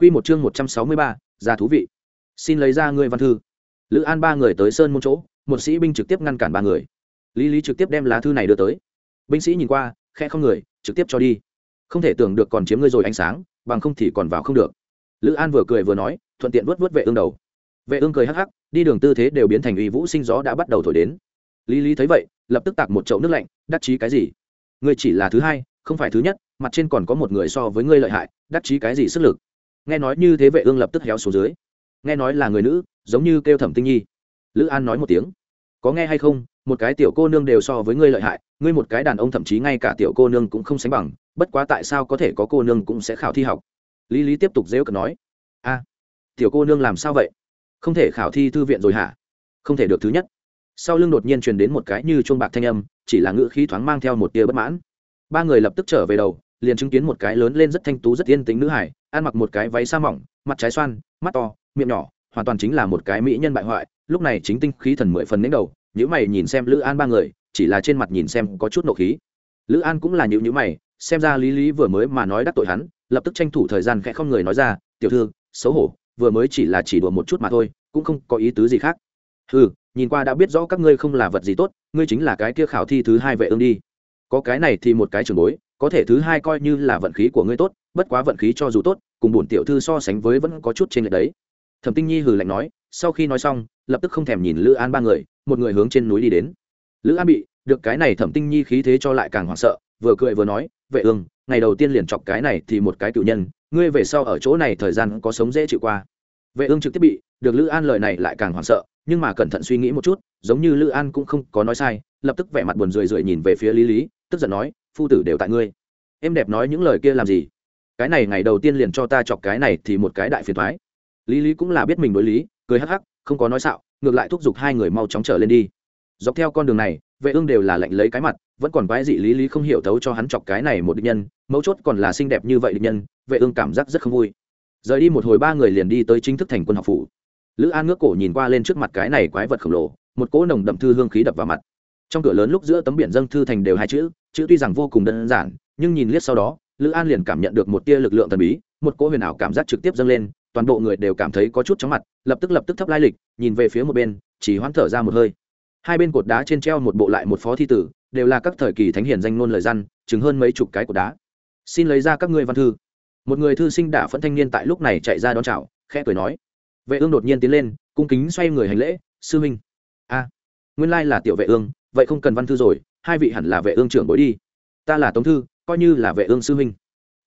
Quy một chương một trăm sáu mươi ba, ra thú vị. Xin lấy ra người văn thư. Lữ An ba người tới sơn môn chỗ, một sĩ binh trực tiếp ngăn cản ba người. Lý Lý trực tiếp đem lá thư này đưa tới. Binh sĩ nhìn qua, khẽ không người, trực tiếp cho đi. Không thể tưởng được còn chiếm ngươi rồi ánh sáng, bằng không thì còn vào không được. Lữ An vừa cười vừa nói, thuận tiện vuốt vuốt vệ ương đầu. Vệ ương cười hắc hắc, đi đường tư thế đều biến thành uy vũ sinh gió đã bắt đầu thổi đến. Lý Lý thấy vậy, lập tức tạc một chậu nước lạnh, đắc chí cái gì? Ngươi chỉ là thứ hai, không phải thứ nhất, mặt trên còn có một người so với ngươi lợi hại, đắc chí cái gì sức lực? Nghe nói như thế vệ ương lập tức héo xuống dưới. Nghe nói là người nữ, giống như kêu thẩm tinh nhi. Lữ an nói một tiếng. Có nghe hay không? Một cái tiểu cô nương đều so với ngươi lợi hại, ngươi một cái đàn ông thậm chí ngay cả tiểu cô nương cũng không sánh bằng, bất quá tại sao có thể có cô nương cũng sẽ khảo thi học? Lý lý tiếp tục dễ cận nói. A, tiểu cô nương làm sao vậy? Không thể khảo thi thư viện rồi hả? Không thể được thứ nhất. Sau lưng đột nhiên truyền đến một cái như chuông bạc thanh âm, chỉ là ngữ khí thoáng mang theo một tia bất mãn. Ba người lập tức trở về đầu, liền chứng kiến một cái lớn lên rất thanh tú, rất yên tính nữ hải ăn mặc một cái váy sa mỏng, mặt trái xoan, mắt to, miệng nhỏ, hoàn toàn chính là một cái mỹ nhân bại hoại, lúc này chính tinh khí thần mười phần đến đầu nhữ mày nhìn xem lữ an ba người, chỉ là trên mặt nhìn xem có chút nộ khí. Lữ an cũng là nhữ nhữ mày, xem ra lý lý vừa mới mà nói đắc tội hắn, lập tức tranh thủ thời gian khẽ không người nói ra, tiểu thư, xấu hổ, vừa mới chỉ là chỉ đùa một chút mà thôi, cũng không có ý tứ gì khác. Ừ nhìn qua đã biết rõ các ngươi không là vật gì tốt, ngươi chính là cái kia khảo thi thứ hai vệ ương đi. Có cái này thì một cái trường bối có thể thứ hai coi như là vận khí của ngươi tốt, bất quá vận khí cho dù tốt, cùng bổn tiểu thư so sánh với vẫn có chút trên lệch đấy. Thẩm tinh nhi hừ lạnh nói, sau khi nói xong, lập tức không thèm nhìn lữ an ba người, một người hướng trên núi đi đến. Lữ an bị, được cái này thẩm tinh nhi khí thế cho lại càng hoảng sợ, vừa cười vừa nói, vệ ương, ngày đầu tiên liền chọc cái này thì một cái cựu nhân, ngươi về sau ở chỗ này thời gian có sống dễ chịu qua. Vệ ương trực tiếp bị, được lữ an lời này lại càng hoảng sợ, nhưng mà cẩn thận suy nghĩ một chút giống như lữ an cũng không có nói sai, lập tức vẻ mặt buồn rười rượi nhìn về phía lý lý, tức giận nói, phu tử đều tại ngươi. Em đẹp nói những lời kia làm gì? Cái này ngày đầu tiên liền cho ta chọc cái này thì một cái đại phiền thoái lý lý cũng là biết mình đối lý, cười hắc hắc, không có nói xạo, ngược lại thúc giục hai người mau chóng trở lên đi. Dọc theo con đường này, vệ ương đều là lạnh lấy cái mặt, vẫn còn quái dị lý lý không hiểu thấu cho hắn chọc cái này một định nhân, mấu chốt còn là xinh đẹp như vậy định nhân, vệ ương cảm giác rất không vui. Rời đi một hồi ba người liền đi tới chính thức thành quân học phủ. Lữ an ngước cổ nhìn qua lên trước mặt cái này quái vật khổng lồ một cỗ nồng đậm thư hương khí đập vào mặt. Trong cửa lớn lúc giữa tấm biển dâng thư thành đều hai chữ chữ tuy rằng vô cùng đơn giản, nhưng nhìn liếc sau đó, lữ an liền cảm nhận được một tia lực lượng thần bí, một cỗ huyền ảo cảm giác trực tiếp dâng lên, toàn bộ người đều cảm thấy có chút chóng mặt, lập tức lập tức thấp lai lịch, nhìn về phía một bên, chỉ hoãn thở ra một hơi. Hai bên cột đá trên treo một bộ lại một phó thi tử, đều là các thời kỳ thánh hiền danh ngôn lời răn chứng hơn mấy chục cái cột đá. Xin lấy ra các ngươi văn thư. Một người thư sinh đả phẫn thanh niên tại lúc này chạy ra đón chào, khẽ cười nói. Vệ ương đột nhiên tiến lên, cung kính xoay người hành lễ, sư huynh nguyên lai là tiểu vệ ương, vậy không cần văn thư rồi, hai vị hẳn là vệ ương trưởng bối đi. Ta là tống thư, coi như là vệ ương sư huynh.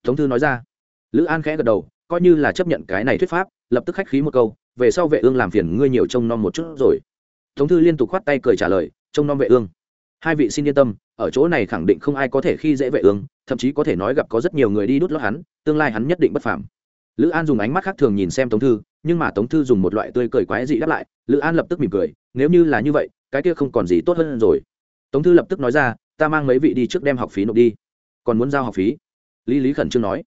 Tống thư nói ra. Lữ an khẽ gật đầu, coi như là chấp nhận cái này thuyết pháp, lập tức khách khí một câu, về sau vệ ương làm phiền ngươi nhiều trông nom một chút rồi. Tống thư liên tục khoát tay cười trả lời, trông nom vệ ương. Hai vị xin yên tâm, ở chỗ này khẳng định không ai có thể khi dễ vệ ương, thậm chí có thể nói gặp có rất nhiều người đi đút lót hắn, tương lai hắn nhất định bất phàm. Lữ an dùng ánh mắt khác thường nhìn xem tống thư, nhưng mà tống thư dùng một loại tươi cười quái dị đáp lại, lữ an lập tức mỉm cười, nếu như là như vậy cái kia không còn gì tốt hơn rồi. Tống thư lập tức nói ra, ta mang mấy vị đi trước đem học phí nộp đi. Còn muốn giao học phí? Lý lý khẩn trương nói.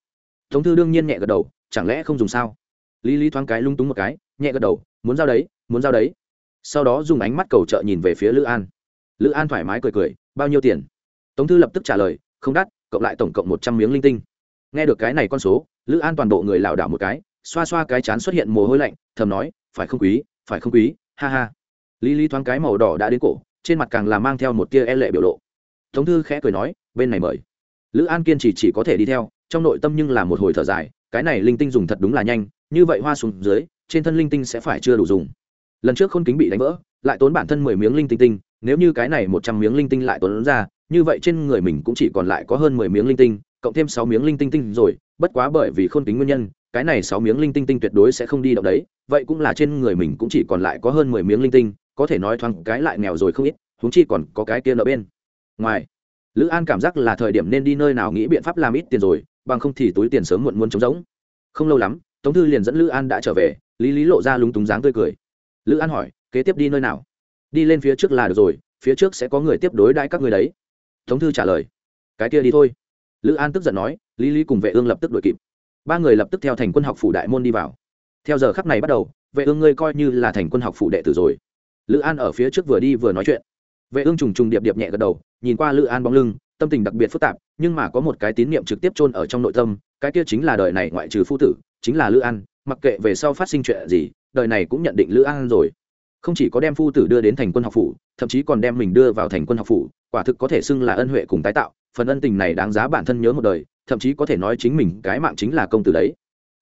Tống thư đương nhiên nhẹ gật đầu, chẳng lẽ không dùng sao? Lý lý thoáng cái lung túng một cái, nhẹ gật đầu, muốn giao đấy, muốn giao đấy. Sau đó dùng ánh mắt cầu trợ nhìn về phía lữ an. Lữ an thoải mái cười cười, bao nhiêu tiền? Tống thư lập tức trả lời, không đắt, cộng lại tổng cộng một trăm miếng linh tinh. Nghe được cái này con số, lữ an toàn bộ người lảo đảo một cái, xoa xoa cái chán xuất hiện mồ hôi lạnh, thầm nói, phải không quý, phải không quý, ha ha lý lý thoáng cái màu đỏ đã đến cổ, trên mặt càng là mang theo một tia e lệ biểu lộ. Tống thư khẽ cười nói, bên này mời. Lữ an kiên trì chỉ có thể đi theo, trong nội tâm nhưng là một hồi thở dài, cái này linh tinh dùng thật đúng là nhanh, như vậy hoa xuống dưới, trên thân linh tinh sẽ phải chưa đủ dùng. Lần trước khôn kính bị đánh vỡ, lại tốn bản thân mười miếng linh tinh tinh, nếu như cái này một trăm miếng linh tinh lại tốn ra, như vậy trên người mình cũng chỉ còn lại có hơn mười miếng linh tinh, cộng thêm sáu miếng linh tinh tinh rồi, bất quá bởi vì khôn kính nguyên nhân, cái này sáu miếng linh tinh tinh tuyệt đối sẽ không đi động đấy, vậy cũng là trên người mình cũng chỉ còn lại có hơn mười miếng linh tinh có thể nói thoáng cái lại nghèo rồi không ít, huống chi còn có cái kia nợ bên. Ngoài, lữ an cảm giác là thời điểm nên đi nơi nào nghĩ biện pháp làm ít tiền rồi, bằng không thì túi tiền sớm muộn muốn trống rỗng. Không lâu lắm, tống thư liền dẫn lữ an đã trở về, lý lý lộ ra lúng túng dáng tươi cười. Lữ an hỏi, kế tiếp đi nơi nào? Đi lên phía trước là được rồi, phía trước sẽ có người tiếp đối đãi các người đấy. Tống thư trả lời, cái kia đi thôi. Lữ an tức giận nói, lý lý cùng vệ ương lập tức đuổi kịp. Ba người lập tức theo thành quân học phủ đại môn đi vào. Theo giờ khắc này bắt đầu, vệ ương ngươi coi như là thành quân học phủ đệ tử rồi lữ an ở phía trước vừa đi vừa nói chuyện. Vệ ương trùng trùng điệp điệp nhẹ gật đầu, nhìn qua lữ an bóng lưng, tâm tình đặc biệt phức tạp, nhưng mà có một cái tín niệm trực tiếp chôn ở trong nội tâm, cái kia chính là đời này ngoại trừ phu tử, chính là lữ an, mặc kệ về sau phát sinh chuyện gì, đời này cũng nhận định lữ an rồi. Không chỉ có đem phu tử đưa đến thành quân học phủ, thậm chí còn đem mình đưa vào thành quân học phủ, quả thực có thể xưng là ân huệ cùng tái tạo, phần ân tình này đáng giá bản thân nhớ một đời, thậm chí có thể nói chính mình cái mạng chính là công tử đấy.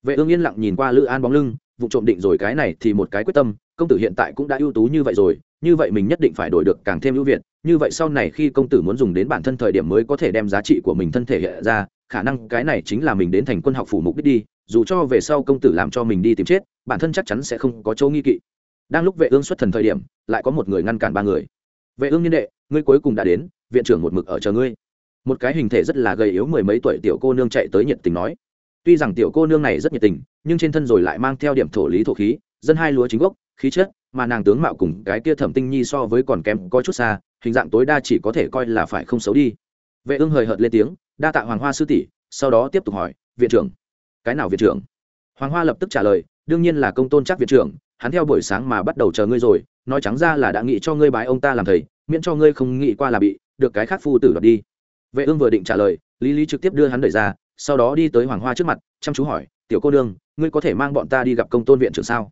Vệ ương yên lặng nhìn qua lữ an bóng lưng, vụ trộm định rồi cái này thì một cái quyết tâm công tử hiện tại cũng đã ưu tú như vậy rồi, như vậy mình nhất định phải đổi được càng thêm ưu việt. Như vậy sau này khi công tử muốn dùng đến bản thân thời điểm mới có thể đem giá trị của mình thân thể hiện ra, khả năng cái này chính là mình đến thành quân học phủ mục đích đi, dù cho về sau công tử làm cho mình đi tìm chết, bản thân chắc chắn sẽ không có chỗ nghi kỵ. Đang lúc vệ ương xuất thần thời điểm, lại có một người ngăn cản ba người. Vệ ương nhân đệ, ngươi cuối cùng đã đến, viện trưởng một mực ở chờ ngươi. Một cái hình thể rất là gầy yếu mười mấy tuổi tiểu cô nương chạy tới nhiệt tình nói. Tuy rằng tiểu cô nương này rất nhiệt tình, nhưng trên thân rồi lại mang theo điểm thổ lý thổ khí, dân hai lúa chính gốc khí chất, mà nàng tướng mạo cùng cái kia thẩm tinh nhi so với còn kém có chút xa, hình dạng tối đa chỉ có thể coi là phải không xấu đi. Vệ ương hời hợt lên tiếng, đa tạ hoàng hoa sư tỷ, sau đó tiếp tục hỏi, viện trưởng, cái nào viện trưởng? Hoàng hoa lập tức trả lời, đương nhiên là công tôn chắc viện trưởng, hắn theo buổi sáng mà bắt đầu chờ ngươi rồi, nói trắng ra là đã nghĩ cho ngươi bái ông ta làm thầy, miễn cho ngươi không nghĩ qua là bị, được cái khác phu tử đoạt đi. Vệ ương vừa định trả lời, lý lý trực tiếp đưa hắn đẩy ra, sau đó đi tới hoàng hoa trước mặt, chăm chú hỏi, tiểu cô đương ngươi có thể mang bọn ta đi gặp công tôn viện trưởng sao?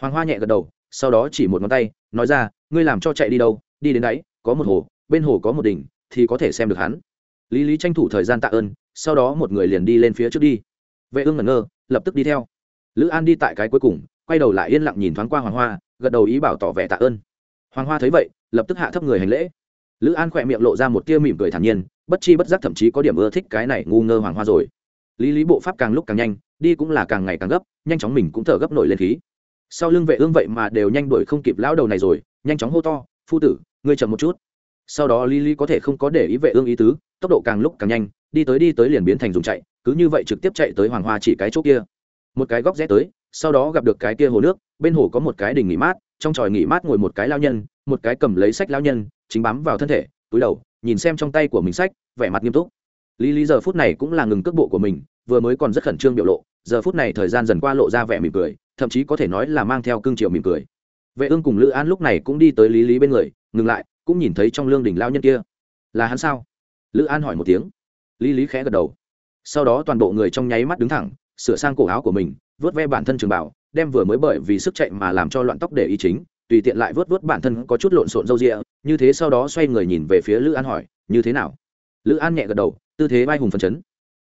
Hoàng hoa nhẹ gật đầu, sau đó chỉ một ngón tay, nói ra, ngươi làm cho chạy đi đâu? Đi đến đấy, có một hồ, bên hồ có một đỉnh, thì có thể xem được hắn. Lý lý tranh thủ thời gian tạ ơn, sau đó một người liền đi lên phía trước đi. Vệ ương ngẩn ngơ, lập tức đi theo. Lữ an đi tại cái cuối cùng, quay đầu lại yên lặng nhìn thoáng qua hoàng hoa, gật đầu ý bảo tỏ vẻ tạ ơn. Hoàng hoa thấy vậy, lập tức hạ thấp người hành lễ. Lữ an khỏe miệng lộ ra một tia mỉm cười thản nhiên, bất chi bất giác thậm chí có điểm ưa thích cái này ngu ngơ hoàng hoa rồi. Lý lý bộ pháp càng lúc càng nhanh, đi cũng là càng ngày càng gấp, nhanh chóng mình cũng thở gấp nổi lên khí sau lưng vệ ương vậy mà đều nhanh đuổi không kịp lão đầu này rồi, nhanh chóng hô to, phu tử, ngươi chậm một chút. Sau đó lý lý có thể không có để ý vệ ương ý tứ, tốc độ càng lúc càng nhanh, đi tới đi tới liền biến thành dùng chạy, cứ như vậy trực tiếp chạy tới hoàng hoa chỉ cái chỗ kia. Một cái góc rẽ tới, sau đó gặp được cái kia hồ nước, bên hồ có một cái đình nghỉ mát, trong tròi nghỉ mát ngồi một cái lao nhân, một cái cầm lấy sách lao nhân, chính bám vào thân thể, túi đầu, nhìn xem trong tay của mình sách, vẻ mặt nghiêm túc. Lý lý giờ phút này cũng là ngừng cước bộ của mình vừa mới còn rất khẩn trương biểu lộ, giờ phút này thời gian dần qua lộ ra vẻ mỉm cười, thậm chí có thể nói là mang theo cương triều mỉm cười. Vệ ương cùng lữ an lúc này cũng đi tới lý lý bên người, ngừng lại, cũng nhìn thấy trong lương đỉnh lao nhân kia. Là hắn sao? Lữ an hỏi một tiếng. Lý lý khẽ gật đầu. Sau đó toàn bộ người trong nháy mắt đứng thẳng, sửa sang cổ áo của mình vớt ve bản thân trường bảo, đem vừa mới bởi vì sức chạy mà làm cho loạn tóc để ý chính, tùy tiện lại vớt vớt bản thân có chút lộn xộn râu rịa như thế sau đó xoay người nhìn về phía lữ an hỏi, như thế nào? Lữ an nhẹ gật đầu, tư thế vai hùng phần chấn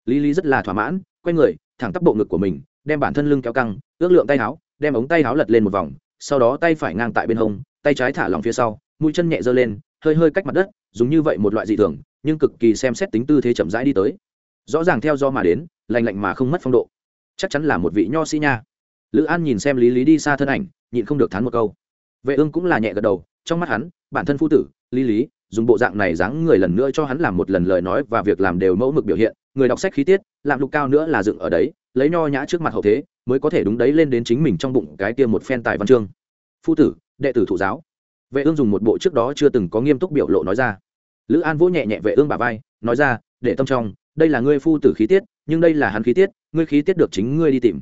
lý lý rất là thỏa mãn, quay người, thẳng tắp bộ ngực của mình, đem bản thân lưng kéo căng, ước lượng tay áo, đem ống tay áo lật lên một vòng, sau đó tay phải ngang tại bên hông, tay trái thả lỏng phía sau, mũi chân nhẹ giơ lên, hơi hơi cách mặt đất, dùng như vậy một loại dị thường, nhưng cực kỳ xem xét tính tư thế chậm rãi đi tới. Rõ ràng theo do mà đến lành lạnh mà không mất phong độ. Chắc chắn là một vị nho sĩ nha. Lữ an nhìn xem lý lý đi xa thân ảnh, nhịn không được thán một câu. Vệ ương cũng là nhẹ gật đầu, trong mắt hắn, bản thân phu tử, lý lý, dùng bộ dạng này dáng người lần nữa cho hắn làm một lần lời nói và việc làm đều mẫu mực biểu hiện người đọc sách khí tiết, lạm lục cao nữa là dựng ở đấy, lấy nho nhã trước mặt hậu thế, mới có thể đúng đấy lên đến chính mình trong bụng cái kia một phen tài văn chương. Phu tử, đệ tử thụ giáo. Vệ ương dùng một bộ trước đó chưa từng có nghiêm túc biểu lộ nói ra. Lữ an vỗ nhẹ nhẹ vệ ương bà vai, nói ra, để tâm trong, đây là ngươi phu tử khí tiết, nhưng đây là hắn khí tiết, ngươi khí tiết được chính ngươi đi tìm.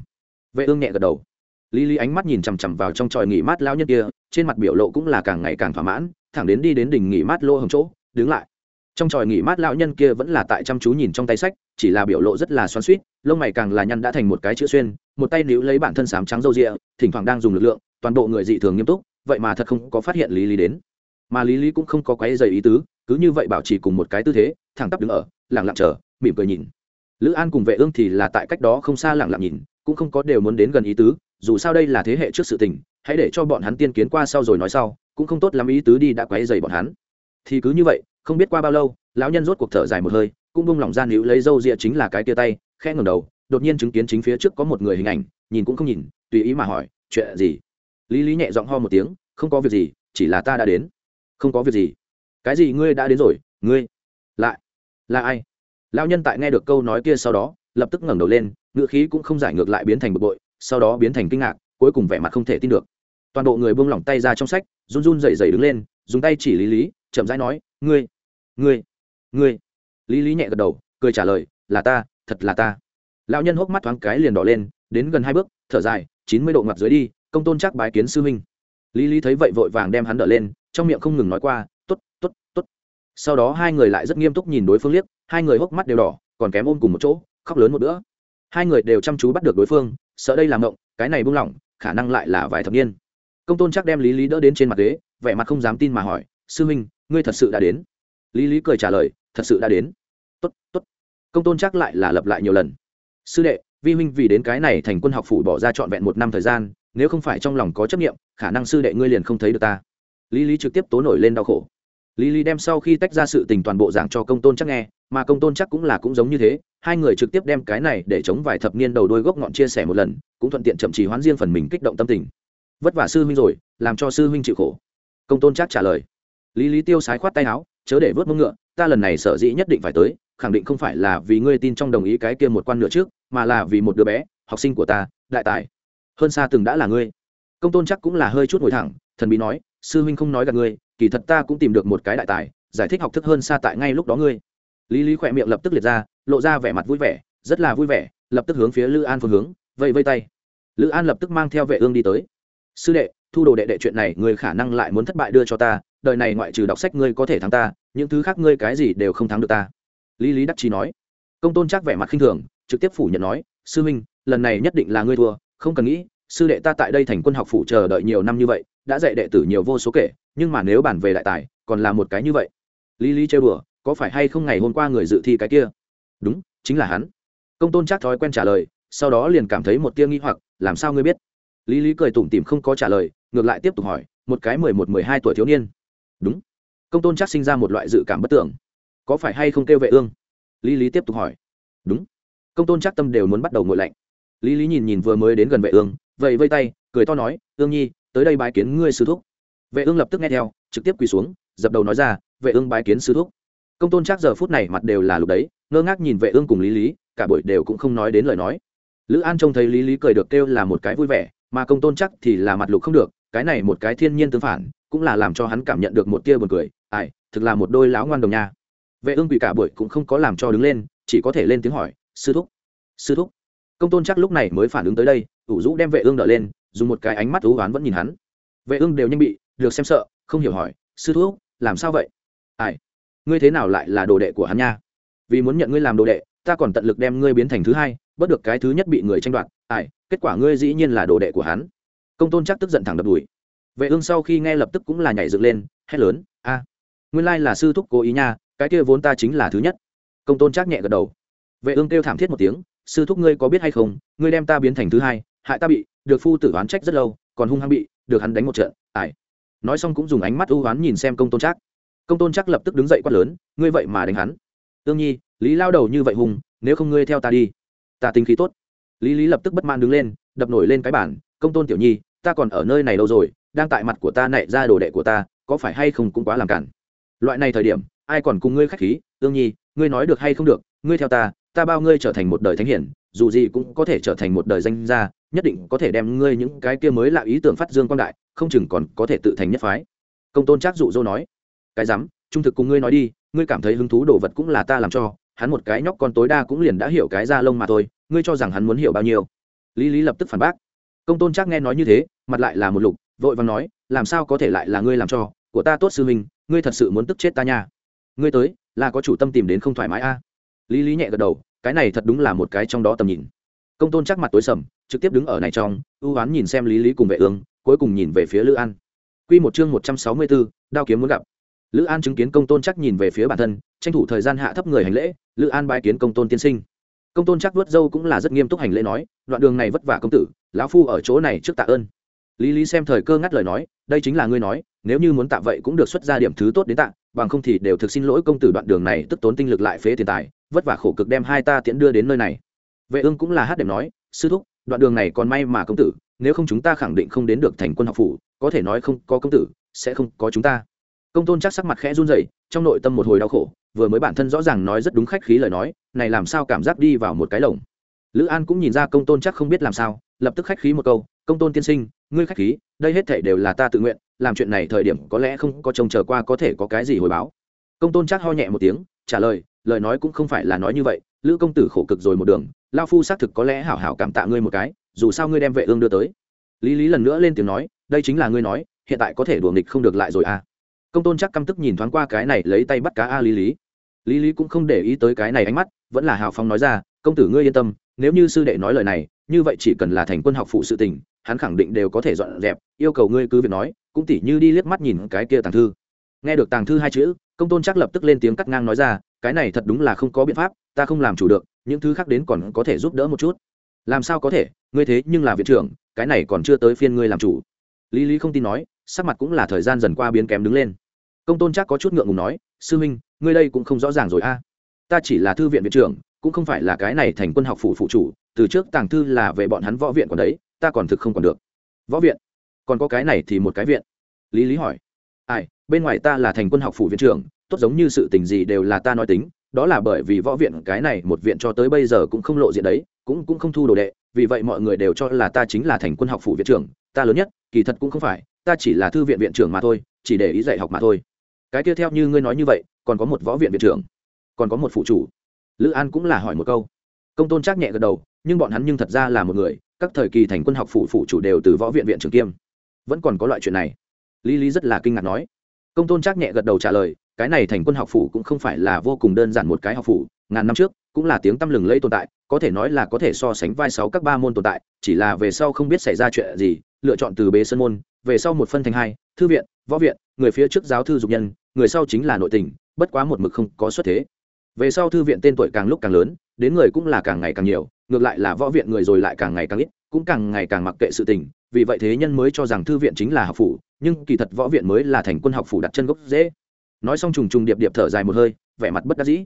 Vệ ương nhẹ gật đầu. Lý lý ánh mắt nhìn chằm chằm vào trong tròi nghỉ mát lao nhân kia, trên mặt biểu lộ cũng là càng ngày càng thỏa mãn, thẳng đến đi đến đỉnh nghỉ mát lô hồng chỗ, đứng lại trong tròi nghỉ mát lão nhân kia vẫn là tại chăm chú nhìn trong tay sách, chỉ là biểu lộ rất là xoắn suýt lông mày càng là nhăn đã thành một cái chữ xuyên, một tay níu lấy bản thân sám trắng râu rịa, thỉnh thoảng đang dùng lực lượng, toàn bộ người dị thường nghiêm túc, vậy mà thật không có phát hiện lý lý đến. Mà lý lý cũng không có quấy dày ý tứ, cứ như vậy bảo trì cùng một cái tư thế, thẳng tắp đứng ở lẳng lặng chờ, mỉm cười nhìn. Lữ an cùng vệ ương thì là tại cách đó không xa lẳng lặng nhìn, cũng không có đều muốn đến gần ý tứ, dù sao đây là thế hệ trước sự tình, hãy để cho bọn hắn tiên kiến qua sau rồi nói sau, cũng không tốt lắm ý tứ đi đã quấy dày bọn hắn. Thì cứ như vậy không biết qua bao lâu, lão nhân rốt cuộc thở dài một hơi, cũng bung lỏng ra níu lấy râu rịa chính là cái tia tay khe ngầm đầu, đột nhiên chứng kiến chính phía trước có một người hình ảnh, nhìn cũng không nhìn, tùy ý mà hỏi, chuyện gì? Lý lý nhẹ giọng ho một tiếng, không có việc gì, chỉ là ta đã đến. Không có việc gì. Cái gì ngươi đã đến rồi, ngươi? Lại, là ai? Lão nhân tại nghe được câu nói kia sau đó, lập tức ngẩng đầu lên ngựa khí cũng không giải ngược lại biến thành bực bội, sau đó biến thành kinh ngạc, cuối cùng vẻ mặt không thể tin được. Toàn bộ người buông lỏng tay ra trong sách, run run dậy dậy đứng lên, dùng tay chỉ lý lý, chậm rãi nói, ngươi ngươi ngươi. Lý lý nhẹ gật đầu, cười trả lời, là ta, thật là ta. Lão nhân hốc mắt thoáng cái liền đỏ lên, đến gần hai bước, thở dài, chín mươi độ ngoặt dưới đi, công tôn chắc bái kiến sư huynh. Lý lý thấy vậy vội vàng đem hắn đỡ lên, trong miệng không ngừng nói qua t ố t t ố t t ố t sau đó hai người lại rất nghiêm túc nhìn đối phương liếc, hai người hốc mắt đều đỏ, còn kém ôm cùng một chỗ, khóc lớn một bữa. Hai người đều chăm chú bắt được đối phương, sợ đây làm mộng, cái này buông lỏng, khả năng lại là vài thập niên. Công tôn chắc đem lý lý đỡ đến trên mặt ghế, vẻ mặt không dám tin mà hỏi, sư huynh, ngươi thật sự đã đến? Lý lý cười trả lời, thật sự đã đến. Tốt tốt. Công tôn chắc lại là lập lại nhiều lần. Sư đệ, vi huynh vì đến cái này thành quân học phủ bỏ ra trọn vẹn một năm thời gian, nếu không phải trong lòng có chấp nghiệm khả năng sư đệ ngươi liền không thấy được ta. Lý lý trực tiếp tố nổi lên đau khổ. Lý lý đem sau khi tách ra sự tình toàn bộ giảng cho công tôn chắc nghe, mà công tôn chắc cũng là cũng giống như thế, hai người trực tiếp đem cái này để chống vài thập niên đầu đôi gốc ngọn chia sẻ một lần, cũng thuận tiện chậm trì hoán riêng phần mình kích động tâm tình. Vất vả sư huynh rồi, làm cho sư huynh chịu khổ. Công tôn chắc trả lời. Lý lý tiêu sái khoát tay áo chớ để vớt mông ngựa, ta lần này sở dĩ nhất định phải tới, khẳng định không phải là vì ngươi tin trong đồng ý cái kia một quan nữa trước, mà là vì một đứa bé, học sinh của ta, đại tài. Hơn xa từng đã là ngươi. Công tôn chắc cũng là hơi chút ngồi thẳng, thần bí nói, sư huynh không nói gặp ngươi, kỳ thật ta cũng tìm được một cái đại tài, giải thích học thức hơn xa tại ngay lúc đó ngươi. Lý lý khỏe miệng lập tức liệt ra, lộ ra vẻ mặt vui vẻ, rất là vui vẻ, lập tức hướng phía lữ an phương hướng vây vây tay. Lữ an lập tức mang theo vệ ương đi tới. Sư đệ, thu đồ đệ đệ chuyện này ngươi khả năng lại muốn thất bại đưa cho ta đời này ngoại trừ đọc sách ngươi có thể thắng ta, những thứ khác ngươi cái gì đều không thắng được ta. Lý lý đắc chí nói. Công tôn chắc vẻ mặt khinh thường, trực tiếp phủ nhận nói, sư minh lần này nhất định là ngươi thua, không cần nghĩ, sư đệ ta tại đây thành quân học phủ chờ đợi nhiều năm như vậy, đã dạy đệ tử nhiều vô số kể, nhưng mà nếu bản về đại tài, còn là một cái như vậy. Lý lý chơi đùa, có phải hay không ngày hôm qua người dự thi cái kia? Đúng, chính là hắn. Công tôn chắc thói quen trả lời, sau đó liền cảm thấy một tia nghi hoặc, làm sao ngươi biết? Lý lý cười tủm tỉm không có trả lời, ngược lại tiếp tục hỏi, một cái mười một, mười hai tuổi thiếu niên đúng. Công tôn chắc sinh ra một loại dự cảm bất tưởng. Có phải hay không kêu vệ ương? Lý lý tiếp tục hỏi. Đúng. Công tôn chắc tâm đều muốn bắt đầu ngồi lạnh. Lý lý nhìn nhìn vừa mới đến gần vệ ương vậy vây tay, cười to nói, ương nhi, tới đây bái kiến ngươi sư thúc. Vệ ương lập tức nghe theo, trực tiếp quỳ xuống, dập đầu nói ra, vệ ương bái kiến sư thúc. Công tôn chắc giờ phút này mặt đều là lúc đấy, ngơ ngác nhìn vệ ương cùng lý lý, cả buổi đều cũng không nói đến lời nói. Lữ an trông thấy lý lý cười được kêu là một cái vui vẻ, mà công tôn chắc thì là mặt lục không được cái này một cái thiên nhiên tương phản, cũng là làm cho hắn cảm nhận được một tia buồn cười. Ai, thực là một đôi láo ngoan đồng nha. Vệ ương quỷ cả buổi cũng không có làm cho đứng lên, chỉ có thể lên tiếng hỏi, sư thúc sư thúc. Công tôn chắc lúc này mới phản ứng tới đây, ủ rũ đem vệ ương đỡ lên, dùng một cái ánh mắt thú oán vẫn nhìn hắn. Vệ ương đều nhanh bị, được xem sợ, không hiểu hỏi, sư thúc, làm sao vậy? Ai, ngươi thế nào lại là đồ đệ của hắn nha? Vì muốn nhận ngươi làm đồ đệ, ta còn tận lực đem ngươi biến thành thứ hai bất được cái thứ nhất bị người tranh đoạt. Ai, kết quả ngươi dĩ nhiên là đồ đệ của hắn công tôn chắc tức giận thẳng đập đùi. Vệ ương sau khi nghe lập tức cũng là nhảy dựng lên, hét lớn, a, nguyên lai là sư thúc cố ý nha, cái kia vốn ta chính là thứ nhất. Công tôn chắc nhẹ gật đầu. Vệ ương kêu thảm thiết một tiếng, sư thúc ngươi có biết hay không, ngươi đem ta biến thành thứ hai, hại ta bị, được phu tử oán trách rất lâu, còn hung hăng bị, được hắn đánh một trận ải nói xong cũng dùng ánh mắt ưu oán nhìn xem công tôn chắc. Công tôn chắc lập tức đứng dậy quát lớn, ngươi vậy mà đánh hắn. Tương nhi, lý lao đầu như vậy hùng nếu không ngươi theo ta đi, ta tính khí tốt. Lý lý lập tức bất man đứng lên, đập nổi lên cái bản công tôn tiểu nhi, ta còn ở nơi này lâu rồi, đang tại mặt của ta nảy ra đồ đệ của ta, có phải hay không cũng quá làm cản. Loại này thời điểm, ai còn cùng ngươi khách khí? Ương nhi, ngươi nói được hay không được, ngươi theo ta ta bao ngươi trở thành một đời thánh hiển, dù gì cũng có thể trở thành một đời danh gia, nhất định có thể đem ngươi những cái kia mới là ý tưởng phát dương quang đại, không chừng còn có thể tự thành nhất phái. Công tôn trác dụ dỗ nói. Cái dám trung thực cùng ngươi nói đi, ngươi cảm thấy hứng thú đồ vật cũng là ta làm cho, hắn một cái nhóc con tối đa cũng liền đã hiểu cái da lông mà thôi, ngươi cho rằng hắn muốn hiểu bao nhiêu? Lý lý lập tức phản bác công tôn trác nghe nói như thế, mặt lại là một lục, vội vàng nói, làm sao có thể lại là ngươi làm cho? Của ta tốt sư huynh, ngươi thật sự muốn tức chết ta nha. Ngươi tới, là có chủ tâm tìm đến không thoải mái a. Lý lý nhẹ gật đầu, cái này thật đúng là một cái trong đó tầm nhìn. Công tôn chắc mặt tối sầm, trực tiếp đứng ở này trong, ưu oán nhìn xem lý lý cùng vệ ương, cuối cùng nhìn về phía lữ an. Q một chương một trăm sáu mươi bốn, đao kiếm muốn gặp. Lữ an chứng kiến công tôn chắc nhìn về phía bản thân, tranh thủ thời gian hạ thấp người hành lễ, lữ an bãi kiến công tôn tiên sinh. Công tôn chắc vớt dâu cũng là rất nghiêm túc hành lễ nói, đoạn đường này vất vả công tử lão phu ở chỗ này trước tạ ơn. Lý lý xem thời cơ ngắt lời nói, đây chính là ngươi nói, nếu như muốn tạ vậy cũng được xuất ra điểm thứ tốt đến tạ, bằng không thì đều thực xin lỗi công tử đoạn đường này tức tốn tinh lực lại phế tiền tài, vất vả khổ cực đem hai ta tiễn đưa đến nơi này. Vệ ương cũng là hát đệm nói, sư thúc, đoạn đường này còn may mà công tử, nếu không chúng ta khẳng định không đến được thành quân học phủ, có thể nói không có công tử, sẽ không có chúng ta. Công tôn chắc sắc mặt khẽ run rẩy, trong nội tâm một hồi đau khổ, vừa mới bản thân rõ ràng nói rất đúng khách khí lời nói, này làm sao cảm giác đi vào một cái lồng. Lữ an cũng nhìn ra công tôn chắc không biết làm sao lập tức khách khí một câu, công tôn tiên sinh, ngươi khách khí, đây hết thể đều là ta tự nguyện, làm chuyện này thời điểm có lẽ không có trông chờ qua có thể có cái gì hồi báo. Công tôn chắc ho nhẹ một tiếng, trả lời lời nói cũng không phải là nói như vậy, lữ công tử khổ cực rồi một đường lao phu xác thực có lẽ hảo hảo cảm tạ ngươi một cái, dù sao ngươi đem vệ ương đưa tới. Lý lý lần nữa lên tiếng nói, đây chính là ngươi nói, hiện tại có thể đùa nghịch không được lại rồi à? Công tôn chắc căm tức nhìn thoáng qua cái này lấy tay bắt cá a lý lý. Lý lý cũng không để ý tới cái này ánh mắt, vẫn là hào phong nói ra, công tử ngươi yên tâm, nếu như sư đệ nói lời này như vậy chỉ cần là thành quân học phụ sự tình, hắn khẳng định đều có thể dọn dẹp, yêu cầu ngươi cứ việc nói, cũng tỉ như đi liếc mắt nhìn cái kia tàng thư. Nghe được tàng thư hai chữ, công tôn chắc lập tức lên tiếng cắt ngang nói ra, cái này thật đúng là không có biện pháp, ta không làm chủ được, những thứ khác đến còn có thể giúp đỡ một chút. Làm sao có thể, ngươi thế nhưng là viện trưởng, cái này còn chưa tới phiên ngươi làm chủ. Lý lý không tin nói, sắc mặt cũng là thời gian dần qua biến kém đứng lên. Công tôn chắc có chút ngượng ngùng nói, sư minh ngươi đây cũng không rõ ràng rồi a. Ta chỉ là thư viện viện trưởng, cũng không phải là cái này thành quân học phủ phụ chủ từ trước tàng thư là về bọn hắn võ viện còn đấy, ta còn thực không còn được. Võ viện? Còn có cái này thì một cái viện. Lý lý hỏi. Ai, bên ngoài ta là thành quân học phủ viện trưởng, tốt giống như sự tình gì đều là ta nói tính, đó là bởi vì võ viện cái này một viện cho tới bây giờ cũng không lộ diện đấy, cũng cũng không thu đồ đệ, vì vậy mọi người đều cho là ta chính là thành quân học phủ viện trưởng, ta lớn nhất, kỳ thật cũng không phải, ta chỉ là thư viện viện trưởng mà thôi, chỉ để ý dạy học mà thôi. Cái tiếp theo như ngươi nói như vậy, còn có một võ viện viện trưởng, còn có một phụ chủ. Lữ an cũng là hỏi một câu. Công tôn trác nhẹ gật đầu nhưng bọn hắn nhưng thật ra là một người, các thời kỳ thành quân học phụ phụ chủ đều từ võ viện viện trưởng kiêm. Vẫn còn có loại chuyện này. Lý lý rất là kinh ngạc nói. Công tôn chắc nhẹ gật đầu trả lời, cái này thành quân học phủ cũng không phải là vô cùng đơn giản một cái học phủ, ngàn năm trước, cũng là tiếng tăm lừng lẫy tồn tại, có thể nói là có thể so sánh vai sáu các ba môn tồn tại, chỉ là về sau không biết xảy ra chuyện gì, lựa chọn từ bế sơn môn, về sau một phân thành hai, thư viện, võ viện, người phía trước giáo thư dục nhân, người sau chính là nội tình, bất quá một mực không có xuất thế. Về sau thư viện tên tuổi càng lúc càng lớn, đến người cũng là càng ngày càng nhiều ngược lại là võ viện người rồi lại càng ngày càng ít, cũng càng ngày càng mặc kệ sự tình, vì vậy thế nhân mới cho rằng thư viện chính là học phủ, nhưng kỳ thật võ viện mới là thành quân học phủ đặt chân gốc dễ nói xong trùng trùng điệp điệp thở dài một hơi, vẻ mặt bất đắc dĩ.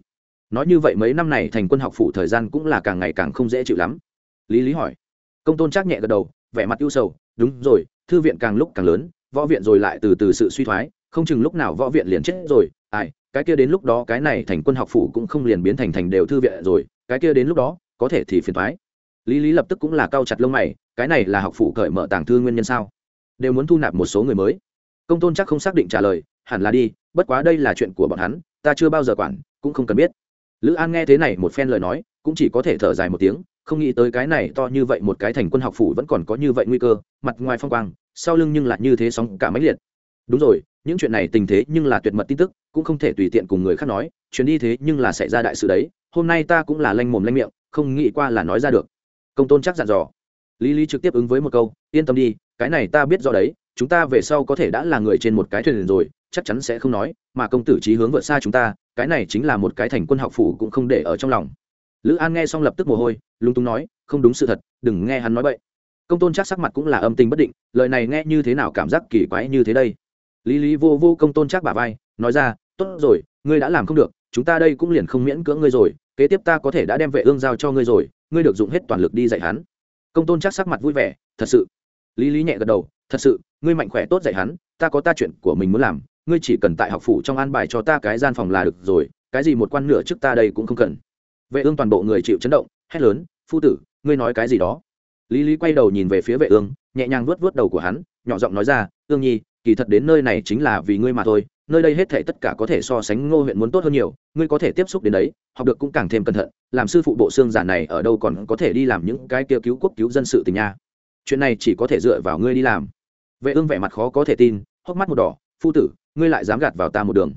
Nói như vậy mấy năm này thành quân học phủ thời gian cũng là càng ngày càng không dễ chịu lắm. Lý lý hỏi. Công tôn trác nhẹ gật đầu, vẻ mặt ưu sầu. Đúng rồi, thư viện càng lúc càng lớn, võ viện rồi lại từ từ sự suy thoái, không chừng lúc nào võ viện liền chết rồi. Ai, cái kia đến lúc đó cái này thành quân học phủ cũng không liền biến thành thành đều thư viện rồi, cái kia đến lúc đó có thể thì phiền thoái. Lý lý lập tức cũng là cau chặt lông mày, cái này là học phủ cởi mở tàng thư nguyên nhân sao? Đều muốn thu nạp một số người mới. Công tôn chắc không xác định trả lời, hẳn là đi, bất quá đây là chuyện của bọn hắn, ta chưa bao giờ quản, cũng không cần biết. Lữ an nghe thế này một phen lời nói, cũng chỉ có thể thở dài một tiếng, không nghĩ tới cái này to như vậy một cái thành quân học phủ vẫn còn có như vậy nguy cơ, mặt ngoài phong quang, sau lưng nhưng lại như thế sóng cả máy liệt. Đúng rồi, những chuyện này tình thế nhưng là tuyệt mật tin tức, cũng không thể tùy tiện cùng người khác nói chuyến đi thế nhưng là xảy ra đại sự đấy, hôm nay ta cũng là lanh mồm lanh miệng không nghĩ qua là nói ra được. Công tôn chắc dặn dò. Lý lý trực tiếp ứng với một câu, yên tâm đi, cái này ta biết rõ đấy, chúng ta về sau có thể đã là người trên một cái thuyền rồi, chắc chắn sẽ không nói, mà công tử trí hướng vượt xa chúng ta, cái này chính là một cái thành quân học phủ cũng không để ở trong lòng. Lữ an nghe xong lập tức mồ hôi lung tung nói, không đúng sự thật, đừng nghe hắn nói vậy công tôn chắc sắc mặt cũng là âm tình bất định, lời này nghe như thế nào cảm giác kỳ quái như thế đây? Lý lý vô vô công tôn chắc bả vai, nói ra, tốt rồi, ngươi đã làm không được, chúng ta đây cũng liền không miễn cưỡng ngươi rồi kế tiếp ta có thể đã đem vệ ương giao cho ngươi rồi, ngươi được dùng hết toàn lực đi dạy hắn. Công tôn chắc sắc mặt vui vẻ, thật sự. Lý lý nhẹ gật đầu, thật sự, ngươi mạnh khỏe tốt dạy hắn, ta có ta chuyện của mình muốn làm, ngươi chỉ cần tại học phủ trong an bài cho ta cái gian phòng là được rồi, cái gì một quan nửa trước ta đây cũng không cần. Vệ ương toàn bộ người chịu chấn động, hét lớn, phu tử, ngươi nói cái gì đó? Lý lý quay đầu nhìn về phía vệ ương, nhẹ nhàng vuốt vuốt đầu của hắn, nhỏ giọng nói ra, ương nhi, kỳ thật đến nơi này chính là vì ngươi mà thôi nơi đây hết thể tất cả có thể so sánh ngô huyện muốn tốt hơn nhiều, ngươi có thể tiếp xúc đến đấy, học được cũng càng thêm cẩn thận, làm sư phụ bộ xương giả này ở đâu còn có thể đi làm những cái kia cứu quốc cứu dân sự tình nha. Chuyện này chỉ có thể dựa vào ngươi đi làm. Vệ ương vẻ mặt khó có thể tin, hốc mắt một đỏ, phu tử, ngươi lại dám gạt vào ta một đường.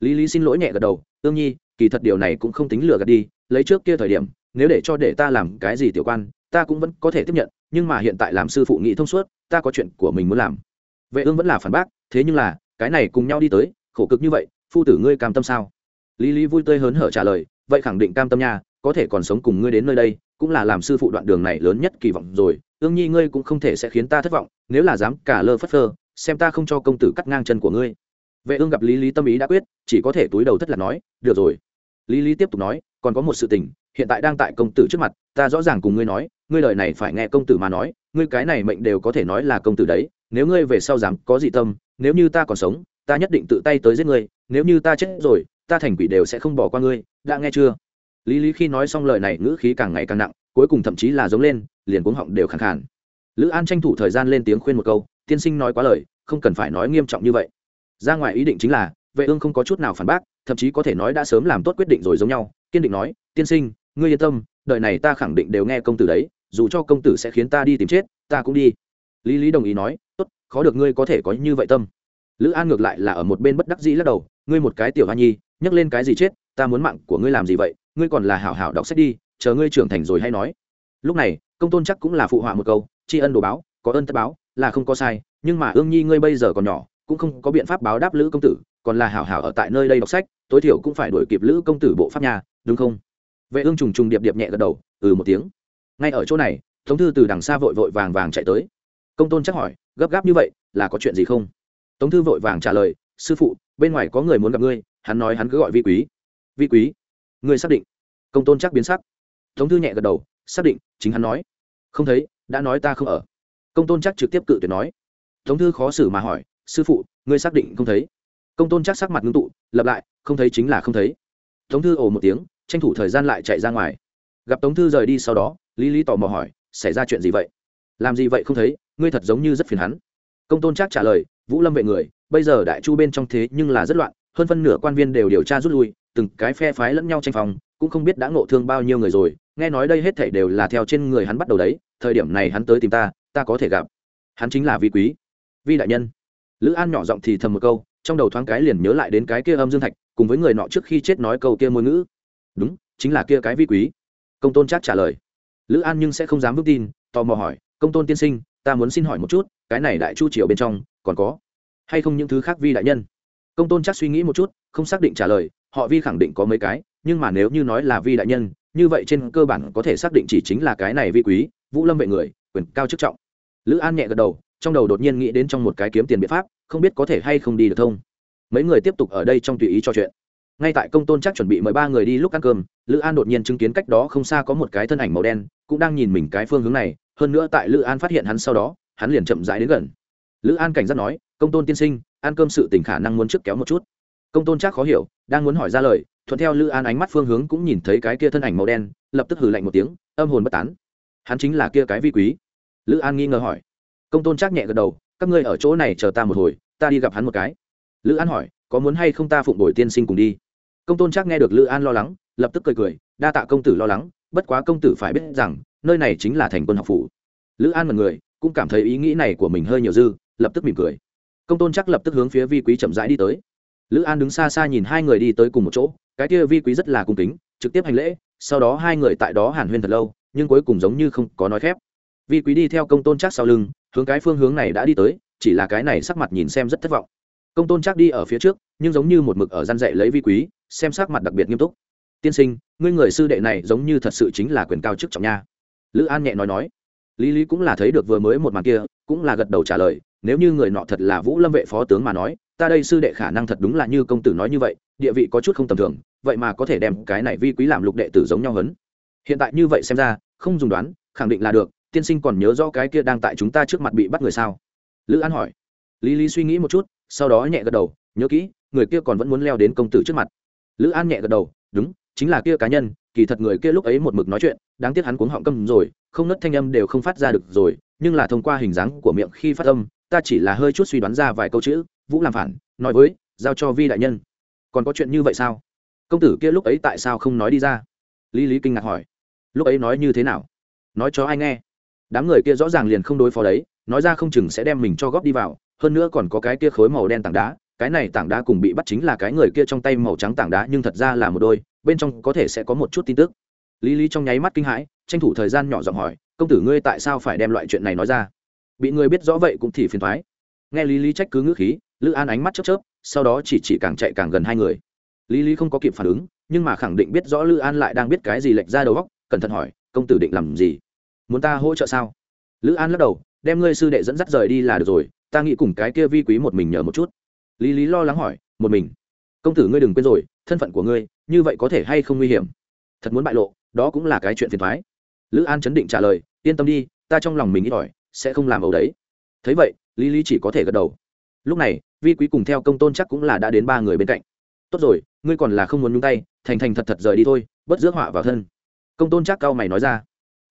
Lý lý xin lỗi nhẹ gật đầu, ương nhi, kỳ thật điều này cũng không tính lừa gạt đi, lấy trước kia thời điểm, nếu để cho để ta làm cái gì tiểu quan, ta cũng vẫn có thể tiếp nhận, nhưng mà hiện tại làm sư phụ nghị thông suốt, ta có chuyện của mình muốn làm. Vệ ương vẫn là phản bác, thế nhưng là cái này cùng nhau đi tới, khổ cực như vậy, phu tử ngươi cam tâm sao? Lý lý vui tươi hớn hở trả lời, vậy khẳng định cam tâm nha, có thể còn sống cùng ngươi đến nơi đây, cũng là làm sư phụ đoạn đường này lớn nhất kỳ vọng rồi, ương nhi ngươi cũng không thể sẽ khiến ta thất vọng, nếu là dám cả lơ phất phơ, xem ta không cho công tử cắt ngang chân của ngươi. Vệ ương gặp lý lý tâm ý đã quyết, chỉ có thể túi đầu thất là nói, được rồi. Lý lý tiếp tục nói, còn có một sự tình, hiện tại đang tại công tử trước mặt, ta rõ ràng cùng ngươi nói, ngươi lời này phải nghe công tử mà nói, ngươi cái này mệnh đều có thể nói là công tử đấy, nếu ngươi về sau dám có dị tâm nếu như ta còn sống, ta nhất định tự tay tới giết ngươi, nếu như ta chết rồi, ta thành quỷ đều sẽ không bỏ qua ngươi, đã nghe chưa? Lý lý khi nói xong lời này, ngữ khí càng ngày càng nặng, cuối cùng thậm chí là giống lên, liền cuống họng đều khẳng khàn. Lữ an tranh thủ thời gian lên tiếng khuyên một câu, tiên sinh nói quá lời, không cần phải nói nghiêm trọng như vậy. Ra ngoài ý định chính là, vệ ương không có chút nào phản bác, thậm chí có thể nói đã sớm làm tốt quyết định rồi giống nhau, kiên định nói, tiên sinh, ngươi yên tâm, đời này ta khẳng định đều nghe công tử đấy, dù cho công tử sẽ khiến ta đi tìm chết, ta cũng đi. Lý lý đồng ý nói tốt, khó được ngươi có thể có như vậy tâm. Lữ an ngược lại là ở một bên bất đắc dĩ lắc đầu, ngươi một cái tiểu hoa nhi, nhắc lên cái gì chết, ta muốn mạng của ngươi làm gì vậy, ngươi còn là hảo hảo đọc sách đi, chờ ngươi trưởng thành rồi hay nói. Lúc này, công tôn chắc cũng là phụ họa một câu, tri ân đồ báo, có ơn tất báo, là không có sai, nhưng mà ương nhi ngươi bây giờ còn nhỏ, cũng không có biện pháp báo đáp lữ công tử, còn là hảo hảo ở tại nơi đây đọc sách, tối thiểu cũng phải đuổi kịp lữ công tử bộ pháp nhà đúng không? Vệ ương trùng trùng điệp điệp nhẹ gật đầu ừ một tiếng. Ngay ở chỗ này thống thư từ đằng xa vội vội vàng vàng chạy tới. Công tôn chắc hỏi gấp gáp như vậy, là có chuyện gì không? Tống thư vội vàng trả lời, sư phụ, bên ngoài có người muốn gặp ngươi, hắn nói hắn cứ gọi vi quý. Vi quý? Ngươi xác định? Công tôn chắc biến sắc. Tống thư nhẹ gật đầu, xác định, chính hắn nói. Không thấy, đã nói ta không ở. Công tôn chắc trực tiếp cự tuyệt nói. Tống thư khó xử mà hỏi, sư phụ, ngươi xác định không thấy? Công tôn chắc sắc mặt ngưng tụ lập lại, không thấy chính là không thấy. Tống thư ồ một tiếng, tranh thủ thời gian lại chạy ra ngoài. Gặp tống thư rời đi sau đó, lý lý tò mò hỏi, xảy ra chuyện gì vậy? Làm gì vậy không thấy, ngươi thật giống như rất phiền hắn. Công tôn chắc trả lời, vũ lâm vệ người, bây giờ đại chu bên trong thế nhưng là rất loạn, hơn phân nửa quan viên đều điều tra rút lui, từng cái phe phái lẫn nhau tranh phòng cũng không biết đã ngộ thương bao nhiêu người rồi, nghe nói đây hết thảy đều là theo trên người hắn bắt đầu đấy, thời điểm này hắn tới tìm ta ta có thể gặp. Hắn chính là vi quý. Vi đại nhân. Lữ an nhỏ giọng thì thầm một câu, trong đầu thoáng cái liền nhớ lại đến cái kia âm dương thạch, cùng với người nọ trước khi chết nói câu kia ngôn ngữ. Đúng, chính là kia cái vi quý. Công tôn chắc trả lời. Lữ an nhưng sẽ không dám vững tin, tò mò hỏi công tôn tiên sinh, ta muốn xin hỏi một chút, cái này đại chu triều bên trong, còn có hay không những thứ khác vi đại nhân? Công tôn chắc suy nghĩ một chút, không xác định trả lời, họ vi khẳng định có mấy cái, nhưng mà nếu như nói là vi đại nhân, như vậy trên cơ bản có thể xác định chỉ chính là cái này vi quý, vũ lâm vệ người, quyền cao chức trọng. Lữ an nhẹ gật đầu, trong đầu đột nhiên nghĩ đến trong một cái kiếm tiền biện pháp, không biết có thể hay không đi được thông. Mấy người tiếp tục ở đây trong tùy ý trò chuyện. Ngay tại công tôn chắc chuẩn bị mời ba người đi lúc ăn cơm, lữ an đột nhiên chứng kiến cách đó không xa có một cái thân ảnh màu đen, cũng đang nhìn mình cái phương hướng này hơn nữa tại lữ an phát hiện hắn sau đó, hắn liền chậm rãi đến gần. Lữ an cảnh giác nói, công tôn tiên sinh, ăn cơm sự tình khả năng muốn trước kéo một chút. Công tôn chắc khó hiểu, đang muốn hỏi ra lời, thuận theo lữ an ánh mắt phương hướng cũng nhìn thấy cái kia thân ảnh màu đen, lập tức hử lạnh một tiếng, âm hồn bất tán. Hắn chính là kia cái vi quý. Lữ an nghi ngờ hỏi. Công tôn chắc nhẹ gật đầu, các ngươi ở chỗ này chờ ta một hồi, ta đi gặp hắn một cái. Lữ an hỏi, có muốn hay không ta phụng đổi tiên sinh cùng đi? Công tôn chắc nghe được lữ an lo lắng, lập tức cười cười, đa tạ công tử lo lắng bất quá công tử phải biết rằng, nơi này chính là thành quân học phủ. Lữ an mật người, cũng cảm thấy ý nghĩ này của mình hơi nhiều dư, lập tức mỉm cười. Công tôn chắc lập tức hướng phía vi quý chậm rãi đi tới. Lữ an đứng xa xa nhìn hai người đi tới cùng một chỗ, cái kia vi quý rất là cung kính, trực tiếp hành lễ, sau đó hai người tại đó hàn huyên thật lâu, nhưng cuối cùng giống như không có nói khép. Vi quý đi theo công tôn chắc sau lưng, hướng cái phương hướng này đã đi tới, chỉ là cái này sắc mặt nhìn xem rất thất vọng. Công tôn chắc đi ở phía trước, nhưng giống như một mực ở gian dạy lấy vi quý, xem sắc mặt đặc biệt nghiêm túc tiên sinh, ngươi người sư đệ này giống như thật sự chính là quyền cao chức trọng nha. Lữ an nhẹ nói nói. Lý lý cũng là thấy được vừa mới một màn kia, cũng là gật đầu trả lời, nếu như người nọ thật là vũ lâm vệ phó tướng mà nói, ta đây sư đệ khả năng thật đúng là như công tử nói như vậy, địa vị có chút không tầm thường, vậy mà có thể đem cái này vi quý làm lục đệ tử giống nhau hấn. Hiện tại như vậy xem ra, không dùng đoán, khẳng định là được, tiên sinh còn nhớ rõ cái kia đang tại chúng ta trước mặt bị bắt người sao? Lữ an hỏi. Lý lý suy nghĩ một chút, sau đó nhẹ gật đầu, nhớ kỹ, người kia còn vẫn muốn leo đến công tử trước mặt. Lữ an nhẹ gật đầu, đúng chính là kia cá nhân, kỳ thật người kia lúc ấy một mực nói chuyện, đáng tiếc hắn cuống họng câm rồi, không nứt thanh âm đều không phát ra được rồi, nhưng là thông qua hình dáng của miệng khi phát âm, ta chỉ là hơi chút suy đoán ra vài câu chữ, vũ làm phản, nói với, giao cho vi đại nhân. Còn có chuyện như vậy sao? Công tử kia lúc ấy tại sao không nói đi ra? Lý lý kinh ngạc hỏi. Lúc ấy nói như thế nào? Nói cho ai nghe? Đám người kia rõ ràng liền không đối phó đấy, nói ra không chừng sẽ đem mình cho góp đi vào, hơn nữa còn có cái kia khối màu đen tảng đá cái này tảng đá cùng bị bắt chính là cái người kia trong tay màu trắng tảng đá, nhưng thật ra là một đôi, bên trong có thể sẽ có một chút tin tức. Lý lý trong nháy mắt kinh hãi, tranh thủ thời gian nhỏ giọng hỏi, công tử ngươi tại sao phải đem loại chuyện này nói ra? Bị người biết rõ vậy cũng thì phiền thoái nghe lý lý trách cứ ngữ khí, lữ an ánh mắt chớp chớp, sau đó chỉ chỉ càng chạy càng gần hai người. Lý lý không có kịp phản ứng, nhưng mà khẳng định biết rõ lữ an lại đang biết cái gì lệch ra đầu góc cẩn thận hỏi, công tử định làm gì? Muốn ta hỗ trợ sao? Lữ an lắc đầu, đem ngươi sư đệ dẫn dắt rời đi là được rồi, ta nghĩ cùng cái kia vi quý một mình nhờ một chút lý lý lo lắng hỏi, một mình? Công tử ngươi đừng quên rồi, thân phận của ngươi, như vậy có thể hay không nguy hiểm? Thật muốn bại lộ, đó cũng là cái chuyện phiền thoái lữ an chấn định trả lời, yên tâm đi, ta trong lòng mình ít ỏi, sẽ không làm ẩu đấy. Thấy vậy, lý lý chỉ có thể gật đầu. Lúc này, vi quý cùng theo công tôn chắc cũng là đã đến ba người bên cạnh. Tốt rồi, ngươi còn là không muốn nhúng tay, thành thành thật thật rời đi thôi bất rước họa vào thân. Công tôn chắc cao mày nói ra.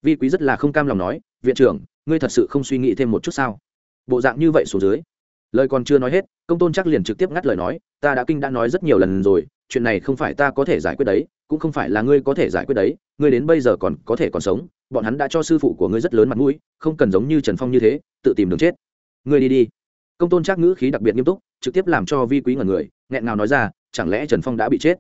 Vi quý rất là không cam lòng nói, viện trưởng, ngươi thật sự không suy nghĩ thêm một chút sao? Bộ dạng như vậy xuống dưới lời còn chưa nói hết, công tôn chắc liền trực tiếp ngắt lời nói, ta đã kinh đã nói rất nhiều lần rồi, chuyện này không phải ta có thể giải quyết đấy, cũng không phải là ngươi có thể giải quyết đấy, ngươi đến bây giờ còn có thể còn sống, bọn hắn đã cho sư phụ của ngươi rất lớn mặt mũi, không cần giống như trần phong như thế, tự tìm đường chết. Ngươi đi đi. Công tôn chắc ngữ khí đặc biệt nghiêm túc, trực tiếp làm cho vi quý ngần người, nghẹn ngào nói ra, chẳng lẽ trần phong đã bị chết?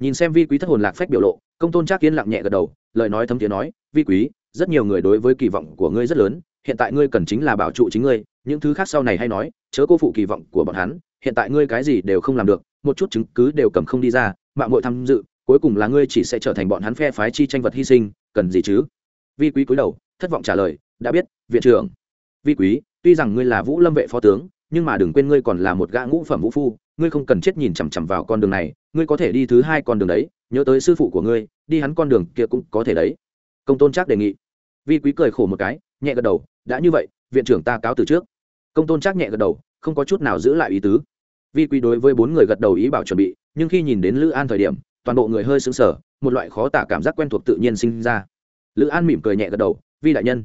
Nhìn xem vi quý thất hồn lạc phách biểu lộ, công tôn chắc yên lặng nhẹ gật đầu, lời nói thấm tiếng nói, vi quý, rất nhiều người đối với kỳ vọng của ngươi rất lớn, hiện tại ngươi cần chính là bảo trụ chính ngươi những thứ khác sau này hay nói, chớ cô phụ kỳ vọng của bọn hắn, hiện tại ngươi cái gì đều không làm được, một chút chứng cứ đều cầm không đi ra, mạng hội tham dự, cuối cùng là ngươi chỉ sẽ trở thành bọn hắn phe phái chi tranh vật hy sinh, cần gì chứ? Vi quý cúi đầu, thất vọng trả lời, đã biết, viện trưởng. Vi quý, tuy rằng ngươi là vũ lâm vệ phó tướng, nhưng mà đừng quên ngươi còn là một gã ngũ phẩm vũ phu, ngươi không cần chết nhìn chằm chằm vào con đường này, ngươi có thể đi thứ hai con đường đấy, nhớ tới sư phụ của ngươi, đi hắn con đường kia cũng có thể đấy. Công tôn trác đề nghị. Vi quý cười khổ một cái, nhẹ gật đầu, đã như vậy viện trưởng ta cáo từ trước. Công tôn trác nhẹ gật đầu, không có chút nào giữ lại ý tứ. Vi quý đối với bốn người gật đầu ý bảo chuẩn bị, nhưng khi nhìn đến lữ an thời điểm, toàn bộ người hơi sững sờ, một loại khó tả cảm giác quen thuộc tự nhiên sinh ra. Lữ an mỉm cười nhẹ gật đầu, vi đại nhân.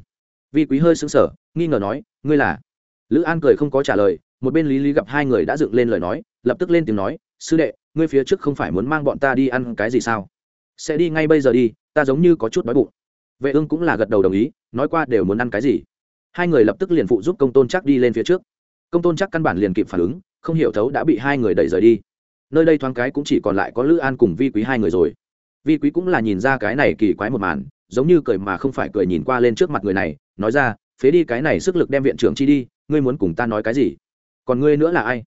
Vi quý hơi sững sờ, nghi ngờ nói, ngươi là? Lữ an cười không có trả lời, một bên lý lý gặp hai người đã dựng lên lời nói, lập tức lên tiếng nói, sư đệ, ngươi phía trước không phải muốn mang bọn ta đi ăn cái gì sao? Sẽ đi ngay bây giờ đi, ta giống như có chút đói bụng. Vệ ương cũng là gật đầu đồng ý, nói qua đều muốn ăn cái gì hai người lập tức liền phụ giúp công tôn chắc đi lên phía trước. Công tôn chắc căn bản liền kịp phản ứng, không hiểu thấu đã bị hai người đẩy rời đi. Nơi đây thoáng cái cũng chỉ còn lại có lữ an cùng vi quý hai người rồi. Vi quý cũng là nhìn ra cái này kỳ quái một màn, giống như cười mà không phải cười nhìn qua lên trước mặt người này, nói ra, phế đi cái này sức lực đem viện trưởng chi đi, ngươi muốn cùng ta nói cái gì? Còn ngươi nữa là ai?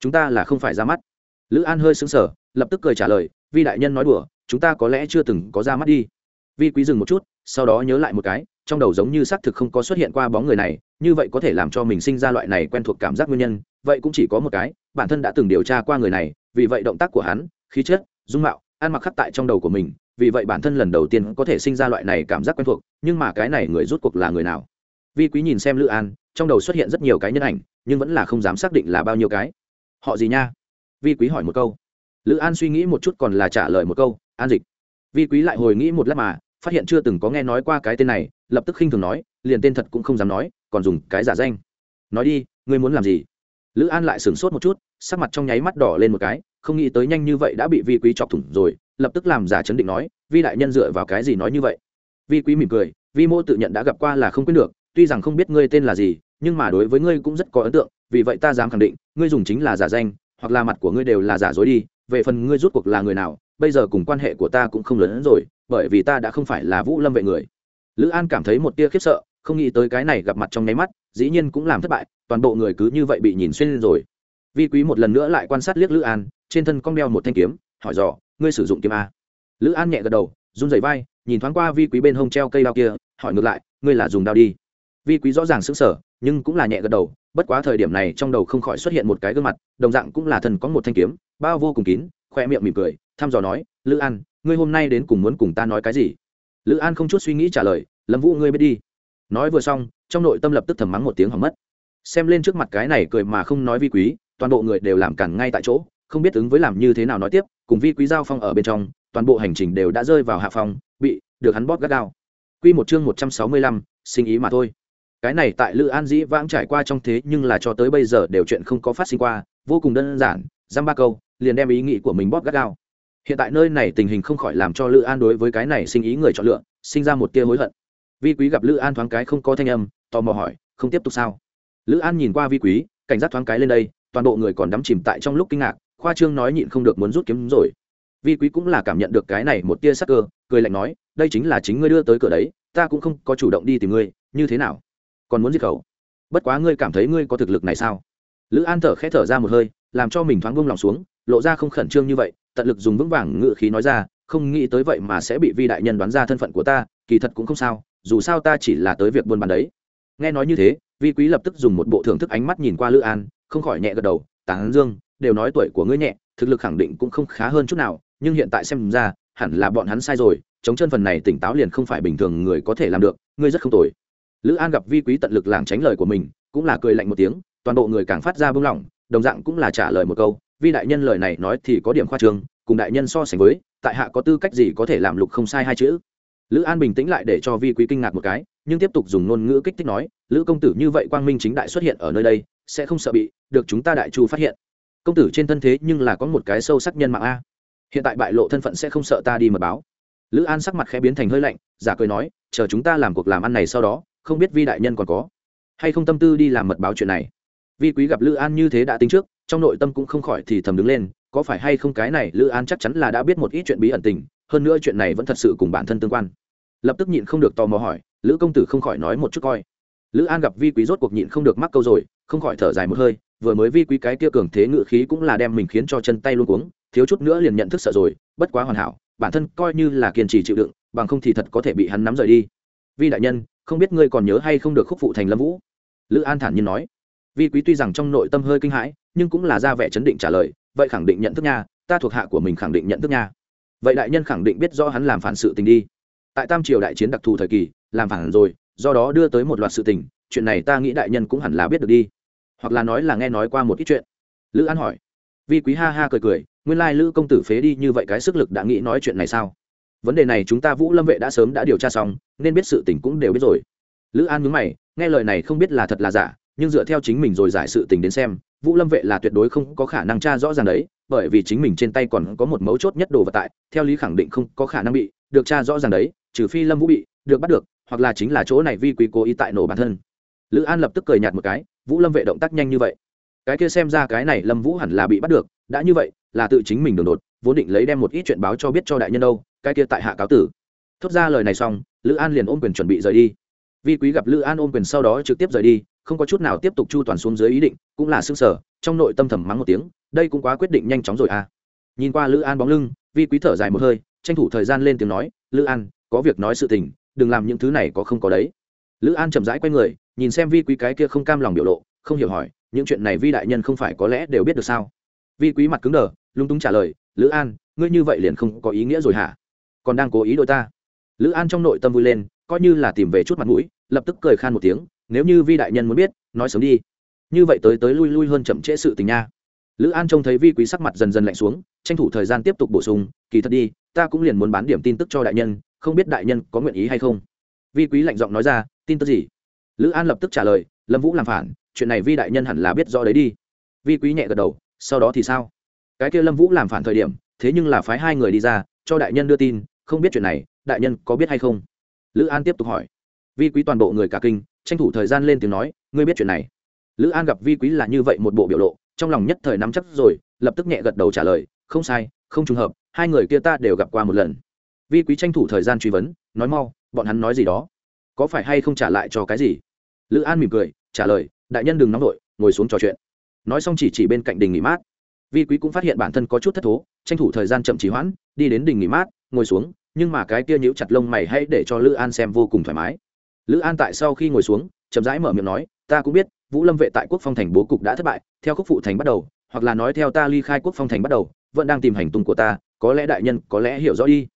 Chúng ta là không phải ra mắt. Lữ an hơi xứng sở lập tức cười trả lời, vi đại nhân nói đùa, chúng ta có lẽ chưa từng có ra mắt đi. Vi quý dừng một chút, sau đó nhớ lại một cái trong đầu giống như xác thực không có xuất hiện qua bóng người này, như vậy có thể làm cho mình sinh ra loại này quen thuộc cảm giác nguyên nhân, vậy cũng chỉ có một cái, bản thân đã từng điều tra qua người này, vì vậy động tác của hắn, khí chất, dung mạo, ăn mặc khắc tại trong đầu của mình, vì vậy bản thân lần đầu tiên có thể sinh ra loại này cảm giác quen thuộc, nhưng mà cái này người rút cuộc là người nào? Vi quý nhìn xem lữ an, trong đầu xuất hiện rất nhiều cái nhân ảnh, nhưng vẫn là không dám xác định là bao nhiêu cái. Họ gì nha? Vi quý hỏi một câu. Lữ an suy nghĩ một chút còn là trả lời một câu, an dịch. Vi quý lại hồi nghĩ một lát mà phát hiện chưa từng có nghe nói qua cái tên này, lập tức khinh thường nói, liền tên thật cũng không dám nói, còn dùng cái giả danh. Nói đi, ngươi muốn làm gì? Lữ an lại sửng sốt một chút, sắc mặt trong nháy mắt đỏ lên một cái, không nghĩ tới nhanh như vậy đã bị vi quý chọc thủng rồi, lập tức làm giả chấn định nói, vi đại nhân dựa vào cái gì nói như vậy? Vi quý mỉm cười, vi mô tự nhận đã gặp qua là không quyết được, tuy rằng không biết ngươi tên là gì, nhưng mà đối với ngươi cũng rất có ấn tượng, vì vậy ta dám khẳng định, ngươi dùng chính là giả danh, hoặc là mặt của ngươi đều là giả dối đi, về phần ngươi rút cuộc là người nào, bây giờ cùng quan hệ của ta cũng không lớn hơn rồi bởi vì ta đã không phải là vũ lâm vệ người. Lữ an cảm thấy một tia khiếp sợ, không nghĩ tới cái này gặp mặt trong nháy mắt, dĩ nhiên cũng làm thất bại, toàn bộ người cứ như vậy bị nhìn xuyên lên rồi. Vi quý một lần nữa lại quan sát liếc lữ an, trên thân cong đeo một thanh kiếm, hỏi dò, ngươi sử dụng kiếm a? Lữ an nhẹ gật đầu, run rẩy vai, nhìn thoáng qua vi quý bên hông treo cây đao kia, hỏi ngược lại, ngươi là dùng đao đi? Vi quý rõ ràng xứng sở nhưng cũng là nhẹ gật đầu, bất quá thời điểm này trong đầu không khỏi xuất hiện một cái gương mặt, đồng dạng cũng là thần có một thanh kiếm, bao vô cùng kín khoe miệng mỉm cười, thăm dò nói, lữ an ngươi hôm nay đến cùng muốn cùng ta nói cái gì? Lữ an không chút suy nghĩ trả lời lâm vũ ngươi biết đi. Nói vừa xong trong nội tâm lập tức thầm mắng một tiếng hỏng mất. Xem lên trước mặt cái này cười mà không nói vi quý toàn bộ người đều làm cản ngay tại chỗ không biết ứng với làm như thế nào nói tiếp cùng vi quý giao phong ở bên trong toàn bộ hành trình đều đã rơi vào hạ phòng, bị được hắn bóp gắt gao. Quy một chương một trăm sáu mươi lăm sinh ý mà thôi. Cái này tại lữ an dĩ vãng trải qua trong thế nhưng là cho tới bây giờ đều chuyện không có phát sinh qua vô cùng đơn giản dăm ba câu liền đem ý nghĩ của mình bóp gắt gao hiện tại nơi này tình hình không khỏi làm cho lữ an đối với cái này sinh ý người chọn lựa, sinh ra một tia hối hận. Vi quý gặp lữ an thoáng cái không có thanh âm, tò mò hỏi, không tiếp tục sao? Lữ an nhìn qua vi quý, cảnh giác thoáng cái lên đây, toàn bộ người còn đắm chìm tại trong lúc kinh ngạc, khoa trương nói nhịn không được muốn rút kiếm rồi. Vi quý cũng là cảm nhận được cái này một tia sắc cơ, cười lạnh nói, đây chính là chính ngươi đưa tới cửa đấy, ta cũng không có chủ động đi tìm ngươi, như thế nào? Còn muốn diệt khẩu bất quá ngươi cảm thấy ngươi có thực lực này sao? Lữ an thở khẽ thở ra một hơi, làm cho mình thoáng bông lòng xuống, lộ ra không khẩn trương như vậy tận lực dùng vững vàng ngự khí nói ra, không nghĩ tới vậy mà sẽ bị vi đại nhân đoán ra thân phận của ta, kỳ thật cũng không sao, dù sao ta chỉ là tới việc buôn bán đấy. Nghe nói như thế, vi quý lập tức dùng một bộ thưởng thức ánh mắt nhìn qua lữ an, không khỏi nhẹ gật đầu, tán dương, đều nói tuổi của ngươi nhẹ, thực lực khẳng định cũng không khá hơn chút nào, nhưng hiện tại xem ra, hẳn là bọn hắn sai rồi, chống chân phần này tỉnh táo liền không phải bình thường người có thể làm được, ngươi rất không tồi. Lữ an gặp vi quý tận lực làng tránh lời của mình, cũng là cười lạnh một tiếng, toàn bộ người càng phát ra bưng lỏng, đồng dạng cũng là trả lời một câu vi đại nhân lời này nói thì có điểm khoa trương, cùng đại nhân so sánh với, tại hạ có tư cách gì có thể làm lục không sai hai chữ? Lữ an bình tĩnh lại để cho vi quý kinh ngạc một cái, nhưng tiếp tục dùng ngôn ngữ kích thích nói, lữ công tử, như vậy quang minh chính đại xuất hiện ở nơi đây, sẽ không sợ bị được chúng ta đại chu phát hiện. Công tử trên thân thế nhưng là có một cái sâu sắc nhân mạng a. Hiện tại bại lộ thân phận sẽ không sợ ta đi mật báo. Lữ an sắc mặt khẽ biến thành hơi lạnh, giả cười nói, chờ chúng ta làm cuộc làm ăn này sau đó, không biết vi đại nhân còn có hay không tâm tư đi làm mật báo chuyện này. Vi quý gặp lữ an như thế đã tính trước trong nội tâm cũng không khỏi thì thầm đứng lên, có phải hay không cái này lữ an chắc chắn là đã biết một ít chuyện bí ẩn tình, hơn nữa chuyện này vẫn thật sự cùng bản thân tương quan. Lập tức nhịn không được tò mò hỏi, lữ công tử không khỏi nói một chút coi. Lữ an gặp vi quý rốt cuộc nhịn không được mắc câu rồi, không khỏi thở dài một hơi, vừa mới vi quý cái kia cường thế ngự khí cũng là đem mình khiến cho chân tay luôn cuống, thiếu chút nữa liền nhận thức sợ rồi, bất quá hoàn hảo, bản thân coi như là kiên trì chịu đựng, bằng không thì thật có thể bị hắn nắm rời đi. Vi đại nhân, không biết ngươi còn nhớ hay không được khúc phụ thành lâm vũ? Lữ an thản nhiên nói. Vi quý tuy rằng trong nội tâm hơi kinh hãi nhưng cũng là ra vẻ chấn định trả lời, vậy khẳng định nhận thức nha, ta thuộc hạ của mình khẳng định nhận thức nha. Vậy đại nhân khẳng định biết do hắn làm phản sự tình đi. Tại tam triều đại chiến đặc thù thời kỳ, làm phản rồi, do đó đưa tới một loạt sự tình, chuyện này ta nghĩ đại nhân cũng hẳn là biết được đi. Hoặc là nói là nghe nói qua một ít chuyện. Lữ an hỏi. Vi quý ha ha cười cười, nguyên lai lữ công tử phế đi như vậy cái sức lực đã nghĩ nói chuyện này sao? Vấn đề này chúng ta vũ lâm vệ đã sớm đã điều tra xong, nên biết sự tình cũng đều biết rồi. Lữ an nhớ mày, nghe lời này không biết là thật là giả, nhưng dựa theo chính mình rồi giải sự tình đến xem vũ lâm vệ là tuyệt đối không có khả năng tra rõ ràng đấy, bởi vì chính mình trên tay còn có một mấu chốt nhất đồ vật tại, theo lý khẳng định không có khả năng bị được tra rõ ràng đấy, trừ phi lâm vũ bị được bắt được, hoặc là chính là chỗ này vi quý cố ý tại nổ bản thân. Lữ an lập tức cười nhạt một cái, vũ lâm vệ động tác nhanh như vậy. Cái kia xem ra cái này lâm vũ hẳn là bị bắt được, đã như vậy, là tự chính mình đường đột, vốn định lấy đem một ít chuyện báo cho biết cho đại nhân đâu, cái kia tại hạ cáo tử. Thốt ra lời này xong, lữ an liền ôm quyền chuẩn bị rời đi. Vi quý gặp lữ an ôm quyền sau đó trực tiếp rời đi không có chút nào tiếp tục chu toàn xuống dưới ý định, cũng là xương sở trong nội tâm thầm mắng một tiếng, đây cũng quá quyết định nhanh chóng rồi à. Nhìn qua lữ an bóng lưng, vi quý thở dài một hơi, tranh thủ thời gian lên tiếng nói, lữ an, có việc nói sự tình, đừng làm những thứ này có không có đấy. Lữ an chậm rãi q u a y người, nhìn xem vi quý cái kia không cam lòng biểu lộ, không hiểu hỏi, những chuyện này vi đại nhân không phải có lẽ đều biết được sao? Vi quý mặt cứng đờ, lung túng trả lời, lữ an, ngươi như vậy liền không có ý nghĩa rồi hả? Còn đang cố ý đôi ta? Lữ an trong nội tâm vui lên, coi như là tìm về chút mặt mũi, lập tức cười khan một tiếng nếu như vi đại nhân muốn biết, nói sớm đi. Như vậy tới tới lui lui hơn chậm trễ sự tình nha. Lữ an trông thấy vi quý sắc mặt dần dần lạnh xuống, tranh thủ thời gian tiếp tục bổ sung, kỳ thật đi, ta cũng liền muốn bán điểm tin tức cho đại nhân, không biết đại nhân có nguyện ý hay không? Vi quý lạnh giọng nói ra, tin tức gì? Lữ an lập tức trả lời, lâm vũ làm phản, chuyện này vi đại nhân hẳn là biết rõ đấy đi. Vi quý nhẹ gật đầu, sau đó thì sao? Cái kia lâm vũ làm phản thời điểm, thế nhưng là phái hai người đi ra, cho đại nhân đưa tin, không biết chuyện này, đại nhân có biết hay không? Lữ an tiếp tục hỏi. Vi quý toàn bộ người cả kinh tranh thủ thời gian lên tiếng nói, ngươi biết chuyện này? Lữ an gặp vi quý là như vậy một bộ biểu lộ, trong lòng nhất thời nắm chắc rồi, lập tức nhẹ gật đầu trả lời, không sai, không trùng hợp, hai người kia ta đều gặp qua một lần. Vi quý tranh thủ thời gian truy vấn, nói mau, bọn hắn nói gì đó? Có phải hay không trả lại cho cái gì? Lữ an mỉm cười, trả lời, đại nhân đừng nóng vội, ngồi xuống trò chuyện. Nói xong chỉ chỉ bên cạnh đình nghỉ mát. Vi quý cũng phát hiện bản thân có chút thất thố, tranh thủ thời gian chậm trì hoãn, đi đến đình nghỉ mát, ngồi xuống, nhưng mà cái kia nhíu chặt lông mày hãy để cho lữ an xem vô cùng thoải mái lữ an tại sau khi ngồi xuống, chậm rãi mở miệng nói, ta cũng biết, vũ lâm vệ tại quốc phong thành bố cục đã thất bại, theo Quốc phụ thành bắt đầu, hoặc là nói theo ta ly khai quốc phong thành bắt đầu, vẫn đang tìm hành tung của ta, có lẽ đại nhân, có lẽ hiểu rõ đi.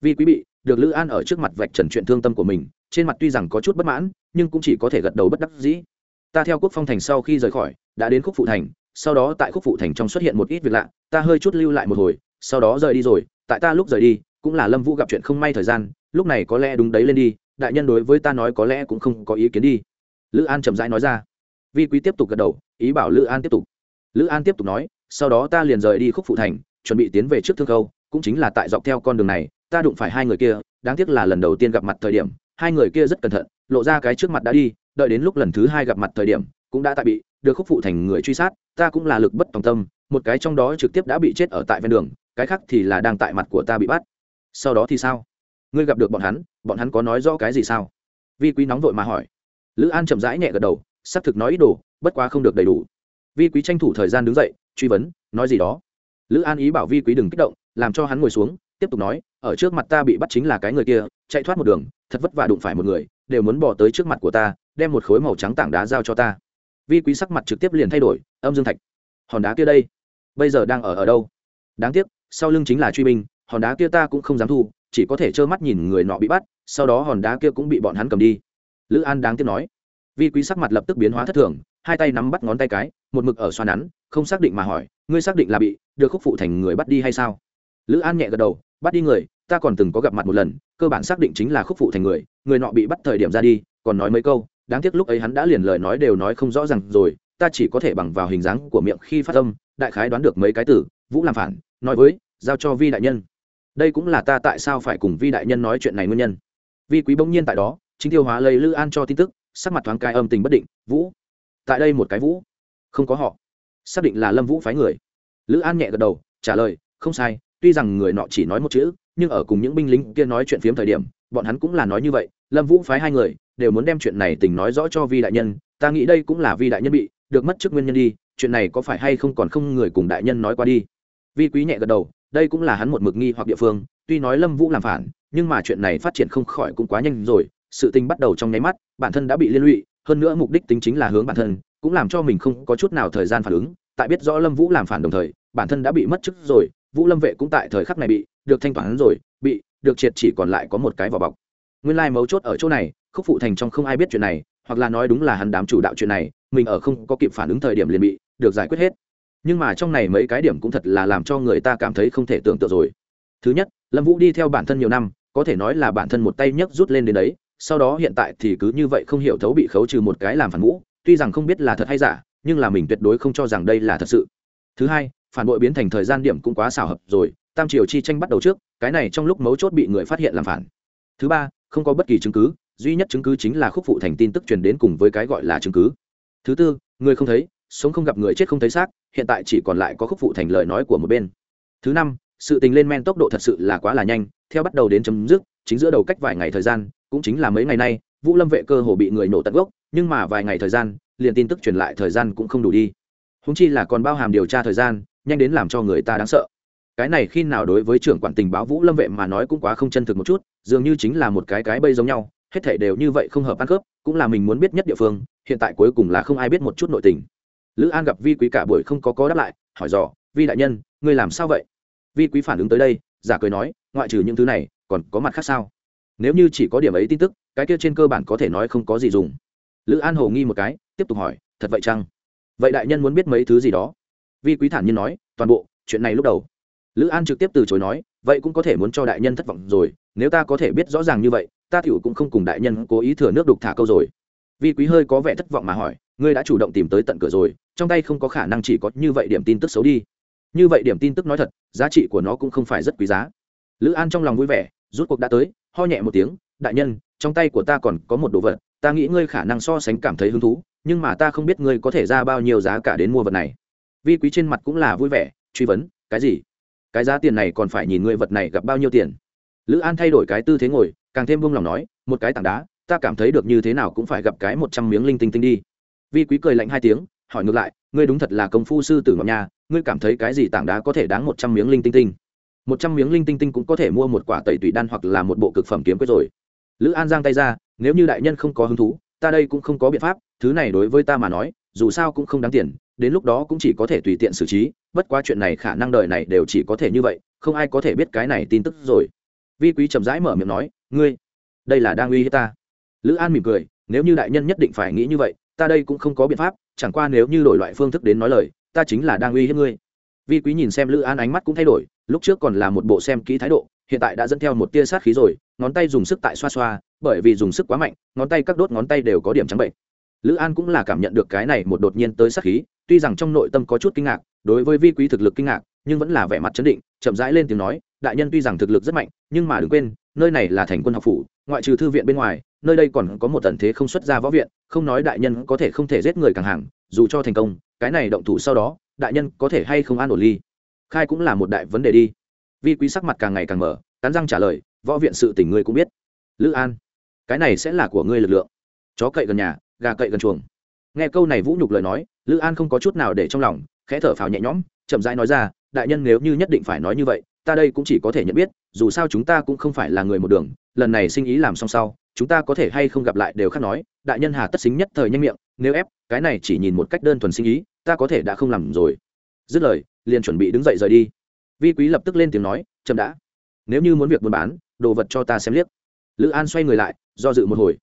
Vì quý bị được lữ an ở trước mặt vạch trần chuyện thương tâm của mình, trên mặt tuy rằng có chút bất mãn, nhưng cũng chỉ có thể gật đầu bất đắc dĩ. Ta theo quốc phong thành sau khi rời khỏi, đã đến khúc phụ thành, sau đó tại khúc phụ thành trong xuất hiện một ít việc lạ, ta hơi chút lưu lại một hồi, sau đó rời đi rồi, tại ta lúc rời đi, cũng là lâm vũ gặp chuyện không may thời gian, lúc này có lẽ đúng đấy lên đi đại nhân đối với ta nói có lẽ cũng không có ý kiến đi. Lữ an chậm rãi nói ra. Vi quý tiếp tục gật đầu, ý bảo lữ an tiếp tục. Lữ an tiếp tục nói, sau đó ta liền rời đi khúc phụ thành, chuẩn bị tiến về trước thương khâu, cũng chính là tại dọc theo con đường này, ta đụng phải hai người kia, đáng tiếc là lần đầu tiên gặp mặt thời điểm, hai người kia rất cẩn thận, lộ ra cái trước mặt đã đi, đợi đến lúc lần thứ hai gặp mặt thời điểm, cũng đã tại bị, được khúc phụ thành người truy sát, ta cũng là lực bất tòng tâm, một cái trong đó trực tiếp đã bị chết ở tại ven đường, cái khác thì là đang tại mặt của ta bị bắt. Sau đó thì sao? Ngươi gặp được bọn hắn bọn hắn có nói rõ cái gì sao? Vi quý nóng vội mà hỏi. Lữ an chậm rãi nhẹ gật đầu xác thực nói ít đồ, bất quá không được đầy đủ. Vi quý tranh thủ thời gian đứng dậy, truy vấn, nói gì đó. Lữ an ý bảo vi quý đừng kích động, làm cho hắn ngồi xuống, tiếp tục nói, ở trước mặt ta bị bắt chính là cái người kia, chạy thoát một đường, thật vất vả đụng phải một người, đều muốn bỏ tới trước mặt của ta, đem một khối màu trắng tảng đá giao cho ta. Vi quý sắc mặt trực tiếp liền thay đổi, âm dương thạch. Hòn đá kia đây, bây giờ đang ở ở đâu? Đáng tiếc, sau lưng chính là truy binh, hòn đá kia ta cũng không dám thu chỉ có thể trơ mắt nhìn người nọ bị bắt, sau đó hòn đá kia cũng bị bọn hắn cầm đi. Lữ an đáng tiếc nói. Vi quý sắc mặt lập tức biến hóa thất thường, hai tay nắm bắt ngón tay cái, một mực ở xoa nắn, không xác định mà hỏi, ngươi xác định là bị được khúc phụ thành người bắt đi hay sao? Lữ an nhẹ gật đầu, bắt đi người, ta còn từng có gặp mặt một lần, cơ bản xác định chính là khúc phụ thành người người nọ bị bắt thời điểm ra đi, còn nói mấy câu, đáng tiếc lúc ấy hắn đã liền lời nói đều nói không rõ ràng rồi, ta chỉ có thể bằng vào hình dáng của miệng khi phát âm, đại khái đoán được mấy cái từ, vũ làm phản, nói với, giao cho vi đại nhân đây cũng là ta tại sao phải cùng vi đại nhân nói chuyện này nguyên nhân. Vi quý bỗng nhiên tại đó, chính tiêu hóa lấy lữ an cho tin tức, sắc mặt thoáng cai âm tình bất định, vũ, tại đây một cái vũ, không có họ, xác định là lâm vũ phái người. Lữ an nhẹ gật đầu, trả lời, không sai, tuy rằng người nọ chỉ nói một chữ, nhưng ở cùng những binh lính kia nói chuyện phiếm thời điểm, bọn hắn cũng là nói như vậy, lâm vũ phái hai người đều muốn đem chuyện này tình nói rõ cho vi đại nhân, ta nghĩ đây cũng là vi đại nhân bị được mất chức nguyên nhân đi, chuyện này có phải hay không còn không người cùng đại nhân nói qua đi. Vi quý nhẹ gật đầu đây cũng là hắn một mực nghi hoặc địa phương, tuy nói lâm vũ làm phản, nhưng mà chuyện này phát triển không khỏi cũng quá nhanh rồi, sự tình bắt đầu trong nháy mắt, bản thân đã bị liên lụy, hơn nữa mục đích tính chính là hướng bản thân, cũng làm cho mình không có chút nào thời gian phản ứng, tại biết rõ lâm vũ làm phản đồng thời, bản thân đã bị mất chức rồi, vũ lâm vệ cũng tại thời khắc này bị được thanh toán rồi, bị được triệt chỉ còn lại có một cái vỏ bọc. Nguyên lai mấu chốt ở chỗ này, khúc phụ thành trong không ai biết chuyện này, hoặc là nói đúng là hắn đám chủ đạo chuyện này, mình ở không có kịp phản ứng thời điểm liền bị được giải quyết hết nhưng mà trong này mấy cái điểm cũng thật là làm cho người ta cảm thấy không thể tưởng tượng rồi. Thứ nhất, lâm vũ đi theo bản thân nhiều năm, có thể nói là bản thân một tay nhấc rút lên đến đấy, sau đó hiện tại thì cứ như vậy không hiểu thấu bị khấu trừ một cái làm phản ngũ, tuy rằng không biết là thật hay giả, nhưng là mình tuyệt đối không cho rằng đây là thật sự. Thứ hai, phản bội biến thành thời gian điểm cũng quá xảo hợp rồi, tam triều chi tranh bắt đầu trước, cái này trong lúc mấu chốt bị người phát hiện làm phản. Thứ ba, không có bất kỳ chứng cứ, duy nhất chứng cứ chính là khúc phụ thành tin tức truyền đến cùng với cái gọi là chứng cứ. Thứ tư, người không thấy sống không gặp người chết không thấy xác, hiện tại chỉ còn lại có khúc phụ thành lời nói của một bên. Thứ năm, sự tình lên men tốc độ thật sự là quá là nhanh, theo bắt đầu đến chấm dứt, chính giữa đầu cách vài ngày thời gian, cũng chính là mấy ngày nay, vũ lâm vệ cơ hồ bị người nổ tận gốc, nhưng mà vài ngày thời gian, liền tin tức truyền lại thời gian cũng không đủ đi. Húng chi là còn bao hàm điều tra thời gian, nhanh đến làm cho người ta đáng sợ. Cái này khi nào đối với trưởng quản tình báo vũ lâm vệ mà nói cũng quá không chân thực một chút, dường như chính là một cái cái bây giống nhau, hết thể đều như vậy không hợp ăn khớp, cũng là mình muốn biết nhất địa phương, hiện tại cuối cùng là không ai biết một chút nội tình lữ an gặp vi quý cả buổi không có có đáp lại, hỏi dò, vi đại nhân, ngươi làm sao vậy? Vi quý phản ứng tới đây, giả cười nói, ngoại trừ những thứ này, còn có mặt khác sao? Nếu như chỉ có điểm ấy tin tức, cái kia trên cơ bản có thể nói không có gì dùng. Lữ an hồ nghi một cái, tiếp tục hỏi, thật vậy chăng? Vậy đại nhân muốn biết mấy thứ gì đó? Vi quý thản nhiên nói, toàn bộ, chuyện này lúc đầu. Lữ an trực tiếp từ chối nói, vậy cũng có thể muốn cho đại nhân thất vọng rồi, nếu ta có thể biết rõ ràng như vậy, ta tiểu cũng không cùng đại nhân cố ý thừa nước đục thả câu rồi. Vi quý hơi có vẻ thất vọng mà hỏi ngươi đã chủ động tìm tới tận cửa rồi, trong tay không có khả năng chỉ có như vậy điểm tin tức xấu đi. Như vậy điểm tin tức nói thật, giá trị của nó cũng không phải rất quý giá. Lữ an trong lòng vui vẻ, rút cuộc đã tới, ho nhẹ một tiếng, đại nhân, trong tay của ta còn có một đồ vật, ta nghĩ ngươi khả năng so sánh cảm thấy hứng thú, nhưng mà ta không biết ngươi có thể ra bao nhiêu giá cả đến mua vật này. Vi quý trên mặt cũng là vui vẻ, truy vấn, cái gì? Cái giá tiền này còn phải nhìn ngươi vật này gặp bao nhiêu tiền? Lữ an thay đổi cái tư thế ngồi, càng thêm buông lòng nói, một cái tảng đá, ta cảm thấy được như thế nào cũng phải gặp cái một trăm miếng linh tinh tinh đi vi quý cười lạnh hai tiếng, hỏi ngược lại, ngươi đúng thật là công phu sư tử ngọc nha, ngươi cảm thấy cái gì tảng đá có thể đáng một trăm miếng linh tinh tinh? Một trăm miếng linh tinh tinh cũng có thể mua một quả tẩy tủy đan hoặc là một bộ cực phẩm kiếm quyết rồi. Lữ an giang tay ra, nếu như đại nhân không có hứng thú, ta đây cũng không có biện pháp, thứ này đối với ta mà nói, dù sao cũng không đáng tiền, đến lúc đó cũng chỉ có thể tùy tiện xử trí, bất quá chuyện này khả năng đời này đều chỉ có thể như vậy, không ai có thể biết cái này tin tức rồi. Vi quý chậm rãi mở miệng nói, ngươi, đây là đang uy hiếp ta. Lữ an mỉm cười, nếu như đại nhân nhất định phải nghĩ như vậy ta đây cũng không có biện pháp, chẳng qua nếu như đổi loại phương thức đến nói lời, ta chính là đang uy hiếp ngươi. Vi quý nhìn xem lữ an ánh mắt cũng thay đổi, lúc trước còn là một bộ xem kỹ thái độ, hiện tại đã dẫn theo một tia sát khí rồi, ngón tay dùng sức tại xoa xoa, bởi vì dùng sức quá mạnh, ngón tay các đốt ngón tay đều có điểm trắng bệnh. Lữ an cũng là cảm nhận được cái này một đột nhiên tới sát khí, tuy rằng trong nội tâm có chút kinh ngạc, đối với vi quý thực lực kinh ngạc, nhưng vẫn là vẻ mặt chấn định, chậm rãi lên tiếng nói, đại nhân tuy rằng thực lực rất mạnh, nhưng mà đừng quên, nơi này là thành quân học phủ ngoại trừ thư viện bên ngoài, nơi đây còn có một tần thế không xuất ra võ viện, không nói đại nhân có thể không thể giết người càng hàng, dù cho thành công, cái này động thủ sau đó, đại nhân có thể hay không an ổn ly. Khai cũng là một đại vấn đề đi. Vi quý sắc mặt càng ngày càng mở, cắn răng trả lời, võ viện sự tình ngươi cũng biết. Lữ an, cái này sẽ là của ngươi lực lượng. Chó cậy gần nhà, gà cậy gần chuồng. Nghe câu này vũ nhục lời nói, lữ an không có chút nào để trong lòng, khẽ thở phào nhẹ nhõm, chậm rãi nói ra, đại nhân nếu như nhất định phải nói như vậy ta đây cũng chỉ có thể nhận biết, dù sao chúng ta cũng không phải là người một đường, lần này sinh ý làm xong sau, chúng ta có thể hay không gặp lại đều khác nói, đại nhân hà tất xính nhất thời nhanh miệng, nếu ép, cái này chỉ nhìn một cách đơn thuần sinh ý, ta có thể đã không làm rồi. Dứt lời, liền chuẩn bị đứng dậy rời đi. Vi quý lập tức lên tiếng nói, chậm đã. Nếu như muốn việc buôn bán, đồ vật cho ta xem liếc. Lữ an xoay người lại, do dự một hồi.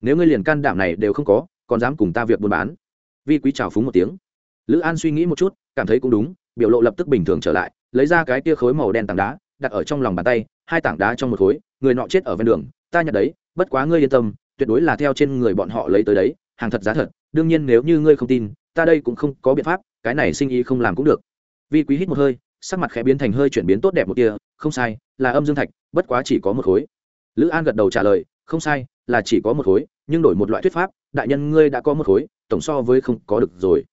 Nếu ngươi liền can đảm này đều không có, còn dám cùng ta việc buôn bán? Vi quý chào phúng một tiếng. Lữ an suy nghĩ một chút, cảm thấy cũng đúng, biểu lộ lập tức bình thường trở lại lấy ra cái tia khối màu đen tảng đá, đặt ở trong lòng bàn tay, hai tảng đá trong một khối, người nọ chết ở ven đường, ta nhận đấy, bất quá ngươi yên tâm, tuyệt đối là theo trên người bọn họ lấy tới đấy, hàng thật giá thật, đương nhiên nếu như ngươi không tin, ta đây cũng không có biện pháp, cái này sinh ý không làm cũng được. Vi quý hít một hơi, sắc mặt khẽ biến thành hơi chuyển biến tốt đẹp một kia không sai, là âm dương thạch, bất quá chỉ có một khối. Lữ an gật đầu trả lời, không sai, là chỉ có một khối, nhưng đổi một loại thuyết pháp, đại nhân ngươi đã có một khối, tổng so với không có được rồi.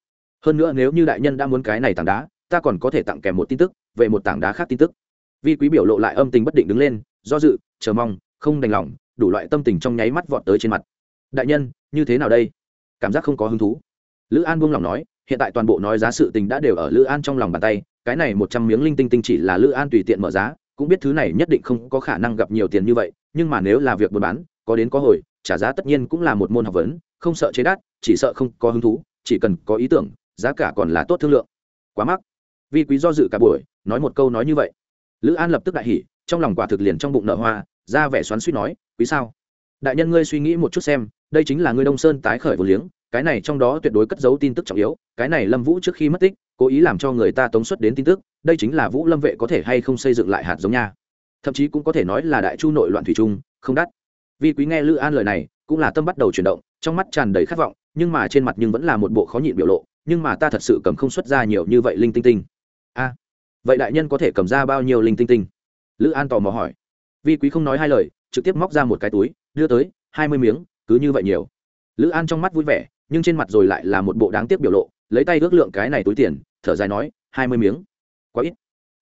Hơn nữa nếu như đại nhân đã muốn cái này tảng đá, ta còn có thể tặng kèm một tin tức về một tảng đá khác tin tức. Vi quý biểu lộ lại âm tình bất định đứng lên, do dự, chờ mong, không đành lòng, đủ loại tâm tình trong nháy mắt vọt tới trên mặt. Đại nhân, như thế nào đây? Cảm giác không có hứng thú. Lữ an buông lòng nói, hiện tại toàn bộ nói giá sự tình đã đều ở lữ an trong lòng bàn tay, cái này một trăm miếng linh tinh tinh chỉ là lữ an tùy tiện mở giá, cũng biết thứ này nhất định không có khả năng gặp nhiều tiền như vậy, nhưng mà nếu là việc buôn bán, có đến có hồi, trả giá tất nhiên cũng là một môn học vấn, không sợ chế đắt, chỉ sợ không có hứng thú, chỉ cần có ý tưởng, giá cả còn là tốt thương lượng. Quá mắc. Vi quý do dự cả buổi, nói một câu nói như vậy. Lữ an lập tức đại hỉ, trong lòng quả thực liền trong bụng nở hoa, ra vẻ xoắn suýt nói, quý sao? Đại nhân ngươi suy nghĩ một chút xem, đây chính là ngươi đông sơn tái khởi vô liếng, cái này trong đó tuyệt đối cất giấu tin tức trọng yếu, cái này lâm vũ trước khi mất tích, cố ý làm cho người ta tống xuất đến tin tức, đây chính là vũ lâm vệ có thể hay không xây dựng lại hạt giống nha. Thậm chí cũng có thể nói là đại chu nội loạn thủy trung không đắt. Vì quý nghe lữ an lời này, cũng là tâm bắt đầu chuyển động, trong mắt tràn đầy khát vọng, nhưng mà trên mặt nhưng vẫn là một bộ khó nhịn biểu lộ, nhưng mà ta thật sự cầm không xuất ra nhiều như vậy linh tinh tinh a, vậy đại nhân có thể cầm ra bao nhiêu linh tinh tinh? Lữ an tò mò hỏi. Vi quý không nói hai lời, trực tiếp móc ra một cái túi, đưa tới, hai mươi miếng, cứ như vậy nhiều. Lữ an trong mắt vui vẻ, nhưng trên mặt rồi lại là một bộ đáng tiếc biểu lộ, lấy tay ước lượng cái này túi tiền, thở dài nói, hai mươi miếng. Quá ít.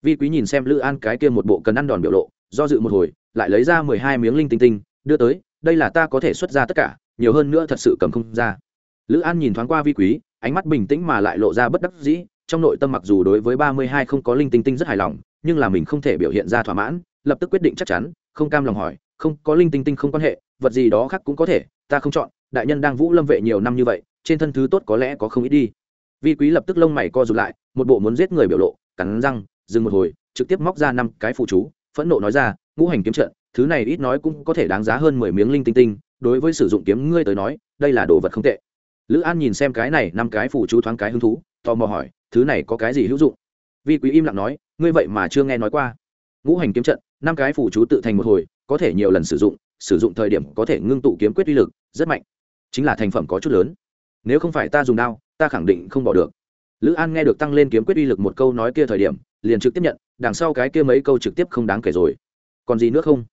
Vi quý nhìn xem lữ an cái kia một bộ cần ăn đòn biểu lộ, do dự một hồi, lại lấy ra mười hai miếng linh tinh tinh, đưa tới, đây là ta có thể xuất ra tất cả, nhiều hơn nữa thật sự cầm không ra. Lữ an nhìn thoáng qua vi quý, ánh mắt bình tĩnh mà lại lộ ra bất đắc dĩ trong nội tâm mặc dù đối với ba mươi hai không có linh tinh tinh rất hài lòng, nhưng là mình không thể biểu hiện ra thỏa mãn, lập tức quyết định chắc chắn, không cam lòng hỏi, không, có linh tinh tinh không quan hệ, vật gì đó khác cũng có thể, ta không chọn, đại nhân đang vũ lâm vệ nhiều năm như vậy, trên thân thứ tốt có lẽ có không ít đi. Vi quý lập tức lông mày co rụt lại, một bộ muốn giết người biểu lộ, cắn răng, dừng một hồi, trực tiếp móc ra năm cái phụ chú, phẫn nộ nói ra, ngũ hành kiếm trận, thứ này ít nói cũng có thể đáng giá hơn mười miếng linh tinh tinh, đối với sử dụng kiếm ngươi tới nói, đây là đồ vật không tệ. Lữ an nhìn xem cái này, năm cái phụ chú thoáng cái hứng thú tò mò hỏi, thứ này có cái gì hữu dụng? Vi quý im lặng nói, ngươi vậy mà chưa nghe nói qua. Ngũ hành kiếm trận, năm cái phủ chú tự thành một hồi, có thể nhiều lần sử dụng sử dụng thời điểm có thể ngưng tụ kiếm quyết uy lực rất mạnh. Chính là thành phẩm có chút lớn. Nếu không phải ta dùng đao, ta khẳng định không bỏ được. Lữ an nghe được tăng lên kiếm quyết uy lực một câu nói kia thời điểm, liền trực tiếp nhận, đằng sau cái kia mấy câu trực tiếp không đáng kể rồi. Còn gì nữa không?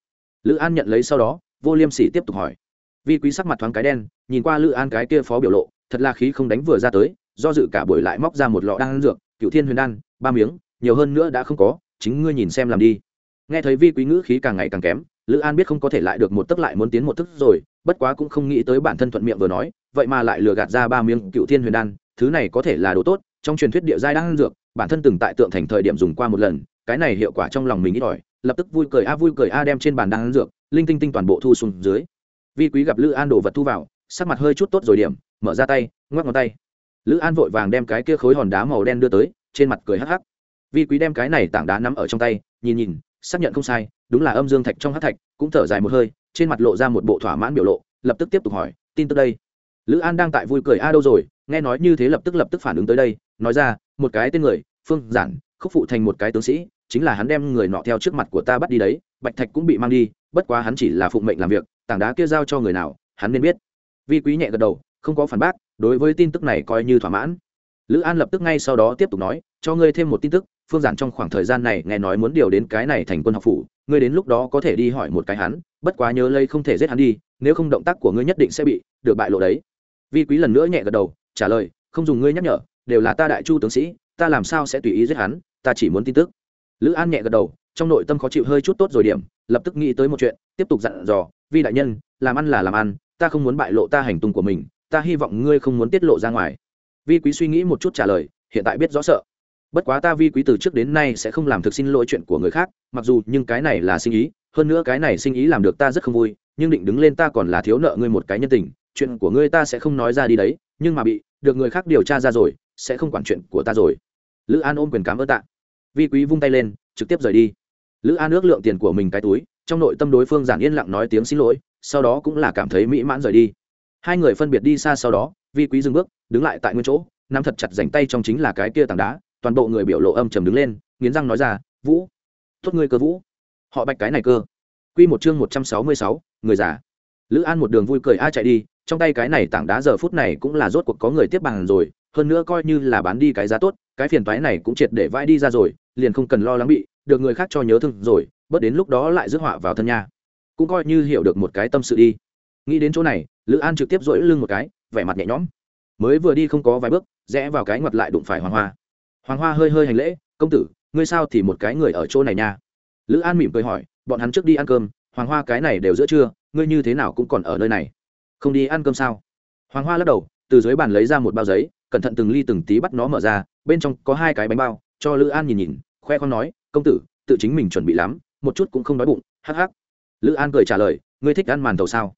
Lữ an nhận lấy sau đó, vô liêm sỉ tiếp tục hỏi. Vi quý sắc mặt thoáng cái đen, nhìn qua lữ an cái kia phó biểu lộ, thật là khí không đánh vừa ra tới do dự cả buổi lại móc ra một lọ đan dược cựu thiên huyền đan, ba miếng, nhiều hơn nữa đã không có, chính ngươi nhìn xem làm đi. Nghe thấy vi quý ngữ khí càng ngày càng kém, lữ an biết không có thể lại được một tấc lại muốn tiến một tức rồi, bất quá cũng không nghĩ tới bản thân thuận miệng vừa nói, vậy mà lại lừa gạt ra ba miếng cựu thiên huyền đan, thứ này có thể là đồ tốt, trong truyền thuyết địa giai đang dược, bản thân từng tại tượng thành thời điểm dùng qua một lần, cái này hiệu quả trong lòng mình ít ỏi, lập tức vui cười a, vui cười a đem trên bàn đang dược, linh tinh tinh toàn bộ thu xuống dưới. Vi quý gặp lữ an đồ vật thu vào, sắc mặt hơi chút tốt rồi điểm, mở ra tay, ngoắc ngón tay lữ an vội vàng đem cái kia khối hòn đá màu đen đưa tới, trên mặt cười hắc hắc. Vi quý đem cái này tảng đá nắm ở trong tay, nhìn nhìn, xác nhận không sai, đúng là âm dương thạch trong hát thạch, cũng thở dài một hơi, trên mặt lộ ra một bộ thỏa mãn biểu lộ, lập tức tiếp tục hỏi, tin tức đây? Lữ an đang tại vui cười, a đâu rồi, nghe nói như thế lập tức lập tức phản ứng tới đây, nói ra, một cái tên người, phương giản, khúc phụ thành một cái tướng sĩ, chính là hắn đem người nọ theo trước mặt của ta bắt đi đấy, bạch thạch cũng bị mang đi, bất quá hắn chỉ là phụng mệnh làm việc, tảng đá kia giao cho người nào, hắn nên biết. Vi quý nhẹ gật đầu, không có phản bác đối với tin tức này coi như thỏa mãn. Lữ an lập tức ngay sau đó tiếp tục nói, cho ngươi thêm một tin tức, phương giản trong khoảng thời gian này nghe nói muốn điều đến cái này thành quân học phủ, ngươi đến lúc đó có thể đi hỏi một cái hắn, bất quá nhớ lây không thể giết hắn đi, nếu không động tác của ngươi nhất định sẽ bị được bại lộ đấy. Vi quý lần nữa nhẹ gật đầu, trả lời, không dùng ngươi nhắc nhở, đều là ta đại chu tướng sĩ, ta làm sao sẽ tùy ý giết hắn, ta chỉ muốn tin tức. Lữ an nhẹ gật đầu, trong nội tâm khó chịu hơi chút tốt rồi điểm, lập tức nghĩ tới một chuyện, tiếp tục dặn dò, vi đại nhân, làm ăn là làm ăn, ta không muốn bại lộ ta hành tung của mình ta hy vọng ngươi không muốn tiết lộ ra ngoài. Vi quý suy nghĩ một chút trả lời, hiện tại biết rõ sợ. Bất quá ta vi quý từ trước đến nay sẽ không làm thực xin lỗi chuyện của người khác, mặc dù nhưng cái này là sinh ý, hơn nữa cái này sinh ý làm được ta rất không vui, nhưng định đứng lên ta còn là thiếu nợ ngươi một cái nhân tình, chuyện của ngươi ta sẽ không nói ra đi đấy, nhưng mà bị, được người khác điều tra ra rồi, sẽ không quản chuyện của ta rồi. Lữ an ôm quyền cám ơn tạ. Vi quý vung tay lên, trực tiếp rời đi. Lữ an ước lượng tiền của mình cái túi, trong nội tâm đối phương giản yên lặng nói tiếng xin lỗi, sau đó cũng là cảm thấy mỹ mãn rời đi hai người phân biệt đi xa sau đó, vi quý dừng bước, đứng lại tại nguyên chỗ, nắm thật chặt dành tay trong chính là cái kia tảng đá, toàn bộ người biểu lộ âm trầm đứng lên, nghiến răng nói ra, vũ, tốt ngươi cơ vũ. Họ bạch cái này cơ. Q một chương một trăm sáu mươi sáu, người già. Lữ an một đường vui cười a chạy đi, trong tay cái này tảng đá giờ phút này cũng là rốt cuộc có người tiếp bằng rồi, hơn nữa coi như là bán đi cái giá tốt, cái phiền toái này cũng triệt để vãi đi ra rồi, liền không cần lo lắng bị được người khác cho nhớ thương rồi, bớt đến lúc đó lại rước họa vào thân nhà cũng coi như hiểu được một cái tâm sự đi nghĩ đến chỗ này, lữ an trực tiếp dỗi lưng một cái, vẻ mặt nhẹ nhõm. Mới vừa đi không có vài bước, rẽ vào cái ngoặt lại đụng phải hoàng hoa. Hoàng hoa hơi hơi hành lễ, công tử, ngươi sao thì một cái người ở chỗ này nha? Lữ an mỉm cười hỏi, bọn hắn trước đi ăn cơm, hoàng hoa cái này đều giữa trưa, ngươi như thế nào cũng còn ở nơi này. Không đi ăn cơm sao? Hoàng hoa lắc đầu, từ dưới bàn lấy ra một bao giấy, cẩn thận từng ly từng tí bắt nó mở ra, bên trong có hai cái bánh bao, cho lữ an nhìn nhìn, khoe con nói, công tử, tự chính mình chuẩn bị lắm, một chút cũng không đói bụng, hắc hắc. Lữ an cười trả lời, ngươi thích ăn màn tàu sao?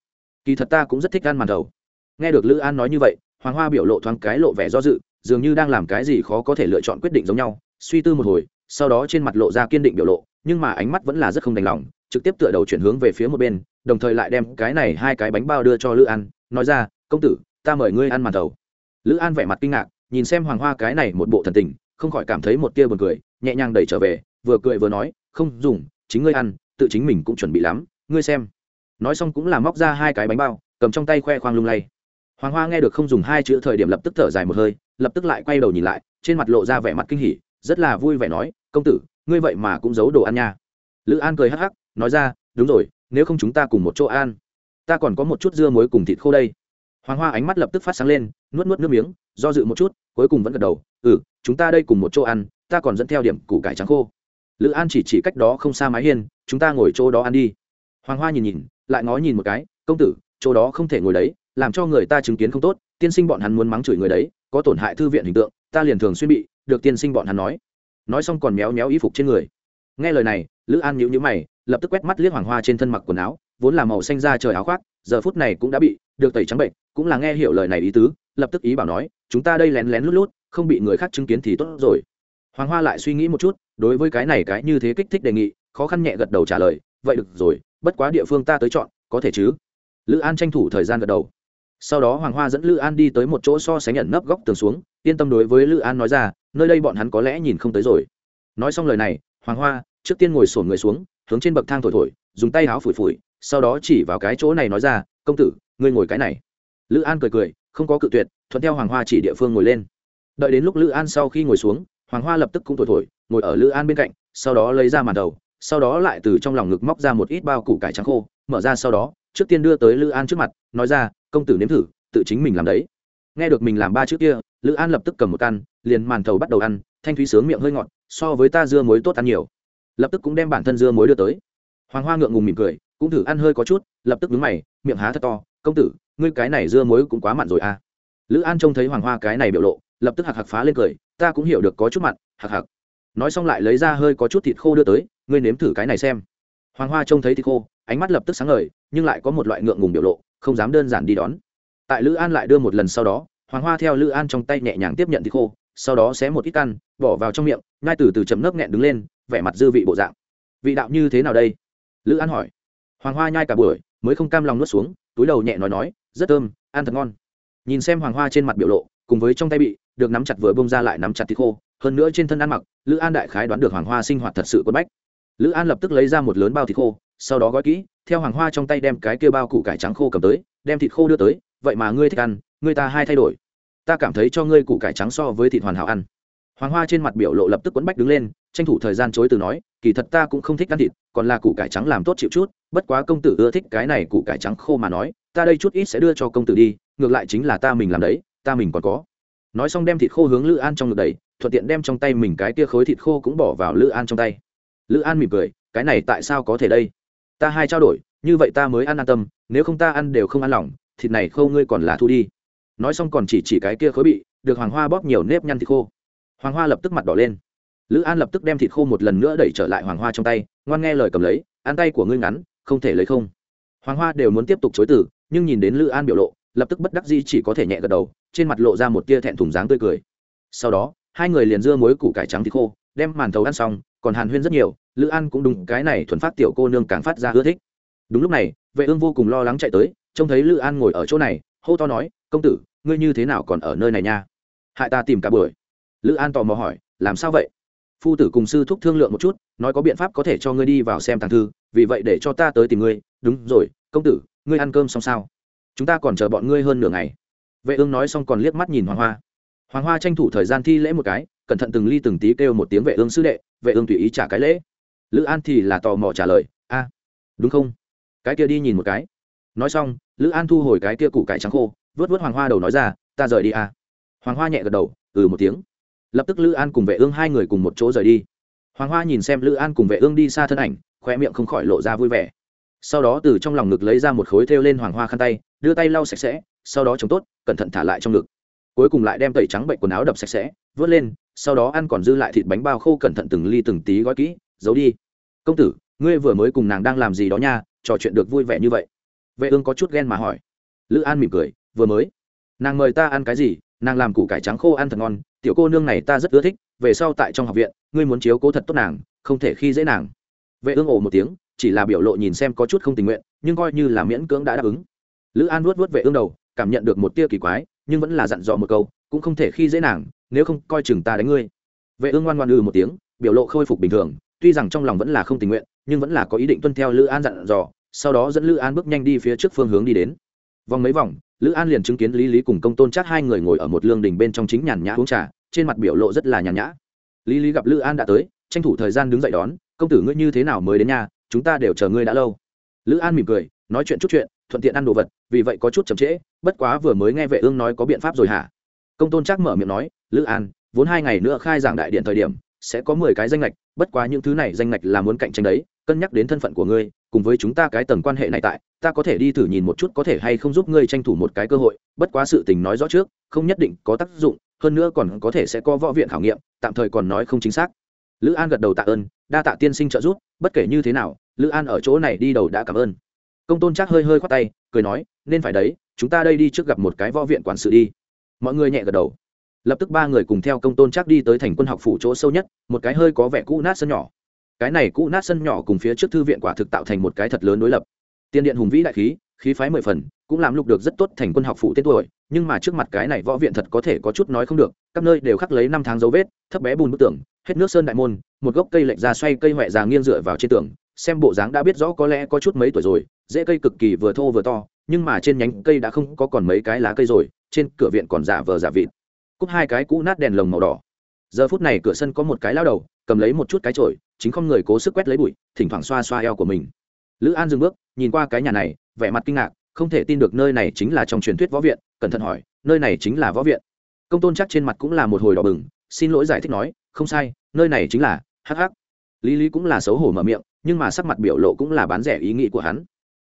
Kỳ thật ta cũng rất thích ăn màn thầu nghe được lữ an nói như vậy, hoàng hoa biểu lộ thoáng cái lộ vẻ do dự, dường như đang làm cái gì khó có thể lựa chọn quyết định giống nhau. Suy tư một hồi, sau đó trên mặt lộ ra kiên định biểu lộ, nhưng mà ánh mắt vẫn là rất không đành lòng, trực tiếp tựa đầu chuyển hướng về phía một bên, đồng thời lại đem cái này hai cái bánh bao đưa cho lữ an, nói ra, công tử, ta mời ngươi ăn màn thầu lữ an vẻ mặt kinh ngạc, nhìn xem hoàng hoa cái này một bộ thần tình, không khỏi cảm thấy một tia buồn cười, nhẹ nhàng đẩy trở về, vừa cười vừa nói, không dùng, chính ngươi ăn, tự chính mình cũng chuẩn bị lắm, ngươi xem nói xong cũng là móc ra hai cái bánh bao, cầm trong tay khoe khoang lung lay. Hoàng hoa nghe được không dùng hai chữ thời điểm lập tức thở dài một hơi, lập tức lại quay đầu nhìn lại, trên mặt lộ ra vẻ mặt kinh hỉ, rất là vui vẻ nói, công tử, ngươi vậy mà cũng giấu đồ ăn nha. Lữ an cười hắc hắc, nói ra, đúng rồi, nếu không chúng ta cùng một chỗ ăn, ta còn có một chút dưa muối cùng thịt khô đây. Hoàng hoa ánh mắt lập tức phát sáng lên, nuốt nuốt nước miếng, do dự một chút, cuối cùng vẫn gật đầu ừ chúng ta đây cùng một chỗ ăn, ta còn dẫn theo điểm củ cải trắng khô. Lữ an chỉ chỉ cách đó không xa mái hiên, chúng ta ngồi chỗ đó ăn đi. Hoàng hoa nhìn nhìn lại ngó nhìn một cái, công tử, chỗ đó không thể ngồi đấy, làm cho người ta chứng kiến không tốt, tiên sinh bọn hắn muốn mắng chửi người đấy, có tổn hại thư viện hình tượng, ta liền thường xuyên bị, được tiên sinh bọn hắn nói. Nói xong còn méo méo y phục trên người. Nghe lời này, lữ an nhíu nhíu mày, lập tức quét mắt liếc hoàng hoa trên thân mặc quần áo, vốn là màu xanh da trời áo khoác, giờ phút này cũng đã bị, được tẩy trắng bệnh, cũng là nghe hiểu lời này ý tứ, lập tức ý bảo nói, chúng ta đây lén lén lút lút, không bị người khác chứng kiến thì tốt rồi. Hoàng hoa lại suy nghĩ một chút, đối với cái này cái như thế kích thích đề nghị, khó khăn nhẹ gật đầu trả lời vậy được rồi, bất quá địa phương ta tới chọn, có thể chứ? Lữ an tranh thủ thời gian gật đầu. Sau đó hoàng hoa dẫn lữ an đi tới một chỗ so sánh nhận nấp góc tường xuống, yên tâm đối với lữ an nói ra, nơi đây bọn hắn có lẽ nhìn không tới rồi. Nói xong lời này, hoàng hoa trước tiên ngồi sổn người xuống, hướng trên bậc thang thổi thổi, dùng tay áo phủi phủi, sau đó chỉ vào cái chỗ này nói ra, công tử, ngươi ngồi cái này. Lữ an cười cười, không có cự tuyệt, thuận theo hoàng hoa chỉ địa phương ngồi lên. Đợi đến lúc lữ an sau khi ngồi xuống, hoàng hoa lập tức cũng thổi thổi, ngồi ở lữ an bên cạnh, sau đó lấy ra màn đầu sau đó lại từ trong lòng ngực móc ra một ít bao củ cải trắng khô, mở ra sau đó, trước tiên đưa tới lữ an trước mặt, nói ra, công tử nếm thử, tự chính mình làm đấy. Nghe được mình làm ba trước kia, lữ an lập tức cầm một căn, liền màn thầu bắt đầu ăn, thanh thúy sướng miệng hơi ngọt, so với ta dưa muối tốt ăn nhiều. Lập tức cũng đem bản thân dưa muối đưa tới. Hoàng hoa ngượng ngùng mỉm cười, cũng thử ăn hơi có chút, lập tức đứng mày, miệng há thật to, công tử, ngươi cái này dưa muối cũng quá mặn rồi à? Lữ an trông thấy hoàng hoa cái này biểu lộ, lập tức hạc hạc phá lên cười, ta cũng hiểu được có chút mặn, hạc hạc. Nói xong lại lấy ra hơi có chút thịt khô đưa tới ngươi nếm thử cái này xem. Hoàng hoa trông thấy thì khô, ánh mắt lập tức sáng ngời, nhưng lại có một loại ngượng ngùng biểu lộ, không dám đơn giản đi đón. Tại lữ an lại đưa một lần sau đó, hoàng hoa theo lữ an trong tay nhẹ nhàng tiếp nhận thì khô, sau đó xé một ít ăn bỏ vào trong miệng, ngay từ từ chấm nấc nghẹn đứng lên, vẻ mặt dư vị bộ dạng. Vị đạo như thế nào đây? Lữ an hỏi. Hoàng hoa nhai cả buổi, mới không cam lòng nuốt xuống, túi đầu nhẹ nói nói, rất thơm, ăn thật ngon. Nhìn xem hoàng hoa trên mặt biểu lộ, cùng với trong tay bị, được nắm chặt vừa bông ra lại nắm chặt thịt khô, hơn nữa trên thân ăn mặc, lữ an đại khái đoán được hoàng hoa sinh hoạt thật sự quất bách lữ an lập tức lấy ra một lớn bao thịt khô, sau đó gói kỹ, theo hoàng hoa trong tay đem cái kia bao củ cải trắng khô cầm tới, đem thịt khô đưa tới, vậy mà ngươi thích ăn, ngươi ta hai thay đổi. Ta cảm thấy cho ngươi củ cải trắng so với thịt hoàn hảo ăn. Hoàng hoa trên mặt biểu lộ lập tức quấn bách đứng lên, tranh thủ thời gian chối từ nói, kỳ thật ta cũng không thích ăn thịt, còn là củ cải trắng làm tốt chịu chút, bất quá công tử ưa thích cái này củ cải trắng khô mà nói, ta đây chút ít sẽ đưa cho công tử đi, ngược lại chính là ta mình làm đấy, ta mình còn có. Nói xong đem thịt khô hướng lữ an trong ngực đầy thuận tiện đem trong tay mình cái kia khối thịt khô cũng bỏ vào lữ an trong tay lữ an mỉm cười, cái này tại sao có thể đây? Ta hai trao đổi, như vậy ta mới ăn an tâm, nếu không ta ăn đều không ăn lòng, thịt này khâu ngươi còn là thu đi. Nói xong còn chỉ chỉ cái kia khối bị, được hoàng hoa bóp nhiều nếp nhăn thịt khô. Hoàng hoa lập tức mặt đỏ lên. Lữ an lập tức đem thịt khô một lần nữa đẩy trở lại hoàng hoa trong tay, ngoan nghe lời cầm lấy, ăn tay của ngươi ngắn, không thể lấy không. Hoàng hoa đều muốn tiếp tục chối từ, nhưng nhìn đến lữ an biểu lộ, lập tức bất đắc dĩ chỉ có thể nhẹ gật đầu, trên mặt lộ ra một tia thẹn thùng dáng tươi cười. Sau đó, hai người liền dưa muối củ cải trắng thịt khô đem màn thầu ăn xong, còn hàn huyên rất nhiều, lữ an cũng đúng cái này thuần phát tiểu cô nương càng phát ra ưa thích. Đúng lúc này, vệ ương vô cùng lo lắng chạy tới, trông thấy lữ an ngồi ở chỗ này, hô to nói, công tử, ngươi như thế nào còn ở nơi này nha? Hại ta tìm cả buổi. Lữ an tò mò hỏi, làm sao vậy? Phu tử cùng sư thúc thương lượng một chút, nói có biện pháp có thể cho ngươi đi vào xem tàng thư, vì vậy để cho ta tới tìm ngươi. Đúng rồi, công tử, ngươi ăn cơm xong sao? Chúng ta còn chờ bọn ngươi hơn nửa ngày. Vệ ương nói xong còn liếc mắt nhìn hoàng hoa. Hoàng hoa tranh thủ thời gian thi lễ một cái cẩn thận từng ly từng tí kêu một tiếng vệ ương sư đệ, vệ ương tùy ý trả cái lễ. Lữ an thì là tò mò trả lời, a, đúng không? Cái kia đi nhìn một cái. Nói xong, lữ an thu hồi cái kia củ cải trắng khô, vớt vớt hoàng hoa đầu nói ra, ta rời đi a. Hoàng hoa nhẹ gật đầu ừ một tiếng. Lập tức lữ an cùng vệ ương hai người cùng một chỗ rời đi. Hoàng hoa nhìn xem lữ an cùng vệ ương đi xa thân ảnh khoe miệng không khỏi lộ ra vui vẻ. Sau đó từ trong lòng ngực lấy ra một khối thêu lên hoàng hoa khăn tay, đưa tay lau sạch sẽ, sau đó chống tốt, cẩn thận thả lại trong ngực cuối cùng lại đem tẩy trắng bệnh quần áo đập sạch sẽ, vớt lên, sau đó ăn còn dư lại thịt bánh bao khô cẩn thận từng ly từng tí gói kỹ, giấu đi. Công tử, ngươi vừa mới cùng nàng đang làm gì đó nha, trò chuyện được vui vẻ như vậy. Vệ ương có chút ghen mà hỏi. Lữ an mỉm cười, vừa mới, nàng mời ta ăn cái gì? Nàng làm củ cải trắng khô ăn thật ngon, tiểu cô nương này ta rất ưa thích, về sau tại trong học viện, ngươi muốn chiếu cố thật tốt nàng, không thể khi dễ nàng. Vệ ương ồ một tiếng, chỉ là biểu lộ nhìn xem có chút không tình nguyện, nhưng coi như là miễn cưỡng đã đáp ứng. Lữ an vuốt vuốt vệ ương đầu, cảm nhận được một tia kỳ quái nhưng vẫn là dặn dò một câu, cũng không thể khi dễ nàng, nếu không coi chừng ta đánh ngươi. Vệ ương ngoan ngoan ư một tiếng, biểu lộ khôi phục bình thường, tuy rằng trong lòng vẫn là không tình nguyện, nhưng vẫn là có ý định tuân theo lữ an dặn dò, sau đó dẫn lữ an bước nhanh đi phía trước phương hướng đi đến. Vòng mấy vòng, lữ an liền chứng kiến lý lý cùng công tôn chắc hai người ngồi ở một lương đình bên trong chính nhàn nhã uống trà, trên mặt biểu lộ rất là nhàn nhã. Lý lý gặp lữ an đã tới, tranh thủ thời gian đứng dậy đón, công tử ngươi như thế nào mới đến nhà? Chúng ta đều chờ ngươi đã lâu lữ an mỉm cười, nói chuyện chút chuyện, thuận tiện ăn đồ vật, vì vậy có chút chậm trễ, bất quá vừa mới nghe vệ ương nói có biện pháp rồi hả? Công tôn chắc mở miệng nói, lữ an, vốn hai ngày nữa khai giảng đại điện thời điểm, sẽ có mười cái danh lệch bất quá những thứ này danh lệch là muốn cạnh tranh đấy, cân nhắc đến thân phận của ngươi, cùng với chúng ta cái tầng quan hệ này tại, ta có thể đi thử nhìn một chút có thể hay không giúp ngươi tranh thủ một cái cơ hội, bất quá sự tình nói rõ trước, không nhất định có tác dụng, hơn nữa còn có thể sẽ có võ viện khảo nghiệm, tạm thời còn nói không chính xác lữ an gật đầu tạ ơn, đa tạ tiên sinh trợ giúp, bất kể như thế nào, lữ an ở chỗ này đi đầu đã cảm ơn. Công tôn chắc hơi hơi khoát tay, cười nói, nên phải đấy, chúng ta đây đi trước gặp một cái võ viện quản sự đi. Mọi người nhẹ gật đầu. Lập tức ba người cùng theo công tôn chắc đi tới thành quân học phủ chỗ sâu nhất, một cái hơi có vẻ cũ nát sân nhỏ. Cái này cũ nát sân nhỏ cùng phía trước thư viện quả thực tạo thành một cái thật lớn đối lập. Tiên điện hùng vĩ đại khí khí phái mười phần cũng làm lục được rất tốt thành quân học phụ tên tuổi, nhưng mà trước mặt cái này võ viện thật có thể có chút nói không được, các nơi đều khắc lấy năm tháng dấu vết, thấp bé bùn bức tường, hết nước sơn đại môn, một gốc cây lệch ra xoay cây huệ già nghiêng dựa vào trên tường, xem bộ dáng đã biết rõ có lẽ có chút mấy tuổi rồi, dễ cây cực kỳ vừa thô vừa to, nhưng mà trên nhánh cây đã không có còn mấy cái lá cây rồi, trên cửa viện còn giả vờ giả vịt. Cúp hai cái cũ nát đèn lồng màu đỏ. Giờ phút này cửa sân có một cái lao đầu, cầm lấy một chút cái chổi, chính không người cố sức quét lấy bụi, thỉnh thoảng xoa xoa eo của mình. Lữ an dừng bước, nhìn qua cái nhà này, vẻ mặt kinh ngạc không thể tin được nơi này chính là trong truyền thuyết võ viện, cẩn thận hỏi, nơi này chính là võ viện? Công tôn chắc trên mặt cũng là một hồi đỏ bừng, xin lỗi giải thích nói, không sai, nơi này chính là hh lý lý cũng là xấu hổ mở miệng, nhưng mà sắc mặt biểu lộ cũng là bán rẻ ý nghĩ của hắn.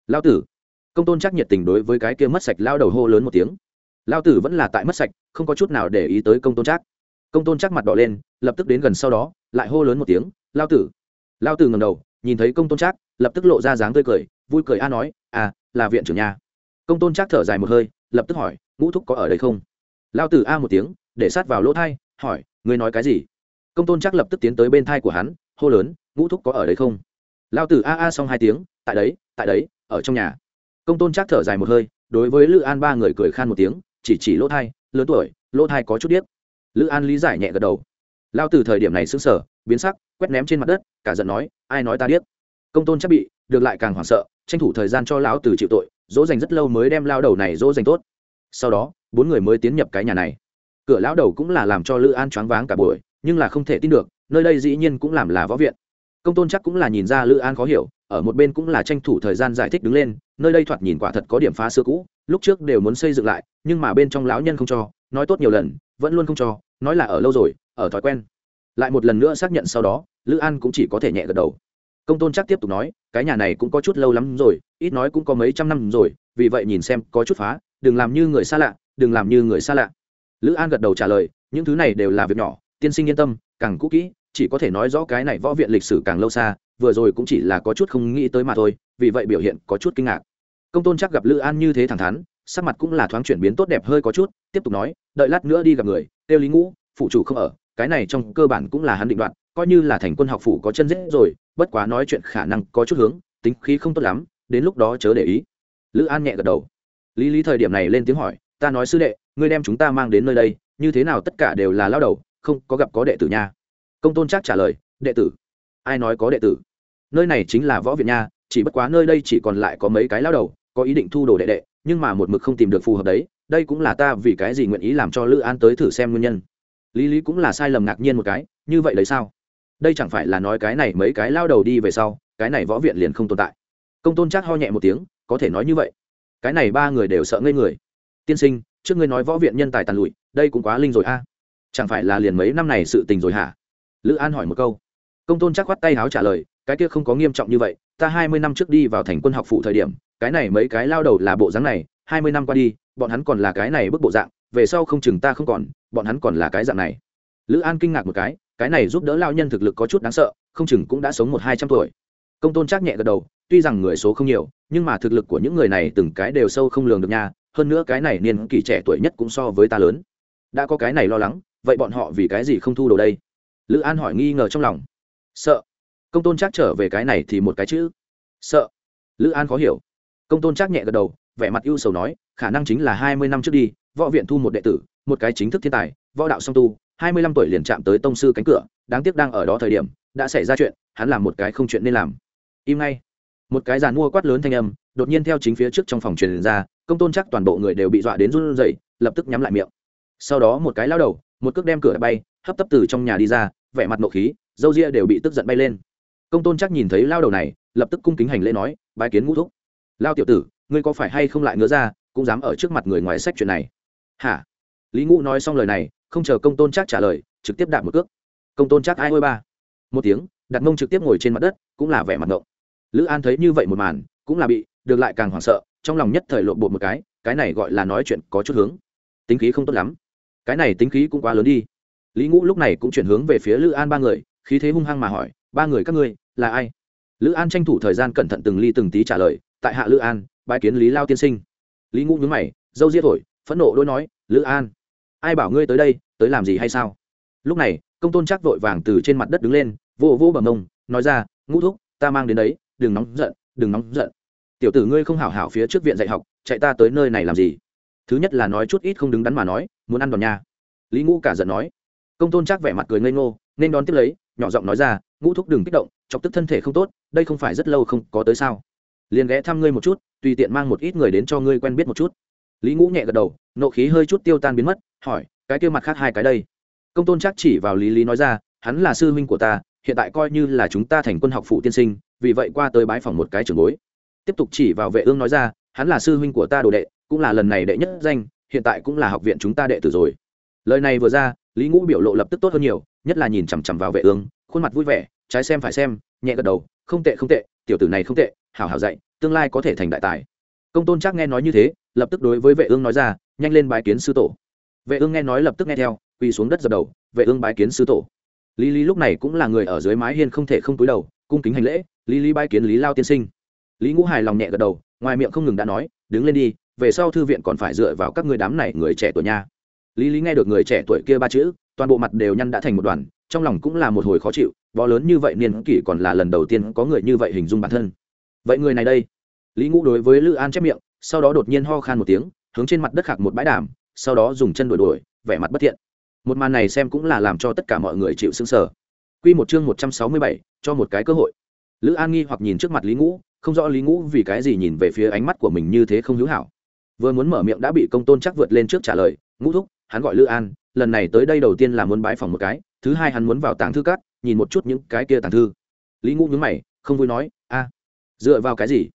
Lao tử. Công tôn chắc nhiệt tình đối với cái kia mất sạch lao đầu hô lớn một tiếng. Lao tử vẫn là tại mất sạch, không có chút nào để ý tới công tôn chắc. Công tôn chắc mặt đỏ lên, lập tức đến gần sau đó, lại hô lớn một tiếng lao tử. Lao tử ngầm đầu, nhìn thấy công tôn chắc lập tức lộ ra dáng tươi cười, vui cười a nói à là viện trưởng nhà. Công tôn chắc thở dài một hơi, lập tức hỏi, ngũ thúc có ở đây không? Lao tử a một tiếng, để sát vào lỗ thai, hỏi, ngươi nói cái gì? Công tôn chắc lập tức tiến tới bên thai của hắn, hô lớn, ngũ thúc có ở đây không? Lao tử a a xong hai tiếng, tại đấy tại đấy, ở trong nhà. Công tôn chắc thở dài một hơi, đối với lữ an ba người cười khan một tiếng, chỉ chỉ lỗ thai, lớn tuổi, lỗ thai có chút điếc. Lữ an lý giải nhẹ gật đầu. Lao từ thời điểm này xứng sở biến sắc, quét ném trên mặt đất, cả giận nói, ai nói ta điếc? Công tôn chắc bị, được lại càng hoảng sợ, tranh thủ thời gian cho lão từ chịu tội, dỗ dành rất lâu mới đem lao đầu này dỗ dành tốt. Sau đó, bốn người mới tiến nhập cái nhà này. Cửa lão đầu cũng là làm cho lữ an choáng váng cả buổi, nhưng là không thể tin được, nơi đây dĩ nhiên cũng làm là võ viện. Công tôn chắc cũng là nhìn ra lữ an khó hiểu, ở một bên cũng là tranh thủ thời gian giải thích đứng lên, nơi đây thoạt nhìn quả thật có điểm phá xưa cũ, lúc trước đều muốn xây dựng lại, nhưng mà bên trong lão nhân không cho, nói tốt nhiều lần, vẫn luôn không cho, nói là ở lâu rồi, ở thói quen. Lại một lần nữa xác nhận sau đó, lữ an cũng chỉ có thể nhẹ gật đầu công tôn chắc tiếp tục nói, cái nhà này cũng có chút lâu lắm rồi, ít nói cũng có mấy trăm năm rồi, vì vậy nhìn xem có chút phá, đừng làm như người xa lạ, đừng làm như người xa lạ. Lữ an gật đầu trả lời, những thứ này đều là việc nhỏ, tiên sinh yên tâm, càng cũ kỹ, chỉ có thể nói rõ cái này võ viện lịch sử càng lâu xa, vừa rồi cũng chỉ là có chút không nghĩ tới mà thôi, vì vậy biểu hiện có chút kinh ngạc. Công tôn chắc gặp lữ an như thế thẳng thắn, sắc mặt cũng là thoáng chuyển biến tốt đẹp hơi có chút, tiếp tục nói, đợi lát nữa đi gặp người, tiêu lý ngũ, phụ chủ không ở, cái này trong cơ bản cũng là hắn định đoạn, coi như là thành quân học phủ có chân dễ rồi bất quá nói chuyện khả năng có chút hướng, tính khí không tốt lắm, đến lúc đó chớ để ý. Lữ an nhẹ gật đầu. Lý lý thời điểm này lên tiếng hỏi, ta nói sư đệ, ngươi đem chúng ta mang đến nơi đây, như thế nào tất cả đều là lao đầu, không có gặp có đệ tử nha? Công tôn chắc trả lời, đệ tử. Ai nói có đệ tử? Nơi này chính là võ viện nha, chỉ bất quá nơi đây chỉ còn lại có mấy cái lao đầu, có ý định thu đồ đệ đệ, nhưng mà một mực không tìm được phù hợp đấy, đây cũng là ta vì cái gì nguyện ý làm cho lữ an tới thử xem nguyên nhân. Lý lý cũng là sai lầm ngạc nhiên một cái, như vậy đấy sao? Đây chẳng phải là nói cái này mấy cái lao đầu đi về sau, cái này võ viện liền không tồn tại. Công tôn chắc ho nhẹ một tiếng, có thể nói như vậy. Cái này ba người đều sợ ngây người. Tiên sinh, trước ngươi nói võ viện nhân tài tàn lụi, đây cũng quá linh rồi a. Chẳng phải là liền mấy năm này sự tình rồi hả? Lữ an hỏi một câu. Công tôn chắc khoắt tay háo trả lời, cái kia không có nghiêm trọng như vậy, ta hai mươi năm trước đi vào thành quân học phụ thời điểm, cái này mấy cái lao đầu là bộ dáng này, hai mươi năm qua đi, bọn hắn còn là cái này bức bộ dạng, về sau không chừng ta không còn, bọn hắn còn là cái dạng này lữ an kinh ngạc một cái cái này giúp đỡ lao nhân thực lực có chút đáng sợ, không chừng cũng đã sống một hai trăm tuổi. Công tôn trác nhẹ gật đầu, tuy rằng người số không nhiều, nhưng mà thực lực của những người này từng cái đều sâu không lường được nha, hơn nữa cái này niên kỷ trẻ tuổi nhất cũng so với ta lớn. Đã có cái này lo lắng, vậy bọn họ vì cái gì không thu đồ đây? Lữ an hỏi nghi ngờ trong lòng. Sợ. Công tôn trác trở về cái này thì một cái chữ. Sợ. Lữ an khó hiểu. Công tôn trác nhẹ gật đầu, vẻ mặt ưu sầu nói, khả năng chính là hai mươi năm trước đi, võ viện thu một đệ tử, một cái chính thức thiên tài, võ đạo song tu hai mươi lăm tuổi liền chạm tới tông sư cánh cửa, đáng tiếc đang ở đó thời điểm, đã xảy ra chuyện, hắn làm một cái không chuyện nên làm. Im ngay. Một cái giàn mua quát lớn thanh âm, đột nhiên theo chính phía trước trong phòng truyền ra, công tôn chắc toàn bộ người đều bị dọa đến run rẩy, lập tức nhắm lại miệng. Sau đó một cái lao đầu, một cước đem cửa bay, hấp tấp từ trong nhà đi ra, vẻ mặt nộ khí, dâu ria đều bị tức giận bay lên. Công tôn chắc nhìn thấy lao đầu này, lập tức cung kính hành lễ nói, bái kiến ngũ thúc. Lao tiểu tử, ngươi có phải hay không lại ngứa ra, cũng dám ở trước mặt người ngoài sách chuyện này? Hả? Lý ngũ nói xong lời này không chờ công tôn chắc trả lời, trực tiếp đạp một cước. Công tôn chắc ai ôi ba. Một tiếng đặt mông trực tiếp ngồi trên mặt đất, cũng là vẻ mặt ngộng. Lữ an thấy như vậy một màn, cũng là bị, được lại càng hoảng sợ, trong lòng nhất thời lộn bột một cái cái này gọi là nói chuyện có chút hướng. Tính khí không tốt lắm. Cái này tính khí cũng quá lớn đi. Lý ngũ lúc này cũng chuyển hướng về phía lữ an ba người, khí thế hung hăng mà hỏi, ba người các ngươi, là ai? Lữ an tranh thủ thời gian cẩn thận từng ly từng tí trả lời, tại hạ lữ an bãi kiến lý lao tiên sinh. Lý ngũ nhướng mày, dâu diết thổi, phẫn nộ đôi nói, lữ an ai bảo ngươi tới đây, tới làm gì hay sao? Lúc này, công tôn chắc vội vàng từ trên mặt đất đứng lên, vô vô bằng mông nói ra, ngũ thúc, ta mang đến đấy, đừng nóng giận, đừng nóng giận. Tiểu tử ngươi không hảo hảo phía trước viện dạy học, chạy ta tới nơi này làm gì? Thứ nhất là nói chút ít không đứng đắn mà nói, muốn ăn đòn nha. Lý ngũ cả giận nói. Công tôn chắc vẻ mặt cười ngây ngô, nên đón tiếp lấy, nhỏ giọng nói ra, ngũ thúc đừng kích động, chọc tức thân thể không tốt, đây không phải rất lâu không có tới sao. Liền ghé thăm ngươi một chút, tùy tiện mang một ít người đến cho ngươi quen biết một chút lý ngũ nhẹ gật đầu, nộ khí hơi chút tiêu tan biến mất, hỏi, cái kia mặt khác hai cái đây? Công tôn chắc chỉ vào lý lý nói ra, hắn là sư huynh của ta, hiện tại coi như là chúng ta thành quân học phụ tiên sinh, vì vậy qua tới bái phòng một cái trường bối. Tiếp tục chỉ vào vệ ương nói ra, hắn là sư huynh của ta đồ đệ, cũng là lần này đệ nhất danh, hiện tại cũng là học viện chúng ta đệ tử rồi. Lời này vừa ra, lý ngũ biểu lộ lập tức tốt hơn nhiều, nhất là nhìn chằm chằm vào vệ ương, khuôn mặt vui vẻ, trái xem phải xem, nhẹ gật đầu, không tệ không tệ, tiểu tử này không tệ, hảo hảo dạy, tương lai có thể thành đại tài. Công tôn chắc nghe nói như thế lập tức đối với vệ ương nói ra, nhanh lên bái kiến sư tổ. Vệ ương nghe nói lập tức nghe theo, quỳ xuống đất dập đầu, vệ ương bái kiến sư tổ. Lý lý lúc này cũng là người ở dưới mái hiên không thể không túi đầu, cung kính hành lễ, lý lý bái kiến lý lao tiên sinh. Lý ngũ hài lòng nhẹ gật đầu, ngoài miệng không ngừng đã nói, đứng lên đi, về sau thư viện còn phải dựa vào các người đám này người trẻ tuổi nha. Lý lý nghe được người trẻ tuổi kia ba chữ, toàn bộ mặt đều nhăn đã thành một đoàn, trong lòng cũng là một hồi khó chịu bó lớn như vậy niên kỷ còn là lần đầu tiên có người như vậy hình dung bản thân. Vậy người này đây? Lý ngũ đối với lữ an chép miệng sau đó đột nhiên ho khan một tiếng hướng trên mặt đất khạc một bãi đàm sau đó dùng chân đuổi đuổi vẻ mặt bất thiện một màn này xem cũng là làm cho tất cả mọi người chịu sững sờ Quy một chương một trăm sáu mươi bảy, cho một cái cơ hội. Lữ An nghi hoặc nhìn trước mặt Lý Ngũ, không rõ Lý Ngũ vì cái gì nhìn về phía ánh mắt của mình như thế không hữu hảo. Vừa muốn mở miệng đã bị Công Tôn chắc vượt lên trước trả lời, "Ngũ thúc, hắn gọi Lữ An, lần này tới đây đầu tiên là muốn bái phòng một cái, thứ hai hắn muốn vào tàng thư cát, nhìn một chút những cái kia tàng thư." Lý Ngũ nhướng mày, không vui nói, "A, dựa vào cái gì?"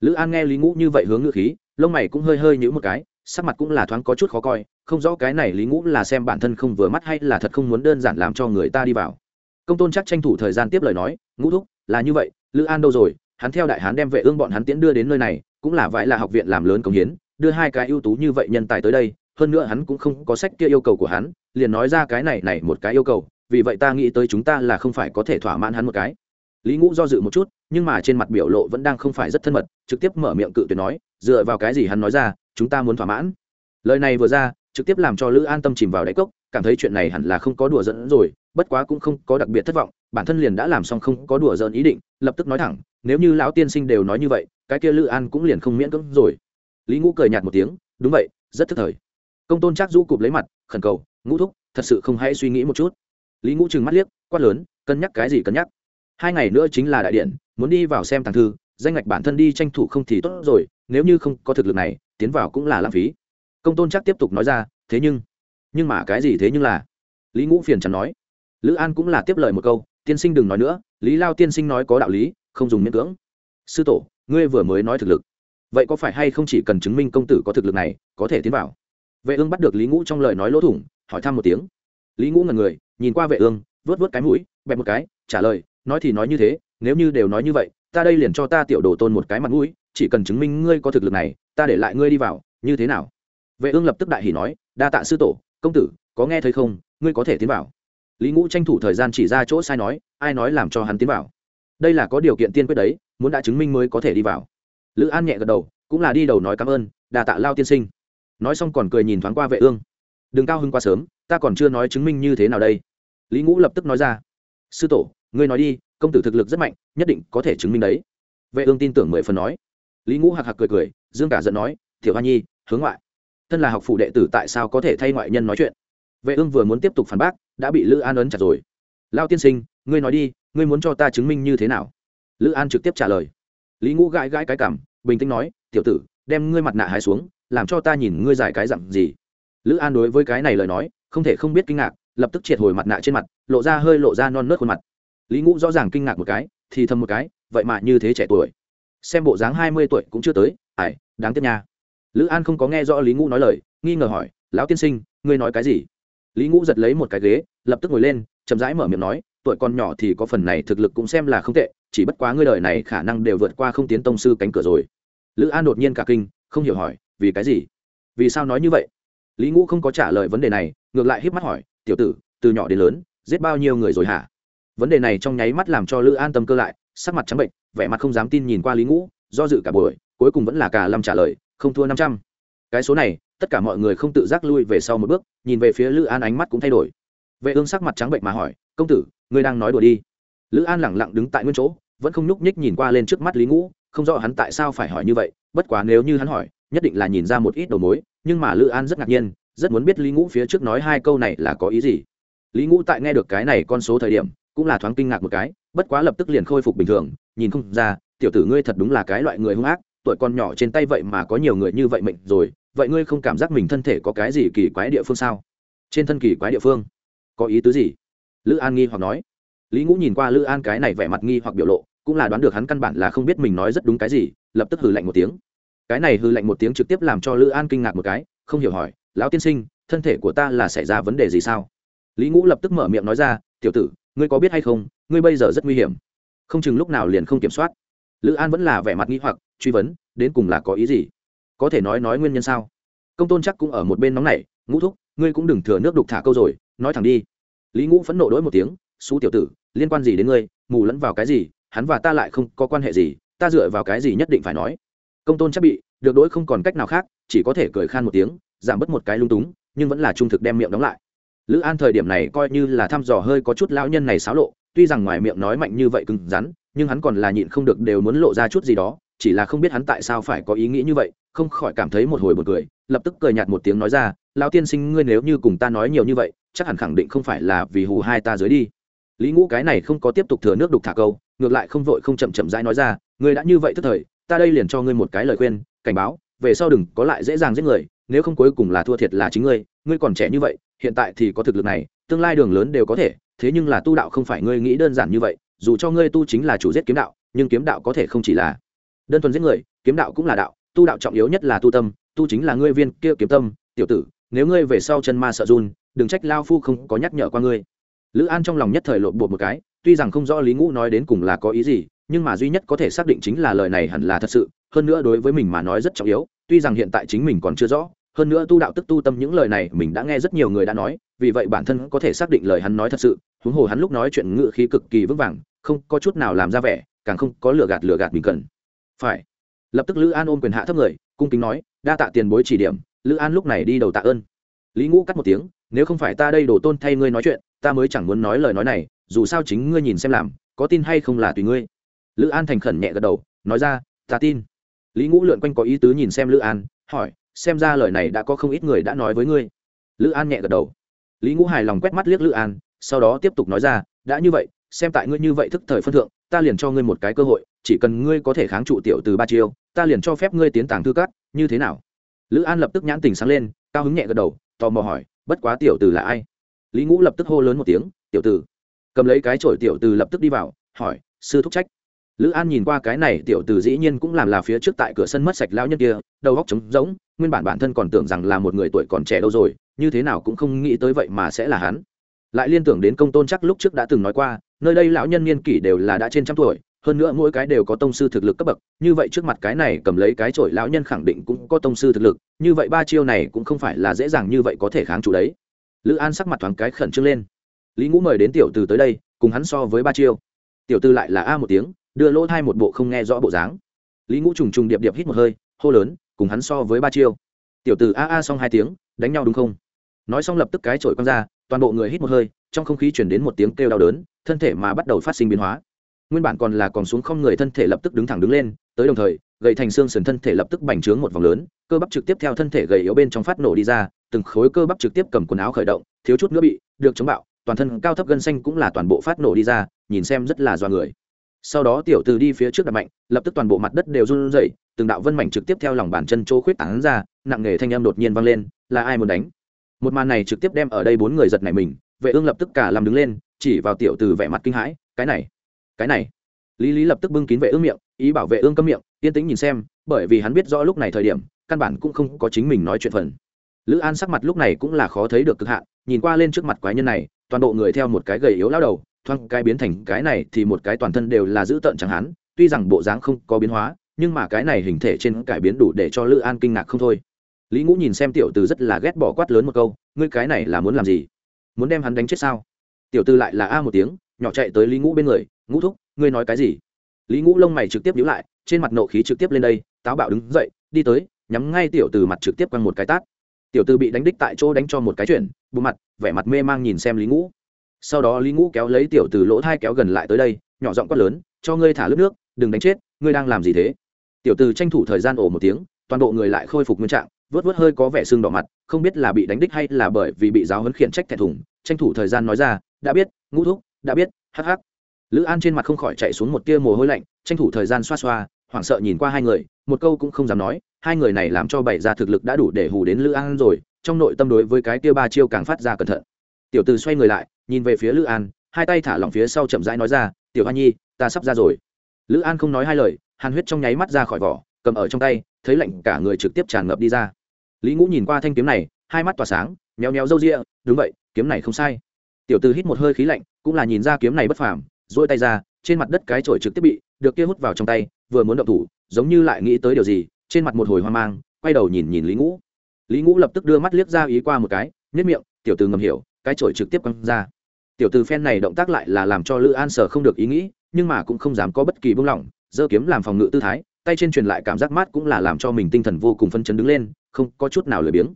Lữ An nghe Lý Ngũ như vậy hướng ngữ khí, lông mày cũng hơi hơi nhíu một cái, sắc mặt cũng là thoáng có chút khó coi, không rõ cái này Lý Ngũ là xem bản thân không vừa mắt hay là thật không muốn đơn giản làm cho người ta đi vào. Công tôn chắc tranh thủ thời gian tiếp lời nói ngũ thúc là như vậy lữ an đâu rồi? Hắn theo đại hán đem vệ ương bọn hắn tiễn đưa đến nơi này cũng là vãi là học viện làm lớn công hiến đưa hai cái ưu tú như vậy nhân tài tới đây hơn nữa hắn cũng không có sách kia yêu cầu của hắn liền nói ra cái này này một cái yêu cầu vì vậy ta nghĩ tới chúng ta là không phải có thể thỏa mãn hắn một cái lý ngũ do dự một chút, nhưng mà trên mặt biểu lộ vẫn đang không phải rất thân mật, trực tiếp mở miệng cự tuyệt nói, dựa vào cái gì hắn nói ra, chúng ta muốn thỏa mãn. Lời này vừa ra, trực tiếp làm cho lữ an tâm chìm vào đáy cốc, cảm thấy chuyện này hẳn là không có đùa dẫn rồi, bất quá cũng không có đặc biệt thất vọng, bản thân liền đã làm xong không có đùa giỡn ý định, lập tức nói thẳng, nếu như lão tiên sinh đều nói như vậy, cái kia lữ an cũng liền không miễn cưỡng rồi. Lý ngũ cười nhạt một tiếng, đúng vậy, rất thức thời. Công tôn trác rũ cụp lấy mặt, khẩn cầu, ngũ thúc, thật sự không hãy suy nghĩ một chút. Lý ngũ trừng mắt liếc, quát lớn, cân nhắc cái gì cân nhắc? Hai ngày nữa chính là đại điện, muốn đi vào xem tàng thư, danh ngạch bản thân đi tranh thủ không thì tốt rồi, nếu như không có thực lực này, tiến vào cũng là lãng phí. Công tôn chắc tiếp tục nói ra, thế nhưng nhưng mà cái gì thế nhưng là? Lý ngũ phiền chẳng nói. Lữ an cũng là tiếp lời một câu, tiên sinh đừng nói nữa, lý lao tiên sinh nói có đạo lý, không dùng miễn cưỡng. Sư tổ, ngươi vừa mới nói thực lực. Vậy có phải hay không chỉ cần chứng minh công tử có thực lực này, có thể tiến vào? Vệ ương bắt được lý ngũ trong lời nói lỗ thủng, hỏi thăm một tiếng. Lý ngũ ngần người, nhìn qua vệ ương vớt vớt cái mũi, bẹp một cái, trả lời nói thì nói như thế, nếu như đều nói như vậy, ta đây liền cho ta tiểu đồ tôn một cái mặt mũi, chỉ cần chứng minh ngươi có thực lực này, ta để lại ngươi đi vào, như thế nào? Vệ ương lập tức đại hỉ nói, đa tạ sư tổ, công tử, có nghe thấy không, ngươi có thể tiến vào. Lý ngũ tranh thủ thời gian chỉ ra chỗ sai nói, ai nói làm cho hắn tiến vào? Đây là có điều kiện tiên quyết đấy, muốn đã chứng minh mới có thể đi vào. Lữ an nhẹ gật đầu, cũng là đi đầu nói cảm ơn đà tạ lao tiên sinh. Nói xong còn cười nhìn thoáng qua vệ ương. Đừng cao hưng quá sớm, ta còn chưa nói chứng minh như thế nào đây. Lý ngũ lập tức nói ra, sư tổ ngươi nói đi, công tử thực lực rất mạnh, nhất định có thể chứng minh đấy. Vệ ương tin tưởng mười phần nói. Lý ngũ hạc hạc cười cười, dương cả giận nói thiểu hoa nhi, hướng ngoại. Thân là học phụ đệ tử tại sao có thể thay ngoại nhân nói chuyện? Vệ ương vừa muốn tiếp tục phản bác, đã bị lữ an ấn chặt rồi. Lao tiên sinh, ngươi nói đi, ngươi muốn cho ta chứng minh như thế nào? Lữ an trực tiếp trả lời. Lý ngũ gãi gãi cái cảm bình tĩnh nói, tiểu tử, đem ngươi mặt nạ hái xuống, làm cho ta nhìn ngươi giải cái dặn gì. Lữ an đối với cái này lời nói, không thể không biết kinh ngạc, lập tức triệt hồi mặt nạ trên mặt, lộ ra hơi lộ ra non nớt khuôn mặt lý ngũ rõ ràng kinh ngạc một cái, thì thầm một cái, vậy mà như thế trẻ tuổi. Xem bộ dáng hai mươi tuổi cũng chưa tới ải đáng tiếc nha. Lữ an không có nghe rõ lý ngũ nói lời, nghi ngờ hỏi, lão tiên sinh, ngươi nói cái gì? Lý ngũ giật lấy một cái ghế, lập tức ngồi lên, chậm rãi mở miệng nói, tuổi còn nhỏ thì có phần này thực lực cũng xem là không tệ, chỉ bất quá ngươi đời này khả năng đều vượt qua không tiến tông sư cánh cửa rồi. Lữ an đột nhiên cả kinh, không hiểu hỏi, vì cái gì? Vì sao nói như vậy? Lý ngũ không có trả lời vấn đề này, ngược lại híp mắt hỏi, tiểu tử, từ nhỏ đến lớn, giết bao nhiêu người rồi hả? Vấn đề này trong nháy mắt làm cho lữ an tâm cơ lại, sắc mặt trắng bệnh, vẻ mặt không dám tin nhìn qua lý ngũ, do dự cả buổi, cuối cùng vẫn là cả lâm trả lời, không thua năm trăm. Cái số này, tất cả mọi người không tự giác lui về sau một bước, nhìn về phía lữ an ánh mắt cũng thay đổi. Vệ ương sắc mặt trắng bệnh mà hỏi, công tử, ngươi đang nói đùa đi. Lữ an lẳng lặng đứng tại nguyên chỗ, vẫn không nhúc nhích nhìn qua lên trước mắt lý ngũ, không rõ hắn tại sao phải hỏi như vậy, bất quá nếu như hắn hỏi, nhất định là nhìn ra một ít đầu mối, nhưng mà lữ an rất ngạc nhiên, rất muốn biết lý ngũ phía trước nói hai câu này là có ý gì. Lý ngũ tại nghe được cái này con số thời điểm cũng là thoáng kinh ngạc một cái, bất quá lập tức liền khôi phục bình thường, nhìn không ra, tiểu tử ngươi thật đúng là cái loại người hung ác, tuổi con nhỏ trên tay vậy mà có nhiều người như vậy mệnh rồi, vậy ngươi không cảm giác mình thân thể có cái gì kỳ quái địa phương sao? Trên thân kỳ quái địa phương? Có ý tứ gì? Lữ an nghi hoặc nói. Lý ngũ nhìn qua lữ an cái này vẻ mặt nghi hoặc biểu lộ, cũng là đoán được hắn căn bản là không biết mình nói rất đúng cái gì, lập tức hừ lạnh một tiếng. Cái này hừ lạnh một tiếng trực tiếp làm cho lữ an kinh ngạc một cái, không hiểu hỏi, lão tiên sinh, thân thể của ta là xảy ra vấn đề gì sao? Lý ngũ lập tức mở miệng nói ra, tiểu tử ngươi có biết hay không, ngươi bây giờ rất nguy hiểm. Không chừng lúc nào liền không kiểm soát. Lữ an vẫn là vẻ mặt nghi hoặc, truy vấn, đến cùng là có ý gì? Có thể nói nói nguyên nhân sao? Công tôn chắc cũng ở một bên nóng này ngũ thúc, ngươi cũng đừng thừa nước đục thả câu rồi, nói thẳng đi. Lý ngũ phẫn nộ đỗi một tiếng, xú tiểu tử, liên quan gì đến ngươi, mù lẫn vào cái gì, hắn và ta lại không có quan hệ gì, ta dựa vào cái gì nhất định phải nói. Công tôn chắc bị, được đỗi không còn cách nào khác, chỉ có thể cười khan một tiếng, giảm bớt một cái lung túng, nhưng vẫn là trung thực đem miệng đóng lại lữ an thời điểm này coi như là thăm dò hơi có chút lão nhân này xáo lộ, tuy rằng ngoài miệng nói mạnh như vậy cứng rắn, nhưng hắn còn là nhịn không được đều muốn lộ ra chút gì đó, chỉ là không biết hắn tại sao phải có ý nghĩ như vậy, không khỏi cảm thấy một hồi một cười, lập tức cười nhạt một tiếng nói ra, lão tiên sinh ngươi nếu như cùng ta nói nhiều như vậy, chắc hẳn khẳng định không phải là vì hù hai ta dưới đi. Lý ngũ cái này không có tiếp tục thừa nước đục thả câu, ngược lại không vội không chậm chậm rãi nói ra, ngươi đã như vậy tức thời, ta đây liền cho ngươi một cái lời khuyên, cảnh báo, về sau đừng có lại dễ dàng giết người, nếu không cuối cùng là thua thiệt là chính ngươi ngươi còn trẻ như vậy hiện tại thì có thực lực này, tương lai đường lớn đều có thể, thế nhưng là tu đạo không phải ngươi nghĩ đơn giản như vậy, dù cho ngươi tu chính là chủ giết kiếm đạo, nhưng kiếm đạo có thể không chỉ là đơn thuần giết người, kiếm đạo cũng là đạo, tu đạo trọng yếu nhất là tu tâm, tu chính là ngươi viên kia kiếm tâm, tiểu tử, nếu ngươi về sau chân ma sợ run, đừng trách lao phu không có nhắc nhở qua ngươi. Lữ an trong lòng nhất thời lộn bột một cái, tuy rằng không rõ lý ngũ nói đến cùng là có ý gì, nhưng mà duy nhất có thể xác định chính là lời này hẳn là thật sự, hơn nữa đối với mình mà nói rất trọng yếu, tuy rằng hiện tại chính mình còn chưa rõ hơn nữa tu đạo tức tu tâm những lời này mình đã nghe rất nhiều người đã nói, vì vậy bản thân có thể xác định lời hắn nói thật sự. Huống hồ hắn lúc nói chuyện ngự khí cực kỳ vững vàng, không có chút nào làm ra vẻ, càng không có lừa gạt lừa gạt mình cần. Phải. Lập tức lữ an ôm quyền hạ thấp người, cung kính nói, đa tạ tiền bối chỉ điểm, lữ an lúc này đi đầu tạ ơn. Lý ngũ cắt một tiếng, nếu không phải ta đây đổ tôn thay ngươi nói chuyện, ta mới chẳng muốn nói lời nói này, dù sao chính ngươi nhìn xem làm, có tin hay không là tùy ngươi. Lữ an thành khẩn nhẹ gật đầu, nói ra, ta tin. Lý ngũ lượn quanh có ý tứ nhìn xem lữ an, hỏi xem ra lời này đã có không ít người đã nói với ngươi. Lữ an nhẹ gật đầu. Lý ngũ hài lòng quét mắt liếc lữ an, sau đó tiếp tục nói ra, đã như vậy, xem tại ngươi như vậy thức thời phân thượng, ta liền cho ngươi một cái cơ hội, chỉ cần ngươi có thể kháng trụ tiểu từ ba chiêu, ta liền cho phép ngươi tiến tàng thư cát như thế nào? Lữ an lập tức nhãn tình sáng lên, cao hứng nhẹ gật đầu, tò mò hỏi, bất quá tiểu từ là ai? Lý ngũ lập tức hô lớn một tiếng, tiểu từ. Cầm lấy cái chổi tiểu từ lập tức đi vào, hỏi, sư thúc trách? Lữ an nhìn qua cái này tiểu tử dĩ nhiên cũng làm là phía trước tại cửa sân mất sạch lao nhân kia, đầu góc trống rỗng, nguyên bản bản thân còn tưởng rằng là một người tuổi còn trẻ đâu rồi, như thế nào cũng không nghĩ tới vậy mà sẽ là hắn. Lại liên tưởng đến công tôn chắc lúc trước đã từng nói qua, nơi đây lão nhân niên kỷ đều là đã trên trăm tuổi, hơn nữa mỗi cái đều có tông sư thực lực cấp bậc, như vậy trước mặt cái này cầm lấy cái chổi lão nhân khẳng định cũng có tông sư thực lực, như vậy ba chiêu này cũng không phải là dễ dàng như vậy có thể kháng chủ đấy. Lữ an sắc mặt thoáng cái khẩn trương lên. Lý ngũ mời đến tiểu từ tới đây, cùng hắn so với ba chiêu. Tiểu từ lại là a một tiếng đưa lỗ thai một bộ không nghe rõ bộ dáng. Lý ngũ trùng trùng điệp điệp hít một hơi, hô lớn, cùng hắn so với ba chiêu. Tiểu từ a a xong hai tiếng, đánh nhau đúng không? Nói xong lập tức cái chổi quăng ra, toàn bộ người hít một hơi, trong không khí chuyển đến một tiếng kêu đau đớn, thân thể mà bắt đầu phát sinh biến hóa. Nguyên bản còn là còn xuống không người thân thể lập tức đứng thẳng đứng lên, tới đồng thời, gậy thành xương sườn thân thể lập tức bành trướng một vòng lớn, cơ bắp trực tiếp theo thân thể gầy yếu bên trong phát nổ đi ra, từng khối cơ bắp trực tiếp cầm quần áo khởi động, thiếu chút nữa bị được chống bạo, toàn thân cao thấp gân xanh cũng là toàn bộ phát nổ đi ra, nhìn xem rất là do người sau đó tiểu từ đi phía trước đập mạnh, lập tức toàn bộ mặt đất đều run rẩy, từng đạo vân mảnh trực tiếp theo lòng bàn chân chỗ khuyết tán ra, nặng nề thanh âm đột nhiên vang lên, là ai muốn đánh? Một màn này trực tiếp đem ở đây bốn người giật này mình, vệ ương lập tức cả làm đứng lên, chỉ vào tiểu từ vẻ mặt kinh hãi, cái này cái này. Lý lý lập tức bưng kín vệ ương miệng, ý bảo vệ ương câm miệng, yên tĩnh nhìn xem, bởi vì hắn biết rõ lúc này thời điểm, căn bản cũng không có chính mình nói chuyện phần. Lữ an sắc mặt lúc này cũng là khó thấy được cực hạn, nhìn qua lên trước mặt quái nhân này, toàn bộ người theo một cái gầy yếu lao đầu thoáng cái biến thành cái này thì một cái toàn thân đều là dữ tợn chẳng hắn tuy rằng bộ dáng không có biến hóa, nhưng mà cái này hình thể trên cải biến đủ để cho lữ an kinh ngạc không thôi. Lý ngũ nhìn xem tiểu từ rất là ghét bỏ quát lớn một câu, ngươi cái này là muốn làm gì? Muốn đem hắn đánh chết sao? Tiểu từ lại là a một tiếng, nhỏ chạy tới lý ngũ bên người, ngũ thúc, ngươi nói cái gì? Lý ngũ lông mày trực tiếp nhíu lại, trên mặt nộ khí trực tiếp lên đây, táo bạo đứng dậy, đi tới, nhắm ngay tiểu từ mặt trực tiếp quăng một cái tát. Tiểu từ bị đánh đích tại chỗ đánh cho một cái chuyển bộ mặt, vẻ mặt mê mang nhìn xem lý ngũ sau đó lý ngũ kéo lấy tiểu từ lỗ thai kéo gần lại tới đây, nhỏ giọng quát lớn, cho ngươi thả lớp nước, đừng đánh chết, ngươi đang làm gì thế? Tiểu từ tranh thủ thời gian ổ một tiếng, toàn bộ người lại khôi phục nguyên trạng, vớt vớt hơi có vẻ sưng đỏ mặt, không biết là bị đánh đích hay là bởi vì bị giáo huấn khiển trách thẹn thùng, tranh thủ thời gian nói ra, đã biết, ngũ thúc, đã biết, hắc hắc. Lữ an trên mặt không khỏi chạy xuống một tia mồ hôi lạnh, tranh thủ thời gian xoa xoa, hoảng sợ nhìn qua hai người, một câu cũng không dám nói, hai người này làm cho bày ra thực lực đã đủ để hù đến lữ an rồi, trong nội tâm đối với cái tia ba chiêu càng phát ra cẩn thận. Tiểu từ xoay người lại nhìn về phía lữ an, hai tay thả lỏng phía sau chậm rãi nói ra, tiểu hoa nhi, ta sắp ra rồi. Lữ an không nói hai lời, hàn huyết trong nháy mắt ra khỏi vỏ, cầm ở trong tay, thấy lạnh cả người trực tiếp tràn ngập đi ra. Lý ngũ nhìn qua thanh kiếm này, hai mắt tỏa sáng, méo méo râu ria, đúng vậy, kiếm này không sai. Tiểu Tư hít một hơi khí lạnh, cũng là nhìn ra kiếm này bất phàm dỗi tay ra, trên mặt đất cái chổi trực tiếp bị, được kia hút vào trong tay, vừa muốn động thủ, giống như lại nghĩ tới điều gì, trên mặt một hồi hoang mang, quay đầu nhìn nhìn lý ngũ. Lý ngũ lập tức đưa mắt liếc ra ý qua một cái nhất miệng, tiểu từ ngầm hiểu, cái chổi trực tiếp quăng ra tiểu từ phen này động tác lại là làm cho lữ an sở không được ý nghĩ, nhưng mà cũng không dám có bất kỳ buông lỏng, giơ kiếm làm phòng ngự tư thái, tay trên truyền lại cảm giác mát cũng là làm cho mình tinh thần vô cùng phân chấn đứng lên, không có chút nào lười biếng.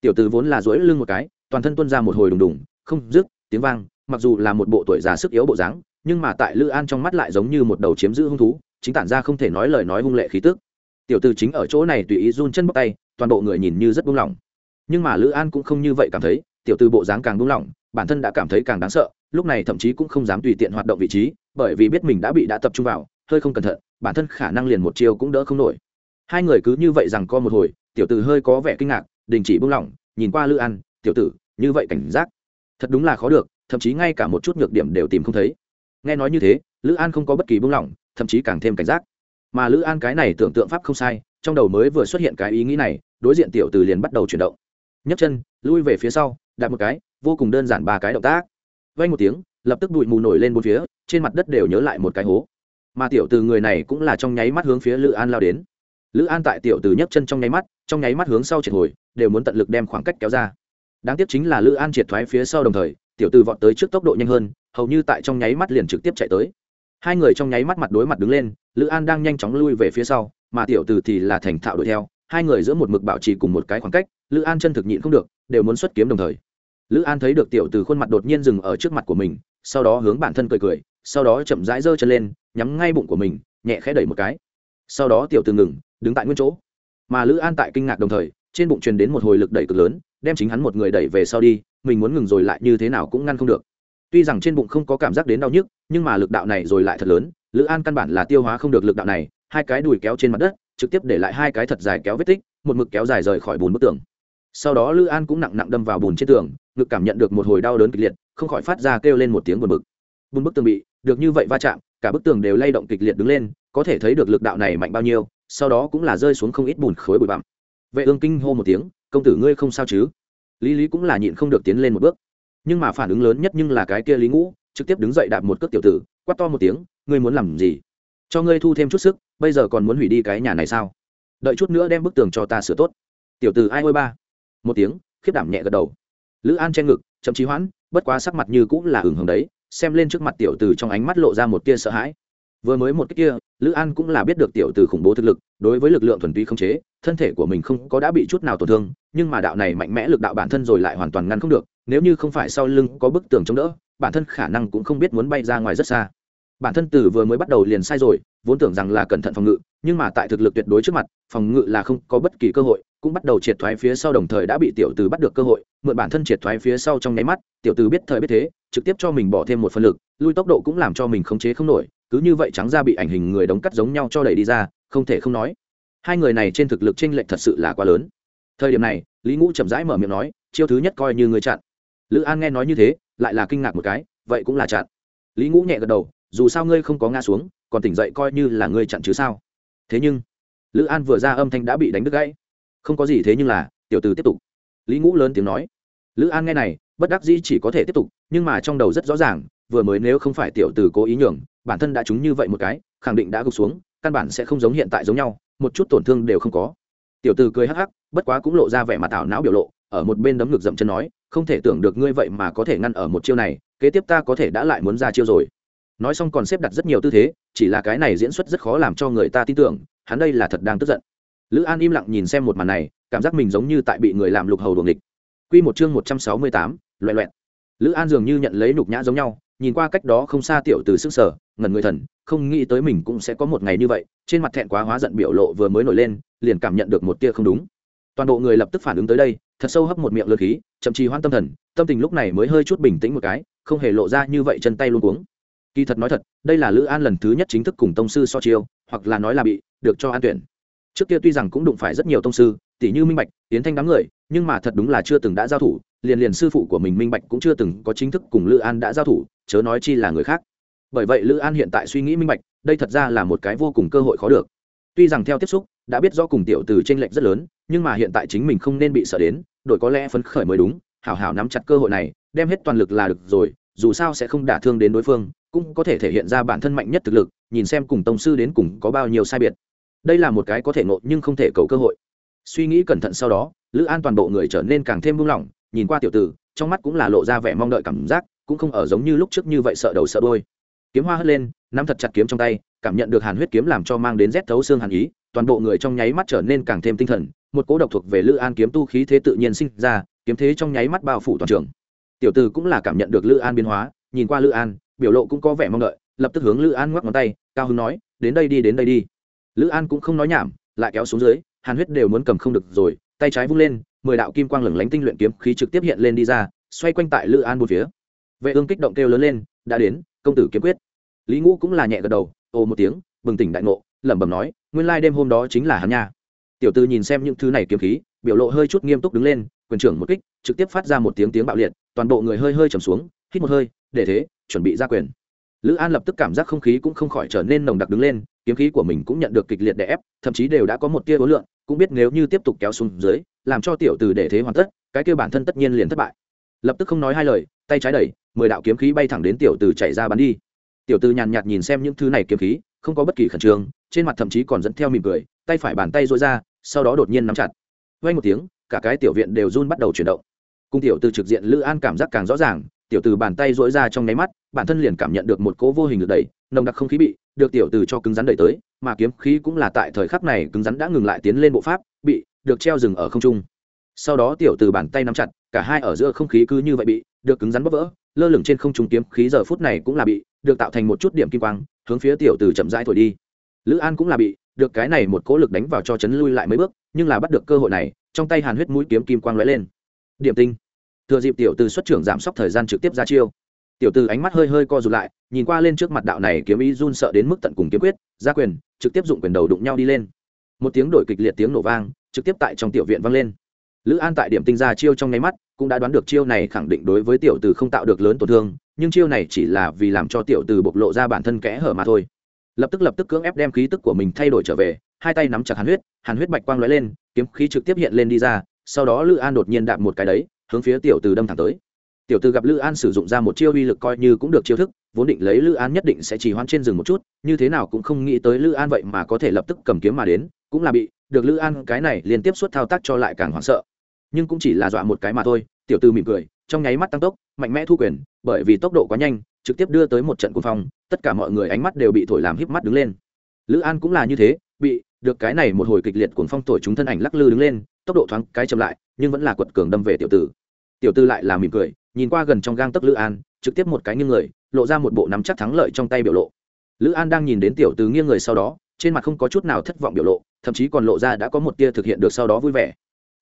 Tiểu từ vốn là duỗi lưng một cái, toàn thân tuôn ra một hồi đùng đùng, không dứt, tiếng vang, mặc dù là một bộ tuổi già sức yếu bộ dáng, nhưng mà tại lữ an trong mắt lại giống như một đầu chiếm giữ hung thú, chính tản ra không thể nói lời nói hung lệ khí tức. Tiểu từ chính ở chỗ này tùy ý run chân bóc tay, toàn bộ người nhìn như rất buông lỏng. Nhưng mà lữ an cũng không như vậy cảm thấy, tiểu từ bộ dáng càng buông lỏng bản thân đã cảm thấy càng đáng sợ, lúc này thậm chí cũng không dám tùy tiện hoạt động vị trí, bởi vì biết mình đã bị đã tập trung vào, hơi không cẩn thận, bản thân khả năng liền một chiều cũng đỡ không nổi. Hai người cứ như vậy rằng co một hồi, tiểu tử hơi có vẻ kinh ngạc, đình chỉ buông lỏng, nhìn qua lữ an, tiểu tử, như vậy cảnh giác, thật đúng là khó được, thậm chí ngay cả một chút nhược điểm đều tìm không thấy. Nghe nói như thế lữ an không có bất kỳ buông lỏng, thậm chí càng thêm cảnh giác. Mà lữ an cái này tưởng tượng pháp không sai, trong đầu mới vừa xuất hiện cái ý nghĩ này, đối diện tiểu từ liền bắt đầu chuyển động. Nhấc chân, lui về phía sau đặt một cái vô cùng đơn giản ba cái động tác. Vay một tiếng, lập tức bụi mù nổi lên bốn phía, trên mặt đất đều nhớ lại một cái hố. Mà tiểu từ người này cũng là trong nháy mắt hướng phía lữ an lao đến. Lữ an tại tiểu từ nhấc chân trong nháy mắt, trong nháy mắt hướng sau triệt hồi, đều muốn tận lực đem khoảng cách kéo ra. Đáng tiếc chính là lữ an triệt thoái phía sau đồng thời, tiểu từ vọt tới trước tốc độ nhanh hơn, hầu như tại trong nháy mắt liền trực tiếp chạy tới. Hai người trong nháy mắt mặt đối mặt đứng lên, lữ an đang nhanh chóng lui về phía sau, mà tiểu từ thì là thành thạo đuổi theo. Hai người giữa một mực bảo trì cùng một cái khoảng cách, lữ an chân thực nhịn không được, đều muốn xuất kiếm đồng thời lữ an thấy được tiểu từ khuôn mặt đột nhiên dừng ở trước mặt của mình, sau đó hướng bản thân cười cười, sau đó chậm rãi giơ chân lên, nhắm ngay bụng của mình, nhẹ khẽ đẩy một cái. Sau đó tiểu từ ngừng, đứng tại nguyên chỗ. Mà lữ an tại kinh ngạc đồng thời, trên bụng truyền đến một hồi lực đẩy cực lớn, đem chính hắn một người đẩy về sau đi, mình muốn ngừng rồi lại như thế nào cũng ngăn không được. Tuy rằng trên bụng không có cảm giác đến đau nhức, nhưng mà lực đạo này rồi lại thật lớn, lữ an căn bản là tiêu hóa không được lực đạo này, hai cái đùi kéo trên mặt đất, trực tiếp để lại hai cái thật dài kéo vết tích, một mực kéo dài rời khỏi bùn bức tường. Sau đó lữ an cũng nặng nặng đâm vào bùn trên tường ngực cảm nhận được một hồi đau đớn kịch liệt, không khỏi phát ra kêu lên một tiếng buồn bực. Bùn bức tường bị, được như vậy va chạm, cả bức tường đều lay động kịch liệt đứng lên, có thể thấy được lực đạo này mạnh bao nhiêu, sau đó cũng là rơi xuống không ít bùn khối bụi bặm. Vệ ương kinh hô một tiếng, công tử ngươi không sao chứ? Lý lý cũng là nhịn không được tiến lên một bước. Nhưng mà phản ứng lớn nhất nhưng là cái kia lý ngũ, trực tiếp đứng dậy đạp một cước tiểu tử, quát to một tiếng, ngươi muốn làm gì? Cho ngươi thu thêm chút sức, bây giờ còn muốn hủy đi cái nhà này sao? Đợi chút nữa đem bức tường cho ta sửa tốt. Tiểu tử ai ôi ba? Một tiếng, khiếp đảm nhẹ gật đầu lữ an che ngực, chậm chí hoãn, bất quá sắc mặt như cũng là hừng hừng đấy, xem lên trước mặt tiểu tử trong ánh mắt lộ ra một tia sợ hãi. Vừa mới một cách kia, lữ an cũng là biết được tiểu tử khủng bố thực lực, đối với lực lượng thuần túy không chế, thân thể của mình không có đã bị chút nào tổn thương, nhưng mà đạo này mạnh mẽ lực đạo bản thân rồi lại hoàn toàn ngăn không được, nếu như không phải sau lưng có bức tường chống đỡ, bản thân khả năng cũng không biết muốn bay ra ngoài rất xa. Bản thân từ vừa mới bắt đầu liền sai rồi, vốn tưởng rằng là cẩn thận phòng ngự, nhưng mà tại thực lực tuyệt đối trước mặt, phòng ngự là không có bất kỳ cơ hội cũng bắt đầu triệt thoái phía sau đồng thời đã bị tiểu từ bắt được cơ hội, mượn bản thân triệt thoái phía sau trong nháy mắt, tiểu từ biết thời biết thế, trực tiếp cho mình bỏ thêm một phần lực, lui tốc độ cũng làm cho mình khống chế không nổi, cứ như vậy trắng ra bị ảnh hình người đóng cắt giống nhau cho đẩy đi ra, không thể không nói. Hai người này trên thực lực chênh lệch thật sự là quá lớn. Thời điểm này, lý ngũ chậm rãi mở miệng nói, chiêu thứ nhất coi như người chặn. Lữ an nghe nói như thế, lại là kinh ngạc một cái, vậy cũng là chặn. Lý ngũ nhẹ gật đầu, dù sao ngươi không có ngã xuống, còn tỉnh dậy coi như là ngươi chặn chứ sao? Thế nhưng, lữ an vừa ra âm thanh đã bị đánh đứt gãy không có gì thế nhưng là, tiểu từ tiếp tục. Lý ngũ lớn tiếng nói. Lữ an nghe này, bất đắc dĩ chỉ có thể tiếp tục, nhưng mà trong đầu rất rõ ràng, vừa mới nếu không phải tiểu từ cố ý nhường, bản thân đã trúng như vậy một cái, khẳng định đã gục xuống, căn bản sẽ không giống hiện tại giống nhau, một chút tổn thương đều không có. Tiểu từ cười hắc hắc, bất quá cũng lộ ra vẻ mặt ảo não biểu lộ, ở một bên đấm ngực dậm chân nói, không thể tưởng được ngươi vậy mà có thể ngăn ở một chiêu này, kế tiếp ta có thể đã lại muốn ra chiêu rồi. Nói xong còn xếp đặt rất nhiều tư thế, chỉ là cái này diễn xuất rất khó làm cho người ta tin tưởng, hắn đây là thật đang tức giận lữ an im lặng nhìn xem một màn này, cảm giác mình giống như tại bị người làm lục hầu đuồng địch q một chương một trăm sáu mươi tám loẹ loẹt. Lữ an dường như nhận lấy nhục nhã giống nhau, nhìn qua cách đó không xa tiểu từ sức sở ngẩn người thần, không nghĩ tới mình cũng sẽ có một ngày như vậy, trên mặt thẹn quá hóa giận biểu lộ vừa mới nổi lên, liền cảm nhận được một tia không đúng. Toàn bộ người lập tức phản ứng tới đây, thật sâu hấp một miệng lơ khí, chậm trì hoan tâm thần, tâm tình lúc này mới hơi chút bình tĩnh một cái, không hề lộ ra như vậy chân tay luôn cuống. Kỳ thật nói thật, đây là lữ an lần thứ nhất chính thức cùng tông sư so chiêu, hoặc là nói là bị, được cho an tuyển trước kia tuy rằng cũng đụng phải rất nhiều tông sư tỷ như minh bạch tiến thanh đám người, nhưng mà thật đúng là chưa từng đã giao thủ, liền liền sư phụ của mình minh bạch cũng chưa từng có chính thức cùng lữ an đã giao thủ, chớ nói chi là người khác. Bởi vậy lữ an hiện tại suy nghĩ minh bạch, đây thật ra là một cái vô cùng cơ hội khó được. Tuy rằng theo tiếp xúc, đã biết do cùng tiểu từ t r ê n lệch rất lớn, nhưng mà hiện tại chính mình không nên bị sợ đến đội có lẽ phấn khởi mới đúng, hảo hảo nắm chặt cơ hội này, đem hết toàn lực là được rồi, dù sao sẽ không đả thương đến đối phương, cũng có thể thể hiện ra bản thân mạnh nhất thực lực, nhìn xem cùng tông sư đến cùng có bao nhiêu sai biệt đây là một cái có thể ngộ nhưng không thể cầu cơ hội. Suy nghĩ cẩn thận sau đó, lữ an toàn bộ người trở nên càng thêm buông lỏng, nhìn qua tiểu tử, trong mắt cũng là lộ ra vẻ mong đợi cảm giác, cũng không ở giống như lúc trước như vậy sợ đầu sợ đôi kiếm hoa hất lên, nắm thật chặt kiếm trong tay, cảm nhận được hàn huyết kiếm làm cho mang đến rét thấu xương hàn ý, toàn bộ người trong nháy mắt trở nên càng thêm tinh thần, một cố độc thuộc về lữ an kiếm tu khí thế tự nhiên sinh ra, kiếm thế trong nháy mắt bao phủ toàn trường. Tiểu tử cũng là cảm nhận được lữ an biến hóa, nhìn qua lữ an, biểu lộ cũng có vẻ mong đợi, lập tức hướng lữ an ngoắc ngón tay, cao hưng nói, đến đây đi, đến đây đi lữ an cũng không nói nhảm, lại kéo xuống dưới, hàn huyết đều muốn cầm không được rồi, tay trái vung lên, mười đạo kim quang lửng lánh tinh luyện kiếm khí trực tiếp hiện lên đi ra, xoay quanh tại lữ an một phía. Vệ ương kích động kêu lớn lên, đã đến, công tử kiếm quyết. Lý ngũ cũng là nhẹ gật đầu, ồ một tiếng, bừng tỉnh đại ngộ, lẩm bẩm nói, nguyên lai đêm hôm đó chính là hắn nha. Tiểu tư nhìn xem những thứ này kiếm khí, biểu lộ hơi chút nghiêm túc đứng lên, quyền trưởng một kích, trực tiếp phát ra một tiếng tiếng bạo liệt, toàn bộ người hơi hơi trầm xuống, hít một hơi, để thế, chuẩn bị ra quyền lữ an lập tức cảm giác không khí cũng không khỏi trở nên nồng đặc đứng lên, kiếm khí của mình cũng nhận được kịch liệt đè ép, thậm chí đều đã có một tia ối lượng cũng biết nếu như tiếp tục kéo xuống dưới, làm cho tiểu từ để thế hoàn tất, cái kêu bản thân tất nhiên liền thất bại. Lập tức không nói hai lời, tay trái đẩy, mười đạo kiếm khí bay thẳng đến tiểu từ chạy ra bắn đi. Tiểu từ nhàn nhạt nhìn xem những thứ này kiếm khí, không có bất kỳ khẩn trương, trên mặt thậm chí còn dẫn theo mỉm cười, tay phải bàn tay dối ra, sau đó đột nhiên nắm chặt. Vay một tiếng, cả cái tiểu viện đều run bắt đầu chuyển động. Cung tiểu từ trực diện, lữ an cảm giác càng rõ ràng tiểu từ bàn tay dỗi ra trong nháy mắt, bản thân liền cảm nhận được một cỗ vô hình được đẩy, nồng đặc không khí bị, được tiểu từ cho cứng rắn đẩy tới, mà kiếm khí cũng là tại thời khắc này cứng rắn đã ngừng lại tiến lên bộ pháp, bị, được treo rừng ở không trung. Sau đó tiểu từ bàn tay nắm chặt, cả hai ở giữa không khí cứ như vậy bị, được cứng rắn bóp vỡ, lơ lửng trên không trung kiếm khí giờ phút này cũng là bị, được tạo thành một chút điểm kim quang, hướng phía tiểu từ chậm rãi thổi đi. Lữ an cũng là bị, được cái này một cỗ lực đánh vào cho chấn lui lại mấy bước, nhưng là bắt được cơ hội này, trong tay hàn huyết mũi kiếm kim quang lóe lên. Điểm tinh thừa dịp tiểu từ xuất trưởng giảm sốc thời gian trực tiếp ra chiêu. Tiểu từ ánh mắt hơi hơi co rụt lại, nhìn qua lên trước mặt đạo này kiếm ý run sợ đến mức tận cùng kiếm quyết, ra quyền, trực tiếp dụng quyền đầu đụng nhau đi lên. Một tiếng đổi kịch liệt tiếng nổ vang, trực tiếp tại trong tiểu viện vang lên. Lữ an tại điểm tinh ra chiêu trong nháy mắt, cũng đã đoán được chiêu này khẳng định đối với tiểu từ không tạo được lớn tổn thương, nhưng chiêu này chỉ là vì làm cho tiểu từ bộc lộ ra bản thân kẽ hở mà thôi. Lập tức lập tức cưỡng ép đem khí tức của mình thay đổi trở về, hai tay nắm chặt hàn huyết hàn huyết bạch quang lóe lên, kiếm khí trực tiếp hiện lên đi ra, sau đó lữ an đột nhiên đạp một cái đấy hướng phía tiểu từ đâm thẳng tới. Tiểu từ gặp lữ an sử dụng ra một chiêu uy lực coi như cũng được chiêu thức, vốn định lấy lữ an nhất định sẽ chỉ hoãn trên rừng một chút, như thế nào cũng không nghĩ tới lữ an vậy mà có thể lập tức cầm kiếm mà đến, cũng là bị được lữ an cái này liên tiếp suốt thao tác cho lại càng hoảng sợ. Nhưng cũng chỉ là dọa một cái mà thôi, tiểu từ mỉm cười, trong nháy mắt tăng tốc, mạnh mẽ thu quyền, bởi vì tốc độ quá nhanh, trực tiếp đưa tới một trận cuồng phong, tất cả mọi người ánh mắt đều bị thổi làm híp mắt đứng lên. Lữ an cũng là như thế, bị được cái này một hồi kịch liệt cuồng phong thổi chúng thân ảnh lắc lư đứng lên, tốc độ thoáng cái chậm lại, nhưng vẫn là quật cường đâm về tiểu tử tiểu tư lại là mỉm cười, nhìn qua gần trong gang tấc lữ an, trực tiếp một cái nghiêng người, lộ ra một bộ nắm chắc thắng lợi trong tay biểu lộ. Lữ an đang nhìn đến tiểu tư nghiêng người sau đó, trên mặt không có chút nào thất vọng biểu lộ, thậm chí còn lộ ra đã có một tia thực hiện được sau đó vui vẻ.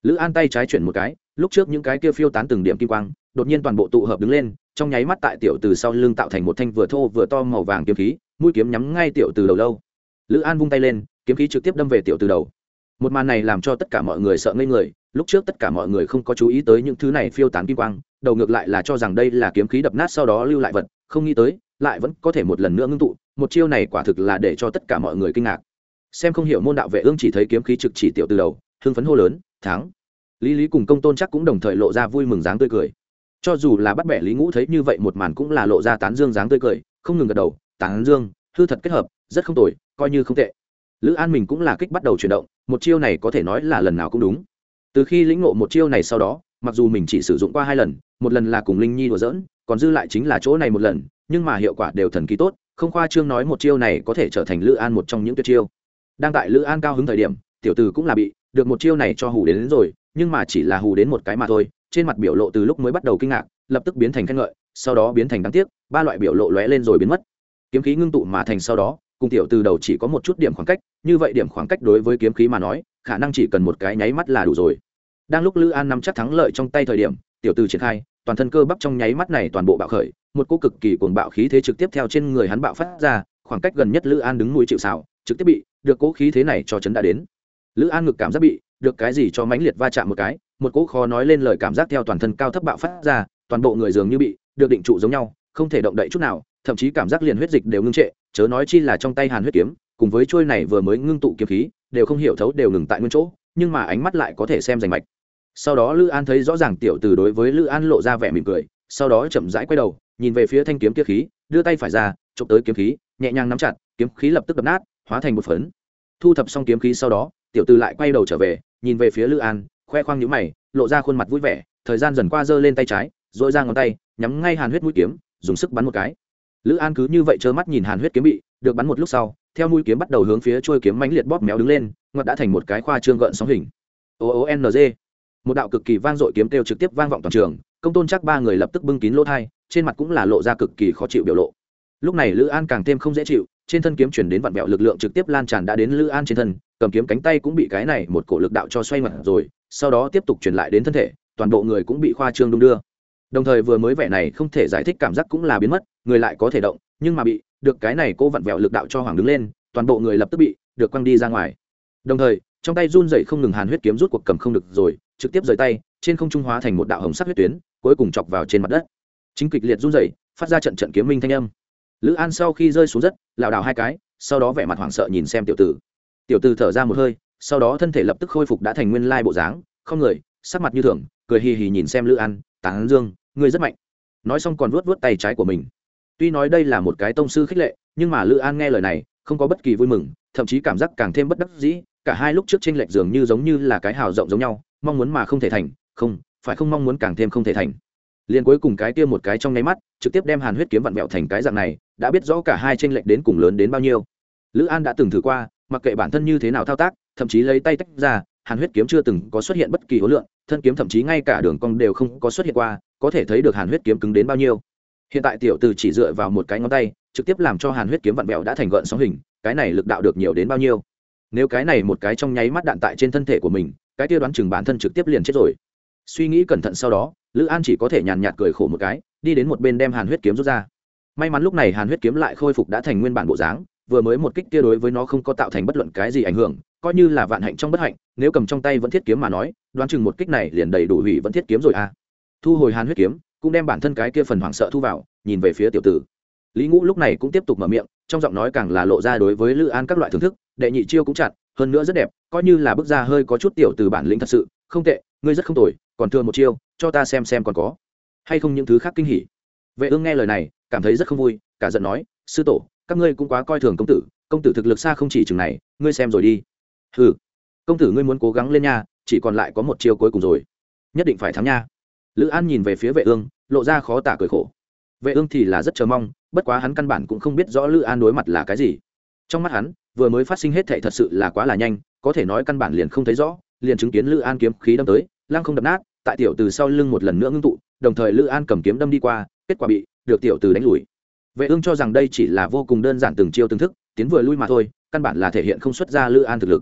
Lữ an tay trái chuyển một cái, lúc trước những cái kia phiêu tán từng điểm kim quang, đột nhiên toàn bộ tụ hợp đứng lên, trong nháy mắt tại tiểu từ sau lưng tạo thành một thanh vừa thô vừa to màu vàng kiếm khí, mũi kiếm nhắm ngay tiểu từ đầu lâu. Lữ an vung tay lên, kiếm khí trực tiếp đâm về tiểu từ đầu. Một màn này làm cho tất cả mọi người sợ ngây người lúc trước tất cả mọi người không có chú ý tới những thứ này phiêu tán kim quang, đầu ngược lại là cho rằng đây là kiếm khí đập nát sau đó lưu lại vật, không nghĩ tới, lại vẫn có thể một lần nữa ngưng tụ, một chiêu này quả thực là để cho tất cả mọi người kinh ngạc. Xem không hiểu môn đạo vệ ương chỉ thấy kiếm khí trực chỉ tiểu từ đầu, hưng phấn hô lớn, thắng. Lý lý cùng công tôn chắc cũng đồng thời lộ ra vui mừng dáng tươi cười. Cho dù là bắt bẻ lý ngũ thấy như vậy một màn cũng là lộ ra tán dương dáng tươi cười, không ngừng gật đầu, tán dương, hư thật kết hợp, rất không tồi, coi như không tệ. Lữ an mình cũng là kích bắt đầu chuyển động, một chiêu này có thể nói là lần nào cũng đúng từ khi lĩnh ngộ một chiêu này sau đó mặc dù mình chỉ sử dụng qua hai lần một lần là cùng linh nhi đùa dỡn còn dư lại chính là chỗ này một lần nhưng mà hiệu quả đều thần kỳ tốt không khoa trương nói một chiêu này có thể trở thành lữ an một trong những tuyệt chiêu. Đang tại lữ an cao hứng thời điểm tiểu từ cũng là bị được một chiêu này cho hù đến, đến rồi nhưng mà chỉ là hù đến một cái mà thôi trên mặt biểu lộ từ lúc mới bắt đầu kinh ngạc lập tức biến thành khen ngợi sau đó biến thành đáng tiếc ba loại biểu lộ lóe lên rồi biến mất. Kiếm khí ngưng tụ mà thành sau đó cùng tiểu từ đầu chỉ có một chút điểm khoảng cách như vậy điểm khoảng cách đối với kiếm khí mà nói khả năng chỉ cần một cái nháy mắt là đủ rồi. Đang lúc lữ an nắm chắc thắng lợi trong tay thời điểm, tiểu từ triển khai, toàn thân cơ bắp trong nháy mắt này toàn bộ bạo khởi, một cô cực kỳ cuồng bạo khí thế trực tiếp theo trên người hắn bạo phát ra, khoảng cách gần nhất lữ an đứng mũi chịu xào trực tiếp bị, được cố khí thế này cho chấn đã đến. Lữ an ngực cảm giác bị, được cái gì cho mãnh liệt va chạm một cái, một cỗ khó nói lên lời cảm giác theo toàn thân cao thấp bạo phát ra, toàn bộ người dường như bị, được định trụ giống nhau, không thể động đậy chút nào, thậm chí cảm giác liền huyết dịch đều ngưng trệ, chớ nói chi là trong tay hàn huyết kiếm, cùng với trôi này vừa mới ngưng tụ kiếm khí đều không hiểu thấu đều ngừng tại nguyên chỗ, nhưng mà ánh mắt lại có thể xem rành mạch. Sau đó lữ an thấy rõ ràng tiểu từ đối với lữ an lộ ra vẻ mỉm cười, sau đó chậm rãi quay đầu, nhìn về phía thanh kiếm kia khí, đưa tay phải ra, chụp tới kiếm khí, nhẹ nhàng nắm chặt, kiếm khí lập tức đập nát, hóa thành một phấn. Thu thập xong kiếm khí sau đó, tiểu từ lại quay đầu trở về, nhìn về phía lữ an, khoe khoang nhũ mày, lộ ra khuôn mặt vui vẻ, thời gian dần qua giơ lên tay trái dội ra ngón tay, nhắm ngay hàn huyết mũi kiếm, dùng sức bắn một cái. Lữ an cứ như vậy trơ mắt nhìn hàn huyết kiếm bị, được bắn một lúc sau theo mũi kiếm bắt đầu hướng phía trôi kiếm mãnh liệt bóp méo đứng lên, ngoặt đã thành một cái khoa trương gợn sóng hình. O o n g. Một đạo cực kỳ vang dội kiếm kêu trực tiếp vang vọng toàn trường, công tôn chắc ba người lập tức bưng kín lỗ thai, trên mặt cũng là lộ ra cực kỳ khó chịu biểu lộ. Lúc này lữ an càng thêm không dễ chịu, trên thân kiếm chuyển đến vạn vẹo lực lượng trực tiếp lan tràn đã đến lữ an trên thân, cầm kiếm cánh tay cũng bị cái này một cổ lực đạo cho xoay mặt rồi, sau đó tiếp tục truyền lại đến thân thể, toàn bộ người cũng bị khoa trương đung đưa. Đồng thời vừa mới vẻ này không thể giải thích cảm giác cũng là biến mất, người lại có thể động, nhưng mà bị được cái này cô vặn vẹo lực đạo cho hoàng đứng lên, toàn bộ người lập tức bị được quăng đi ra ngoài. Đồng thời, trong tay run dậy không ngừng hàn huyết kiếm rút cuộc cầm không được rồi, trực tiếp rời tay, trên không trung hóa thành một đạo hồng sắc huyết tuyến, cuối cùng chọc vào trên mặt đất. Chính kịch liệt run dậy phát ra trận trận kiếm minh thanh âm. Lữ an sau khi rơi xuống đất lảo đảo hai cái, sau đó vẻ mặt hoảng sợ nhìn xem tiểu tử. Tiểu tử thở ra một hơi, sau đó thân thể lập tức khôi phục đã thành nguyên lai bộ dáng, không người, sắc mặt như thường, cười hì hì nhìn xem lữ an, tán dương, ngươi rất mạnh. Nói xong còn vuốt vuốt tay trái của mình tuy nói đây là một cái tông sư khích lệ, nhưng mà lữ an nghe lời này, không có bất kỳ vui mừng, thậm chí cảm giác càng thêm bất đắc dĩ, cả hai lúc trước tranh lệch dường như giống như là cái hào rộng giống nhau, mong muốn mà không thể thành, không, phải không mong muốn càng thêm không thể thành. Liền cuối cùng cái kia một cái trong nháy mắt, trực tiếp đem hàn huyết kiếm vặn vẹo thành cái dạng này, đã biết rõ cả hai tranh lệch đến cùng lớn đến bao nhiêu. Lữ an đã từng thử qua, mặc kệ bản thân như thế nào thao tác, thậm chí lấy tay tách ra, hàn huyết kiếm chưa từng có xuất hiện bất kỳ hối lượng thân kiếm thậm chí ngay cả đường cong đều không có xuất hiện qua, có thể thấy được hàn huyết kiếm cứng đến bao nhiêu hiện tại tiểu từ chỉ dựa vào một cái ngón tay, trực tiếp làm cho hàn huyết kiếm vặn vẹo đã thành gợn sóng hình, cái này lực đạo được nhiều đến bao nhiêu? Nếu cái này một cái trong nháy mắt đạn tại trên thân thể của mình, cái kia đoán chừng bản thân trực tiếp liền chết rồi. Suy nghĩ cẩn thận sau đó, lữ an chỉ có thể nhàn nhạt cười khổ một cái, đi đến một bên đem hàn huyết kiếm rút ra. May mắn lúc này hàn huyết kiếm lại khôi phục đã thành nguyên bản bộ dáng, vừa mới một kích kia đối với nó không có tạo thành bất luận cái gì ảnh hưởng, coi như là vạn hạnh trong bất hạnh, nếu cầm trong tay vẫn thiết kiếm mà nói, đoán chừng một kích này liền đầy đủ hủy vẫn thiết kiếm rồi à. Thu hồi hàn huyết kiếm cũng đem bản thân cái kia phần hoảng sợ thu vào, nhìn về phía tiểu tử. Lý ngũ lúc này cũng tiếp tục mở miệng, trong giọng nói càng là lộ ra đối với lữ an các loại thưởng thức, đệ nhị chiêu cũng chặt, hơn nữa rất đẹp, coi như là bước ra hơi có chút tiểu từ bản lĩnh thật sự, không tệ, ngươi rất không tồi, còn thừa một chiêu, cho ta xem xem còn có. Hay không những thứ khác kinh hỉ. Vệ ương nghe lời này, cảm thấy rất không vui, cả giận nói, sư tổ, các ngươi cũng quá coi thường công tử công tử thực lực xa không chỉ chừng này, ngươi xem rồi đi. Ừ công tử ngươi muốn cố gắng lên nha, chỉ còn lại có một chiêu cuối cùng rồi. Nhất định phải thắng nha lữ an nhìn về phía vệ ương, lộ ra khó tả cười khổ. Vệ ương thì là rất chờ mong, bất quá hắn căn bản cũng không biết rõ lữ an đối mặt là cái gì. Trong mắt hắn, vừa mới phát sinh hết thệ thật sự là quá là nhanh, có thể nói căn bản liền không thấy rõ, liền chứng kiến lữ an kiếm khí đâm tới, lăng không đập nát, tại tiểu từ sau lưng một lần nữa ngưng tụ, đồng thời lữ an cầm kiếm đâm đi qua, kết quả bị được tiểu từ đánh lùi. Vệ ương cho rằng đây chỉ là vô cùng đơn giản từng chiêu từng thức, tiến vừa lui mà thôi, căn bản là thể hiện không xuất ra lữ an thực lực.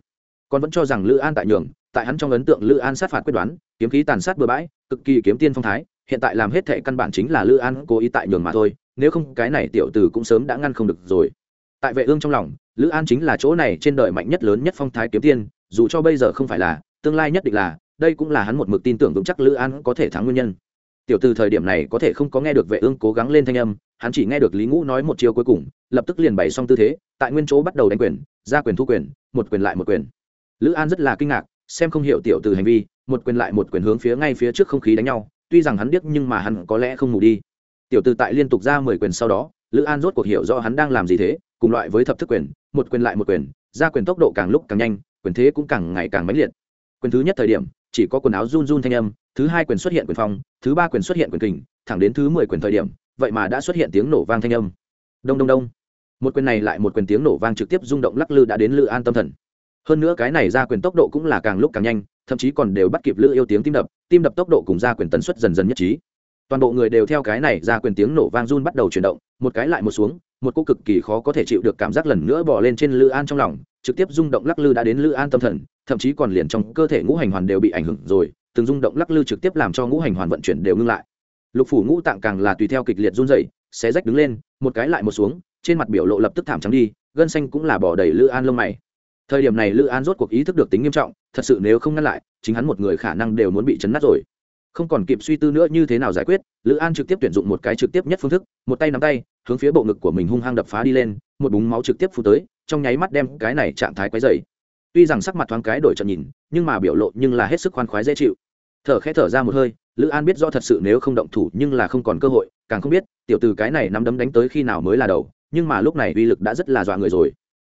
Còn vẫn cho rằng lữ an tại nhường tại hắn trong ấn tượng lữ an sát phạt quyết đoán, kiếm khí tàn sát bừa bãi, cực kỳ kiếm tiên phong thái, hiện tại làm hết thệ căn bản chính là lữ an cố ý tại nhường mà thôi, nếu không cái này tiểu tử cũng sớm đã ngăn không được rồi. Tại vệ ương trong lòng, lữ an chính là chỗ này trên đời mạnh nhất lớn nhất phong thái kiếm tiên, dù cho bây giờ không phải là, tương lai nhất định là, đây cũng là hắn một mực tin tưởng vững chắc lữ an có thể thắng nguyên nhân. Tiểu từ thời điểm này có thể không có nghe được vệ ương cố gắng lên thanh âm, hắn chỉ nghe được lý ngũ nói một chiêu cuối cùng, lập tức liền bày xong tư thế, tại nguyên chỗ bắt đầu đánh quyền, ra quyền thu quyền, một quyền lại một quyền. Lữ an rất là kinh ngạc xem không hiểu tiểu từ hành vi, một quyền lại một quyền hướng phía ngay phía trước không khí đánh nhau, tuy rằng hắn biết nhưng mà hắn có lẽ không ngủ đi. Tiểu từ tại liên tục ra mười quyền sau đó, lữ an rốt cuộc hiểu rõ hắn đang làm gì thế, cùng loại với thập thức quyền, một quyền lại một quyền, ra quyền tốc độ càng lúc càng nhanh, quyền thế cũng càng ngày càng mãnh liệt. Quyền thứ nhất thời điểm, chỉ có quần áo run run thanh âm, thứ hai quyền xuất hiện quyền phong, thứ ba quyền xuất hiện quyền kình, thẳng đến thứ mười quyền thời điểm, vậy mà đã xuất hiện tiếng nổ vang thanh âm. Đông đông đông. Một quyền này lại một quyền tiếng nổ vang trực tiếp rung động lắc lư đã đến lữ an tâm thần hơn nữa cái này ra quyền tốc độ cũng là càng lúc càng nhanh, thậm chí còn đều bắt kịp lữ yêu tiếng tim đập tim đập tốc độ cùng ra quyền tần suất dần dần nhất trí. Toàn bộ người đều theo cái này ra quyền tiếng nổ vang run bắt đầu chuyển động, một cái lại một xuống, một cô cực kỳ khó có thể chịu được cảm giác lần nữa bỏ lên trên lữ an trong lòng, trực tiếp rung động lắc lư đã đến lữ an tâm thần, thậm chí còn liền trong cơ thể ngũ hành hoàn đều bị ảnh hưởng rồi, từng rung động lắc lư trực tiếp làm cho ngũ hành hoàn vận chuyển đều ngưng lại. Lục phủ ngũ tạng càng là tùy theo kịch liệt run dày xé rách đứng lên, một cái lại một xuống, trên mặt biểu lộ lập tức thảm trắng đi, gân xanh cũng là bỏ đầy lữ an lông mày thời điểm này lữ an rốt cuộc ý thức được tính nghiêm trọng, thật sự nếu không ngăn lại, chính hắn một người khả năng đều muốn bị chấn nát rồi. Không còn kịp suy tư nữa như thế nào giải quyết, lữ an trực tiếp tuyển dụng một cái trực tiếp nhất phương thức, một tay nắm tay, hướng phía bộ ngực của mình hung hăng đập phá đi lên, một búng máu trực tiếp phụ tới, trong nháy mắt đem cái này trạng thái quấy dày tuy rằng sắc mặt thoáng cái đổi trận nhìn, nhưng mà biểu lộ nhưng là hết sức khoan khoái dễ chịu. Thở khẽ thở ra một hơi, lữ an biết do thật sự nếu không động thủ nhưng là không còn cơ hội, càng không biết, tiểu từ cái này nắm đấm đánh tới khi nào mới là đầu, nhưng mà lúc này uy lực đã rất là dọa người rồi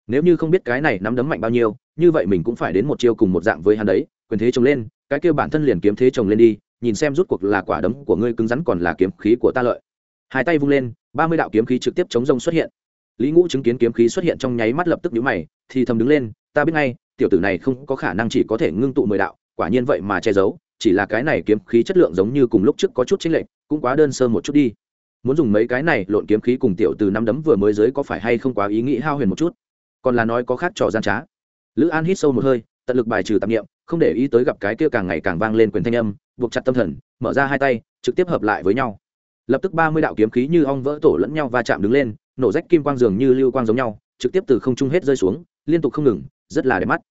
nếu như không biết cái này nắm đấm mạnh bao nhiêu, như vậy mình cũng phải đến một chiêu cùng một dạng với hắn đấy, quyền thế trồng lên, cái kêu bản thân liền kiếm thế trồng lên đi, nhìn xem rút cuộc là quả đấm của ngươi cứng rắn còn là kiếm khí của ta lợi. Hai tay vung lên, ba mươi đạo kiếm khí trực tiếp chống rông xuất hiện. Lý ngũ chứng kiến kiếm khí xuất hiện trong nháy mắt lập tức nhũ mày, thì thầm đứng lên, ta biết ngay, tiểu tử này không có khả năng chỉ có thể ngưng tụ mười đạo, quả nhiên vậy mà che giấu, chỉ là cái này kiếm khí chất lượng giống như cùng lúc trước có chút chênh lệch, cũng quá đơn sơ một chút đi. Muốn dùng mấy cái này lộn kiếm khí cùng tiểu từ năm đấm vừa mới dưới có phải hay không quá ý nghĩ hao huyền một chút? Còn là nói có khác trò gian trá. Lữ an hít sâu một hơi, tận lực bài trừ tạp nghiệm không để ý tới gặp cái kia càng ngày càng vang lên quyền thanh âm, buộc chặt tâm thần, mở ra hai tay, trực tiếp hợp lại với nhau. Lập tức ba mươi đạo kiếm khí như ong vỡ tổ lẫn nhau va chạm đứng lên, nổ rách kim quang dường như lưu quang giống nhau, trực tiếp từ không trung hết rơi xuống, liên tục không ngừng, rất là đẹp mắt.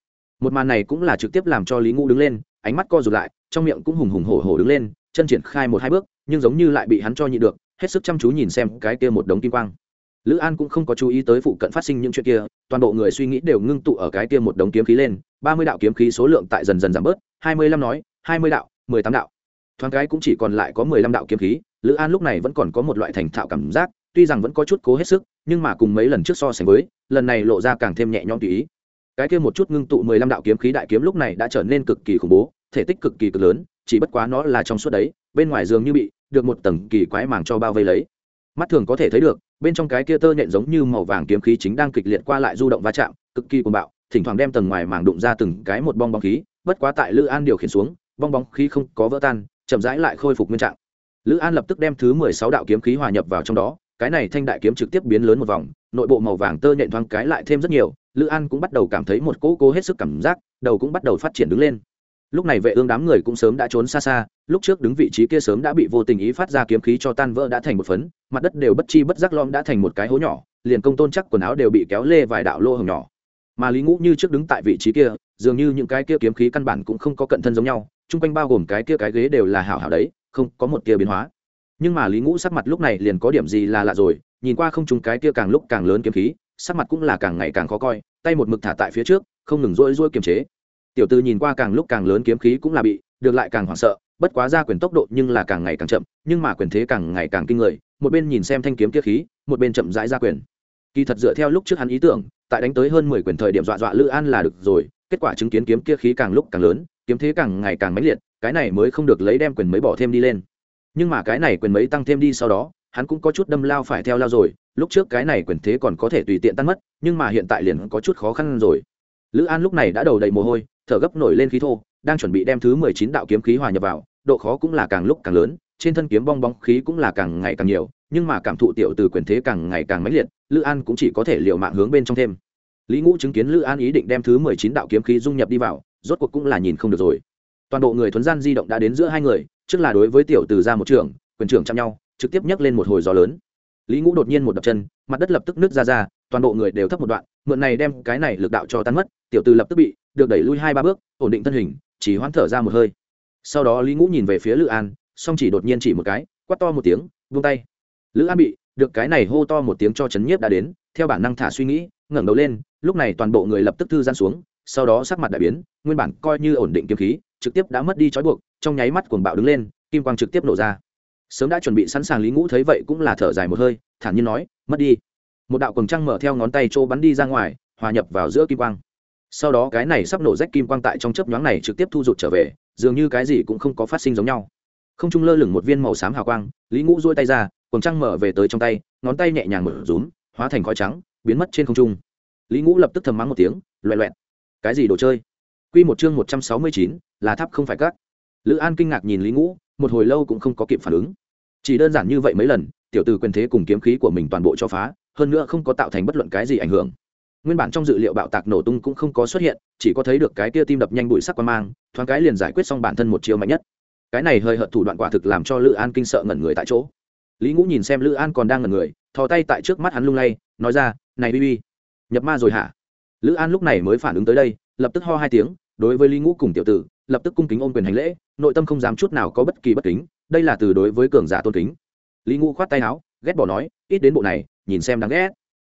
Một màn này cũng là trực tiếp làm cho lý ngũ đứng lên, ánh mắt co rụt lại, trong miệng cũng hùng hùng hổ hổ đứng lên, chân triển khai một hai bước, nhưng giống như lại bị hắn cho nhị được, hết sức chăm chú nhìn xem cái kia một đống kim quang lữ an cũng không có chú ý tới phụ cận phát sinh những chuyện kia, toàn bộ người suy nghĩ đều ngưng tụ ở cái kia một đống kiếm khí lên, ba mươi đạo kiếm khí số lượng tại dần dần giảm bớt, hai mươi lăm nói, hai mươi đạo, mười tám đạo. Thoáng cái cũng chỉ còn lại có mười lăm đạo kiếm khí, lữ an lúc này vẫn còn có một loại thành thạo cảm giác, tuy rằng vẫn có chút cố hết sức, nhưng mà cùng mấy lần trước so sánh với, lần này lộ ra càng thêm nhẹ nhõm tùy ý. Cái kia một chút ngưng tụ mười lăm đạo kiếm khí đại kiếm lúc này đã trở nên cực kỳ khủng bố, thể tích cực kỳ cực lớn, chỉ bất quá nó là trong suốt đấy, bên ngoài dường như bị được một tầng kỳ quái màng cho bao vây lấy. Mắt thường có thể thấy được bên trong cái kia tơ nhện giống như màu vàng kiếm khí chính đang kịch liệt qua lại du động va chạm, cực kỳ cuồng bạo, thỉnh thoảng đem tầng ngoài màng đụng ra từng cái một bong bóng khí, bất quá tại lữ an điều khiển xuống, bong bóng khí không có vỡ tan, chậm rãi lại khôi phục nguyên trạng. Lữ an lập tức đem thứ mười sáu đạo kiếm khí hòa nhập vào trong đó, cái này thanh đại kiếm trực tiếp biến lớn một vòng, nội bộ màu vàng tơ nhện thoáng cái lại thêm rất nhiều, lữ an cũng bắt đầu cảm thấy một cỗ cố hết sức cảm giác, đầu cũng bắt đầu phát triển đứng lên lúc này vệ ương đám người cũng sớm đã trốn xa xa, lúc trước đứng vị trí kia sớm đã bị vô tình ý phát ra kiếm khí cho tan vỡ đã thành một phấn, mặt đất đều bất chi bất giác lom đã thành một cái hố nhỏ, liền công tôn chắc quần áo đều bị kéo lê vài đạo lô hồng nhỏ. Mà lý ngũ như trước đứng tại vị trí kia, dường như những cái kia kiếm khí căn bản cũng không có cận thân giống nhau, chung quanh bao gồm cái kia cái ghế đều là hảo hảo đấy, không có một tia biến hóa. Nhưng mà lý ngũ sắc mặt lúc này liền có điểm gì là lạ rồi, nhìn qua không chung cái kia càng lúc càng lớn kiếm khí, sắc mặt cũng là càng ngày càng khó coi, tay một mực thả tại phía trước, không ngừng rỗi rỗi kiềm chế tiểu tư nhìn qua càng lúc càng lớn kiếm khí cũng là bị được lại càng hoảng sợ, bất quá ra quyền tốc độ nhưng là càng ngày càng chậm, nhưng mà quyền thế càng ngày càng kinh người, một bên nhìn xem thanh kiếm kia khí, một bên chậm rãi ra quyền. Kỳ thật dựa theo lúc trước hắn ý tưởng, tại đánh tới hơn mười quyền thời điểm dọa dọa lữ an là được rồi, kết quả chứng kiến kiếm kia khí càng lúc càng lớn, kiếm thế càng ngày càng mãnh liệt, cái này mới không được lấy đem quyền mấy bỏ thêm đi lên. Nhưng mà cái này quyền mấy tăng thêm đi sau đó, hắn cũng có chút đâm lao phải theo lao rồi, lúc trước cái này quyền thế còn có thể tùy tiện tan mất, nhưng mà hiện tại liền có chút khó khăn rồi. Lữ an lúc này đã đầu đầy mồ hôi thở gấp nổi lên khí thô, đang chuẩn bị đem thứ mười chín đạo kiếm khí hòa nhập vào, độ khó cũng là càng lúc càng lớn, trên thân kiếm bong bóng khí cũng là càng ngày càng nhiều, nhưng mà cảm thụ tiểu từ quyền thế càng ngày càng mãnh liệt, lữ an cũng chỉ có thể liều mạng hướng bên trong thêm. Lý ngũ chứng kiến lữ an ý định đem thứ mười chín đạo kiếm khí dung nhập đi vào, rốt cuộc cũng là nhìn không được rồi. Toàn bộ người thuấn gian di động đã đến giữa hai người, trước là đối với tiểu từ ra một trường, quyền trưởng chạm nhau, trực tiếp nhấc lên một hồi gió lớn. Lý ngũ đột nhiên một đập chân, mặt đất lập tức nứt ra ra, toàn bộ người đều thấp một đoạn, mượn này đem cái này lực đạo cho tan mất, tiểu từ lập tức bị được đẩy lui hai ba bước, ổn định thân hình, chỉ hoãn thở ra một hơi. Sau đó lý ngũ nhìn về phía lữ an, song chỉ đột nhiên chỉ một cái quắt to một tiếng vung tay. Lữ an bị, được cái này hô to một tiếng cho chấn nhiếp đã đến, theo bản năng thả suy nghĩ, ngẩng đầu lên, lúc này toàn bộ người lập tức thư gian xuống, sau đó sắc mặt đại biến, nguyên bản coi như ổn định kiếm khí, trực tiếp đã mất đi trói buộc, trong nháy mắt cuồng bạo đứng lên, kim quang trực tiếp nổ ra. Sớm đã chuẩn bị sẵn sàng lý ngũ thấy vậy cũng là thở dài một hơi, thản nhiên nói, mất đi. Một đạo quần trăng mở theo ngón tay trô bắn đi ra ngoài, hòa nhập vào giữa kim quang sau đó cái này sắp nổ rách kim quang tại trong chớp nhoáng này trực tiếp thu rụt trở về, dường như cái gì cũng không có phát sinh giống nhau. Không trung lơ lửng một viên màu xám hào quang, lý ngũ dôi tay ra quần trăng mở về tới trong tay, ngón tay nhẹ nhàng mở rúm, hóa thành khói trắng, biến mất trên không trung. Lý ngũ lập tức thầm mắng một tiếng loẹ loẹt. Cái gì đồ chơi? Q một chương một trăm sáu mươi chín, là tháp không phải cắt lữ an kinh ngạc nhìn lý ngũ, một hồi lâu cũng không có kịp phản ứng. Chỉ đơn giản như vậy mấy lần, tiểu từ quyền thế cùng kiếm khí của mình toàn bộ cho phá, hơn nữa không có tạo thành bất luận cái gì ảnh hưởng nguyên bản trong dự liệu bạo tạc nổ tung cũng không có xuất hiện, chỉ có thấy được cái kia tim đập nhanh bụi sắc qua mang, thoáng cái liền giải quyết xong bản thân một chiều mạnh nhất. Cái này hơi hợt thủ đoạn quả thực làm cho lữ an kinh sợ ngẩn người tại chỗ. Lý ngũ nhìn xem lữ an còn đang ngẩn người, thò tay tại trước mắt hắn lung lay, nói ra, này bi bi, nhập ma rồi hả? Lữ an lúc này mới phản ứng tới đây, lập tức ho hai tiếng, đối với lý ngũ cùng tiểu tử, lập tức cung kính ôm quyền hành lễ, nội tâm không dám chút nào có bất kỳ bất kính, đây là từ đối với cường giả tôn kính. Lý ngũ khoát tay áo, ghét bỏ nói, ít đến bộ này, nhìn xem đáng ghét.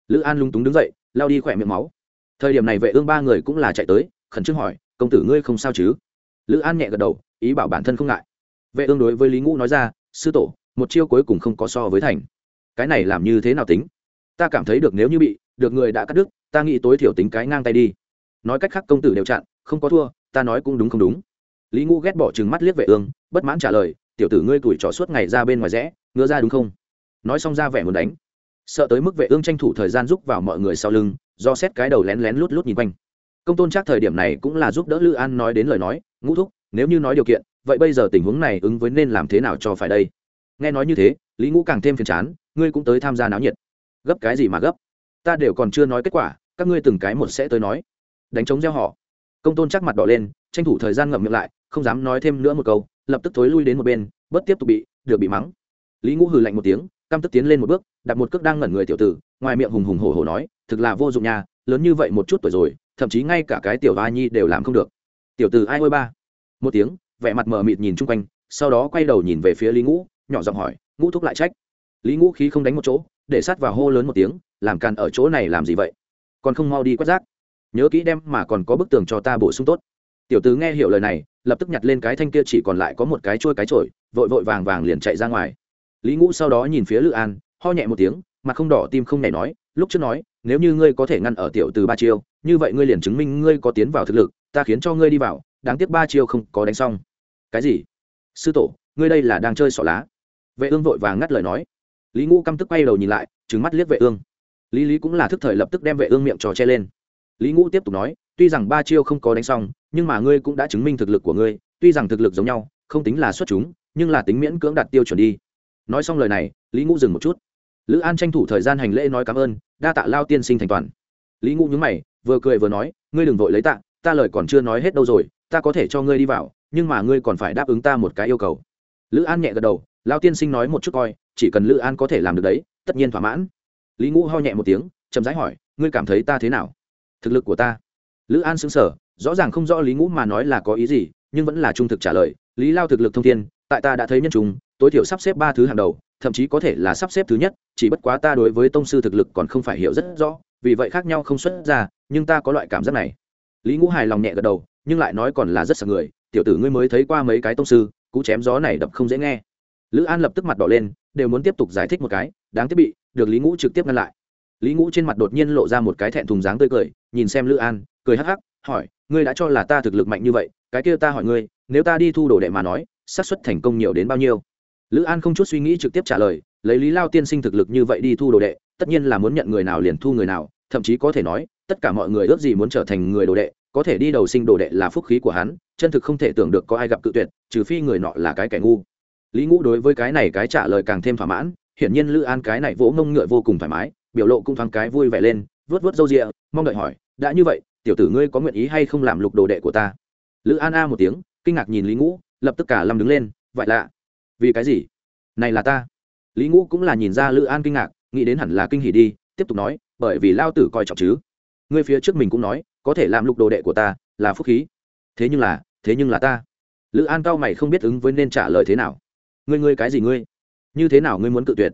Lữ an lung túng đứng dậy lao đi khỏe miệng máu. Thời điểm này vệ ương ba người cũng là chạy tới, khẩn trương hỏi, công tử ngươi không sao chứ? Lữ an nhẹ gật đầu, ý bảo bản thân không ngại. Vệ ương đối với lý ngũ nói ra, sư tổ, một chiêu cuối cùng không có so với thành. Cái này làm như thế nào tính? Ta cảm thấy được nếu như bị, được người đã cắt đứt, ta nghĩ tối thiểu tính cái ngang tay đi. Nói cách khác công tử đều chặn, không có thua, ta nói cũng đúng không đúng. Lý ngũ ghét bỏ chừng mắt liếc vệ ương, bất mãn trả lời, tiểu tử ngươi tuổi trò suốt ngày ra bên ngoài rẽ, ngứa ra đúng không? Nói xong ra vẻ muốn đánh sợ tới mức vệ ương tranh thủ thời gian giúp vào mọi người sau lưng, do xét cái đầu lén lén lút lút nhìn quanh. Công tôn chắc thời điểm này cũng là giúp đỡ lữ an nói đến lời nói, ngũ thúc, nếu như nói điều kiện, vậy bây giờ tình huống này ứng với nên làm thế nào cho phải đây? Nghe nói như thế, lý ngũ càng thêm phiền chán, ngươi cũng tới tham gia náo nhiệt. Gấp cái gì mà gấp? Ta đều còn chưa nói kết quả, các ngươi từng cái một sẽ tới nói. Đánh trống gieo họ. Công tôn chắc mặt đỏ lên, tranh thủ thời gian ngậm miệng lại, không dám nói thêm nữa một câu, lập tức thối lui đến một bên bất tiếp tục bị, được bị mắng. Lý ngũ hừ lạnh một tiếng, căm tức tiến lên một bước đặt một cước đang ngẩn người tiểu tử, ngoài miệng hùng hùng hổ hổ nói, thực là vô dụng nha, lớn như vậy một chút tuổi rồi, thậm chí ngay cả cái tiểu va nhi đều làm không được. Tiểu tử ai ôi ba. Một tiếng, vẻ mặt mờ mịt nhìn chung quanh, sau đó quay đầu nhìn về phía lý ngũ, nhỏ giọng hỏi, ngũ thúc lại trách? Lý ngũ khí không đánh một chỗ, để sát vào hô lớn một tiếng, làm càn ở chỗ này làm gì vậy? Còn không mau đi quét rác. Nhớ kỹ đem mà còn có bức tường cho ta bổ sung tốt. Tiểu tứ nghe hiểu lời này, lập tức nhặt lên cái thanh kia chỉ còn lại có một cái trôi cái trổi vội vội vàng vàng liền chạy ra ngoài. Lý ngũ sau đó nhìn phía lữ an ho nhẹ một tiếng mặt không đỏ tim không nhảy nói, lúc trước nói, nếu như ngươi có thể ngăn ở tiểu từ ba chiêu, như vậy ngươi liền chứng minh ngươi có tiến vào thực lực, ta khiến cho ngươi đi vào, đáng tiếc ba chiêu không có đánh xong. Cái gì? Sư tổ, ngươi đây là đang chơi xỏ lá. Vệ ương vội vàng ngắt lời nói. Lý ngũ căm tức quay đầu nhìn lại trứng mắt liếc vệ ương. Lý lý cũng là thức thời lập tức đem vệ ương miệng trò che lên. Lý ngũ tiếp tục nói, tuy rằng ba chiêu không có đánh xong, nhưng mà ngươi cũng đã chứng minh thực lực của ngươi, tuy rằng thực lực giống nhau, không tính là xuất chúng, nhưng là tính miễn cưỡng đạt tiêu chuẩn đi. Nói xong lời này, lý ngũ dừng một chút lữ an tranh thủ thời gian hành lễ nói cảm ơn, đa tạ lao tiên sinh thành toàn. Lý ngũ nhúng mày, vừa cười vừa nói, ngươi đừng vội lấy tạ, ta lời còn chưa nói hết đâu rồi, ta có thể cho ngươi đi vào, nhưng mà ngươi còn phải đáp ứng ta một cái yêu cầu. Lữ an nhẹ gật đầu, lao tiên sinh nói một chút coi, chỉ cần lữ an có thể làm được đấy, tất nhiên thỏa mãn. Lý ngũ ho nhẹ một tiếng, chậm rãi hỏi, ngươi cảm thấy ta thế nào? Thực lực của ta. Lữ an xứng sở rõ ràng không rõ lý ngũ mà nói là có ý gì, nhưng vẫn là trung thực trả lời, lý lao thực lực thông thiên, tại ta đã thấy nhân chúng tối thiểu sắp xếp ba thứ hàng đầu, thậm chí có thể là sắp xếp thứ nhất, chỉ bất quá ta đối với tông sư thực lực còn không phải hiểu rất rõ, vì vậy khác nhau không xuất ra, nhưng ta có loại cảm giác này. Lý ngũ hài lòng nhẹ gật đầu, nhưng lại nói còn là rất sợ người, tiểu tử ngươi mới thấy qua mấy cái tông sư, cú chém gió này đập không dễ nghe. Lữ an lập tức mặt đỏ lên, đều muốn tiếp tục giải thích một cái, đáng tiếc bị, được lý ngũ trực tiếp ngăn lại. Lý ngũ trên mặt đột nhiên lộ ra một cái thẹn thùng dáng tươi cười, nhìn xem lữ an, cười hắc hắc, hỏi, ngươi đã cho là ta thực lực mạnh như vậy, cái kia ta hỏi ngươi, nếu ta đi thu đồ đệ mà nói, xác suất thành công nhiều đến bao nhiêu? Lữ an không chút suy nghĩ trực tiếp trả lời, lấy lý lao tiên sinh thực lực như vậy đi thu đồ đệ, tất nhiên là muốn nhận người nào liền thu người nào, thậm chí có thể nói, tất cả mọi người ước gì muốn trở thành người đồ đệ, có thể đi đầu sinh đồ đệ là phúc khí của hắn, chân thực không thể tưởng được có ai gặp cự tuyệt, trừ phi người nọ là cái kẻ ngu. Lý ngũ đối với cái này cái trả lời càng thêm thỏa mãn, hiển nhiên lữ an cái này vỗ mông ngựa vô cùng thoải mái, biểu lộ cũng thoáng cái vui vẻ lên vớt vớt râu rịa, mong đợi hỏi, đã như vậy, tiểu tử ngươi có nguyện ý hay không làm lục đồ đệ của ta? Lữ an a một tiếng, kinh ngạc nhìn lý ngũ, lập tức cả lâm đứng lên, vậy lạ vì cái gì? Này là ta. Lý ngũ cũng là nhìn ra lữ an kinh ngạc, nghĩ đến hẳn là kinh hỉ đi, tiếp tục nói, bởi vì lao tử coi trọng chứ. Ngươi phía trước mình cũng nói, có thể làm lục đồ đệ của ta, là phúc khí. Thế nhưng là, thế nhưng là ta. Lữ an cao mày không biết ứng với nên trả lời thế nào. Ngươi ngươi cái gì ngươi? Như thế nào ngươi muốn cự tuyệt?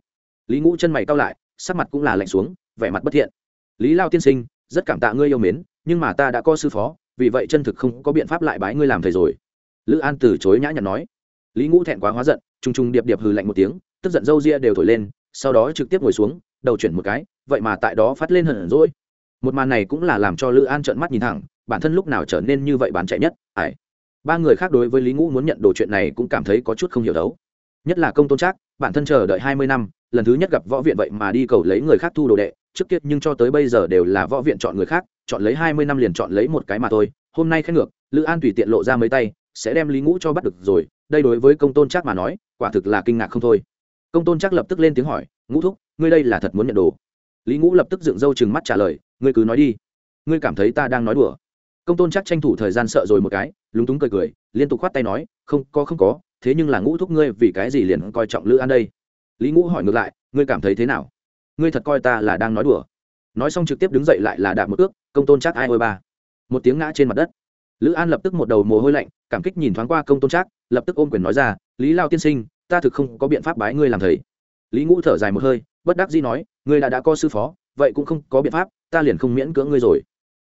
Lý ngũ chân mày cao lại, sắc mặt cũng là lạnh xuống, vẻ mặt bất thiện. Lý lao tiên sinh, rất cảm tạ ngươi yêu mến, nhưng mà ta đã có sư phó, vì vậy chân thực không có biện pháp lại bái ngươi làm thầy rồi. Lữ an từ chối nhã nhặn nói. Lý ngũ thẹn quá hóa giận trùng trùng điệp điệp hừ lạnh một tiếng, tức giận râu ria đều thổi lên, sau đó trực tiếp ngồi xuống, đầu chuyển một cái, vậy mà tại đó phát lên hận rỗi. Một màn này cũng là làm cho lữ an trợn mắt nhìn thẳng, bản thân lúc nào trở nên như vậy bán chạy nhất ải ba người khác đối với lý ngũ muốn nhận đồ chuyện này cũng cảm thấy có chút không hiểu đấu. Nhất là công tôn trác, bản thân chờ đợi hai mươi năm, lần thứ nhất gặp võ viện vậy mà đi cầu lấy người khác thu đồ đệ, trước kia nhưng cho tới bây giờ đều là võ viện chọn người khác, chọn lấy hai mươi năm liền chọn lấy một cái mà thôi. Hôm nay khét ngược, lữ an tùy tiện lộ ra mấy tay, sẽ đem lý ngũ cho bắt được rồi, đây đối với công tôn trác mà nói quả thực là kinh ngạc không thôi. Công tôn chắc lập tức lên tiếng hỏi, ngũ thúc, ngươi đây là thật muốn nhận đồ? Lý ngũ lập tức dựng râu chừng mắt trả lời, ngươi cứ nói đi. Ngươi cảm thấy ta đang nói đùa. Công tôn chắc tranh thủ thời gian sợ rồi một cái, lúng túng cười cười, liên tục khoát tay nói, không, có không có, thế nhưng là ngũ thúc ngươi vì cái gì liền coi trọng lữ an đây? Lý ngũ hỏi ngược lại, ngươi cảm thấy thế nào? Ngươi thật coi ta là đang nói đùa. Nói xong trực tiếp đứng dậy lại là đạp một ước công tôn chắc ai ôi ba? Một tiếng ngã trên mặt đất. Lữ an lập tức một đầu mồ hôi lạnh cảm kích nhìn thoáng qua công tôn trác, lập tức ôm quyền nói ra, lý lao tiên sinh, ta thực không có biện pháp bái ngươi làm thầy. Lý ngũ thở dài một hơi, bất đắc dĩ nói, ngươi đã đã có sư phó, vậy cũng không có biện pháp, ta liền không miễn cưỡng ngươi rồi.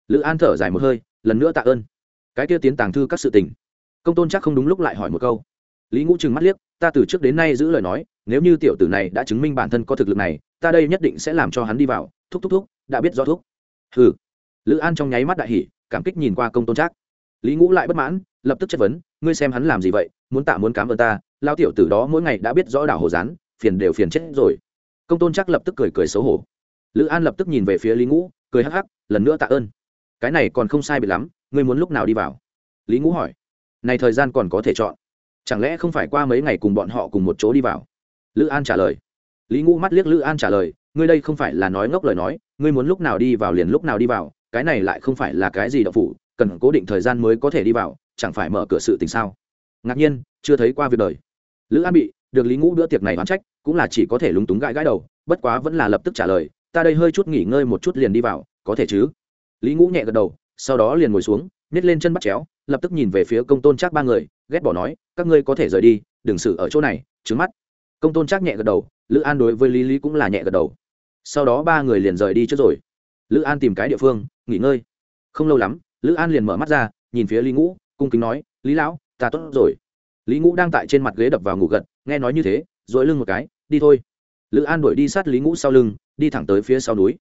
Lữ an thở dài một hơi, lần nữa tạ ơn. Cái kia tiến tàng thư các sự tình. Công tôn chắc không đúng lúc lại hỏi một câu. Lý ngũ trừng mắt liếc, ta từ trước đến nay giữ lời nói, nếu như tiểu tử này đã chứng minh bản thân có thực lực này, ta đây nhất định sẽ làm cho hắn đi vào. Thúc thúc thúc, đã biết rõ thúc. Hừ. Lữ an trong nháy mắt đại hỉ, cảm kích nhìn qua công tôn trác lý ngũ lại bất mãn, lập tức chất vấn, ngươi xem hắn làm gì vậy? Muốn tạ muốn cám ơn ta lao tiểu tử đó mỗi ngày đã biết rõ đảo hồ rán phiền đều phiền chết rồi. Công tôn chắc lập tức cười cười xấu hổ. Lữ an lập tức nhìn về phía lý ngũ, cười hắc hắc, lần nữa tạ ơn. Cái này còn không sai biệt lắm, ngươi muốn lúc nào đi vào? Lý ngũ hỏi. Này thời gian còn có thể chọn. Chẳng lẽ không phải qua mấy ngày cùng bọn họ cùng một chỗ đi vào? Lữ an trả lời. Lý ngũ mắt liếc lữ an trả lời, ngươi đây không phải là nói ngốc lời nói, ngươi muốn lúc nào đi vào liền lúc nào đi vào, cái này lại không phải là cái gì đậu phủ cần cố định thời gian mới có thể đi vào, chẳng phải mở cửa sự tình sao? Ngạc nhiên, chưa thấy qua việc đời. Lữ an bị, được lý ngũ bữa tiệc này oán trách, cũng là chỉ có thể lúng túng gãi gãi đầu, bất quá vẫn là lập tức trả lời, ta đây hơi chút nghỉ ngơi một chút liền đi vào, có thể chứ? Lý ngũ nhẹ gật đầu, sau đó liền ngồi xuống, nhét lên chân bắt chéo, lập tức nhìn về phía công tôn trác ba người, ghét bỏ nói, các ngươi có thể rời đi, đừng xử ở chỗ này, trứng mắt. Công tôn trác nhẹ gật đầu, lữ an đối với lý lý cũng là nhẹ gật đầu. Sau đó ba người liền rời đi trước rồi. Lữ an tìm cái địa phương, nghỉ ngơi. Không lâu lắm lữ an liền mở mắt ra, nhìn phía lý ngũ, cung kính nói, lý lão, ta tốt rồi. Lý ngũ đang tại trên mặt ghế đập vào ngủ gật, nghe nói như thế dội lưng một cái, đi thôi. Lữ an đuổi đi sát lý ngũ sau lưng, đi thẳng tới phía sau núi.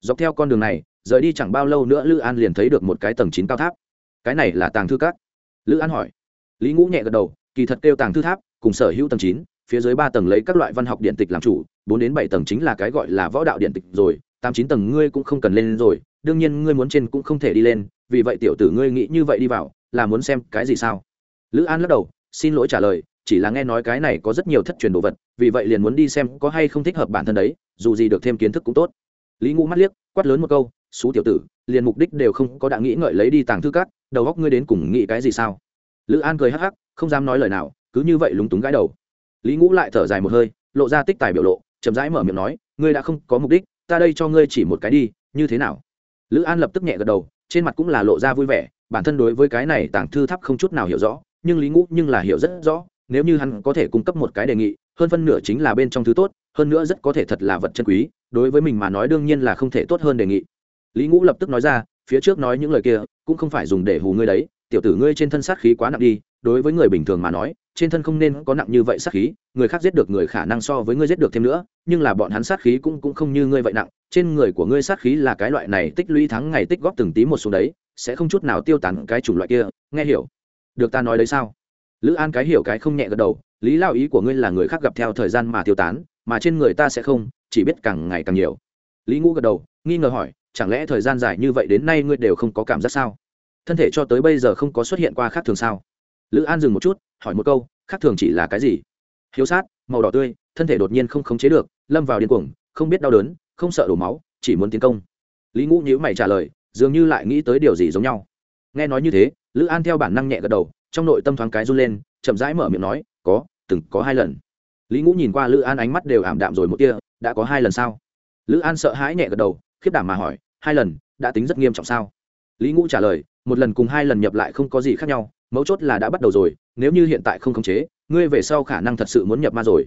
Dọc theo con đường này, rời đi chẳng bao lâu nữa lữ an liền thấy được một cái tầng chín cao tháp. Cái này là tàng thư cát lữ an hỏi. Lý ngũ nhẹ gật đầu, kỳ thật kêu tàng thư tháp, cùng sở hữu tầng chín, phía dưới ba tầng lấy các loại văn học điện tịch làm chủ, bốn đến bảy tầng chính là cái gọi là võ đạo điện tịch rồi, tám chín tầng ngươi cũng không cần lên rồi, đương nhiên ngươi muốn trên cũng không thể đi lên vì vậy tiểu tử ngươi nghĩ như vậy đi vào, là muốn xem cái gì sao? Lữ an lắc đầu, xin lỗi trả lời, chỉ là nghe nói cái này có rất nhiều thất truyền đồ vật, vì vậy liền muốn đi xem có hay không thích hợp bản thân đấy, dù gì được thêm kiến thức cũng tốt. Lý ngũ mắt liếc, quát lớn một câu xú tiểu tử, liền mục đích đều không có đã nghĩ ngợi lấy đi tàng thư cát đầu góc ngươi đến cùng nghĩ cái gì sao? Lữ an cười hắc hắc, không dám nói lời nào, cứ như vậy lúng túng gãi đầu. Lý ngũ lại thở dài một hơi, lộ ra tích tài biểu lộ, chậm rãi mở miệng nói, ngươi đã không có mục đích, ta đây cho ngươi chỉ một cái đi, như thế nào? Lữ an lập tức nhẹ gật đầu trên mặt cũng là lộ ra vui vẻ, bản thân đối với cái này tàng thư tháp không chút nào hiểu rõ, nhưng lý ngũ nhưng là hiểu rất rõ, nếu như hắn có thể cung cấp một cái đề nghị, hơn phân nửa chính là bên trong thứ tốt, hơn nữa rất có thể thật là vật chân quý, đối với mình mà nói đương nhiên là không thể tốt hơn đề nghị. Lý ngũ lập tức nói ra, phía trước nói những lời kia, cũng không phải dùng để hù ngươi đấy, tiểu tử ngươi trên thân sát khí quá nặng đi, đối với người bình thường mà nói trên thân không nên có nặng như vậy sát khí, người khác giết được người khả năng so với ngươi giết được thêm nữa, nhưng là bọn hắn sát khí cũng cũng không như ngươi vậy nặng, trên người của ngươi sát khí là cái loại này tích lũy tháng ngày tích góp từng tí một xuống đấy, sẽ không chút nào tiêu tán cái chủng loại kia, nghe hiểu? Được ta nói đấy sao? Lữ an cái hiểu cái không nhẹ gật đầu, lý lao ý của ngươi là người khác gặp theo thời gian mà tiêu tán, mà trên người ta sẽ không, chỉ biết càng ngày càng nhiều. Lý ngũ gật đầu, nghi ngờ hỏi, chẳng lẽ thời gian dài như vậy đến nay ngươi đều không có cảm giác sao? Thân thể cho tới bây giờ không có xuất hiện qua khác thường sao? Lữ an dừng một chút, hỏi một câu, khác thường chỉ là cái gì? Hiếu sát, màu đỏ tươi, thân thể đột nhiên không khống chế được, lâm vào điên cuồng, không biết đau đớn, không sợ đổ máu, chỉ muốn tiến công. Lý ngũ nhữ mày trả lời, dường như lại nghĩ tới điều gì giống nhau. Nghe nói như thế, lữ an theo bản năng nhẹ gật đầu, trong nội tâm thoáng cái run lên, chậm rãi mở miệng nói, có, từng có hai lần. Lý ngũ nhìn qua lữ an ánh mắt đều ảm đạm rồi một kia đã có hai lần sao? Lữ an sợ hãi nhẹ gật đầu, khiếp đảm mà hỏi, hai lần, đã tính rất nghiêm trọng sao? Lý ngũ trả lời, một lần cùng hai lần nhập lại không có gì khác nhau, mấu chốt là đã bắt đầu rồi, nếu như hiện tại không khống chế, ngươi về sau khả năng thật sự muốn nhập ma rồi.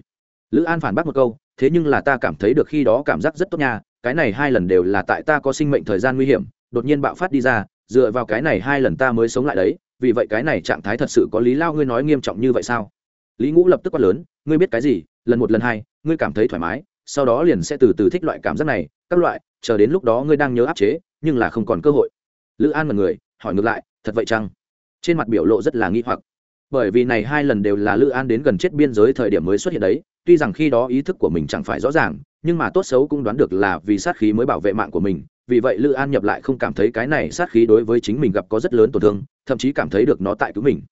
Lữ an phản bác một câu, thế nhưng là ta cảm thấy được khi đó cảm giác rất tốt nha, cái này hai lần đều là tại ta có sinh mệnh thời gian nguy hiểm, đột nhiên bạo phát đi ra, dựa vào cái này hai lần ta mới sống lại đấy, vì vậy cái này trạng thái thật sự có lý lao ngươi nói nghiêm trọng như vậy sao? Lý ngũ lập tức quát lớn, ngươi biết cái gì, lần một, lần hai, ngươi cảm thấy thoải mái, sau đó liền sẽ từ từ thích loại cảm giác này, các loại, chờ đến lúc đó ngươi đang nhớ áp chế, nhưng là không còn cơ hội lữ an mật người, hỏi ngược lại, thật vậy chăng? Trên mặt biểu lộ rất là nghi hoặc. Bởi vì này hai lần đều là lữ an đến gần chết biên giới thời điểm mới xuất hiện đấy, tuy rằng khi đó ý thức của mình chẳng phải rõ ràng, nhưng mà tốt xấu cũng đoán được là vì sát khí mới bảo vệ mạng của mình, vì vậy lữ an nhập lại không cảm thấy cái này sát khí đối với chính mình gặp có rất lớn tổn thương, thậm chí cảm thấy được nó tại cứu mình.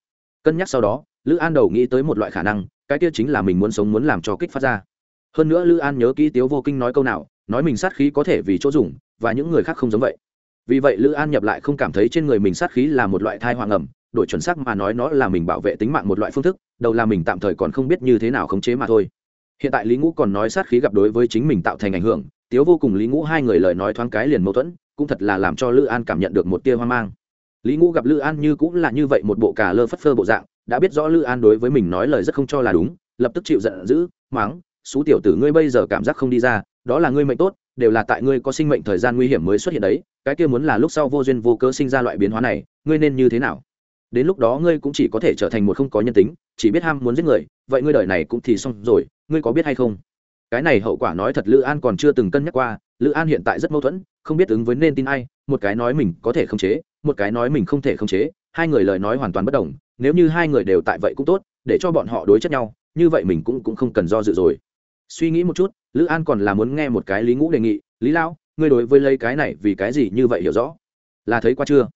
Cân nhắc sau đó, lữ an đầu nghĩ tới một loại khả năng, cái kia chính là mình muốn sống muốn làm cho kích phát ra. Hơn nữa lữ an nhớ kỹ tiếu vô kinh nói câu nào, nói mình sát khí có thể vì chỗ dùng, và những người khác không giống vậy vì vậy lữ an nhập lại không cảm thấy trên người mình sát khí là một loại thai hoàng ẩm, đổi chuẩn xác mà nói nó là mình bảo vệ tính mạng một loại phương thức, đầu là mình tạm thời còn không biết như thế nào khống chế mà thôi. Hiện tại lý ngũ còn nói sát khí gặp đối với chính mình tạo thành ảnh hưởng, tiếu vô cùng lý ngũ hai người lời nói thoáng cái liền mâu thuẫn, cũng thật là làm cho lữ an cảm nhận được một tia hoang mang. Lý ngũ gặp lữ an như cũng là như vậy một bộ cà lơ phất phơ bộ dạng, đã biết rõ lữ an đối với mình nói lời rất không cho là đúng, lập tức chịu giận dữ, mắng, xú tiểu tử ngươi bây giờ cảm giác không đi ra đó là ngươi mệnh tốt, đều là tại ngươi có sinh mệnh thời gian nguy hiểm mới xuất hiện đấy, cái kia muốn là lúc sau vô duyên vô cớ sinh ra loại biến hóa này, ngươi nên như thế nào? Đến lúc đó ngươi cũng chỉ có thể trở thành một không có nhân tính, chỉ biết ham muốn giết người, vậy ngươi đời này cũng thì xong rồi, ngươi có biết hay không? Cái này hậu quả nói thật lữ an còn chưa từng cân nhắc qua, lữ an hiện tại rất mâu thuẫn, không biết ứng với nên tin ai, một cái nói mình có thể khống chế, một cái nói mình không thể khống chế, hai người lời nói hoàn toàn bất đồng, nếu như hai người đều tại vậy cũng tốt, để cho bọn họ đối chất nhau, như vậy mình cũng cũng không cần do dự rồi. Suy nghĩ một chút lữ an còn là muốn nghe một cái lý ngũ đề nghị, lý lão, ngươi đối với lấy cái này vì cái gì như vậy hiểu rõ? Là thấy qua chưa?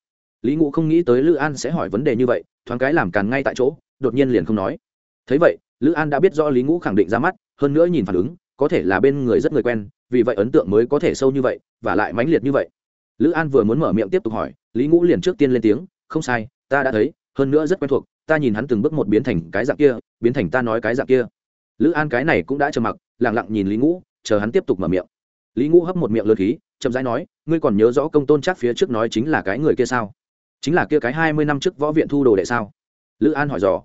Lý ngũ không nghĩ tới lữ an sẽ hỏi vấn đề như vậy, thoáng cái làm càn ngay tại chỗ, đột nhiên liền không nói. Thấy vậy, lữ an đã biết rõ lý ngũ khẳng định ra mắt, hơn nữa nhìn phản ứng, có thể là bên người rất người quen, vì vậy ấn tượng mới có thể sâu như vậy, và lại mãnh liệt như vậy. Lữ an vừa muốn mở miệng tiếp tục hỏi, lý ngũ liền trước tiên lên tiếng, không sai, ta đã thấy, hơn nữa rất quen thuộc, ta nhìn hắn từng bước một biến thành cái dạng kia, biến thành ta nói cái dạng kia. Lữ an cái này cũng đã trầm mặc lẳng lặng nhìn lý ngũ, chờ hắn tiếp tục mở miệng. Lý ngũ hấp một miệng lượt khí, chậm rãi nói, ngươi còn nhớ rõ công tôn trác phía trước nói chính là cái người kia sao? Chính là kia cái hai mươi năm trước võ viện thu đồ đệ sao? Lữ an hỏi dò.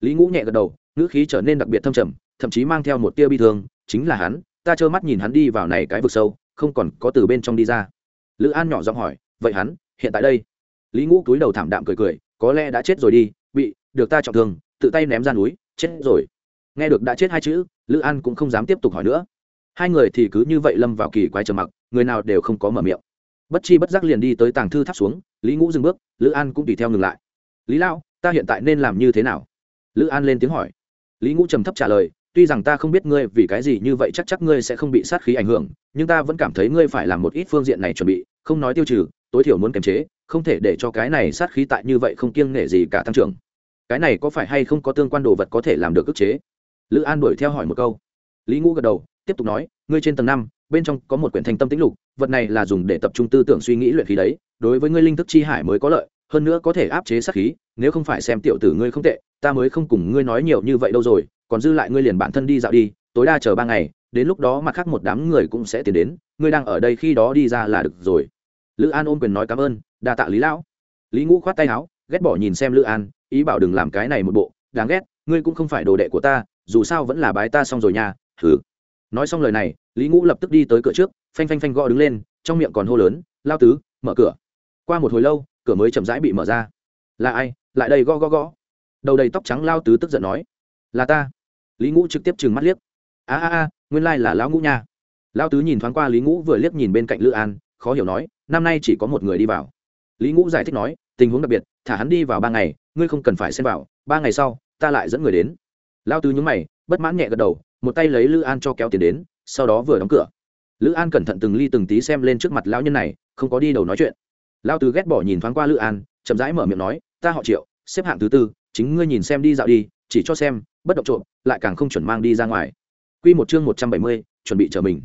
Lý ngũ nhẹ gật đầu, ngữ khí trở nên đặc biệt thâm trầm, thậm chí mang theo một tia bi thương, chính là hắn, ta trơ mắt nhìn hắn đi vào này cái vực sâu, không còn có từ bên trong đi ra. Lữ an nhỏ giọng hỏi, vậy hắn, hiện tại đây? Lý ngũ cúi đầu thảm đạm cười cười, có lẽ đã chết rồi đi, bị, được ta trọng thương, tự tay ném ra núi, chết rồi nghe được đã chết hai chữ, lữ an cũng không dám tiếp tục hỏi nữa. Hai người thì cứ như vậy lâm vào kỳ quái trầm mặc, người nào đều không có mở miệng. Bất chi bất giác liền đi tới tàng thư tháp xuống, lý ngũ dừng bước, lữ an cũng tùy theo ngừng lại. Lý lão, ta hiện tại nên làm như thế nào? Lữ an lên tiếng hỏi. Lý ngũ trầm thấp trả lời, tuy rằng ta không biết ngươi vì cái gì như vậy chắc chắc ngươi sẽ không bị sát khí ảnh hưởng, nhưng ta vẫn cảm thấy ngươi phải làm một ít phương diện này chuẩn bị, không nói tiêu trừ, tối thiểu muốn kiềm chế, không thể để cho cái này sát khí tại như vậy không kiêng nể gì cả tăng trưởng. Cái này có phải hay không có tương quan đồ vật có thể làm được ức chế? Lữ an đuổi theo hỏi một câu. Lý ngũ gật đầu, tiếp tục nói, ngươi trên tầng năm, bên trong có một quyển thành tâm tĩnh lục, vật này là dùng để tập trung tư tưởng suy nghĩ luyện khí đấy, đối với ngươi linh thức chi hải mới có lợi, hơn nữa có thể áp chế sát khí, nếu không phải xem tiểu tử ngươi không tệ, ta mới không cùng ngươi nói nhiều như vậy đâu rồi, còn dư lại ngươi liền bản thân đi dạo đi, tối đa chờ ba ngày, đến lúc đó mặt khác một đám người cũng sẽ tiến đến, ngươi đang ở đây khi đó đi ra là được rồi. Lữ an ôm quyền nói cảm ơn, đa tạ lý lão. Lý ngũ khoát tay áo, ghét bỏ nhìn xem lữ an, ý bảo đừng làm cái này một bộ, đáng ghét, ngươi cũng không phải đồ đệ của ta dù sao vẫn là bái ta xong rồi nha thử nói xong lời này, lý ngũ lập tức đi tới cửa trước, phanh phanh phanh gõ đứng lên, trong miệng còn hô lớn, lao tứ, mở cửa. Qua một hồi lâu, cửa mới chậm rãi bị mở ra. Là ai? Lại đây gõ gõ gõ. Đầu đầy tóc trắng lao tứ tức giận nói. Là ta. Lý ngũ trực tiếp trừng mắt liếc. A a a, nguyên lai là lão ngũ nha. Lão tứ nhìn thoáng qua lý ngũ vừa liếc nhìn bên cạnh lữ an, khó hiểu nói, năm nay chỉ có một người đi vào. Lý ngũ giải thích nói, tình huống đặc biệt, thả hắn đi vào ba ngày, ngươi không cần phải xem vào, ba ngày sau, ta lại dẫn người đến lao tứ nhúng mày, bất mãn nhẹ gật đầu, một tay lấy lữ an cho kéo tiền đến, sau đó vừa đóng cửa. Lữ an cẩn thận từng ly từng tí xem lên trước mặt lão nhân này, không có đi đầu nói chuyện. Lao tứ ghét bỏ nhìn thoáng qua lữ an, chậm rãi mở miệng nói, ta họ triệu, xếp hạng thứ tư, chính ngươi nhìn xem đi dạo đi, chỉ cho xem, bất động trộm, lại càng không chuẩn mang đi ra ngoài. Q một chương một trăm bảy mươi, chuẩn bị chờ mình.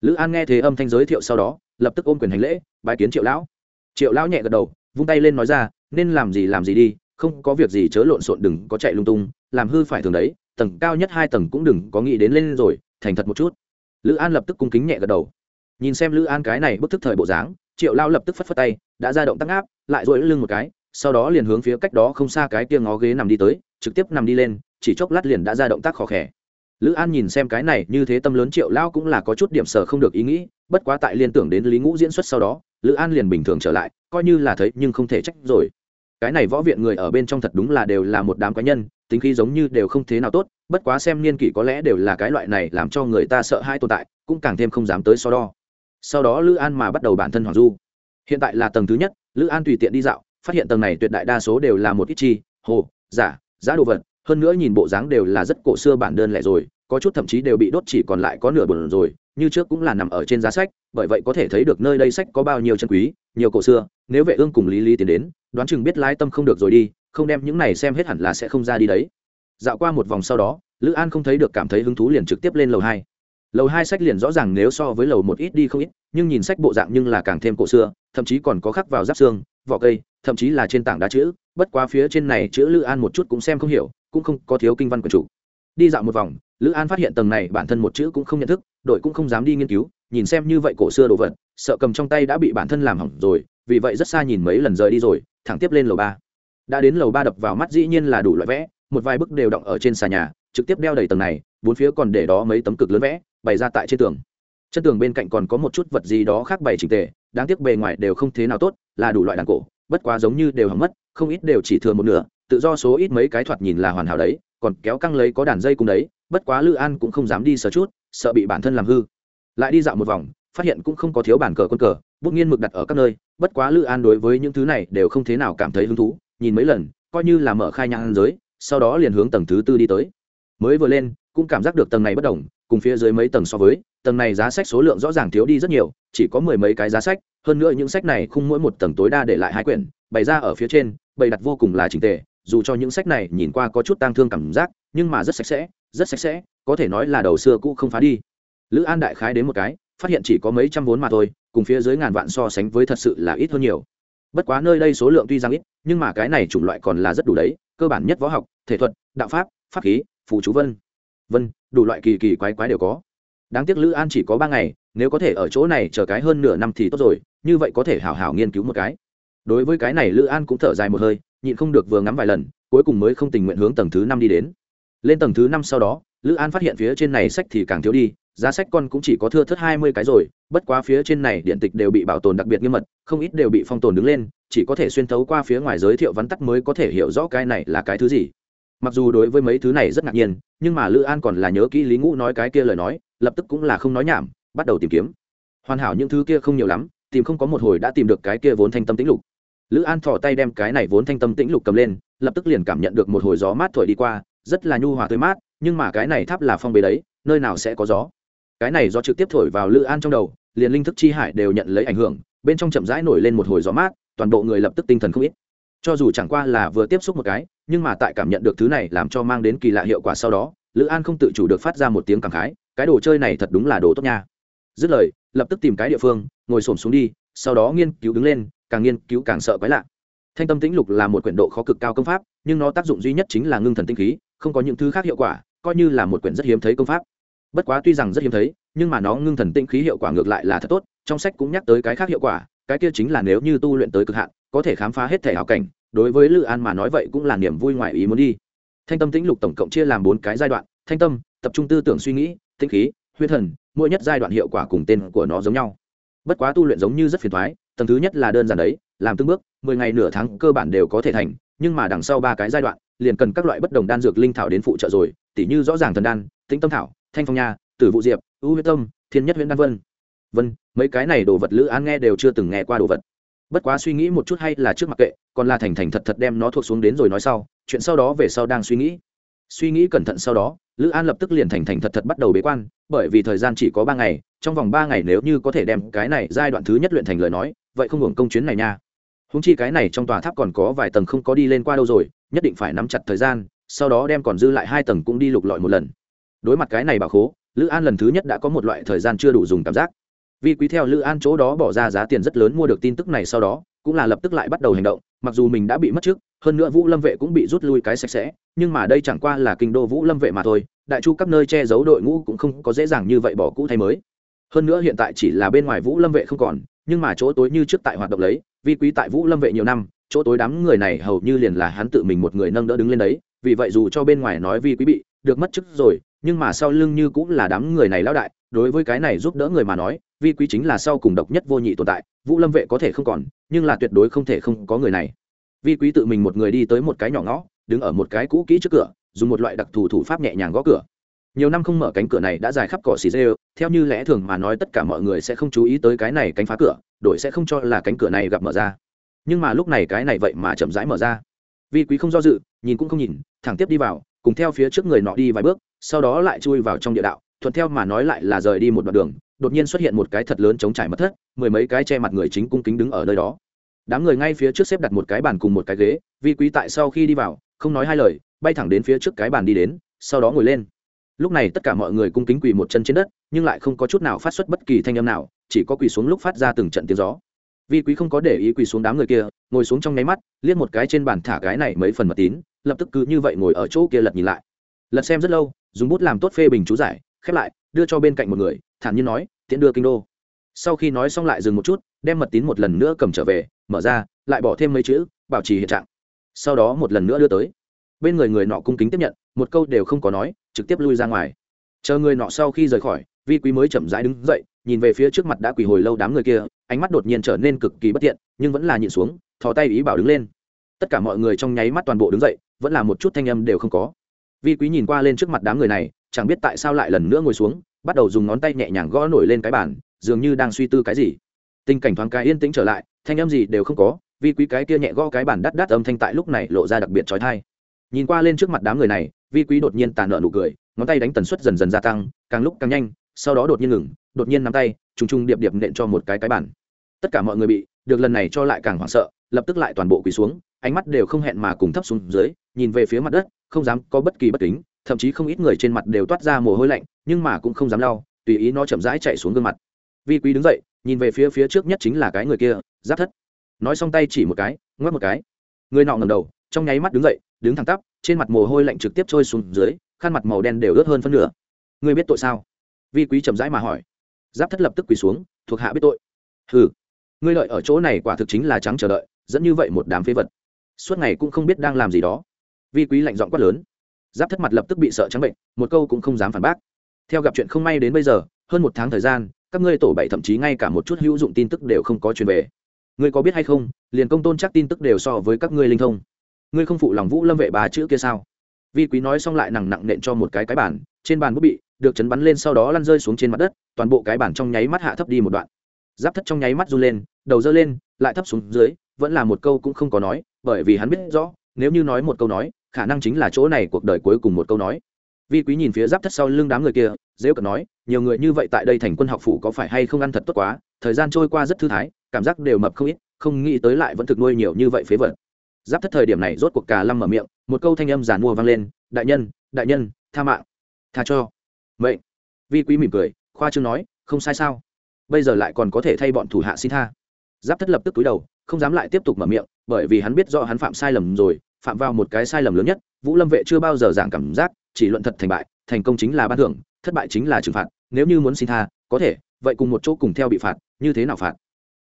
Lữ an nghe thế âm thanh giới thiệu sau đó, lập tức ôm quyền hành lễ bài kiến triệu lão. Triệu lão nhẹ gật đầu, vung tay lên nói ra, nên làm gì làm gì đi, không có việc gì chớ lộn xộn đừng có chạy lung tung làm hư phải thường đấy, tầng cao nhất hai tầng cũng đừng có nghĩ đến lên rồi, thành thật một chút. Lữ an lập tức cung kính nhẹ gật đầu. Nhìn xem lữ an cái này bức thức thời bộ dáng, triệu lao lập tức phất phất tay, đã ra động tăng áp lại dội lưng một cái, sau đó liền hướng phía cách đó không xa cái kia ngó ghế nằm đi tới, trực tiếp nằm đi lên, chỉ chốc lát liền đã ra động tác khó khẽ lữ an nhìn xem cái này như thế tâm lớn triệu lao cũng là có chút điểm sở không được ý nghĩ, bất quá tại liên tưởng đến lý ngũ diễn xuất sau đó, lữ an liền bình thường trở lại, coi như là thấy nhưng không thể trách rồi cái này võ viện người ở bên trong thật đúng là đều là một đám cá nhân, tính khí giống như đều không thế nào tốt, bất quá xem niên kỷ có lẽ đều là cái loại này làm cho người ta sợ hai tồn tại, cũng càng thêm không dám tới so đo. Sau đó lữ an mà bắt đầu bản thân hoàng du. Hiện tại là tầng thứ nhất, lữ an tùy tiện đi dạo, phát hiện tầng này tuyệt đại đa số đều là một ít chi, hồ, giả, giá đồ vật, hơn nữa nhìn bộ dáng đều là rất cổ xưa bản đơn lẻ rồi, có chút thậm chí đều bị đốt chỉ còn lại có nửa bồn rồi như trước cũng là nằm ở trên giá sách, bởi vậy có thể thấy được nơi đây sách có bao nhiêu chân quý, nhiều cổ xưa, nếu vệ ương cùng lý lý tiến đến, đoán chừng biết lái tâm không được rồi đi, không đem những này xem hết hẳn là sẽ không ra đi đấy. Dạo qua một vòng sau đó, lữ an không thấy được cảm thấy hứng thú liền trực tiếp lên lầu hai. Lầu hai sách liền rõ ràng nếu so với lầu một ít đi không ít, nhưng nhìn sách bộ dạng nhưng là càng thêm cổ xưa, thậm chí còn có khắc vào giáp xương, vỏ cây, thậm chí là trên tảng đá chữ, bất quá phía trên này chữ lữ an một chút cũng xem không hiểu, cũng không có thiếu kinh văn của chủ. Đi dạo một vòng lữ an phát hiện tầng này bản thân một chữ cũng không nhận thức, đội cũng không dám đi nghiên cứu, nhìn xem như vậy cổ xưa đồ vật, sợ cầm trong tay đã bị bản thân làm hỏng rồi, vì vậy rất xa nhìn mấy lần rời đi rồi, thẳng tiếp lên lầu ba. Đã đến lầu ba đập vào mắt dĩ nhiên là đủ loại vẽ, một vài bức đều động ở trên xà nhà, trực tiếp đeo đầy tầng này, bốn phía còn để đó mấy tấm cực lớn vẽ, bày ra tại trên tường. Chân tường bên cạnh còn có một chút vật gì đó khác bày trình tề, đáng tiếc bề ngoài đều không thế nào tốt, là đủ loại đàn cổ, bất quá giống như đều hỏng mất, không ít đều chỉ thừa một nửa, tự do số ít mấy cái thoạt nhìn là hoàn hảo đấy, còn kéo căng lấy có đàn dây cùng đấy bất quá lữ an cũng không dám đi sờ chút, sợ bị bản thân làm hư. Lại đi dạo một vòng, phát hiện cũng không có thiếu bản cờ quân cờ, bút nghiên mực đặt ở các nơi. Bất quá lữ an đối với những thứ này đều không thế nào cảm thấy hứng thú, nhìn mấy lần, coi như là mở khai nhang giới, sau đó liền hướng tầng thứ tư đi tới. Mới vừa lên, cũng cảm giác được tầng này bất đồng, cùng phía dưới mấy tầng so với, tầng này giá sách số lượng rõ ràng thiếu đi rất nhiều, chỉ có mười mấy cái giá sách, hơn nữa những sách này khung mỗi một tầng tối đa để lại hai quyển, bày ra ở phía trên, bày đặt vô cùng là trình tề, dù cho những sách này nhìn qua có chút tang thương cảm giác, nhưng mà rất sạch sẽ rất sạch sẽ, có thể nói là đầu xưa cũ không phá đi. Lữ an đại khái đến một cái, phát hiện chỉ có mấy trăm vốn mà thôi, cùng phía dưới ngàn vạn so sánh với thật sự là ít hơn nhiều. Bất quá nơi đây số lượng tuy rằng ít, nhưng mà cái này chủng loại còn là rất đủ đấy, cơ bản nhất võ học, thể thuật, đạo pháp pháp khí, phù chú vân. Vân, đủ loại kỳ kỳ quái quái đều có. Đáng tiếc lữ an chỉ có ba ngày, nếu có thể ở chỗ này chờ cái hơn nửa năm thì tốt rồi, như vậy có thể hào hào nghiên cứu một cái. Đối với cái này lữ an cũng thở dài một hơi, nhịn không được vừa ngắm vài lần, cuối cùng mới không tình nguyện hướng tầng thứ năm đi đến lên tầng thứ năm sau đó, lữ an phát hiện phía trên này sách thì càng thiếu đi, giá sách con cũng chỉ có thưa thất hai mươi cái rồi, bất quá phía trên này điện tịch đều bị bảo tồn đặc biệt nghiêm mật, không ít đều bị phong tồn đứng lên, chỉ có thể xuyên thấu qua phía ngoài giới thiệu vắn tắt mới có thể hiểu rõ cái này là cái thứ gì. Mặc dù đối với mấy thứ này rất ngạc nhiên, nhưng mà lữ an còn là nhớ kỹ lý ngũ nói cái kia lời nói, lập tức cũng là không nói nhảm, bắt đầu tìm kiếm. Hoàn hảo những thứ kia không nhiều lắm, tìm không có một hồi đã tìm được cái kia vốn thanh tâm tĩnh lục. Lữ an thò tay đem cái này vốn thanh tâm tĩnh lục cầm lên, lập tức liền cảm nhận được một hồi gió mát thổi đi qua rất là nhu hòa tươi mát, nhưng mà cái này tháp là phong bế đấy, nơi nào sẽ có gió? Cái này do trực tiếp thổi vào lữ an trong đầu, liền linh thức chi hải đều nhận lấy ảnh hưởng, bên trong chậm rãi nổi lên một hồi gió mát, toàn bộ người lập tức tinh thần không ít. Cho dù chẳng qua là vừa tiếp xúc một cái, nhưng mà tại cảm nhận được thứ này làm cho mang đến kỳ lạ hiệu quả sau đó, lữ an không tự chủ được phát ra một tiếng cảm khái, cái đồ chơi này thật đúng là đồ tốt nha. Dứt lời, lập tức tìm cái địa phương, ngồi xổm xuống đi, sau đó nghiên cứu đứng lên, càng nghiên cứu càng sợ quái lạ. Thanh tâm tĩnh lục là một quyển độ khó cực cao công pháp, nhưng nó tác dụng duy nhất chính là ngưng thần tinh khí không có những thứ khác hiệu quả, coi như là một quyển rất hiếm thấy công pháp. Bất quá tuy rằng rất hiếm thấy, nhưng mà nó ngưng thần tinh khí hiệu quả ngược lại là thật tốt, trong sách cũng nhắc tới cái khác hiệu quả, cái kia chính là nếu như tu luyện tới cực hạn, có thể khám phá hết thể hảo cảnh, đối với lữ an mà nói vậy cũng là niềm vui ngoài ý muốn đi. Thanh tâm tĩnh lục tổng cộng chia làm bốn cái giai đoạn, thanh tâm, tập trung tư tưởng suy nghĩ tinh khí, huyết thần, mỗi nhất giai đoạn hiệu quả cùng tên của nó giống nhau. Bất quá tu luyện giống như rất phiền thoái, tầng thứ nhất là đơn giản đấy, làm từng bước, mười ngày nửa tháng cơ bản đều có thể thành, nhưng mà đằng sau ba cái giai đoạn liền cần các loại bất đồng đan dược linh thảo đến phụ trợ rồi, tỉ như rõ ràng thần đan, tĩnh tâm thảo, thanh phong nha, tử vụ diệp, ưu huyết tâm, thiên nhất huyện đan vân. Vân, mấy cái này đồ vật lữ an nghe đều chưa từng nghe qua đồ vật. Bất quá suy nghĩ một chút hay là trước mặt kệ, còn là thành thành thật thật đem nó thuộc xuống đến rồi nói sau, chuyện sau đó về sau đang suy nghĩ. Suy nghĩ cẩn thận sau đó, lữ an lập tức liền thành thành thật thật bắt đầu bế quan, bởi vì thời gian chỉ có ba ngày, trong vòng ba ngày nếu như có thể đem cái này giai đoạn thứ nhất luyện thành lời nói, vậy không hưởng công chuyến này nha húng chi cái này trong tòa tháp còn có vài tầng không có đi lên qua đâu rồi, nhất định phải nắm chặt thời gian, sau đó đem còn dư lại hai tầng cũng đi lục lọi một lần. Đối mặt cái này bà khố, lữ an lần thứ nhất đã có một loại thời gian chưa đủ dùng cảm giác. Vì quý theo lữ an chỗ đó bỏ ra giá tiền rất lớn mua được tin tức này sau đó, cũng là lập tức lại bắt đầu hành động, mặc dù mình đã bị mất trước, hơn nữa vũ lâm vệ cũng bị rút lui cái sạch sẽ, nhưng mà đây chẳng qua là kinh đô vũ lâm vệ mà thôi, đại chu các nơi che giấu đội ngũ cũng không có dễ dàng như vậy bỏ cũ thay mới. Hơn nữa hiện tại chỉ là bên ngoài vũ lâm vệ không còn nhưng mà chỗ tối như trước tại hoạt động lấy, vi quý tại vũ lâm vệ nhiều năm, chỗ tối đám người này hầu như liền là hắn tự mình một người nâng đỡ đứng lên đấy. Vì vậy dù cho bên ngoài nói vi quý bị được mất chức rồi, nhưng mà sau lưng như cũng là đám người này lão đại, đối với cái này giúp đỡ người mà nói, vi quý chính là sau cùng độc nhất vô nhị tồn tại, vũ lâm vệ có thể không còn, nhưng là tuyệt đối không thể không có người này. Vi quý tự mình một người đi tới một cái nhỏ ngõ, đứng ở một cái cũ kỹ trước cửa, dùng một loại đặc thù thủ pháp nhẹ nhàng gõ cửa nhiều năm không mở cánh cửa này đã dài khắp cỏ xì dê theo như lẽ thường mà nói tất cả mọi người sẽ không chú ý tới cái này cánh phá cửa đội sẽ không cho là cánh cửa này gặp mở ra. Nhưng mà lúc này cái này vậy mà chậm rãi mở ra. Vi quý không do dự, nhìn cũng không nhìn, thẳng tiếp đi vào, cùng theo phía trước người nọ đi vài bước, sau đó lại chui vào trong địa đạo, thuận theo mà nói lại là rời đi một đoạn đường, đột nhiên xuất hiện một cái thật lớn chống trải mất thất, mười mấy cái che mặt người chính cung kính đứng ở nơi đó. Đám người ngay phía trước xếp đặt một cái bàn cùng một cái ghế, vi quý tại sau khi đi vào, không nói hai lời, bay thẳng đến phía trước cái bàn đi đến, sau đó ngồi lên lúc này tất cả mọi người cung kính quỳ một chân trên đất, nhưng lại không có chút nào phát xuất bất kỳ thanh âm nào, chỉ có quỳ xuống lúc phát ra từng trận tiếng gió. Vi quý không có để ý quỳ xuống đám người kia, ngồi xuống trong nháy mắt, liếc một cái trên bàn thả cái này mấy phần mật tín, lập tức cứ như vậy ngồi ở chỗ kia lật nhìn lại. Lật xem rất lâu, dùng bút làm tốt phê bình chú giải, khép lại, đưa cho bên cạnh một người, thản nhiên nói, tiễn đưa kinh đô. Sau khi nói xong lại dừng một chút, đem mật tín một lần nữa cầm trở về, mở ra, lại bỏ thêm mấy chữ, bảo trì hiện trạng. Sau đó một lần nữa đưa tới. Bên người người nọ cung kính tiếp nhận, một câu đều không có nói trực tiếp lui ra ngoài. Chờ người nọ sau khi rời khỏi vi quý mới chậm rãi đứng dậy nhìn về phía trước mặt đã quỳ hồi lâu đám người kia ánh mắt đột nhiên trở nên cực kỳ bất tiện, nhưng vẫn là nhịn xuống thò tay ý bảo đứng lên. Tất cả mọi người trong nháy mắt toàn bộ đứng dậy vẫn là một chút thanh âm đều không có. Vi quý nhìn qua lên trước mặt đám người này chẳng biết tại sao lại lần nữa ngồi xuống bắt đầu dùng ngón tay nhẹ nhàng gõ nổi lên cái bàn dường như đang suy tư cái gì. Tình cảnh thoáng cái yên tĩnh trở lại thanh âm gì đều không có vi quý cái kia nhẹ gõ cái bàn đắt đắt âm thanh tại lúc này lộ ra đặc biệt trói thai. Nhìn qua lên trước mặt đám người này vi quý đột nhiên tàn nợ nụ cười, ngón tay đánh tần suất dần dần gia tăng, càng lúc càng nhanh, sau đó đột nhiên ngừng, đột nhiên nắm tay, trùng trùng điệp điệp nện cho một cái cái bản tất cả mọi người bị, được lần này cho lại càng hoảng sợ, lập tức lại toàn bộ quỳ xuống, ánh mắt đều không hẹn mà cùng thấp xuống dưới, nhìn về phía mặt đất, không dám có bất kỳ bất kính, thậm chí không ít người trên mặt đều toát ra mồ hôi lạnh, nhưng mà cũng không dám lau, tùy ý nó chậm rãi chạy xuống gương mặt. Vi quý đứng dậy, nhìn về phía phía trước nhất chính là cái người kia, giáp thất. Nói xong tay chỉ một cái, ngoắc một cái. Người nọ ngầm đầu, trong nháy mắt đứng dậy, đứng thẳng tắp trên mặt mồ hôi lạnh trực tiếp trôi xuống dưới, khăn mặt màu đen đều ướt hơn phân nửa. Ngươi biết tội sao? Vi quý chậm rãi mà hỏi. Giáp thất lập tức quỳ xuống, thuộc hạ biết tội. Hừ, ngươi lợi ở chỗ này quả thực chính là trắng chờ đợi, dẫn như vậy một đám phế vật. Suốt ngày cũng không biết đang làm gì đó. Vi quý lạnh giọng quát lớn. Giáp thất mặt lập tức bị sợ trắng bệnh, một câu cũng không dám phản bác. Theo gặp chuyện không may đến bây giờ, hơn một tháng thời gian, các ngươi tổ bảy thậm chí ngay cả một chút hữu dụng tin tức đều không có truyền về. Ngươi có biết hay không, liền công tôn chắc tin tức đều so với các ngươi linh thông ngươi không phụ lòng vũ lâm vệ ba chữ kia sao? Vi quý nói xong lại nặng nặng nện cho một cái cái bản trên bàn bút bị được chấn bắn lên sau đó lăn rơi xuống trên mặt đất, toàn bộ cái bản trong nháy mắt hạ thấp đi một đoạn. Giáp thất trong nháy mắt run lên, đầu dơ lên, lại thấp xuống dưới, vẫn là một câu cũng không có nói, bởi vì hắn biết rõ, nếu như nói một câu nói, khả năng chính là chỗ này cuộc đời cuối cùng một câu nói. Vi quý nhìn phía giáp thất sau lưng đám người kia dễ cận nói, nhiều người như vậy tại đây thành quân học phủ có phải hay không ăn thật tốt quá, thời gian trôi qua rất thư thái, cảm giác đều mập không ít, không nghĩ tới lại vẫn thực nuôi nhiều như vậy phế vật giáp thất thời điểm này rốt cuộc cả lâm mở miệng, một câu thanh âm giàn mua vang lên, đại nhân đại nhân, tha mạng, tha cho. Vậy vi quý mỉm cười, khoa trương nói, không sai sao? Bây giờ lại còn có thể thay bọn thủ hạ xin tha. Giáp thất lập tức túi đầu, không dám lại tiếp tục mở miệng, bởi vì hắn biết rõ hắn phạm sai lầm rồi, phạm vào một cái sai lầm lớn nhất, vũ lâm vệ chưa bao giờ giảng cảm giác, chỉ luận thật thành bại, thành công chính là ban thưởng, thất bại chính là trừng phạt, nếu như muốn xin tha, có thể, vậy cùng một chỗ cùng theo bị phạt, như thế nào phạt?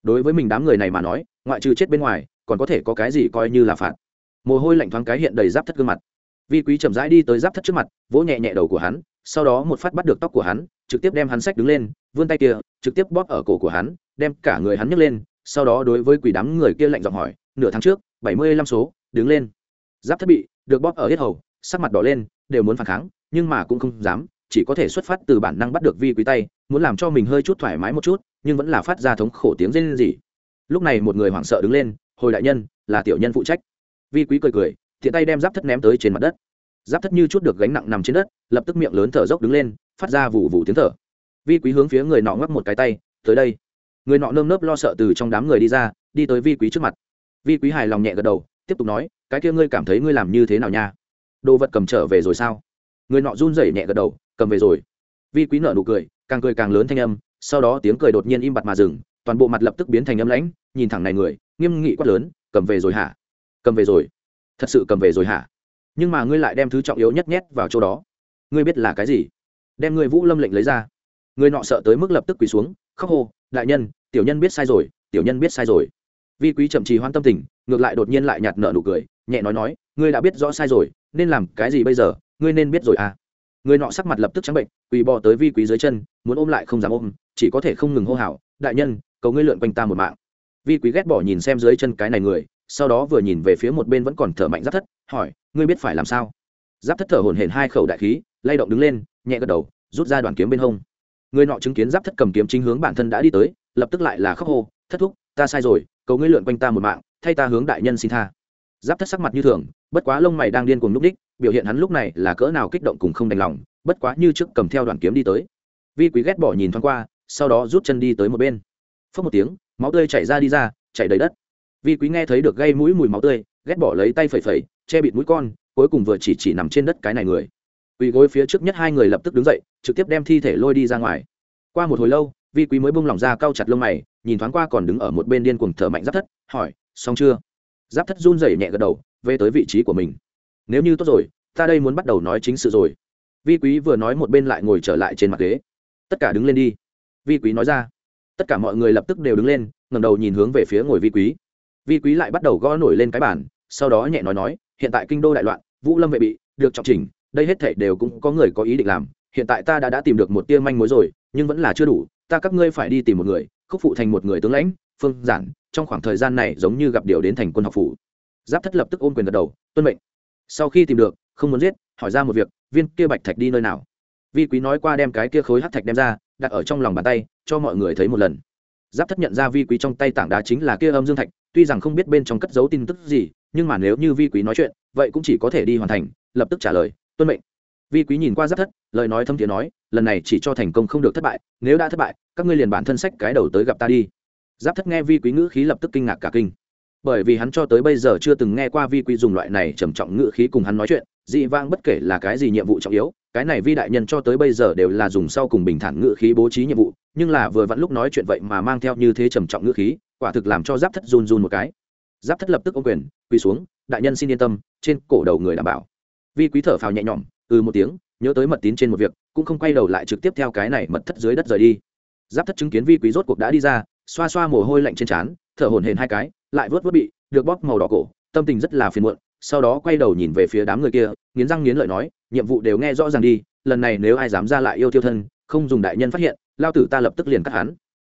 Đối với mình đám người này mà nói, ngoại trừ chết bên ngoài còn có thể có cái gì coi như là phạt. Mồ hôi lạnh thoáng cái hiện đầy giáp thất gương mặt. Vi quý chậm rãi đi tới giáp thất trước mặt, vỗ nhẹ nhẹ đầu của hắn, sau đó một phát bắt được tóc của hắn, trực tiếp đem hắn sách đứng lên, vươn tay kia, trực tiếp bóp ở cổ của hắn, đem cả người hắn nhấc lên, sau đó đối với quỷ đám người kia lạnh giọng hỏi, nửa tháng trước, bảy mươi lăm số, đứng lên. Giáp thất bị được bóp ở hết hầu, sắc mặt đỏ lên, đều muốn phản kháng, nhưng mà cũng không dám, chỉ có thể xuất phát từ bản năng bắt được vi quý tay, muốn làm cho mình hơi chút thoải mái một chút, nhưng vẫn là phát ra thống khổ tiếng rên rỉ. Lúc này một người hoảng sợ đứng lên hồi đại nhân, là tiểu nhân phụ trách. Vi quý cười cười, thiện tay đem giáp thất ném tới trên mặt đất. Giáp thất như chút được gánh nặng nằm trên đất, lập tức miệng lớn thở dốc đứng lên, phát ra vụ vụ tiếng thở. Vi quý hướng phía người nọ ngoắc một cái tay, tới đây. Người nọ nơm nớp lo sợ từ trong đám người đi ra, đi tới vi quý trước mặt. Vi quý hài lòng nhẹ gật đầu, tiếp tục nói, cái kia ngươi cảm thấy ngươi làm như thế nào nha? Đồ vật cầm trở về rồi sao? Người nọ run rẩy nhẹ gật đầu, cầm về rồi. Vi quý nợ nụ cười, càng cười càng lớn thanh âm, sau đó tiếng cười đột nhiên im bặt mà dừng, toàn bộ mặt lập tức biến thành âm lãnh, nhìn thẳng này người nghiêm nghị quát lớn, cầm về rồi hả? Cầm về rồi. Thật sự cầm về rồi hả? Nhưng mà ngươi lại đem thứ trọng yếu nhất nhét vào chỗ đó. Ngươi biết là cái gì? Đem ngươi vũ lâm lệnh lấy ra. Người nọ sợ tới mức lập tức quỳ xuống, khóc hô, đại nhân, tiểu nhân biết sai rồi, tiểu nhân biết sai rồi. Vi quý chậm trì hoan tâm tình, ngược lại đột nhiên lại nhạt nợ nụ cười, nhẹ nói nói, ngươi đã biết rõ sai rồi, nên làm cái gì bây giờ? Ngươi nên biết rồi à? Người nọ sắc mặt lập tức trắng bệnh, quỳ bò tới vi quý dưới chân, muốn ôm lại không dám ôm, chỉ có thể không ngừng hô hào, đại nhân, cầu ngươi lượn quanh ta một mạng vi quý ghét bỏ nhìn xem dưới chân cái này người, sau đó vừa nhìn về phía một bên vẫn còn thở mạnh giáp thất, hỏi, ngươi biết phải làm sao? Giáp thất thở hổn hển hai khẩu đại khí, lay động đứng lên, nhẹ gật đầu, rút ra đoàn kiếm bên hông. Người nọ chứng kiến giáp thất cầm kiếm chính hướng bản thân đã đi tới, lập tức lại là khóc hô, thất thúc, ta sai rồi, cầu ngươi lượn quanh ta một mạng, thay ta hướng đại nhân xin tha. Giáp thất sắc mặt như thường, bất quá lông mày đang điên cuồng lúc đích biểu hiện hắn lúc này là cỡ nào kích động cùng không đành lòng, bất quá như trước cầm theo đoàn kiếm đi tới. Vi quý ghét bỏ nhìn thoáng qua, sau đó rút chân đi tới một bên. Phớt một tiếng máu tươi chảy ra đi ra, chảy đầy đất. Vi quý nghe thấy được gây mũi mùi máu tươi, ghét bỏ lấy tay phẩy phẩy, che bịt mũi con, cuối cùng vừa chỉ chỉ nằm trên đất cái này người. Quỳ gối phía trước nhất hai người lập tức đứng dậy, trực tiếp đem thi thể lôi đi ra ngoài. Qua một hồi lâu, vi quý mới bông lỏng ra cau chặt lông mày, nhìn thoáng qua còn đứng ở một bên điên cuồng thở mạnh giáp thất, hỏi, xong chưa? Giáp thất run rẩy nhẹ gật đầu, về tới vị trí của mình. Nếu như tốt rồi, ta đây muốn bắt đầu nói chính sự rồi. Vi quý vừa nói một bên lại ngồi trở lại trên mặt ghế. Tất cả đứng lên đi. Vi quý nói ra tất cả mọi người lập tức đều đứng lên ngầm đầu nhìn hướng về phía ngồi vi quý. Vi quý lại bắt đầu gõ nổi lên cái bàn sau đó nhẹ nói nói hiện tại kinh đô đại loạn vũ lâm vệ bị được trọng trình, đây hết thảy đều cũng có người có ý định làm. Hiện tại ta đã đã tìm được một tia manh mối rồi nhưng vẫn là chưa đủ ta các ngươi phải đi tìm một người khúc phụ thành một người tướng lãnh phương giản trong khoảng thời gian này giống như gặp điều đến thành quân học phủ. Giáp thất lập tức ôm quyền gật đầu tuân mệnh. Sau khi tìm được không muốn giết hỏi ra một việc viên kia bạch thạch đi nơi nào? Vi quý nói qua đem cái kia khối hát thạch đem ra đặt ở trong lòng bàn tay, cho mọi người thấy một lần. Giáp thất nhận ra vi quý trong tay tảng đá chính là kia âm dương thạch, tuy rằng không biết bên trong cất dấu tin tức gì, nhưng mà nếu như vi quý nói chuyện, vậy cũng chỉ có thể đi hoàn thành, lập tức trả lời, tuân mệnh. Vi quý nhìn qua giáp thất, lời nói thâm thiện nói, lần này chỉ cho thành công không được thất bại, nếu đã thất bại, các ngươi liền bản thân sách cái đầu tới gặp ta đi. Giáp thất nghe vi quý ngữ khí lập tức kinh ngạc cả kinh. Bởi vì hắn cho tới bây giờ chưa từng nghe qua vi quý dùng loại này trầm trọng ngữ khí cùng hắn nói chuyện, dị vang bất kể là cái gì nhiệm vụ trọng yếu cái này vi đại nhân cho tới bây giờ đều là dùng sau cùng bình thản ngữ khí bố trí nhiệm vụ, nhưng là vừa vặn lúc nói chuyện vậy mà mang theo như thế trầm trọng ngữ khí, quả thực làm cho giáp thất run run một cái. Giáp thất lập tức ô quyền, quỳ xuống, đại nhân xin yên tâm, trên cổ đầu người đảm bảo. Vi quý thở phào nhẹ nhõm ừ một tiếng, nhớ tới mật tín trên một việc, cũng không quay đầu lại trực tiếp theo cái này mật thất dưới đất rời đi. Giáp thất chứng kiến vi quý rốt cuộc đã đi ra, xoa xoa mồ hôi lạnh trên trán, thở hổn hển hai cái, lại vớt vớt bị, được bóp màu đỏ cổ, tâm tình rất là phiền muộn sau đó quay đầu nhìn về phía đám người kia nghiến răng nghiến lợi nói nhiệm vụ đều nghe rõ ràng đi lần này nếu ai dám ra lại yêu tiêu thân không dùng đại nhân phát hiện lao tử ta lập tức liền cắt hắn.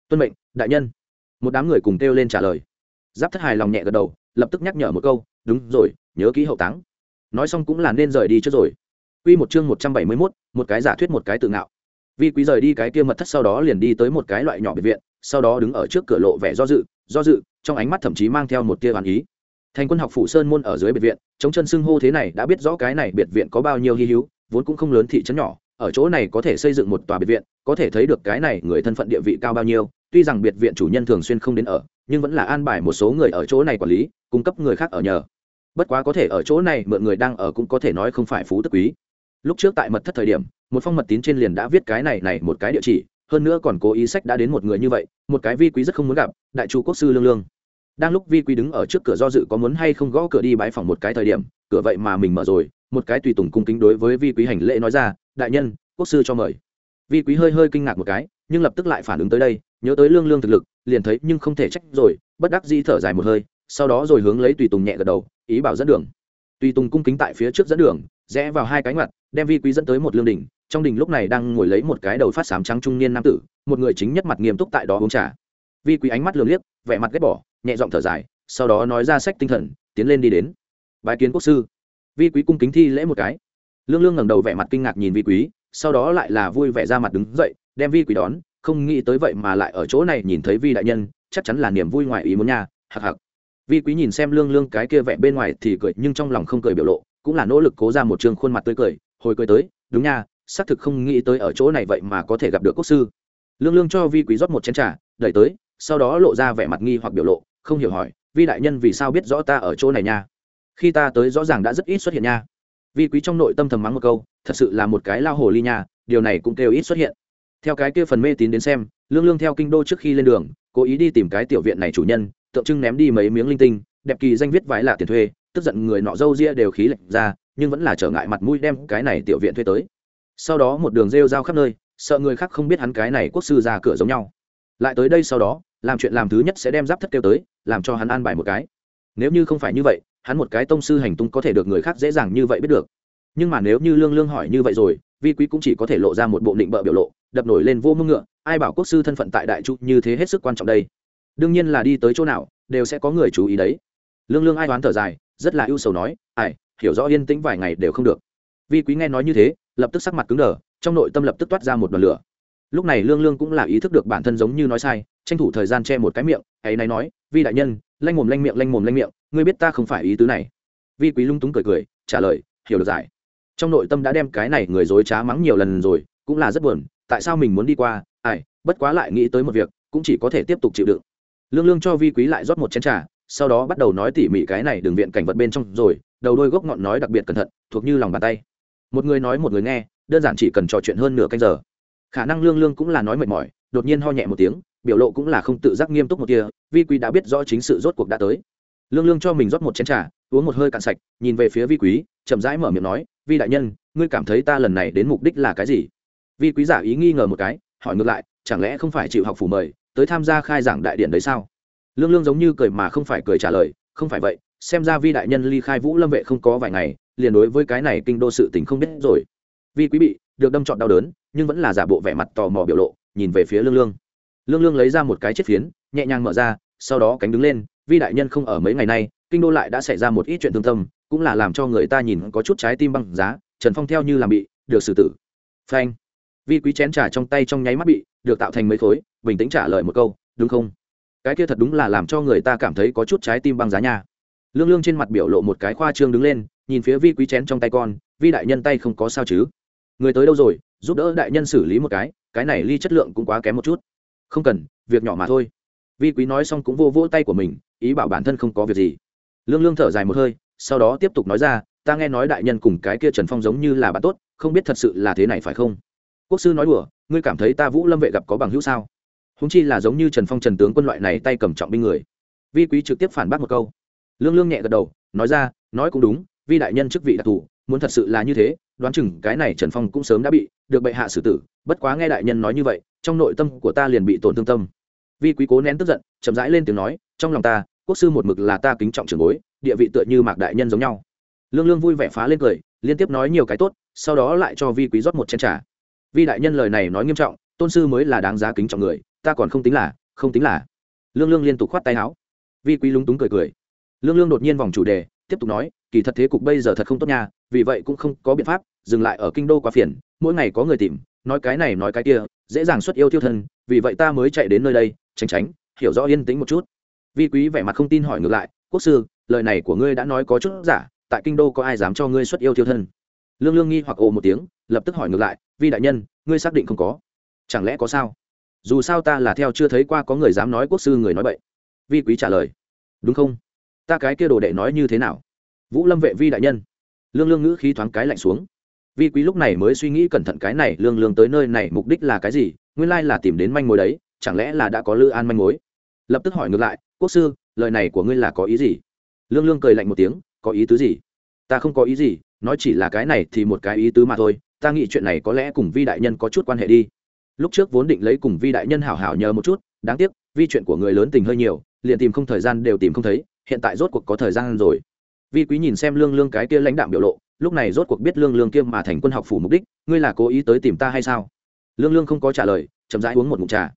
Tuân mệnh đại nhân. Một đám người cùng kêu lên trả lời. Giáp thất hài lòng nhẹ gật đầu lập tức nhắc nhở một câu đúng rồi nhớ ký hậu táng. Nói xong cũng là nên rời đi trước rồi. Quy một chương một trăm bảy mươi 171, một cái giả thuyết một cái tự ngạo. Vi Quý rời đi cái kia mật thất sau đó liền đi tới một cái loại nhỏ biệt viện, sau đó đứng ở trước cửa lộ vẻ do dự, do dự, trong ánh mắt thậm chí mang theo một tia oán ý. Thành quân học phủ sơn môn ở dưới biệt viện, chống chân xưng hô thế này đã biết rõ cái này biệt viện có bao nhiêu hi hữu, vốn cũng không lớn thị trấn nhỏ, ở chỗ này có thể xây dựng một tòa biệt viện, có thể thấy được cái này người thân phận địa vị cao bao nhiêu. Tuy rằng biệt viện chủ nhân thường xuyên không đến ở, nhưng vẫn là an bài một số người ở chỗ này quản lý, cung cấp người khác ở nhờ. Bất quá có thể ở chỗ này mượn người đang ở cũng có thể nói không phải phú tức quý lúc trước tại mật thất thời điểm một phong mật tín trên liền đã viết cái này này một cái địa chỉ hơn nữa còn cố ý sách đã đến một người như vậy một cái vi quý rất không muốn gặp đại chủ quốc sư lương lương đang lúc vi quý đứng ở trước cửa do dự có muốn hay không gõ cửa đi bãi phòng một cái thời điểm, cửa vậy mà mình mở rồi, một cái tùy tùng cung kính đối với vi quý hành lễ nói ra, đại nhân, quốc sư cho mời. Vi quý hơi hơi kinh ngạc một cái, nhưng lập tức lại phản ứng tới đây, nhớ tới lương lương thực lực, liền thấy nhưng không thể trách rồi, bất đắc di thở dài một hơi, sau đó rồi hướng lấy tùy tùng nhẹ gật đầu, ý bảo dẫn đường. Tùy tùng cung kính tại phía trước dẫn đường, rẽ vào hai cái ngoặt, đem vi quý dẫn tới một lương đình trong đình lúc này đang ngồi lấy một cái đầu phát sám trắng trung niên nam tử, một người chính nhất mặt nghiêm túc tại đó uống trà. Vi quý ánh mắt lường liếc, vẻ mặt ghét bỏ nhẹ giọng thở dài, sau đó nói ra sách tinh thần, tiến lên đi đến. Bài kiến quốc sư. Vi quý cung kính thi lễ một cái. Lương lương ngẩng đầu vẻ mặt kinh ngạc nhìn vi quý, sau đó lại là vui vẻ ra mặt đứng dậy, đem vi quý đón, không nghĩ tới vậy mà lại ở chỗ này nhìn thấy vi đại nhân, chắc chắn là niềm vui ngoài ý muốn nha, hặc hặc. Vi quý nhìn xem lương lương cái kia vẻ bên ngoài thì cười, nhưng trong lòng không cười biểu lộ, cũng là nỗ lực cố ra một trường khuôn mặt tươi cười, hồi cười tới, đúng nha, xác thực không nghĩ tới ở chỗ này vậy mà có thể gặp được quốc sư. Lương lương cho vi quý rót một chén trà, đẩy tới, sau đó lộ ra vẻ mặt nghi hoặc biểu lộ không hiểu hỏi, vi đại nhân vì sao biết rõ ta ở chỗ này nha? Khi ta tới rõ ràng đã rất ít xuất hiện nha. Vi quý trong nội tâm thầm mắng một câu, thật sự là một cái lao hồ ly nha, điều này cũng kêu ít xuất hiện. Theo cái kia phần mê tín đến xem, lương lương theo kinh đô trước khi lên đường, cố ý đi tìm cái tiểu viện này chủ nhân, tượng trưng ném đi mấy miếng linh tinh, đẹp kỳ danh viết vái là tiền thuê, tức giận người nọ dâu ria đều khí lệch ra, nhưng vẫn là trở ngại mặt mũi đem cái này tiểu viện thuê tới. Sau đó một đường rêu rao khắp nơi, sợ người khác không biết hắn cái này quốc sư ra cửa giống nhau. Lại tới đây sau đó làm chuyện làm thứ nhất sẽ đem giáp thất kêu tới, làm cho hắn an bài một cái. Nếu như không phải như vậy, hắn một cái tông sư hành tung có thể được người khác dễ dàng như vậy biết được. Nhưng mà nếu như lương lương hỏi như vậy rồi, vi quý cũng chỉ có thể lộ ra một bộ định bợ biểu lộ, đập nổi lên vô mưng ngựa, ai bảo quốc sư thân phận tại đại trụ như thế hết sức quan trọng đây? Đương nhiên là đi tới chỗ nào, đều sẽ có người chú ý đấy. Lương lương ai đoán thở dài, rất là ưu sầu nói, ai, hiểu rõ yên tĩnh vài ngày đều không được. Vi quý nghe nói như thế, lập tức sắc mặt cứng đờ, trong nội tâm lập tức toát ra một đoàn lửa lúc này lương lương cũng là ý thức được bản thân giống như nói sai, tranh thủ thời gian che một cái miệng, ấy này nói, vi đại nhân, lanh mồm lanh miệng, lanh mồm lanh miệng, ngươi biết ta không phải ý tứ này. Vi quý lung túng cười cười, trả lời, hiểu được giải. Trong nội tâm đã đem cái này người dối trá mắng nhiều lần rồi, cũng là rất buồn, tại sao mình muốn đi qua, ai, bất quá lại nghĩ tới một việc, cũng chỉ có thể tiếp tục chịu đựng. Lương lương cho vi quý lại rót một chén trà, sau đó bắt đầu nói tỉ mỉ cái này đường viện cảnh vật bên trong rồi, đầu đôi gốc ngọn nói đặc biệt cẩn thận, thuộc như lòng bàn tay. Một người nói một người nghe, đơn giản chỉ cần trò chuyện hơn nửa canh giờ khả năng lương lương cũng là nói mệt mỏi, đột nhiên ho nhẹ một tiếng, biểu lộ cũng là không tự giác nghiêm túc một kia vi quý đã biết rõ chính sự rốt cuộc đã tới. Lương lương cho mình rót một chén trà, uống một hơi cạn sạch, nhìn về phía vi quý, chậm rãi mở miệng nói, vi đại nhân, ngươi cảm thấy ta lần này đến mục đích là cái gì? Vi quý giả ý nghi ngờ một cái, hỏi ngược lại, chẳng lẽ không phải chịu học phủ mời, tới tham gia khai giảng đại điện đấy sao? Lương lương giống như cười mà không phải cười trả lời, không phải vậy, xem ra vi đại nhân ly khai vũ lâm vệ không có vài ngày, liền đối với cái này kinh đô sự tình không biết rồi. Vi quý bị được đâm trọn đau đớn nhưng vẫn là giả bộ vẻ mặt tò mò biểu lộ, nhìn về phía lương lương. Lương lương lấy ra một cái chiếc phiến, nhẹ nhàng mở ra, sau đó cánh đứng lên, vi đại nhân không ở mấy ngày nay, kinh đô lại đã xảy ra một ít chuyện thương tâm, cũng là làm cho người ta nhìn có chút trái tim băng giá, trần phong theo như làm bị, được xử tử. Phanh. Vi quý chén trà trong tay trong nháy mắt bị, được tạo thành mấy khối, bình tĩnh trả lời một câu, đúng không? Cái kia thật đúng là làm cho người ta cảm thấy có chút trái tim băng giá nha. Lương lương trên mặt biểu lộ một cái khoa trương đứng lên, nhìn phía vi quý chén trong tay con, vi đại nhân tay không có sao chứ? Người tới đâu rồi? Giúp đỡ đại nhân xử lý một cái cái này ly chất lượng cũng quá kém một chút. Không cần, việc nhỏ mà thôi. Vi quý nói xong cũng vô vỗ tay của mình, ý bảo bản thân không có việc gì. Lương lương thở dài một hơi, sau đó tiếp tục nói ra, ta nghe nói đại nhân cùng cái kia trần phong giống như là bạn tốt, không biết thật sự là thế này phải không? Quốc sư nói đùa, ngươi cảm thấy ta vũ lâm vệ gặp có bằng hữu sao? Húng chi là giống như trần phong trần tướng quân loại này tay cầm trọng binh người. Vi quý trực tiếp phản bác một câu. Lương lương nhẹ gật đầu, nói ra, nói cũng đúng, vi đại nhân chức vị đặc thù, muốn thật sự là như thế đoán chừng cái này trần phong cũng sớm đã bị được bệ hạ xử tử, bất quá nghe đại nhân nói như vậy, trong nội tâm của ta liền bị tổn thương tâm. Vi quý cố nén tức giận, chậm rãi lên tiếng nói, trong lòng ta, quốc sư một mực là ta kính trọng trường bối, địa vị tựa như mạc đại nhân giống nhau. Lương lương vui vẻ phá lên cười, liên tiếp nói nhiều cái tốt, sau đó lại cho vi quý rót một chén trà. Vi đại nhân lời này nói nghiêm trọng, tôn sư mới là đáng giá kính trọng người, ta còn không tính là, không tính là. Lương lương liên tục khoát tay áo. Vi quý lúng túng cười cười. Lương lương đột nhiên vòng chủ đề tiếp tục nói, kỳ thật thế cục bây giờ thật không tốt nha, vì vậy cũng không có biện pháp, dừng lại ở kinh đô quá phiền, mỗi ngày có người tìm, nói cái này, nói cái kia, dễ dàng xuất yêu tiêu thân, vì vậy ta mới chạy đến nơi đây, tránh tránh, hiểu rõ yên tĩnh một chút. Vi quý vẻ mặt không tin hỏi ngược lại, quốc sư, lời này của ngươi đã nói có chút giả, tại kinh đô có ai dám cho ngươi xuất yêu tiêu thân? Lương lương nghi hoặc ồ một tiếng, lập tức hỏi ngược lại, vi đại nhân, ngươi xác định không có? Chẳng lẽ có sao? Dù sao ta là theo chưa thấy qua có người dám nói quốc sư người nói vậy vi quý trả lời, đúng không? Ta cái kia đồ đệ nói như thế nào? Vũ lâm vệ vi đại nhân. Lương lương ngữ khí thoáng cái lạnh xuống. Vi quý lúc này mới suy nghĩ cẩn thận cái này, lương lương tới nơi này mục đích là cái gì? Nguyên lai là tìm đến manh mối đấy, chẳng lẽ là đã có lư an manh mối? Lập tức hỏi ngược lại, quốc sư, lời này của ngươi là có ý gì? Lương lương cười lạnh một tiếng, có ý tứ gì? Ta không có ý gì, nói chỉ là cái này thì một cái ý tứ mà thôi, ta nghĩ chuyện này có lẽ cùng vi đại nhân có chút quan hệ đi. Lúc trước vốn định lấy cùng vi đại nhân hảo hảo nhờ một chút, đáng tiếc, vi chuyện của người lớn tình hơi nhiều, liền tìm không thời gian đều tìm không thấy hiện tại rốt cuộc có thời gian rồi. Vi quý nhìn xem lương lương cái kia lãnh đạm biểu lộ, lúc này rốt cuộc biết lương lương kia mà thành quân học phủ mục đích, ngươi là cố ý tới tìm ta hay sao? Lương lương không có trả lời, chậm rãi uống một mụn trà.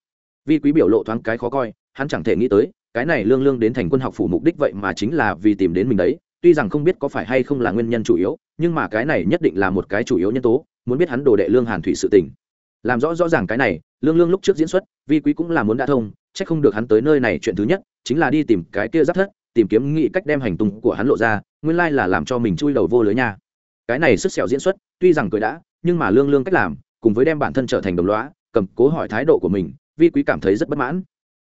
Vi quý biểu lộ thoáng cái khó coi, hắn chẳng thể nghĩ tới, cái này lương lương đến thành quân học phủ mục đích vậy mà chính là vì tìm đến mình đấy, tuy rằng không biết có phải hay không là nguyên nhân chủ yếu, nhưng mà cái này nhất định là một cái chủ yếu nhân tố, muốn biết hắn đồ đệ lương hàn thủy sự tình. Làm rõ rõ ràng cái này, lương lương lúc trước diễn xuất, vi quý cũng là muốn đã thông c h ắ c không được hắn tới nơi này chuyện thứ nhất, chính là đi tìm cái kia giáp thất tìm kiếm nghị cách đem hành tung của hắn lộ ra, nguyên lai là làm cho mình chui đầu vô lưới nha. Cái này sức sẹo diễn xuất, tuy rằng cười đã, nhưng mà lương lương cách làm, cùng với đem bản thân trở thành đồng loá cầm cố hỏi thái độ của mình, vi quý cảm thấy rất bất mãn.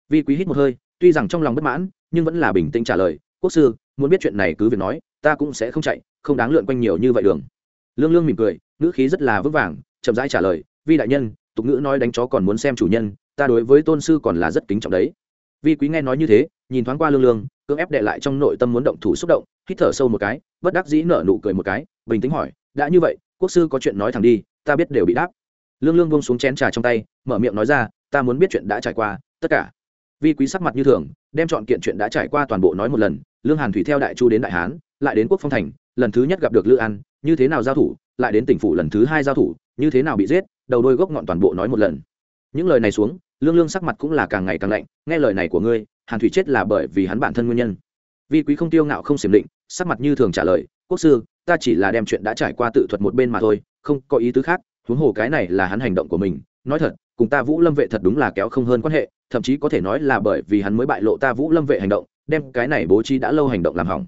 Vi quý hít một hơi, tuy rằng trong lòng bất mãn, nhưng vẫn là bình tĩnh trả lời, quốc sư, muốn biết chuyện này cứ việc nói, ta cũng sẽ không chạy, không đáng lượn quanh nhiều như vậy đường. Lương lương mỉm cười, ngữ khí rất là vững vàng, chậm rãi trả lời, vi đại nhân, tục ngữ nói đánh chó còn muốn xem chủ nhân, ta đối với tôn sư còn là rất kính trọng đấy. Vi quý nghe nói như thế, nhìn thoáng qua lương lương cưỡng ép đệ lại trong nội tâm muốn động thủ xúc động, hít thở sâu một cái, bất đắc dĩ nở nụ cười một cái, bình tĩnh hỏi, đã như vậy, quốc sư có chuyện nói thẳng đi, ta biết đều bị đáp. Lương lương bông xuống chén trà trong tay, mở miệng nói ra, ta muốn biết chuyện đã trải qua, tất cả. Vi quý sắc mặt như thường, đem chọn kiện chuyện đã trải qua toàn bộ nói một lần, lương hàn thủy theo đại chu đến đại hán, lại đến quốc phong thành, lần thứ nhất gặp được lữ an, như thế nào giao thủ, lại đến tỉnh phủ lần thứ hai giao thủ, như thế nào bị giết, đầu đôi gốc ngọn toàn bộ nói một lần. Những lời này xuống, lương lương sắc mặt cũng là càng ngày càng lạnh, nghe lời này của ngươi hàn thủy chết là bởi vì hắn bản thân nguyên nhân. Vi quý không tiêu ngạo không xiểm định, sắc mặt như thường trả lời, quốc sư, ta chỉ là đem chuyện đã trải qua tự thuật một bên mà thôi, không có ý tứ khác, huống hồ cái này là hắn hành động của mình. Nói thật, cùng ta vũ lâm vệ thật đúng là kéo không hơn quan hệ, thậm chí có thể nói là bởi vì hắn mới bại lộ ta vũ lâm vệ hành động, đem cái này bố trí đã lâu hành động làm hỏng.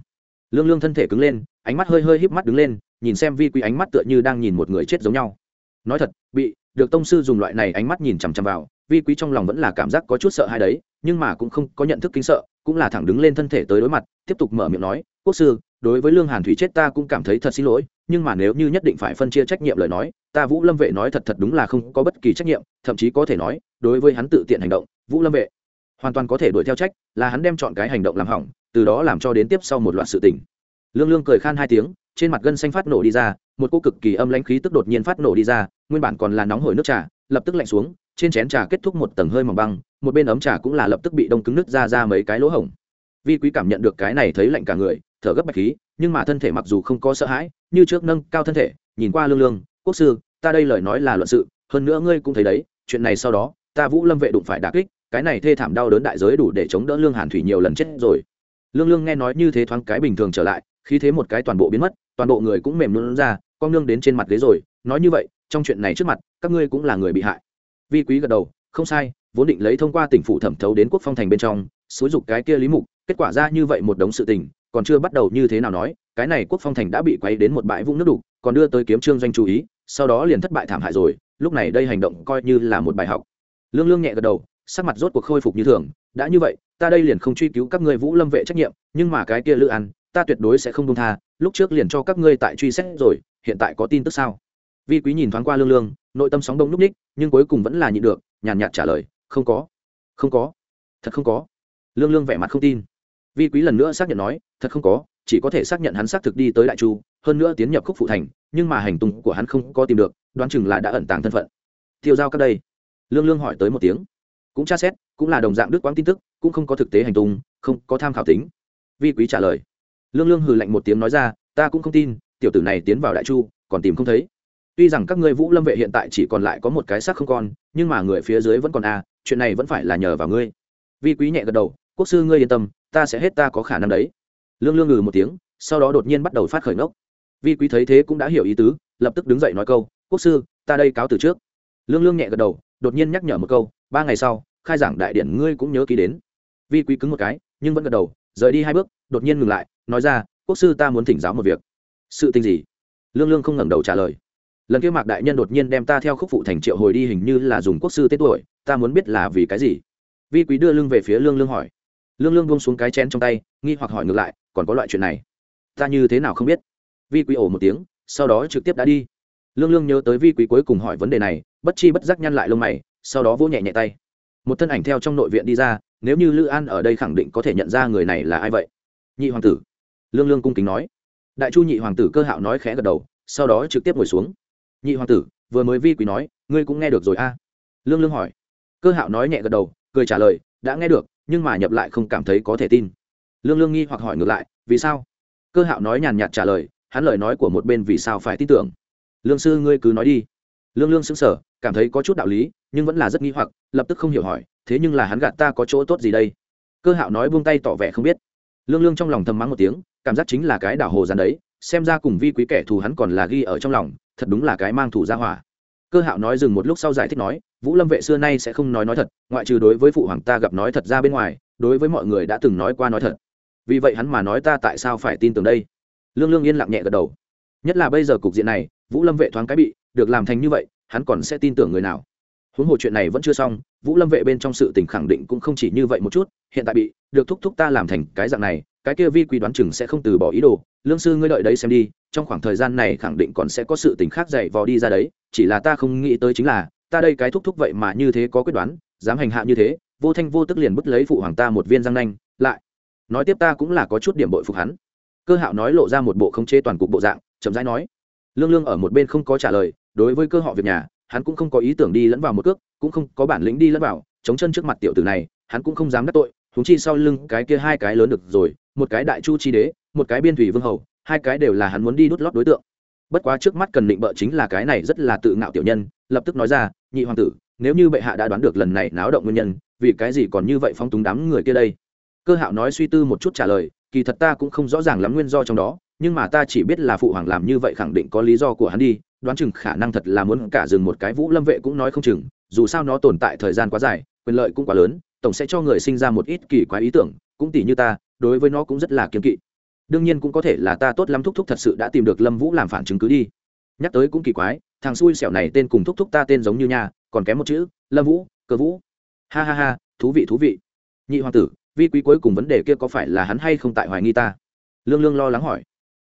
Lương lương thân thể cứng lên, ánh mắt hơi hơi híp mắt đứng lên, nhìn xem vi quý ánh mắt tựa như đang nhìn một người chết giống nhau. Nói thật, bị được tông sư dùng loại này ánh mắt nhìn chằm chằm vào, vi quý trong lòng vẫn là cảm giác có chút sợ hai đấy, nhưng mà cũng không có nhận thức kính sợ, cũng là thẳng đứng lên thân thể tới đối mặt, tiếp tục mở miệng nói, quốc sư, đối với lương hàn thủy chết ta cũng cảm thấy thật xin lỗi, nhưng mà nếu như nhất định phải phân chia trách nhiệm lời nói, ta vũ lâm vệ nói thật thật đúng là không có bất kỳ trách nhiệm, thậm chí có thể nói, đối với hắn tự tiện hành động, vũ lâm vệ hoàn toàn có thể đuổi theo trách, là hắn đem chọn cái hành động làm hỏng, từ đó làm cho đến tiếp sau một loạt sự tình. Lương lương cười khan hai tiếng trên mặt gân xanh phát nổ đi ra, một cô cực kỳ âm lãnh khí tức đột nhiên phát nổ đi ra, nguyên bản còn là nóng hổi nước trà, lập tức lạnh xuống, trên chén trà kết thúc một tầng hơi mỏng băng, một bên ấm trà cũng là lập tức bị đông cứng nứt ra ra mấy cái lỗ hổng. Vi quý cảm nhận được cái này thấy lạnh cả người, thở gấp bạch khí, nhưng mà thân thể mặc dù không có sợ hãi, như trước nâng cao thân thể, nhìn qua lương lương, quốc sư, ta đây lời nói là luận sự, hơn nữa ngươi cũng thấy đấy, chuyện này sau đó, ta vũ lâm vệ đụng phải đà kích, cái này thê thảm đau đớn đại giới đủ để chống đỡ lương hàn thủy nhiều lần chết rồi lương lương nghe nói như thế thoáng cái bình thường trở lại khi thế một cái toàn bộ biến mất, toàn bộ người cũng mềm luôn ra, con nương đến trên mặt ghế rồi, nói như vậy, trong chuyện này trước mặt, các ngươi cũng là người bị hại. Vi quý gật đầu, không sai, vốn định lấy thông qua tỉnh phủ thẩm thấu đến quốc phong thành bên trong, xúi dục cái kia lý mục, kết quả ra như vậy một đống sự tình, còn chưa bắt đầu như thế nào nói, cái này quốc phong thành đã bị quay đến một bãi vũng nước đục, còn đưa tới kiếm trương doanh chú ý, sau đó liền thất bại thảm hại rồi, lúc này đây hành động coi như là một bài học. Lương lương nhẹ gật đầu, sắc mặt rốt cuộc khôi phục như thường, đã như vậy ta đây liền không truy cứu các ngươi vũ lâm vệ trách nhiệm, nhưng mà cái kia lữ ăn ta tuyệt đối sẽ không đông tha, lúc trước liền cho các ngươi tại truy xét rồi, hiện tại có tin tức sao? Vi quý nhìn thoáng qua lương lương, nội tâm sóng đông núp ních, nhưng cuối cùng vẫn là nhịn được, nhàn nhạt trả lời, không có không có, thật không có. Lương lương vẻ mặt không tin. Vi quý lần nữa xác nhận nói, thật không có, chỉ có thể xác nhận hắn xác thực đi tới đại chu, hơn nữa tiến nhập khúc phụ thành, nhưng mà hành tung của hắn không có tìm được, đoán chừng là đã ẩn tàng thân phận. Tiêu giao các đây. Lương lương hỏi tới một tiếng cũng tra xét, cũng là đồng dạng đức quãng tin tức, cũng không có thực tế hành tung, không có tham khảo tính. Vi quý trả lời. Lương lương hừ lạnh một tiếng nói ra, ta cũng không tin, tiểu tử này tiến vào đại chu, còn tìm không thấy. Tuy rằng các ngươi vũ lâm vệ hiện tại chỉ còn lại có một cái xác không còn nhưng mà người phía dưới vẫn còn a chuyện này vẫn phải là nhờ vào ngươi. Vi quý nhẹ gật đầu, quốc sư ngươi yên tâm, ta sẽ hết ta có khả năng đấy. Lương lương ngừ một tiếng, sau đó đột nhiên bắt đầu phát khởi ngốc. Vi quý thấy thế cũng đã hiểu ý tứ, lập tức đứng dậy nói câu, quốc sư, ta đây cáo từ trước. Lương lương nhẹ gật đầu, đột nhiên nhắc nhở một câu, ba ngày sau khai giảng đại điện ngươi cũng nhớ ký đến. Vi quý cứng một cái, nhưng vẫn gật đầu, rời đi hai bước, đột nhiên ngừng lại, nói ra, quốc sư ta muốn thỉnh giáo một việc. Sự tình gì? Lương lương không ngẩng đầu trả lời. Lần kia mạc đại nhân đột nhiên đem ta theo khúc phụ thành triệu hồi đi hình như là dùng quốc sư tết tuổi, ta muốn biết là vì cái gì? Vi quý đưa lưng về phía lương lương hỏi. Lương lương buông xuống cái chén trong tay, nghi hoặc hỏi ngược lại, còn có loại chuyện này, ta như thế nào không biết? Vi quý ổ một tiếng, sau đó trực tiếp đã đi. Lương lương nhớ tới vi quý cuối cùng hỏi vấn đề này, bất chi bất giác nhăn lại lông mày, sau đó vỗ nhẹ nhẹ tay một thân ảnh theo trong nội viện đi ra, nếu như lữ an ở đây khẳng định có thể nhận ra người này là ai vậy? Nhị hoàng tử. Lương lương cung kính nói. Đại chu nhị hoàng tử cơ hạo nói khẽ gật đầu, sau đó trực tiếp ngồi xuống. Nhị hoàng tử, vừa mới vi quý nói, ngươi cũng nghe được rồi a? Lương lương hỏi. Cơ hạo nói nhẹ gật đầu, cười trả lời, đã nghe được, nhưng mà nhập lại không cảm thấy có thể tin. Lương lương nghi hoặc hỏi ngược lại, vì sao? Cơ hạo nói nhàn nhạt trả lời, hắn lời nói của một bên vì sao phải tin tưởng. Lương sư, ngươi cứ nói đi. Lương lương xứng sở cảm thấy có chút đạo lý nhưng vẫn là rất nghi hoặc, lập tức không hiểu hỏi, thế nhưng là hắn gạt ta có chỗ tốt gì đây? Cơ hạo nói buông tay tỏ vẻ không biết. Lương lương trong lòng thầm mắng một tiếng, cảm giác chính là cái đảo hồ dàn đấy, xem ra cùng vi quý kẻ thù hắn còn là ghi ở trong lòng, thật đúng là cái mang thủ ra hỏa. Cơ hạo nói dừng một lúc sau giải thích nói, vũ lâm vệ xưa nay sẽ không nói nói thật, ngoại trừ đối với phụ hoàng ta gặp nói thật ra bên ngoài, đối với mọi người đã từng nói qua nói thật. Vì vậy hắn mà nói ta tại sao phải tin tưởng đây? Lương lương yên lặng nhẹ gật đầu. Nhất là bây giờ cục diện này, vũ lâm vệ thoáng cái bị, được làm thành như vậy, hắn còn sẽ tin tưởng người nào? Huống hồ chuyện này vẫn chưa xong, vũ lâm vệ bên trong sự tình khẳng định cũng không chỉ như vậy một chút, hiện tại bị, được thúc thúc ta làm thành cái dạng này, cái kia vi quý đoán chừng sẽ không từ bỏ ý đồ. Lương sư ngươi đợi đấy xem đi, trong khoảng thời gian này khẳng định còn sẽ có sự tình khác dạy vò đi ra đấy, chỉ là ta không nghĩ tới chính là, ta đây cái thúc thúc vậy mà như thế có quyết đoán, dám hành hạ như thế, vô thanh vô tức liền bứt lấy phụ hoàng ta một viên răng nanh, lại. Nói tiếp ta cũng là có chút điểm bội phục hắn. Cơ hạo nói lộ ra một bộ không chế toàn cục bộ dạng, chậm rãi nói. Lương lương ở một bên không có trả lời, đối với cơ họ việc nhà hắn cũng không có ý tưởng đi lẫn vào một cước, cũng không có bản lĩnh đi lẫn vào, chống chân trước mặt tiểu tử này, hắn cũng không dám đắc tội húng chi sau lưng cái kia hai cái lớn được rồi, một cái đại chu chi đế, một cái biên thủy vương hầu, hai cái đều là hắn muốn đi đút lót đối tượng. Bất quá trước mắt cần định bợ chính là cái này rất là tự ngạo tiểu nhân, lập tức nói ra, nhị hoàng tử, nếu như bệ hạ đã đoán được lần này náo động nguyên nhân, vì cái gì còn như vậy phong túng đám người kia đây? Cơ hạo nói suy tư một chút trả lời, kỳ thật ta cũng không rõ ràng lắm nguyên do trong đó, nhưng mà ta chỉ biết là phụ hoàng làm như vậy khẳng định có lý do của hắn đi đoán chừng khả năng thật là muốn cả dừng một cái vũ lâm vệ cũng nói không chừng, dù sao nó tồn tại thời gian quá dài, quyền lợi cũng quá lớn, tổng sẽ cho người sinh ra một ít kỳ quái ý tưởng, cũng tỷ như ta, đối với nó cũng rất là kiên kỵ. Đương nhiên cũng có thể là ta tốt lắm thúc thúc thật sự đã tìm được lâm vũ làm phản chứng cứ đi. Nhắc tới cũng kỳ quái, thằng xui xẻo này tên cùng thúc thúc ta tên giống như nhà còn kém một chữ, lâm vũ, cơ vũ. Ha ha ha, thú vị thú vị. Nhị hoàng tử, vi quý cuối cùng vấn đề kia có phải là hắn hay không tại hoài nghi ta? Lương lương lo lắng hỏi.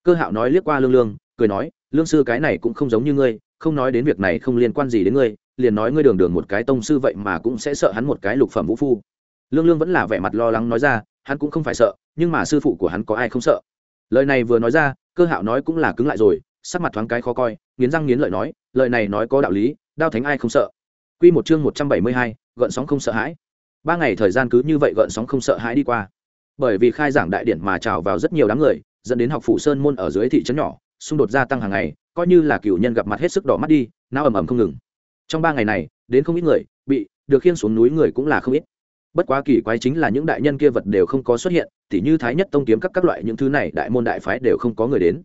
Cơ hạo nói liếc qua lương lương cười nói, lương sư, cái này cũng không giống như ngươi, không nói đến việc này không liên quan gì đến ngươi, liền nói ngươi đường đường một cái tông sư vậy mà cũng sẽ sợ hắn một cái lục phẩm vũ phu. Lương lương vẫn là vẻ mặt lo lắng nói ra, hắn cũng không phải sợ, nhưng mà sư phụ của hắn có ai không sợ? Lời này vừa nói ra, cơ hạo nói cũng là cứng lại rồi, sắc mặt thoáng cái khó coi, nghiến răng nghiến lợi nói, lời này nói có đạo lý, đao thánh ai không sợ? Q một chương một trăm bảy mươi hai, gợn sóng không sợ hãi. Ba ngày thời gian cứ như vậy gợn sóng không sợ hãi đi qua. Bởi vì khai giảng đại điển mà trào vào rất nhiều đám người, dẫn đến học phủ sơn môn ở dưới thị trấn nhỏ xung đột gia tăng hàng ngày, coi như là cựu nhân gặp mặt hết sức đỏ mắt đi, não ầm ầm không ngừng. Trong ba ngày này, đến không ít người bị được khiên xuống núi người cũng là không ít. Bất quá kỳ quái chính là những đại nhân kia vật đều không có xuất hiện, tỉ như thái nhất tông kiếm các các loại những thứ này đại môn đại phái đều không có người đến.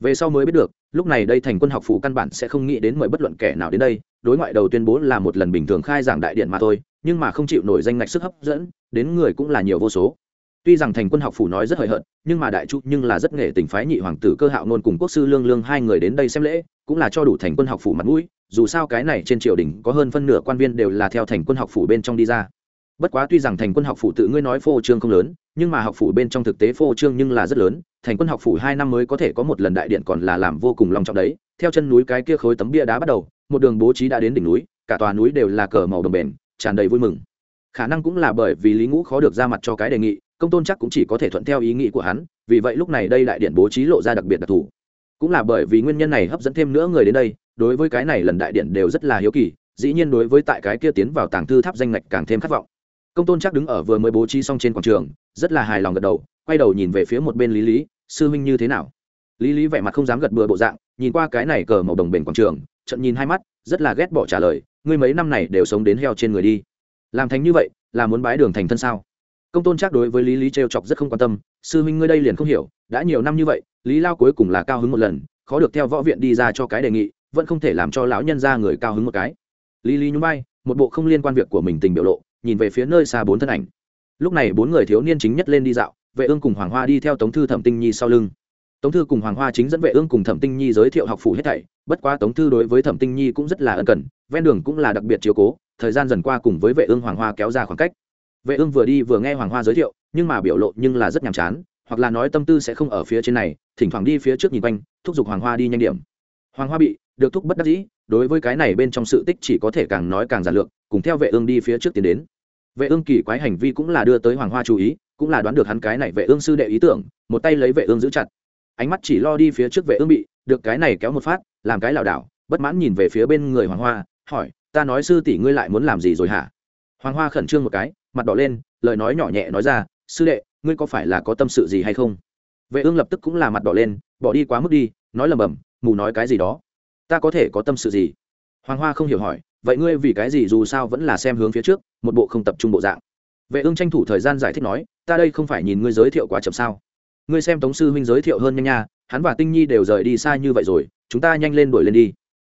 Về sau mới biết được, lúc này đây thành quân học phủ căn bản sẽ không nghĩ đến mời bất luận kẻ nào đến đây, đối ngoại đầu tuyên bố là một lần bình thường khai giảng đại điện mà thôi, nhưng mà không chịu nổi danh ngạch sức hấp dẫn, đến người cũng là nhiều vô số tuy rằng thành quân học phủ nói rất hời hợt, nhưng mà đại chu nhưng là rất nghệ tình phái nhị hoàng tử cơ hạo nôn cùng quốc sư lương lương hai người đến đây xem lễ, cũng là cho đủ thành quân học phủ mặt mũi, dù sao cái này trên triều đình có hơn phân nửa quan viên đều là theo thành quân học phủ bên trong đi ra. Bất quá tuy rằng thành quân học phủ tự ngươi nói phô trương không lớn, nhưng mà học phủ bên trong thực tế phô trương nhưng là rất lớn, thành quân học phủ hai năm mới có thể có một lần đại điện còn là làm vô cùng long trọng đấy. Theo chân núi cái kia khối tấm bia đá bắt đầu, một đường bố trí đã đến đỉnh núi, cả tòa núi đều là cờ màu đồng bền, tràn đầy vui mừng. Khả năng cũng là bởi vì lý ngũ khó được ra mặt cho cái đề nghị công tôn chắc cũng chỉ có thể thuận theo ý nghĩ của hắn, vì vậy lúc này đây đại điện bố trí lộ ra đặc biệt đặc thù. Cũng là bởi vì nguyên nhân này hấp dẫn thêm nữa người đến đây, đối với cái này lần đại điện đều rất là hiếu kỳ, dĩ nhiên đối với tại cái kia tiến vào tàng thư tháp danh ngạch càng thêm khát vọng. Công tôn chắc đứng ở vừa mới bố trí xong trên quảng trường, rất là hài lòng gật đầu, quay đầu nhìn về phía một bên lý lý, sư huynh như thế nào? Lý lý vẻ mặt không dám gật bừa bộ dạng, nhìn qua cái này cờ màu đồng bền quảng trường trận nhìn hai mắt, rất là ghét bỏ trả lời, ngươi mấy năm này đều sống đến heo trên người đi. Làm thành như vậy, là muốn bái đường thành thân sao? Công tôn chắc đối với lý lý t chọc rất không quan tâm, sư huynh ngươi đây liền không hiểu, đã nhiều năm như vậy, lý lao cuối cùng là cao hứng một lần, khó được theo võ viện đi ra cho cái đề nghị, vẫn không thể làm cho lão nhân ra người cao hứng một cái. Lý lý nhún bay một bộ không liên quan việc của mình tình biểu lộ, nhìn về phía nơi xa bốn thân ảnh. Lúc này bốn người thiếu niên chính nhất lên đi dạo, vệ ương cùng hoàng hoa đi theo tống thư thẩm tinh nhi sau lưng. Tống thư cùng hoàng hoa chính dẫn vệ ương cùng thẩm tinh nhi giới thiệu học phủ hết thảy, bất quá tống thư đối với thẩm tinh nhi cũng rất là ân cần, ven đường cũng là đặc biệt chiếu cố, thời gian dần qua cùng với vệ ương hoàng hoa kéo ra khoảng cách vệ ương vừa đi vừa nghe hoàng hoa giới thiệu, nhưng mà biểu lộ nhưng là rất nhàm chán, hoặc là nói tâm tư sẽ không ở phía trên này, thỉnh thoảng đi phía trước nhìn quanh, thúc giục hoàng hoa đi nhanh điểm. Hoàng hoa bị được thúc bất đắc dĩ, đối với cái này bên trong sự tích chỉ có thể càng nói càng giản lược, cùng theo vệ ương đi phía trước tiến đến. Vệ ương kỳ quái hành vi cũng là đưa tới hoàng hoa chú ý, cũng là đoán được hắn cái này vệ ương sư đệ ý tưởng, một tay lấy vệ ương giữ chặt. Ánh mắt chỉ lo đi phía trước vệ ương bị, được cái này kéo một phát, làm cái lảo đảo, bất mãn nhìn về phía bên người hoàng hoa, hỏi, ta nói sư tỷ ngươi lại muốn làm gì rồi hả? Hoàng hoa khẩn trương một cái mặt đỏ lên, lời nói nhỏ nhẹ nói ra, sư đệ, ngươi có phải là có tâm sự gì hay không? Vệ ương lập tức cũng là mặt đỏ lên, bỏ đi quá mức đi, nói lầm bầm mù nói cái gì đó. Ta có thể có tâm sự gì? Hoàng hoa không hiểu hỏi, vậy ngươi vì cái gì dù sao vẫn là xem hướng phía trước, một bộ không tập trung bộ dạng? Vệ ương tranh thủ thời gian giải thích nói, ta đây không phải nhìn ngươi giới thiệu quá chậm sao? Ngươi xem tống sư huynh giới thiệu hơn nhanh nha, hắn và tinh nhi đều rời đi xa như vậy rồi, chúng ta nhanh lên đuổi lên đi.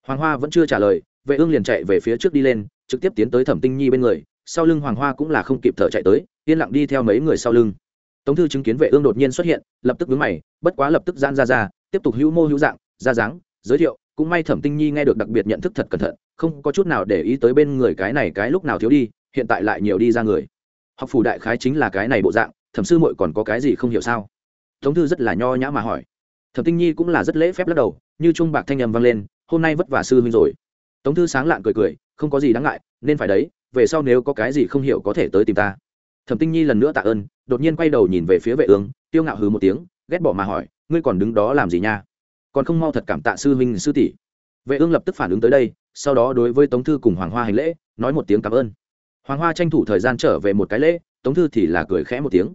Hoàng hoa vẫn chưa trả lời, vệ ương liền chạy về phía trước đi lên, trực tiếp tiến tới thẩm tinh nhi bên người sau lưng hoàng hoa cũng là không kịp thở chạy tới, yên lặng đi theo mấy người sau lưng. Tống thư chứng kiến vệ ương đột nhiên xuất hiện, lập tức vướng mày, bất quá lập tức giãn ra ra, tiếp tục hữu mô hữu dạng, ra dáng, giới thiệu, cũng may thẩm tinh nhi nghe được đặc biệt nhận thức thật cẩn thận, không có chút nào để ý tới bên người cái này cái lúc nào thiếu đi, hiện tại lại nhiều đi ra người. Học phủ đại khái chính là cái này bộ dạng, thẩm sư muội còn có cái gì không hiểu sao? Tống thư rất là nho nhã mà hỏi. Thẩm tinh nhi cũng là rất lễ phép lắc đầu, như trung bạc thanh âm vang lên, hôm nay vất vả sư huynh rồi. Tống thư sáng lạng cười cười, không có gì đáng ngại, nên phải đấy về sau nếu có cái gì không hiểu có thể tới tìm ta. Thẩm tinh nhi lần nữa tạ ơn, đột nhiên quay đầu nhìn về phía vệ ương, tiêu ngạo hừ một tiếng, ghét bỏ mà hỏi, ngươi còn đứng đó làm gì nha? Còn không mau thật cảm tạ sư huynh, sư tỷ. Vệ ương lập tức phản ứng tới đây, sau đó đối với tống thư cùng hoàng hoa hành lễ, nói một tiếng cảm ơn. Hoàng hoa tranh thủ thời gian trở về một cái lễ, tống thư thì là cười khẽ một tiếng.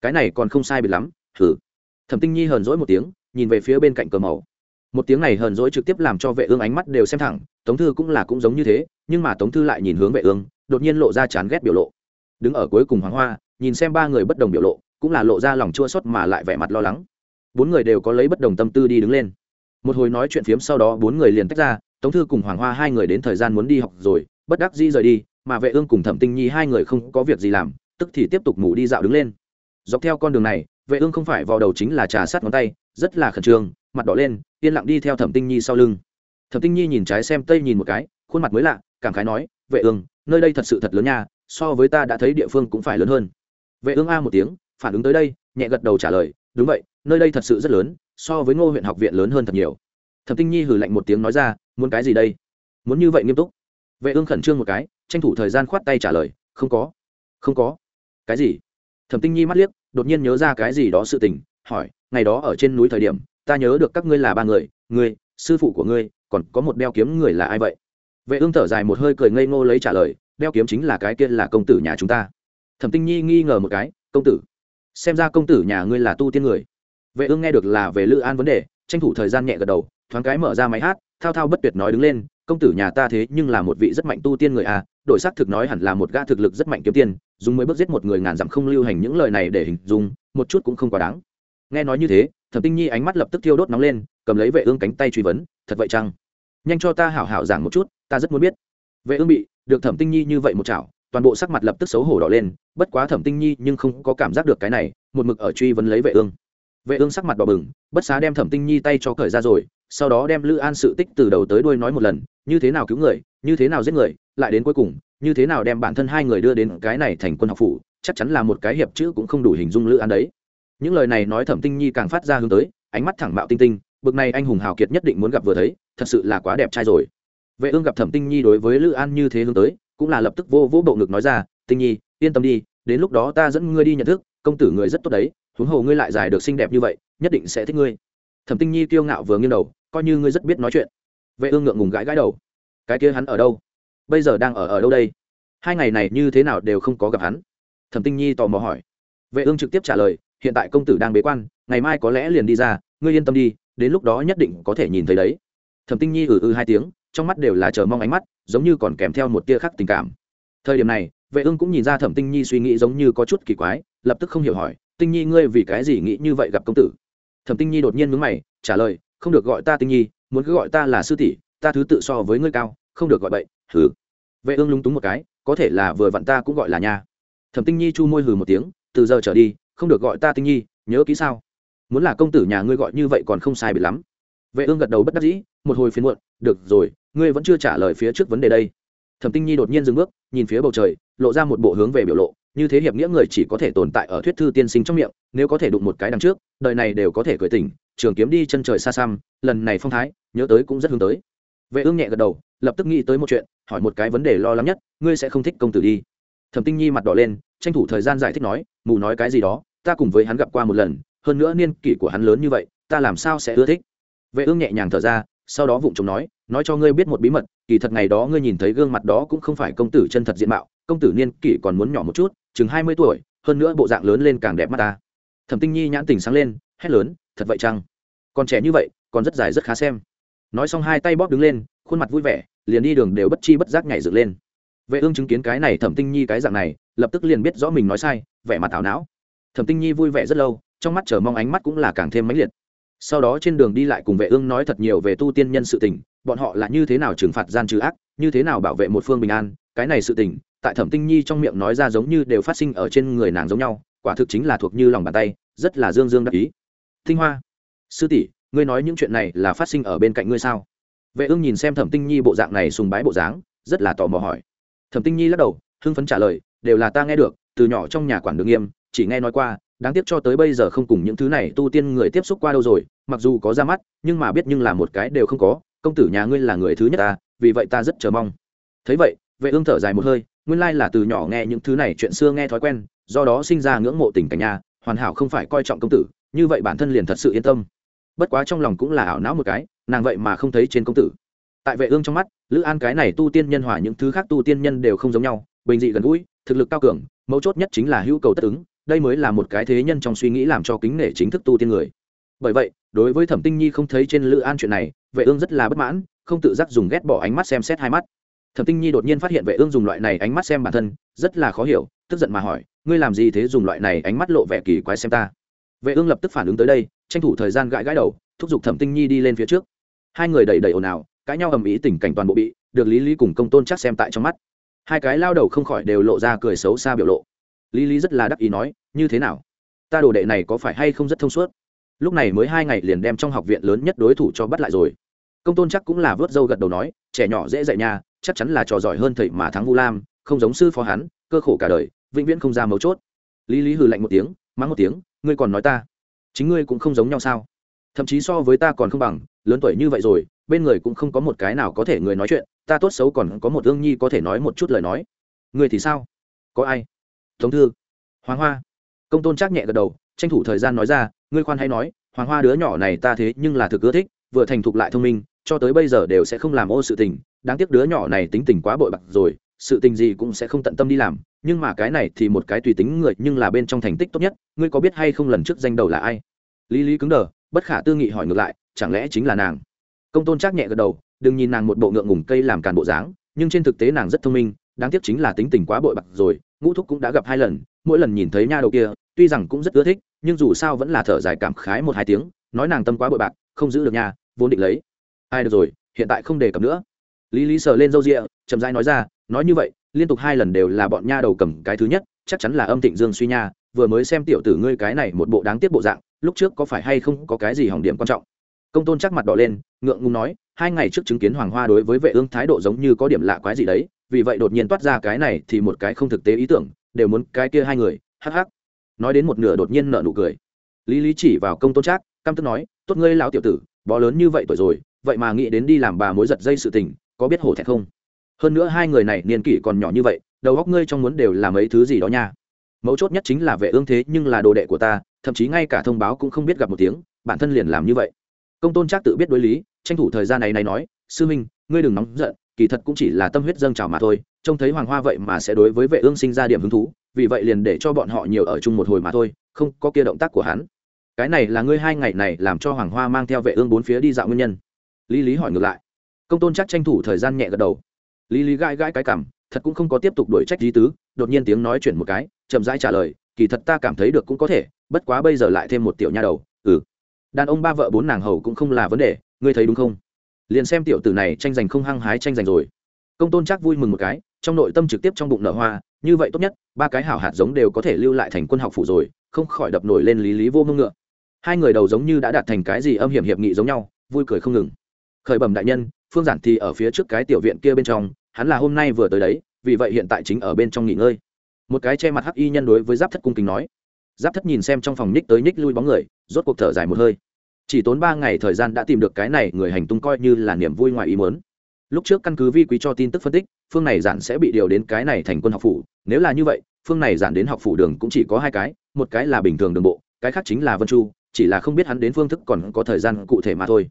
Cái này còn không sai biệt lắm thử thẩm tinh nhi hờn dỗi một tiếng, nhìn về phía bên cạnh cờ màu. Một tiếng này hờn dỗi trực tiếp làm cho vệ ương ánh mắt đều xem thẳng, tống thư cũng là cũng giống như thế, nhưng mà tống thư lại nhìn hướng vệ ương đột nhiên lộ ra chán ghét biểu lộ. Đứng ở cuối cùng hoàng hoa, nhìn xem ba người bất đồng biểu lộ, cũng là lộ ra lòng chua xót mà lại vẻ mặt lo lắng. Bốn người đều có lấy bất đồng tâm tư đi đứng lên. Một hồi nói chuyện phiếm sau đó bốn người liền tách ra, tống thư cùng hoàng hoa hai người đến thời gian muốn đi học rồi, bất đắc dĩ rời đi, mà vệ ương cùng thẩm tinh nhi hai người không có việc gì làm, tức thì tiếp tục ngủ đi dạo đứng lên. Dọc theo con đường này, vệ ương không phải vào đầu chính là trà sát ngón tay, rất là khẩn trương, mặt đỏ lên, yên lặng đi theo thẩm tinh nhi sau lưng. Thẩm tinh nhi nhìn trái xem tây nhìn một cái, khuôn mặt mới lạ, cảm khái nói, vệ ương nơi đây thật sự thật lớn nha, so với ta đã thấy địa phương cũng phải lớn hơn. Vệ ương a một tiếng, phản ứng tới đây, nhẹ gật đầu trả lời, đúng vậy, nơi đây thật sự rất lớn, so với ngô huyện học viện lớn hơn thật nhiều. Thẩm tinh nhi hừ lạnh một tiếng nói ra, muốn cái gì đây? Muốn như vậy nghiêm túc? Vệ ương khẩn trương một cái, tranh thủ thời gian khoát tay trả lời, không có. Không có. Cái gì? Thẩm tinh nhi mắt liếc, đột nhiên nhớ ra cái gì đó sự tình, hỏi, ngày đó ở trên núi thời điểm, ta nhớ được các ngươi là ba người, ngươi, sư phụ của ngươi, còn có một đeo kiếm người là ai vậy? Vệ ương thở dài một hơi cười ngây ngô lấy trả lời, đeo kiếm chính là cái kia là công tử nhà chúng ta. Thẩm tinh nhi nghi ngờ một cái, công tử, xem ra công tử nhà ngươi là tu tiên người. Vệ ương nghe được là về lữ an vấn đề, tranh thủ thời gian nhẹ gật đầu, thoáng cái mở ra máy hát, thao thao bất tuyệt nói đứng lên, công tử nhà ta thế nhưng là một vị rất mạnh tu tiên người à đổi xác thực nói hẳn là một gã thực lực rất mạnh kiếm tiên, dùng mới bước giết một người ngàn dặm không lưu hành những lời này để hình dung, một chút cũng không quá đáng. Nghe nói như thế, thẩm tinh nhi ánh mắt lập tức thiêu đốt nóng lên, cầm lấy vệ ương cánh tay truy vấn, thật vậy chăng? Nhanh cho ta hảo hảo giảng một chút, ta rất muốn biết. Vệ ương bị, được thẩm tinh nhi như vậy một chảo, toàn bộ sắc mặt lập tức xấu hổ đỏ lên, bất quá thẩm tinh nhi nhưng không có cảm giác được cái này, một mực ở truy vấn lấy vệ ương vệ ương sắc mặt đỏ bừng, bất xá đem thẩm tinh nhi tay cho cởi ra rồi, sau đó đem lữ an sự tích từ đầu tới đuôi nói một lần, như thế nào cứu người, như thế nào giết người, lại đến cuối cùng, như thế nào đem bản thân hai người đưa đến cái này thành quân học phủ, chắc chắn là một cái hiệp chữ cũng không đủ hình dung lữ an đấy. Những lời này nói thẩm tinh nhi càng phát ra hướng tới, ánh mắt thẳng mạo tinh tinh bực này anh hùng hào kiệt nhất định muốn gặp vừa thấy, thật sự là quá đẹp trai rồi. Vệ ương gặp thẩm tinh nhi đối với lữ an như thế hướng tới, cũng là lập tức vô vô bộ ngực nói ra, tinh nhi, yên tâm đi, đến lúc đó ta dẫn ngươi đi nhận thức, công tử người rất tốt đấy, huống hồ ngươi lại giải được xinh đẹp như vậy, nhất định sẽ thích ngươi. Thẩm tinh nhi kiêu ngạo vừa nghiêng đầu, coi như ngươi rất biết nói chuyện. Vệ ương ngượng ngùng gãi gãi đầu. Cái kia hắn ở đâu? Bây giờ đang ở ở đâu đây? Hai ngày này như thế nào đều không có gặp hắn. Thẩm tinh nhi tò mò hỏi. Vệ ương trực tiếp trả lời, hiện tại công tử đang bế quan, ngày mai có lẽ liền đi ra, ngươi yên tâm đi đến lúc đó nhất định có thể nhìn thấy đấy. Thẩm tinh nhi ừ ừ hai tiếng, trong mắt đều là chờ mong ánh mắt, giống như còn kèm theo một tia khác tình cảm. Thời điểm này, vệ ương cũng nhìn ra thẩm tinh nhi suy nghĩ giống như có chút kỳ quái, lập tức không hiểu hỏi, tinh nhi, ngươi vì cái gì nghĩ như vậy gặp công tử? Thẩm tinh nhi đột nhiên mướn mày, trả lời, không được gọi ta tinh nhi, muốn cứ gọi ta là sư tỷ, ta thứ tự so với ngươi cao, không được gọi bậy, hừ. Vệ ương lúng túng một cái, có thể là vừa vặn ta cũng gọi là nha. Thẩm tinh nhi chu môi hừ một tiếng, từ giờ trở đi, không được gọi ta tinh nhi, nhớ kỹ sao? Muốn là công tử nhà ngươi gọi như vậy còn không sai bị lắm. Vệ ương gật đầu bất đắc dĩ, một hồi phiền muộn, được rồi, ngươi vẫn chưa trả lời phía trước vấn đề đây. Thẩm tinh nhi đột nhiên dừng bước, nhìn phía bầu trời, lộ ra một bộ hướng về biểu lộ, như thế hiệp nghĩa người chỉ có thể tồn tại ở thuyết thư tiên sinh trong miệng, nếu có thể đụng một cái đằng trước, đời này đều có thể cười tỉnh, trường kiếm đi chân trời xa xăm, lần này phong thái, nhớ tới cũng rất hướng tới. Vệ ương nhẹ gật đầu, lập tức nghĩ tới một chuyện, hỏi một cái vấn đề lo lắng nhất, ngươi sẽ không thích công tử đi. Thẩm tinh nhi mặt đỏ lên, tranh thủ thời gian giải thích nói, mù nói cái gì đó, ta cùng với hắn gặp qua một lần hơn nữa niên kỷ của hắn lớn như vậy, ta làm sao sẽ ưa thích? Vệ ương nhẹ nhàng thở ra, sau đó vụng chồng nói nói cho ngươi biết một bí mật, kỳ thật ngày đó ngươi nhìn thấy gương mặt đó cũng không phải công tử chân thật diện mạo, công tử niên kỷ còn muốn nhỏ một chút, chừng hai mươi tuổi, hơn nữa bộ dạng lớn lên càng đẹp mắt ta. Thẩm tinh nhi nhãn tình sáng lên, hét lớn, thật vậy chăng? Còn trẻ như vậy, còn rất dài rất khá xem. Nói xong hai tay bóp đứng lên, khuôn mặt vui vẻ, liền đi đường đều bất chi bất giác nhảy dựng lên. Vệ ương chứng kiến cái này thẩm tinh nhi cái dạng này, lập tức liền biết rõ mình nói sai, vẻ mặt thảo não. Thẩm tinh nhi vui vẻ rất lâu trong mắt chờ mong ánh mắt cũng là càng thêm mãnh liệt. Sau đó trên đường đi lại cùng vệ ương nói thật nhiều về tu tiên nhân sự tình, bọn họ là như thế nào trừng phạt gian trừ ác, như thế nào bảo vệ một phương bình an, cái này sự tình, tại thẩm tinh nhi trong miệng nói ra giống như đều phát sinh ở trên người nàng giống nhau, quả thực chính là thuộc như lòng bàn tay, rất là dương dương đắc ý. Tinh hoa, sư tỷ, ngươi nói những chuyện này là phát sinh ở bên cạnh ngươi sao? Vệ ương nhìn xem thẩm tinh nhi bộ dạng này sùng bái bộ dáng, rất là tò mò hỏi. Thẩm tinh nhi lắc đầu, hưng phấn trả lời, đều là ta nghe được, từ nhỏ trong nhà quản đường nghiêm, chỉ nghe nói qua đáng tiếc cho tới bây giờ không cùng những thứ này tu tiên người tiếp xúc qua đâu rồi, mặc dù có ra mắt, nhưng mà biết nhưng là một cái đều không có, công tử nhà ngươi là người thứ nhất ta, vì vậy ta rất chờ mong. Thấy vậy, vệ ương thở dài một hơi, nguyên lai là từ nhỏ nghe những thứ này chuyện xưa nghe thói quen, do đó sinh ra ngưỡng mộ tình cảnh nhà, hoàn hảo không phải coi trọng công tử, như vậy bản thân liền thật sự yên tâm. Bất quá trong lòng cũng là ảo não một cái, nàng vậy mà không thấy trên công tử. Tại vệ ương trong mắt, lữ an cái này tu tiên nhân hòa những thứ khác tu tiên nhân đều không giống nhau, bình dị gần gũi, thực lực cao cường, mấu chốt nhất chính là hữu cầu tất ứng đây mới là một cái thế nhân trong suy nghĩ làm cho kính nể chính thức tu tiên người. Bởi vậy, đối với thẩm tinh nhi không thấy trên lữ an chuyện này, vệ ương rất là bất mãn, không tự giác dùng ghét bỏ ánh mắt xem xét hai mắt. Thẩm tinh nhi đột nhiên phát hiện vệ ương dùng loại này ánh mắt xem bản thân, rất là khó hiểu, tức giận mà hỏi, ngươi làm gì thế dùng loại này ánh mắt lộ vẻ kỳ quái xem ta? Vệ ương lập tức phản ứng tới đây, tranh thủ thời gian gãi gãi đầu, thúc giục thẩm tinh nhi đi lên phía trước. Hai người đẩy đẩy ồn ào, cãi nhau ầm ĩ tình cảnh toàn bộ bị được lý lý cùng công tôn chắc xem tại trong mắt. Hai cái lao đầu không khỏi đều lộ ra cười xấu xa biểu lộ lý lý rất là đắc ý nói, như thế nào? Ta đồ đệ này có phải hay không rất thông suốt? Lúc này mới hai ngày liền đem trong học viện lớn nhất đối thủ cho bắt lại rồi. Công tôn chắc cũng là vớt dâu gật đầu nói, trẻ nhỏ dễ dạy nha, chắc chắn là trò giỏi hơn thầy mà thắng vu lam, không giống sư phó hắn, cơ khổ cả đời, vĩnh viễn không ra mấu chốt. Lý lý hừ lạnh một tiếng, mắng một tiếng, ngươi còn nói ta? Chính ngươi cũng không giống nhau sao? Thậm chí so với ta còn không bằng, lớn tuổi như vậy rồi, bên người cũng không có một cái nào có thể người nói chuyện, ta tốt xấu còn có một ương nhi có thể nói một chút lời nói. Người thì sao? Có ai? Thống thư. Hoàng hoa. Công tôn trác nhẹ gật đầu, tranh thủ thời gian nói ra, ngươi khoan hay nói, hoàng hoa đứa nhỏ này ta thế nhưng là thực ưa thích, vừa thành thục lại thông minh, cho tới bây giờ đều sẽ không làm ô sự tình, đáng tiếc đứa nhỏ này tính tình quá bội bạc rồi, sự tình gì cũng sẽ không tận tâm đi làm, nhưng mà cái này thì một cái tùy tính người, nhưng là bên trong thành tích tốt nhất, ngươi có biết hay không lần trước danh đầu là ai? Lý lý cứng đờ, bất khả tư nghị hỏi ngược lại, chẳng lẽ chính là nàng? Công tôn trác nhẹ gật đầu, đừng nhìn nàng một bộ ngượng ngùng cây làm càn bộ dáng, nhưng trên thực tế nàng rất thông minh đáng tiếc chính là tính tình quá bội bạc rồi, ngũ thúc cũng đã gặp hai lần, mỗi lần nhìn thấy nha đầu kia, tuy rằng cũng rất ưa thích, nhưng dù sao vẫn là thở dài cảm khái một hai tiếng, nói nàng tâm quá bội bạc, không giữ được nhà vốn định lấy. Ai được rồi, hiện tại không đề cập nữa. Lý lý sờ lên râu rịa chậm rãi nói ra, nói như vậy, liên tục hai lần đều là bọn nha đầu cầm cái thứ nhất, chắc chắn là âm thịnh dương suy nha, vừa mới xem tiểu tử ngươi cái này một bộ đáng tiếc bộ dạng, lúc trước có phải hay không có cái gì hỏng điểm quan trọng. Công tôn chắc mặt đỏ lên, ngượng ngùng nói, hai ngày trước chứng kiến hoàng hoa đối với vệ ương thái độ giống như có điểm lạ quái gì đấy vì vậy đột nhiên toát ra cái này thì một cái không thực tế ý tưởng, đều muốn cái kia hai người, hắc hắc. Nói đến một nửa đột nhiên nợ nụ cười. Lý lý chỉ vào công tôn trác, căm tức nói, tốt ngươi lão tiểu tử, bó lớn như vậy tuổi rồi, vậy mà nghĩ đến đi làm bà mối giật dây sự tình, có biết hổ thẹn không? Hơn nữa hai người này niên kỷ còn nhỏ như vậy, đầu góc ngươi trong muốn đều làm ấy thứ gì đó nha. Mấu chốt nhất chính là vệ ương thế nhưng là đồ đệ của ta, thậm chí ngay cả thông báo cũng không biết gặp một tiếng, bản thân liền làm như vậy. Công tôn trác tự biết đối lý, tranh thủ thời gian này này nói, sư minh, ngươi đừng nóng giận kỳ thật cũng chỉ là tâm huyết dâng trào mà thôi, trông thấy hoàng hoa vậy mà sẽ đối với vệ ương sinh ra điểm hứng thú, vì vậy liền để cho bọn họ nhiều ở chung một hồi mà thôi, không có kia động tác của hắn. Cái này là ngươi hai ngày này làm cho hoàng hoa mang theo vệ ương bốn phía đi dạo nguyên nhân. Lý lý hỏi ngược lại. Công tôn chắc tranh thủ thời gian nhẹ gật đầu. Lý lý gãi gãi cái cảm thật cũng không có tiếp tục đổi trách lý tứ, đột nhiên tiếng nói chuyển một cái, chậm rãi trả lời, kỳ thật ta cảm thấy được cũng có thể, bất quá bây giờ lại thêm một tiểu nha đầu ừ. Đàn ông ba vợ bốn nàng hầu cũng không là vấn đề, ngươi thấy đúng không? Liền xem tiểu tử này tranh giành không hăng hái tranh giành rồi. Công tôn chắc vui mừng một cái, trong nội tâm trực tiếp trong bụng nở hoa, như vậy tốt nhất, ba cái hảo hạt giống đều có thể lưu lại thành quân học phủ rồi, không khỏi đập nổi lên lý lý vô mưng ngựa. Hai người đầu giống như đã đạt thành cái gì âm hiểm hiệp nghị giống nhau, vui cười không ngừng. Khởi bẩm đại nhân, phương giản thì ở phía trước cái tiểu viện kia bên trong, hắn là hôm nay vừa tới đấy, vì vậy hiện tại chính ở bên trong nghỉ ngơi. Một cái che mặt hắc y nhân đối với giáp thất cung kính nói. Giáp thất nhìn xem trong phòng nhích tới nhích lui bóng người, rốt cuộc thở dài một hơi chỉ tốn ba ngày thời gian đã tìm được cái này người hành tung coi như là niềm vui ngoài ý muốn. Lúc trước căn cứ vi quý cho tin tức phân tích, phương này giản sẽ bị điều đến cái này thành quân học phủ. Nếu là như vậy, phương này giản đến học phủ đường cũng chỉ có hai cái, một cái là bình thường đường bộ, cái khác chính là vân chu, chỉ là không biết hắn đến phương thức còn có thời gian cụ thể mà thôi.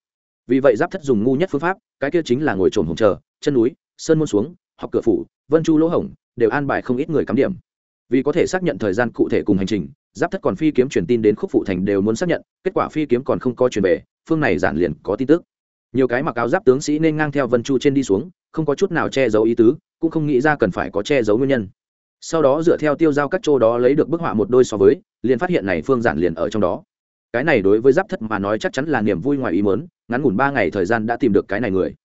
Vì vậy giáp thất dùng ngu nhất phương pháp, cái kia chính là ngồi trồn hồng chờ, chân núi, sơn môn xuống, học cửa phủ, vân chu lỗ hổng, đều an bài không ít người cắm điểm vì có thể xác nhận thời gian cụ thể cùng hành trình, giáp thất còn phi kiếm truyền tin đến khúc phụ thành đều muốn xác nhận, kết quả phi kiếm còn không có truyền về, phương này giản liền có tin tức. Nhiều cái mặc áo giáp tướng sĩ nên ngang theo vân chu trên đi xuống, không có chút nào che giấu ý tứ, cũng không nghĩ ra cần phải có che giấu nguyên nhân. Sau đó dựa theo tiêu giao các chỗ đó lấy được bức họa một đôi so với, liền phát hiện này phương giản liền ở trong đó. Cái này đối với giáp thất mà nói chắc chắn là niềm vui ngoài ý mớn ngắn ngủn ba ngày thời gian đã tìm được cái này người.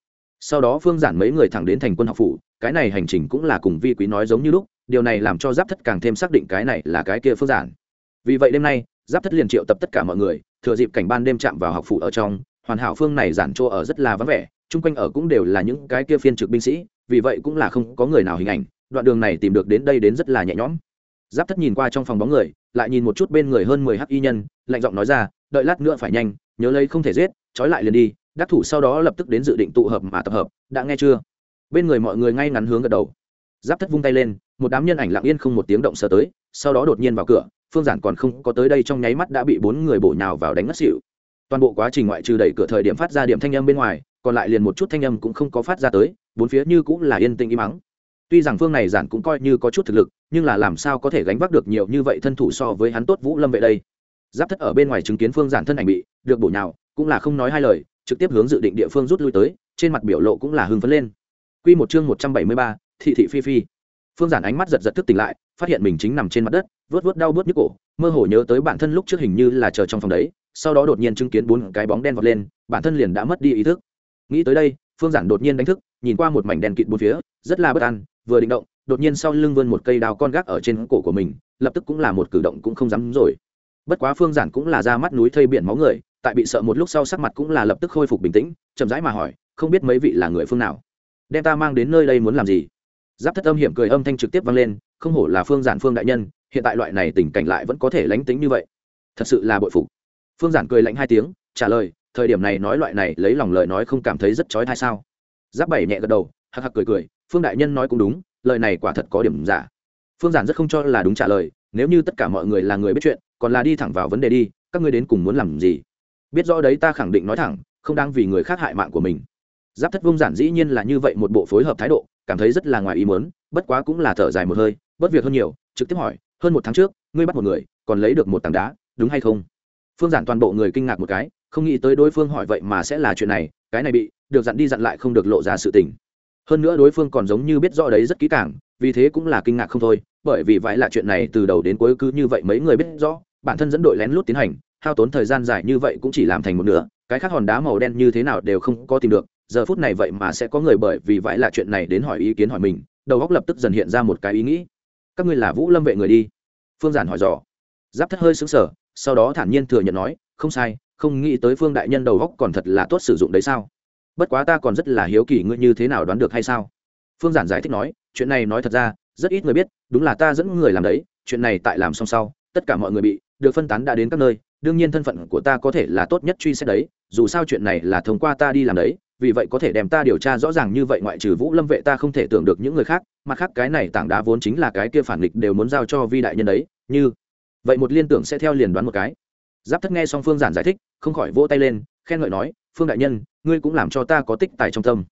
Sau đó phương giản mấy người thẳng đến thành quân học phủ, cái này hành trình cũng là cùng vi quý nói giống như lúc điều này làm cho giáp thất càng thêm xác định cái này là cái kia phương giản. Vì vậy đêm nay, giáp thất liền triệu tập tất cả mọi người, thừa dịp cảnh ban đêm chạm vào học phủ ở trong, hoàn hảo phương này giản chỗ ở rất là vắng vẻ, chung quanh ở cũng đều là những cái kia phiên trực binh sĩ, vì vậy cũng là không có người nào hình ảnh, đoạn đường này tìm được đến đây đến rất là nhẹ nhõm. Giáp thất nhìn qua trong phòng bóng người, lại nhìn một chút bên người hơn mười hắc y nhân, lạnh giọng nói ra, đợi lát nữa phải nhanh, nhớ lấy không thể giết, trói lại liền đi, đắc thủ sau đó lập tức đến dự định tụ hợp mà tập hợp, đã nghe chưa? Bên người mọi người ngay ngắn hướng gật đầu. Giáp thất vung tay lên một đám nhân ảnh lặng yên không một tiếng động sơ tới sau đó đột nhiên vào cửa phương giản còn không có tới đây trong nháy mắt đã bị bốn người bổ nhào vào đánh ngất xỉu. Toàn bộ quá trình ngoại trừ đẩy cửa thời điểm phát ra điểm thanh âm bên ngoài còn lại liền một chút thanh âm cũng không có phát ra tới bốn phía như cũng là yên tĩnh im mắng tuy rằng phương này giản cũng coi như có chút thực lực nhưng là làm sao có thể gánh vác được nhiều như vậy thân thủ so với hắn tốt vũ lâm vệ đây? Giáp thất ở bên ngoài chứng kiến phương giản thân ảnh bị được bổ nhào cũng là không nói hai lời trực tiếp hướng dự định địa phương rút lui tới trên mặt biểu lộ cũng là hưng phấn lên. Quy một chương một trăm bảy mươi ba, thị thị phi phi. Phương Giản ánh mắt giật giật thức tỉnh lại, phát hiện mình chính nằm trên mặt đất, vớt vớt đau bớt nhức cổ, mơ hồ nhớ tới bản thân lúc trước hình như là chờ trong phòng đấy, sau đó đột nhiên chứng kiến bốn cái bóng đen vọt lên, bản thân liền đã mất đi ý thức. Nghĩ tới đây, Phương Giản đột nhiên đánh thức, nhìn qua một mảnh đèn kịt bốn phía, rất là bất an, vừa định động, đột nhiên sau lưng vươn một cây đào con gác ở trên cổ của mình, lập tức cũng là một cử động cũng không dám rồi. Bất quá Phương Giản cũng là ra mắt núi thây biển máu người, tại bị sợ một lúc sau sắc mặt cũng là lập tức khôi phục bình tĩnh, chậm rãi mà hỏi, không biết mấy vị là người phương nào? đem ta mang đến nơi đây muốn làm gì giáp thất âm hiểm cười âm thanh trực tiếp vang lên, không hổ là phương giản phương đại nhân, hiện tại loại này tình cảnh lại vẫn có thể lánh tính như vậy. Thật sự là bội phục. Phương giản cười lạnh hai tiếng, trả lời, thời điểm này nói loại này lấy lòng lời nói không cảm thấy rất trói thai sao? Giáp bảy nhẹ gật đầu, hắc hắc cười cười, phương đại nhân nói cũng đúng, lời này quả thật có điểm giả. Phương giản rất không cho là đúng trả lời, nếu như tất cả mọi người là người biết chuyện, còn là đi thẳng vào vấn đề đi, các ngươi đến cùng muốn làm gì? Biết rõ đấy ta khẳng định nói thẳng, không đang vì người khác hại mạng của mình. Giáp thất vung giản dĩ nhiên là như vậy một bộ phối hợp thái độ cảm thấy rất là ngoài ý muốn, bất quá cũng là thở dài một hơi bất việc hơn nhiều, trực tiếp hỏi, hơn một tháng trước, ngươi bắt một người, còn lấy được một tảng đá, đúng hay không? Phương giản toàn bộ người kinh ngạc một cái, không nghĩ tới đối phương hỏi vậy mà sẽ là chuyện này, cái này bị, được dặn đi dặn lại không được lộ ra sự tình. Hơn nữa đối phương còn giống như biết rõ đấy rất kỹ càng, vì thế cũng là kinh ngạc không thôi, bởi vì vậy là chuyện này từ đầu đến cuối cứ như vậy mấy người biết rõ, bản thân dẫn đội lén lút tiến hành, hao tốn thời gian dài như vậy cũng chỉ làm thành một nửa, cái khác hòn đá màu đen như thế nào đều không có tìm được giờ phút này vậy mà sẽ có người bởi vì vậy là chuyện này đến hỏi ý kiến hỏi mình, đầu góc lập tức dần hiện ra một cái ý nghĩ. Các ngươi là vũ lâm vệ người đi. Phương giản hỏi dò. Giáp thất hơi xứng sở sau đó thản nhiên thừa nhận nói, không sai, không nghĩ tới phương đại nhân đầu góc còn thật là tốt sử dụng đấy sao? Bất quá ta còn rất là hiếu kỳ ngươi như thế nào đoán được hay sao? Phương giản giải thích nói, chuyện này nói thật ra, rất ít người biết, đúng là ta dẫn người làm đấy, chuyện này tại làm xong sau, tất cả mọi người bị, được phân tán đã đến các nơi, đương nhiên thân phận của ta có thể là tốt nhất truy xét đấy, dù sao chuyện này là thông qua ta đi làm đấy vì vậy có thể đem ta điều tra rõ ràng như vậy, ngoại trừ vũ lâm vệ ta không thể tưởng được những người khác, mặt khác cái này tảng đá vốn chính là cái kia phản nghịch đều muốn giao cho vi đại nhân đấy, như vậy một liên tưởng sẽ theo liền đoán một cái. Giáp thất nghe xong phương giản giải thích, không khỏi vỗ tay lên, khen ngợi nói, phương đại nhân, ngươi cũng làm cho ta có tích tài trong tâm.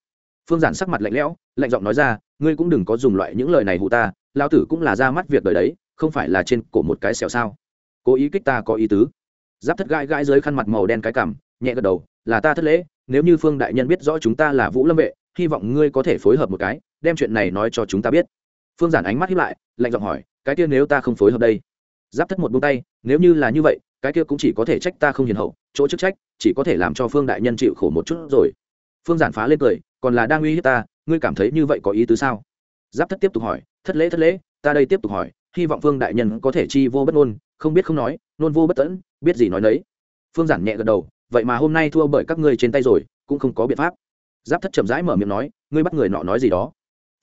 Phương giản sắc mặt lạnh lẽo, lạnh giọng nói ra, ngươi cũng đừng có dùng loại những lời này hụ ta lao tử cũng là ra mắt việc đời đấy, không phải là trên cổ một cái xẻo sao? Cố ý kích ta có ý tứ. Giáp thất gãi gãi dưới khăn mặt màu đen cái cảm nhẹ gật đầu, là ta thất lễ, nếu như phương đại nhân biết rõ chúng ta là vũ lâm vệ, hy vọng ngươi có thể phối hợp một cái, đem chuyện này nói cho chúng ta biết. Phương giản ánh mắt hiếp lại, lạnh giọng hỏi, cái kia nếu ta không phối hợp đây? Giáp thất một bông tay, nếu như là như vậy, cái kia cũng chỉ có thể trách ta không hiền hậu, chỗ chức trách chỉ có thể làm cho phương đại nhân chịu khổ một chút rồi. Phương giản phá lên cười, còn là đang uy hiếp ta, ngươi cảm thấy như vậy có ý tứ sao? Giáp thất tiếp tục hỏi, thất lễ thất lễ, ta đây tiếp tục hỏi, hy vọng phương đại nhân có thể chi vô bất ngôn, không biết không nói nôn vô bất tẫn biết gì nói nấy. Phương giản nhẹ gật đầu vậy mà hôm nay thua bởi các ngươi trên tay rồi, cũng không có biện pháp. Giáp thất chậm rãi mở miệng nói, ngươi bắt người nọ nói gì đó.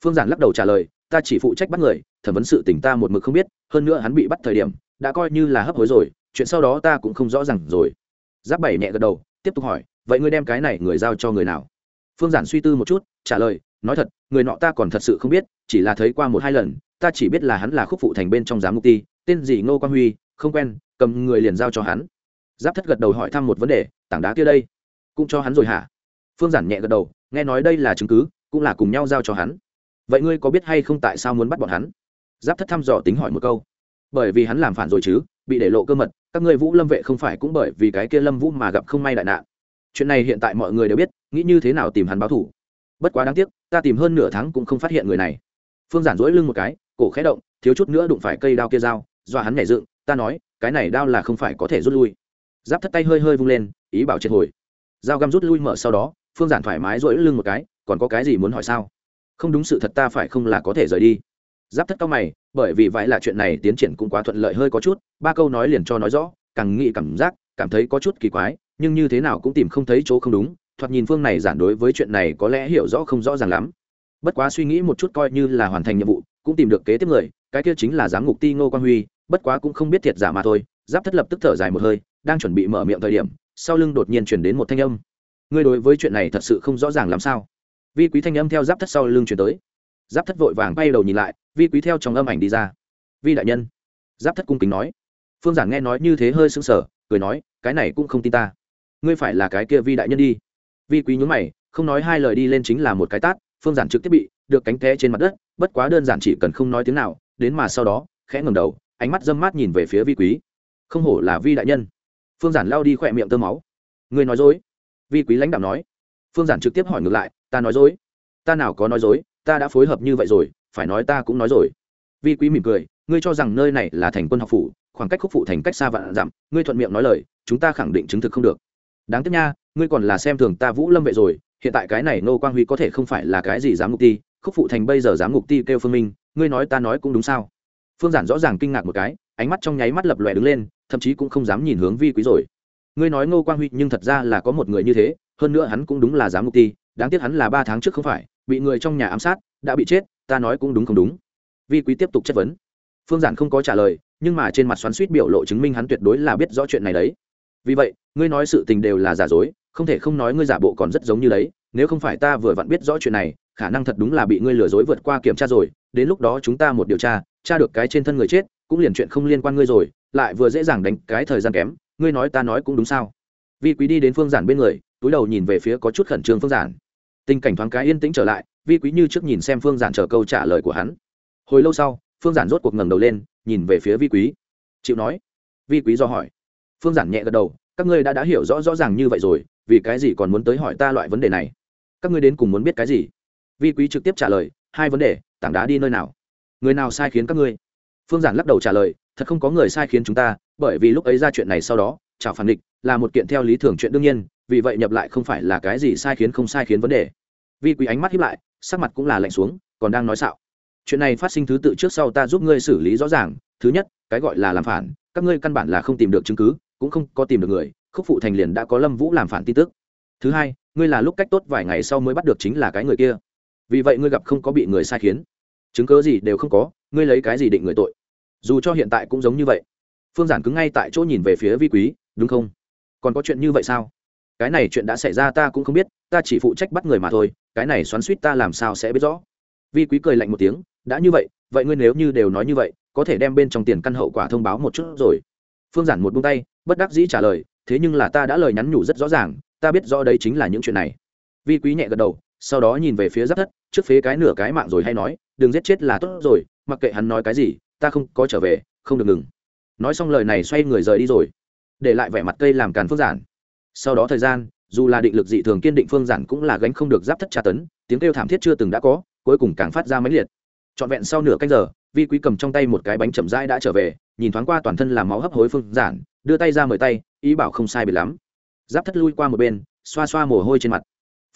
Phương giản lắc đầu trả lời, ta chỉ phụ trách bắt người, thẩm vấn sự tỉnh ta một mực không biết, hơn nữa hắn bị bắt thời điểm, đã coi như là hấp hối rồi, chuyện sau đó ta cũng không rõ ràng rồi. Giáp bảy nhẹ gật đầu, tiếp tục hỏi, vậy ngươi đem cái này người giao cho người nào? Phương giản suy tư một chút, trả lời, nói thật, người nọ ta còn thật sự không biết, chỉ là thấy qua một hai lần, ta chỉ biết là hắn là khúc phụ thành bên trong giám mục ti, tên gì ngô quang huy, không quen, cầm người liền giao cho hắn giáp thất gật đầu hỏi thăm một vấn đề, tảng đá kia đây, cũng cho hắn rồi hả? Phương giản nhẹ gật đầu, nghe nói đây là chứng cứ, cũng là cùng nhau giao cho hắn. Vậy ngươi có biết hay không tại sao muốn bắt bọn hắn? Giáp thất thăm dò tính hỏi một câu. Bởi vì hắn làm phản rồi chứ, bị để lộ cơ mật, các ngươi vũ lâm vệ không phải cũng bởi vì cái kia lâm vũ mà gặp không may đại nạn. Chuyện này hiện tại mọi người đều biết, nghĩ như thế nào tìm hắn báo thủ bất quá đáng tiếc, ta tìm hơn nửa tháng cũng không phát hiện người này. Phương giản dỗi lưng một cái, cổ khé động, thiếu chút nữa đụng phải cây đao kia dao, dọa hắn nhảy dựng, ta nói, cái này đao là không phải có thể rút lui giáp thất tay hơi hơi vung lên, ý bảo triệt hồi. Dao găm rút lui mở sau đó, phương giản thoải mái rỗi lưng một cái, còn có cái gì muốn hỏi sao? Không đúng sự thật ta phải không là có thể rời đi. Giáp thất cao mày, bởi vì vậy là chuyện này tiến triển cũng quá thuận lợi hơi có chút, ba câu nói liền cho nói rõ, càng nghĩ cảm giác, cảm thấy có chút kỳ quái, nhưng như thế nào cũng tìm không thấy chỗ không đúng, thoạt nhìn phương này giản đối với chuyện này có lẽ hiểu rõ không rõ ràng lắm. Bất quá suy nghĩ một chút coi như là hoàn thành nhiệm vụ, cũng tìm được kế tiếp người, cái kia chính là giám ngục ti ngô quang huy, bất quá cũng không biết thiệt giả mà thôi, giáp thất lập tức thở dài một hơi đang chuẩn bị mở miệng thời điểm, sau lưng đột nhiên chuyển đến một thanh âm. Ngươi đối với chuyện này thật sự không rõ ràng làm sao? Vi quý thanh âm theo giáp thất sau lưng chuyển tới. Giáp thất vội vàng bay đầu nhìn lại, vi quý theo trong âm ảnh đi ra. Vi đại nhân. Giáp thất cung kính nói. Phương giản nghe nói như thế hơi sững sờ, cười nói, cái này cũng không tin ta. Ngươi phải là cái kia vi đại nhân đi. Vi quý nhún mày, không nói hai lời đi lên chính là một cái tát, phương giản trực tiếp bị, được cánh té trên mặt đất, bất quá đơn giản chỉ cần không nói tiếng nào, đến mà sau đó, khẽ ngầm đầu, ánh mắt dâm mát nhìn về phía vi quý. Không hổ là vi đại nhân phương giản lao đi khỏe miệng tơ máu. Ngươi nói dối? Vi quý lãnh đạo nói. Phương giản trực tiếp hỏi ngược lại, ta nói dối? Ta nào có nói dối? Ta đã phối hợp như vậy rồi, phải nói ta cũng nói rồi. Vi quý mỉm cười, ngươi cho rằng nơi này là thành quân học phủ, khoảng cách khúc phụ thành cách xa vạn dặm, ngươi thuận miệng nói lời, chúng ta khẳng định chứng thực không được. Đáng tiếc nha, ngươi còn là xem thường ta vũ lâm vệ rồi, hiện tại cái này nô quang huy có thể không phải là cái gì giám ngục ti, khúc phụ thành bây giờ giám ngục ti kêu phương minh, ngươi nói ta nói cũng đúng sao? Phương giản rõ ràng kinh ngạc một cái, ánh mắt trong nháy mắt lập lòe đứng lên thậm chí cũng không dám nhìn hướng vi quý rồi. Ngươi nói ngô quang huy nhưng thật ra là có một người như thế, hơn nữa hắn cũng đúng là giám mục ti, đáng tiếc hắn là ba tháng trước không phải, bị người trong nhà ám sát, đã bị chết, ta nói cũng đúng không đúng. Vi quý tiếp tục chất vấn. Phương giản không có trả lời, nhưng mà trên mặt xoắn suýt biểu lộ chứng minh hắn tuyệt đối là biết rõ chuyện này đấy. Vì vậy, ngươi nói sự tình đều là giả dối, không thể không nói ngươi giả bộ còn rất giống như đấy, nếu không phải ta vừa vặn biết rõ chuyện này, khả năng thật đúng là bị ngươi lừa dối vượt qua kiểm tra rồi, đến lúc đó chúng ta một điều tra tra được cái trên thân người chết, cũng liền chuyện không liên quan ngươi rồi lại vừa dễ dàng đánh cái thời gian kém, ngươi nói ta nói cũng đúng sao? Vi quý đi đến phương giản bên người, túi đầu nhìn về phía có chút khẩn trương phương giản. Tình cảnh thoáng cái yên tĩnh trở lại, vi quý như trước nhìn xem phương giản chờ câu trả lời của hắn. Hồi lâu sau, phương giản rốt cuộc ngẩng đầu lên, nhìn về phía vi quý. Chịu nói. Vi quý do hỏi. Phương giản nhẹ gật đầu, các ngươi đã đã hiểu rõ rõ ràng như vậy rồi, vì cái gì còn muốn tới hỏi ta loại vấn đề này? Các ngươi đến cùng muốn biết cái gì? Vi quý trực tiếp trả lời, hai vấn đề, tảng đá đi nơi nào? Người nào sai khiến các ngươi? Phương giản lắc đầu trả lời thật không có người sai khiến chúng ta, bởi vì lúc ấy ra chuyện này sau đó chào phản địch là một kiện theo lý thường chuyện đương nhiên, vì vậy nhập lại không phải là cái gì sai khiến không sai khiến vấn đề. Vi quý ánh mắt hiếp lại, sắc mặt cũng là lạnh xuống, còn đang nói xạo. Chuyện này phát sinh thứ tự trước sau ta giúp ngươi xử lý rõ ràng, thứ nhất, cái gọi là làm phản, các ngươi căn bản là không tìm được chứng cứ, cũng không có tìm được người, khúc phụ thành liền đã có lâm vũ làm phản tin tức. Thứ hai, ngươi là lúc cách tốt vài ngày sau mới bắt được chính là cái người kia. Vì vậy ngươi gặp không có bị người sai khiến. Chứng cớ gì đều không có, ngươi lấy cái gì định người tội? Dù cho hiện tại cũng giống như vậy. Phương giản cứng ngay tại chỗ nhìn về phía vi quý, đúng không? Còn có chuyện như vậy sao? Cái này chuyện đã xảy ra ta cũng không biết, ta chỉ phụ trách bắt người mà thôi, cái này xoắn suýt ta làm sao sẽ biết rõ? Vi quý cười lạnh một tiếng, đã như vậy vậy ngươi nếu như đều nói như vậy, có thể đem bên trong tiền căn hậu quả thông báo một chút rồi. Phương giản một buông tay, bất đắc dĩ trả lời, thế nhưng là ta đã lời nhắn nhủ rất rõ ràng, ta biết rõ đấy chính là những chuyện này. Vi quý nhẹ gật đầu, sau đó nhìn về phía giáp thất, trước phế cái nửa cái mạng rồi hay nói, đừng giết chết là tốt rồi, mặc kệ hắn nói cái gì ta không có trở về, không được ngừng. Nói xong lời này xoay người rời đi rồi, để lại vẻ mặt cây làm càn phương giản. Sau đó thời gian, dù là định lực dị thường kiên định phương giản cũng là gánh không được giáp thất tra tấn, tiếng kêu thảm thiết chưa từng đã có, cuối cùng càng phát ra máy liệt. Trọn vẹn sau nửa canh giờ, vi quý cầm trong tay một cái bánh chậm rãi đã trở về, nhìn thoáng qua toàn thân làm máu hấp hối phương giản, đưa tay ra mời tay, ý bảo không sai biệt lắm. Giáp thất lui qua một bên, xoa xoa mồ hôi trên mặt.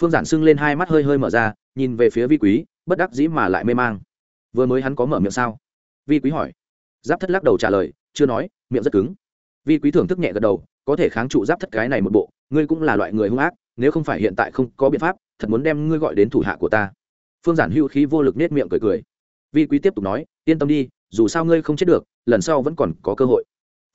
Phương giản sưng lên hai mắt hơi hơi mở ra, nhìn về phía vi quý, bất đắc dĩ mà lại mê mang. Vừa mới hắn có mở miệng sao? Vi quý hỏi. Giáp thất lắc đầu trả lời, chưa nói, miệng rất cứng. Vi quý thưởng thức nhẹ gật đầu, có thể kháng trụ giáp thất cái này một bộ, ngươi cũng là loại người hung ác, nếu không phải hiện tại không có biện pháp, thật muốn đem ngươi gọi đến thủ hạ của ta. Phương giản hưu khí vô lực nết miệng cười cười. Vi quý tiếp tục nói, yên tâm đi, dù sao ngươi không chết được, lần sau vẫn còn có cơ hội.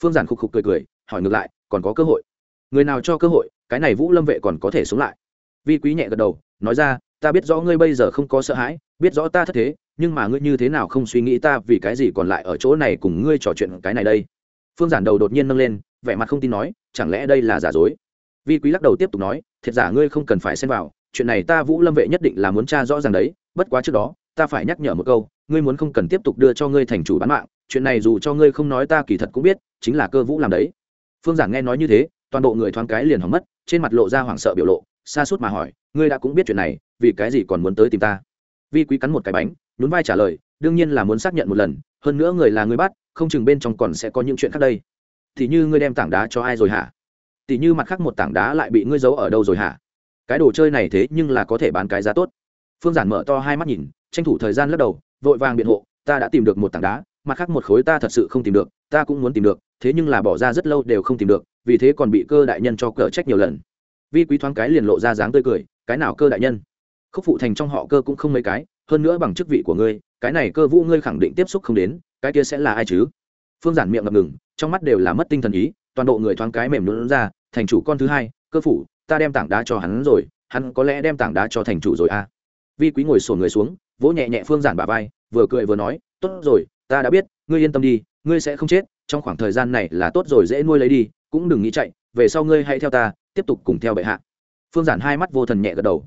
Phương giản khục khục cười cười, hỏi ngược lại, còn có cơ hội. Người nào cho cơ hội, cái này vũ lâm vệ còn có thể sống lại. Vi quý nhẹ gật đầu, nói ra, ta biết rõ ngươi bây giờ không có sợ hãi, biết rõ ta thất thế nhưng mà ngươi như thế nào không suy nghĩ ta vì cái gì còn lại ở chỗ này cùng ngươi trò chuyện cái này đây? Phương giản đầu đột nhiên nâng lên, vẻ mặt không tin nói, chẳng lẽ đây là giả dối? Vi quý lắc đầu tiếp tục nói, thiệt giả ngươi không cần phải xen vào, chuyện này ta vũ lâm vệ nhất định là muốn tra rõ ràng đấy, bất quá trước đó, ta phải nhắc nhở một câu, ngươi muốn không cần tiếp tục đưa cho ngươi thành chủ bán mạng, chuyện này dù cho ngươi không nói ta kỳ thật cũng biết, chính là cơ vũ làm đấy. Phương giản nghe nói như thế, toàn bộ người thoáng cái liền hỏng mất, trên mặt lộ ra hoảng sợ biểu lộ xa suốt mà hỏi, ngươi đã cũng biết chuyện này, vì cái gì còn muốn tới tìm ta? Vi quý cắn một cái bánh nhún vai trả lời, đương nhiên là muốn xác nhận một lần, hơn nữa người là người bắt, không chừng bên trong còn sẽ có những chuyện khác đây. Thì như ngươi đem tảng đá cho ai rồi hả? Tỷ như mặt khác một tảng đá lại bị ngươi giấu ở đâu rồi hả? Cái đồ chơi này thế nhưng là có thể bán cái giá tốt. Phương giản mở to hai mắt nhìn, tranh thủ thời gian lắc đầu, vội vàng biện hộ, ta đã tìm được một tảng đá, mặt khác một khối ta thật sự không tìm được, ta cũng muốn tìm được, thế nhưng là bỏ ra rất lâu đều không tìm được, vì thế còn bị cơ đại nhân cho cờ trách nhiều lần. Vi quý thoáng cái liền lộ ra dáng tươi cười, cái nào cơ đại nhân? Khúc phụ thành trong họ cơ cũng không mấy cái, hơn nữa bằng chức vị của ngươi, cái này cơ vũ ngươi khẳng định tiếp xúc không đến, cái kia sẽ là ai chứ? Phương giản miệng ngập ngừng, trong mắt đều là mất tinh thần ý, toàn bộ người thoáng cái mềm lún ra, thành chủ con thứ hai, cơ phủ, ta đem tảng đá cho hắn rồi, hắn có lẽ đem tảng đá cho thành chủ rồi à? Vi quý ngồi sổ người xuống, vỗ nhẹ nhẹ phương giản bà vai, vừa cười vừa nói, tốt rồi, ta đã biết, ngươi yên tâm đi, ngươi sẽ không chết, trong khoảng thời gian này là tốt rồi dễ nuôi lấy đi, cũng đừng nghĩ chạy, về sau ngươi hãy theo ta, tiếp tục cùng theo bệ hạ. Phương giản hai mắt vô thần nhẹ gật đầu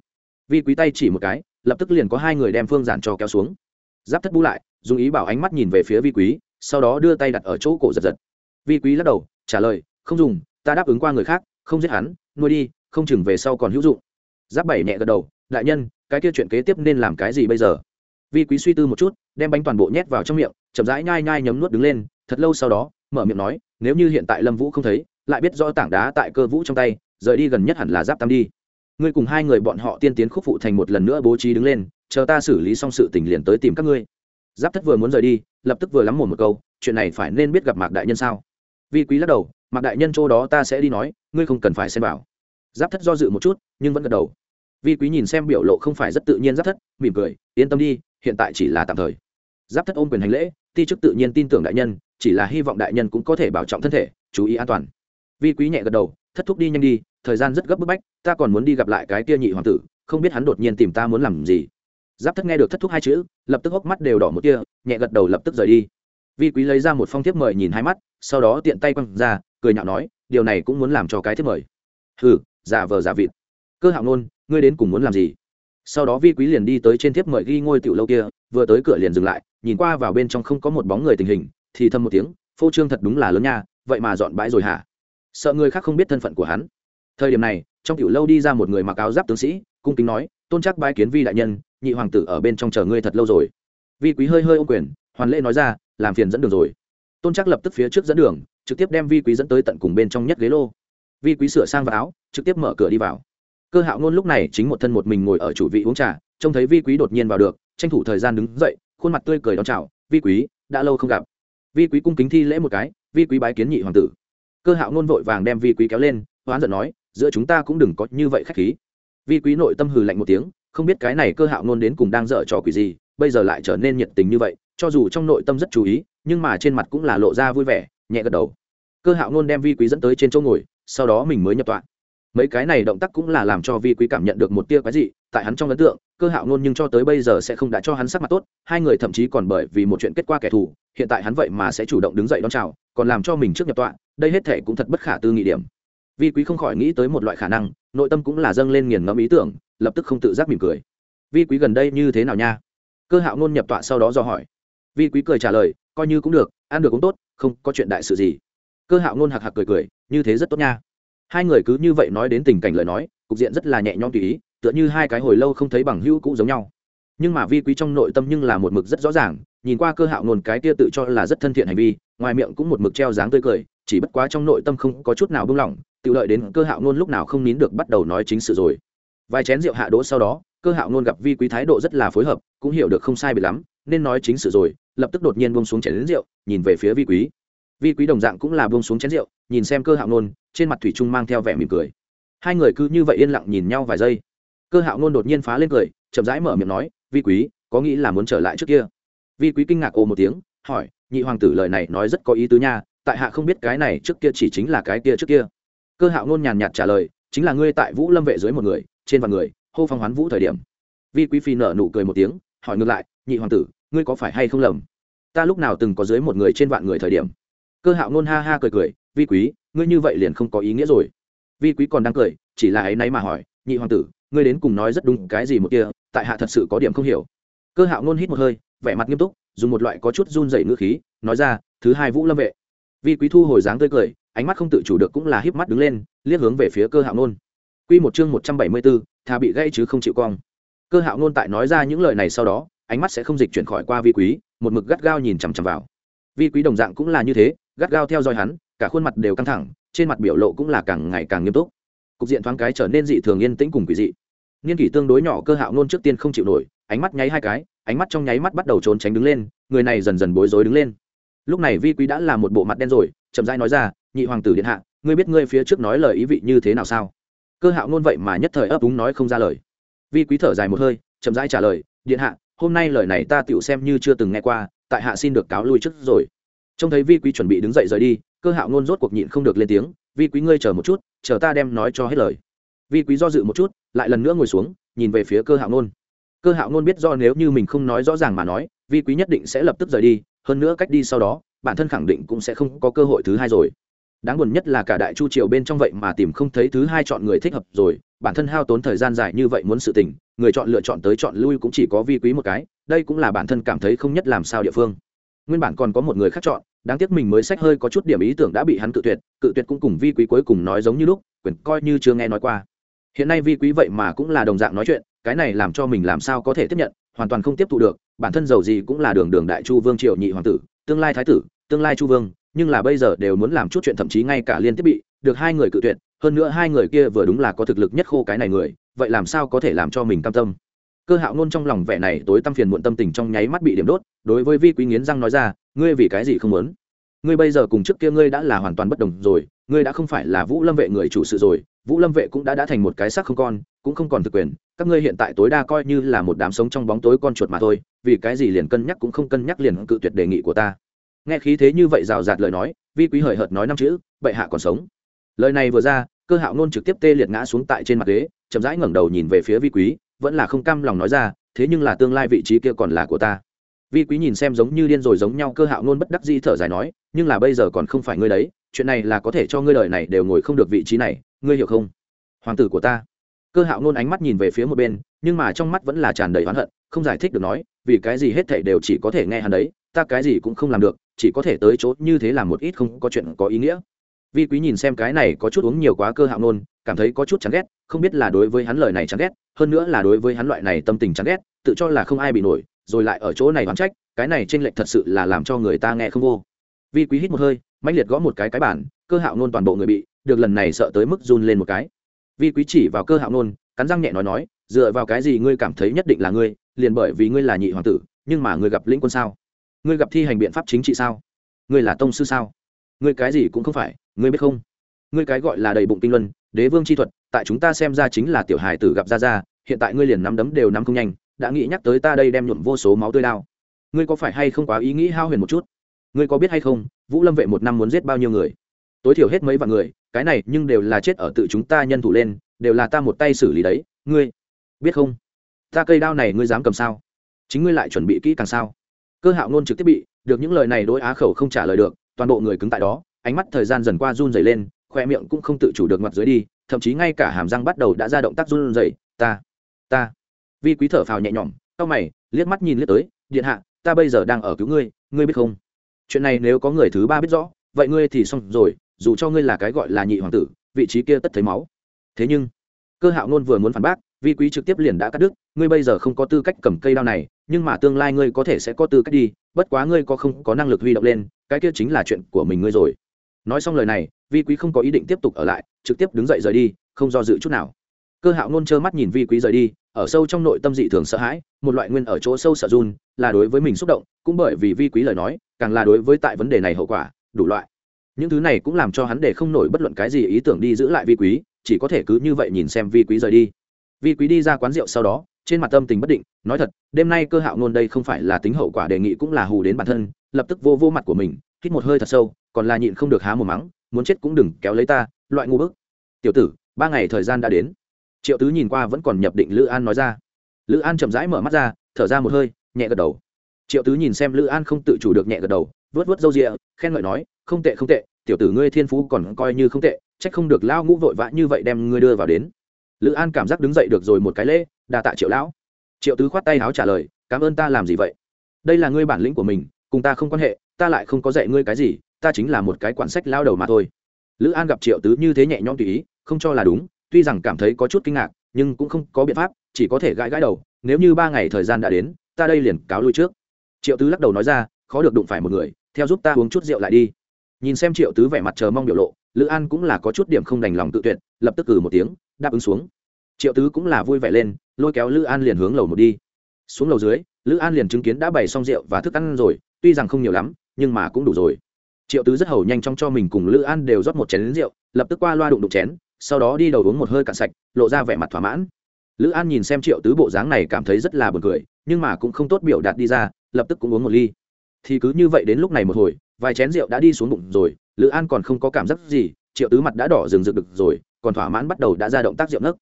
vi quý tay chỉ một cái, lập tức liền có hai người đem phương giản cho kéo xuống. Giáp thất bú lại, dùng ý bảo ánh mắt nhìn về phía vi quý, sau đó đưa tay đặt ở chỗ cổ giật giật. Vi quý lắc đầu, trả lời, không dùng, ta đáp ứng qua người khác, không giết hắn, nuôi đi, không chừng về sau còn hữu dụng. Giáp bảy nhẹ gật đầu, đại nhân, cái kia chuyện kế tiếp nên làm cái gì bây giờ? Vi quý suy tư một chút, đem bánh toàn bộ nhét vào trong miệng, chậm rãi nhai nhai nhấm nuốt đứng lên, thật lâu sau đó, mở miệng nói, nếu như hiện tại lâm vũ không thấy, lại biết rõ tảng đá tại cơ vũ trong tay, rời đi gần nhất hẳn là giáp tam đi ngươi cùng hai người bọn họ tiên tiến khúc phụ thành một lần nữa bố trí đứng lên, chờ ta xử lý xong sự tình liền tới tìm các ngươi. Giáp thất vừa muốn rời đi, lập tức vừa lắm một một câu, chuyện này phải nên biết gặp mạc đại nhân sao? Vi quý lắc đầu, mạc đại nhân chỗ đó ta sẽ đi nói, ngươi không cần phải xem bảo giáp thất do dự một chút, nhưng vẫn gật đầu. Vi quý nhìn xem biểu lộ không phải rất tự nhiên giáp thất, mỉm cười, yên tâm đi, hiện tại chỉ là tạm thời. Giáp thất ôm quyền hành lễ, ti chức tự nhiên tin tưởng đại nhân, chỉ là hy vọng đại nhân cũng có thể bảo trọng thân thể, chú ý an toàn. Vi quý nhẹ gật đầu, thất thúc đi nhanh đi thời gian rất gấp bức bách, ta còn muốn đi gặp lại cái kia nhị hoàng tử, không biết hắn đột nhiên tìm ta muốn làm gì. Giáp thất nghe được thất thúc hai chữ, lập tức hốc mắt đều đỏ một kia nhẹ gật đầu lập tức rời đi. Vi quý lấy ra một phong thiếp mời nhìn hai mắt, sau đó tiện tay quăng ra, cười nhạo nói, điều này cũng muốn làm cho cái thiếp mời. Hừ, giả vờ giả vịt. Cơ hạo nôn ngươi đến cùng muốn làm gì? Sau đó vi quý liền đi tới trên thiếp mời ghi ngôi tiểu lâu kia, vừa tới cửa liền dừng lại, nhìn qua vào bên trong không có một bóng người tình hình, thì thầm một tiếng, phô trương thật đúng là lớn nha, vậy mà dọn bãi rồi hả? Sợ người khác không biết thân phận của hắn thời điểm này, trong tiểu lâu đi ra một người mặc áo giáp tướng sĩ, cung kính nói, tôn chắc bái kiến vi đại nhân, nhị hoàng tử ở bên trong chờ ngươi thật lâu rồi. Vi quý hơi hơi ô quyền, hoàn lễ nói ra, làm phiền dẫn đường rồi. Tôn chắc lập tức phía trước dẫn đường, trực tiếp đem vi quý dẫn tới tận cùng bên trong nhất ghế lô. Vi quý sửa sang vào áo, trực tiếp mở cửa đi vào. Cơ hạo ngôn lúc này chính một thân một mình ngồi ở chủ vị uống trà, trông thấy vi quý đột nhiên vào được, tranh thủ thời gian đứng dậy, khuôn mặt tươi cười đón chào, vi quý, đã lâu không gặp. Vi quý cung kính thi lễ một cái, vi quý bái kiến nhị hoàng tử. Cơ hạo ngôn vội vàng đem vi quý kéo lên, hoán giận nói giữa chúng ta cũng đừng có như vậy khách khí. Vi quý nội tâm hừ lạnh một tiếng, không biết cái này cơ hạo ngôn đến cùng đang dở trò quỷ gì, bây giờ lại trở nên nhiệt tình như vậy, cho dù trong nội tâm rất chú ý, nhưng mà trên mặt cũng là lộ ra vui vẻ, nhẹ gật đầu. Cơ hạo ngôn đem vi quý dẫn tới trên chỗ ngồi, sau đó mình mới nhập tọa. Mấy cái này động tác cũng là làm cho vi quý cảm nhận được một tia cái gì tại hắn trong ấn tượng, cơ hạo ngôn nhưng cho tới bây giờ sẽ không đã cho hắn sắc mặt tốt, hai người thậm chí còn bởi vì một chuyện kết quả kẻ thù, hiện tại hắn vậy mà sẽ chủ động đứng dậy đón chào, còn làm cho mình trước nhập tọa, đây hết thể cũng thật bất khả tư nghị điểm vi quý không khỏi nghĩ tới một loại khả năng, nội tâm cũng là dâng lên nghiền ngẫm ý tưởng, lập tức không tự giác mỉm cười. Vi quý gần đây như thế nào nha? Cơ hạo ngôn nhập tọa sau đó do hỏi. Vi quý cười trả lời, coi như cũng được, ăn được cũng tốt, không có chuyện đại sự gì. Cơ hạo ngôn hạc hạc cười cười, như thế rất tốt nha. Hai người cứ như vậy nói đến tình cảnh lời nói, cục diện rất là nhẹ nhõm tùy ý, tựa như hai cái hồi lâu không thấy bằng hữu cũ giống nhau. Nhưng mà vi quý trong nội tâm nhưng là một mực rất rõ ràng, nhìn qua cơ hạo ngôn cái kia tự cho là rất thân thiện hành vi, ngoài miệng cũng một mực treo dáng tươi cười chỉ bất quá trong nội tâm không có chút nào buông lỏng tự lợi đến cơ hạo nôn lúc nào không nín được bắt đầu nói chính sự rồi. Vài chén rượu hạ đỗ sau đó cơ hạo nôn gặp vi quý thái độ rất là phối hợp cũng hiểu được không sai bị lắm nên nói chính sự rồi lập tức đột nhiên buông xuống chén đến rượu nhìn về phía vi quý. Vi quý đồng dạng cũng là buông xuống chén rượu nhìn xem cơ hạo nôn, trên mặt thủy trung mang theo vẻ mỉm cười. Hai người cứ như vậy yên lặng nhìn nhau vài giây. Cơ hạo nôn đột nhiên phá lên cười chậm rãi mở miệng nói vi quý có nghĩ là muốn trở lại trước kia? Vi quý kinh ngạc ồ một tiếng hỏi nhị hoàng tử lời này nói rất có ý tứ nha tại hạ không biết cái này trước kia chỉ chính là cái kia trước kia. Cơ hạo ngôn nhàn nhạt trả lời, chính là ngươi tại vũ lâm vệ dưới một người, trên vạn người, hô phong hoán vũ thời điểm. Vi quý phi nở nụ cười một tiếng, hỏi ngược lại, nhị hoàng tử, ngươi có phải hay không lầm? Ta lúc nào từng có dưới một người trên vạn người thời điểm? Cơ hạo ngôn ha ha cười cười, vi quý, ngươi như vậy liền không có ý nghĩa rồi. Vi quý còn đang cười, chỉ là ấy nấy mà hỏi, nhị hoàng tử, ngươi đến cùng nói rất đúng, cái gì một kia, tại hạ thật sự có điểm không hiểu. Cơ hạo ngôn hít một hơi, vẻ mặt nghiêm túc, dùng một loại có chút run dày ngữ khí, nói ra, thứ hai vũ lâm vệ vi quý thu hồi dáng tươi cười ánh mắt không tự chủ được cũng là híp mắt đứng lên liếc hướng về phía cơ hạo Nôn. Quy một chương một trăm bảy mươi 174, thà bị gây chứ không chịu cong. Cơ Hạo Nôn tại nói ra những lời này sau đó, ánh mắt sẽ không dịch chuyển khỏi qua vi quý một mực gắt gao nhìn chằm chằm vào vi quý đồng dạng cũng là như thế gắt gao theo dõi hắn cả khuôn mặt đều căng thẳng trên mặt biểu lộ cũng là càng ngày càng nghiêm túc cục diện thoáng cái trở nên dị thường yên tĩnh cùng quỷ dị niên kỷ tương đối nhỏ cơ hạo nôn trước tiên không chịu nổi ánh mắt nháy hai cái ánh mắt trong nháy mắt bắt đầu trốn tránh đứng lên người này dần dần bối rối đứng lên lúc này vi quý đã là một bộ mặt đen rồi, chậm rãi nói ra, nhị hoàng tử điện hạ, ngươi biết ngươi phía trước nói lời ý vị như thế nào sao? Cơ hạo ngôn vậy mà nhất thời ấp úng nói không ra lời. Vi quý thở dài một hơi, chậm rãi trả lời, điện hạ, hôm nay lời này ta tựu xem như chưa từng nghe qua, tại hạ xin được cáo lui trước rồi. Trông thấy vi quý chuẩn bị đứng dậy rời đi, cơ hạo ngôn rốt cuộc nhịn không được lên tiếng, vi quý ngươi chờ một chút, chờ ta đem nói cho hết lời. Vi quý do dự một chút, lại lần nữa ngồi xuống, nhìn về phía cơ hạo ngôn. cơ hạo ngôn biết do nếu như mình không nói rõ ràng mà nói, vi quý nhất định sẽ lập tức rời đi hơn nữa cách đi sau đó, bản thân khẳng định cũng sẽ không có cơ hội thứ hai rồi. Đáng buồn nhất là cả đại chu triều bên trong vậy mà tìm không thấy thứ hai chọn người thích hợp rồi, bản thân hao tốn thời gian dài như vậy muốn sự tình, người chọn lựa chọn tới chọn lui cũng chỉ có vi quý một cái, đây cũng là bản thân cảm thấy không nhất làm sao địa phương. Nguyên bản còn có một người khác chọn, đáng tiếc mình mới sách hơi có chút điểm ý tưởng đã bị hắn cự tuyệt cự tuyệt cũng cùng vi quý cuối cùng nói giống như lúc, quyền coi như chưa nghe nói qua. Hiện nay vi quý vậy mà cũng là đồng dạng nói chuyện cái này làm cho mình làm sao có thể tiếp nhận, hoàn toàn không tiếp thu được, bản thân giàu gì cũng là đường đường đại chu vương triều nhị hoàng tử, tương lai thái tử, tương lai chu vương, nhưng là bây giờ đều muốn làm chút chuyện thậm chí ngay cả liên thiết bị, được hai người cự tuyệt, hơn nữa hai người kia vừa đúng là có thực lực nhất khô cái này người, vậy làm sao có thể làm cho mình cam tâm? Cơ hạo nôn trong lòng vẻ này tối tâm phiền muộn tâm tình trong nháy mắt bị điểm đốt, đối với vi quý nghiến răng nói ra, ngươi vì cái gì không muốn? Ngươi bây giờ cùng trước kia ngươi đã là hoàn toàn bất đồng rồi, ngươi đã không phải là vũ lâm vệ người chủ sự rồi, vũ lâm vệ cũng đã đã thành một cái xác không con, cũng không còn thực quyền các ngươi hiện tại tối đa coi như là một đám sống trong bóng tối con chuột mà thôi, vì cái gì liền cân nhắc cũng không cân nhắc liền cự tuyệt đề nghị của ta. Nghe khí thế như vậy rào rạt lời nói, vi quý hời hợt nói năm chữ, bệ hạ còn sống. Lời này vừa ra, cơ hạo nôn trực tiếp tê liệt ngã xuống tại trên mặt ghế, chậm rãi ngẩng đầu nhìn về phía vi quý, vẫn là không cam lòng nói ra, thế nhưng là tương lai vị trí kia còn là của ta. Vi quý nhìn xem giống như điên rồi giống nhau cơ hạo nôn bất đắc dĩ thở dài nói, nhưng là bây giờ còn không phải ngươi đấy, chuyện này là có thể cho ngươi đời này đều ngồi không được vị trí này, ngươi hiểu không? Hoàng tử của ta cơ hạo nôn ánh mắt nhìn về phía một bên, nhưng mà trong mắt vẫn là tràn đầy oán hận, không giải thích được nói, vì cái gì hết thảy đều chỉ có thể nghe hắn đấy, ta cái gì cũng không làm được, chỉ có thể tới chỗ như thế làm một ít không có chuyện có ý nghĩa. Vi quý nhìn xem cái này có chút uống nhiều quá cơ hạo nôn, cảm thấy có chút chán ghét, không biết là đối với hắn lời này chán ghét, hơn nữa là đối với hắn loại này tâm tình chán ghét, tự cho là không ai bị nổi, rồi lại ở chỗ này oán trách, cái này trên lệch thật sự là làm cho người ta nghe không vô. Vi quý hít một hơi, mãnh liệt gõ một cái cái bản cơ hạo nôn toàn bộ người bị, được lần này sợ tới mức run lên một cái vi quý chỉ vào cơ hạo nôn cắn răng nhẹ nói nói, dựa vào cái gì ngươi cảm thấy nhất định là ngươi, liền bởi vì ngươi là nhị hoàng tử, nhưng mà ngươi gặp lĩnh quân sao? Ngươi gặp thi hành biện pháp chính trị sao? Ngươi là tông sư sao? Ngươi cái gì cũng không phải, ngươi biết không? Ngươi cái gọi là đầy bụng kinh luân, đế vương chi thuật, tại chúng ta xem ra chính là tiểu hài tử gặp ra ra, hiện tại ngươi liền nắm đấm đều nắm không nhanh, đã nghĩ nhắc tới ta đây đem nhuộm vô số máu tươi đao. Ngươi có phải hay không quá ý nghĩ hao huyền một chút? Ngươi có biết hay không, vũ lâm vệ một năm muốn giết bao nhiêu người? Tối thiểu hết mấy vạn người cái này nhưng đều là chết ở tự chúng ta nhân thủ lên, đều là ta một tay xử lý đấy, ngươi biết không? Ta cây đao này ngươi dám cầm sao? Chính ngươi lại chuẩn bị kỹ càng sao? Cơ hạo nôn trực tiếp bị, được những lời này đối á khẩu không trả lời được, toàn bộ người cứng tại đó, ánh mắt thời gian dần qua run dày lên, khoe miệng cũng không tự chủ được mặt dưới đi, thậm chí ngay cả hàm răng bắt đầu đã ra động tác run dày ta ta. Vi quý thở phào nhẹ nhõm, cau mày, liếc mắt nhìn liếc tới, điện hạ, ta bây giờ đang ở cứu ngươi ngươi biết không? Chuyện này nếu có người thứ ba biết rõ, vậy ngươi thì xong rồi dù cho ngươi là cái gọi là nhị hoàng tử, vị trí kia tất thấy máu. Thế nhưng, cơ hạo nôn vừa muốn phản bác, vi quý trực tiếp liền đã cắt đứt, ngươi bây giờ không có tư cách cầm cây đao này, nhưng mà tương lai ngươi có thể sẽ có tư cách đi, bất quá ngươi có không có năng lực huy động lên, cái kia chính là chuyện của mình ngươi rồi. Nói xong lời này, vi quý không có ý định tiếp tục ở lại, trực tiếp đứng dậy rời đi, không do dự chút nào. Cơ hạo nôn trơ mắt nhìn vi quý rời đi, ở sâu trong nội tâm dị thường sợ hãi, một loại nguyên ở chỗ sâu sợ run, là đối với mình xúc động, cũng bởi vì vi quý lời nói, càng là đối với tại vấn đề này hậu quả, đủ loại những thứ này cũng làm cho hắn để không nổi bất luận cái gì ý tưởng đi giữ lại vi quý, chỉ có thể cứ như vậy nhìn xem vi quý rời đi. Vi quý đi ra quán rượu sau đó, trên mặt tâm tình bất định, nói thật, đêm nay cơ hạo nôn đây không phải là tính hậu quả đề nghị cũng là hù đến bản thân, lập tức vô vô mặt của mình, hít một hơi thật sâu, còn là nhịn không được há một mắng, muốn chết cũng đừng kéo lấy ta, loại ngu bức. Tiểu tử, ba ngày thời gian đã đến. Triệu tứ nhìn qua vẫn còn nhập định lữ an nói ra. Lữ an chậm rãi mở mắt ra, thở ra một hơi, nhẹ gật đầu. Triệu tứ nhìn xem lữ an không tự chủ được nhẹ gật đầu vớt vớt râu rịa, khen ngợi nói, không tệ không tệ, tiểu tử ngươi thiên phú còn coi như không tệ, trách không được lao ngũ vội vã như vậy đem ngươi đưa vào đến. Lữ an cảm giác đứng dậy được rồi một cái lễ đà tạ triệu lão. Triệu tứ khoát tay áo trả lời, cảm ơn ta làm gì vậy? Đây là ngươi bản lĩnh của mình, cùng ta không quan hệ, ta lại không có dạy ngươi cái gì, ta chính là một cái quản sách lao đầu mà thôi. Lữ an gặp triệu tứ như thế nhẹ nhõm tùy ý, không cho là đúng, tuy rằng cảm thấy có chút kinh ngạc, nhưng cũng không có biện pháp, chỉ có thể gãi gãi đầu, nếu như ba ngày thời gian đã đến, ta đây liền cáo lui trước. Triệu tứ lắc đầu nói ra, khó được đụng phải một người theo giúp ta uống chút rượu lại đi. Nhìn xem triệu tứ vẻ mặt chờ mong biểu lộ, lữ an cũng là có chút điểm không đành lòng tự tuyệt, lập tức cử một tiếng, đáp ứng xuống. Triệu tứ cũng là vui vẻ lên, lôi kéo lữ an liền hướng lầu một đi. Xuống lầu dưới, lữ an liền chứng kiến đã bày xong rượu và thức ăn rồi, tuy rằng không nhiều lắm, nhưng mà cũng đủ rồi. Triệu tứ rất hầu nhanh chóng cho mình cùng lữ an đều rót một chén rượu, lập tức qua loa đụng đụng chén, sau đó đi đầu uống một hơi cạn sạch, lộ ra vẻ mặt thỏa mãn. Lữ an nhìn xem triệu tứ bộ dáng này cảm thấy rất là buồn cười, nhưng mà cũng không tốt biểu đạt đi ra, lập tức cũng uống một ly thì cứ như vậy đến lúc này một hồi, vài chén rượu đã đi xuống bụng rồi, lữ an còn không có cảm giác gì, triệu tứ mặt đã đỏ rừng rực được rồi, còn thỏa mãn bắt đầu đã ra động tác rượu nấc.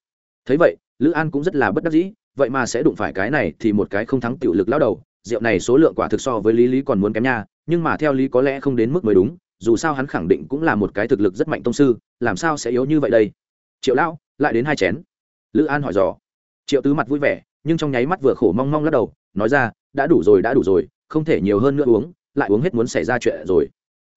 Thấy vậy, lữ an cũng rất là bất đắc dĩ, vậy mà sẽ đụng phải cái này thì một cái không thắng tiểu lực lao đầu, rượu này số lượng quả thực so với lý lý còn muốn kém nha, nhưng mà theo lý có lẽ không đến mức mới đúng, dù sao hắn khẳng định cũng là một cái thực lực rất mạnh tông sư, làm sao sẽ yếu như vậy đây? Triệu lão, lại đến hai chén. Lữ an hỏi dò. Triệu tứ mặt vui vẻ, nhưng trong nháy mắt vừa khổ mong mong lắc đầu, nói ra, đã đủ rồi, đã đủ rồi không thể nhiều hơn nữa uống, lại uống hết muốn xảy ra chuyện rồi.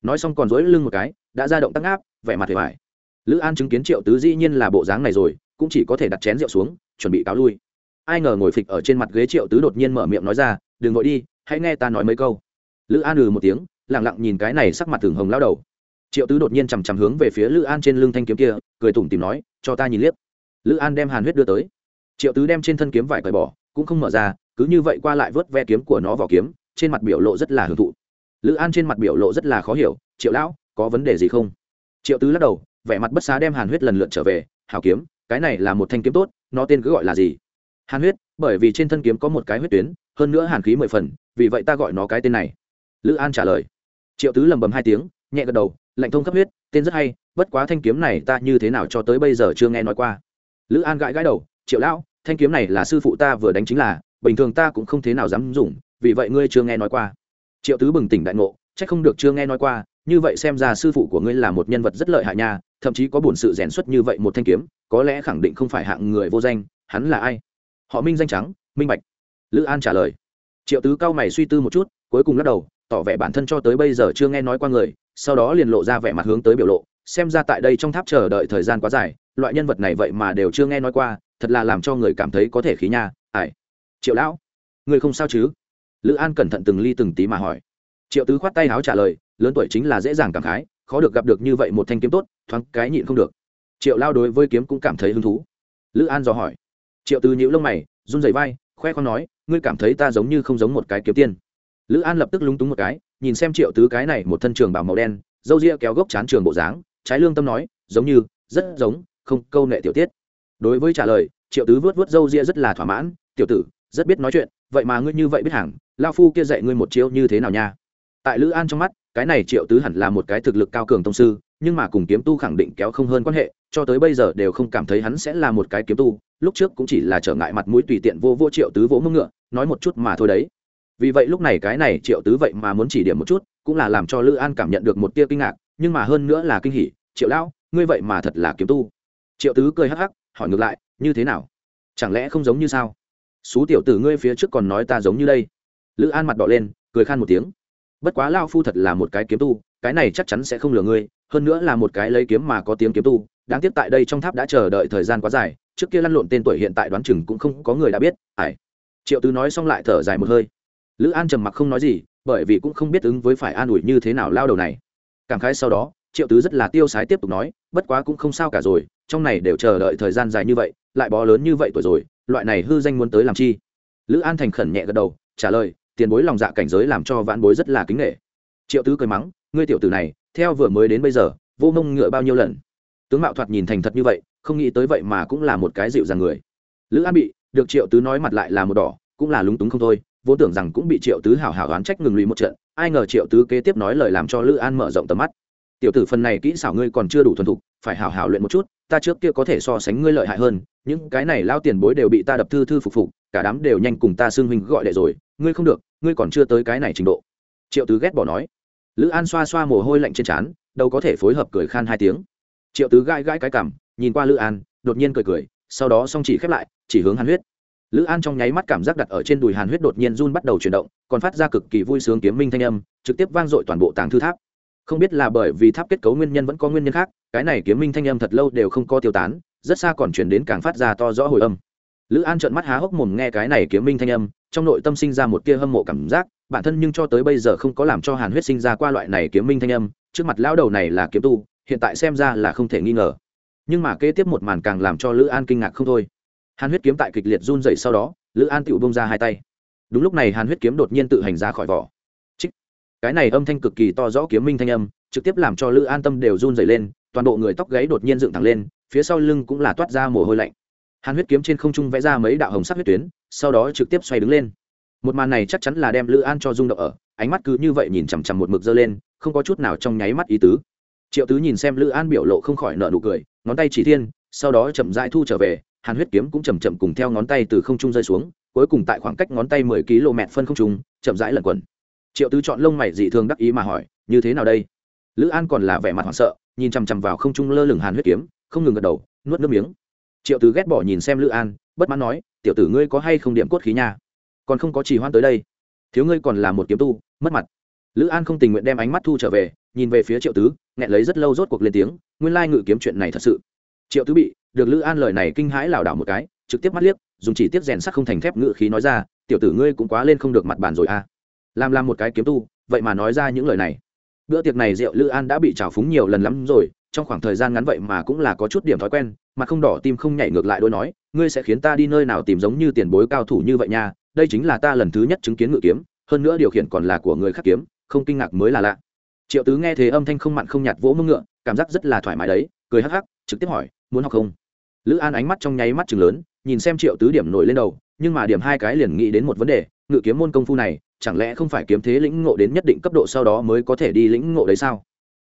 Nói xong còn dối lưng một cái, đã ra động tăng áp vẻ mặt hề vải lữ an chứng kiến triệu tứ dĩ nhiên là bộ dáng này rồi, cũng chỉ có thể đặt chén rượu xuống, chuẩn bị cáo lui. Ai ngờ ngồi phịch ở trên mặt ghế triệu tứ đột nhiên mở miệng nói ra, đừng vội đi, hãy nghe ta nói mấy câu. Lữ an ừ một tiếng lẳng lặng nhìn cái này sắc mặt thường hồng lao đầu. Triệu tứ đột nhiên chằm chằm hướng về phía lữ an trên lưng thanh kiếm kia, cười tủm tìm nói, cho ta nhìn liếc. Lữ an đem hàn huyết đưa tới. Triệu tứ đem trên thân kiếm vải cởi bỏ, cũng không mở ra, cứ như vậy qua lại vớt ve kiếm của nó vào kiếm trên mặt biểu lộ rất là hưởng thụ. Lữ an trên mặt biểu lộ rất là khó hiểu, triệu lão, có vấn đề gì không? Triệu tứ lắc đầu, vẻ mặt bất xá đem hàn huyết lần lượt trở về hào kiếm, cái này là một thanh kiếm tốt, nó tên cứ gọi là gì? Hàn huyết, bởi vì trên thân kiếm có một cái huyết tuyến, hơn nữa hàn khí mười phần, vì vậy ta gọi nó cái tên này. Lữ an trả lời. Triệu tứ lầm bầm hai tiếng, nhẹ gật đầu, lạnh thông cấp huyết, tên rất hay, bất quá thanh kiếm này ta như thế nào cho tới bây giờ chưa nghe nói qua. Lữ an gãi gãi đầu, triệu lão, thanh kiếm này là sư phụ ta vừa đánh chính là, bình thường ta cũng không thế nào dám dùng vì vậy ngươi chưa nghe nói qua. Triệu tứ bừng tỉnh đại ngộ c h ắ c không được chưa nghe nói qua, như vậy xem ra sư phụ của ngươi là một nhân vật rất lợi hại nha, thậm chí có bổn sự rèn xuất như vậy một thanh kiếm, có lẽ khẳng định không phải hạng người vô danh, hắn là ai? Họ minh danh trắng, minh bạch. Lữ an trả lời. Triệu tứ cao mày suy tư một chút, cuối cùng lắc đầu, tỏ vẻ bản thân cho tới bây giờ chưa nghe nói qua người, sau đó liền lộ ra vẻ mặt hướng tới biểu lộ, xem ra tại đây trong tháp chờ đợi thời gian quá dài, loại nhân vật này vậy mà đều chưa nghe nói qua, thật là làm cho người cảm thấy có thể khí nha ải triệu lão, người không sao chứ? Lữ an cẩn thận từng ly từng tí mà hỏi. Triệu tứ khoát tay áo trả lời, lớn tuổi chính là dễ dàng cảm khái, khó được gặp được như vậy một thanh kiếm tốt, thoáng cái nhịn không được. Triệu lao đối với kiếm cũng cảm thấy hứng thú. Lữ an dò hỏi. Triệu tứ nhíu lông mày, run rẩy vai, khoe con nói, ngươi cảm thấy ta giống như không giống một cái kiếm tiên. Lữ an lập tức lúng túng một cái, nhìn xem triệu tứ cái này một thân trường bảo màu đen dâu ria kéo gốc chán trường bộ dáng, trái lương tâm nói, giống như, rất giống, không câu nệ tiểu tiết. Đối với trả lời, triệu tứ vớt vớt dâu ria rất là thỏa mãn, tiểu tử, rất biết nói chuyện, vậy mà ngươi như vậy biết hàng lao phu kia dạy ngươi một chiêu như thế nào nha? Tại lữ an trong mắt, cái này triệu tứ hẳn là một cái thực lực cao cường tông sư, nhưng mà cùng kiếm tu khẳng định kéo không hơn quan hệ, cho tới bây giờ đều không cảm thấy hắn sẽ là một cái kiếm tu, lúc trước cũng chỉ là trở ngại mặt mũi tùy tiện vô vô triệu tứ vỗ mưng ngựa, nói một chút mà thôi đấy. Vì vậy lúc này cái này triệu tứ vậy mà muốn chỉ điểm một chút, cũng là làm cho lữ an cảm nhận được một tia kinh ngạc, nhưng mà hơn nữa là kinh hỉ, triệu lão, ngươi vậy mà thật là kiếm tu. Triệu tứ cười hắc hắc, hỏi ngược lại, như thế nào? Chẳng lẽ không giống như sao? Xú tiểu tử ngươi phía trước còn nói ta giống như đây lữ an mặt đỏ lên, cười khan một tiếng. Bất quá lao phu thật là một cái kiếm tu, cái này chắc chắn sẽ không lừa ngươi, hơn nữa là một cái lấy kiếm mà có tiếng kiếm tu, đáng tiếc tại đây trong tháp đã chờ đợi thời gian quá dài, trước kia lăn lộn tên tuổi hiện tại đoán chừng cũng không có người đã biết ải triệu tứ nói xong lại thở dài một hơi. Lữ an trầm mặc không nói gì, bởi vì cũng không biết ứng với phải an ủi như thế nào lao đầu này. Cảm khái sau đó, triệu tứ rất là tiêu sái tiếp tục nói, bất quá cũng không sao cả rồi, trong này đều chờ đợi thời gian dài như vậy, lại bó lớn như vậy tuổi rồi, loại này hư danh muốn tới làm chi? Lữ an thành khẩn nhẹ gật đầu, trả lời tiền bối lòng dạ cảnh giới làm cho vãn bối rất là kính nghệ. Triệu tứ cười mắng, ngươi tiểu tử này, theo vừa mới đến bây giờ, vô mông ngựa bao nhiêu lần? Tướng mạo thoạt nhìn thành thật như vậy, không nghĩ tới vậy mà cũng là một cái dịu dàng người. Lữ an bị, được triệu tứ nói mặt lại là một đỏ, cũng là lúng túng không thôi, vô tưởng rằng cũng bị triệu tứ hảo hảo oán trách ngừng lụy một trận, ai ngờ triệu tứ kế tiếp nói lời làm cho lữ an mở rộng tầm mắt. Tiểu tử phần này kỹ xảo ngươi còn chưa đủ thuần thục, phải hảo hảo luyện một chút, ta trước kia có thể so sánh ngươi lợi hại hơn, những cái này lao tiền bối đều bị ta đập thư thư phục phục, cả đám đều nhanh cùng ta xưng huynh gọi đệ rồi ngươi không được, ngươi còn chưa tới cái này trình độ. Triệu tứ ghét bỏ nói. Lữ an xoa xoa mồ hôi lạnh trên trán đâu có thể phối hợp cười khan hai tiếng. Triệu tứ gãi gãi cái cảm nhìn qua lữ an, đột nhiên cười cười, sau đó song chỉ khép lại, chỉ hướng hàn huyết. Lữ an trong nháy mắt cảm giác đặt ở trên đùi hàn huyết đột nhiên run bắt đầu chuyển động, còn phát ra cực kỳ vui sướng kiếm minh thanh âm, trực tiếp vang dội toàn bộ tàng thư tháp. Không biết là bởi vì tháp kết cấu nguyên nhân vẫn có nguyên nhân khác, cái này kiếm minh thanh âm thật lâu đều không có tiêu tán, rất xa còn chuyển đến càng phát ra to rõ hồi âm. Lữ an trợn mắt há hốc mồm nghe cái này kiếm minh thanh âm trong nội tâm sinh ra một tia hâm mộ cảm giác, bản thân nhưng cho tới bây giờ không có làm cho hàn huyết sinh ra qua loại này kiếm minh thanh âm, trước mặt lão đầu này là kiếm tu, hiện tại xem ra là không thể nghi ngờ. Nhưng mà kế tiếp một màn càng làm cho lữ an kinh ngạc không thôi. Hàn huyết kiếm tại kịch liệt run dậy sau đó, lữ an tựu bông ra hai tay. Đúng lúc này hàn huyết kiếm đột nhiên tự hành ra khỏi vỏ. Chích. cái này âm thanh cực kỳ to rõ kiếm minh thanh âm, trực tiếp làm cho lữ an tâm đều run dậy lên, toàn bộ người tóc gáy đột nhiên dựng thẳng lên, phía sau lưng cũng là toát ra mồ hôi lạnh hàn huyết kiếm trên không trung vẽ ra mấy đạo hồng sắc huyết tuyến, sau đó trực tiếp xoay đứng lên. Một màn này chắc chắn là đem lữ an cho rung động ở, ánh mắt cứ như vậy nhìn chằm chằm một mực dơ lên, không có chút nào trong nháy mắt ý tứ. Triệu tứ nhìn xem lữ an biểu lộ không khỏi nợ nụ cười, ngón tay chỉ thiên, sau đó chậm rãi thu trở về, hàn huyết kiếm cũng chầm chậm cùng theo ngón tay từ không trung rơi xuống, cuối cùng tại khoảng cách ngón tay mười km phân không trung, chậm rãi lẩn quẩn. Triệu tứ chọn lông mày dị thường đắc ý mà hỏi, như thế nào đây? Lữ an còn là vẻ mặt hoảng sợ, nhìn chằm chằm vào không trung lơ lửng hàn huyết kiếm, không ngừng gật đầu, nuốt nước miếng triệu tứ ghét bỏ nhìn xem lữ an, bất mãn nói, tiểu tử ngươi có hay không điểm cốt khí nha? Còn không có trì hoãn tới đây. Thiếu ngươi còn là một kiếm tu, mất mặt. Lữ an không tình nguyện đem ánh mắt thu trở về, nhìn về phía triệu tứ, nghẹn lấy rất lâu rốt cuộc lên tiếng, nguyên lai ngự kiếm chuyện này thật sự. Triệu tứ bị được lữ an lời này kinh hãi lảo đảo một cái, trực tiếp mắt liếc, dùng chỉ tiếp rèn sắc không thành thép ngự khí nói ra, tiểu tử ngươi cũng quá lên không được mặt bàn rồi à. Làm làm một cái kiếm tu, vậy mà nói ra những lời này bữa tiệc này rượu lữ an đã bị trào phúng nhiều lần lắm rồi, trong khoảng thời gian ngắn vậy mà cũng là có chút điểm thói quen, mà không đỏ tim không nhảy ngược lại đôi nói, ngươi sẽ khiến ta đi nơi nào tìm giống như tiền bối cao thủ như vậy nha, đây chính là ta lần thứ nhất chứng kiến ngự kiếm, hơn nữa điều khiển còn là của người khác kiếm, không kinh ngạc mới là lạ. Triệu tứ nghe thế âm thanh không mặn không nhạt vỗ mưng ngựa, cảm giác rất là thoải mái đấy, cười hắc hắc, trực tiếp hỏi, muốn học không? Lữ an ánh mắt trong nháy mắt chừng lớn, nhìn xem triệu tứ điểm nổi lên đầu, nhưng mà điểm hai cái liền nghĩ đến một vấn đề, ngự kiếm môn công phu này chẳng lẽ không phải kiếm thế lĩnh ngộ đến nhất định cấp độ sau đó mới có thể đi lĩnh ngộ đấy sao?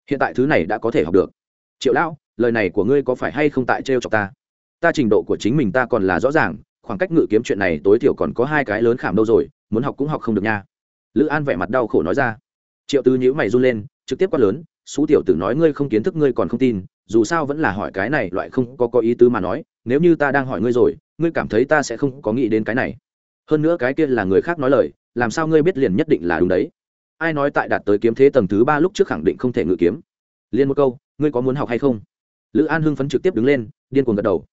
Hiện tại thứ này đã có thể học được. Triệu lão, lời này của ngươi có phải hay không tại trêu chọc ta? Ta trình độ của chính mình ta còn là rõ ràng, khoảng cách ngự kiếm chuyện này tối thiểu còn có hai cái lớn khảm đâu rồi, muốn học cũng học không được nha. Lữ an vẻ mặt đau khổ nói ra. Triệu tư nhữ mày run lên, trực tiếp quát lớn, xú tiểu tử nói ngươi không kiến thức ngươi còn không tin, dù sao vẫn là hỏi cái này loại không có có ý tứ mà nói, nếu như ta đang hỏi ngươi rồi, ngươi cảm thấy ta sẽ không có nghĩ đến cái này. Hơn nữa cái kia là người khác nói lời làm sao ngươi biết liền nhất định là đúng đấy? Ai nói tại đạt tới kiếm thế tầng thứ ba lúc trước khẳng định không thể ngự kiếm? Liên một câu, ngươi có muốn học hay không? Lữ an hưng phấn trực tiếp đứng lên, điên cuồng gật đầu.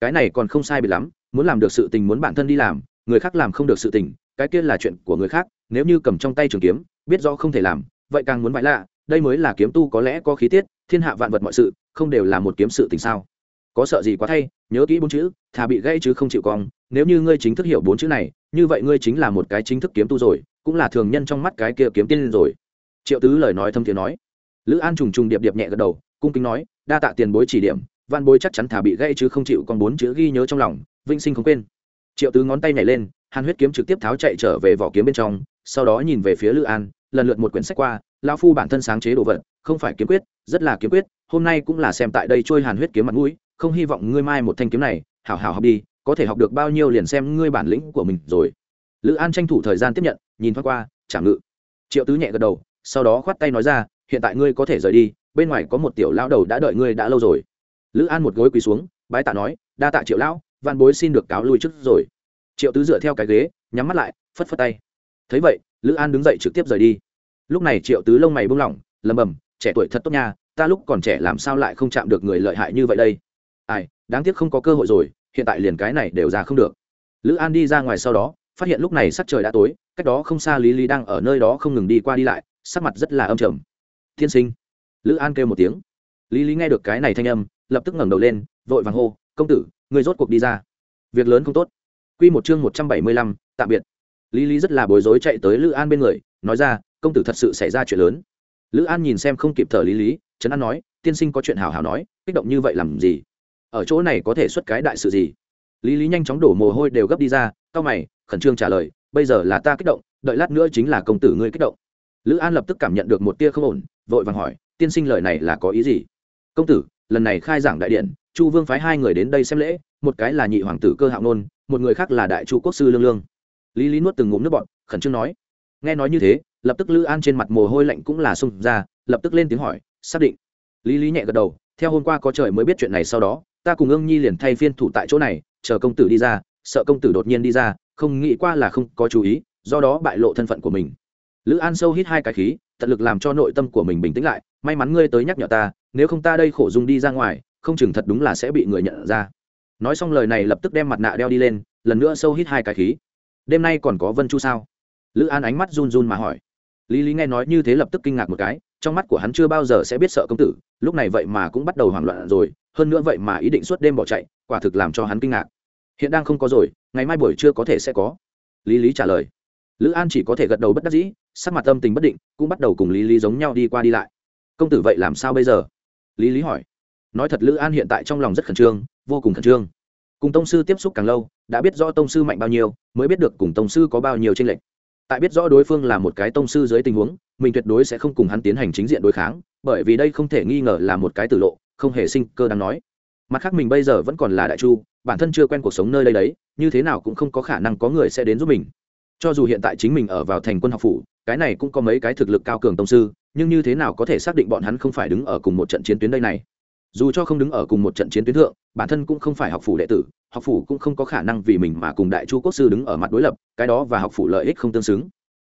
Cái này còn không sai bị lắm, muốn làm được sự tình muốn bản thân đi làm, người khác làm không được sự tình, cái kia là chuyện của người khác, nếu như cầm trong tay trường kiếm, biết rõ không thể làm, vậy càng muốn bại lạ, đây mới là kiếm tu có lẽ có khí tiết, thiên hạ vạn vật mọi sự, không đều là một kiếm sự tình sao? Có sợ gì quá thay, nhớ kỹ bốn chữ, thà bị gây chứ không chịu cong nếu như ngươi chính thức hiểu bốn chữ này, như vậy ngươi chính là một cái chính thức kiếm tu rồi, cũng là thường nhân trong mắt cái kia kiếm tiên rồi. Triệu tứ lời nói thâm tiếng nói. Lữ an trùng trùng điệp điệp nhẹ gật đầu, cung kính nói, đa tạ tiền bối chỉ điểm văn bối chắc chắn thả bị gây chứ không chịu còn bốn chữ ghi nhớ trong lòng vinh sinh không quên. Triệu tứ ngón tay nhảy lên, hàn huyết kiếm trực tiếp tháo chạy trở về vỏ kiếm bên trong, sau đó nhìn về phía lữ an, lần lượt một quyển sách qua, lão phu bản thân sáng chế đồ vật, không phải kiếm quyết, rất là kiếm quyết, hôm nay cũng là xem tại đây trôi hàn huyết kiếm mặt mũi, không hy vọng ngươi mai một thanh kiếm này, hảo hảo học đi có thể học được bao nhiêu liền xem ngươi bản lĩnh của mình rồi. Lữ an tranh thủ thời gian tiếp nhận, nhìn thoáng qua, trả ngự. Triệu tứ nhẹ gật đầu, sau đó khoát tay nói ra, hiện tại ngươi có thể rời đi, bên ngoài có một tiểu lão đầu đã đợi ngươi đã lâu rồi. Lữ an một gối quỳ xuống, bái tạ nói, đa tạ triệu lão văn bối xin được cáo lui trước rồi. Triệu tứ dựa theo cái ghế, nhắm mắt lại, phất phất tay. Thấy vậy, lữ an đứng dậy trực tiếp rời đi. Lúc này triệu tứ lông mày buông lỏng lầm bầm trẻ tuổi thật tốt nha, ta lúc còn trẻ làm sao lại không chạm được người lợi hại như vậy đây? Ai, đáng tiếc không có cơ hội rồi hiện tại liền cái này đều ra không được. Lữ an đi ra ngoài sau đó, phát hiện lúc này sắc trời đã tối, cách đó không xa lý lý đang ở nơi đó không ngừng đi qua đi lại, sắc mặt rất là âm trầm. Tiên sinh. Lữ an kêu một tiếng. Lý lý nghe được cái này thanh âm, lập tức ngẩng đầu lên, vội vàng hô, công tử người rốt cuộc đi ra. Việc lớn không tốt. Q một chương một trăm bảy mươi lăm, tạm biệt. Lý lý rất là bối rối chạy tới lữ an bên người, nói ra, công tử thật sự xảy ra chuyện lớn. Lữ an nhìn xem không kịp thở lý lý trấn an nói, tiên sinh có chuyện hào hào nói, kích động như vậy làm gì? Ở chỗ này có thể xuất cái đại sự gì? Lý lý nhanh chóng đổ mồ hôi đều gấp đi ra cao mày, khẩn trương trả lời, bây giờ là ta kích động, đợi lát nữa chính là công tử ngươi kích động. Lữ an lập tức cảm nhận được một tia không ổn, vội vàng hỏi, tiên sinh lời này là có ý gì? Công tử, lần này khai giảng đại điện, chu vương phái hai người đến đây xem lễ, một cái là nhị hoàng tử cơ hạo nôn, một người khác là đại chu quốc sư lương lương. Lý lý nuốt từng ngụm nước bọn khẩn trương nói. Nghe nói như thế, lập tức lữ an trên mặt mồ hôi lạnh cũng là xông ra, lập tức lên tiếng hỏi, xác định. Lý lý nhẹ gật đầu, theo hôm qua có trời mới biết chuyện này sau đó ta cùng ương nhi liền thay phiên thủ tại chỗ này, chờ công tử đi ra, sợ công tử đột nhiên đi ra, không nghĩ qua là không có chú ý, do đó bại lộ thân phận của mình. Lữ an sâu hít hai cái khí, tận lực làm cho nội tâm của mình bình tĩnh lại, may mắn ngươi tới nhắc nhở ta, nếu không ta đây khổ dung đi ra ngoài, không chừng thật đúng là sẽ bị người nhận ra. Nói xong lời này lập tức đem mặt nạ đeo đi lên, lần nữa sâu hít hai cái khí. Đêm nay còn có vân chu sao? Lữ an ánh mắt run run mà hỏi. Lý lý nghe nói như thế lập tức kinh ngạc một cái, trong mắt của hắn chưa bao giờ sẽ biết sợ công tử, lúc này vậy mà cũng bắt đầu hoảng loạn rồi hơn nữa vậy mà ý định suốt đêm bỏ chạy, quả thực làm cho hắn kinh ngạc. Hiện đang không có rồi, ngày mai buổi trưa có thể sẽ có. Lý lý trả lời. Lữ an chỉ có thể gật đầu bất đắc dĩ, sắc mặt tâm tình bất định, cũng bắt đầu cùng lý lý giống nhau đi qua đi lại. Công tử vậy làm sao bây giờ? Lý lý hỏi. Nói thật lữ an hiện tại trong lòng rất khẩn trương, vô cùng khẩn trương. Cùng tông sư tiếp xúc càng lâu, đã biết rõ tông sư mạnh bao nhiêu, mới biết được cùng tông sư có bao nhiêu tranh lệch. Tại biết rõ đối phương là một cái tông sư dưới tình huống, mình tuyệt đối sẽ không cùng hắn tiến hành chính diện đối kháng, bởi vì đây không thể nghi ngờ là một cái tử lộ không hề sinh cơ đáng nói. Mặt khác mình bây giờ vẫn còn là đại chu, bản thân chưa quen cuộc sống nơi đây đấy, như thế nào cũng không có khả năng có người sẽ đến giúp mình. Cho dù hiện tại chính mình ở vào thành quân học phủ, cái này cũng có mấy cái thực lực cao cường tông sư, nhưng như thế nào có thể xác định bọn hắn không phải đứng ở cùng một trận chiến tuyến đây này? Dù cho không đứng ở cùng một trận chiến tuyến thượng, bản thân cũng không phải học phủ đệ tử, học phủ cũng không có khả năng vì mình mà cùng đại chu quốc sư đứng ở mặt đối lập, cái đó và học phủ lợi ích không tương xứng.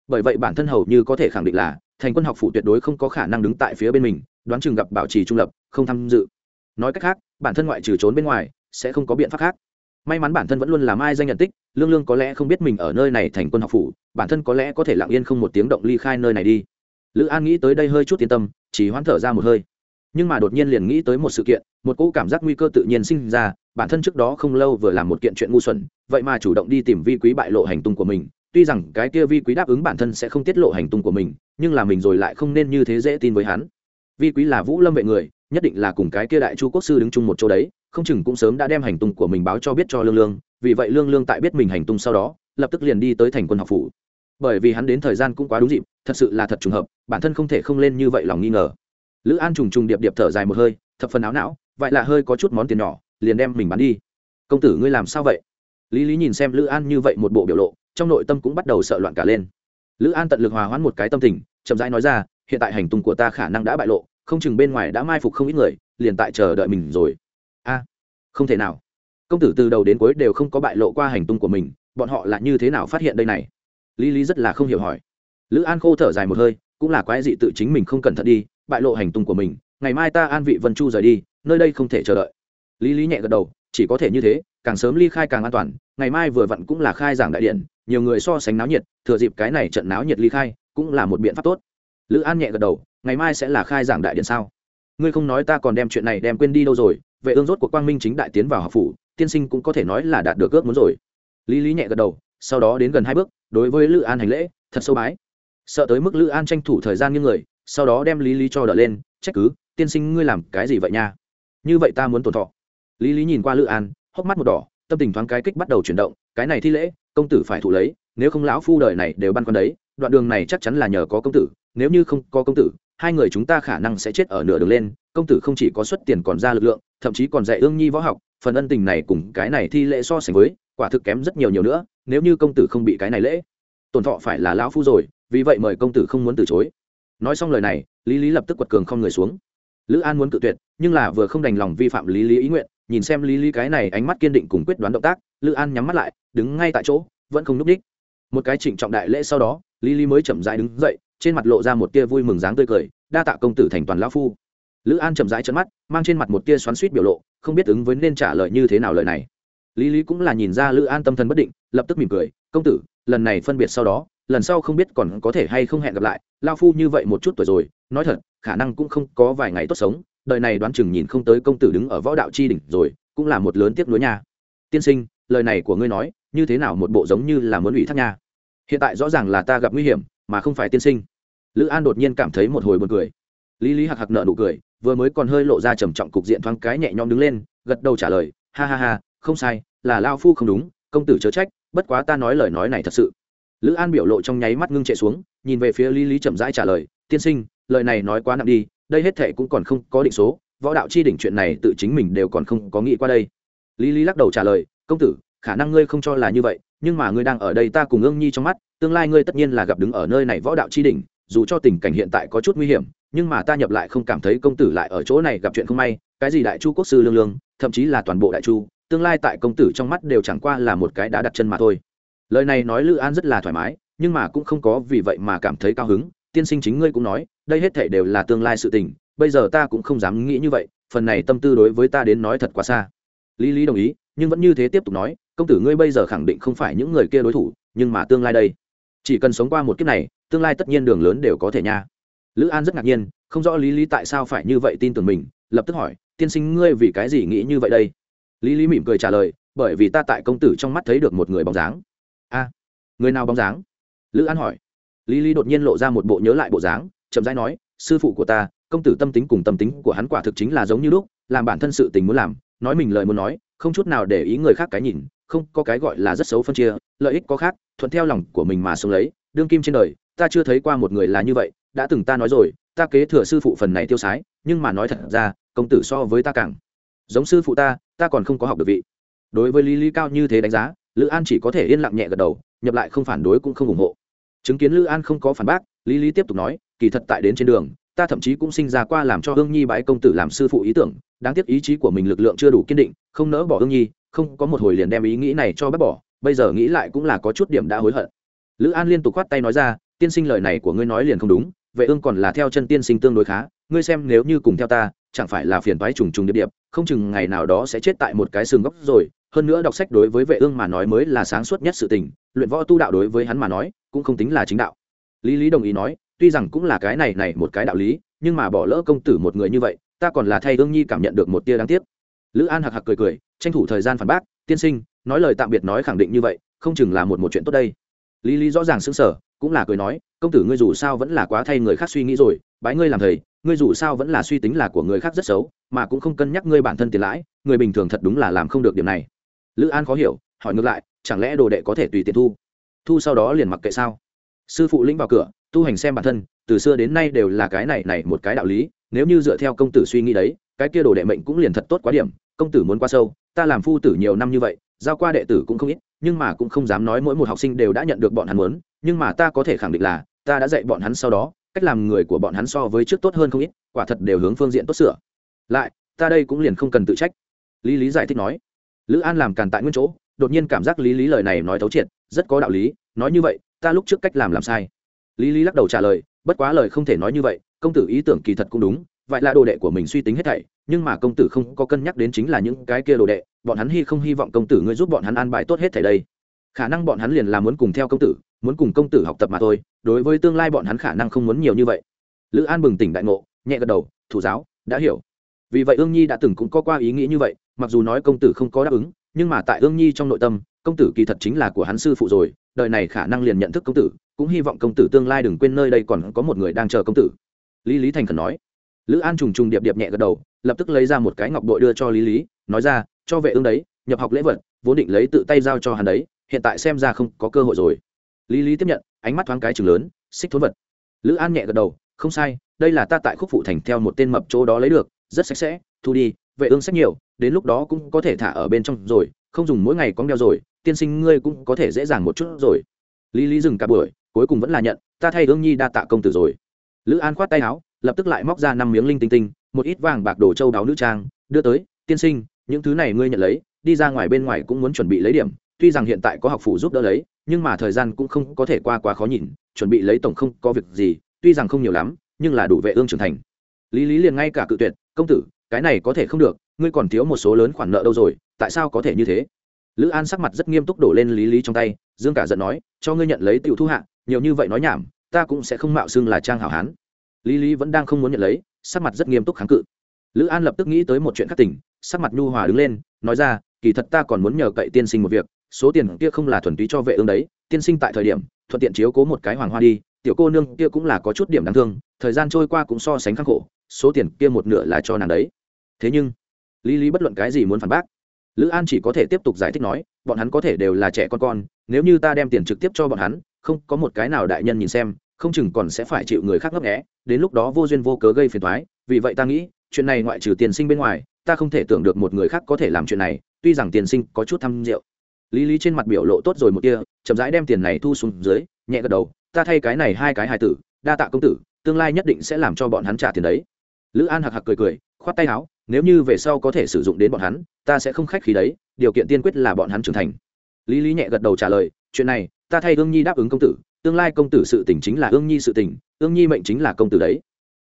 Bởi vậy bản thân hầu như có thể khẳng định là, thành quân học phủ tuyệt đối không có khả năng đứng tại phía bên mình đoán chừng gặp bảo trì trung lập, không tham dự. Nói cách khác, bản thân ngoại trừ trốn bên ngoài, sẽ không có biện pháp khác. May mắn bản thân vẫn luôn làm ai danh nhận tích, lương lương có lẽ không biết mình ở nơi này thành quân học phủ, bản thân có lẽ có thể lặng yên không một tiếng động ly khai nơi này đi. Lữ an nghĩ tới đây hơi chút yên tâm, chỉ hoãn thở ra một hơi. Nhưng mà đột nhiên liền nghĩ tới một sự kiện, một cỗ cảm giác nguy cơ tự nhiên sinh ra, bản thân trước đó không lâu vừa làm một kiện chuyện ngu xuẩn, vậy mà chủ động đi tìm vi quý bại lộ hành tung của mình. Tuy rằng cái kia vi quý đáp ứng bản thân sẽ không tiết lộ hành tung của mình, nhưng là mình rồi lại không nên như thế dễ tin với hắn vi quý là vũ lâm vệ người, nhất định là cùng cái kia đại chu quốc sư đứng chung một chỗ đấy, không chừng cũng sớm đã đem hành tung của mình báo cho biết cho lương lương, vì vậy lương lương tại biết mình hành tung sau đó, lập tức liền đi tới thành quân học phủ. Bởi vì hắn đến thời gian cũng quá đúng dịp, thật sự là thật trùng hợp, bản thân không thể không lên như vậy lòng nghi ngờ. Lữ an trùng trùng điệp điệp thở dài một hơi, thập phần áo não, vậy là hơi có chút món tiền nhỏ, liền đem mình bán đi. Công tử ngươi làm sao vậy? Lý lý nhìn xem lữ an như vậy một bộ biểu lộ, trong nội tâm cũng bắt đầu sợ loạn cả lên. Lữ an tận lực hòa hoãn một cái tâm tình, chậm rãi nói ra hiện tại hành tung của ta khả năng đã bại lộ, không chừng bên ngoài đã mai phục không ít người, liền tại chờ đợi mình rồi. A, không thể nào. Công tử từ đầu đến cuối đều không có bại lộ qua hành tung của mình, bọn họ là như thế nào phát hiện đây này? Lý lý rất là không hiểu hỏi. Lữ an khô thở dài một hơi, cũng là quái dị tự chính mình không cẩn thận đi, bại lộ hành tung của mình, ngày mai ta an vị vân chu rời đi, nơi đây không thể chờ đợi. Lý lý nhẹ gật đầu, chỉ có thể như thế, càng sớm ly khai càng an toàn, ngày mai vừa vặn cũng là khai giảng đại điện, nhiều người so sánh náo nhiệt, thừa dịp cái này trận náo nhiệt ly khai, cũng là một biện pháp tốt lữ an nhẹ gật đầu, ngày mai sẽ là khai giảng đại điện sao? Ngươi không nói ta còn đem chuyện này đem quên đi đâu rồi, vệ ương rốt của quang minh chính đại tiến vào học phủ, tiên sinh cũng có thể nói là đạt được ước muốn rồi. Lý lý nhẹ gật đầu, sau đó đến gần hai bước, đối với lữ an hành lễ, thật sâu bái. Sợ tới mức lữ an tranh thủ thời gian như người, sau đó đem lý lý cho đỡ lên, trách cứ, tiên sinh ngươi làm cái gì vậy nha? Như vậy ta muốn tổn thọ. Lý lý nhìn qua lữ an, hốc mắt một đỏ, tâm tình thoáng cái kích bắt đầu chuyển động, cái này thi lễ, công tử phải thụ lấy, nếu không lão phu đời này đều băn khoăn đấy, đoạn đường này chắc chắn là nhờ có công tử nếu như không có công tử, hai người chúng ta khả năng sẽ chết ở nửa đường lên, công tử không chỉ có xuất tiền còn ra lực lượng, thậm chí còn dạy ương nhi võ học, phần ân tình này cùng cái này thi lễ so sánh với, quả thực kém rất nhiều nhiều nữa, nếu như công tử không bị cái này lễ, tổn thọ phải là lão phu rồi, vì vậy mời công tử không muốn từ chối. Nói xong lời này, lý lý lập tức quật cường không người xuống. Lữ an muốn cự tuyệt, nhưng là vừa không đành lòng vi phạm lý lý ý nguyện, nhìn xem lý lý cái này ánh mắt kiên định cùng quyết đoán động tác, lữ an nhắm mắt lại, đứng ngay tại chỗ, vẫn không núp đích. Một cái trịnh trọng đại lễ sau đó, lý lý mới chậm rãi đứng dậy trên mặt lộ ra một tia vui mừng dáng tươi cười, đa tạ công tử thành toàn lão phu. Lữ an chậm rãi chân mắt, mang trên mặt một tia xoắn suýt biểu lộ, không biết ứng với nên trả lời như thế nào lời này. Lý lý cũng là nhìn ra lữ an tâm thần bất định, lập tức mỉm cười, công tử, lần này phân biệt sau đó, lần sau không biết còn có thể hay không hẹn gặp lại lao phu như vậy một chút tuổi rồi, nói thật, khả năng cũng không có vài ngày tốt sống, đời này đoán chừng nhìn không tới công tử đứng ở võ đạo chi đỉnh rồi, cũng là một lớn tiếc nuối nha. Tiên sinh, lời này của ngươi nói, như thế nào một bộ giống như là muốn ủy thác nha? Hiện tại rõ ràng là ta gặp nguy hiểm mà không phải tiên sinh. Lữ an đột nhiên cảm thấy một hồi buồn cười. Lý lý hạc hạc nợ nụ cười, vừa mới còn hơi lộ ra trầm trọng cục diện thoáng cái nhẹ nhõm đứng lên, gật đầu trả lời, ha ha ha, không sai, là lao phu không đúng, công tử chớ trách, bất quá ta nói lời nói này thật sự. Lữ an biểu lộ trong nháy mắt ngưng chạy xuống, nhìn về phía lý lý chậm rãi trả lời, tiên sinh, lời này nói quá nặng đi, đây hết thệ cũng còn không có định số, võ đạo chi đỉnh chuyện này tự chính mình đều còn không có nghĩ qua đây. Lý lý lắc đầu trả lời, công tử khả năng ngươi không cho là như vậy, nhưng mà ngươi đang ở đây ta cùng ương nhi trong mắt, tương lai ngươi tất nhiên là gặp đứng ở nơi này võ đạo chi đỉnh, dù cho tình cảnh hiện tại có chút nguy hiểm, nhưng mà ta nhập lại không cảm thấy công tử lại ở chỗ này gặp chuyện không may, cái gì đại chu quốc sư lương lương, thậm chí là toàn bộ đại chu, tương lai tại công tử trong mắt đều chẳng qua là một cái đã đặt chân mà thôi. Lời này nói lữ an rất là thoải mái, nhưng mà cũng không có vì vậy mà cảm thấy cao hứng, tiên sinh chính ngươi cũng nói, đây hết thể đều là tương lai sự tình, bây giờ ta cũng không dám nghĩ như vậy, phần này tâm tư đối với ta đến nói thật quá xa. Lý lý đồng ý, nhưng vẫn như thế tiếp tục nói công tử ngươi bây giờ khẳng định không phải những người kia đối thủ, nhưng mà tương lai đây, chỉ cần sống qua một kiếp này, tương lai tất nhiên đường lớn đều có thể nha. Lữ an rất ngạc nhiên, không rõ lý lý tại sao phải như vậy tin tưởng mình, lập tức hỏi, tiên sinh, ngươi vì cái gì nghĩ như vậy đây? Lý lý mỉm cười trả lời, bởi vì ta tại công tử trong mắt thấy được một người bóng dáng. A, người nào bóng dáng? Lữ an hỏi. Lý lý đột nhiên lộ ra một bộ nhớ lại bộ dáng, chậm rãi nói, sư phụ của ta, công tử tâm tính cùng tâm tính của hắn quả thực chính là giống như lúc, làm bản thân sự tình muốn làm, nói mình lời muốn nói, không chút nào để ý người khác cái nhìn không có cái gọi là rất xấu phân chia, lợi ích có khác, thuận theo lòng của mình mà sống lấy, đương kim trên đời, ta chưa thấy qua một người là như vậy, đã từng ta nói rồi, ta kế thừa sư phụ phần này tiêu sái, nhưng mà nói thật ra, công tử so với ta càng giống sư phụ ta ta còn không có học được vị. Đối với lý lý cao như thế đánh giá, lữ an chỉ có thể yên lặng nhẹ gật đầu, nhập lại không phản đối cũng không ủng hộ. Chứng kiến lữ an không có phản bác, lý lý tiếp tục nói, kỳ thật tại đến trên đường, ta thậm chí cũng sinh ra qua làm cho hương nhi bái công tử làm sư phụ ý tưởng, đáng tiếc ý chí của mình lực lượng chưa đủ kiên định, không nỡ bỏ hương nhi không có một hồi liền đem ý nghĩ này cho bác bỏ, bây giờ nghĩ lại cũng là có chút điểm đã hối hận. Lữ an liên tục khoát tay nói ra, tiên sinh lời này của ngươi nói liền không đúng, vệ ương còn là theo chân tiên sinh tương đối khá, ngươi xem nếu như cùng theo ta, chẳng phải là phiền toái trùng trùng điệp điệp, không chừng ngày nào đó sẽ chết tại một cái xương gốc rồi. Hơn nữa đọc sách đối với vệ ương mà nói mới là sáng suốt nhất sự tình, luyện võ tu đạo đối với hắn mà nói cũng không tính là chính đạo. Lý lý đồng ý nói, tuy rằng cũng là cái này này một cái đạo lý, nhưng mà bỏ lỡ công tử một người như vậy, ta còn là thay ương nhi cảm nhận được một tia đáng tiếc. Lữ an hạc hạc cười cười tranh thủ thời gian phản bác, tiên sinh, nói lời tạm biệt nói khẳng định như vậy, không chừng là một một chuyện tốt đây. Lý lý rõ ràng xứng sở cũng là cười nói, công tử ngươi dù sao vẫn là quá thay người khác suy nghĩ rồi, bái ngươi làm thầy, ngươi dù sao vẫn là suy tính là của người khác rất xấu, mà cũng không cân nhắc ngươi bản thân tiền lãi, người bình thường thật đúng là làm không được điểm này. Lữ an khó hiểu, hỏi ngược lại, chẳng lẽ đồ đệ có thể tùy tiện thu? Thu sau đó liền mặc kệ sao? Sư phụ lĩnh vào cửa, tu hành xem bản thân, từ xưa đến nay đều là cái này này một cái đạo lý, nếu như dựa theo công tử suy nghĩ đấy, cái kia đồ đệ mệnh cũng liền thật tốt quá điểm công tử muốn qua sâu, ta làm phu tử nhiều năm như vậy, giao qua đệ tử cũng không ít, nhưng mà cũng không dám nói mỗi một học sinh đều đã nhận được bọn hắn muốn, nhưng mà ta có thể khẳng định là, ta đã dạy bọn hắn sau đó, cách làm người của bọn hắn so với trước tốt hơn không ít, quả thật đều hướng phương diện tốt sửa. Lại, ta đây cũng liền không cần tự trách. Lý lý giải thích nói. Lữ an làm càn tại nguyên chỗ, đột nhiên cảm giác lý lý lời này nói thấu triệt, rất có đạo lý, nói như vậy, ta lúc trước cách làm làm sai. Lý lý lắc đầu trả lời, bất quá lời không thể nói như vậy, công tử ý tưởng kỳ thật cũng đúng vậy là đồ đệ của mình suy tính hết thảy, nhưng mà công tử không có cân nhắc đến chính là những cái kia đồ đệ, bọn hắn hy không hy vọng công tử ngươi giúp bọn hắn an bài tốt hết thảy đây. Khả năng bọn hắn liền là muốn cùng theo công tử, muốn cùng công tử học tập mà thôi, đối với tương lai bọn hắn khả năng không muốn nhiều như vậy. Lữ an bừng tỉnh đại ngộ, nhẹ gật đầu, thủ giáo, đã hiểu. Vì vậy ương nhi đã từng cũng có qua ý nghĩ như vậy, mặc dù nói công tử không có đáp ứng, nhưng mà tại ương nhi trong nội tâm, công tử kỳ thật chính là của hắn sư phụ rồi, đời này khả năng liền nhận thức công tử, cũng hy vọng công tử tương lai đừng quên nơi đây còn có một người đang chờ công tử. Lý lý thành khẩn nói lữ an trùng trùng điệp điệp nhẹ gật đầu, lập tức lấy ra một cái ngọc bội đưa cho lý lý, nói ra, cho vệ ương đấy, nhập học lễ vật, vốn định lấy tự tay giao cho hắn đấy, hiện tại xem ra không có cơ hội rồi. Lý lý tiếp nhận, ánh mắt thoáng cái chừng lớn, xích thốn vật. Lữ an nhẹ gật đầu, không sai, đây là ta tại khúc phụ thành theo một tên mập chỗ đó lấy được, rất sạch sẽ, thu đi, vệ ương sách nhiều, đến lúc đó cũng có thể thả ở bên trong rồi, không dùng mỗi ngày con đeo rồi, tiên sinh ngươi cũng có thể dễ dàng một chút rồi. Lý lý dừng cả buổi, cuối cùng vẫn là nhận, ta thay ương nhi đa tạ công tử rồi. Lữ an khoát tay áo lập tức lại móc ra năm miếng linh tinh tinh, một ít vàng bạc đồ châu đáo nữ trang, đưa tới, tiên sinh, những thứ này ngươi nhận lấy, đi ra ngoài bên ngoài cũng muốn chuẩn bị lấy điểm, tuy rằng hiện tại có học phủ giúp đỡ lấy, nhưng mà thời gian cũng không có thể qua quá khó nhìn, chuẩn bị lấy tổng không có việc gì, tuy rằng không nhiều lắm, nhưng là đủ vệ ương trưởng thành. Lý lý liền ngay cả cự tuyệt, công tử, cái này có thể không được, ngươi còn thiếu một số lớn khoản nợ đâu rồi, tại sao có thể như thế? Lữ an sắc mặt rất nghiêm túc đổ lên lý lý trong tay, dương cả giận nói, cho ngươi nhận lấy tiểu thu hạ, nhiều như vậy nói nhảm, ta cũng sẽ không mạo xưng là trang hảo hán lý lý vẫn đang không muốn nhận lấy, sắc mặt rất nghiêm túc kháng cự. Lữ an lập tức nghĩ tới một chuyện khác tỉnh sắc mặt nhu hòa đứng lên, nói ra, kỳ thật ta còn muốn nhờ cậy tiên sinh một việc, số tiền kia không là thuần túy cho vệ ương đấy, tiên sinh tại thời điểm, thuận tiện chiếu cố một cái hoàng hoa đi, tiểu cô nương kia cũng là có chút điểm đáng thương, thời gian trôi qua cũng so sánh khắc khổ, số tiền kia một nửa là cho nàng đấy. Thế nhưng, lý lý bất luận cái gì muốn phản bác. Lữ an chỉ có thể tiếp tục giải thích nói, bọn hắn có thể đều là trẻ con con, nếu như ta đem tiền trực tiếp cho bọn hắn, không có một cái nào đại nhân nhìn xem không chừng còn sẽ phải chịu người khác ngấp nghẽ đến lúc đó vô duyên vô cớ gây phiền thoái vì vậy ta nghĩ, chuyện này ngoại trừ tiền sinh bên ngoài, ta không thể tưởng được một người khác có thể làm chuyện này, tuy rằng tiền sinh có chút thăm rượu. Lý lý trên mặt biểu lộ tốt rồi một kia chậm rãi đem tiền này thu xuống dưới, nhẹ gật đầu, ta thay cái này hai cái hài tử, đa tạ công tử, tương lai nhất định sẽ làm cho bọn hắn trả tiền đấy. Lữ an hạc hạc cười cười, khoát tay áo, nếu như về sau có thể sử dụng đến bọn hắn, ta sẽ không khách khí đấy, điều kiện tiên quyết là bọn hắn trưởng thành. Lý lý nhẹ gật đầu trả lời, chuyện này, ta thay ương nhi đáp ứng công tử tương lai công tử sự tình chính là ương nhi sự tình, ương nhi mệnh chính là công tử đấy.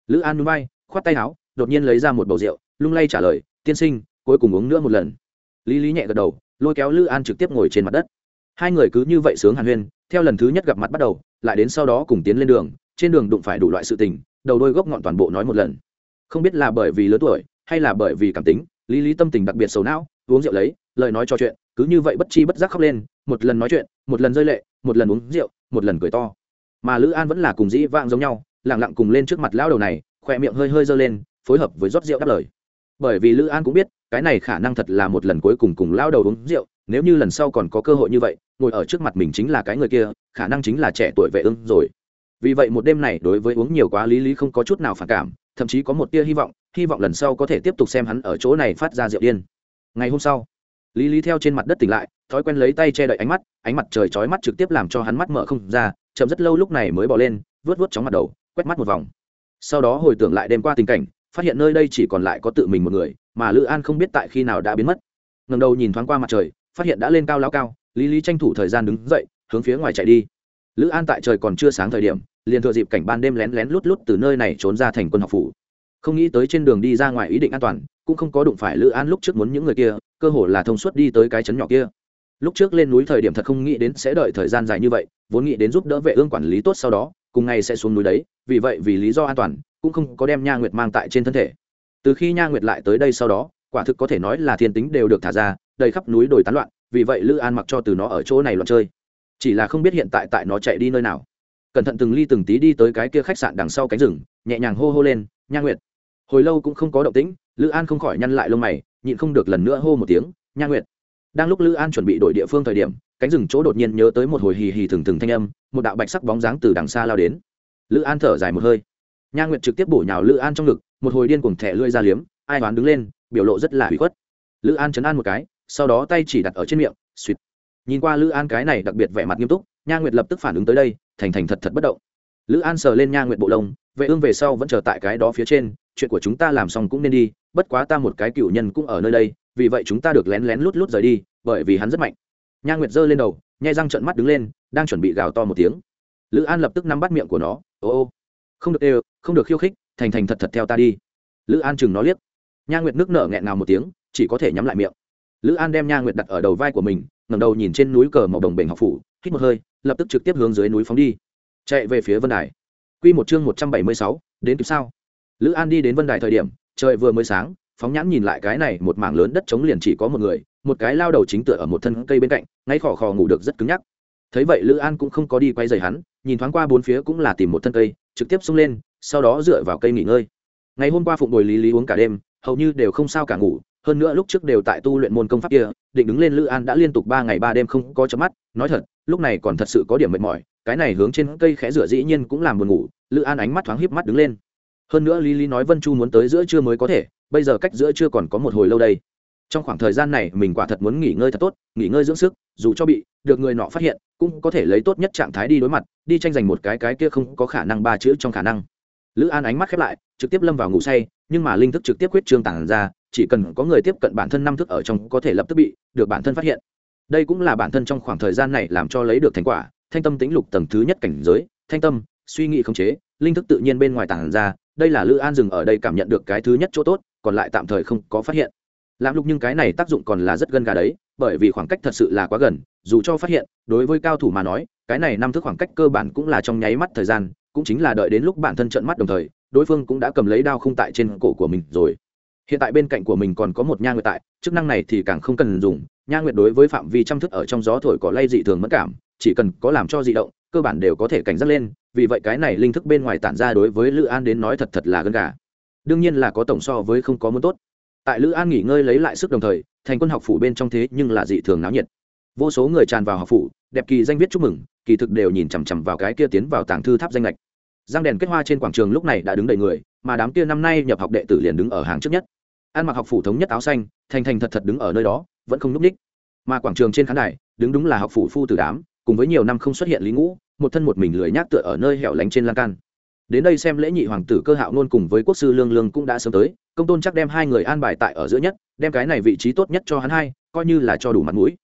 Lữ an núi bay khoát tay áo, đột nhiên lấy ra một bầu rượu, lung lay trả lời, tiên sinh, cuối cùng uống nữa một lần. Lý lý nhẹ gật đầu, lôi kéo lữ an trực tiếp ngồi trên mặt đất. Hai người cứ như vậy sướng hàn huyên, theo lần thứ nhất gặp mặt bắt đầu, lại đến sau đó cùng tiến lên đường, trên đường đụng phải đủ loại sự tình, đầu đôi gốc ngọn toàn bộ nói một lần. Không biết là bởi vì lớn tuổi, hay là bởi vì cảm tính, lý lý tâm tình đặc biệt sầu não, uống rượu lấy, lời nói trò chuyện, cứ như vậy bất chi bất giác khóc lên, một lần nói chuyện, một lần rơi lệ một lần uống rượu, một lần cười to. Mà lữ an vẫn là cùng dĩ vãng giống nhau lẳng lặng cùng lên trước mặt lão đầu này khỏe miệng hơi hơi dơ lên, phối hợp với rót rượu đáp lời. Bởi vì lữ an cũng biết, cái này khả năng thật là một lần cuối cùng cùng lao đầu uống rượu, nếu như lần sau còn có cơ hội như vậy, ngồi ở trước mặt mình chính là cái người kia, khả năng chính là trẻ tuổi vệ ưng rồi. Vì vậy một đêm này đối với uống nhiều quá lý lý không có chút nào phản cảm, thậm chí có một tia hy vọng hy vọng lần sau có thể tiếp tục xem hắn ở chỗ này phát ra rượu điên. Ngày hôm sau lý lý theo trên mặt đất tỉnh lại, thói quen lấy tay che đậy ánh mắt, ánh mặt trời chói mắt trực tiếp làm cho hắn mắt mở không ra, chậm rất lâu lúc này mới bỏ lên vớt vớt chóng mặt đầu, quét mắt một vòng. Sau đó hồi tưởng lại đêm qua tình cảnh, phát hiện nơi đây chỉ còn lại có tự mình một người, mà lữ an không biết tại khi nào đã biến mất. Ngầm đầu nhìn thoáng qua mặt trời, phát hiện đã lên cao lao cao, lý lý tranh thủ thời gian đứng dậy, hướng phía ngoài chạy đi. Lữ an tại trời còn chưa sáng thời điểm, liền thừa dịp cảnh ban đêm lén lén lút lút từ nơi này trốn ra thành quân học phủ không nghĩ tới trên đường đi ra ngoài ý định an toàn, cũng không có đụng phải lữ an lúc trước muốn những người kia, cơ hồ là thông suốt đi tới cái chấn nhỏ kia. Lúc trước lên núi thời điểm thật không nghĩ đến sẽ đợi thời gian dài như vậy, vốn nghĩ đến giúp đỡ vệ ương quản lý tốt sau đó, cùng ngày sẽ xuống núi đấy, vì vậy vì lý do an toàn, cũng không có đem nha nguyệt mang tại trên thân thể. Từ khi nha nguyệt lại tới đây sau đó, quả thực có thể nói là thiên tính đều được thả ra, đầy khắp núi đồi tán loạn, vì vậy lữ an mặc cho từ nó ở chỗ này loạn chơi. Chỉ là không biết hiện tại tại nó chạy đi nơi nào. Cẩn thận từng ly từng tí đi tới cái kia khách sạn đằng sau cánh rừng, nhẹ nhàng hô hô lên, nha nguyệt hồi lâu cũng không có động tĩnh, lữ an không khỏi nhăn lại lông mày, nhịn không được lần nữa hô một tiếng, nha nguyệt. Đang lúc lữ an chuẩn bị đổi địa phương thời điểm, cánh rừng chỗ đột nhiên nhớ tới một hồi hì hì thường thường thanh âm, một đạo bạch sắc bóng dáng từ đằng xa lao đến. Lữ an thở dài một hơi. Nha nguyệt trực tiếp bổ nhào lữ an trong ngực, một hồi điên cùng thẻ lưỡi ra liếm, ai đoán đứng lên, biểu lộ rất là hủy khuất. Lữ an chấn an một cái, sau đó tay chỉ đặt ở trên miệng, suýt. Nhìn qua lữ an cái này đặc biệt vẻ mặt nghiêm túc, nha nguyệt lập tức phản ứng tới đây, thành thành thật thật bất động. Lữ an sờ lên nha nguyệt bộ lông, vệ ương về sau vẫn chờ tại cái đó phía trên chuyện của chúng ta làm xong cũng nên đi, bất quá ta một cái cựu nhân cũng ở nơi đây, vì vậy chúng ta được lén lén lút lút rời đi, bởi vì hắn rất mạnh. Nha nguyệt giơ lên đầu nhai răng trận mắt đứng lên, đang chuẩn bị gào to một tiếng. Lữ an lập tức nắm bắt miệng của nó, ô ô, không được đều, không được khiêu khích, thành thành thật thật theo ta đi. Lữ an chừng nó liếc. Nha nguyệt nước nở nghẹn ngào một tiếng, chỉ có thể nhắm lại miệng. Lữ an đem nha nguyệt đặt ở đầu vai của mình ngầm đầu nhìn trên núi cờ màu đồng bền học phủ, hít một hơi, lập tức trực tiếp hướng dưới núi phóng đi. Chạy về phía vân đài. Q một chương một trăm bảy mươi sáu, đến kịp sao? Lữ an đi đến vân đài thời điểm, trời vừa mới sáng, phóng nhãn nhìn lại cái này một mảng lớn đất trống liền chỉ có một người, một cái lao đầu chính tựa ở một thân cây bên cạnh, ngay khò khò ngủ được rất cứng nhắc. Thấy vậy lữ an cũng không có đi quay dày hắn, nhìn thoáng qua bốn phía cũng là tìm một thân cây, trực tiếp xông lên, sau đó dựa vào cây nghỉ ngơi. Ngày hôm qua phụng bồi lý lý uống cả đêm, hầu như đều không sao cả ngủ, hơn nữa lúc trước đều tại tu luyện môn công pháp kia, định đứng lên lữ an đã liên tục ba ngày ba đêm không có chớp mắt, nói thật, lúc này còn thật sự có điểm mệt mỏi, cái này hướng trên cây khẽ rửa dĩ nhiên cũng làm buồn ngủ, lữ an ánh mắt thoáng híp mắt đứng lên hơn nữa lý lý nói vân chu muốn tới giữa trưa mới có thể, bây giờ cách giữa trưa còn có một hồi lâu đây. Trong khoảng thời gian này, mình quả thật muốn nghỉ ngơi thật tốt, nghỉ ngơi dưỡng sức, dù cho bị được người nọ phát hiện, cũng có thể lấy tốt nhất trạng thái đi đối mặt, đi tranh giành một cái cái kia không có khả năng ba chữ trong khả năng. Lữ an ánh mắt khép lại, trực tiếp lâm vào ngủ say, nhưng mà linh thức trực tiếp quyết trương tản ra, chỉ cần có người tiếp cận bản thân năm thức ở trong có thể lập tức bị được bản thân phát hiện. Đây cũng là bản thân trong khoảng thời gian này làm cho lấy được thành quả, thanh tâm tính lục tầng thứ nhất cảnh giới, thanh tâm, suy nghĩ khống chế, linh thức tự nhiên bên ngoài tản ra đây là lữ an dừng ở đây cảm nhận được cái thứ nhất chỗ tốt, còn lại tạm thời không có phát hiện. Làm lục nhưng cái này tác dụng còn là rất gần gà đấy, bởi vì khoảng cách thật sự là quá gần, dù cho phát hiện, đối với cao thủ mà nói, cái này năm thức khoảng cách cơ bản cũng là trong nháy mắt thời gian, cũng chính là đợi đến lúc bản thân trận mắt đồng thời, đối phương cũng đã cầm lấy đao không tại trên cổ của mình rồi. Hiện tại bên cạnh của mình còn có một nha nguyệt tại, chức năng này thì càng không cần dùng, nha nguyệt đối với phạm vi chăm thức ở trong gió thổi có lay dị thường mất cảm, chỉ cần có làm cho dị động, cơ bản đều có thể cảnh giác lên vì vậy cái này linh thức bên ngoài tản ra đối với lữ an đến nói thật thật là gần gà. Đương nhiên là có tổng so với không có muốn tốt. Tại lữ an nghỉ ngơi lấy lại sức đồng thời, thành quân học phủ bên trong thế nhưng là dị thường náo nhiệt. Vô số người tràn vào học phủ, đẹp kỳ danh viết chúc mừng, kỳ thực đều nhìn chằm chằm vào cái kia tiến vào tàng thư tháp danh lệch. Giang đèn kết hoa trên quảng trường lúc này đã đứng đầy người, mà đám kia năm nay nhập học đệ tử liền đứng ở hàng trước nhất. Ăn mặc học phủ thống nhất áo xanh, thành thành thật thật đứng ở nơi đó, vẫn không n ú c ních. Mà quảng trường trên khán đài, đứng đúng là học phủ phu tử đám, cùng với nhiều năm không xuất hiện lý ngũ một thân một mình lười nhác tựa ở nơi hẻo lánh trên lan can. Đến đây xem lễ nhị hoàng tử cơ hạo nôn cùng với quốc sư lương lương cũng đã sớm tới, công tôn chắc đem hai người an bài tại ở giữa nhất, đem cái này vị trí tốt nhất cho hắn hai, coi như là cho đủ mặt mũi.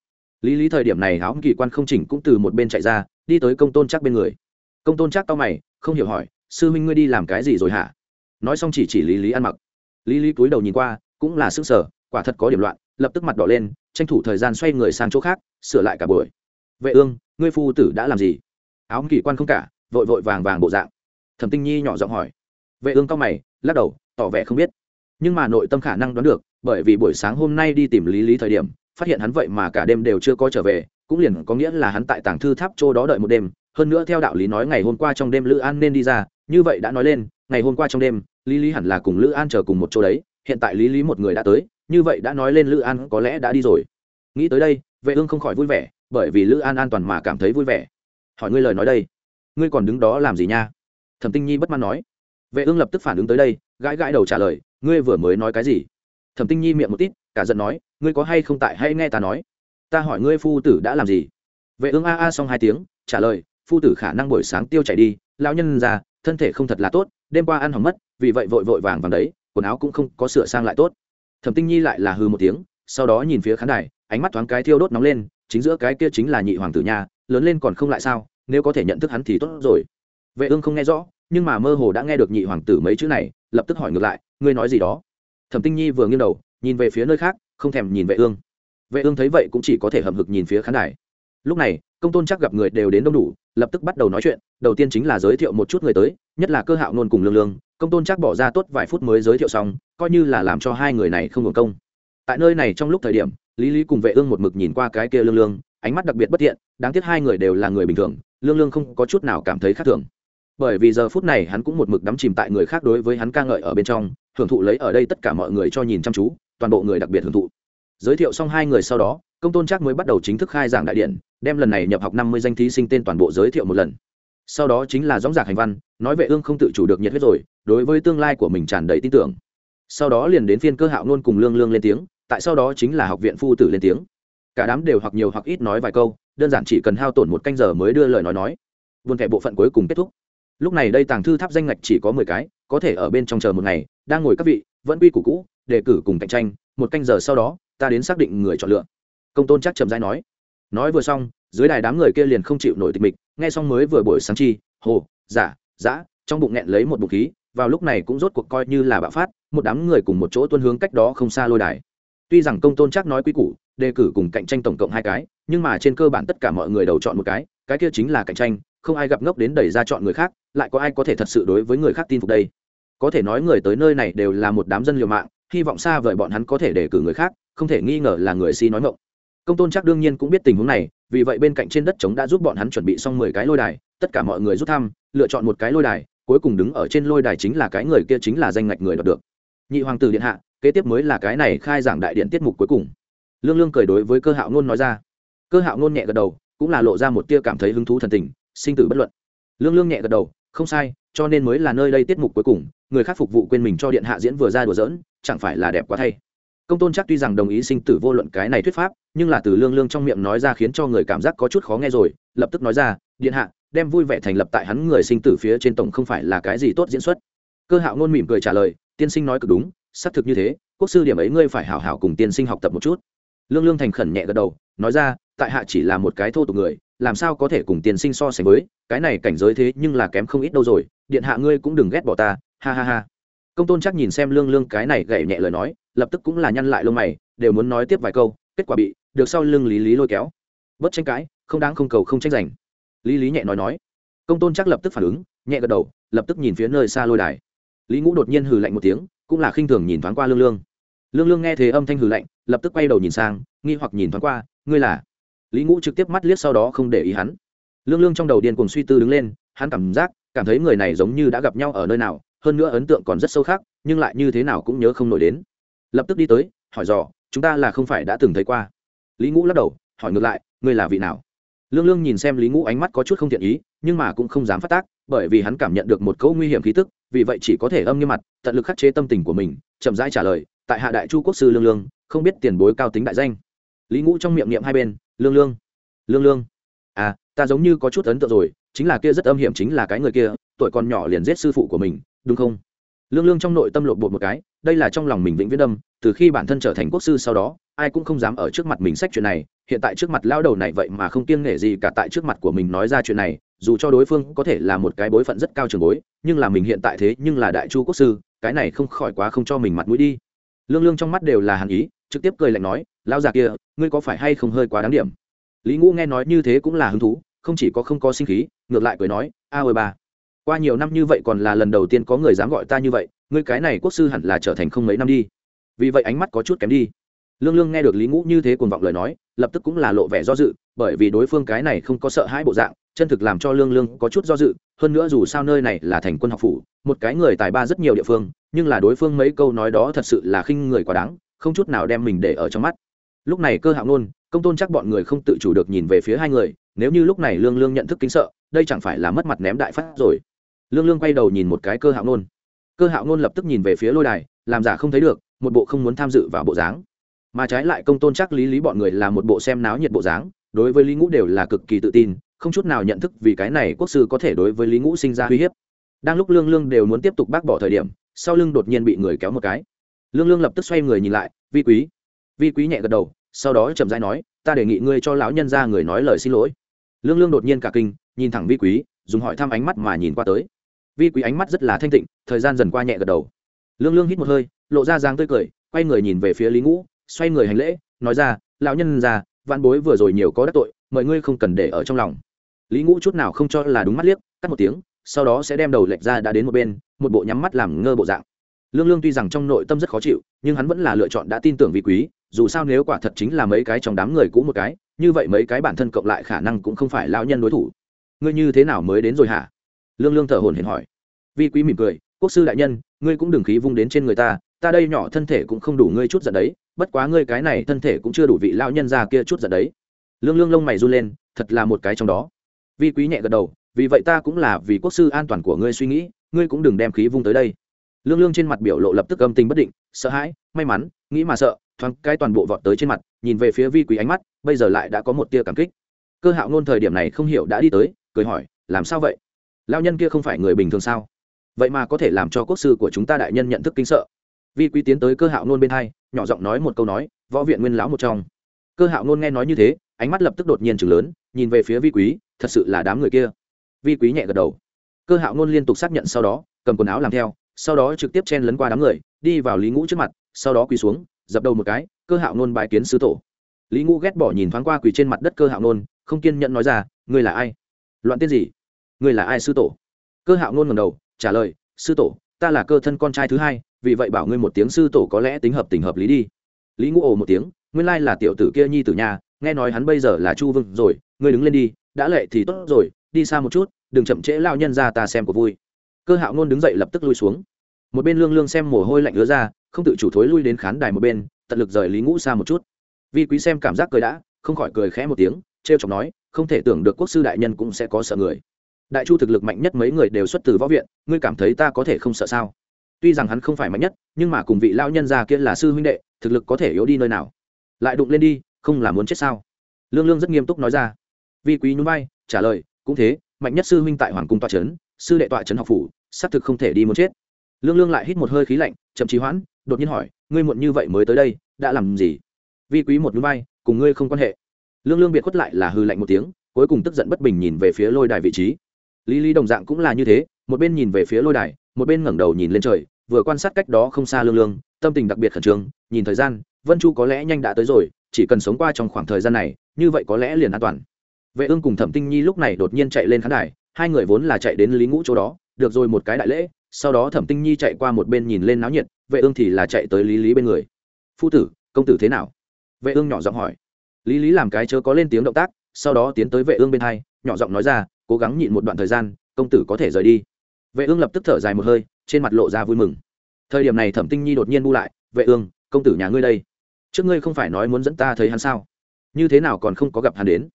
Lý lý thời điểm này áo kỳ quan không chỉnh cũng từ một bên chạy ra, đi tới công tôn chắc bên người. Công tôn chắc tao mày, không hiểu hỏi, sư minh ngươi đi làm cái gì rồi hả? Nói xong chỉ chỉ lý lý ăn mặc. Lý lý cúi đầu nhìn qua, cũng là sức sở quả thật có điểm loạn, lập tức mặt đỏ lên, tranh thủ thời gian xoay người sang chỗ khác, sửa lại cả buổi. Vệ ương, ngươi phu tử đã làm gì? Áo kỳ quan không cả, vội vội vàng vàng bộ dạng. Thẩm tinh nhi nhỏ giọng hỏi. Vệ ương cao mày, lắc đầu, tỏ vẻ không biết. Nhưng mà nội tâm khả năng đoán được, bởi vì buổi sáng hôm nay đi tìm lý lý thời điểm, phát hiện hắn vậy mà cả đêm đều chưa có trở về, cũng liền có nghĩa là hắn tại tàng thư tháp châu đó đợi một đêm. Hơn nữa theo đạo lý nói ngày hôm qua trong đêm lữ an nên đi ra, như vậy đã nói lên, ngày hôm qua trong đêm, lý lý hẳn là cùng lữ an chờ cùng một chỗ đấy, hiện tại lý lý một người đã tới, như vậy đã nói lên lữ an có lẽ đã đi rồi. Nghĩ tới đây, vệ ương không khỏi vui vẻ, bởi vì lữ an an toàn mà cảm thấy vui vẻ hỏi ngươi lời nói đây. Ngươi còn đứng đó làm gì nha? Thẩm tinh nhi bất mãn nói. Vệ ương lập tức phản ứng tới đây, gãi gãi đầu trả lời, ngươi vừa mới nói cái gì? Thẩm tinh nhi miệng một tít, cả giận nói, ngươi có hay không tại hay nghe ta nói? Ta hỏi ngươi phu tử đã làm gì? Vệ ương a a xong hai tiếng, trả lời, phu tử khả năng buổi sáng tiêu chảy đi, lão nhân già, thân thể không thật là tốt, đêm qua ăn hỏng mất, vì vậy vội vội vàng vàng đấy, quần áo cũng không có sửa sang lại tốt. Thẩm tinh nhi lại là hư một tiếng, sau đó nhìn phía khán đài, ánh mắt thoáng cái thiêu đốt nóng lên, chính giữa cái kia chính là nhị hoàng tử nhà lớn lên còn không lại sao, nếu có thể nhận thức hắn thì tốt rồi. Vệ ương không nghe rõ, nhưng mà mơ hồ đã nghe được nhị hoàng tử mấy chữ này, lập tức hỏi ngược lại, ngươi nói gì đó? Thẩm tinh nhi vừa nghiêng đầu, nhìn về phía nơi khác, không thèm nhìn vệ ương. Vệ ương thấy vậy cũng chỉ có thể hậm hực nhìn phía khán đài. Lúc này, công tôn chắc gặp người đều đến đông đủ, lập tức bắt đầu nói chuyện, đầu tiên chính là giới thiệu một chút người tới, nhất là cơ hạo nôn cùng lương lương. Công tôn chắc bỏ ra tốt vài phút mới giới thiệu xong, coi như là làm cho hai người này không hưởng công. Tại nơi này trong lúc thời điểm, lý lý cùng vệ ương một mực nhìn qua cái kia lương lương ánh mắt đặc biệt bất tiện đáng tiếc hai người đều là người bình thường, lương lương không có chút nào cảm thấy khác thường. Bởi vì giờ phút này hắn cũng một mực đắm chìm tại người khác đối với hắn ca ngợi ở bên trong, hưởng thụ lấy ở đây tất cả mọi người cho nhìn chăm chú, toàn bộ người đặc biệt hưởng thụ. Giới thiệu xong hai người sau đó, công tôn chắc mới bắt đầu chính thức khai giảng đại điện đem lần này nhập học năm mươi danh thí sinh tên toàn bộ giới thiệu một lần. Sau đó chính là dóng giạc hành văn, nói vệ ương không tự chủ được nhiệt huyết rồi, đối với tương lai của mình tràn đầy tin tưởng. Sau đó liền đến phiên cơ hạo nôn cùng lương lương lên tiếng, tại sau đó chính là học viện phu tử lên tiếng cả đám đều hoặc nhiều hoặc ít nói vài câu, đơn giản chỉ cần hao tổn một canh giờ mới đưa lời nói nói. Buồn thẻ bộ phận cuối cùng kết thúc. Lúc này đây tàng thư tháp danh ngạch chỉ có mười cái, có thể ở bên trong chờ một ngày, đang ngồi các vị, vẫn quy củ cũ, đề cử cùng cạnh tranh, một canh giờ sau đó, ta đến xác định người chọn lựa. Công tôn chắc chậm dai nói. Nói vừa xong, dưới đài đám người kia liền không chịu nổi tịch mịch, nghe xong mới vừa buổi sáng chi, hồ, giả, giã, trong bụng nghẹn lấy một bụng khí, vào lúc này cũng rốt cuộc coi như là bạo phát, một đám người cùng một chỗ tuân hướng cách đó không xa lôi đài tuy rằng công tôn chắc nói quý củ, đề cử cùng cạnh tranh tổng cộng hai cái, nhưng mà trên cơ bản tất cả mọi người đầu chọn một cái cái kia chính là cạnh tranh, không ai gặp ngốc đến đẩy ra chọn người khác, lại có ai có thể thật sự đối với người khác tin phục đây. Có thể nói người tới nơi này đều là một đám dân liều mạng, hy vọng xa vời bọn hắn có thể đề cử người khác, không thể nghi ngờ là người si nói ngộng công tôn chắc đương nhiên cũng biết tình huống này, vì vậy bên cạnh trên đất trống đã giúp bọn hắn chuẩn bị xong mười cái lôi đài, tất cả mọi người rút thăm, lựa chọn một cái lôi đài, cuối cùng đứng ở trên lôi đài chính là cái người kia chính là danh ngạch người đoạt được. Nhị hoàng tử điện hạ kế tiếp mới là cái này khai giảng đại điện tiết mục cuối cùng. Lương lương cười đối với cơ hạo ngôn nói ra. Cơ hạo ngôn nhẹ gật đầu, cũng là lộ ra một tia cảm thấy hứng thú thần tình, sinh tử bất luận. Lương lương nhẹ gật đầu, không sai, cho nên mới là nơi đây tiết mục cuối cùng, người khác phục vụ quên mình cho điện hạ diễn vừa ra đùa giỡn, chẳng phải là đẹp quá thay. Công tôn chắc tuy rằng đồng ý sinh tử vô luận cái này thuyết pháp, nhưng là từ lương lương trong miệng nói ra khiến cho người cảm giác có chút khó nghe rồi, lập tức nói ra, điện hạ, đem vui vẻ thành lập tại hắn người sinh tử phía trên tổng không phải là cái gì tốt diễn xuất. Cơ hạo ngôn mỉm cười trả lời, tiên sinh nói cực đúng xác thực như thế, quốc sư điểm ấy ngươi phải hảo hảo cùng tiên sinh học tập một chút. Lương lương thành khẩn nhẹ gật đầu, nói ra, tại hạ chỉ là một cái thô tục người, làm sao có thể cùng tiên sinh so sánh với, cái này cảnh giới thế nhưng là kém không ít đâu rồi, điện hạ ngươi cũng đừng ghét bỏ ta, ha ha ha. Công tôn chắc nhìn xem lương lương cái này gậy nhẹ lời nói, lập tức cũng là nhăn lại lông mày, đều muốn nói tiếp vài câu, kết quả bị, được sau lưng lý lý lôi kéo. Bất tranh cãi, không đáng không cầu không tranh giành. Lý lý nhẹ nói nói. Công tôn chắc lập tức phản ứng, nhẹ gật đầu, lập tức nhìn phía nơi xa lôi đài. Lý ngũ đột nhiên hừ lạnh một tiếng cũng là khinh thường nhìn thoáng qua lương lương. Lương lương nghe thế âm thanh hừ lạnh, lập tức quay đầu nhìn sang, nghi hoặc nhìn thoáng qua, ngươi là? Lý ngũ trực tiếp mắt liếc sau đó không để ý hắn. Lương lương trong đầu điên cùng suy tư đứng lên, hắn cảm giác, cảm thấy người này giống như đã gặp nhau ở nơi nào, hơn nữa ấn tượng còn rất sâu khác, nhưng lại như thế nào cũng nhớ không nổi đến. Lập tức đi tới, hỏi dò, chúng ta là không phải đã từng thấy qua? Lý ngũ lắc đầu, hỏi ngược lại, ngươi là vị nào? Lương lương nhìn xem lý ngũ ánh mắt có chút không thiện ý, nhưng mà cũng không dám phát tác bởi vì hắn cảm nhận được một câu nguy hiểm khí tức, vì vậy chỉ có thể âm như mặt, tận lực khắc chế tâm tình của mình, chậm rãi trả lời, tại hạ đại chu quốc sư lương lương, không biết tiền bối cao tính đại danh. Lý ngũ trong miệng niệm hai bên, lương lương lương lương. À ta giống như có chút ấn tượng rồi, chính là kia rất âm hiểm chính là cái người kia, tuổi còn nhỏ liền giết sư phụ của mình, đúng không? Lương lương trong nội tâm lộn bột một cái, đây là trong lòng mình vĩnh viễn đâm từ khi bản thân trở thành quốc sư sau đó, ai cũng không dám ở trước mặt mình sách chuyện này, hiện tại trước mặt lao đầu này vậy mà không kiêng nể gì cả tại trước mặt của mình nói ra chuyện này dù cho đối phương có thể là một cái bối phận rất cao trường bối, nhưng là mình hiện tại thế nhưng là đại chu quốc sư, cái này không khỏi quá không cho mình mặt mũi đi. Lương lương trong mắt đều là hàn ý, trực tiếp cười lạnh nói lao già kia, ngươi có phải hay không hơi quá đáng điểm? Lý ngũ nghe nói như thế cũng là hứng thú, không chỉ có không có sinh khí, ngược lại cười nói, a ơi ba qua nhiều năm như vậy còn là lần đầu tiên có người dám gọi ta như vậy, ngươi cái này quốc sư hẳn là trở thành không mấy năm đi. Vì vậy ánh mắt có chút kém đi. Lương lương nghe được lý ngũ như thế cuồng vọng lời nói, lập tức cũng là lộ vẻ do dự, bởi vì đối phương cái này không có sợ hãi bộ dạng chân thực làm cho lương lương có chút do dự, hơn nữa dù sao nơi này là thành quân học phủ, một cái người tài ba rất nhiều địa phương, nhưng là đối phương mấy câu nói đó thật sự là khinh người quá đáng, không chút nào đem mình để ở trong mắt. Lúc này cơ hạo nôn công tôn chắc bọn người không tự chủ được nhìn về phía hai người, nếu như lúc này lương lương nhận thức kính sợ, đây chẳng phải là mất mặt ném đại phát rồi. Lương lương quay đầu nhìn một cái cơ hạo nôn cơ hạo nôn lập tức nhìn về phía lôi đài, làm giả không thấy được, một bộ không muốn tham dự vào bộ dáng. Mà trái lại công tôn chắc lý lý bọn người là một bộ xem náo nhiệt bộ dáng, đối với lý ngũ đều là cực kỳ tự tin không chút nào nhận thức vì cái này quốc sư có thể đối với lý ngũ sinh ra uy hiếp. Đang lúc lương lương đều muốn tiếp tục bác bỏ thời điểm, sau lưng đột nhiên bị người kéo một cái. Lương lương lập tức xoay người nhìn lại, vi quý. Vi quý nhẹ gật đầu, sau đó chậm rãi nói, ta đề nghị ngươi cho lão nhân ra người nói lời xin lỗi. Lương lương đột nhiên cả kinh, nhìn thẳng vi quý, dùng hỏi thăm ánh mắt mà nhìn qua tới. Vi quý ánh mắt rất là thanh tịnh, thời gian dần qua nhẹ gật đầu. Lương lương hít một hơi, lộ ra dáng tươi cười, quay người nhìn về phía lý ngũ, xoay người hành lễ, nói ra, lão nhân ra văn bối vừa rồi nhiều có đắc tội mọi ngươi không cần để ở trong lòng lý ngũ chút nào không cho là đúng mắt liếc, cắt một tiếng, sau đó sẽ đem đầu lệch ra đã đến một bên, một bộ nhắm mắt làm ngơ bộ dạng. Lương lương tuy rằng trong nội tâm rất khó chịu, nhưng hắn vẫn là lựa chọn đã tin tưởng vị quý, dù sao nếu quả thật chính là mấy cái trong đám người cũ một cái, như vậy mấy cái bản thân cộng lại khả năng cũng không phải lão nhân đối thủ. Ngươi như thế nào mới đến rồi hả? Lương lương thở hồn hển hỏi. Vi quý mỉm cười, quốc sư đại nhân, ngươi cũng đừng khí vung đến trên người ta ta đây nhỏ thân thể cũng không đủ ngươi chút giận đấy, bất quá ngươi cái này thân thể cũng chưa đủ vị lão nhân già kia chút giận đấy. Lương lương lông mày run lên, thật là một cái trong đó vi quý nhẹ gật đầu, vì vậy ta cũng là vì quốc sư an toàn của ngươi suy nghĩ, ngươi cũng đừng đem khí vung tới đây. Lương lương trên mặt biểu lộ lập tức âm tình bất định, sợ hãi, may mắn, nghĩ mà sợ, thoáng cái toàn bộ vọt tới trên mặt, nhìn về phía vi quý ánh mắt, bây giờ lại đã có một tia cảm kích. Cơ hạo ngôn thời điểm này không hiểu đã đi tới, cười hỏi, làm sao vậy? Lao nhân kia không phải người bình thường sao? Vậy mà có thể làm cho quốc sư của chúng ta đại nhân nhận thức kinh sợ. Vi quý tiến tới cơ hạo ngôn bên hai, nhỏ giọng nói một câu nói, võ viện nguyên lão một trong. Cơ hạo ngôn nghe nói như thế, ánh mắt lập tức đột nhiên chừng lớn, nhìn về phía vi quý thật sự là đám người kia. Vi quý nhẹ gật đầu. Cơ hạo nôn liên tục xác nhận sau đó, cầm quần áo làm theo, sau đó trực tiếp chen lấn qua đám người, đi vào lý ngũ trước mặt, sau đó quỳ xuống, dập đầu một cái, cơ hạo nôn bài kiến sư tổ. Lý ngũ ghét bỏ nhìn thoáng qua quỳ trên mặt đất cơ hạo nôn, không kiên nhẫn nói ra, ngươi là ai? Loạn tiên gì? Ngươi là ai sư tổ? Cơ hạo nôn ngầm đầu, trả lời, sư tổ, ta là cơ thân con trai thứ hai, vì vậy bảo ngươi một tiếng sư tổ có lẽ tính hợp tình hợp lý đi. Lý ngũ ồ một tiếng, nguyên lai là tiểu tử kia nhi tử nhà nghe nói hắn bây giờ là chu vương rồi ngươi đứng lên đi, đã lệ thì tốt rồi, đi xa một chút, đừng chậm trễ lao nhân ra ta xem của vui. Cơ hạo ngôn đứng dậy lập tức lui xuống. Một bên lương lương xem mồ hôi lạnh ứa ra, không tự chủ thối lui đến khán đài một bên, tận lực rời lý ngũ xa một chút. Vi quý xem cảm giác cười đã, không khỏi cười khẽ một tiếng, trêu chọc nói, không thể tưởng được quốc sư đại nhân cũng sẽ có sợ người. Đại chu thực lực mạnh nhất mấy người đều xuất từ võ viện, ngươi cảm thấy ta có thể không sợ sao? Tuy rằng hắn không phải mạnh nhất, nhưng mà cùng vị lao nhân già kia là sư huynh đệ, thực lực có thể yếu đi nơi nào? Lại đụng lên đi, không là muốn chết sao? Lương lương rất nghiêm túc nói ra vi quý nhún vai, trả lời, cũng thế, mạnh nhất sư huynh tại hoàng cung tọa trấn sư đệ tọa trấn học phủ, xác thực không thể đi muốn chết. Lương lương lại hít một hơi khí lạnh, chậm trí hoãn, đột nhiên hỏi, ngươi muộn như vậy mới tới đây, đã làm gì? Vi quý một núi vai, cùng ngươi không quan hệ. Lương lương biệt khuất lại là hư lạnh một tiếng, cuối cùng tức giận bất bình nhìn về phía lôi đài vị trí. Lý lý đồng dạng cũng là như thế, một bên nhìn về phía lôi đài, một bên ngẩng đầu nhìn lên trời, vừa quan sát cách đó không xa lương lương, tâm tình đặc biệt khẩn trương, nhìn thời gian, vân chu có lẽ nhanh đã tới rồi, chỉ cần sống qua trong khoảng thời gian này, như vậy có lẽ liền an toàn vệ ương cùng thẩm tinh nhi lúc này đột nhiên chạy lên khán đài, hai người vốn là chạy đến lý ngũ chỗ đó, được rồi một cái đại lễ, sau đó thẩm tinh nhi chạy qua một bên nhìn lên náo nhiệt, vệ ương thì là chạy tới lý lý bên người. Phu tử, công tử thế nào? Vệ ương nhỏ giọng hỏi. Lý lý làm cái chớ có lên tiếng động tác, sau đó tiến tới vệ ương bên hai, nhỏ giọng nói ra, cố gắng nhịn một đoạn thời gian, công tử có thể rời đi. Vệ ương lập tức thở dài một hơi, trên mặt lộ ra vui mừng. Thời điểm này thẩm tinh nhi đột nhiên bu lại, vệ ương, công tử nhà ngươi đây, trước ngươi không phải nói muốn dẫn ta thấy hắn sao? Như thế nào còn không có gặp hắn đến?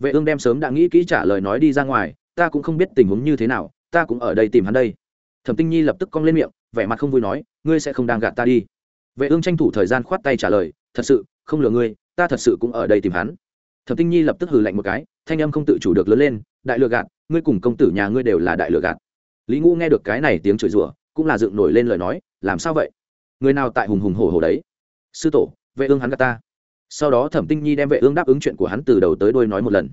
Vệ ương đem sớm đã nghĩ kỹ trả lời nói đi ra ngoài, ta cũng không biết tình huống như thế nào, ta cũng ở đây tìm hắn đây. Thẩm tinh nhi lập tức cong lên miệng, vẻ mặt không vui nói, ngươi sẽ không đang gạt ta đi. Vệ ương tranh thủ thời gian khoát tay trả lời, thật sự, không lừa ngươi, ta thật sự cũng ở đây tìm hắn. Thẩm tinh nhi lập tức hừ lạnh một cái, thanh âm không tự chủ được lớn lên, đại lừa gạt, ngươi cùng công tử nhà ngươi đều là đại lừa gạt. Lý ngũ nghe được cái này tiếng chửi rủa, cũng là dựng nổi lên lời nói, làm sao vậy? Người nào tại hùng hùng hổ hổ đấy? Sư tổ, vệ ương hắn gạt ta sau đó thẩm tinh nhi đem vệ ương đáp ứng chuyện của hắn từ đầu tới đôi nói một lần.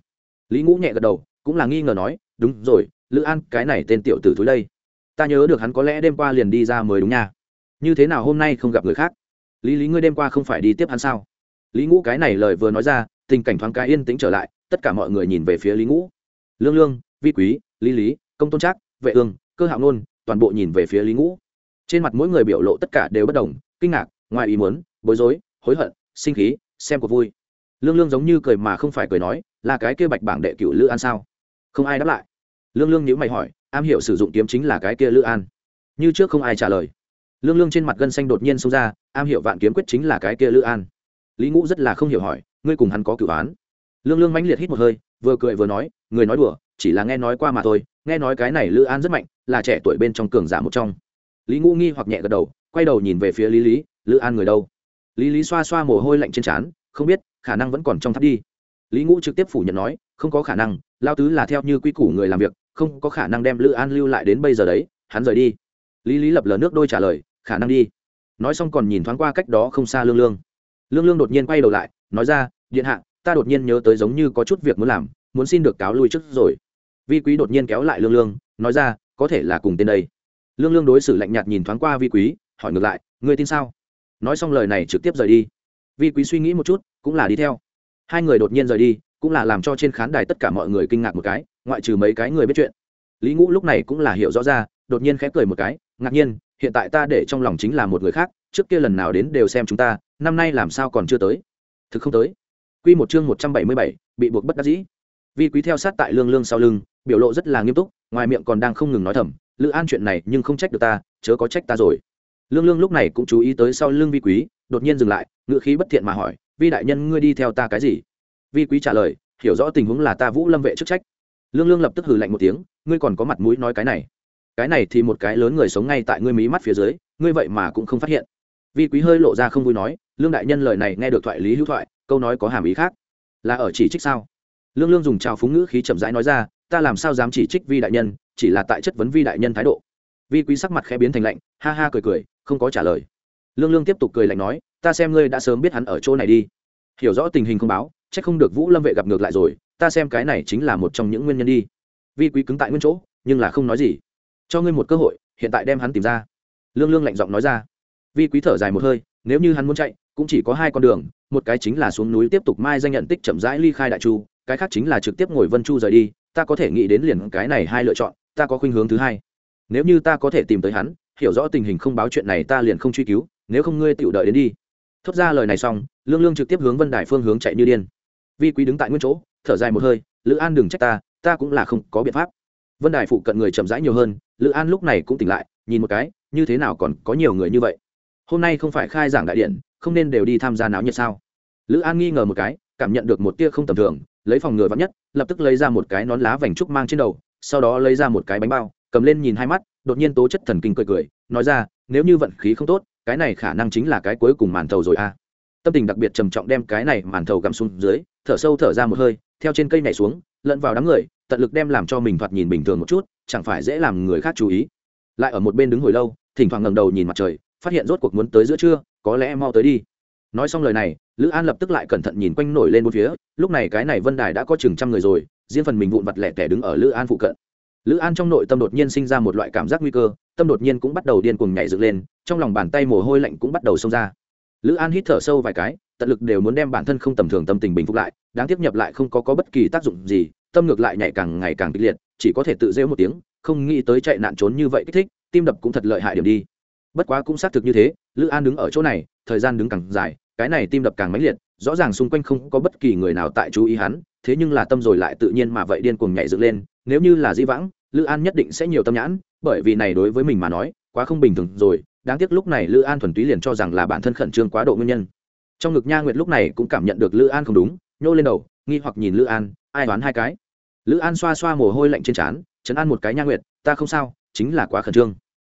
Lý ngũ nhẹ gật đầu, cũng là nghi ngờ nói, đúng rồi, lữ an, cái này tên tiểu tử thúi đây. Ta nhớ được hắn có lẽ đêm qua liền đi ra mới đúng nha. Như thế nào hôm nay không gặp người khác? Lý lý ngươi đêm qua không phải đi tiếp hắn sao? Lý ngũ cái này lời vừa nói ra, tình cảnh thoáng cái yên tĩnh trở lại, tất cả mọi người nhìn về phía lý ngũ. Lương lương, vi quý, lý lý, công tôn trác, vệ ương, cơ hạo nôn, toàn bộ nhìn về phía lý ngũ. Trên mặt mỗi người biểu lộ tất cả đều bất đồng, kinh ngạc, ngoài ý muốn, bối rối, hối hận, sinh khí xem cuộc vui. Lương lương giống như cười mà không phải cười nói, là cái kia bạch bảng đệ cựu lữ an sao? Không ai đáp lại. Lương lương nhữ mày hỏi, am hiểu sử dụng kiếm chính là cái kia lữ an? Như trước không ai trả lời. Lương lương trên mặt gân xanh đột nhiên xông ra, am hiểu vạn kiếm quyết chính là cái kia lữ an. Lý ngũ rất là không hiểu hỏi, ngươi cùng hắn có cửu án? Lương lương mãnh liệt hít một hơi, vừa cười vừa nói, người nói đùa, chỉ là nghe nói qua mà thôi, nghe nói cái này lữ an rất mạnh, là trẻ tuổi bên trong cường giả một trong. Lý ngũ nghi hoặc nhẹ gật đầu, quay đầu nhìn về phía lý lý, lữ an người đâu? Lý lý xoa xoa mồ hôi lạnh trên trán, không biết, khả năng vẫn còn trong tháp đi. Lý ngũ trực tiếp phủ nhận nói, không có khả năng, lao tứ là theo như quy củ người làm việc, không có khả năng đem lữ an lưu lại đến bây giờ đấy, hắn rời đi. Lý lý lập lờ nước đôi trả lời, khả năng đi. Nói xong còn nhìn thoáng qua cách đó không xa lương lương. Lương lương đột nhiên quay đầu lại, nói ra, điện hạ, ta đột nhiên nhớ tới giống như có chút việc muốn làm, muốn xin được cáo lui trước rồi. Vi quý đột nhiên kéo lại lương lương, nói ra, có thể là cùng tên đây. Lương lương đối xử lạnh nhạt nhìn thoáng qua vi quý, hỏi ngược lại, ngươi tin sao? Nói xong lời này trực tiếp rời đi. Vi quý suy nghĩ một chút cũng là đi theo. Hai người đột nhiên rời đi cũng là làm cho trên khán đài tất cả mọi người kinh ngạc một cái ngoại trừ mấy cái người biết chuyện. Lý ngũ lúc này cũng là hiểu rõ ra đột nhiên khẽ cười một cái ngạc nhiên hiện tại ta để trong lòng chính là một người khác trước kia lần nào đến đều xem chúng ta năm nay làm sao còn chưa tới. Thực không tới. Quy một chương một trăm bảy mươi bảy, bị buộc bất đắc dĩ. Vi Quý theo sát tại Lương Lương sau lưng, biểu lộ rất là nghiêm túc, ngoài miệng còn đang không ngừng nói thầm, Lữ An chuyện này nhưng không trách được ta, chớ có trách ta rồi. Lương Lương lúc này cũng chú ý tới sau lưng Vi Quý, đột nhiên dừng lại, ngữ khí bất thiện mà hỏi, "Vi đại nhân ngươi đi theo ta cái gì?" Vi Quý trả lời, hiểu rõ tình huống là ta Vũ Lâm vệ chức trách. Lương Lương lập tức hừ lạnh một tiếng, ngươi còn có mặt mũi nói cái này? Cái này thì một cái lớn người sống ngay tại ngươi mí mắt phía dưới, ngươi vậy mà cũng không phát hiện. Vi Quý hơi lộ ra không vui nói, Lương đại nhân lời này nghe được thoại lý hữu thoại, câu nói có hàm ý khác là ở chỉ trích sao lương lương dùng trào phúng ngữ khí chậm rãi nói ra ta làm sao dám chỉ trích vi đại nhân chỉ là tại chất vấn vi đại nhân thái độ vi quý sắc mặt khẽ biến thành lạnh ha ha cười cười không có trả lời. Lương lương tiếp tục cười lạnh nói, ta xem ngươi đã sớm biết hắn ở chỗ này đi. Hiểu rõ tình hình không báo c h ắ c không được vũ lâm vệ gặp ngược lại rồi, ta xem cái này chính là một trong những nguyên nhân đi. Vi quý cứng tại nguyên chỗ, nhưng là không nói gì. Cho ngươi một cơ hội, hiện tại đem hắn tìm ra. Lương lương lạnh giọng nói ra. Vi quý thở dài một hơi, nếu như hắn muốn chạy, cũng chỉ có hai con đường, một cái chính là xuống núi tiếp tục mai danh nhận tích chậm rãi ly khai đại chu, cái khác chính là trực tiếp ngồi vân chu rời đi, ta có thể nghĩ đến liền cái này hai lựa chọn, ta có khuynh hướng thứ hai. Nếu như ta có thể tìm tới hắn hiểu rõ tình hình không báo chuyện này ta liền không truy cứu, nếu không ngươi tự đợi đến đi. Thốt ra lời này xong, lương lương trực tiếp hướng vân đài phương hướng chạy như điên. Vi quý đứng tại nguyên chỗ, thở dài một hơi, lữ an đừng trách ta ta cũng là không có biện pháp. Vân đài phụ cận người chậm rãi nhiều hơn, lữ an lúc này cũng tỉnh lại, nhìn một cái, như thế nào còn có nhiều người như vậy? Hôm nay không phải khai giảng đại điện, không nên đều đi tham gia náo nhiệt sao? Lữ an nghi ngờ một cái, cảm nhận được một tia không tầm thường, lấy phòng ngừa vắn nhất, lập tức lấy ra một cái nón lá vành trúc mang trên đầu, sau đó lấy ra một cái bánh bao, cầm lên nhìn hai mắt đột nhiên tố chất thần kinh cười cười, nói ra, nếu như vận khí không tốt, cái này khả năng chính là cái cuối cùng màn thầu rồi a à. tâm tình đặc biệt trầm trọng đem cái này màn thầu gặm xuống dưới, thở sâu thở ra một hơi, theo trên cây này xuống, lẫn vào đám người, tận lực đem làm cho mình thoạt nhìn bình thường một chút, chẳng phải dễ làm người khác chú ý. Lại ở một bên đứng hồi lâu, thỉnh thoảng ngẩng đầu nhìn mặt trời, phát hiện rốt cuộc muốn tới giữa trưa, có lẽ mau tới đi. Nói xong lời này, lữ an lập tức lại cẩn thận nhìn quanh nổi lên bốn phía, lúc này cái này vân đài đã có chừng trăm người rồi, riêng phần mình vụn vặt lẻ tẻ đứng ở lữ an phụ cận lữ an trong nội tâm đột nhiên sinh ra một loại cảm giác nguy cơ tâm đột nhiên cũng bắt đầu điên cuồng nhảy dựng lên trong lòng bàn tay mồ hôi lạnh cũng bắt đầu xông ra. Lữ an hít thở sâu vài cái tận lực đều muốn đem bản thân không tầm thường tâm tình bình phục lại đáng tiếp nhập lại không có, có bất kỳ tác dụng gì tâm ngược lại nhảy càng ngày càng kịch liệt chỉ có thể tự rêu một tiếng không nghĩ tới chạy nạn trốn như vậy kích thích tim đập cũng thật lợi hại điểm đi. Bất quá cũng xác thực như thế lữ an đứng ở chỗ này thời gian đứng càng dài cái này tim đập càng mãnh liệt rõ ràng xung quanh không có bất kỳ người nào tại chú ý hắn thế nhưng là tâm rồi lại tự nhiên mà vậy điên cuồng nhảy dựng lên nếu như là dĩ vãng lữ an nhất định sẽ nhiều tâm nhãn, bởi vì này đối với mình mà nói, quá không bình thường rồi. Đáng tiếc lúc này lữ an thuần túy liền cho rằng là bản thân khẩn trương quá độ nguyên nhân. Trong ngực nha nguyệt lúc này cũng cảm nhận được lữ an không đúng, nhô lên đầu, nghi hoặc nhìn lữ an, ai đoán hai cái. Lữ an xoa xoa mồ hôi lạnh trên trán chấn an một cái nha nguyệt, ta không sao, chính là quá khẩn trương.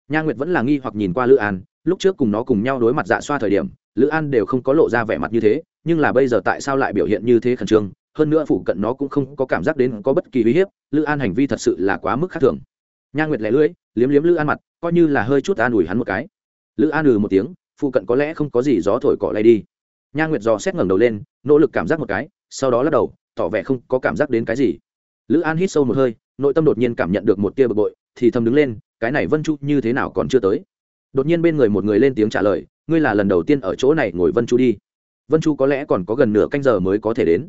Nha nguyệt vẫn là nghi hoặc nhìn qua lữ an, lúc trước cùng nó cùng nhau đối mặt dạ xoa thời điểm, lữ an đều không có lộ ra vẻ mặt như thế, nhưng là bây giờ tại sao lại biểu hiện như thế khẩn trương? Hơn nữa phụ cận nó cũng không có cảm giác đến có bất kỳ uy hiếp, lữ an hành vi thật sự là quá mức khác thường. Nha nguyệt lẻ lưỡi, liếm liếm lữ an mặt, coi như là hơi chút an ủi hắn một cái. Lữ an ừ một tiếng phụ cận có lẽ không có gì gió thổi cỏ lay đi. Nha nguyệt dò xét ngẩng đầu lên, nỗ lực cảm giác một cái, sau đó lắc đầu, tỏ vẻ không có cảm giác đến cái gì. Lữ an hít sâu một hơi, nội tâm đột nhiên cảm nhận được một tia bực bội, thì thầm đứng lên, cái này vân chu như thế nào còn chưa tới? Đột nhiên bên người một người lên tiếng trả lời, ngươi là lần đầu tiên ở chỗ này ngồi vân chu đi. Vân chu có lẽ còn có gần nửa canh giờ mới có thể đến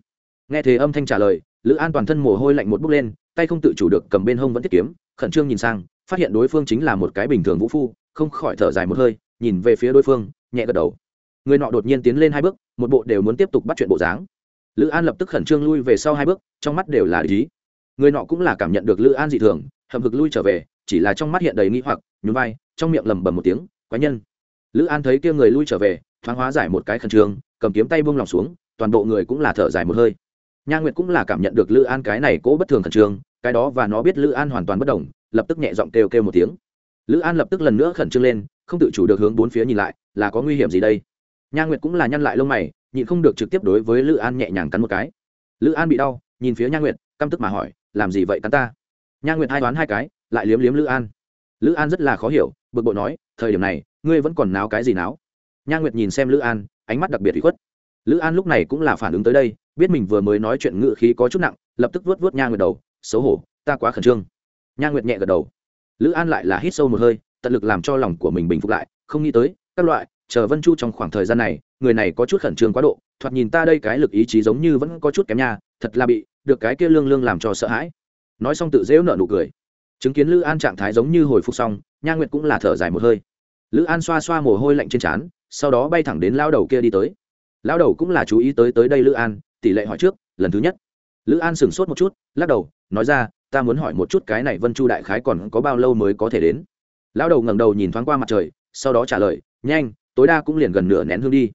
nghe thế âm thanh trả lời, lữ an toàn thân mồ hôi lạnh một bước lên, tay không tự chủ được cầm bên hông vẫn tiết kiếm, khẩn trương nhìn sang, phát hiện đối phương chính là một cái bình thường vũ phu, không khỏi thở dài một hơi, nhìn về phía đối phương, nhẹ gật đầu. Người nọ đột nhiên tiến lên hai bước, một bộ đều muốn tiếp tục bắt chuyện bộ dáng. Lữ an lập tức khẩn trương lui về sau hai bước, trong mắt đều là ý. Người nọ cũng là cảm nhận được lữ an dị thường hầm hực lui trở về, chỉ là trong mắt hiện đầy nghi hoặc, nhún vai, trong miệng lầm bầm một tiếng, quái nhân. Lữ an thấy kia người lui trở về, thoáng hóa giải một cái khẩn trương, cầm kiếm tay buông lòng xuống, toàn bộ người cũng là thở dài một hơi nha nguyệt cũng là cảm nhận được lữ an cái này cố bất thường khẩn trương, cái đó và nó biết lữ an hoàn toàn bất đồng, lập tức nhẹ giọng kêu kêu một tiếng. Lữ an lập tức lần nữa khẩn trương lên, không tự chủ được hướng bốn phía nhìn lại, là có nguy hiểm gì đây? Nha nguyệt cũng là nhăn lại lông mày, nhịn không được trực tiếp đối với lữ an nhẹ nhàng cắn một cái. Lữ an bị đau, nhìn phía nha nguyệt, căm tức mà hỏi, làm gì vậy cắn ta? Nha nguyệt hai đoán hai cái, lại liếm liếm lữ an. Lữ an rất là khó hiểu, bực bội nói, thời điểm này, ngươi vẫn còn náo cái gì náo? Nha nguyệt nhìn xem lữ an, ánh mắt đặc biệt bị khuất. Lữ an lúc này cũng là phản ứng tới đây biết mình vừa mới nói chuyện ngự khí có chút nặng, lập tức vuốt vuốt nha nguyệt đầu, xấu hổ, ta quá khẩn trương. Nha nguyệt nhẹ gật đầu. Lữ an lại là hít sâu một hơi, tận lực làm cho lòng của mình bình phục lại, không nghĩ tới, các loại, chờ vân chu trong khoảng thời gian này, người này có chút khẩn trương quá độ, thoạt nhìn ta đây cái lực ý chí giống như vẫn có chút kém nha, thật là bị, được cái kia lương lương làm cho sợ hãi. Nói xong tự dễu nợ nụ cười. Chứng kiến lữ an trạng thái giống như hồi phục xong, nha nguyệt cũng là thở dài một hơi. Lữ an xoa xoa mồ hôi lạnh trên trán, sau đó bay thẳng đến lao đầu kia đi tới. Lao đầu cũng là chú ý tới tới đây lữ an tỷ lệ hỏi trước, lần thứ nhất. Lữ an sửng sốt một chút, lắc đầu, nói ra, ta muốn hỏi một chút cái này vân chu đại khái còn có bao lâu mới có thể đến? Lão đầu ngẩng đầu nhìn thoáng qua mặt trời, sau đó trả lời, nhanh, tối đa cũng liền gần nửa nén hương đi.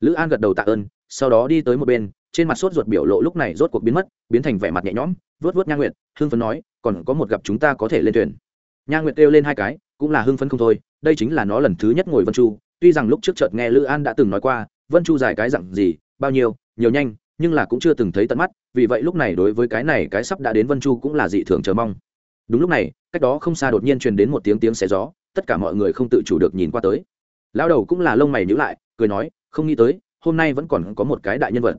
Lữ an gật đầu tạ ơn, sau đó đi tới một bên, trên mặt sốt ruột biểu lộ lúc này rốt cuộc biến mất, biến thành vẻ mặt nhẹ nhõm, vớt vớt nha nguyệt hương phấn nói, còn có một gặp chúng ta có thể lên thuyền. Nha nguyệt kêu lên hai cái, cũng là hưng phấn không thôi, đây chính là nó lần thứ nhất ngồi vân chu. Tuy rằng lúc trước chợt nghe lữ an đã từng nói qua, vân chu dài cái dặn gì, bao nhiêu, nhiều nhanh nhưng là cũng chưa từng thấy tận mắt, vì vậy lúc này đối với cái này cái sắp đã đến vân chu cũng là dị thường chờ mong. Đúng lúc này, cách đó không xa đột nhiên truyền đến một tiếng tiếng xé gió, tất cả mọi người không tự chủ được nhìn qua tới. Lão đầu cũng là lông mày nhữ lại, cười nói, không nghĩ tới, hôm nay vẫn còn có một cái đại nhân vật.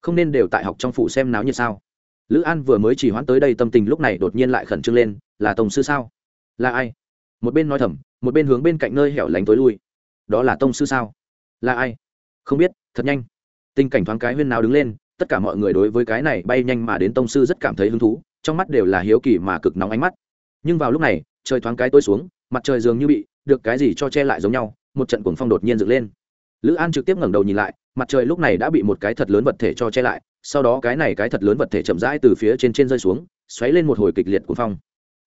Không nên đều tại học trong phủ xem náo như sao? Lữ an vừa mới chỉ hoãn tới đây tâm tình lúc này đột nhiên lại khẩn trương lên, là tông sư sao? Là ai? Một bên nói thầm, một bên hướng bên cạnh nơi hẻo lánh tối lui. Đó là tông sư sao? Là ai? Không biết, thật nhanh tình cảnh thoáng cái huyên nào đứng lên, tất cả mọi người đối với cái này bay nhanh mà đến tông sư rất cảm thấy hứng thú, trong mắt đều là hiếu kỳ mà cực nóng ánh mắt. Nhưng vào lúc này, trời thoáng cái tối xuống, mặt trời dường như bị được cái gì cho che lại giống nhau, một trận cuồng phong đột nhiên dựng lên. Lữ an trực tiếp ngẩng đầu nhìn lại, mặt trời lúc này đã bị một cái thật lớn vật thể cho che lại, sau đó cái này cái thật lớn vật thể chậm rãi từ phía trên trên rơi xuống, xoáy lên một hồi kịch liệt cuồng phong.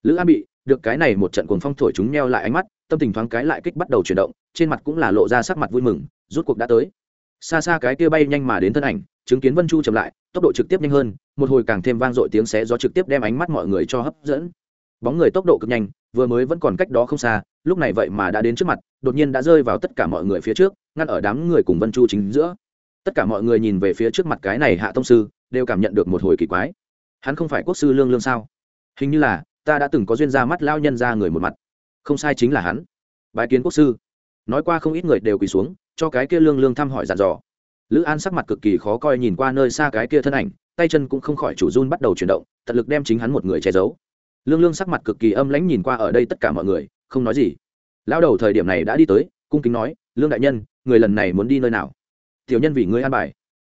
Lữ an bị được cái này một trận cuồng phong thổi chúng neo lại ánh mắt, tâm tình thoáng cái lại kích bắt đầu chuyển động, trên mặt cũng là lộ ra sắc mặt vui mừng rút cuộc đã tới xa xa cái kia bay nhanh mà đến thân ảnh, chứng kiến vân chu chậm lại, tốc độ trực tiếp nhanh hơn, một hồi càng thêm vang dội tiếng xé gió trực tiếp đem ánh mắt mọi người cho hấp dẫn. Bóng người tốc độ cực nhanh, vừa mới vẫn còn cách đó không xa, lúc này vậy mà đã đến trước mặt, đột nhiên đã rơi vào tất cả mọi người phía trước, ngăn ở đám người cùng vân chu chính giữa. Tất cả mọi người nhìn về phía trước mặt cái này hạ tông sư, đều cảm nhận được một hồi kỳ quái. Hắn không phải quốc sư lương lương sao? Hình như là, ta đã từng có duyên ra mắt lao nhân ra người một mặt. Không sai chính là hắn. Bái kiến quốc sư. Nói qua không ít người đều quỳ xuống cho cái kia lương lương thăm hỏi dặn dò. Lữ an sắc mặt cực kỳ khó coi nhìn qua nơi xa cái kia thân ảnh, tay chân cũng không khỏi chủ run bắt đầu chuyển động, tận lực đem chính hắn một người che giấu. Lương lương sắc mặt cực kỳ âm lãnh nhìn qua ở đây tất cả mọi người, không nói gì. Lão đầu thời điểm này đã đi tới, cung kính nói, lương đại nhân, người lần này muốn đi nơi nào? Tiểu nhân vì ngươi an bài.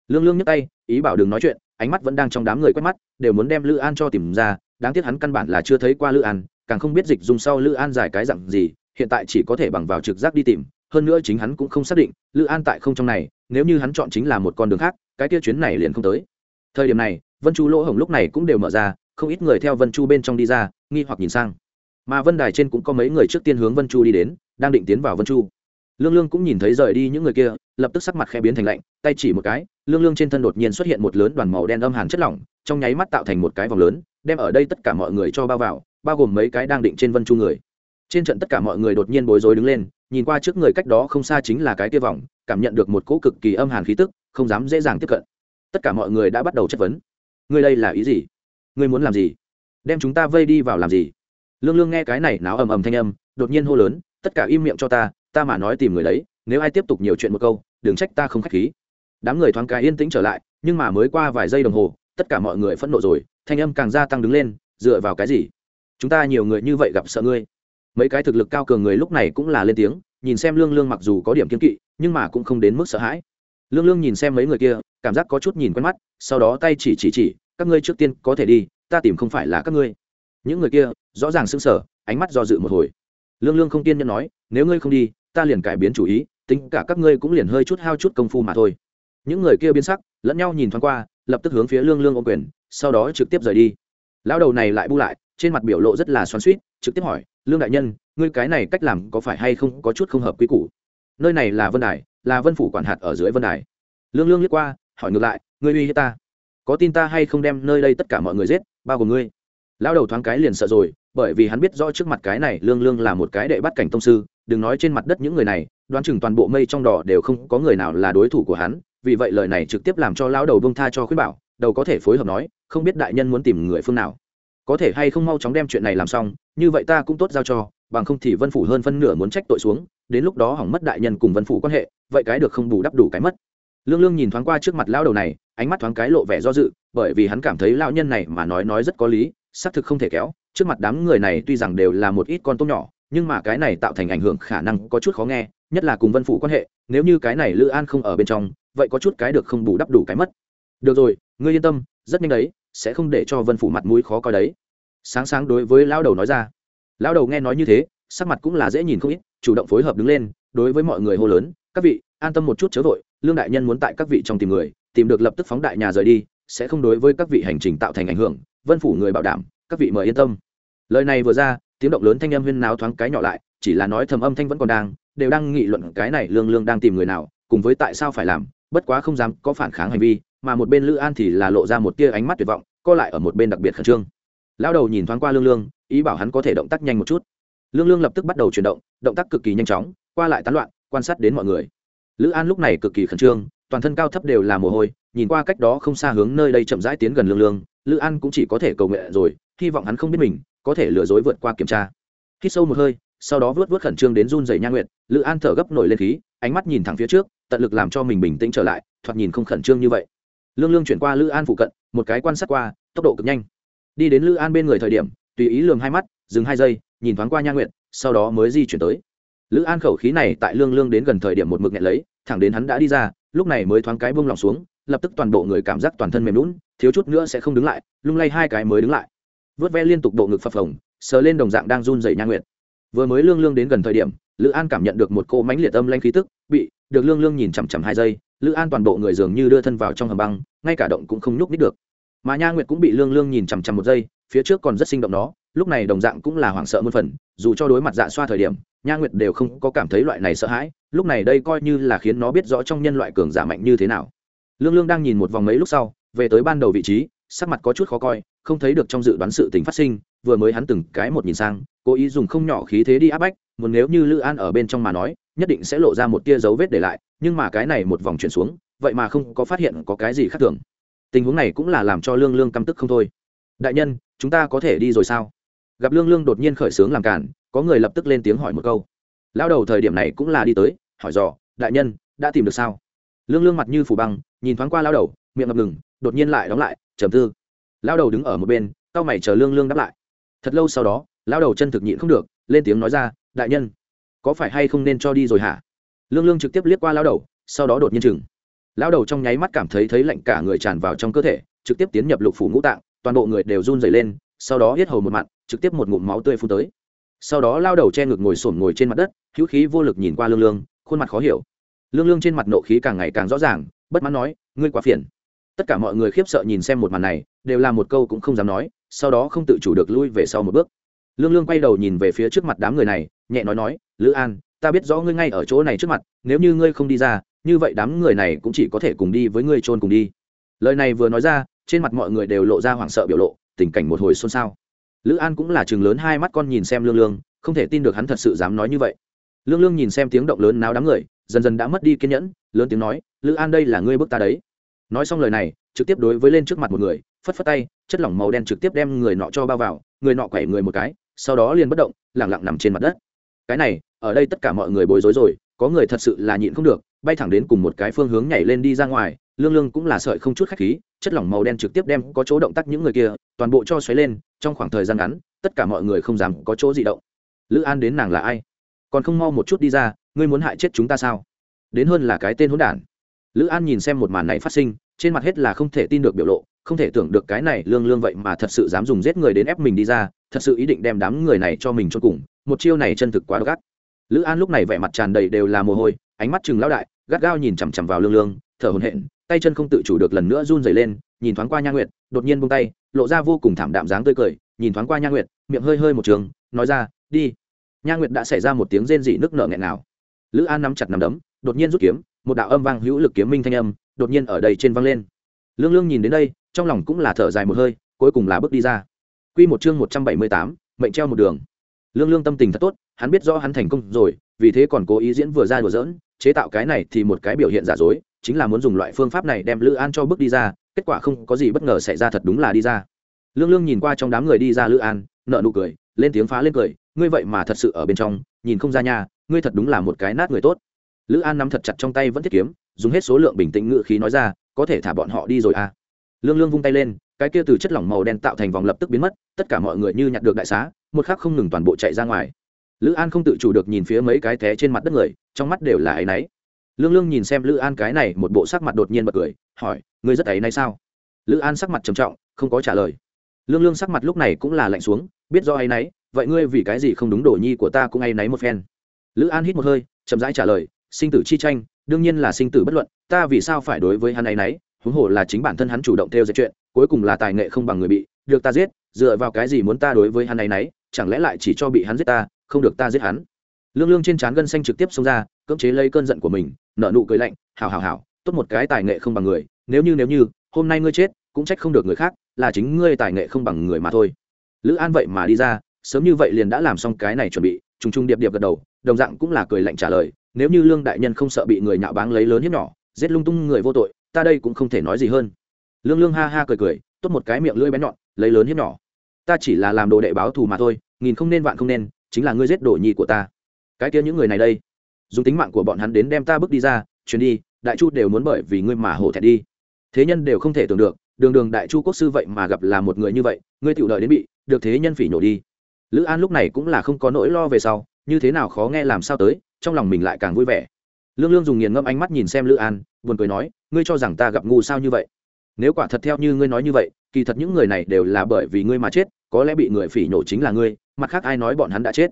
Lương lương nhấc tay, ý bảo đừng nói chuyện, ánh mắt vẫn đang trong đám người quét mắt, đều muốn đem lữ an cho tìm ra, đáng tiếc hắn căn bản là chưa thấy qua lữ an, càng không biết dịch dùng sau lữ an giải cái dặn gì, hiện tại chỉ có thể bằng vào trực giác đi tìm hơn nữa chính hắn cũng không xác định, lữ an tại không trong này, nếu như hắn chọn chính là một con đường khác, cái kia chuyến này liền không tới. Thời điểm này, vân chu lỗ hổng lúc này cũng đều mở ra, không ít người theo vân chu bên trong đi ra, nghi hoặc nhìn sang. Mà vân đài trên cũng có mấy người trước tiên hướng vân chu đi đến, đang định tiến vào vân chu. Lương lương cũng nhìn thấy rời đi những người kia, lập tức sắc mặt khe biến thành lạnh, tay chỉ một cái, lương lương trên thân đột nhiên xuất hiện một lớn đoàn màu đen âm hàn chất lỏng, trong nháy mắt tạo thành một cái vòng lớn, đem ở đây tất cả mọi người cho bao vào, bao gồm mấy cái đang định trên vân chu người. Trên trận tất cả mọi người đột nhiên bối rối đứng lên nhìn qua trước người cách đó không xa chính là cái kia vòng, cảm nhận được một cỗ cực kỳ âm hàn khí tức, không dám dễ dàng tiếp cận. Tất cả mọi người đã bắt đầu chất vấn. Ngươi đây là ý gì? Ngươi muốn làm gì? Đem chúng ta vây đi vào làm gì? Lương lương nghe cái này náo ầm ầm thanh âm, đột nhiên hô lớn, tất cả im miệng cho ta ta mà nói tìm người đấy, nếu ai tiếp tục nhiều chuyện một câu, đừng trách ta không k h á c h khí. Đám người thoáng cái yên tĩnh trở lại, nhưng mà mới qua vài giây đồng hồ, tất cả mọi người phẫn nộ rồi, thanh âm càng gia tăng đứng lên, dựa vào cái gì? Chúng ta nhiều người như vậy gặp sợ ngươi mấy cái thực lực cao cường người lúc này cũng là lên tiếng, nhìn xem lương lương mặc dù có điểm kiên kỵ, nhưng mà cũng không đến mức sợ hãi. Lương lương nhìn xem mấy người kia, cảm giác có chút nhìn quen mắt, sau đó tay chỉ chỉ chỉ, các ngươi trước tiên có thể đi, ta tìm không phải là các ngươi. Những người kia, rõ ràng sững sờ, ánh mắt do dự một hồi. Lương lương không tiên nhân nói, nếu ngươi không đi, ta liền cải biến chủ ý, tính cả các ngươi cũng liền hơi chút hao chút công phu mà thôi. Những người kia biến sắc, lẫn nhau nhìn thoáng qua, lập tức hướng phía lương lương ô quyền, sau đó trực tiếp rời đi. Lão đầu này lại bu lại, trên mặt biểu lộ rất là xoắn suýt trực tiếp hỏi lương đại nhân, ngươi cái này cách làm có phải hay không có chút không hợp quy củ? Nơi này là vân đài, là vân phủ quản hạt ở dưới vân đài. Lương lương liếc qua, hỏi ngược lại, ngươi uy hiếp ta? Có tin ta hay không đem nơi đây tất cả mọi người giết, bao gồm ngươi? Lão đầu thoáng cái liền sợ rồi, bởi vì hắn biết rõ trước mặt cái này lương lương là một cái đệ bắt cảnh tông sư, đừng nói trên mặt đất những người này, đoán chừng toàn bộ mây trong đỏ đều không có người nào là đối thủ của hắn, vì vậy lời này trực tiếp làm cho lão đầu bông tha cho khuyên bảo, đầu có thể phối hợp nói, không biết đại nhân muốn tìm người phương nào có thể hay không mau chóng đem chuyện này làm xong, như vậy ta cũng tốt giao cho, bằng không thì vân phủ hơn phân nửa muốn trách tội xuống, đến lúc đó hỏng mất đại nhân cùng vân phủ quan hệ, vậy cái được không bù đắp đủ cái mất. Lương lương nhìn thoáng qua trước mặt lão đầu này, ánh mắt thoáng cái lộ vẻ do dự, bởi vì hắn cảm thấy lão nhân này mà nói nói rất có lý, xác thực không thể kéo, trước mặt đám người này tuy rằng đều là một ít con tôm nhỏ, nhưng mà cái này tạo thành ảnh hưởng khả năng có chút khó nghe, nhất là cùng vân phủ quan hệ, nếu như cái này lữ an không ở bên trong, vậy có chút cái được không bù đắp đủ cái mất. Được rồi, ngươi yên tâm, rất nhanh đấy, sẽ không để cho vân phủ mặt mũi khó coi đấy sáng sáng đối với lão đầu nói ra. Lão đầu nghe nói như thế, sắc mặt cũng là dễ nhìn không ít, chủ động phối hợp đứng lên, đối với mọi người hô lớn, các vị, an tâm một chút chớ vội, lương đại nhân muốn tại các vị trong tìm người, tìm được lập tức phóng đại nhà rời đi, sẽ không đối với các vị hành trình tạo thành ảnh hưởng, vân phủ người bảo đảm, các vị mời yên tâm. Lời này vừa ra, tiếng động lớn thanh âm huyên náo thoáng cái nhỏ lại, chỉ là nói thầm âm thanh vẫn còn đang, đều đang nghị luận cái này lương lương đang tìm người nào, cùng với tại sao phải làm, bất quá không dám có phản kháng hành vi, mà một bên lữ an thì là lộ ra một tia ánh mắt tuyệt vọng, co lại ở một bên đặc biệt khẩn trương lão đầu nhìn thoáng qua lương lương, ý bảo hắn có thể động tác nhanh một chút. Lương lương lập tức bắt đầu chuyển động động tác cực kỳ nhanh chóng, qua lại tán loạn, quan sát đến mọi người. Lữ an lúc này cực kỳ khẩn trương, toàn thân cao thấp đều là mồ hôi, nhìn qua cách đó không xa hướng nơi đây chậm rãi tiến gần lương lương, lữ an cũng chỉ có thể cầu nguyện rồi, hy vọng hắn không biết mình, có thể lừa dối vượt qua kiểm tra. Khi sâu một hơi, sau đó vớt vớt khẩn trương đến run dày nha nguyện lữ an thở gấp nổi lên khí, ánh mắt nhìn thẳng phía trước, tận lực làm cho mình bình tĩnh trở lại, thoạt nhìn không khẩn trương như vậy. Lương lương chuyển qua lữ an phụ cận, một cái quan sát qua, tốc độ cực nhanh đi đến lữ an bên người thời điểm, tùy ý lường hai mắt, dừng hai giây, nhìn thoáng qua nha nguyện sau đó mới di chuyển tới. Lữ an khẩu khí này tại lương lương đến gần thời điểm một mực nghẹn lấy, thẳng đến hắn đã đi ra, lúc này mới thoáng cái bông lòng xuống, lập tức toàn bộ người cảm giác toàn thân mềm lún thiếu chút nữa sẽ không đứng lại, lung lay hai cái mới đứng lại. Vớt ve liên tục bộ ngực phập phồng, sờ lên đồng dạng đang run dày nha nguyện vừa mới lương lương đến gần thời điểm, lữ an cảm nhận được một cô mánh liệt âm lanh khí tức, bị, được lương lương nhìn chằm chằm hai giây, lữ an toàn bộ người dường như đưa thân vào trong hầm băng, ngay cả động cũng không nhúc nít được mà nha nguyệt cũng bị lương lương nhìn chằm chằm một giây, phía trước còn rất sinh động nó, lúc này đồng dạng cũng là hoảng sợ muôn phần, dù cho đối mặt dạ xoa thời điểm, nha nguyệt đều không có cảm thấy loại này sợ hãi, lúc này đây coi như là khiến nó biết rõ trong nhân loại cường giả mạnh như thế nào. Lương lương đang nhìn một vòng mấy lúc sau, về tới ban đầu vị trí, sắc mặt có chút khó coi, không thấy được trong dự đoán sự tình phát sinh, vừa mới hắn từng cái một nhìn sang, cố ý dùng không nhỏ khí thế đi áp bách, muốn nếu như lữ an ở bên trong mà nói, nhất định sẽ lộ ra một tia dấu vết để lại, nhưng mà cái này một vòng chuyển xuống, vậy mà không có phát hiện có cái gì khác thường tình huống này cũng là làm cho lương lương căm tức không thôi. Đại nhân, chúng ta có thể đi rồi sao? Gặp lương lương đột nhiên khởi xướng làm cản, có người lập tức lên tiếng hỏi một câu. Lao đầu thời điểm này cũng là đi tới, hỏi dò, đại nhân, đã tìm được sao? Lương lương mặt như phủ băng, nhìn thoáng qua lao đầu, miệng ngập ngừng, đột nhiên lại đóng lại, trầm tư. Lao đầu đứng ở một bên tao mày chờ lương lương đáp lại. Thật lâu sau đó lao đầu chân thực nhịn không được, lên tiếng nói ra, đại nhân, có phải hay không nên cho đi rồi hả? Lương lương trực tiếp liếc qua lao đầu, sau đó đột nhiên chừng lão đầu trong nháy mắt cảm thấy thấy lạnh cả người tràn vào trong cơ thể, trực tiếp tiến nhập lục phủ ngũ tạng, toàn bộ người đều run dày lên, sau đó hết hầu một mặn trực tiếp một ngụm máu tươi phun tới. Sau đó lao đầu che ngực ngồi sổm ngồi trên mặt đất, hữu khí vô lực nhìn qua lương lương, khuôn mặt khó hiểu. Lương lương trên mặt nộ khí càng ngày càng rõ ràng, bất mãn nói, ngươi quá phiền. Tất cả mọi người khiếp sợ nhìn xem một màn này, đều là một câu cũng không dám nói, sau đó không tự chủ được lui về sau một bước. Lương lương quay đầu nhìn về phía trước mặt đám người này, nhẹ nói nói, lữ an, ta biết rõ ngươi ngay ở chỗ này trước mặt, nếu như ngươi không đi ra như vậy đám người này cũng chỉ có thể cùng đi với ngươi trôn cùng đi. Lời này vừa nói ra, trên mặt mọi người đều lộ ra hoảng sợ biểu lộ, tình cảnh một hồi xôn xao. Lữ an cũng là chừng lớn hai mắt con nhìn xem lương lương, không thể tin được hắn thật sự dám nói như vậy. Lương lương nhìn xem tiếng động lớn náo đám người, dần dần đã mất đi kiên nhẫn, lớn tiếng nói, lữ an đây là ngươi bước ta đấy. Nói xong lời này, trực tiếp đối với lên trước mặt một người, phất phất tay, chất lỏng màu đen trực tiếp đem người nọ cho bao vào, người nọ quẩy người một cái, sau đó liền bất động, lẳng lặng nằm trên mặt đất. Cái này, ở đây tất cả mọi người bối rối rồi, có người thật sự là nhịn không được bay thẳng đến cùng một cái phương hướng nhảy lên đi ra ngoài, lương lương cũng là sợi không chút khách khí, chất lỏng màu đen trực tiếp đem có chỗ động tác những người kia, toàn bộ cho xoáy lên, trong khoảng thời gian ngắn, tất cả mọi người không dám có chỗ gì động. Lữ an đến nàng là ai? Còn không mau một chút đi ra, ngươi muốn hại chết chúng ta sao? Đến hơn là cái tên hỗn đản. Lữ an nhìn xem một màn này phát sinh, trên mặt hết là không thể tin được biểu lộ, không thể tưởng được cái này lương lương vậy mà thật sự dám dùng giết người đến ép mình đi ra, thật sự ý định đem đám người này cho mình cho cùng, một chiêu này chân thực quá độc ác. Lữ an lúc này vẻ mặt tràn đầy đều là mồ hôi ánh mắt chừng lão đại, gắt gao nhìn chằm chằm vào lương lương, thở hổn hển, tay chân không tự chủ được lần nữa run rẩy lên, nhìn thoáng qua nha nguyệt, đột nhiên buông tay, lộ ra vô cùng thảm đạm dáng tươi cười, nhìn thoáng qua nha nguyệt, miệng hơi hơi một trường, nói ra, đi. Nha nguyệt đã xảy ra một tiếng rên dị nức nở nghẹn nào lữ an nắm chặt nắm đấm, đột nhiên rút kiếm, một đạo âm vang hữu lực kiếm minh thanh âm, đột nhiên ở đây trên vang lên. Lương lương nhìn đến đây, trong lòng cũng là thở dài một hơi, cuối cùng là bước đi ra. Quy một chương một trăm bảy mươi tám, mệnh treo một đường. Lương lương tâm tình thật tốt, hắn biết rõ hắn thành công rồi, vì thế còn cố ý diễn vừa ra đùa giỡn chế tạo cái này thì một cái biểu hiện giả dối, chính là muốn dùng loại phương pháp này đem lữ an cho bước đi ra, kết quả không có gì bất ngờ xảy ra thật đúng là đi ra. Lương lương nhìn qua trong đám người đi ra lữ an nợ nụ cười, lên tiếng phá lên cười, ngươi vậy mà thật sự ở bên trong, nhìn không ra nhà ngươi thật đúng là một cái nát người tốt. Lữ an nắm thật chặt trong tay vẫn thiết kiếm, dùng hết số lượng bình tĩnh ngự khí nói ra, có thể thả bọn họ đi rồi à? Lương lương vung tay lên, cái kia từ chất lỏng màu đen tạo thành vòng lập tức biến mất, tất cả mọi người như nhặt được đại xá, một khắc không ngừng toàn bộ chạy ra ngoài lữ an không tự chủ được nhìn phía mấy cái té trên mặt đất người, trong mắt đều là áy náy. Lương lương nhìn xem lữ an cái này, một bộ sắc mặt đột nhiên bật cười, hỏi, ngươi rất áy náy sao? Lữ an sắc mặt trầm trọng, không có trả lời. Lương lương sắc mặt lúc này cũng là lạnh xuống, biết do áy náy, vậy ngươi vì cái gì không đúng đồ nhi của ta cũng áy náy một phen? Lữ an hít một hơi, chậm rãi trả lời, sinh tử chi tranh, đương nhiên là sinh tử bất luận, ta vì sao phải đối với hắn áy náy, huống hồ là chính bản thân hắn chủ động theo dệt chuyện, cuối cùng là tài nghệ không bằng người bị, được ta giết, dựa vào cái gì muốn ta đối với hắn áy náy, chẳng lẽ lại chỉ cho bị hắn giết ta không được ta giết hắn. Lương lương trên trán gân xanh trực tiếp xông ra, cưỡng chế lấy cơn giận của mình nợ nụ cười lạnh, hảo hảo hảo, tốt một cái tài nghệ không bằng người, nếu như nếu như, hôm nay ngươi chết, cũng trách không được người khác, là chính ngươi tài nghệ không bằng người mà thôi. Lữ an vậy mà đi ra, sớm như vậy liền đã làm xong cái này chuẩn bị, trùng trùng điệp điệp gật đầu, đồng dạng cũng là cười lạnh trả lời, nếu như lương đại nhân không sợ bị người nhạo báng lấy lớn hiếp nhỏ, giết lung tung người vô tội, ta đây cũng không thể nói gì hơn. Lương lương ha ha cười cười, tốt một cái miệng lưỡi bén nhọn, lấy lớn hiếp nhỏ. Ta chỉ là làm đồ đệ báo thù mà thôi, nghìn không nên vạn không nên chính là ngươi giết đồ nhi của ta. Cái kia những người này đây, dùng tính mạng của bọn hắn đến đem ta bước đi ra chuyến đi, đại chu đều muốn bởi vì ngươi mà hổ thẹn đi. Thế nhân đều không thể tưởng được, đường đường đại chu quốc sư vậy mà gặp là một người như vậy, ngươi tự đợi đến bị, được thế nhân phỉ nhổ đi. Lữ an lúc này cũng là không có nỗi lo về sau, như thế nào khó nghe làm sao tới, trong lòng mình lại càng vui vẻ. Lương lương dùng nghiền ngâm ánh mắt nhìn xem lữ an, buồn cười nói, ngươi cho rằng ta gặp ngu sao như vậy? Nếu quả thật theo như ngươi nói như vậy, kỳ thật những người này đều là bởi vì ngươi mà chết có lẽ bị người phỉ nhổ chính là ngươi, mặt khác ai nói bọn hắn đã chết?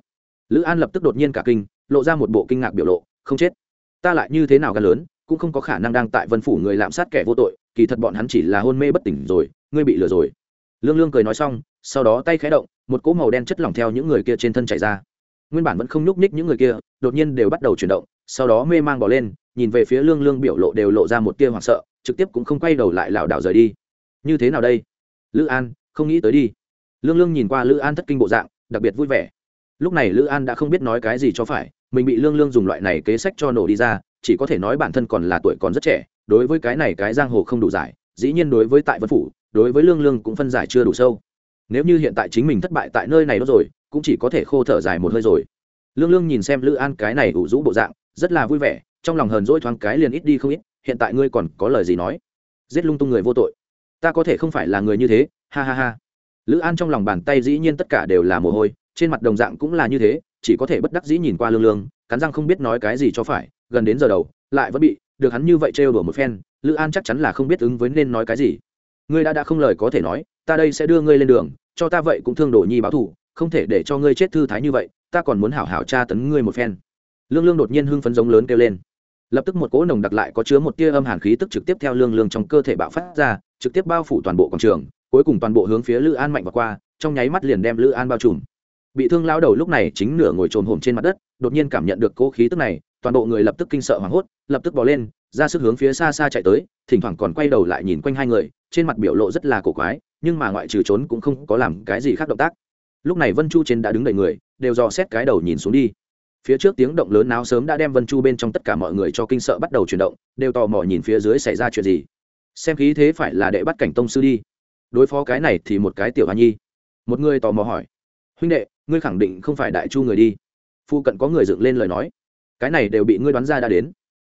Lữ an lập tức đột nhiên cả kinh, lộ ra một bộ kinh ngạc biểu lộ, không chết. Ta lại như thế nào gan lớn, cũng không có khả năng đang tại vân phủ người lạm sát kẻ vô tội, kỳ thật bọn hắn chỉ là hôn mê bất tỉnh rồi, ngươi bị lừa rồi. Lương lương cười nói xong, sau đó tay khé động, một cỗ màu đen chất lỏng theo những người kia trên thân chảy ra. Nguyên bản vẫn không nhúc nhích những người kia, đột nhiên đều bắt đầu chuyển động, sau đó mê mang bỏ lên, nhìn về phía lương lương biểu lộ đều lộ ra một tia hoảng sợ, trực tiếp cũng không quay đầu lại lảo đảo rời đi. Như thế nào đây? Lữ an, không nghĩ tới đi lương lương nhìn qua lữ an thất kinh bộ dạng, đặc biệt vui vẻ. Lúc này lữ an đã không biết nói cái gì cho phải, mình bị lương lương dùng loại này kế sách cho nổ đi ra, chỉ có thể nói bản thân còn là tuổi còn rất trẻ, đối với cái này cái giang hồ không đủ giải, dĩ nhiên đối với tại vân phủ, đối với lương lương cũng phân giải chưa đủ sâu. Nếu như hiện tại chính mình thất bại tại nơi này đó rồi, cũng chỉ có thể khô thở dài một hơi rồi. Lương lương nhìn xem lữ an cái này ủ rũ bộ dạng, rất là vui vẻ, trong lòng hờn dỗi thoáng cái liền ít đi không ít, hiện tại ngươi còn có lời gì nói? Giết lung tung người vô tội. Ta có thể không phải là người như thế, ha ha ha lữ an trong lòng bàn tay dĩ nhiên tất cả đều là mồ hôi, trên mặt đồng dạng cũng là như thế, chỉ có thể bất đắc dĩ nhìn qua lương lương, cắn răng không biết nói cái gì cho phải, gần đến giờ đầu, lại vẫn bị, được hắn như vậy trêu đùa một phen, lữ an chắc chắn là không biết ứng với nên nói cái gì. Ngươi đã đã không lời có thể nói, ta đây sẽ đưa ngươi lên đường, cho ta vậy cũng thương đổ nhi báo thù, không thể để cho ngươi chết thư thái như vậy, ta còn muốn hảo hảo tra tấn ngươi một phen. Lương lương đột nhiên hưng phấn giống lớn kêu lên. Lập tức một cỗ nồng đặc lại có chứa một tia âm hàn khí tức trực tiếp theo lương lương trong cơ thể bạo phát ra, trực tiếp bao phủ toàn bộ quảng trường cuối cùng toàn bộ hướng phía lữ an mạnh và qua, trong nháy mắt liền đem lữ an bao trùm. Bị thương lao đầu lúc này chính nửa ngồi trồm hổm trên mặt đất, đột nhiên cảm nhận được cố khí tức này, toàn bộ người lập tức kinh sợ hoảng hốt, lập tức bỏ lên, ra sức hướng phía xa xa chạy tới, thỉnh thoảng còn quay đầu lại nhìn quanh hai người, trên mặt biểu lộ rất là cổ quái, nhưng mà ngoại trừ trốn cũng không có làm cái gì khác động tác. Lúc này vân chu trên đã đứng đầy người, đều dò xét cái đầu nhìn xuống đi. Phía trước tiếng động lớn nào sớm đã đem vân chu bên trong tất cả mọi người cho kinh sợ bắt đầu chuyển động, đều tò mò nhìn phía dưới xảy ra chuyện gì. Xem khí thế phải là đệ bắt cảnh tông sư đi đối phó cái này thì một cái tiểu hoa nhi. Một người tò mò hỏi, huynh đệ, ngươi khẳng định không phải đại chu người đi? Phu cận có người dựng lên lời nói, cái này đều bị ngươi đoán ra đã đến.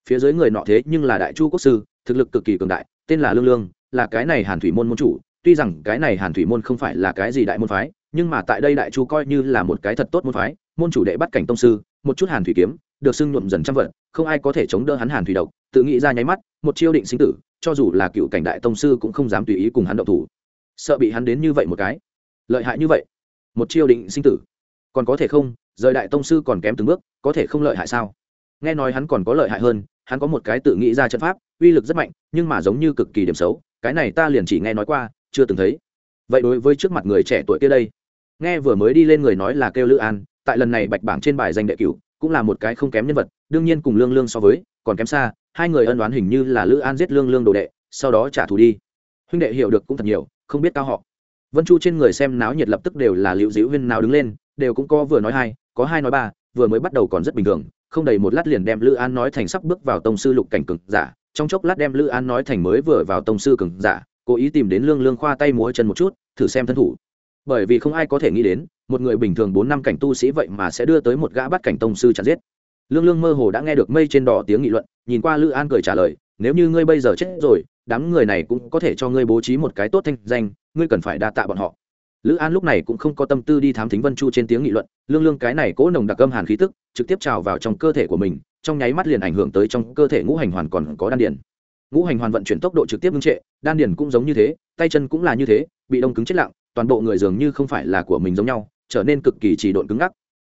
Phía dưới người nọ thế nhưng là đại chu quốc sư, thực lực cực kỳ cường đại, tên là lương lương, là cái này hàn thủy môn môn chủ, tuy rằng cái này hàn thủy môn không phải là cái gì đại môn phái, nhưng mà tại đây đại chu coi như là một cái thật tốt môn phái, môn chủ đệ bắt cảnh tông sư, một chút hàn thủy kiếm, được xưng nhuộm dần trăm vận, không ai có thể chống đỡ hắn hàn thủy độc, tự nghĩ ra nháy mắt, một chiêu định sinh tử, cho dù là cựu cảnh đại tông sư cũng không dám tùy ý cùng hắn độc thủ sợ bị hắn đến như vậy một cái. Lợi hại như vậy? Một chiêu định sinh tử. Còn có thể không? Rời đại tông sư còn kém từng bước, có thể không lợi hại sao? Nghe nói hắn còn có lợi hại hơn, hắn có một cái tự nghĩ ra trận pháp, uy lực rất mạnh, nhưng mà giống như cực kỳ điểm xấu, cái này ta liền chỉ nghe nói qua, chưa từng thấy. Vậy đối với trước mặt người trẻ tuổi kia đây, nghe vừa mới đi lên người nói là kêu lữ an, tại lần này bạch bảng trên bài danh đệ cửu, cũng là một cái không kém nhân vật, đương nhiên cùng lương lương so với, còn kém xa, hai người ân đoán hình như là lữ an giết lương lương đồ đệ, sau đó trả thù đi. Huynh đệ hiểu được cũng thật nhiều không biết cao họ. Vân chu trên người xem náo nhiệt lập tức đều là liễu dĩu huyên nào đứng lên, đều cũng có vừa nói hai, có hai nói ba, vừa mới bắt đầu còn rất bình thường, không đầy một lát liền đem lữ an nói thành sắp bước vào tông sư lục cảnh cực giả, trong chốc lát đem lữ an nói thành mới vừa vào tông sư cường giả, cố ý tìm đến lương lương khoa tay múa chân một chút, thử xem thân thủ. Bởi vì không ai có thể nghĩ đến, một người bình thường bốn năm cảnh tu sĩ vậy mà sẽ đưa tới một gã bắt cảnh tông sư chặt giết. Lương lương mơ hồ đã nghe được mây trên đỏ tiếng nghị luận, nhìn qua lữ an cười trả lời nếu như ngươi bây giờ chết rồi, đám người này cũng có thể cho ngươi bố trí một cái tốt thanh danh, ngươi cần phải đa tạ bọn họ. Lữ an lúc này cũng không có tâm tư đi thám thính vân chu trên tiếng nghị luận, lương lương cái này cố nồng đặc âm hàn khí tức, trực tiếp trào vào trong cơ thể của mình, trong nháy mắt liền ảnh hưởng tới trong cơ thể ngũ hành hoàn còn có đan điền. Ngũ hành hoàn vận chuyển tốc độ trực tiếp ngưng trệ, đan điền cũng giống như thế, tay chân cũng là như thế, bị đông cứng chết lặng, toàn bộ người dường như không phải là của mình giống nhau, trở nên cực kỳ chỉ độn cứng ngắc.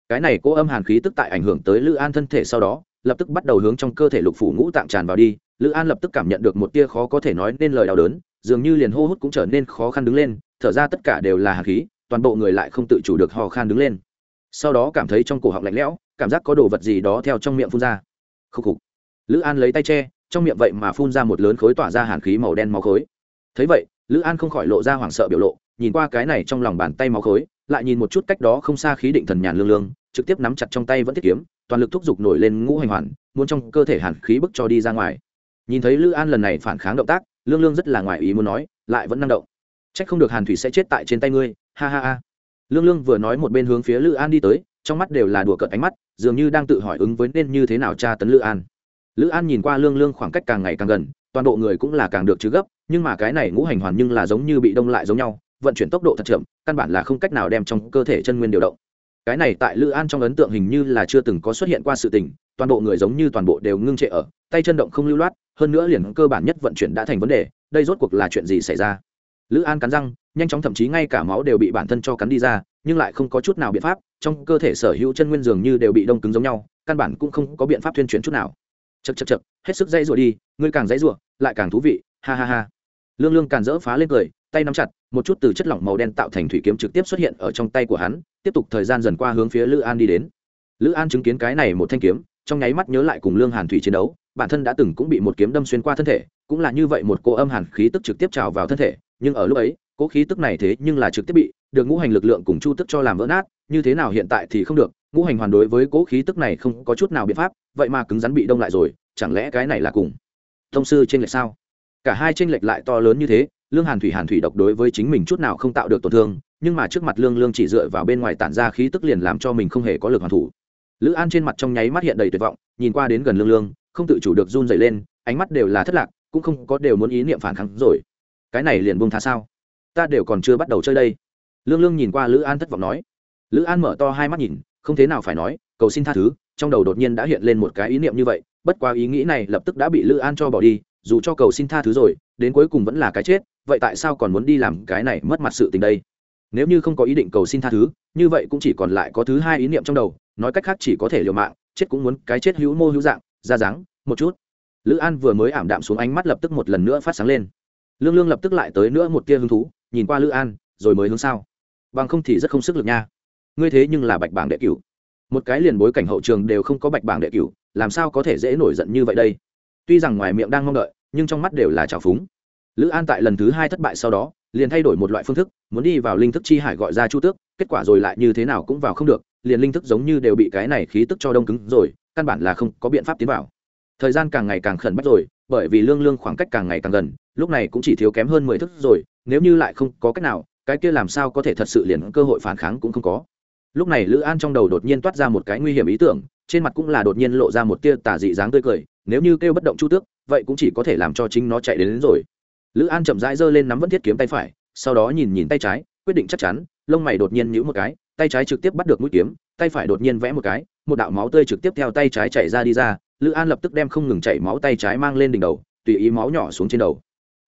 Cái này cố âm hàn khí tức tại ảnh hưởng tới lữ an thân thể sau đó, lập tức bắt đầu hướng trong cơ thể lục phủ ngũ tạng tràn vào đi lữ an lập tức cảm nhận được một tia khó có thể nói nên lời đau đớn, dường như liền hô hút cũng trở nên khó khăn đứng lên, thở ra tất cả đều là hàn khí, toàn bộ người lại không tự chủ được ho khan đứng lên. Sau đó cảm thấy trong cổ họng lạnh lẽo, cảm giác có đồ vật gì đó theo trong miệng phun ra. Khúc khục. Lữ an lấy tay che, trong miệng vậy mà phun ra một lớn khối tỏa ra hàn khí màu đen máu khối. Thấy vậy, lữ an không khỏi lộ ra hoảng sợ biểu lộ, nhìn qua cái này trong lòng bàn tay máu khối, lại nhìn một chút cách đó không xa khí định thần nhàn lương lương, trực tiếp nắm chặt trong tay vẫn thiết kiếm, toàn lực thúc giục nổi lên ngũ hành hoàn, muốn trong cơ thể hàn khí bức cho đi ra ngoài nhìn thấy lữ an lần này phản kháng động tác, lương lương rất là ngoài ý muốn nói, lại vẫn năng động. C h ắ c không được hàn thủy sẽ chết tại trên tay ngươi, ha ha ha. Lương lương vừa nói một bên hướng phía lữ an đi tới, trong mắt đều là đùa cợt ánh mắt, dường như đang tự hỏi ứng với nên như thế nào tra tấn lữ an. Lữ an nhìn qua lương lương khoảng cách càng ngày càng gần, toàn bộ người cũng là càng được chứ gấp, nhưng mà cái này ngũ hành hoàn nhưng là giống như bị đông lại giống nhau, vận chuyển tốc độ thật chậm, căn bản là không cách nào đem trong cơ thể chân nguyên điều động. Cái này tại lữ an trong ấn tượng hình như là chưa từng có xuất hiện qua sự tình, toàn bộ người giống như toàn bộ đều ngưng trệ ở, tay chân động không lưu loát hơn nữa liền cơ bản nhất vận chuyển đã thành vấn đề, đây rốt cuộc là chuyện gì xảy ra? Lữ an cắn răng, nhanh chóng thậm chí ngay cả máu đều bị bản thân cho cắn đi ra, nhưng lại không có chút nào biện pháp, trong cơ thể sở hữu chân nguyên dường như đều bị đông cứng giống nhau, căn bản cũng không có biện pháp tuyên truyền chút nào. Chật chật chật hết sức dãy rủa đi, ngươi càng dãy rủa, lại càng thú vị, ha ha ha. Lương lương càng dỡ phá lên cười, tay nắm chặt, một chút từ chất lỏng màu đen tạo thành thủy kiếm trực tiếp xuất hiện ở trong tay của hắn, tiếp tục thời gian dần qua hướng phía lữ an đi đến. Lữ an chứng kiến cái này một thanh kiếm, trong nháy mắt nhớ lại cùng lương hàn thủy chiến đấu bản thân đã từng cũng bị một kiếm đâm xuyên qua thân thể, cũng là như vậy một cô âm hàn khí tức trực tiếp trào vào thân thể, nhưng ở lúc ấy, cố khí tức này thế nhưng là trực tiếp bị được ngũ hành lực lượng cùng chu tức cho làm vỡ nát, như thế nào hiện tại thì không được, ngũ hành hoàn đối với cố khí tức này không có chút nào biện pháp, vậy mà cứng rắn bị đông lại rồi, chẳng lẽ cái này là cùng thông sư trên lệch sao? Cả hai tranh lệch lại to lớn như thế, lương hàn thủy hàn thủy độc đối với chính mình chút nào không tạo được tổn thương, nhưng mà trước mặt lương lương chỉ dựa vào bên ngoài tản ra khí tức liền làm cho mình không hề có lực hoàn thủ. Lữ an trên mặt trong nháy mắt hiện đầy tuyệt vọng, nhìn qua đến gần lương lương không tự chủ được run dày lên, ánh mắt đều là thất lạc, cũng không có đều muốn ý niệm phản kháng rồi. Cái này liền buông tha sao? Ta đều còn chưa bắt đầu chơi đây. Lương lương nhìn qua lữ an thất vọng nói. Lữ an mở to hai mắt nhìn, không thế nào phải nói, cầu xin tha thứ, trong đầu đột nhiên đã hiện lên một cái ý niệm như vậy, bất qua ý nghĩ này lập tức đã bị lữ an cho bỏ đi, dù cho cầu xin tha thứ rồi, đến cuối cùng vẫn là cái chết, vậy tại sao còn muốn đi làm cái này mất mặt sự tình đây? Nếu như không có ý định cầu xin tha thứ, như vậy cũng chỉ còn lại có thứ hai ý niệm trong đầu, nói cách khác chỉ có thể liều mạng, chết cũng muốn cái chết hữu mô hữu dạng ra dáng, một chút. Lữ an vừa mới ảm đạm xuống ánh mắt lập tức một lần nữa phát sáng lên. Lương lương lập tức lại tới nữa một tia hứng thú, nhìn qua lữ an, rồi mới hướng sao bằng không thì rất không sức lực nha. Ngươi thế nhưng là bạch bảng đệ cửu. Một cái liền bối cảnh hậu trường đều không có bạch bảng đệ cửu, làm sao có thể dễ nổi giận như vậy đây? Tuy rằng ngoài miệng đang mong đợi, nhưng trong mắt đều là trào phúng. Lữ an tại lần thứ hai thất bại sau đó, liền thay đổi một loại phương thức, muốn đi vào linh thức chi hải gọi ra chu tước, kết quả rồi lại như thế nào cũng vào không được, liền linh thức giống như đều bị cái này khí tức cho đông cứng rồi căn bản là không có biện pháp tiến vào. Thời gian càng ngày càng khẩn bách rồi bởi vì lương lương khoảng cách càng ngày càng gần lúc này cũng chỉ thiếu kém hơn mười thức rồi nếu như lại không có cách nào cái kia làm sao có thể thật sự liền cơ hội phản kháng cũng không có. Lúc này lữ an trong đầu đột nhiên toát ra một cái nguy hiểm ý tưởng trên mặt cũng là đột nhiên lộ ra một tia tà dị dáng tươi cười nếu như kêu bất động chu tước vậy cũng chỉ có thể làm cho chính nó chạy đến, đến rồi. Lữ an chậm rãi giơ lên nắm vẫn thiết kiếm tay phải sau đó nhìn nhìn tay trái quyết định chắc chắn lông mày đột nhiên nhíu một cái tay trái trực tiếp bắt được mũi kiếm, tay phải đột nhiên vẽ một cái, một đạo máu tươi trực tiếp theo tay trái chảy ra đi ra, lữ an lập tức đem không ngừng chảy máu tay trái mang lên đỉnh đầu, tùy ý máu nhỏ xuống trên đầu.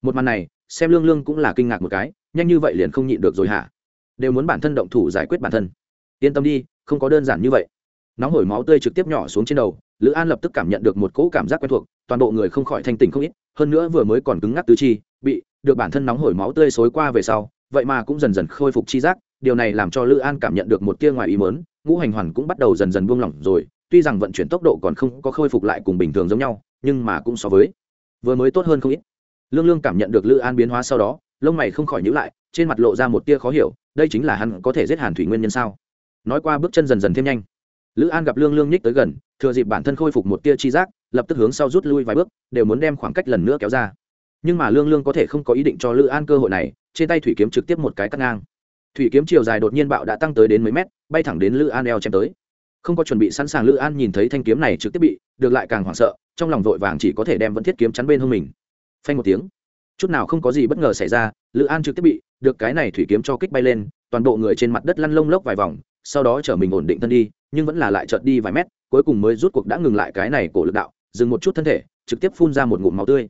Một màn này, xem lương lương cũng là kinh ngạc một cái, nhanh như vậy liền không nhịn được rồi hả? Đều muốn bản thân động thủ giải quyết bản thân. Yên tâm đi, không có đơn giản như vậy. Nóng hổi máu tươi trực tiếp nhỏ xuống trên đầu, lữ an lập tức cảm nhận được một cỗ cảm giác quen thuộc, toàn bộ người không khỏi thanh tỉnh không ít, hơn nữa vừa mới còn cứng ngắc tứ chi, bị được bản thân nóng hổi máu tươi xối qua về sau, vậy mà cũng dần dần khôi phục chi giác điều này làm cho lữ an cảm nhận được một tia ngoài ý mớn ngũ hành hoàn cũng bắt đầu dần dần buông lỏng rồi, tuy rằng vận chuyển tốc độ còn không có khôi phục lại cùng bình thường giống nhau, nhưng mà cũng so với vừa mới tốt hơn không ít. Lương lương cảm nhận được lữ an biến hóa sau đó, lông mày không khỏi nhữ lại, trên mặt lộ ra một tia khó hiểu, đây chính là hắn có thể giết hàn thủy nguyên nhân sao? Nói qua bước chân dần dần thêm nhanh. Lữ an gặp lương lương nhích tới gần, thừa dịp bản thân khôi phục một tia chi giác, lập tức hướng sau rút lui vài bước, đều muốn đem khoảng cách lần nữa kéo ra. Nhưng mà lương lương có thể không có ý định cho lữ an cơ hội này, trên tay thủy kiếm trực tiếp một cái cắt ngang thủy kiếm chiều dài đột nhiên bạo đã tăng tới đến mấy mét, bay thẳng đến lữ an eo chém tới. Không có chuẩn bị sẵn sàng, lữ an nhìn thấy thanh kiếm này trực tiếp bị, được lại càng hoảng sợ, trong lòng vội vàng chỉ có thể đem vẫn thiết kiếm chắn bên hông mình. Phanh một tiếng, chút nào không có gì bất ngờ xảy ra, lữ an trực tiếp bị, được cái này thủy kiếm cho kích bay lên, toàn bộ người trên mặt đất lăn lông lốc vài vòng, sau đó chở mình ổn định thân đi, nhưng vẫn là lại chợt đi vài mét, cuối cùng mới rút cuộc đã ngừng lại cái này cổ lực đạo, dừng một chút thân thể, trực tiếp phun ra một ngụm máu tươi.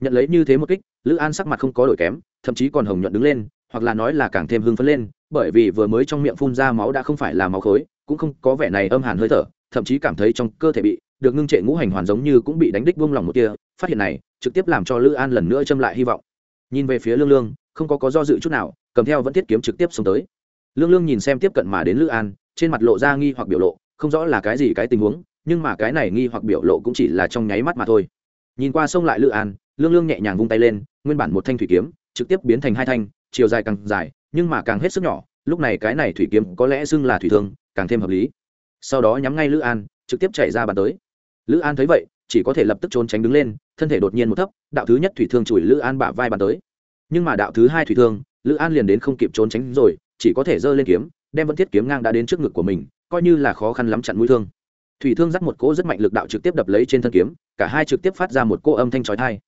Nhận lấy như thế một kích, lữ an sắc mặt không có đổi kém, thậm chí còn hồng nhuận đứng lên hoặc là nói là càng thêm hưng phấn lên, bởi vì vừa mới trong miệng phun ra máu đã không phải là máu khối, cũng không có vẻ này âm hàn hơi thở, thậm chí cảm thấy trong cơ thể bị, được ngưng trệ ngũ hành hoàn giống như cũng bị đánh đích buông lỏng một tia, phát hiện này, trực tiếp làm cho lữ an lần nữa châm lại hy vọng. Nhìn về phía lương lương, không có có do dự chút nào, cầm theo vẫn thiết kiếm trực tiếp xuống tới. Lương lương nhìn xem tiếp cận mà đến lữ an, trên mặt lộ ra nghi hoặc biểu lộ, không rõ là cái gì cái tình huống, nhưng mà cái này nghi hoặc biểu lộ cũng chỉ là trong nháy mắt mà thôi. Nhìn qua sông lại lữ an, lương lương nhẹ nhàng vung tay lên, nguyên bản một thanh thủy kiếm, trực tiếp biến thành hai thanh chiều dài càng dài, nhưng mà càng hết sức nhỏ, lúc này cái này thủy kiếm có lẽ xưng là thủy thương, càng thêm hợp lý. Sau đó nhắm ngay lữ an, trực tiếp chạy ra bàn tới. Lữ an thấy vậy, chỉ có thể lập tức trốn tránh đứng lên, thân thể đột nhiên một thấp, đạo thứ nhất thủy thương chùi lữ an bả vai bàn tới. Nhưng mà đạo thứ hai thủy thương, lữ an liền đến không kịp trốn tránh rồi, chỉ có thể giơ lên kiếm, đem vẫn thiết kiếm ngang đã đến trước ngực của mình, coi như là khó khăn lắm chặn mũi thương. Thủy thương dắt một cỗ rất mạnh lực đạo trực tiếp đập lấy trên thân kiếm, cả hai trực tiếp phát ra một cỗ âm thanh trói thai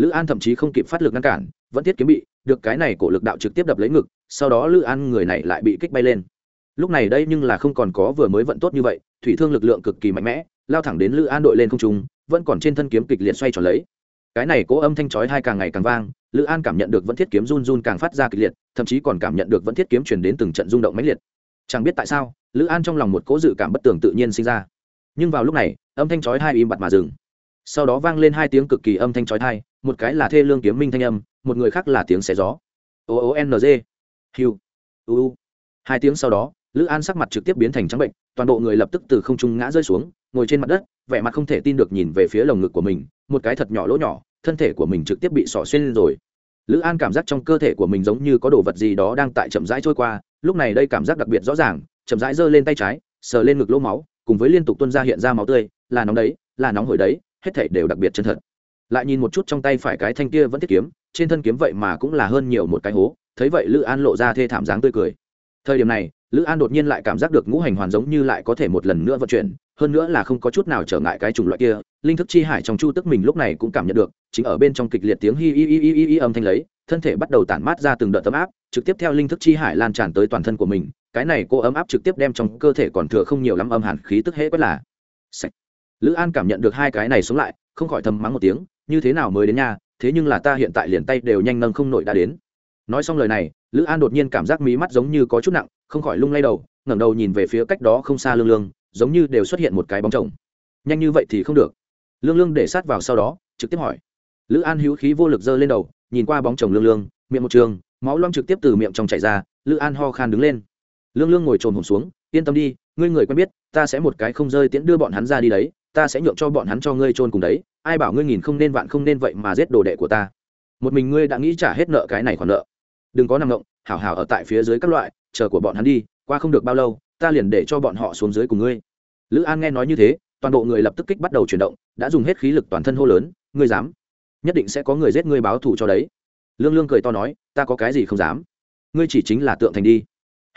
lữ an thậm chí không kịp phát lực ngăn cản vẫn thiết kiếm bị được cái này cổ lực đạo trực tiếp đập lấy ngực, sau đó lữ an người này lại bị kích bay lên. Lúc này đây nhưng là không còn có vừa mới vận tốt như vậy, thủy thương lực lượng cực kỳ mạnh mẽ, lao thẳng đến lữ an đội lên không trung, vẫn còn trên thân kiếm kịch liệt xoay tròn lấy. Cái này cố âm thanh chói hai càng ngày càng vang, lữ an cảm nhận được vẫn thiết kiếm run run càng phát ra kịch liệt, thậm chí còn cảm nhận được vẫn thiết kiếm truyền đến từng trận rung động mãnh liệt. Chẳng biết tại sao, lữ an trong lòng một cố dự cảm bất tường tự nhiên sinh ra. Nhưng vào lúc này, âm thanh chói hai im bặt mà dừng. Sau đó vang lên hai tiếng cực kỳ âm thanh chói tai, một cái là thê lương kiếm minh thanh âm một người khác là tiếng xé gió. O o n g. Hiu u hai tiếng sau đó, lữ an sắc mặt trực tiếp biến thành trắng bệnh, toàn bộ người lập tức từ không trung ngã rơi xuống, ngồi trên mặt đất, vẻ mặt không thể tin được nhìn về phía lồng ngực của mình, một cái thật nhỏ lỗ nhỏ, thân thể của mình trực tiếp bị sỏ xuyên lên rồi. Lữ an cảm giác trong cơ thể của mình giống như có đồ vật gì đó đang tại chậm rãi trôi qua, lúc này đây cảm giác đặc biệt rõ ràng, chậm rãi giơ lên tay trái, sờ lên ngực lỗ máu, cùng với liên tục tuân ra hiện ra máu tươi, là nóng đấy, là nóng hổi đấy, hết thảy đều đặc biệt chân thật. Lại nhìn một chút trong tay phải cái thanh kia vẫn thiết kiếm trên thân kiếm vậy mà cũng là hơn nhiều một cái hố thấy vậy lữ an lộ ra thê thảm dáng tươi cười. Thời điểm này lữ an đột nhiên lại cảm giác được ngũ hành hoàn giống như lại có thể một lần nữa vận chuyển hơn nữa là không có chút nào trở ngại cái chủng loại kia linh thức chi hải trong chu tức mình lúc này cũng cảm nhận được chính ở bên trong kịch liệt tiếng hi hi hi hi hi, hi âm thanh lấy thân thể bắt đầu tản mát ra từng đợt tấm áp trực tiếp theo linh thức chi hải lan tràn tới toàn thân của mình cái này cô ấm áp trực tiếp đem trong cơ thể còn thừa không nhiều lắm âm hàn khí tức hễ quất là. Sạch. Lữ an cảm nhận được hai cái này sống lại không khỏi thầm mắng một tiếng như thế nào mới đến nhà thế nhưng là ta hiện tại liền tay đều nhanh nâng không nổi đã đến. Nói xong lời này, lữ an đột nhiên cảm giác mí mắt giống như có chút nặng, không khỏi lung lay đầu, ngẩng đầu nhìn về phía cách đó không xa lương lương, giống như đều xuất hiện một cái bóng chồng. Nhanh như vậy thì không được. Lương lương để sát vào sau đó, trực tiếp hỏi. Lữ an hữu khí vô lực giơ lên đầu, nhìn qua bóng chồng lương lương, miệng một trường, máu loang trực tiếp từ miệng trong chảy ra, lữ an ho khan đứng lên. Lương lương ngồi trồm hồn xuống, yên tâm đi, ngươi người quen biết, ta sẽ một cái không rơi tiễn đưa bọn hắn ra đi đấy ta sẽ nhượng cho bọn hắn cho ngươi trôn cùng đấy, ai bảo ngươi nghìn không nên vạn không nên vậy mà giết đồ đệ của ta. Một mình ngươi đã nghĩ trả hết nợ cái này khoản nợ. Đừng có nằm ngộng, hảo hảo ở tại phía dưới các loại, chờ của bọn hắn đi, qua không được bao lâu, ta liền để cho bọn họ xuống dưới cùng ngươi. Lữ an nghe nói như thế, toàn bộ người lập tức kích bắt đầu chuyển động, đã dùng hết khí lực toàn thân hô lớn, ngươi dám? Nhất định sẽ có người giết ngươi báo thù cho đấy. Lương lương cười to nói, ta có cái gì không dám? Ngươi chỉ chính là tượng thành đi.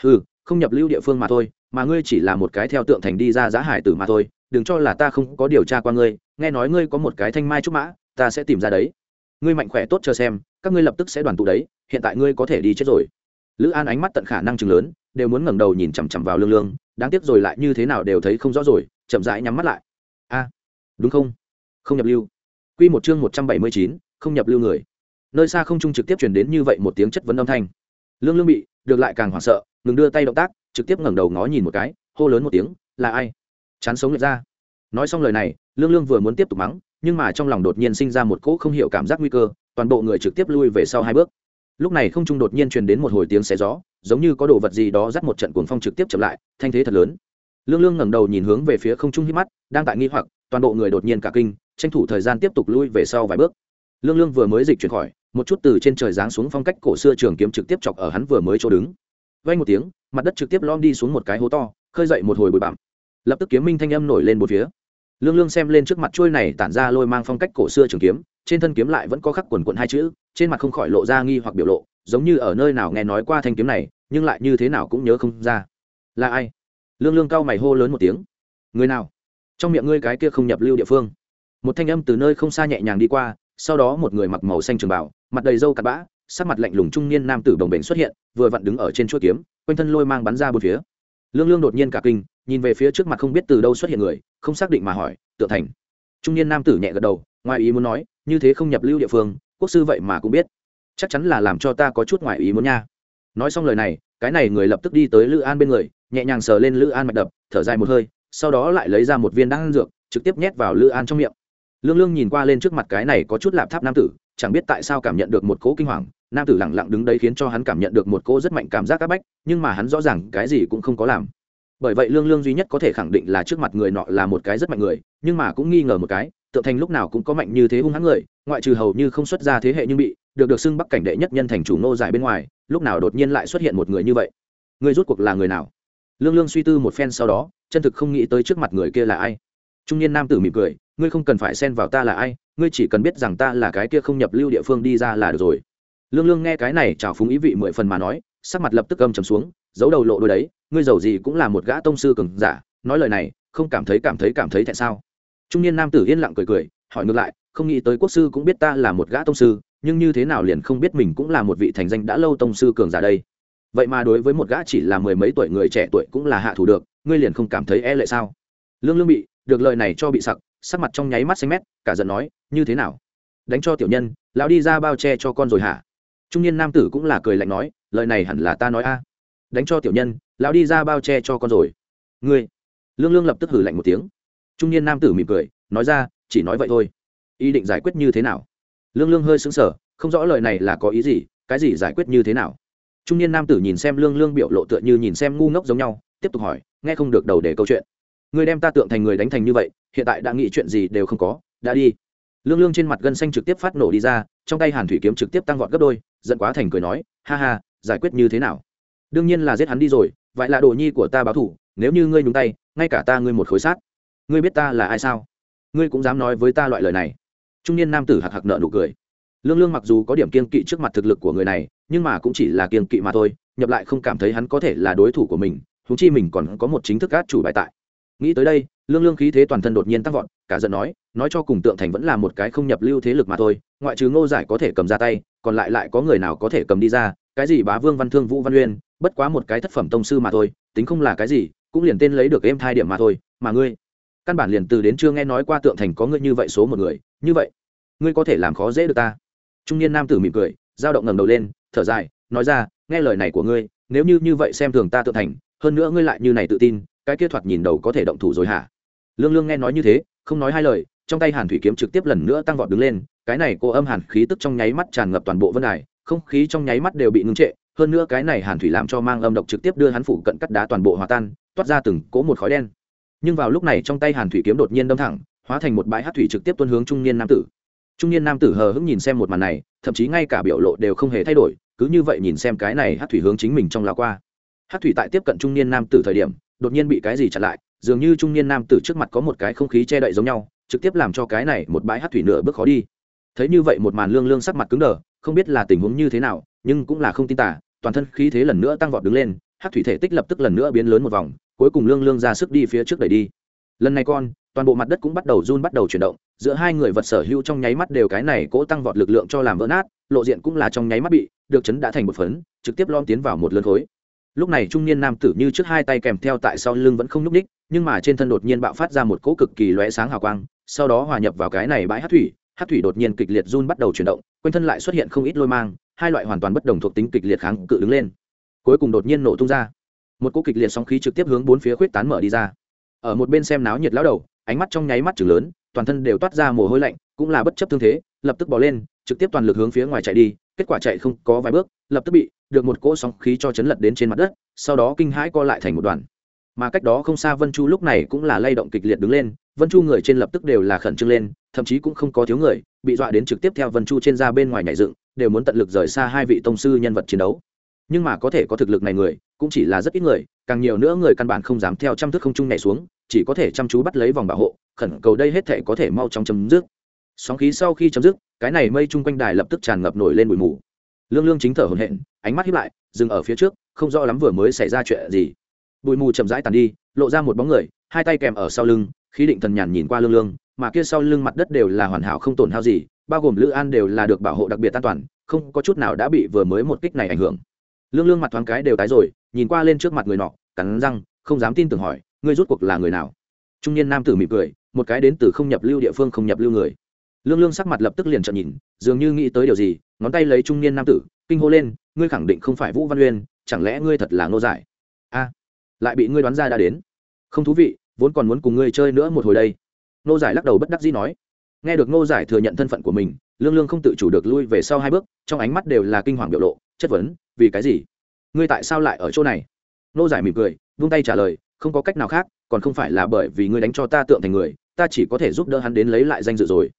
Ừ không nhập lưu địa phương mà thôi, mà ngươi chỉ là một cái theo tượng thành đi ra giá hải tử mà thôi đừng cho là ta không có điều tra qua ngươi, nghe nói ngươi có một cái thanh mai trúc mã, ta sẽ tìm ra đấy. Ngươi mạnh khỏe tốt chờ xem, các ngươi lập tức sẽ đoàn tụ đấy, hiện tại ngươi có thể đi chết rồi. Lữ an ánh mắt tận khả năng chừng lớn, đều muốn ngẩng đầu nhìn chằm chằm vào lương lương, đáng tiếc rồi lại như thế nào đều thấy không rõ rồi, chậm rãi nhắm mắt lại. A, đúng không? Không nhập lưu. Q một chương một trăm bảy mươi chín, không nhập lưu người. Nơi xa không trung trực tiếp truyền đến như vậy một tiếng chất vấn âm thanh. Lương lương bị, được lại càng hoảng sợ, ngừng đưa tay động tác, trực tiếp ngẩng đầu ngó nhìn một cái, hô lớn một tiếng, là ai? Chán sống lượt ra. Nói xong lời này, lương lương vừa muốn tiếp tục mắng, nhưng mà trong lòng đột nhiên sinh ra một cỗ không hiểu cảm giác nguy cơ, toàn bộ người trực tiếp lui về sau hai bước. Lúc này không trung đột nhiên truyền đến một hồi tiếng xé gió, giống như có đồ vật gì đó dắt một trận cuồng phong trực tiếp chậm lại, thanh thế thật lớn. Lương lương ngẩng đầu nhìn hướng về phía không trung hít mắt, đang tại nghi hoặc, toàn bộ người đột nhiên cả kinh, tranh thủ thời gian tiếp tục lui về sau vài bước. Lương lương vừa mới dịch chuyển khỏi, một chút từ trên trời giáng xuống phong cách cổ xưa trường kiếm trực tiếp chọc ở hắn vừa mới chỗ đứng. Vay một tiếng, mặt đất trực tiếp lom đi xuống một cái hố to, khơi dậy một hồi bụi bặm lập tức kiếm minh thanh âm nổi lên một phía. Lương lương xem lên trước mặt trôi này tản ra lôi mang phong cách cổ xưa trường kiếm, trên thân kiếm lại vẫn có khắc quần quận hai chữ, trên mặt không khỏi lộ ra nghi hoặc biểu lộ, giống như ở nơi nào nghe nói qua thanh kiếm này, nhưng lại như thế nào cũng nhớ không ra. Là ai? Lương lương cao mày hô lớn một tiếng. Người nào? Trong miệng ngươi cái kia không nhập lưu địa phương. Một thanh âm từ nơi không xa nhẹ nhàng đi qua, sau đó một người mặc màu xanh trường bảo mặt đầy râu cặp bã, sắc mặt lạnh lùng trung niên nam tử đồng bệnh xuất hiện, vừa vặn đứng ở trên chuỗi kiếm, quanh thân lôi mang bắn ra bốn phía lương lương đột nhiên cả kinh, nhìn về phía trước mặt không biết từ đâu xuất hiện người, không xác định mà hỏi tự thành? Trung niên nam tử nhẹ gật đầu, ngoài ý muốn nói, như thế không nhập lưu địa phương, quốc sư vậy mà cũng biết. Chắc chắn là làm cho ta có chút ngoài ý muốn nha. Nói xong lời này, cái này người lập tức đi tới lữ an bên người, nhẹ nhàng sờ lên lữ an mạch đập, thở dài một hơi, sau đó lại lấy ra một viên đan dược, trực tiếp nhét vào lữ an trong miệng. Lương lương nhìn qua lên trước mặt cái này có chút lạp tháp nam tử, chẳng biết tại sao cảm nhận được một cỗ kinh hoàng nam tử lẳng lặng đứng đấy khiến cho hắn cảm nhận được một cô rất mạnh cảm giác áp bách, nhưng mà hắn rõ ràng cái gì cũng không có làm. Bởi vậy lương lương duy nhất có thể khẳng định là trước mặt người nọ là một cái rất mạnh người, nhưng mà cũng nghi ngờ một cái, tượng thành lúc nào cũng có mạnh như thế hung hãn người, ngoại trừ hầu như không xuất ra thế hệ nhưng bị, được được xưng bắc cảnh đệ nhất nhân thành chủ nô giải bên ngoài, lúc nào đột nhiên lại xuất hiện một người như vậy. Người rút cuộc là người nào? Lương lương suy tư một phen sau đó, chân thực không nghĩ tới trước mặt người kia là ai. Trung niên nam tử mỉm cười, ngươi không cần phải xen vào ta là ai, ngươi chỉ cần biết rằng ta là cái kia không nhập lưu địa phương đi ra là được rồi lương lương nghe cái này trào phúng ý vị mười phần mà nói, sắc mặt lập tức âm trầm xuống, giấu đầu lộ đôi đấy, ngươi giàu gì cũng là một gã tông sư cường giả, nói lời này, không cảm thấy cảm thấy cảm thấy tại sao? Trung niên nam tử yên lặng cười cười, hỏi ngược lại, không nghĩ tới quốc sư cũng biết ta là một gã tông sư, nhưng như thế nào liền không biết mình cũng là một vị thành danh đã lâu tông sư cường giả đây? Vậy mà đối với một gã chỉ là mười mấy tuổi người trẻ tuổi cũng là hạ thủ được, ngươi liền không cảm thấy e lệ sao? Lương lương bị, được lời này cho bị sặc, sắc mặt trong nháy mắt xanh mét, cả giận nói, như thế nào? Đánh cho tiểu nhân, lão đi ra bao che cho con rồi hả? Trung niên nam tử cũng là cười lạnh nói, lời này hẳn là ta nói a. Đánh cho tiểu nhân, lão đi ra bao che cho con rồi. Ngươi? Lương lương lập tức hử lạnh một tiếng. Trung niên nam tử mỉm cười, nói ra, chỉ nói vậy thôi. Ý định giải quyết như thế nào? Lương lương hơi sững sờ, không rõ lời này là có ý gì, cái gì giải quyết như thế nào. Trung niên nam tử nhìn xem lương lương biểu lộ tựa như nhìn xem ngu ngốc giống nhau, tiếp tục hỏi, nghe không được đầu để câu chuyện. Ngươi đem ta tượng thành người đánh thành như vậy, hiện tại đã nghĩ chuyện gì đều không có, đã đi lương lương trên mặt gân xanh trực tiếp phát nổ đi ra, trong tay hàn thủy kiếm trực tiếp tăng vọt gấp đôi, giận quá thành cười nói, ha ha, giải quyết như thế nào? Đương nhiên là giết hắn đi rồi, vậy là đồ nhi của ta báo thủ, nếu như ngươi nhúng tay, ngay cả ta ngươi một khối sát ngươi biết ta là ai sao? Ngươi cũng dám nói với ta loại lời này. Trung niên nam tử hạc hạc nợ nụ cười. Lương lương mặc dù có điểm kiên kỵ trước mặt thực lực của người này, nhưng mà cũng chỉ là kiên kỵ mà thôi, nhập lại không cảm thấy hắn có thể là đối thủ của mình thú chi mình còn có một chính thức át chủ bài tại nghĩ tới đây, lương lương khí thế toàn thân đột nhiên tăng vọt, cả giận nói nói cho cùng tượng thành vẫn là một cái không nhập lưu thế lực mà thôi, ngoại trừ ngô giải có thể cầm ra tay, còn lại lại có người nào có thể cầm đi ra, cái gì bá vương văn thương vũ văn uyên, bất quá một cái thất phẩm tông sư mà thôi, tính không là cái gì, cũng liền tên lấy được em thai điểm mà thôi, mà ngươi, căn bản liền từ đến chưa nghe nói qua tượng thành có ngươi như vậy số một người, như vậy, ngươi có thể làm khó dễ được ta. Trung niên nam tử mỉm cười, dao động ngẩng đầu lên, thở dài, nói ra, nghe lời này của ngươi, nếu như như vậy xem thường ta tượng thành, hơn nữa ngươi lại như này tự tin cái kia thoạt nhìn đầu có thể động thủ rồi hả? Lương lương nghe nói như thế, không nói hai lời, trong tay hàn thủy kiếm trực tiếp lần nữa tăng vọt đứng lên, cái này cô âm hàn khí tức trong nháy mắt tràn ngập toàn bộ vân đài, không khí trong nháy mắt đều bị ngưng trệ, hơn nữa cái này hàn thủy làm cho mang âm độc trực tiếp đưa hắn phủ cận cắt đá toàn bộ hòa tan, toát ra từng cỗ một khói đen. Nhưng vào lúc này trong tay hàn thủy kiếm đột nhiên đâm thẳng, hóa thành một bãi hát thủy trực tiếp tuân hướng trung niên nam tử. Trung niên nam tử hờ hững nhìn xem một màn này, thậm chí ngay cả biểu lộ đều không hề thay đổi, cứ như vậy nhìn xem cái này hát thủy hướng chính mình trong lao qua. Hát thủy tại tiếp cận trung niên nam tử thời điểm đột nhiên bị cái gì chặn lại, dường như trung niên nam tử trước mặt có một cái không khí che đậy giống nhau, trực tiếp làm cho cái này một bãi hát thủy nửa bước khó đi. Thấy như vậy một màn lương lương sắc mặt cứng đờ, không biết là tình huống như thế nào, nhưng cũng là không tin tả toàn thân khí thế lần nữa tăng vọt đứng lên, hát thủy thể tích lập tức lần nữa biến lớn một vòng, cuối cùng lương lương ra sức đi phía trước đẩy đi. Lần này con, toàn bộ mặt đất cũng bắt đầu run bắt đầu chuyển động, giữa hai người vật sở hữu trong nháy mắt đều cái này cố tăng vọt lực lượng cho làm vỡ nát, lộ diện cũng là trong nháy mắt bị được chấn đã thành một phấn, trực tiếp lom tiến vào một lớn khối lúc này trung niên nam tử như trước hai tay kèm theo tại sau lưng vẫn không nhúc ních nhưng mà trên thân đột nhiên bạo phát ra một cỗ cực kỳ lóe sáng hào quang, sau đó hòa nhập vào cái này bãi hát thủy hát thủy đột nhiên kịch liệt run bắt đầu chuyển động, quanh thân lại xuất hiện không ít lôi mang, hai loại hoàn toàn bất đồng thuộc tính kịch liệt kháng cự đứng lên. Cuối cùng đột nhiên nổ tung ra. Một cỗ kịch liệt sóng khí trực tiếp hướng bốn phía khuyết tán mở đi ra. Ở một bên xem náo nhiệt lão đầu, ánh mắt trong nháy mắt chừng lớn, toàn thân đều toát ra mồ hôi lạnh, cũng là bất chấp thương thế, lập tức bỏ lên, trực tiếp toàn lực hướng phía ngoài chạy đi, kết quả chạy không có vài bước, lập tức bị được một cỗ sóng khí cho chấn lật đến trên mặt đất, sau đó kinh hãi co lại thành một đoàn. Mà cách đó không xa vân chu lúc này cũng là lay động kịch liệt đứng lên, vân chu người trên lập tức đều là khẩn trương lên, thậm chí cũng không có thiếu người, bị dọa đến trực tiếp theo vân chu trên ra bên ngoài nhảy dựng, đều muốn tận lực rời xa hai vị tông sư nhân vật chiến đấu. Nhưng mà có thể có thực lực này người, cũng chỉ là rất ít người, càng nhiều nữa người căn bản không dám theo trăm thước không trung nhảy xuống, chỉ có thể chăm chú bắt lấy vòng bảo hộ, khẩn cầu đây hết thể có thể mau chóng chấm dứt. Sóng khí sau khi chấm dứt, cái này mây chung quanh đài lập tức tràn ngập nổi lên bụi mù lương lương chính thở hổn hển, ánh mắt hiếp lại, dừng ở phía trước, không rõ lắm vừa mới xảy ra chuyện gì. Bụi mù chậm rãi tàn đi, lộ ra một bóng người, hai tay kèm ở sau lưng, khí định thần nhàn nhìn qua lương lương, mà kia sau lưng mặt đất đều là hoàn hảo không tổn hao gì, bao gồm lữ an đều là được bảo hộ đặc biệt an toàn, không có chút nào đã bị vừa mới một kích này ảnh hưởng. Lương lương mặt thoáng cái đều tái rồi, nhìn qua lên trước mặt người nọ, cắn răng, không dám tin tưởng hỏi, ngươi rút cuộc là người nào? Trung niên nam tử mỉm cười, một cái đến từ không nhập lưu địa phương không nhập lưu người. Lương lương sắc mặt lập tức liền trợn nhìn, dường như nghĩ tới điều gì ngón tay lấy trung niên nam tử, kinh hô lên, ngươi khẳng định không phải vũ văn uyên, chẳng lẽ ngươi thật là ngô giải? A, lại bị ngươi đoán ra đã đến. Không thú vị, vốn còn muốn cùng ngươi chơi nữa một hồi đây. Ngô giải lắc đầu bất đắc dĩ nói. Nghe được ngô giải thừa nhận thân phận của mình, lương lương không tự chủ được lui về sau hai bước, trong ánh mắt đều là kinh hoàng biểu lộ, chất vấn, vì cái gì? Ngươi tại sao lại ở chỗ này? Ngô giải mỉm cười, vung tay trả lời, không có cách nào khác, còn không phải là bởi vì ngươi đánh cho ta tượng thành người, ta chỉ có thể giúp đỡ hắn đến lấy lại danh dự rồi.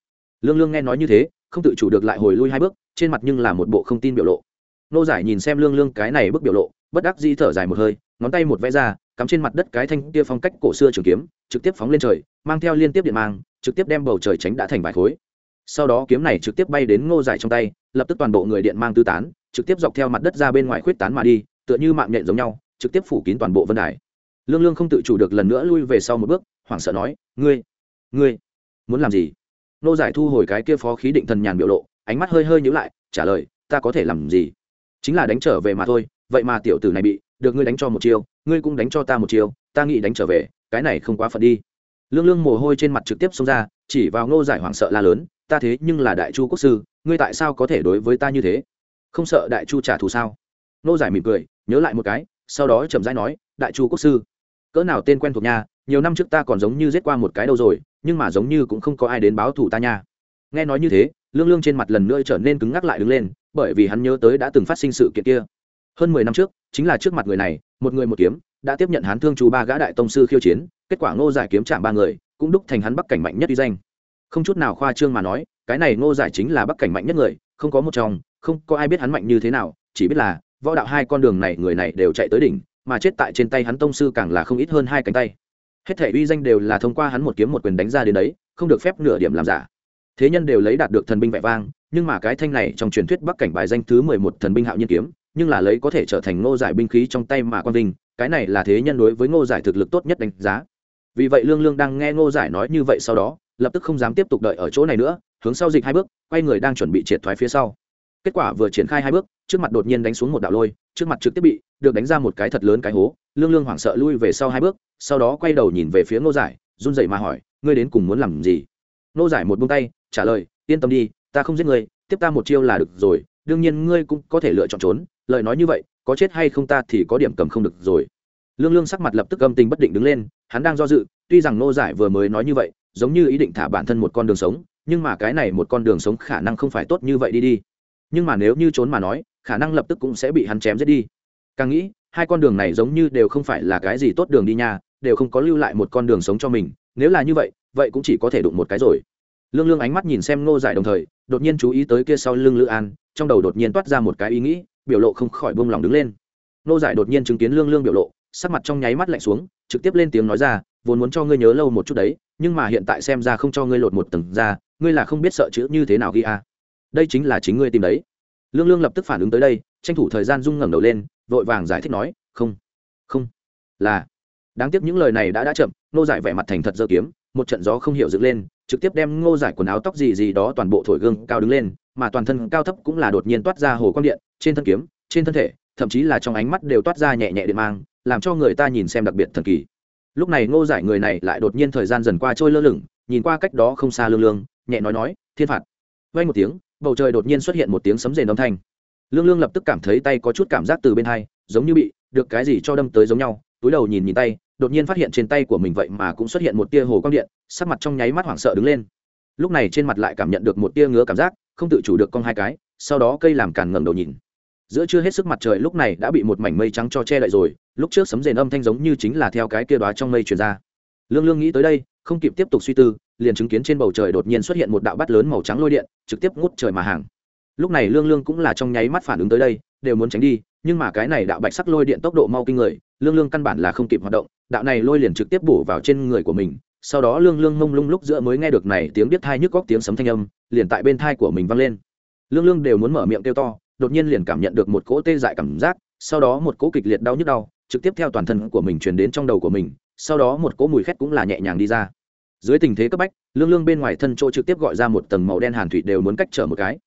Lương lương nghe nói như thế, không tự chủ được lại hồi lui hai bước trên mặt nhưng là một bộ không tin biểu lộ. Nô giải nhìn xem lương lương cái này bức biểu lộ, bất đắc di thở dài một hơi, ngón tay một vẽ ra, cắm trên mặt đất cái thanh kia phong cách cổ xưa trường kiếm, trực tiếp phóng lên trời, mang theo liên tiếp điện mang, trực tiếp đem bầu trời tránh đã thành vài khối. Sau đó kiếm này trực tiếp bay đến ngô giải trong tay, lập tức toàn bộ người điện mang tư tán, trực tiếp dọc theo mặt đất ra bên ngoài khuyết tán mà đi, tựa như mạng nhện giống nhau, trực tiếp phủ kín toàn bộ vân đài. Lương lương không tự chủ được lần nữa lui về sau một bước, hoảng sợ nói, ngươi ngươi muốn làm gì? Nô giải thu hồi cái kia phó khí định thần nhàn biểu lộ ánh mắt hơi hơi nhíu lại, trả lời, ta có thể làm gì? Chính là đánh trở về mà thôi, vậy mà tiểu tử này bị, được ngươi đánh cho một chiêu, ngươi cũng đánh cho ta một chiêu, ta nghĩ đánh trở về, cái này không quá phận đi. Lương lương mồ hôi trên mặt trực tiếp xông ra, chỉ vào ngô giải hoảng sợ la lớn, ta thế nhưng là đại chu quốc sư, ngươi tại sao có thể đối với ta như thế? Không sợ đại chu trả thù sao? Ngô giải mỉm cười, nhớ lại một cái, sau đó chậm rãi nói, đại chu quốc sư, cỡ nào tên quen thuộc nha, nhiều năm trước ta còn giống như giết qua một cái đâu rồi, nhưng mà giống như cũng không có ai đến báo thù ta nha. Nghe nói như thế lương lương trên mặt lần nữa trở nên cứng ngắc lại đứng lên, bởi vì hắn nhớ tới đã từng phát sinh sự kiện kia. Hơn mười năm trước, chính là trước mặt người này, một người một kiếm, đã tiếp nhận hắn thương chú ba gã đại tông sư khiêu chiến, kết quả ngô giải kiếm chạm ba người, cũng đúc thành hắn bắc cảnh mạnh nhất uy danh. Không chút nào khoa trương mà nói, cái này ngô giải chính là bắc cảnh mạnh nhất người, không có một trong, không có ai biết hắn mạnh như thế nào, chỉ biết là, võ đạo hai con đường này người này đều chạy tới đỉnh, mà chết tại trên tay hắn tông sư càng là không ít hơn hai cánh tay. Hết thể uy danh đều là thông qua hắn một kiếm một quyền đánh ra đến đấy, không được phép nửa điểm làm giả thế nhân đều lấy đạt được thần binh vẻ vang, nhưng mà cái thanh này trong truyền thuyết bắc cảnh bài danh thứ mười một thần binh hạo nhiên kiếm, nhưng là lấy có thể trở thành ngô giải binh khí trong tay mà quan vinh cái này là thế nhân đối với ngô giải thực lực tốt nhất đánh giá. Vì vậy lương lương đang nghe ngô giải nói như vậy sau đó, lập tức không dám tiếp tục đợi ở chỗ này nữa, hướng sau dịch hai bước, quay người đang chuẩn bị triệt thoái phía sau. Kết quả vừa triển khai hai bước, trước mặt đột nhiên đánh xuống một đạo lôi, trước mặt trực tiếp bị, được đánh ra một cái thật lớn cái hố, lương lương hoảng sợ lui về sau hai bước, sau đó quay đầu nhìn về phía ngô giải, run dậy mà hỏi, ngươi đến cùng muốn làm gì? Ngô giải một buông tay trả lời, yên tâm đi, ta không giết ngươi, tiếp ta một chiêu là được rồi, đương nhiên ngươi cũng có thể lựa chọn trốn, lời nói như vậy, có chết hay không ta thì có điểm cầm không được rồi. Lương lương sắc mặt lập tức âm tình bất định đứng lên, hắn đang do dự, tuy rằng nô giải vừa mới nói như vậy, giống như ý định thả bản thân một con đường sống, nhưng mà cái này một con đường sống khả năng không phải tốt như vậy đi đi. Nhưng mà nếu như trốn mà nói, khả năng lập tức cũng sẽ bị hắn chém giết đi. Càng nghĩ, hai con đường này giống như đều không phải là cái gì tốt đường đi nha, đều không có lưu lại một con đường sống cho mình, nếu là như vậy vậy cũng chỉ có thể đụng một cái rồi lương lương ánh mắt nhìn xem ngô giải đồng thời, đột nhiên chú ý tới kia sau lưng lữ an, trong đầu đột nhiên toát ra một cái ý nghĩ, biểu lộ không khỏi bông lòng đứng lên. Ngô giải đột nhiên chứng kiến lương lương biểu lộ, sắc mặt trong nháy mắt lạnh xuống, trực tiếp lên tiếng nói ra, vốn muốn cho ngươi nhớ lâu một chút đấy, nhưng mà hiện tại xem ra không cho ngươi lột một tầng ra, ngươi là không biết sợ chữ như thế nào ghi a. Đây chính là chính ngươi tìm đấy. Lương lương lập tức phản ứng tới đây, tranh thủ thời gian rung ngẩng đầu lên, vội vàng giải thích nói, không không, là. Đáng tiếc những lời này đã đã chậm nô giải vẻ mặt thành thật giơ kiếm, một trận gió không hiểu dựng lên trực tiếp đem ngô giải quần áo tóc gì gì đó toàn bộ thổi gương cao đứng lên, mà toàn thân cao thấp cũng là đột nhiên toát ra hồ quang điện, trên thân kiếm, trên thân thể, thậm chí là trong ánh mắt đều toát ra nhẹ nhẹ điện mang, làm cho người ta nhìn xem đặc biệt thần kỳ. Lúc này ngô giải người này lại đột nhiên thời gian dần qua trôi lơ lửng, nhìn qua cách đó không xa lương lương, nhẹ nói nói, thiên phạt. Vay một tiếng, bầu trời đột nhiên xuất hiện một tiếng sấm rền âm thanh. Lương lương lập tức cảm thấy tay có chút cảm giác từ bên hai, giống như bị được cái gì cho đâm tới giống nhau túi đầu nhìn nhìn tay, đột nhiên phát hiện trên tay của mình vậy mà cũng xuất hiện một tia hồ quang điện, sắc mặt trong nháy mắt hoảng sợ đứng lên. Lúc này trên mặt lại cảm nhận được một tia ngứa cảm giác, không tự chủ được con hai cái, sau đó cây làm càn ngẩng đầu nhìn. Giữa chưa hết sức mặt trời lúc này đã bị một mảnh mây trắng cho che lại rồi, lúc trước sấm rền âm thanh giống như chính là theo cái kia đoá trong mây truyền ra. Lương lương nghĩ tới đây, không kịp tiếp tục suy tư, liền chứng kiến trên bầu trời đột nhiên xuất hiện một đạo bắt lớn màu trắng lôi điện, trực tiếp ngút trời mà hàng. Lúc này lương lương cũng là trong nháy mắt phản ứng tới đây đều muốn tránh đi, nhưng mà cái này đạo bạch sắc lôi điện tốc độ mau kinh người, lương lương căn bản là không kịp hoạt động, đạo này lôi liền trực tiếp bổ vào trên người của mình, sau đó lương lương mông lung lúc giữa mới nghe được này tiếng biết thai nhức góc tiếng sấm thanh âm, liền tại bên thai của mình vang lên. Lương lương đều muốn mở miệng kêu to, đột nhiên liền cảm nhận được một cỗ tê dại cảm giác, sau đó một cỗ kịch liệt đau nhức đau, trực tiếp theo toàn thân của mình truyền đến trong đầu của mình, sau đó một cỗ mùi khét cũng là nhẹ nhàng đi ra. Dưới tình thế cấp bách, lương lương bên ngoài thân chỗ trực tiếp gọi ra một tầng màu đen hàn thủy đều muốn cách trở một cái.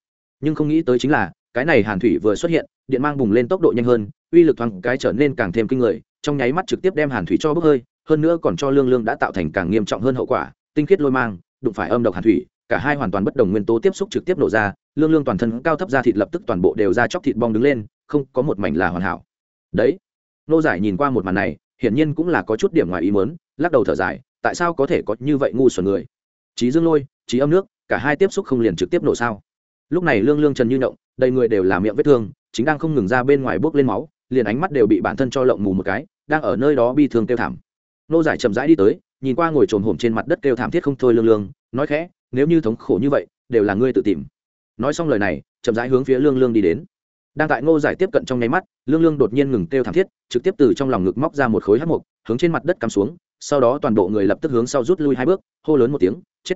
Nhưng không nghĩ tới chính là cái này hàn thủy vừa xuất hiện, điện mang bùng lên tốc độ nhanh hơn, uy lực thoáng cái trở nên càng thêm kinh người, trong nháy mắt trực tiếp đem hàn thủy cho bốc hơi, hơn nữa còn cho lương lương đã tạo thành càng nghiêm trọng hơn hậu quả, tinh khiết lôi mang, đụng phải âm độc hàn thủy, cả hai hoàn toàn bất đồng nguyên tố tiếp xúc trực tiếp nổ ra, lương lương toàn thân cao thấp ra thịt lập tức toàn bộ đều ra chóc thịt bong đứng lên, không có một mảnh là hoàn hảo. Đấy, nô giải nhìn qua một màn này, hiển nhiên cũng là có chút điểm ngoài ý mớn lắc đầu thở dài, tại sao có thể có như vậy ngu xuẩn người? Trí dương lôi trí âm nước, cả hai tiếp xúc không liền trực tiếp nổ sao? Lúc này lương lương trần như nhộng, đầy người đều là miệng vết thương, chính đang không ngừng ra bên ngoài bốc lên máu, liền ánh mắt đều bị bản thân cho lộng mù một cái, đang ở nơi đó bi thương kêu thảm. Nô giải chậm rãi đi tới, nhìn qua ngồi trồm hổm trên mặt đất kêu thảm thiết không thôi lương lương, nói khẽ, nếu như thống khổ như vậy, đều là ngươi tự tìm. Nói xong lời này, chậm rãi hướng phía lương lương đi đến. Đang tại ngô giải tiếp cận trong nháy mắt, lương lương đột nhiên ngừng kêu thảm thiết, trực tiếp từ trong lòng ngực móc ra một khối hát mục hướng trên mặt đất cắm xuống, sau đó toàn bộ người lập tức hướng sau rút lui hai bước, hô lớn một tiếng, chết!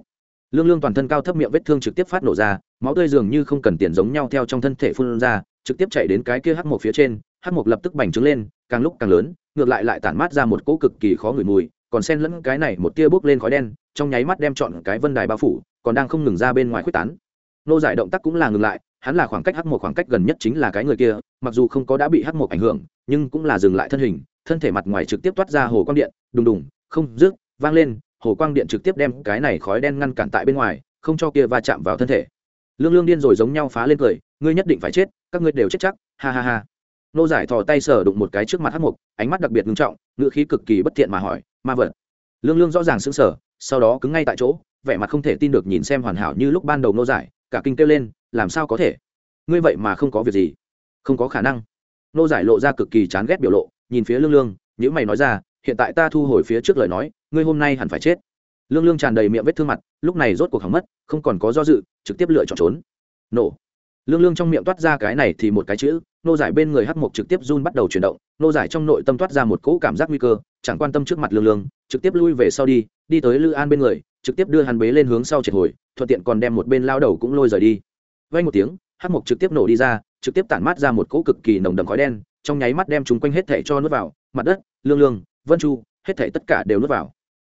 Lương lương toàn thân cao thấp miệng vết thương trực tiếp phát nổ ra, máu tươi dường như không cần tiền giống nhau theo trong thân thể phun ra, trực tiếp chạy đến cái kia hắc một phía trên, hắc một lập tức bành trướng lên, càng lúc càng lớn, ngược lại lại tản mát ra một cỗ cực kỳ khó ngửi mùi, còn xen lẫn cái này một tia bốc lên khói đen, trong nháy mắt đem chọn cái vân đài bao phủ, còn đang không ngừng ra bên ngoài khuếch tán. Nô giải động tác cũng là ngừng lại, hắn là khoảng cách hắc một khoảng cách gần nhất chính là cái người kia, mặc dù không có đã bị hắc một ảnh hưởng, nhưng cũng là dừng lại thân hình, thân thể mặt ngoài trực tiếp toát ra hồ quang điện, đùng đùng, không, rước, vang lên hồ quang điện trực tiếp đem cái này khói đen ngăn cản tại bên ngoài, không cho kia va chạm vào thân thể. Lương lương điên rồi giống nhau phá lên cười, ngươi nhất định phải chết, các ngươi đều chết chắc, ha ha ha. Nô giải thò tay sờ đụng một cái trước mặt hắc mục ánh mắt đặc biệt nghiêm trọng ngựa khí cực kỳ bất thiện mà hỏi, ma vật? Lương lương rõ ràng sững sờ, sau đó cứng ngay tại chỗ, vẻ mặt không thể tin được nhìn xem hoàn hảo như lúc ban đầu nô giải, cả kinh kêu lên, làm sao có thể? Ngươi vậy mà không có việc gì. Không có khả năng. Nô giải lộ ra cực kỳ chán ghét biểu lộ, nhìn phía lương lương những mày nói ra, hiện tại ta thu hồi phía trước lời nói ngươi hôm nay hẳn phải chết. Lương lương tràn đầy miệng vết thương mặt, lúc này rốt cuộc hỏng mất, không còn có do dự, trực tiếp lựa chọn trốn. Nổ. Lương lương trong miệng toát ra cái này thì một cái chữ, nô giải bên người hắc mộc trực tiếp run bắt đầu chuyển động, nô giải trong nội tâm toát ra một cỗ cảm giác nguy cơ, chẳng quan tâm trước mặt lương lương, trực tiếp lui về sau đi đi tới lư an bên người, trực tiếp đưa hắn bế lên hướng sau triệt hồi, thuận tiện còn đem một bên lao đầu cũng lôi rời đi. Vay một tiếng, hắc mộc trực tiếp nổ đi ra, trực tiếp tản mát ra một cỗ cực kỳ nồng đậm khói đen, trong nháy mắt đem chúng quanh hết thảy cho nuốt vào, mặt đất, lương lương, vân chu, hết thảy tất cả đều nuốt vào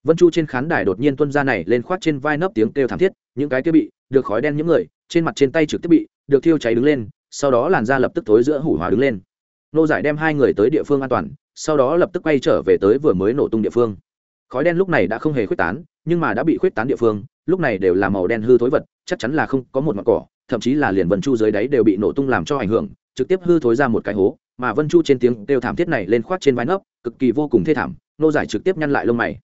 vân chu trên khán đài đột nhiên tuân ra này lên khoát trên vai nấp tiếng kêu thảm thiết, những cái kia bị, được khói đen những người, trên mặt trên tay trực tiếp bị, được thiêu cháy đứng lên, sau đó làn da lập tức tối giữa hủ hòa đứng lên. Nô giải đem hai người tới địa phương an toàn, sau đó lập tức quay trở về tới vừa mới nổ tung địa phương. Khói đen lúc này đã không hề khuếch tán, nhưng mà đã bị khuếch tán địa phương, lúc này đều là màu đen hư thối vật, chắc chắn là không có một mặt cỏ, thậm chí là liền vân chu dưới đáy đều bị nổ tung làm cho ảnh hưởng, trực tiếp hư thối ra một cái hố, mà vân chu trên tiếng kêu thảm thiết này lên khoát trên vai nấp, cực kỳ vô cùng thê thảm, nô giải trực tiếp nhăn lại lông mày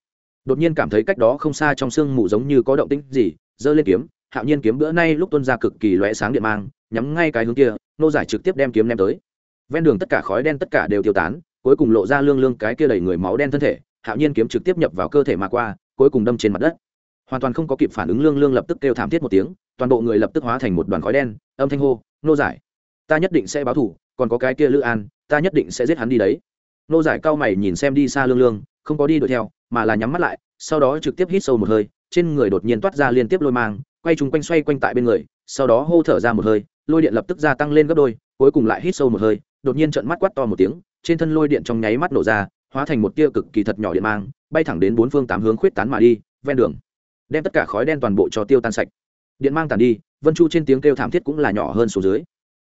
đột nhiên cảm thấy cách đó không xa trong sương mù giống như có động tĩnh gì, giơ lên kiếm, hạo nhiên kiếm bữa nay lúc tuân ra cực kỳ lóe sáng điện mang, nhắm ngay cái hướng kia, nô giải trực tiếp đem kiếm ném tới. Ven đường tất cả khói đen tất cả đều tiêu tán, cuối cùng lộ ra lương lương cái kia đầy người máu đen thân thể, hạo nhiên kiếm trực tiếp nhập vào cơ thể mà qua, cuối cùng đâm trên mặt đất. Hoàn toàn không có kịp phản ứng lương lương lập tức kêu thảm thiết một tiếng, toàn bộ người lập tức hóa thành một đoàn khói đen, âm thanh hô, nô giải, ta nhất định sẽ báo thủ còn có cái kia lữ an, ta nhất định sẽ giết hắn đi đấy. Nô giải cao mày nhìn xem đi xa lương lương, không có đi đuổi theo mà là nhắm mắt lại, sau đó trực tiếp hít sâu một hơi, trên người đột nhiên toát ra liên tiếp lôi mang, quay chung quanh xoay quanh tại bên người, sau đó hô thở ra một hơi, lôi điện lập tức gia tăng lên gấp đôi, cuối cùng lại hít sâu một hơi, đột nhiên trận mắt quát to một tiếng, trên thân lôi điện trong nháy mắt nổ ra, hóa thành một tia cực kỳ thật nhỏ điện mang, bay thẳng đến bốn phương tám hướng khuyết tán mà đi, ven đường, đem tất cả khói đen toàn bộ cho tiêu tan sạch. Điện mang tàn đi, vân chu trên tiếng kêu thảm thiết cũng là nhỏ hơn số dưới.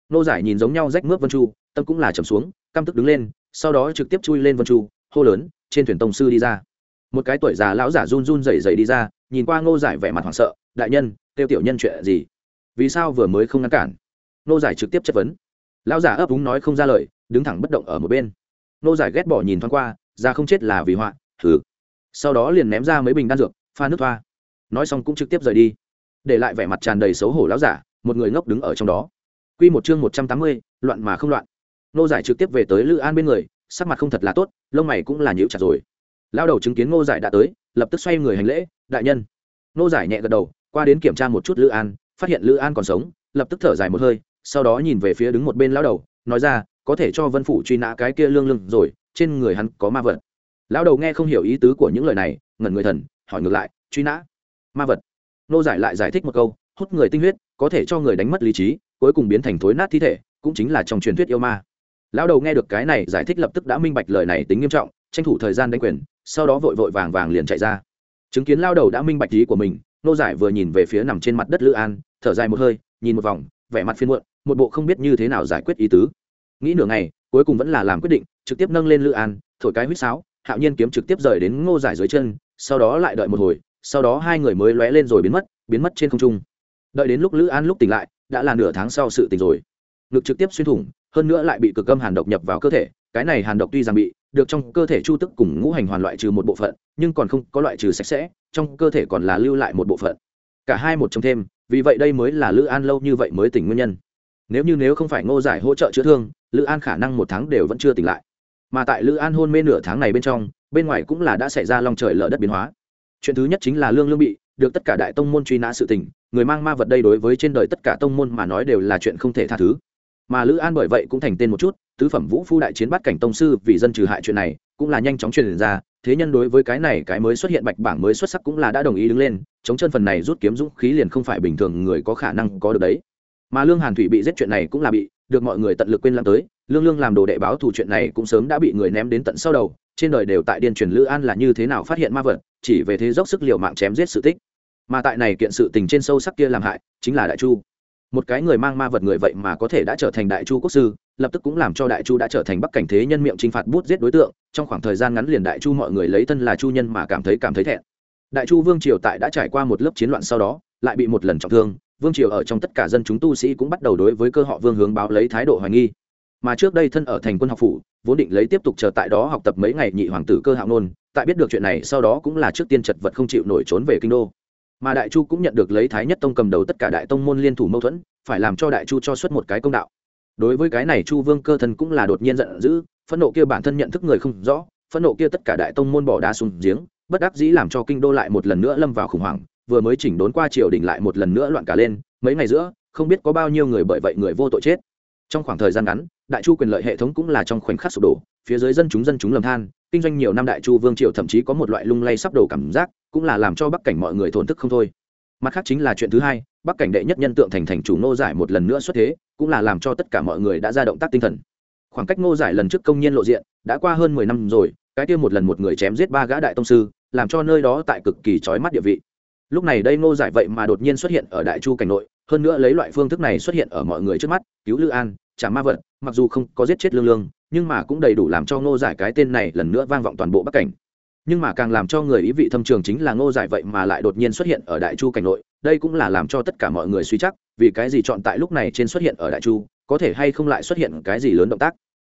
Nô giải nhìn giống nhau rách mướp vân chu, tâm cũng là trầm xuống, căm tức đứng lên, sau đó trực tiếp chui lên vân chu, hô lớn, trên thuyền tông sư đi ra một cái tuổi già lão giả run run rẩy rẩy đi ra nhìn qua ngô giải vẻ mặt hoảng sợ đại nhân tiêu tiểu nhân chuyện gì? Vì sao vừa mới không ngăn cản? Ngô giải trực tiếp chất vấn. Lão giả ấp úng nói không ra lời đứng thẳng bất động ở một bên. Ngô giải ghét bỏ nhìn thoáng qua ra không chết là vì họa thử. Sau đó liền ném ra mấy bình đan dược pha nước thoa. Nói xong cũng trực tiếp rời đi. Để lại vẻ mặt tràn đầy xấu hổ lão giả một người ngốc đứng ở trong đó. Quy một chương một trăm tám mươi, loạn mà không loạn. Nô giải trực tiếp về tới Lữ An bên người, sắc mặt không thật là tốt, lông mày cũng là nhíu chặt rồi. Lão đầu chứng kiến Ngô giải đã tới, lập tức xoay người hành lễ, đại nhân. Ngô giải nhẹ gật đầu, qua đến kiểm tra một chút Lữ An, phát hiện Lữ An còn sống, lập tức thở dài một hơi, sau đó nhìn về phía đứng một bên lão đầu, nói ra, có thể cho Vân phủ truy nã cái kia lương lưng rồi, trên người hắn có ma vật. Lão đầu nghe không hiểu ý tứ của những lời này, ngẩn người thần, hỏi ngược lại, truy nã, ma vật. Nô giải lại giải thích một câu, hút người tinh huyết, có thể cho người đánh mất lý trí, cuối cùng biến thành thối nát thi thể cũng chính là trong truyền thuyết yêu ma lão đầu nghe được cái này giải thích lập tức đã minh bạch lời này tính nghiêm trọng tranh thủ thời gian đánh quyền sau đó vội vội vàng vàng liền chạy ra. Chứng kiến lao đầu đã minh bạch ý của mình, nô giải vừa nhìn về phía nằm trên mặt đất lữ an, thở dài một hơi, nhìn một vòng, vẻ mặt phiên muộn, một bộ không biết như thế nào giải quyết ý tứ. Nghĩ nửa ngày, cuối cùng vẫn là làm quyết định, trực tiếp nâng lên lữ an, thổi cái huýt sáo, hạo nhiên kiếm trực tiếp rời đến ngô giải dưới chân, sau đó lại đợi một hồi, sau đó hai người mới lóe lên rồi biến mất biến mất trên không trung. Đợi đến lúc lữ an lúc tỉnh lại, đã là nửa tháng sau sự tỉnh rồi. Ngực trực tiếp xuyên thủng, hơn nữa lại bị cực âm hàn độc nhập vào cơ thể cái này hàn độc tuy rằng bị, được trong cơ thể chu tức cùng ngũ hành hoàn loại trừ một bộ phận, nhưng còn không có loại trừ sạch sẽ, trong cơ thể còn là lưu lại một bộ phận. Cả hai một trong thêm, vì vậy đây mới là lữ an lâu như vậy mới tỉnh nguyên nhân. Nếu như nếu không phải ngô giải hỗ trợ chữa thương, lữ an khả năng một tháng đều vẫn chưa tỉnh lại. Mà tại lữ an hôn mê nửa tháng này bên trong, bên ngoài cũng là đã xảy ra long trời lở đất biến hóa. Chuyện thứ nhất chính là lương lương bị, được tất cả đại tông môn truy nã sự tình, người mang ma vật đây đối với trên đời tất cả tông môn mà nói đều là chuyện không thể tha thứ mà lữ an bởi vậy cũng thành tên một chút tứ phẩm vũ phu đại chiến bắt cảnh tông sư vì dân trừ hại chuyện này cũng là nhanh chóng truyền ra thế nhân đối với cái này cái mới xuất hiện bạch bảng mới xuất sắc cũng là đã đồng ý đứng lên chống chân phần này rút kiếm dũng khí liền không phải bình thường người có khả năng có được đấy mà lương hàn thủy bị giết chuyện này cũng là bị được mọi người tận lực quên lãng tới lương lương làm đồ đệ báo thù chuyện này cũng sớm đã bị người ném đến tận sau đầu trên đời đều tại điên truyền lữ an là như thế nào phát hiện ma vật chỉ về thế dốc sức liều mạng chém giết sự tích mà tại này kiện sự tình trên sâu sắc kia làm hại chính là đại chu một cái người mang ma vật người vậy mà có thể đã trở thành đại chu quốc sư, lập tức cũng làm cho đại chu đã trở thành bắc cảnh thế nhân miệng t r i n h phạt bút giết đối tượng, trong khoảng thời gian ngắn liền đại chu mọi người lấy thân là chu nhân mà cảm thấy cảm thấy thẹn. Đại chu vương triều tại đã trải qua một lớp chiến loạn sau đó, lại bị một lần trọng thương, vương triều ở trong tất cả dân chúng tu sĩ cũng bắt đầu đối với cơ họ vương hướng báo lấy thái độ hoài nghi. Mà trước đây thân ở thành quân học phủ, vốn định lấy tiếp tục chờ tại đó học tập mấy ngày nhị hoàng tử cơ hạo nôn tại biết được chuyện này sau đó cũng là trước tiên chật vật không chịu nổi trốn về kinh đô mà đại chu cũng nhận được lấy thái nhất tông cầm đầu tất cả đại tông môn liên thủ mâu thuẫn, phải làm cho đại chu cho xuất một cái công đạo. Đối với cái này chu vương cơ thân cũng là đột nhiên giận dữ, phẫn nộ kia bản thân nhận thức người không rõ, phẫn nộ kia tất cả đại tông môn bỏ đá xuống giếng, bất đắc dĩ làm cho kinh đô lại một lần nữa lâm vào khủng hoảng, vừa mới chỉnh đốn qua triều đình lại một lần nữa loạn cả lên, mấy ngày giữa, không biết có bao nhiêu người bởi vậy người vô tội chết. Trong khoảng thời gian ngắn, đại chu quyền lợi hệ thống cũng là trong khoảnh khắc sụp đổ, phía dưới dân chúng dân chúng lầm than kinh doanh nhiều năm đại chu vương triều thậm chí có một loại lung lay sắp đổ cảm giác, cũng là làm cho bắc cảnh mọi người thổn thức không thôi. Mặt khác chính là chuyện thứ hai, bắc cảnh đệ nhất nhân tượng thành thành chủ nô giải một lần nữa xuất thế, cũng là làm cho tất cả mọi người đã ra động tác tinh thần. Khoảng cách nô giải lần trước công nhân lộ diện, đã qua hơn mười năm rồi, cái kia một lần một người chém giết ba gã đại tông sư, làm cho nơi đó tại cực kỳ trói mắt địa vị. Lúc này đây nô giải vậy mà đột nhiên xuất hiện ở đại chu cảnh nội, hơn nữa lấy loại phương thức này xuất hiện ở mọi người trước mắt, cứu lư an trả ma vật mặc dù không có giết chết lương lương, nhưng mà cũng đầy đủ làm cho ngô giải cái tên này lần nữa vang vọng toàn bộ bắc cảnh. Nhưng mà càng làm cho người ý vị thâm trường chính là ngô giải vậy mà lại đột nhiên xuất hiện ở đại chu cảnh nội, đây cũng là làm cho tất cả mọi người suy chắc, vì cái gì chọn tại lúc này trên xuất hiện ở đại chu, có thể hay không lại xuất hiện cái gì lớn động tác.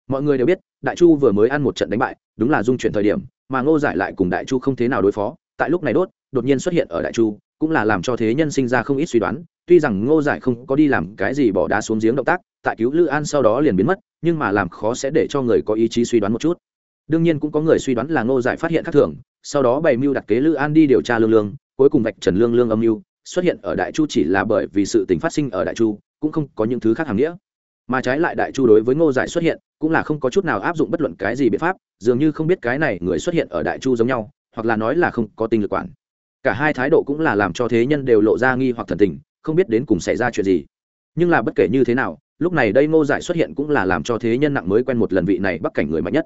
Mọi người đều biết, đại chu vừa mới ăn một trận đánh bại, đúng là dung chuyển thời điểm, mà ngô giải lại cùng đại chu không thế nào đối phó, tại lúc này đốt, đột nhiên xuất hiện ở đại chu, cũng là làm cho thế nhân sinh ra không ít suy đoán tuy rằng ngô giải không có đi làm cái gì bỏ đá xuống giếng động tác, tại cứu lữ an sau đó liền biến mất, nhưng mà làm khó sẽ để cho người có ý chí suy đoán một chút. Đương nhiên cũng có người suy đoán là ngô giải phát hiện khác thường, sau đó bày mưu đặt kế lữ an đi điều tra lương lương, cuối cùng vạch trần lương lương âm mưu, xuất hiện ở đại chu chỉ là bởi vì sự tình phát sinh ở đại chu, cũng không có những thứ khác hàm nghĩa. Mà trái lại đại chu đối với ngô giải xuất hiện, cũng là không có chút nào áp dụng bất luận cái gì biện pháp, dường như không biết cái này người xuất hiện ở đại chu giống nhau, hoặc là nói là không có tinh lực quản. Cả hai thái độ cũng là làm cho thế nhân đều lộ ra nghi hoặc thần tình không biết đến cùng xảy ra chuyện gì. Nhưng là bất kể như thế nào lúc này đây ngô giải xuất hiện cũng là làm cho thế nhân nặng mới quen một lần vị này bắc cảnh người mạnh nhất.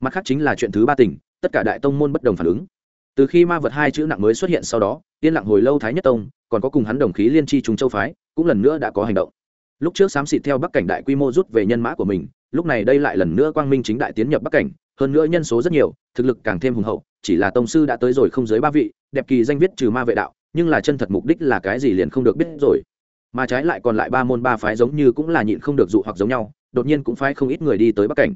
Mặt khác chính là chuyện thứ ba tỉnh, tất cả đại tông môn bất đồng phản ứng. Từ khi ma vật hai chữ nặng mới xuất hiện sau đó yên lặng hồi lâu thái nhất tông còn có cùng hắn đồng khí liên tri chúng châu phái cũng lần nữa đã có hành động. Lúc trước xám xịt theo bắc cảnh đại quy mô rút về nhân mã của mình lúc này đây lại lần nữa quang minh chính đại tiến nhập bắc cảnh hơn nữa nhân số rất nhiều thực lực càng thêm hùng hậu chỉ là tông sư đã tới rồi không dưới ba vị đẹp kỳ danh viết trừ ma vệ đạo nhưng là chân thật mục đích là cái gì liền không được biết rồi. Mà trái lại còn lại ba môn ba phái giống như cũng là nhịn không được dụ hoặc giống nhau đột nhiên cũng phái không ít người đi tới bắc cảnh.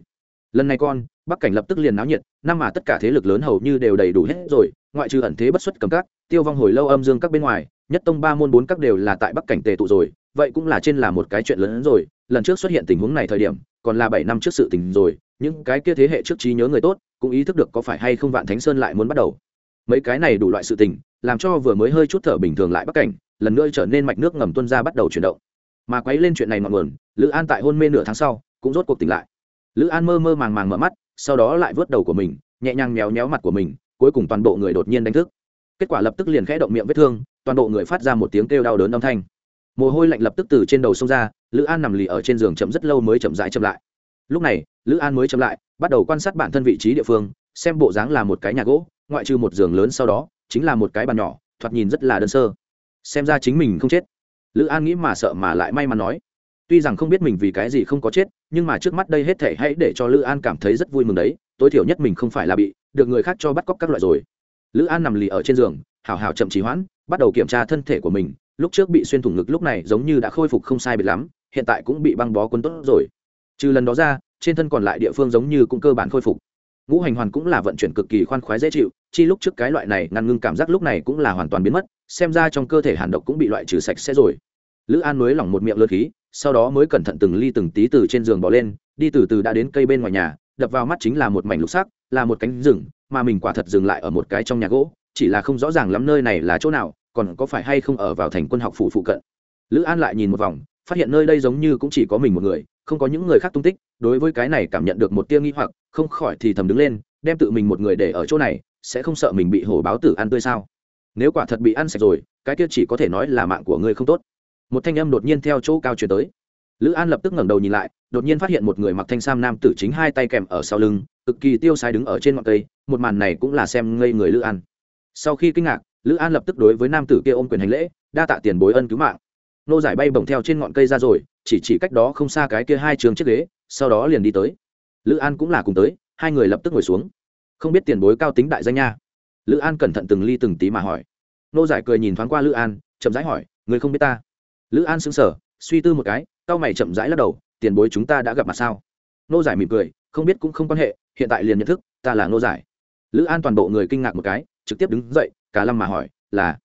Lần này con bắc cảnh lập tức liền náo nhiệt năm mà tất cả thế lực lớn hầu như đều đầy đủ hết rồi ngoại trừ ẩn thế bất xuất cầm các tiêu vong hồi lâu âm dương các bên ngoài nhất tông ba môn bốn các đều là tại bắc cảnh tề tụ rồi vậy cũng là trên là một cái chuyện lớn hơn rồi lần trước xuất hiện tình huống này thời điểm còn là bảy năm trước sự tình rồi những cái kia thế hệ trước trí nhớ người tốt cũng ý thức được có phải hay không vạn thánh sơn lại muốn bắt đầu. Mấy cái này đủ loại sự tình làm cho vừa mới hơi chút thở bình thường lại bắc cảnh, lần nữa trở nên mạch nước ngầm tuân ra bắt đầu chuyển động. Mà quấy lên chuyện này ngọn nguồn, lữ an tại hôn mê nửa tháng sau, cũng rốt cuộc tỉnh lại. Lữ an mơ mơ màng màng mở mắt, sau đó lại vớt đầu của mình, nhẹ nhàng méo méo mặt của mình, cuối cùng toàn bộ người đột nhiên đánh thức. Kết quả lập tức liền khẽ động miệng vết thương, toàn bộ người phát ra một tiếng kêu đau đớn âm thanh. Mồ hôi lạnh lập tức từ trên đầu xông ra, lữ an nằm lì ở trên giường chậm rất lâu mới chậm rãi chậm lại. Lúc này, lữ an mới chậm lại, bắt đầu quan sát bản thân vị trí địa phương, xem bộ dáng là một cái nhà gỗ, ngoại trừ một giường lớn sau đó chính là một cái bàn nhỏ, thoạt nhìn rất là đơn sơ. Xem ra chính mình không chết. Lữ an nghĩ mà sợ mà lại may mắn nói. Tuy rằng không biết mình vì cái gì không có chết, nhưng mà trước mắt đây hết thể hãy để cho lữ an cảm thấy rất vui mừng đấy, tối thiểu nhất mình không phải là bị được người khác cho bắt cóc các loại rồi. Lữ an nằm lì ở trên giường, hào hào chậm trì hoãn, bắt đầu kiểm tra thân thể của mình. Lúc trước bị xuyên thủng ngực lúc này giống như đã khôi phục không sai biệt lắm, hiện tại cũng bị băng bó quấn tốt rồi. Trừ lần đó ra, trên thân còn lại địa phương giống như cũng cơ bản khôi phục ngũ hành hoàn cũng là vận chuyển cực kỳ khoan khoái dễ chịu, chi lúc trước cái loại này ngăn ngưng cảm giác lúc này cũng là hoàn toàn biến mất, xem ra trong cơ thể hàn độc cũng bị loại trừ sạch sẽ rồi. Lữ an nới lỏng một miệng lơ khí, sau đó mới cẩn thận từng ly từng tí từ trên giường bỏ lên, đi từ từ đã đến cây bên ngoài nhà, đập vào mắt chính là một mảnh lục sắc, là một cánh rừng, mà mình quả thật dừng lại ở một cái trong nhà gỗ, chỉ là không rõ ràng lắm nơi này là chỗ nào, còn có phải hay không ở vào thành quân học phủ phụ cận. Lữ an lại nhìn một vòng phát hiện nơi đây giống như cũng chỉ có mình một người, không có những người khác tung tích, đối với cái này cảm nhận được một tia nghi hoặc, không khỏi thì thầm đứng lên, đem tự mình một người để ở chỗ này, sẽ không sợ mình bị hổ báo tử ăn tươi sao? Nếu quả thật bị ăn sạch rồi, cái kia chỉ có thể nói là mạng của ngươi không tốt. Một thanh âm đột nhiên theo chỗ cao chuyển tới. Lữ an lập tức ngẩng đầu nhìn lại, đột nhiên phát hiện một người mặc thanh sam nam tử chính hai tay kèm ở sau lưng, cực kỳ tiêu sai đứng ở trên ngọn cây, một màn này cũng là xem ngây người lữ an. Sau khi kinh ngạc, lữ an lập tức đối với nam tử kia ôm quyền hành lễ, đa tạ tiền bối ân cứu mạng nô giải bay bổng theo trên ngọn cây ra rồi, chỉ chỉ cách đó không xa cái kia hai trường chiếc ghế, sau đó liền đi tới. Lữ an cũng là cùng tới, hai người lập tức ngồi xuống. Không biết tiền bối cao tính đại danh nha. Lữ an cẩn thận từng ly từng tí mà hỏi. Nô giải cười nhìn thoáng qua lữ an, chậm rãi hỏi, người không biết ta? Lữ an xứng sở suy tư một cái cao mày chậm rãi lắc đầu, tiền bối chúng ta đã gặp mặt sao? Nô giải mỉm cười, không biết cũng không quan hệ, hiện tại liền nhận thức, ta là nô giải. Lữ an toàn bộ người kinh ngạc một cái, trực tiếp đứng dậy, cả lâm mà hỏi, là,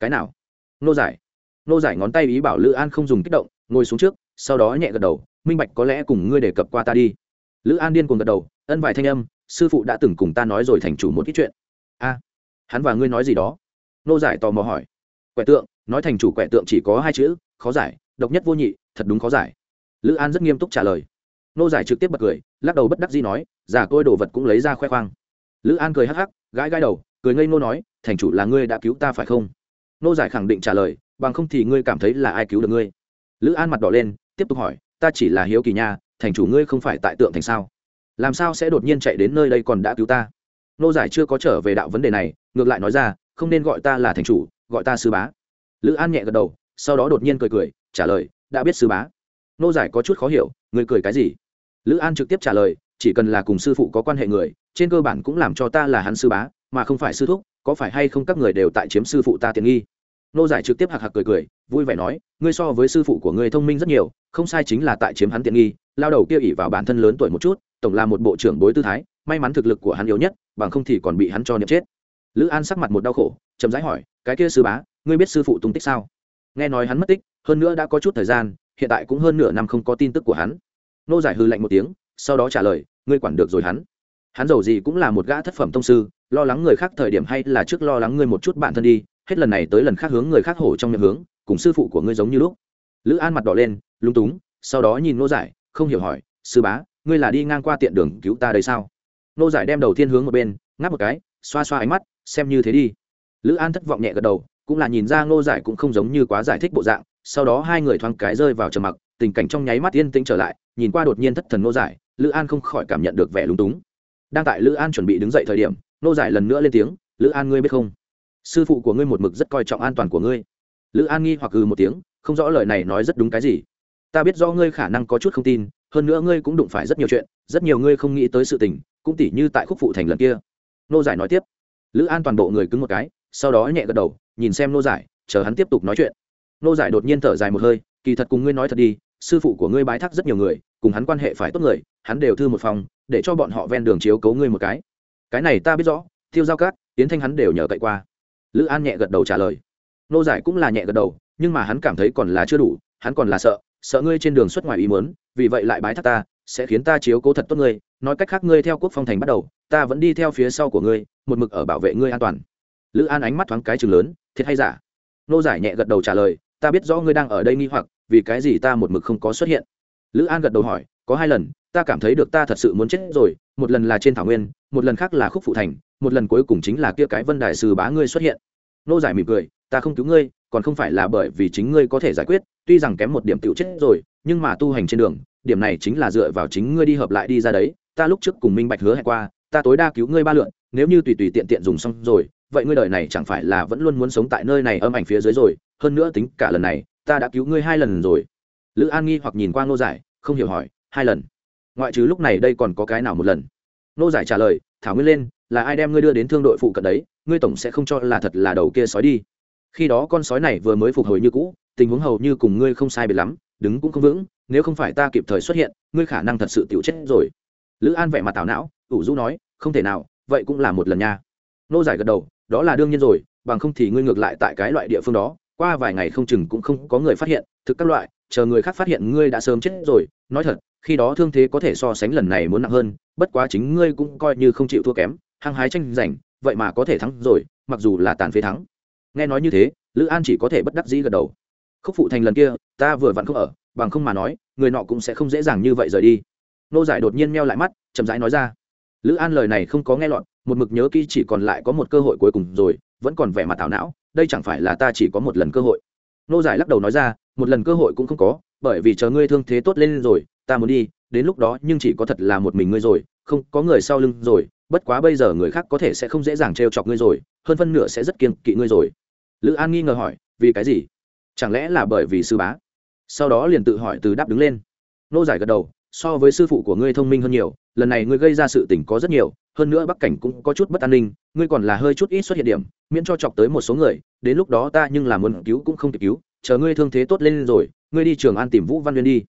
cái nào? Nô giải nô giải ngón tay ý bảo lữ an không dùng kích động, ngồi xuống trước, sau đó nhẹ gật đầu, minh bạch, có lẽ cùng ngươi đề cập qua ta đi. Lữ an điên cuồng gật đầu, ân vài thanh âm, sư phụ đã từng cùng ta nói rồi thành chủ một ít chuyện. A, hắn và ngươi nói gì đó? Nô giải tò mò hỏi. Quẻ tượng, nói thành chủ quẻ tượng chỉ có hai chữ, khó giải, độc nhất vô nhị, thật đúng khó giải. Lữ an rất nghiêm túc trả lời. Nô giải trực tiếp bật cười, lắc đầu bất đắc dĩ nói giả tôi đồ vật cũng lấy ra khoe khoang. Lữ an cười hắc hắc, gãi gãi đầu, cười ngây nô nói, thành chủ là ngươi đã cứu ta phải không? Nô giải khẳng định trả lời bằng không thì ngươi cảm thấy là ai cứu được ngươi? Lữ an mặt đỏ lên, tiếp tục hỏi, ta chỉ là hiếu kỳ nha, thành chủ ngươi không phải tại tượng thành sao? Làm sao sẽ đột nhiên chạy đến nơi đây còn đã cứu ta? Nô giải chưa có trở về đạo vấn đề này, ngược lại nói ra, không nên gọi ta là thành chủ, gọi ta sư bá. Lữ an nhẹ gật đầu, sau đó đột nhiên cười cười, trả lời, đã biết sư bá. Nô giải có chút khó hiểu người cười cái gì? Lữ an trực tiếp trả lời, chỉ cần là cùng sư phụ có quan hệ người, trên cơ bản cũng làm cho ta là hắn sư bá, mà không phải sư thúc, có phải hay không các người đều tại chiếm sư phụ ta tiện nghi? Nô giải trực tiếp hạc hạc cười cười, vui vẻ nói, ngươi so với sư phụ của ngươi thông minh rất nhiều, không sai chính là tại chiếm hắn tiện nghi, lao đầu kia ỉ vào bản thân lớn tuổi một chút, tổng là một bộ trưởng bối tư thái, may mắn thực lực của hắn yếu nhất, bằng không thì còn bị hắn cho niệm chết. Lữ an sắc mặt một đau khổ, chậm rãi hỏi, cái kia sư bá, ngươi biết sư phụ tung tích sao? Nghe nói hắn mất tích, hơn nữa đã có chút thời gian, hiện tại cũng hơn nửa năm không có tin tức của hắn. Nô giải hư lạnh một tiếng, sau đó trả lời, ngươi quản được rồi hắn. Hắn giàu gì cũng là một gã thất phẩm tông sư, lo lắng người khác thời điểm hay là trước lo lắng ngươi một chút bản thân đi hết lần này tới lần khác hướng người khác hổ trong miệng hướng, cùng sư phụ của ngươi giống như lúc. Lữ an mặt đỏ lên lung túng, sau đó nhìn nô giải, không hiểu hỏi, sư bá, ngươi là đi ngang qua tiện đường cứu ta đây sao? Nô giải đem đầu tiên hướng một bên, ngáp một cái, xoa xoa ánh mắt, xem như thế đi. Lữ an thất vọng nhẹ gật đầu, cũng là nhìn ra nô giải cũng không giống như quá giải thích bộ dạng, sau đó hai người thoáng cái rơi vào trầm mặc, tình cảnh trong nháy mắt yên tĩnh trở lại, nhìn qua đột nhiên thất thần nô giải, lữ an không khỏi cảm nhận được vẻ lúng túng. Đang tại lữ an chuẩn bị đứng dậy thời điểm, nô giải lần nữa lên tiếng, lữ an ngươi biết không? Sư phụ của ngươi một mực rất coi trọng an toàn của ngươi. Lữ an nghi hoặc ừ một tiếng, không rõ lời này nói rất đúng cái gì. Ta biết do ngươi khả năng có chút không tin, hơn nữa ngươi cũng đụng phải rất nhiều chuyện, rất nhiều ngươi không nghĩ tới sự tình, cũng tỉ như tại khúc phụ thành lần kia. Nô giải nói tiếp. Lữ an toàn bộ người cứng một cái, sau đó nhẹ gật đầu, nhìn xem nô giải, chờ hắn tiếp tục nói chuyện. Nô giải đột nhiên thở dài một hơi, kỳ thật cùng ngươi nói thật đi, sư phụ của ngươi bái thác rất nhiều người, cùng hắn quan hệ phải tốt người, hắn đều thư một phòng, để cho bọn họ ven đường chiếu cấu ngươi một cái. Cái này ta biết rõ, tiêu giao cát tiến thanh hắn đều nhờ cậy qua lữ an nhẹ gật đầu trả lời. Nô giải cũng là nhẹ gật đầu, nhưng mà hắn cảm thấy còn là chưa đủ, hắn còn là sợ sợ ngươi trên đường xuất ngoài ý muốn, vì vậy lại bái thác ta, sẽ khiến ta chiếu cố thật tốt ngươi. Nói cách khác ngươi theo quốc phong thành bắt đầu, ta vẫn đi theo phía sau của ngươi, một mực ở bảo vệ ngươi an toàn. Lữ an ánh mắt thoáng cái chừng lớn, thiệt hay giả? Nô giải nhẹ gật đầu trả lời, ta biết rõ ngươi đang ở đây nghi hoặc, vì cái gì ta một mực không có xuất hiện lữ an gật đầu hỏi, có hai lần, ta cảm thấy được ta thật sự muốn chết rồi, một lần là trên thảo nguyên, một lần khác là khúc phụ thành, một lần cuối cùng chính là kia cái vân đại sư bá ngươi xuất hiện. Nô giải mỉm cười, ta không cứu ngươi, còn không phải là bởi vì chính ngươi có thể giải quyết, tuy rằng kém một điểm tiểu chết rồi, nhưng mà tu hành trên đường, điểm này chính là dựa vào chính ngươi đi hợp lại đi ra đấy, ta lúc trước cùng minh bạch hứa hẹn qua, ta tối đa cứu ngươi ba lượn, nếu như tùy tùy tiện tiện dùng xong rồi, vậy ngươi đời này chẳng phải là vẫn luôn muốn sống tại nơi này âm ảnh phía dưới rồi, hơn nữa tính cả lần này, ta đã cứu ngươi hai lần rồi lữ an nghi hoặc nhìn qua ngô giải, không hiểu hỏi, hai lần? Ngoại trừ lúc này đây còn có cái nào một lần? Ngô giải trả lời, thảo nguyên lên, là ai đem ngươi đưa đến thương đội phụ cận đấy, ngươi tổng sẽ không cho là thật là đầu kia sói đi. Khi đó con sói này vừa mới phục hồi như cũ, tình huống hầu như cùng ngươi không sai biệt lắm, đứng cũng không vững, nếu không phải ta kịp thời xuất hiện, ngươi khả năng thật sự tiểu chết rồi. Lữ an vẻ mặt tảo não, ủ rũ nói, không thể nào, vậy cũng là một lần nha. Nô giải gật đầu, đó là đương nhiên rồi, bằng không thì ngươi ngược lại tại cái loại địa phương đó, qua vài ngày không chừng cũng không có người phát hiện, thực các loại chờ người khác phát hiện ngươi đã sớm chết rồi, nói thật, khi đó thương thế có thể so sánh lần này muốn nặng hơn, bất quá chính ngươi cũng coi như không chịu thua kém, hăng hái tranh giành, vậy mà có thể thắng rồi, mặc dù là tàn phế thắng. Nghe nói như thế, lữ an chỉ có thể bất đắc dĩ gật đầu. Khúc phụ thành lần kia, ta vừa vặn không ở, bằng không mà nói, người nọ cũng sẽ không dễ dàng như vậy rời đi. Nô giải đột nhiên meo lại mắt, chậm rãi nói ra. Lữ an lời này không có nghe lọt, một mực nhớ kỹ chỉ còn lại có một cơ hội cuối cùng rồi, vẫn còn vẻ mặt thảo não, đây chẳng phải là ta chỉ có một lần cơ hội nô giải lắc đầu nói ra, một lần cơ hội cũng không có, bởi vì chờ ngươi thương thế tốt lên rồi, ta muốn đi, đến lúc đó nhưng chỉ có thật là một mình ngươi rồi, không có người sau lưng rồi, bất quá bây giờ người khác có thể sẽ không dễ dàng trêu chọc ngươi rồi, hơn phân nửa sẽ rất kiên kỵ ngươi rồi. Lữ an nghi ngờ hỏi, vì cái gì? Chẳng lẽ là bởi vì sư bá? Sau đó liền tự hỏi từ đáp đứng lên. Nô giải gật đầu so với sư phụ của ngươi thông minh hơn nhiều, lần này ngươi gây ra sự tình có rất nhiều, hơn nữa bắc cảnh cũng có chút bất an ninh, ngươi còn là hơi chút ít xuất hiện điểm, miễn cho chọc tới một số người, đến lúc đó ta nhưng là muốn cứu cũng không kịp cứu, chờ ngươi thương thế tốt lên rồi, ngươi đi trường an tìm vũ văn nguyên đi.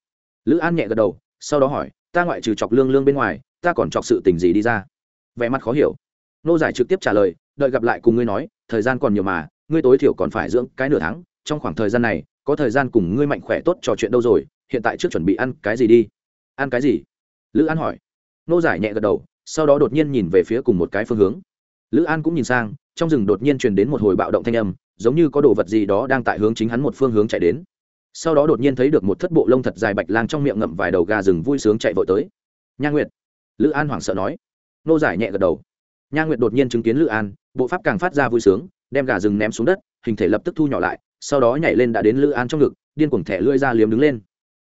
Lữ an nhẹ gật đầu, sau đó hỏi, ta ngoại trừ chọc lương lương bên ngoài, ta còn chọc sự tình gì đi ra? Vẻ mặt khó hiểu. Nô giải trực tiếp trả lời, đợi gặp lại cùng ngươi nói, thời gian còn nhiều mà, ngươi tối thiểu còn phải dưỡng cái nửa tháng, trong khoảng thời gian này, có thời gian cùng ngươi mạnh khỏe tốt trò chuyện đâu rồi, hiện tại trước chuẩn bị ăn cái gì đi? Ăn cái gì? Lữ an hỏi. Nô giải nhẹ gật đầu, sau đó đột nhiên nhìn về phía cùng một cái phương hướng. Lữ an cũng nhìn sang, trong rừng đột nhiên truyền đến một hồi bạo động thanh âm, giống như có đồ vật gì đó đang tại hướng chính hắn một phương hướng chạy đến. Sau đó đột nhiên thấy được một thất bộ lông thật dài bạch lang trong miệng ngậm vài đầu gà rừng vui sướng chạy vội tới. Nha nguyệt. Lữ an hoảng sợ nói. Nô giải nhẹ gật đầu. Nha nguyệt đột nhiên chứng kiến lữ an, bộ pháp càng phát ra vui sướng, đem gà rừng ném xuống đất, hình thể lập tức thu nhỏ lại, sau đó nhảy lên đã đến lữ an trong ngực, điên cuồng thẻ lưỡi ra liếm đứng lên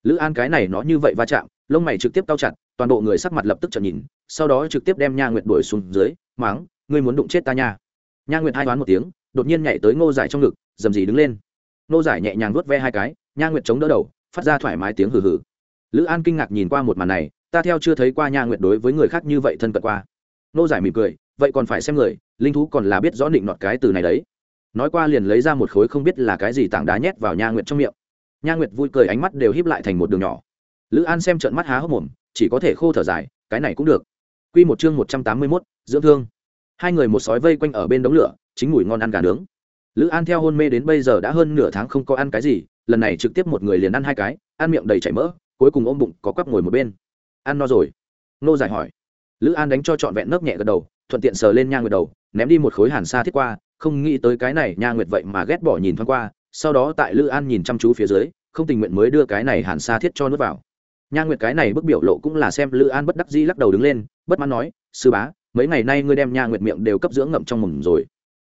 lữ an cái này nó như vậy va chạm, lông mày trực tiếp cao chặt, toàn bộ người sắc mặt lập tức chợt nhìn, sau đó trực tiếp đem nha nguyệt đuổi xuống dưới, máng, ngươi muốn đụng chết ta nha. Nha nguyệt hai đoán một tiếng, đột nhiên nhảy tới ngô giải trong ngực, dầm dì đứng lên. Ngô giải nhẹ nhàng vuốt ve hai cái, nha nguyệt chống đỡ đầu, phát ra thoải mái tiếng hừ hừ. Lữ an kinh ngạc nhìn qua một màn này, ta theo chưa thấy qua nha nguyệt đối với người khác như vậy thân cận qua. Ngô giải mỉm cười, vậy còn phải xem người, linh thú còn là biết rõ định nọt cái từ này đấy. Nói qua liền lấy ra một khối không biết là cái gì tảng đá nhét vào nha nguyệt trong miệng nha nguyệt vui cười ánh mắt đều híp lại thành một đường nhỏ. Lữ an xem trận mắt há hốc mồm, chỉ có thể khô thở dài, cái này cũng được. Q một chương một trăm tám mươi mốt, dưỡng thương. Hai người một sói vây quanh ở bên đống lửa, chính mùi ngon ăn gà nướng. Lữ an theo hôn mê đến bây giờ đã hơn nửa tháng không có ăn cái gì, lần này trực tiếp một người liền ăn hai cái, ăn miệng đầy chảy mỡ, cuối cùng ôm bụng, có quắp ngồi một bên. Ăn no rồi. Nô giải hỏi. Lữ an đánh cho trọn vẹn nấc nhẹ gật đầu, thuận tiện sờ lên nha nguyệt đầu, ném đi một khối hàn sa thiết qua, không nghĩ tới cái này nha nguyệt vậy mà ghét bỏ nhìn thoáng qua sau đó tại lữ an nhìn chăm chú phía dưới, không tình nguyện mới đưa cái này hàn sa thiết cho nước vào. Nha nguyệt cái này bức biểu lộ cũng là xem lữ an bất đắc dĩ lắc đầu đứng lên, bất mãn nói, sư bá, mấy ngày nay ngươi đem nha nguyệt miệng đều cấp dưỡng ngậm trong mồm rồi.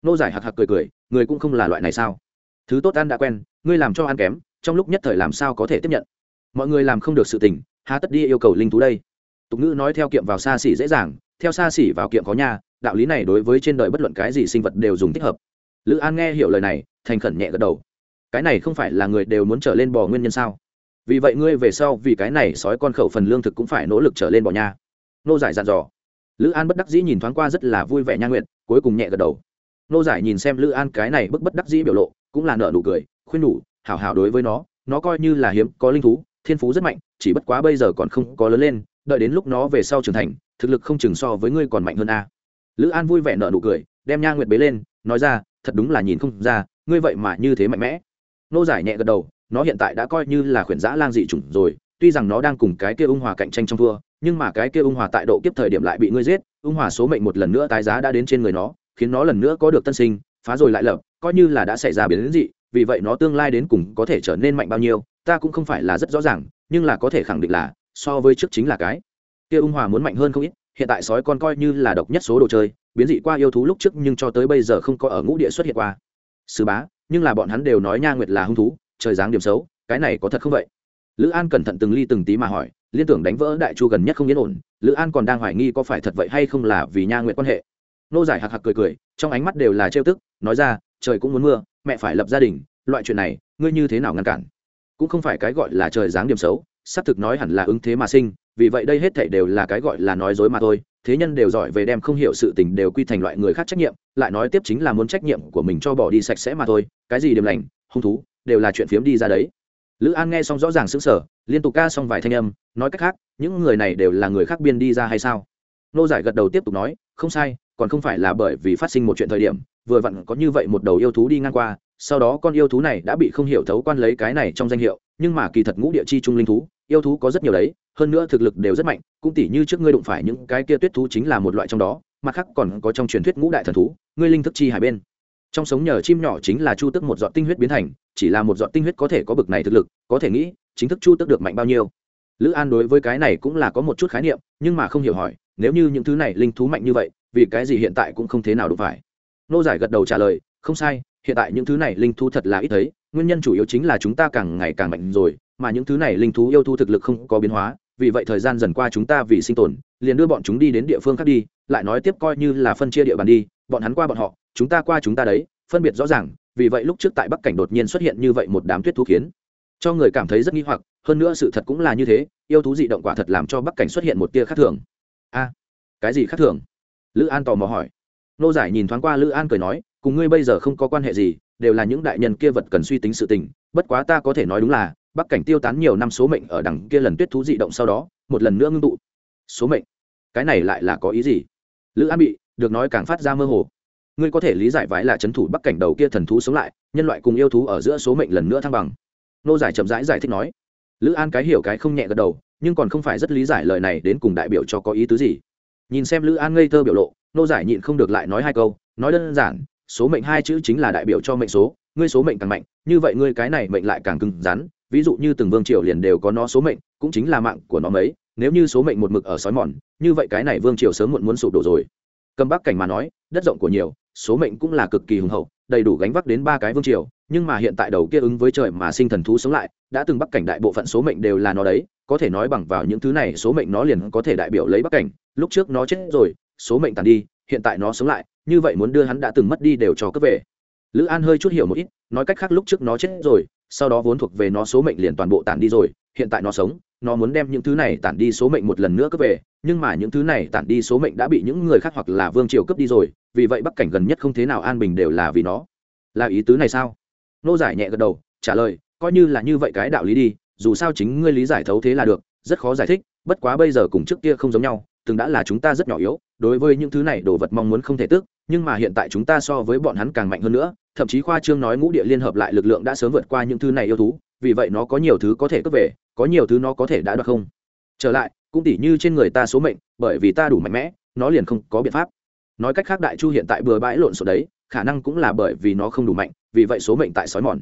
Nô giải hạc hạc cười cười, người cũng không là loại này sao? Thứ tốt ăn đã quen, ngươi làm cho ăn kém, trong lúc nhất thời làm sao có thể tiếp nhận? Mọi người làm không được sự tình, há tất đi yêu cầu linh thú đây. Tục ngữ nói theo kiệm vào xa xỉ dễ dàng, theo xa xỉ vào kiệm có nhà đạo lý này đối với trên đời bất luận cái gì sinh vật đều dùng thích hợp. Lữ an nghe hiểu lời này, thành khẩn nhẹ gật đầu cái này không phải là người đều muốn trở lên bò nguyên nhân sao? Vì vậy ngươi về sau vì cái này sói con khẩu phần lương thực cũng phải nỗ lực trở lên bò nha. Nô giải dặn dò. Lữ an bất đắc dĩ nhìn thoáng qua rất là vui vẻ nha nguyện cuối cùng nhẹ gật đầu. Nô giải nhìn xem lữ an cái này bức bất đắc dĩ biểu lộ, cũng là nợ nụ cười, khuyên nhủ, hảo hảo đối với nó nó coi như là hiếm, có linh thú, thiên phú rất mạnh, chỉ bất quá bây giờ còn không có lớn lên, đợi đến lúc nó về sau trưởng thành, thực lực không chừng so với ngươi còn mạnh hơn a. Lữ an vui vẻ nợ nụ cười, đem nha nguyệt bế lên, nói ra, thật đúng là nhìn không ra, ngươi vậy mà như thế mạnh mẽ nô giải nhẹ gật đầu, nó hiện tại đã coi như là khuyển giã lang dị chủng rồi, tuy rằng nó đang cùng cái kia ung hòa cạnh tranh trong thua, nhưng mà cái kia ung hòa tại độ kiếp thời điểm lại bị ngươi giết, ung hòa số mệnh một lần nữa tái giá đã đến trên người nó, khiến nó lần nữa có được tân sinh, phá rồi lại lập, coi như là đã xảy ra biến dị, vì vậy nó tương lai đến cùng có thể trở nên mạnh bao nhiêu, ta cũng không phải là rất rõ ràng, nhưng là có thể khẳng định là, so với trước chính là cái. Kia ung hòa muốn mạnh hơn không ít, hiện tại sói con coi như là độc nhất số đồ chơi, biến dị qua yêu thú lúc trước nhưng cho tới bây giờ không có ở ngũ địa xuất hiện qua. Sứ bá nhưng là bọn hắn đều nói nha nguyệt là hung thú, trời dáng điểm xấu, cái này có thật không vậy? Lữ an cẩn thận từng ly từng tí mà hỏi, liên tưởng đánh vỡ đại chu gần nhất không yên ổn, lữ an còn đang hoài nghi có phải thật vậy hay không là vì nha nguyệt quan hệ. Nô giải hạc hạc cười cười, trong ánh mắt đều là trêu tức, nói ra, trời cũng muốn mưa, mẹ phải lập gia đình, loại chuyện này, ngươi như thế nào ngăn cản? Cũng không phải cái gọi là trời dáng điểm xấu, xác thực nói hẳn là ứng thế mà sinh, vì vậy đây hết thảy đều là cái gọi là nói dối mà thôi thế nhân đều giỏi về đem không hiểu sự tình đều quy thành loại người khác trách nhiệm, lại nói tiếp chính là muốn trách nhiệm của mình cho bỏ đi sạch sẽ mà thôi, cái gì điểm lành, hung thú, đều là chuyện phiếm đi ra đấy. Lữ an nghe xong rõ ràng sững sờ, liên tục ca xong vài thanh âm, nói cách khác, những người này đều là người khác biên đi ra hay sao? Nô giải gật đầu tiếp tục nói, không sai, còn không phải là bởi vì phát sinh một chuyện thời điểm vừa vặn có như vậy một đầu yêu thú đi ngang qua, sau đó con yêu thú này đã bị không hiểu thấu quan lấy cái này trong danh hiệu, nhưng mà kỳ thật ngũ địa chi trung linh thú, yêu thú có rất nhiều đấy, hơn nữa thực lực đều rất mạnh, cũng tỉ như trước ngươi đụng phải những cái kia tuyết thú chính là một loại trong đó, mặt khác còn có trong truyền thuyết ngũ đại thần thú, ngươi linh thức chi hai bên. Trong sống nhờ chim nhỏ chính là chu tức một giọt tinh huyết biến thành, chỉ là một giọt tinh huyết có thể có bực này thực lực, có thể nghĩ, chính thức chu tức được mạnh bao nhiêu. Lữ an đối với cái này cũng là có một chút khái niệm, nhưng mà không hiểu hỏi, nếu như những thứ này linh thú mạnh như vậy, vì cái gì hiện tại cũng không thế nào đụng phải? Nô giải gật đầu trả lời, không sai, hiện tại những thứ này linh thú thật là ít thấy, nguyên nhân chủ yếu chính là chúng ta càng ngày càng mạnh rồi, mà những thứ này linh thú yêu thú thực lực không có biến hóa, vì vậy thời gian dần qua chúng ta vì sinh tồn, liền đưa bọn chúng đi đến địa phương khác đi, lại nói tiếp coi như là phân chia địa bàn đi, bọn hắn qua bọn họ, chúng ta qua chúng ta đấy, phân biệt rõ ràng, vì vậy lúc trước tại bắc cảnh đột nhiên xuất hiện như vậy một đám tuyết thú khiến cho người cảm thấy rất nghi hoặc, hơn nữa sự thật cũng là như thế, yêu thú dị động quả thật làm cho bắc cảnh xuất hiện một tia khác thường. A, cái gì khác thường? Lữ an tò mò hỏi nô giải nhìn thoáng qua lữ an cười nói, cùng ngươi bây giờ không có quan hệ gì, đều là những đại nhân kia vật cần suy tính sự tình, bất quá ta có thể nói đúng là, bắc cảnh tiêu tán nhiều năm số mệnh ở đằng kia lần tuyết thú dị động sau đó, một lần nữa ngưng tụ. Số mệnh? Cái này lại là có ý gì? Lữ an bị, được nói càng phát ra mơ hồ. Ngươi có thể lý giải vái là c h ấ n thủ bắc cảnh đầu kia thần thú sống lại, nhân loại cùng yêu thú ở giữa số mệnh lần nữa thăng bằng. Nô giải chậm rãi giải thích nói. Lữ an cái hiểu cái không nhẹ gật đầu, nhưng còn không phải rất lý giải lời này đến cùng đại biểu cho có ý tứ gì. Nhìn xem lữ an ngây thơ biểu lộ nô giải nhịn không được lại nói hai câu, nói đơn giản, số mệnh hai chữ chính là đại biểu cho mệnh số, ngươi số mệnh càng mạnh, như vậy ngươi cái này mệnh lại càng cứng rắn, ví dụ như từng vương triều liền đều có nó số mệnh, cũng chính là mạng của nó mấy, nếu như số mệnh một mực ở sói mòn, như vậy cái này vương triều sớm muộn muốn sụp đổ rồi. Cầm bắc cảnh mà nói, đất rộng của nhiều, số mệnh cũng là cực kỳ hùng hậu, đầy đủ gánh vác đến ba cái vương triều, nhưng mà hiện tại đầu kia ứng với trời mà sinh thần thú sống lại, đã từng bắc cảnh đại bộ phận số mệnh đều là nó đấy, có thể nói bằng vào những thứ này, số mệnh nó liền có thể đại biểu lấy bắc cảnh, lúc trước nó chết rồi số mệnh tàn đi, hiện tại nó sống lại, như vậy muốn đưa hắn đã từng mất đi đều cho cướp về. Lữ an hơi chút hiểu một ít, nói cách khác lúc trước nó chết rồi, sau đó vốn thuộc về nó số mệnh liền toàn bộ tản đi rồi, hiện tại nó sống, nó muốn đem những thứ này tản đi số mệnh một lần nữa cướp về, nhưng mà những thứ này tản đi số mệnh đã bị những người khác hoặc là vương triều cướp đi rồi, vì vậy bắc cảnh gần nhất không thế nào an bình đều là vì nó. Là ý tứ này sao? Nô giải nhẹ gật đầu, trả lời, coi như là như vậy cái đạo lý đi, dù sao chính ngươi lý giải thấu thế là được, rất khó giải thích, bất quá bây giờ cùng trước kia không giống nhau từng đã là chúng ta rất nhỏ yếu, đối với những thứ này đồ vật mong muốn không thể tức, nhưng mà hiện tại chúng ta so với bọn hắn càng mạnh hơn nữa, thậm chí khoa trương nói ngũ địa liên hợp lại lực lượng đã sớm vượt qua những thứ này yêu thú, vì vậy nó có nhiều thứ có thể cướp về, có nhiều thứ nó có thể đã đoạt không. Trở lại, cũng tỉ như trên người ta số mệnh, bởi vì ta đủ mạnh mẽ, nó liền không có biện pháp. Nói cách khác đại chu hiện tại bừa bãi lộn xộn đấy, khả năng cũng là bởi vì nó không đủ mạnh, vì vậy số mệnh tại sói mòn.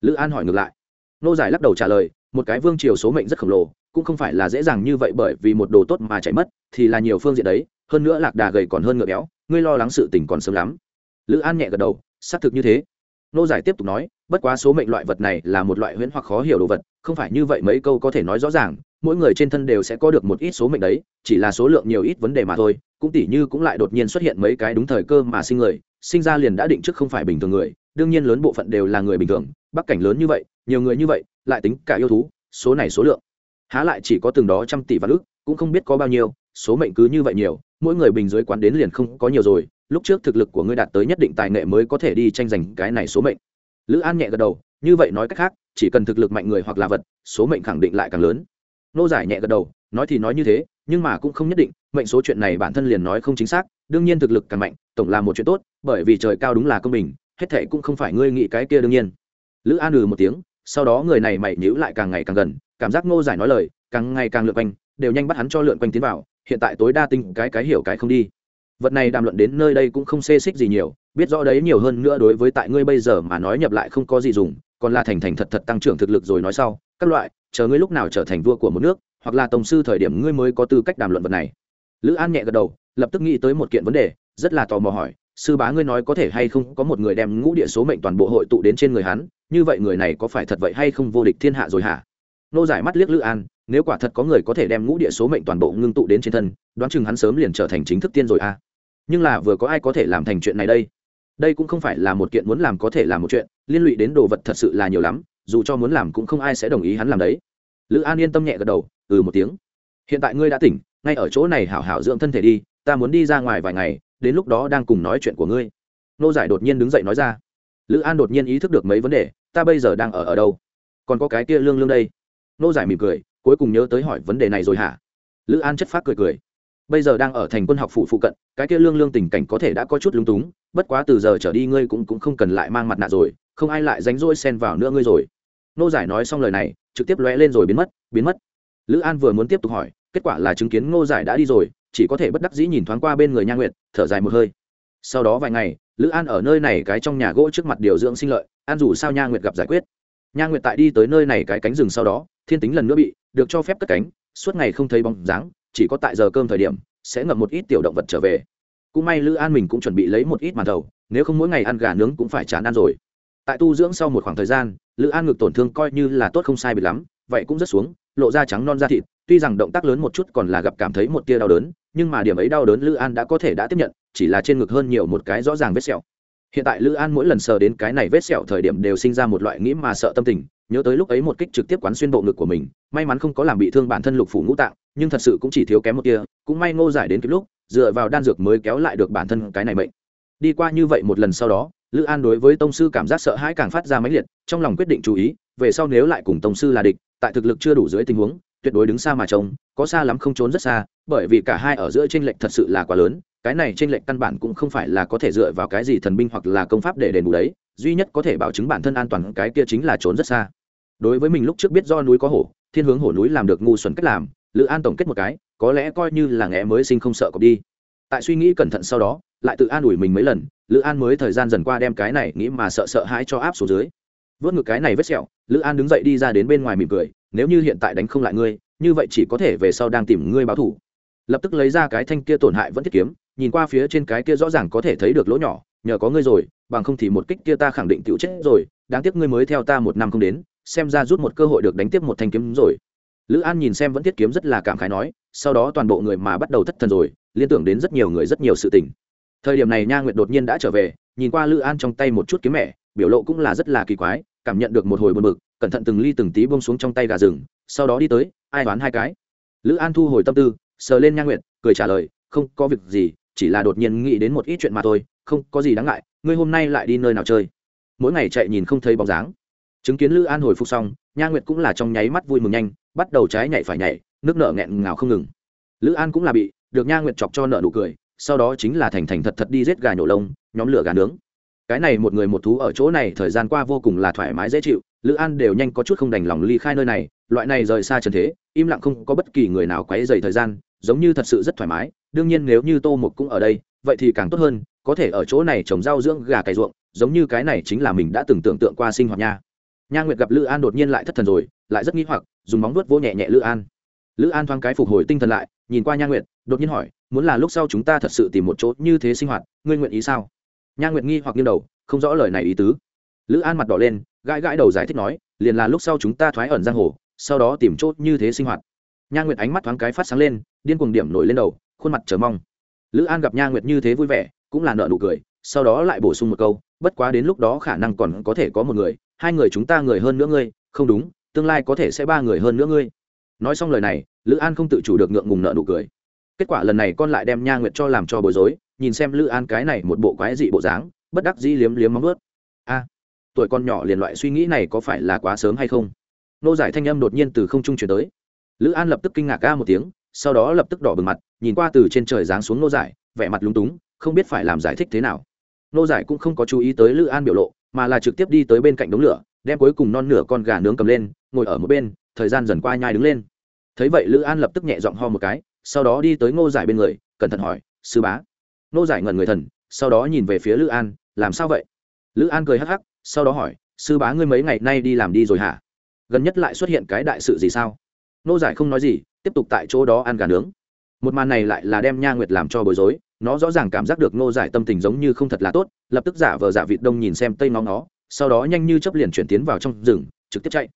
Lữ an hỏi ngược lại. Nô giải lắc đầu trả lời, một cái vương triều số mệnh rất khổng lồ cũng không phải là dễ dàng như vậy bởi vì một đồ tốt mà chạy mất, thì là nhiều phương diện đấy, hơn nữa lạc đà gầy còn hơn ngựa béo, ngươi lo lắng sự tình còn sớm lắm. Lữ an nhẹ gật đầu, xác thực như thế. Nô giải tiếp tục nói, bất quá số mệnh loại vật này là một loại huyễn hoặc khó hiểu đồ vật, không phải như vậy mấy câu có thể nói rõ ràng, mỗi người trên thân đều sẽ có được một ít số mệnh đấy, chỉ là số lượng nhiều ít vấn đề mà thôi, cũng tỉ như cũng lại đột nhiên xuất hiện mấy cái đúng thời cơ mà sinh người, sinh ra liền đã định trước không phải bình thường người, đương nhiên lớn bộ phận đều là người bình thường, bắc cảnh lớn như vậy, nhiều người như vậy, lại tính cả yêu thú, số này số lượng há lại chỉ có từng đó trăm tỷ vạn ước cũng không biết có bao nhiêu, số mệnh cứ như vậy nhiều, mỗi người bình dưới quán đến liền không có nhiều rồi, lúc trước thực lực của ngươi đạt tới nhất định tài nghệ mới có thể đi tranh giành cái này số mệnh. Lữ an nhẹ gật đầu, như vậy nói cách khác, chỉ cần thực lực mạnh người hoặc là vật, số mệnh khẳng định lại càng lớn. Nô giải nhẹ gật đầu, nói thì nói như thế, nhưng mà cũng không nhất định, mệnh số chuyện này bản thân liền nói không chính xác, đương nhiên thực lực càng mạnh, tổng là một chuyện tốt, bởi vì trời cao đúng là công bình, hết thệ cũng không phải ngươi nghĩ cái kia đương nhiên. Lữ an ừ một tiếng, sau đó người này mày nhíu lại càng ngày càng gần cảm giác ngô giải nói lời, càng ngày càng lượn quanh, đều nhanh bắt hắn cho lượn quanh tiến vào, hiện tại tối đa tinh cái cái hiểu cái không đi. Vật này đàm luận đến nơi đây cũng không xê xích gì nhiều, biết rõ đấy nhiều hơn nữa đối với tại ngươi bây giờ mà nói nhập lại không có gì dùng, còn là thành thành thật thật tăng trưởng thực lực rồi nói sau, các loại, chờ ngươi lúc nào trở thành vua của một nước, hoặc là tổng sư thời điểm ngươi mới có tư cách đàm luận vật này. Lữ an nhẹ gật đầu, lập tức nghĩ tới một kiện vấn đề, rất là tò mò hỏi, sư bá ngươi nói có thể hay không có một người đem ngũ địa số mệnh toàn bộ hội tụ đến trên người hắn, như vậy người này có phải thật vậy hay không vô địch thiên hạ rồi hả? Nô giải mắt liếc lữ an, nếu quả thật có người có thể đem ngũ địa số mệnh toàn bộ ngưng tụ đến trên thân, đoán chừng hắn sớm liền trở thành chính thức tiên rồi à. Nhưng là vừa có ai có thể làm thành chuyện này đây? Đây cũng không phải là một kiện muốn làm có thể làm một chuyện, liên lụy đến đồ vật thật sự là nhiều lắm, dù cho muốn làm cũng không ai sẽ đồng ý hắn làm đấy. Lữ an yên tâm nhẹ gật đầu ừ một tiếng. Hiện tại ngươi đã tỉnh, ngay ở chỗ này hảo hảo dưỡng thân thể đi, ta muốn đi ra ngoài vài ngày, đến lúc đó đang cùng nói chuyện của ngươi. Nô giải đột nhiên đứng dậy nói ra. Lữ an đột nhiên ý thức được mấy vấn đề, ta bây giờ đang ở ở đâu? Còn có cái kia lương lương đây nô giải mỉm cười, cuối cùng nhớ tới hỏi vấn đề này rồi hả? Lữ an chất phát cười cười. Bây giờ đang ở thành quân học phủ phụ cận, cái kia lương lương tình cảnh có thể đã có chút lung túng, bất quá từ giờ trở đi ngươi cũng cũng không cần lại mang mặt nạ rồi, không ai lại ránh rỗi xen vào nữa ngươi rồi. Nô giải nói xong lời này, trực tiếp lóe lên rồi biến mất biến mất. Lữ an vừa muốn tiếp tục hỏi, kết quả là chứng kiến ngô giải đã đi rồi, chỉ có thể bất đắc dĩ nhìn thoáng qua bên người nha nguyệt, thở dài một hơi. Sau đó vài ngày, lữ an ở nơi này cái trong nhà gỗ trước mặt điều dưỡng sinh lợi, an dù sao nha nguyệt gặp giải quyết nha nguyệt tại đi tới nơi này cái cánh rừng sau đó, thiên tính lần nữa bị được cho phép cất cánh, suốt ngày không thấy bóng dáng, chỉ có tại giờ cơm thời điểm, sẽ ngậm một ít tiểu động vật trở về. Cũng may lữ an mình cũng chuẩn bị lấy một ít màn thầu, nếu không mỗi ngày ăn gà nướng cũng phải chán ăn rồi. Tại tu dưỡng sau một khoảng thời gian, lữ an ngực tổn thương coi như là tốt không sai bị lắm, vậy cũng rất xuống, lộ ra trắng non da thịt, tuy rằng động tác lớn một chút còn là gặp cảm thấy một tia đau đớn, nhưng mà điểm ấy đau đớn lữ an đã có thể đã tiếp nhận, chỉ là trên ngực hơn nhiều một cái rõ ràng vết sẹo hiện tại lữ an mỗi lần sờ đến cái này vết sẹo thời điểm đều sinh ra một loại nghĩ mà sợ tâm tình, nhớ tới lúc ấy một kích trực tiếp quán xuyên bộ ngực của mình, may mắn không có làm bị thương bản thân lục phủ ngũ tạng, nhưng thật sự cũng chỉ thiếu kém một tia, cũng may ngô giải đến kịp lúc, dựa vào đan dược mới kéo lại được bản thân cái này bệnh đi qua như vậy một lần sau đó, lữ an đối với tông sư cảm giác sợ hãi càng phát ra mãnh liệt, trong lòng quyết định chú ý, về sau nếu lại cùng tông sư là địch, tại thực lực chưa đủ dưới tình huống, tuyệt đối đứng xa mà trông, có xa lắm không trốn rất xa, bởi vì cả hai ở giữa tranh lệch thật sự là quá lớn cái này trên lệch căn bản cũng không phải là có thể dựa vào cái gì thần binh hoặc là công pháp để đền bù đấy, duy nhất có thể bảo chứng bản thân an toàn cái kia chính là trốn rất xa. Đối với mình lúc trước biết do núi có hổ, thiên hướng hổ núi làm được ngu xuẩn cách làm, lữ an tổng kết một cái, có lẽ coi như là nghé mới sinh không sợ cọp đi. Tại suy nghĩ cẩn thận sau đó, lại tự an ủi mình mấy lần, lữ an mới thời gian dần qua đem cái này nghĩ mà sợ sợ hãi cho áp xuống dưới. Vớt ngực cái này vết sẹo, lữ an đứng dậy đi ra đến bên ngoài mỉm cười, nếu như hiện tại đánh không lại ngươi, như vậy chỉ có thể về sau đang tìm ngươi báo thủ lập tức lấy ra cái thanh kia tổn hại vẫn thiết kiếm nhìn qua phía trên cái kia rõ ràng có thể thấy được lỗ nhỏ, nhờ có ngươi rồi, bằng không thì một kích kia ta khẳng định tựu chết rồi, đáng tiếc ngươi mới theo ta một năm không đến, xem ra rút một cơ hội được đánh tiếp một thanh kiếm rồi. Lữ an nhìn xem vẫn thiết kiếm rất là cảm khái nói, sau đó toàn bộ người mà bắt đầu thất thần rồi, liên tưởng đến rất nhiều người rất nhiều sự tình. Thời điểm này nha nguyệt đột nhiên đã trở về, nhìn qua lữ an trong tay một chút kiếm mẹ, biểu lộ cũng là rất là kỳ quái, cảm nhận được một hồi buồn bực, cẩn thận từng ly từng tí bông xuống trong tay gà rừng, sau đó đi tới, ai đoán hai cái. Lữ an thu hồi tâm tư, sờ lên nha nguyệt, cười trả lời, không có việc gì chỉ là đột nhiên nghĩ đến một ít chuyện mà thôi, không có gì đáng ngại, ngươi hôm nay lại đi nơi nào chơi? Mỗi ngày chạy nhìn không thấy bóng dáng. Chứng kiến lữ an hồi phục xong, nha nguyệt cũng là trong nháy mắt vui mừng nhanh, bắt đầu trái nhảy phải nhảy, nước nợ nghẹn ngào không ngừng. Lữ an cũng là bị được nha nguyệt chọc cho nợ nụ cười, sau đó chính là thành thành thật thật đi giết gà nhổ lông, nhóm lửa gà nướng. Cái này một người một thú ở chỗ này thời gian qua vô cùng là thoải mái dễ chịu, lữ an đều nhanh có chút không đành lòng ly khai nơi này, loại này rời xa trần thế, im lặng không có bất kỳ người nào quấy dày thời gian giống như thật sự rất thoải mái, đương nhiên nếu như tô mục cũng ở đây, vậy thì càng tốt hơn, có thể ở chỗ này trồng rau dưỡng gà cày ruộng, giống như cái này chính là mình đã từng tưởng tượng qua sinh hoạt nha. Nha nguyệt gặp lữ an đột nhiên lại thất thần rồi, lại rất nghi hoặc, dùng móng vuốt vỗ nhẹ nhẹ lữ an. Lữ an thoáng cái phục hồi tinh thần lại, nhìn qua nha nguyệt, đột nhiên hỏi, muốn là lúc sau chúng ta thật sự tìm một chỗ như thế sinh hoạt, ngươi nguyện ý sao? Nha nguyệt nghi hoặc nghiêng đầu, không rõ lời này ý tứ. Lữ an mặt đỏ lên, gãi gãi đầu giải thích nói, liền là lúc sau chúng ta thoái ẩn giang hồ, sau đó tìm chốt như thế sinh hoạt nha nguyệt ánh mắt thoáng cái phát sáng lên, điên cuồng điểm nổi lên đầu, khuôn mặt chờ mong. Lữ an gặp nha nguyệt như thế vui vẻ, cũng là nợ nụ cười, sau đó lại bổ sung một câu, bất quá đến lúc đó khả năng còn có thể có một người, hai người chúng ta người hơn nữa ngươi, không đúng, tương lai có thể sẽ ba người hơn nữa ngươi. Nói xong lời này, lữ an không tự chủ được ngượng ngùng nợ nụ cười. Kết quả lần này con lại đem nha nguyệt cho làm cho bối rối, nhìn xem lữ an cái này một bộ quái dị bộ dáng, bất đắc dĩ liếm liếm móng ướt a, tuổi con nhỏ liền loại suy nghĩ này có phải là quá sớm hay không? Nô giải thanh âm đột nhiên từ không trung chuyển tới lữ an lập tức kinh ngạc ca một tiếng, sau đó lập tức đỏ bừng mặt, nhìn qua từ trên trời giáng xuống nô giải, vẻ mặt lúng túng, không biết phải làm giải thích thế nào. Nô giải cũng không có chú ý tới lữ an biểu lộ, mà là trực tiếp đi tới bên cạnh đống lửa, đem cuối cùng non nửa con gà nướng cầm lên, ngồi ở một bên, thời gian dần qua nhai đứng lên. Thấy vậy lữ an lập tức nhẹ giọng ho một cái, sau đó đi tới ngô giải bên người, cẩn thận hỏi, sư bá. Ngô giải ngẩn người thần, sau đó nhìn về phía lữ an, làm sao vậy? Lữ an cười hắc hắc, sau đó hỏi, sư bá ngươi mấy ngày nay đi làm đi rồi hả? Gần nhất lại xuất hiện cái đại sự gì sao? Nô giải không nói gì, tiếp tục tại chỗ đó ăn gà nướng. Một màn này lại là đem nha nguyệt làm cho bối rối, nó rõ ràng cảm giác được Nô giải tâm tình giống như không thật là tốt, lập tức giả vờ giả vịt đông nhìn xem tây ngóng nó, sau đó nhanh như chấp liền chuyển tiến vào trong rừng, trực tiếp chạy.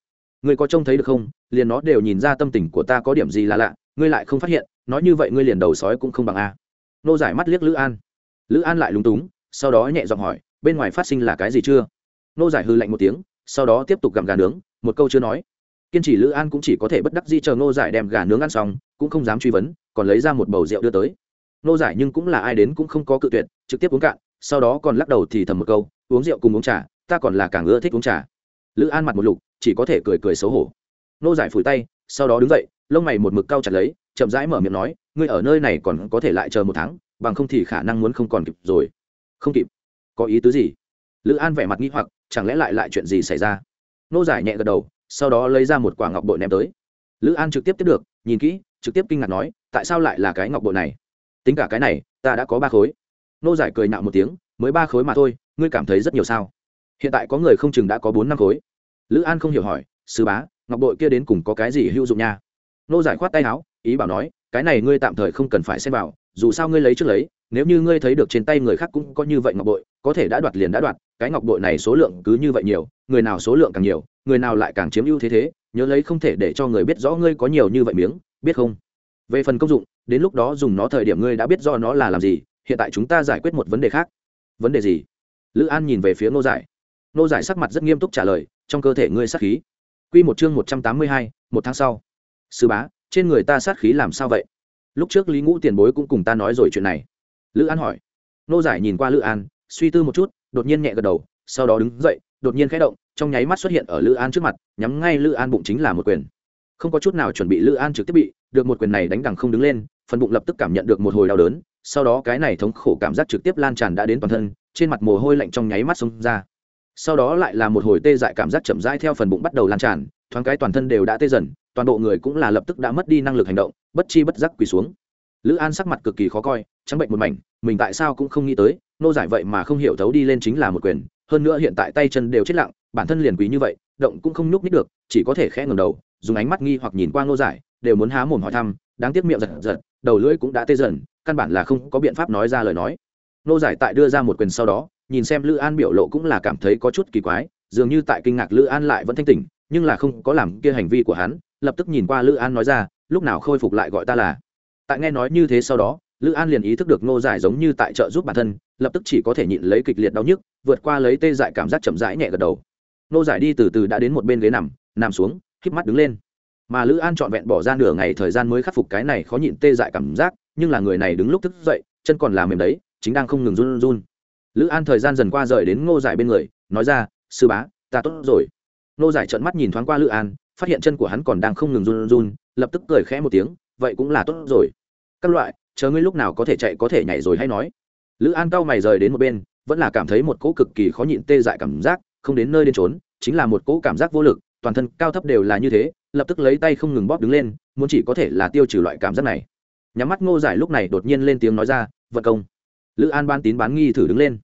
Người có trông thấy được không? Liền nó đều nhìn ra tâm tình của ta có điểm gì là lạ, ngươi lại không phát hiện, nói như vậy ngươi liền đầu sói cũng không bằng a. Nô giải mắt liếc lữ an. Lữ an lại lúng túng, sau đó nhẹ giọng hỏi, bên ngoài phát sinh là cái gì chưa? Nô giải hư lạnh một tiếng, sau đó tiếp tục gặm gà nướng, một câu chưa nói kiên trì lữ an cũng chỉ có thể bất đắc di chờ nô giải đem gà nướng ăn xong, cũng không dám truy vấn, còn lấy ra một bầu rượu đưa tới. Nô giải nhưng cũng là ai đến cũng không có cự tuyệt, trực tiếp uống cạn, sau đó còn lắc đầu thì thầm một câu, uống rượu cùng uống trà, ta còn là càng ưa thích uống trà. Lữ an mặt một lục, chỉ có thể cười cười xấu hổ. Nô giải phủi tay, sau đó đứng dậy, lông mày một mực cau chặt lấy, chậm rãi mở miệng nói, ngươi ở nơi này còn có thể lại chờ một tháng, bằng không thì khả năng muốn không còn kịp rồi. Không kịp? Có ý tứ gì? Lữ an vẻ mặt nghi hoặc, chẳng lẽ lại lại chuyện gì xảy ra? Nô giải nhẹ gật đầu sau đó lấy ra một quả ngọc bội ném tới. Lữ an trực tiếp tiếp được, nhìn kỹ, trực tiếp kinh ngạc nói, tại sao lại là cái ngọc bội này? Tính cả cái này, ta đã có ba khối. Nô giải cười nạo một tiếng, mới ba khối mà thôi, ngươi cảm thấy rất nhiều sao? Hiện tại có người không chừng đã có bốn năm khối. Lữ an không hiểu hỏi sứ bá, ngọc bội kia đến cùng có cái gì hữu dụng nha? Nô giải khoát tay áo, ý bảo nói, cái này ngươi tạm thời không cần phải xem vào dù sao ngươi lấy trước lấy, nếu như ngươi thấy được trên tay người khác cũng có như vậy ngọc bội, có thể đã đoạt liền đã đoạt, cái ngọc bội này số lượng cứ như vậy nhiều, người nào số lượng càng nhiều, người nào lại càng chiếm ưu thế thế, nhớ lấy không thể để cho người biết rõ ngươi có nhiều như vậy miếng, biết không? Về phần công dụng, đến lúc đó dùng nó thời điểm ngươi đã biết do nó là làm gì, hiện tại chúng ta giải quyết một vấn đề khác. Vấn đề gì? Lữ an nhìn về phía nô giải. Nô giải sắc mặt rất nghiêm túc trả lời, trong cơ thể ngươi sát khí. Q một chương một trăm tám mươi hai, một tháng sau. Sư bá, trên người ta sát khí làm sao vậy? Lúc trước lý ngũ tiền bối cũng cùng ta nói rồi chuyện này lữ an hỏi nô giải nhìn qua lữ an suy tư một chút đột nhiên nhẹ gật đầu sau đó đứng dậy đột nhiên khẽ động trong nháy mắt xuất hiện ở lữ an trước mặt nhắm ngay lữ an bụng chính là một quyền không có chút nào chuẩn bị lữ an trực tiếp bị được một quyền này đánh đằng không đứng lên phần bụng lập tức cảm nhận được một hồi đau đớn sau đó cái này thống khổ cảm giác trực tiếp lan tràn đã đến toàn thân trên mặt mồ hôi lạnh trong nháy mắt xông ra sau đó lại là một hồi tê dại cảm giác chậm rãi theo phần bụng bắt đầu lan tràn thoáng cái toàn thân đều đã tê dần toàn bộ người cũng là lập tức đã mất đi năng lực hành động, bất chi bất giác quỳ xuống. Lữ an sắc mặt cực kỳ khó coi, trắng bệnh một mảnh, mình tại sao cũng không nghĩ tới, nô giải vậy mà không hiểu thấu đi lên chính là một quyền, hơn nữa hiện tại tay chân đều chết lặng, bản thân liền quý như vậy, động cũng không nhúc nhích được, chỉ có thể khẽ ngầm đầu, dùng ánh mắt nghi hoặc nhìn qua nô giải, đều muốn há mồm hỏi thăm, đáng tiếc miệng giật giật, đầu lưỡi cũng đã tê dần, căn bản là không có biện pháp nói ra lời nói. Nô giải tại đưa ra một quyền sau đó, nhìn xem lữ an biểu lộ cũng là cảm thấy có chút kỳ quái, dường như tại kinh ngạc lữ an lại vẫn thanh tỉnh, nhưng là không có làm kia hành vi của hắn lập tức nhìn qua lữ an nói ra, lúc nào khôi phục lại gọi ta là? Tại nghe nói như thế sau đó, lữ an liền ý thức được ngô giải giống như tại trợ giúp bản thân, lập tức chỉ có thể nhịn lấy kịch liệt đau nhức, vượt qua lấy tê dại cảm giác chậm rãi nhẹ gật đầu. Ngô giải đi từ từ đã đến một bên ghế nằm nằm xuống híp mắt đứng lên. Mà lữ an trọn vẹn bỏ ra nửa ngày thời gian mới khắc phục cái này khó nhịn tê dại cảm giác, nhưng là người này đứng lúc thức dậy, chân còn làm mềm đấy, chính đang không ngừng run run. Lữ an thời gian dần qua rời đến ngô giải bên người, nói ra, sư bá, ta tốt rồi. Ngô giải trợn mắt nhìn thoáng qua lữ an phát hiện chân của hắn còn đang không ngừng run run, lập tức cười khẽ một tiếng, vậy cũng là tốt rồi. Các loại, chờ ngươi lúc nào có thể chạy có thể nhảy rồi hay nói. Lữ an cao mày rời đến một bên, vẫn là cảm thấy một cỗ cực kỳ khó nhịn tê dại cảm giác, không đến nơi đến trốn chính là một cỗ cảm giác vô lực, toàn thân cao thấp đều là như thế, lập tức lấy tay không ngừng bóp đứng lên, muốn chỉ có thể là tiêu trừ loại cảm giác này. Nhắm mắt ngô giải lúc này đột nhiên lên tiếng nói ra, vận công. Lữ an ban tín bán nghi thử đứng lên.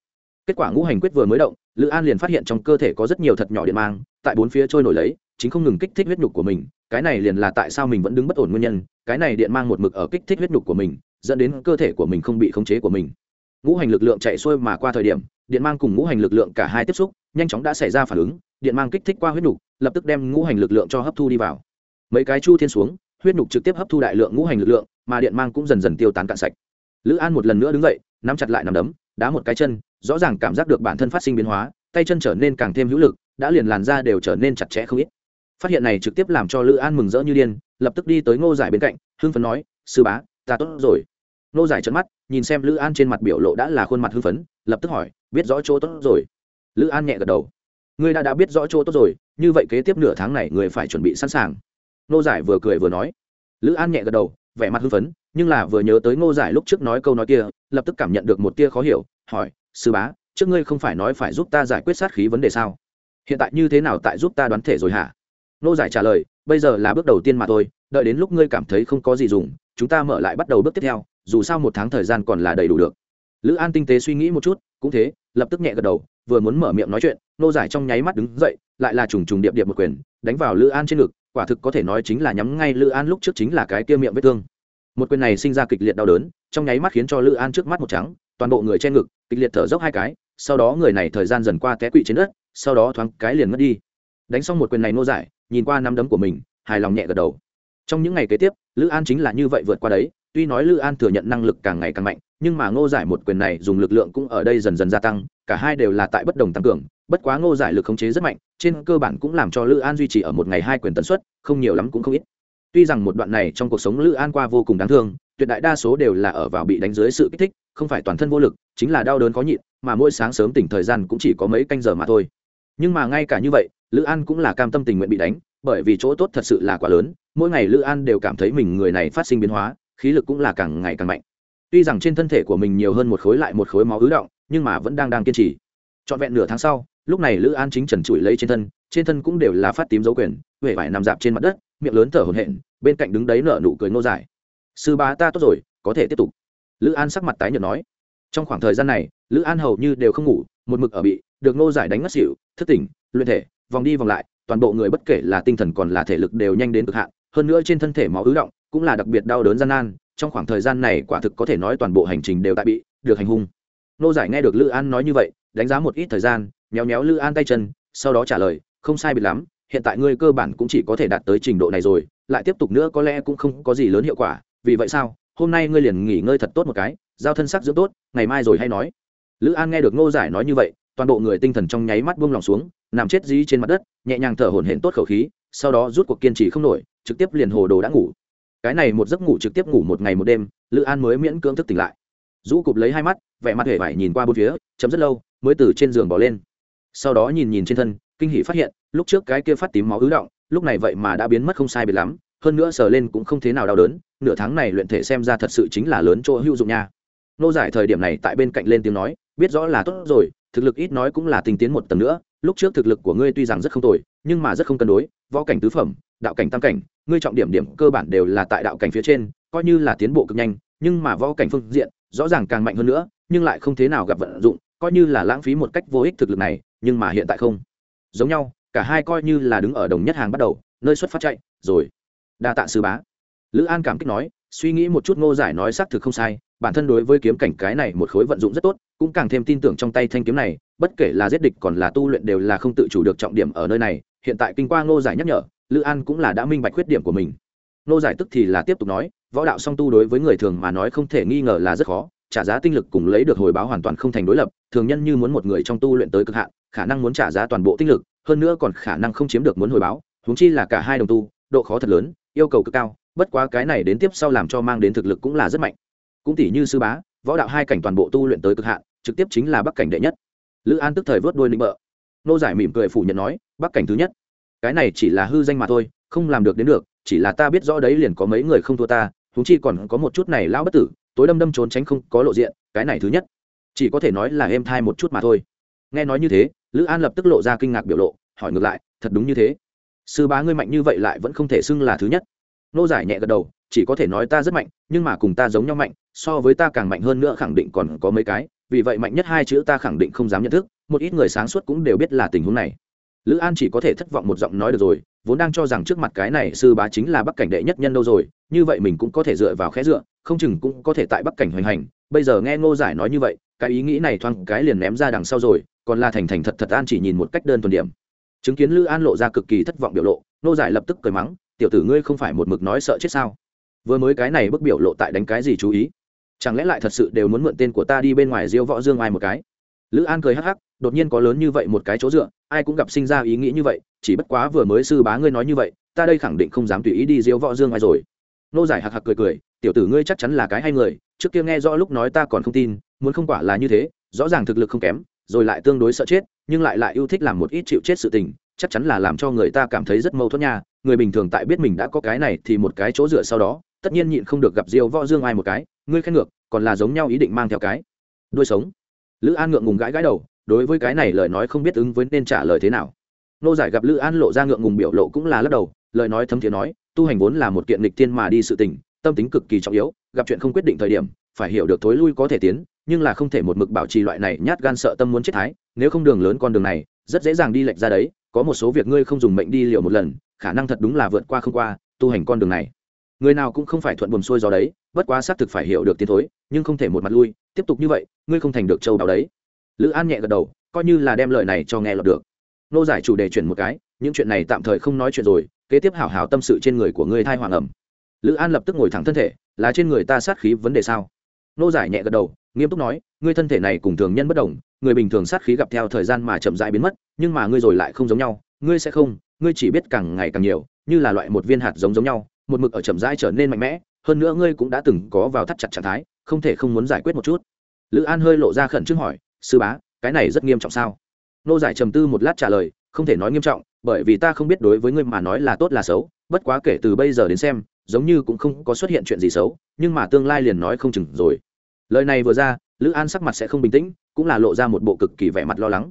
Kết quả ngũ hành quyết vừa mới động, lữ an liền phát hiện trong cơ thể có rất nhiều thật nhỏ điện mang, tại bốn phía trôi nổi lấy chính không ngừng kích thích huyết nhục của mình, cái này liền là tại sao mình vẫn đứng bất ổn nguyên nhân, cái này điện mang một mực ở kích thích huyết nhục của mình, dẫn đến cơ thể của mình không bị khống chế của mình. Ngũ hành lực lượng chạy xuôi mà qua thời điểm, điện mang cùng ngũ hành lực lượng cả hai tiếp xúc, nhanh chóng đã xảy ra phản ứng, điện mang kích thích qua huyết nhục, lập tức đem ngũ hành lực lượng cho hấp thu đi vào. Mấy cái chu thiên xuống, huyết nhục trực tiếp hấp thu đại lượng ngũ hành lực lượng, mà điện mang cũng dần dần tiêu tán cạn sạch. Lữ an một lần nữa đứng dậy, nắm chặt lại nằm đấm, đá một cái chân, rõ ràng cảm giác được bản thân phát sinh biến hóa, tay chân trở nên càng thêm hữu lực, đã liền làn ra đều trở nên chặt chẽ không ít phát hiện này trực tiếp làm cho lữ an mừng rỡ như điên, lập tức đi tới ngô giải bên cạnh, hưng phấn nói, sư bá, ta tốt rồi. Ngô giải trận mắt, nhìn xem lữ an trên mặt biểu lộ đã là khuôn mặt hưng phấn, lập tức hỏi, biết rõ chỗ tốt rồi? Lữ an nhẹ gật đầu, ngươi đã đã biết rõ chỗ tốt rồi, như vậy kế tiếp nửa tháng này người phải chuẩn bị sẵn sàng. Ngô giải vừa cười vừa nói. Lữ an nhẹ gật đầu, vẻ mặt hưng phấn, nhưng là vừa nhớ tới ngô giải lúc trước nói câu nói kia, lập tức cảm nhận được một tia khó hiểu, hỏi, sư bá, trước ngươi không phải nói phải giúp ta giải quyết sát khí vấn đề sao? Hiện tại như thế nào tại giúp ta đoán thể rồi hả? Nô giải trả lời, bây giờ là bước đầu tiên mà thôi, đợi đến lúc ngươi cảm thấy không có gì dùng, chúng ta mở lại bắt đầu bước tiếp theo, dù sao một tháng thời gian còn là đầy đủ được. Lữ an tinh tế suy nghĩ một chút, cũng thế, lập tức nhẹ gật đầu, vừa muốn mở miệng nói chuyện, nô giải trong nháy mắt đứng dậy, lại là trùng trùng điệp điệp một quyền, đánh vào lữ an trên ngực, quả thực có thể nói chính là nhắm ngay lữ an lúc trước chính là cái kia miệng vết thương. Một quyền này sinh ra kịch liệt đau đớn, trong nháy mắt khiến cho lữ an trước mắt một trắng, toàn bộ người che ngực, kịch liệt thở dốc hai cái, sau đó người này thời gian dần qua té quỵ trên đất, sau đó thoáng cái liền mất đi. Đánh xong một quyền này nô giải nhìn qua năm đấm của mình, hài lòng nhẹ gật đầu. Trong những ngày kế tiếp, lữ an chính là như vậy vượt qua đấy, tuy nói lữ an thừa nhận năng lực càng ngày càng mạnh, nhưng mà ngô giải một quyền này dùng lực lượng cũng ở đây dần dần gia tăng, cả hai đều là tại bất đồng tăng cường, bất quá ngô giải lực khống chế rất mạnh, trên cơ bản cũng làm cho lữ an duy trì ở một ngày hai quyền tần suất, không nhiều lắm cũng không ít. Tuy rằng một đoạn này trong cuộc sống lữ an qua vô cùng đáng thương, tuyệt đại đa số đều là ở vào bị đánh dưới sự kích thích, không phải toàn thân vô lực, chính là đau đớn khó nhịn, mà mỗi sáng sớm tỉnh thời gian cũng chỉ có mấy canh giờ mà thôi. Nhưng mà ngay cả như vậy lữ an cũng là cam tâm tình nguyện bị đánh, bởi vì chỗ tốt thật sự là quá lớn, mỗi ngày lữ an đều cảm thấy mình người này phát sinh biến hóa, khí lực cũng là càng ngày càng mạnh. Tuy rằng trên thân thể của mình nhiều hơn một khối lại một khối máu ứ động, nhưng mà vẫn đang đang kiên trì. Trọn vẹn nửa tháng sau, lúc này lữ an chính trần trụi lấy trên thân trên thân cũng đều là phát tím dấu quyền huệ vải nằm dạp trên mặt đất, miệng lớn thở hổn hển, bên cạnh đứng đấy nở nụ cười ngô dài sư bá ta tốt rồi, có thể tiếp tục. Lữ an sắc mặt tái nhợt nói. Trong khoảng thời gian này, lữ an hầu như đều không ngủ, một mực ở bị, được ngô giải đánh ngất xỉu, thức tỉnh, luyện thể vòng đi vòng lại, toàn bộ người bất kể là tinh thần còn là thể lực đều nhanh đến cực hạn, hơn nữa trên thân thể máu ứ động, cũng là đặc biệt đau đớn gian nan, trong khoảng thời gian này quả thực có thể nói toàn bộ hành trình đều tại bị được hành hung. Nô giải nghe được lữ an nói như vậy, đánh giá một ít thời gian nhéo nhéo lữ an tay chân, sau đó trả lời, không sai biệt lắm, hiện tại ngươi cơ bản cũng chỉ có thể đạt tới trình độ này rồi, lại tiếp tục nữa có lẽ cũng không có gì lớn hiệu quả, vì vậy sao, hôm nay ngươi liền nghỉ ngơi thật tốt một cái, giao thân sắc dưỡng tốt, ngày mai rồi hay nói. Lữ an nghe được ngô giải nói như vậy toàn bộ người tinh thần trong nháy mắt buông lòng xuống, nằm chết dí trên mặt đất, nhẹ nhàng thở hổn hển tốt khẩu khí, sau đó rút cuộc kiên trì không nổi, trực tiếp liền hồ đồ đã ngủ. Cái này một giấc ngủ trực tiếp ngủ một ngày một đêm, lữ an mới miễn cưỡng thức tỉnh lại. Rũ cụp lấy hai mắt, vẻ mặt hề vải nhìn qua bốn phía, chấm rất lâu, mới từ trên giường bỏ lên. Sau đó nhìn nhìn trên thân, kinh hỷ phát hiện, lúc trước cái kia phát tím máu ứ động, lúc này vậy mà đã biến mất không sai biệt lắm, hơn nữa sờ lên cũng không thế nào đau đớn, nửa tháng này luyện thể xem ra thật sự chính là lớn chỗ hữu dụng nha. Nô giải thời điểm này tại bên cạnh lên tiếng nói, biết rõ là tốt rồi thực lực ít nói cũng là tinh tiến một tầng nữa, lúc trước thực lực của ngươi tuy rằng rất không tồi, nhưng mà rất không cân đối, võ cảnh tứ phẩm, đạo cảnh tam cảnh, ngươi trọng điểm điểm cơ bản đều là tại đạo cảnh phía trên, coi như là tiến bộ cực nhanh, nhưng mà võ cảnh phương diện, rõ ràng càng mạnh hơn nữa, nhưng lại không thế nào gặp vận dụng, coi như là lãng phí một cách vô ích thực lực này, nhưng mà hiện tại không. Giống nhau, cả hai coi như là đứng ở đồng nhất hàng bắt đầu, nơi xuất phát chạy, rồi, đa tạ sư bá. Lữ an cảm kích nói suy nghĩ một chút ngô giải nói xác thực không sai, bản thân đối với kiếm cảnh cái này một khối vận dụng rất tốt, cũng càng thêm tin tưởng trong tay thanh kiếm này, bất kể là giết địch còn là tu luyện đều là không tự chủ được trọng điểm ở nơi này, hiện tại kinh qua ngô giải nhắc nhở, lữ an cũng là đã minh bạch khuyết điểm của mình. Ngô giải tức thì là tiếp tục nói, võ đạo song tu đối với người thường mà nói không thể nghi ngờ là rất khó, trả giá tinh lực cùng lấy được hồi báo hoàn toàn không thành đối lập, thường nhân như muốn một người trong tu luyện tới cực hạn, khả năng muốn trả giá toàn bộ tinh lực, hơn nữa còn khả năng không chiếm được muốn hồi báo, huống chi là cả hai đồng tu, độ khó thật lớn, yêu cầu cực cao bất quá cái này đến tiếp sau làm cho mang đến thực lực cũng là rất mạnh. Cũng tỷ như sư bá, võ đạo hai cảnh toàn bộ tu luyện tới cực hạn, trực tiếp chính là bắc cảnh đệ nhất. Lữ an tức thời vớt đôi ninh bợ. Nô giải mỉm cười phủ nhận nói, bắc cảnh thứ nhất. Cái này chỉ là hư danh mà thôi, không làm được đến được, chỉ là ta biết rõ đấy liền có mấy người không thua ta, huống chi còn có một chút này lão bất tử, tối đâm đâm trốn tránh không có lộ diện, cái này thứ nhất. Chỉ có thể nói là em thai một chút mà thôi. Nghe nói như thế, lữ an lập tức lộ ra kinh ngạc biểu lộ, hỏi ngược lại, thật đúng như thế. Sư bá ngươi mạnh như vậy lại vẫn không thể xưng là thứ nhất nô giải nhẹ gật đầu, chỉ có thể nói ta rất mạnh, nhưng mà cùng ta giống nhau mạnh, so với ta càng mạnh hơn nữa khẳng định còn có mấy cái, vì vậy mạnh nhất hai chữ ta khẳng định không dám nhận thức, một ít người sáng suốt cũng đều biết là tình huống này. Lữ an chỉ có thể thất vọng một giọng nói được rồi, vốn đang cho rằng trước mặt cái này sư bá chính là bắc cảnh đệ nhất nhân đâu rồi, như vậy mình cũng có thể dựa vào khẽ dựa, không chừng cũng có thể tại bắc cảnh hoành hành. Bây giờ nghe ngô giải nói như vậy, cái ý nghĩ này thoáng cái liền ném ra đằng sau rồi, còn là thành thành thật thật an chỉ nhìn một cách đơn thuần điểm. Chứng kiến lữ an lộ ra cực kỳ thất vọng biểu lộ, ngô giải lập tức cười mắng tiểu tử ngươi không phải một mực nói sợ chết sao? Vừa mới cái này bức biểu lộ tại đánh cái gì chú ý? Chẳng lẽ lại thật sự đều muốn mượn tên của ta đi bên ngoài diêu võ dương ai một cái? Lữ an cười hắc hắc, đột nhiên có lớn như vậy một cái chỗ dựa, ai cũng gặp sinh ra ý nghĩ như vậy, chỉ bất quá vừa mới sư bá ngươi nói như vậy, ta đây khẳng định không dám tùy ý đi diêu võ dương ai rồi. Nô giải hạc hạc cười cười, tiểu tử ngươi chắc chắn là cái hay người, trước kia nghe rõ lúc nói ta còn không tin, muốn không quả là như thế, rõ ràng thực lực không kém, rồi lại tương đối sợ chết, nhưng lại lại yêu thích làm một ít chịu chết sự tình chắc chắn là làm cho người ta cảm thấy rất mâu thuẫn nha. Người bình thường tại biết mình đã có cái này thì một cái chỗ dựa sau đó, tất nhiên nhịn không được gặp diêu võ dương ai một cái, ngươi khen ngược, còn là giống nhau ý định mang theo cái đuôi sống. Lữ an ngượng ngùng gãi gãi đầu, đối với cái này lời nói không biết ứng với nên trả lời thế nào. Nô giải gặp lữ an lộ ra ngượng ngùng biểu lộ cũng là lắc đầu, lời nói thấm thiế nói, tu hành vốn là một kiện lịch tiên mà đi sự tình, tâm tính cực kỳ trọng yếu, gặp chuyện không quyết định thời điểm, phải hiểu được thối lui có thể tiến, nhưng là không thể một mực bảo trì loại này nhát gan sợ tâm muốn chết thái, nếu không đường lớn con đường này rất dễ dàng đi lệch ra đấy, có một số việc ngươi không dùng mệnh đi liệu một lần, khả năng thật đúng là vượt qua không qua, tu hành con đường này. Người nào cũng không phải thuận buồm xuôi gió đấy, bất quá xác thực phải hiểu được tiến thối, nhưng không thể một mặt lui, tiếp tục như vậy, ngươi không thành được châu đào đấy. Lữ an nhẹ gật đầu, coi như là đem lời này cho nghe lọt được. Nô giải chủ đề chuyển một cái, những chuyện này tạm thời không nói chuyện rồi, kế tiếp hảo hảo tâm sự trên người của ngươi thai hoàng ẩm. Lữ an lập tức ngồi thẳng thân thể, là trên người ta sát khí vấn đề sao? Nô giải nhẹ gật đầu, nghiêm túc nói, ngươi thân thể này cùng thường nhân bất đồng người bình thường sát khí gặp theo thời gian mà chậm rãi biến mất, nhưng mà ngươi rồi lại không giống nhau, ngươi sẽ không, ngươi chỉ biết càng ngày càng nhiều, như là loại một viên hạt giống giống nhau, một mực ở chậm rãi trở nên mạnh mẽ, hơn nữa ngươi cũng đã từng có vào thắt chặt trạng thái, không thể không muốn giải quyết một chút. Lữ an hơi lộ ra khẩn trương hỏi, sư bá, cái này rất nghiêm trọng sao? Nô giải trầm tư một lát trả lời, không thể nói nghiêm trọng, bởi vì ta không biết đối với ngươi mà nói là tốt là xấu, bất quá kể từ bây giờ đến xem, giống như cũng không có xuất hiện chuyện gì xấu, nhưng mà tương lai liền nói không chừng rồi. Lời này vừa ra, lữ an sắc mặt sẽ không bình tĩnh cũng là lộ ra một bộ cực kỳ vẻ mặt lo lắng.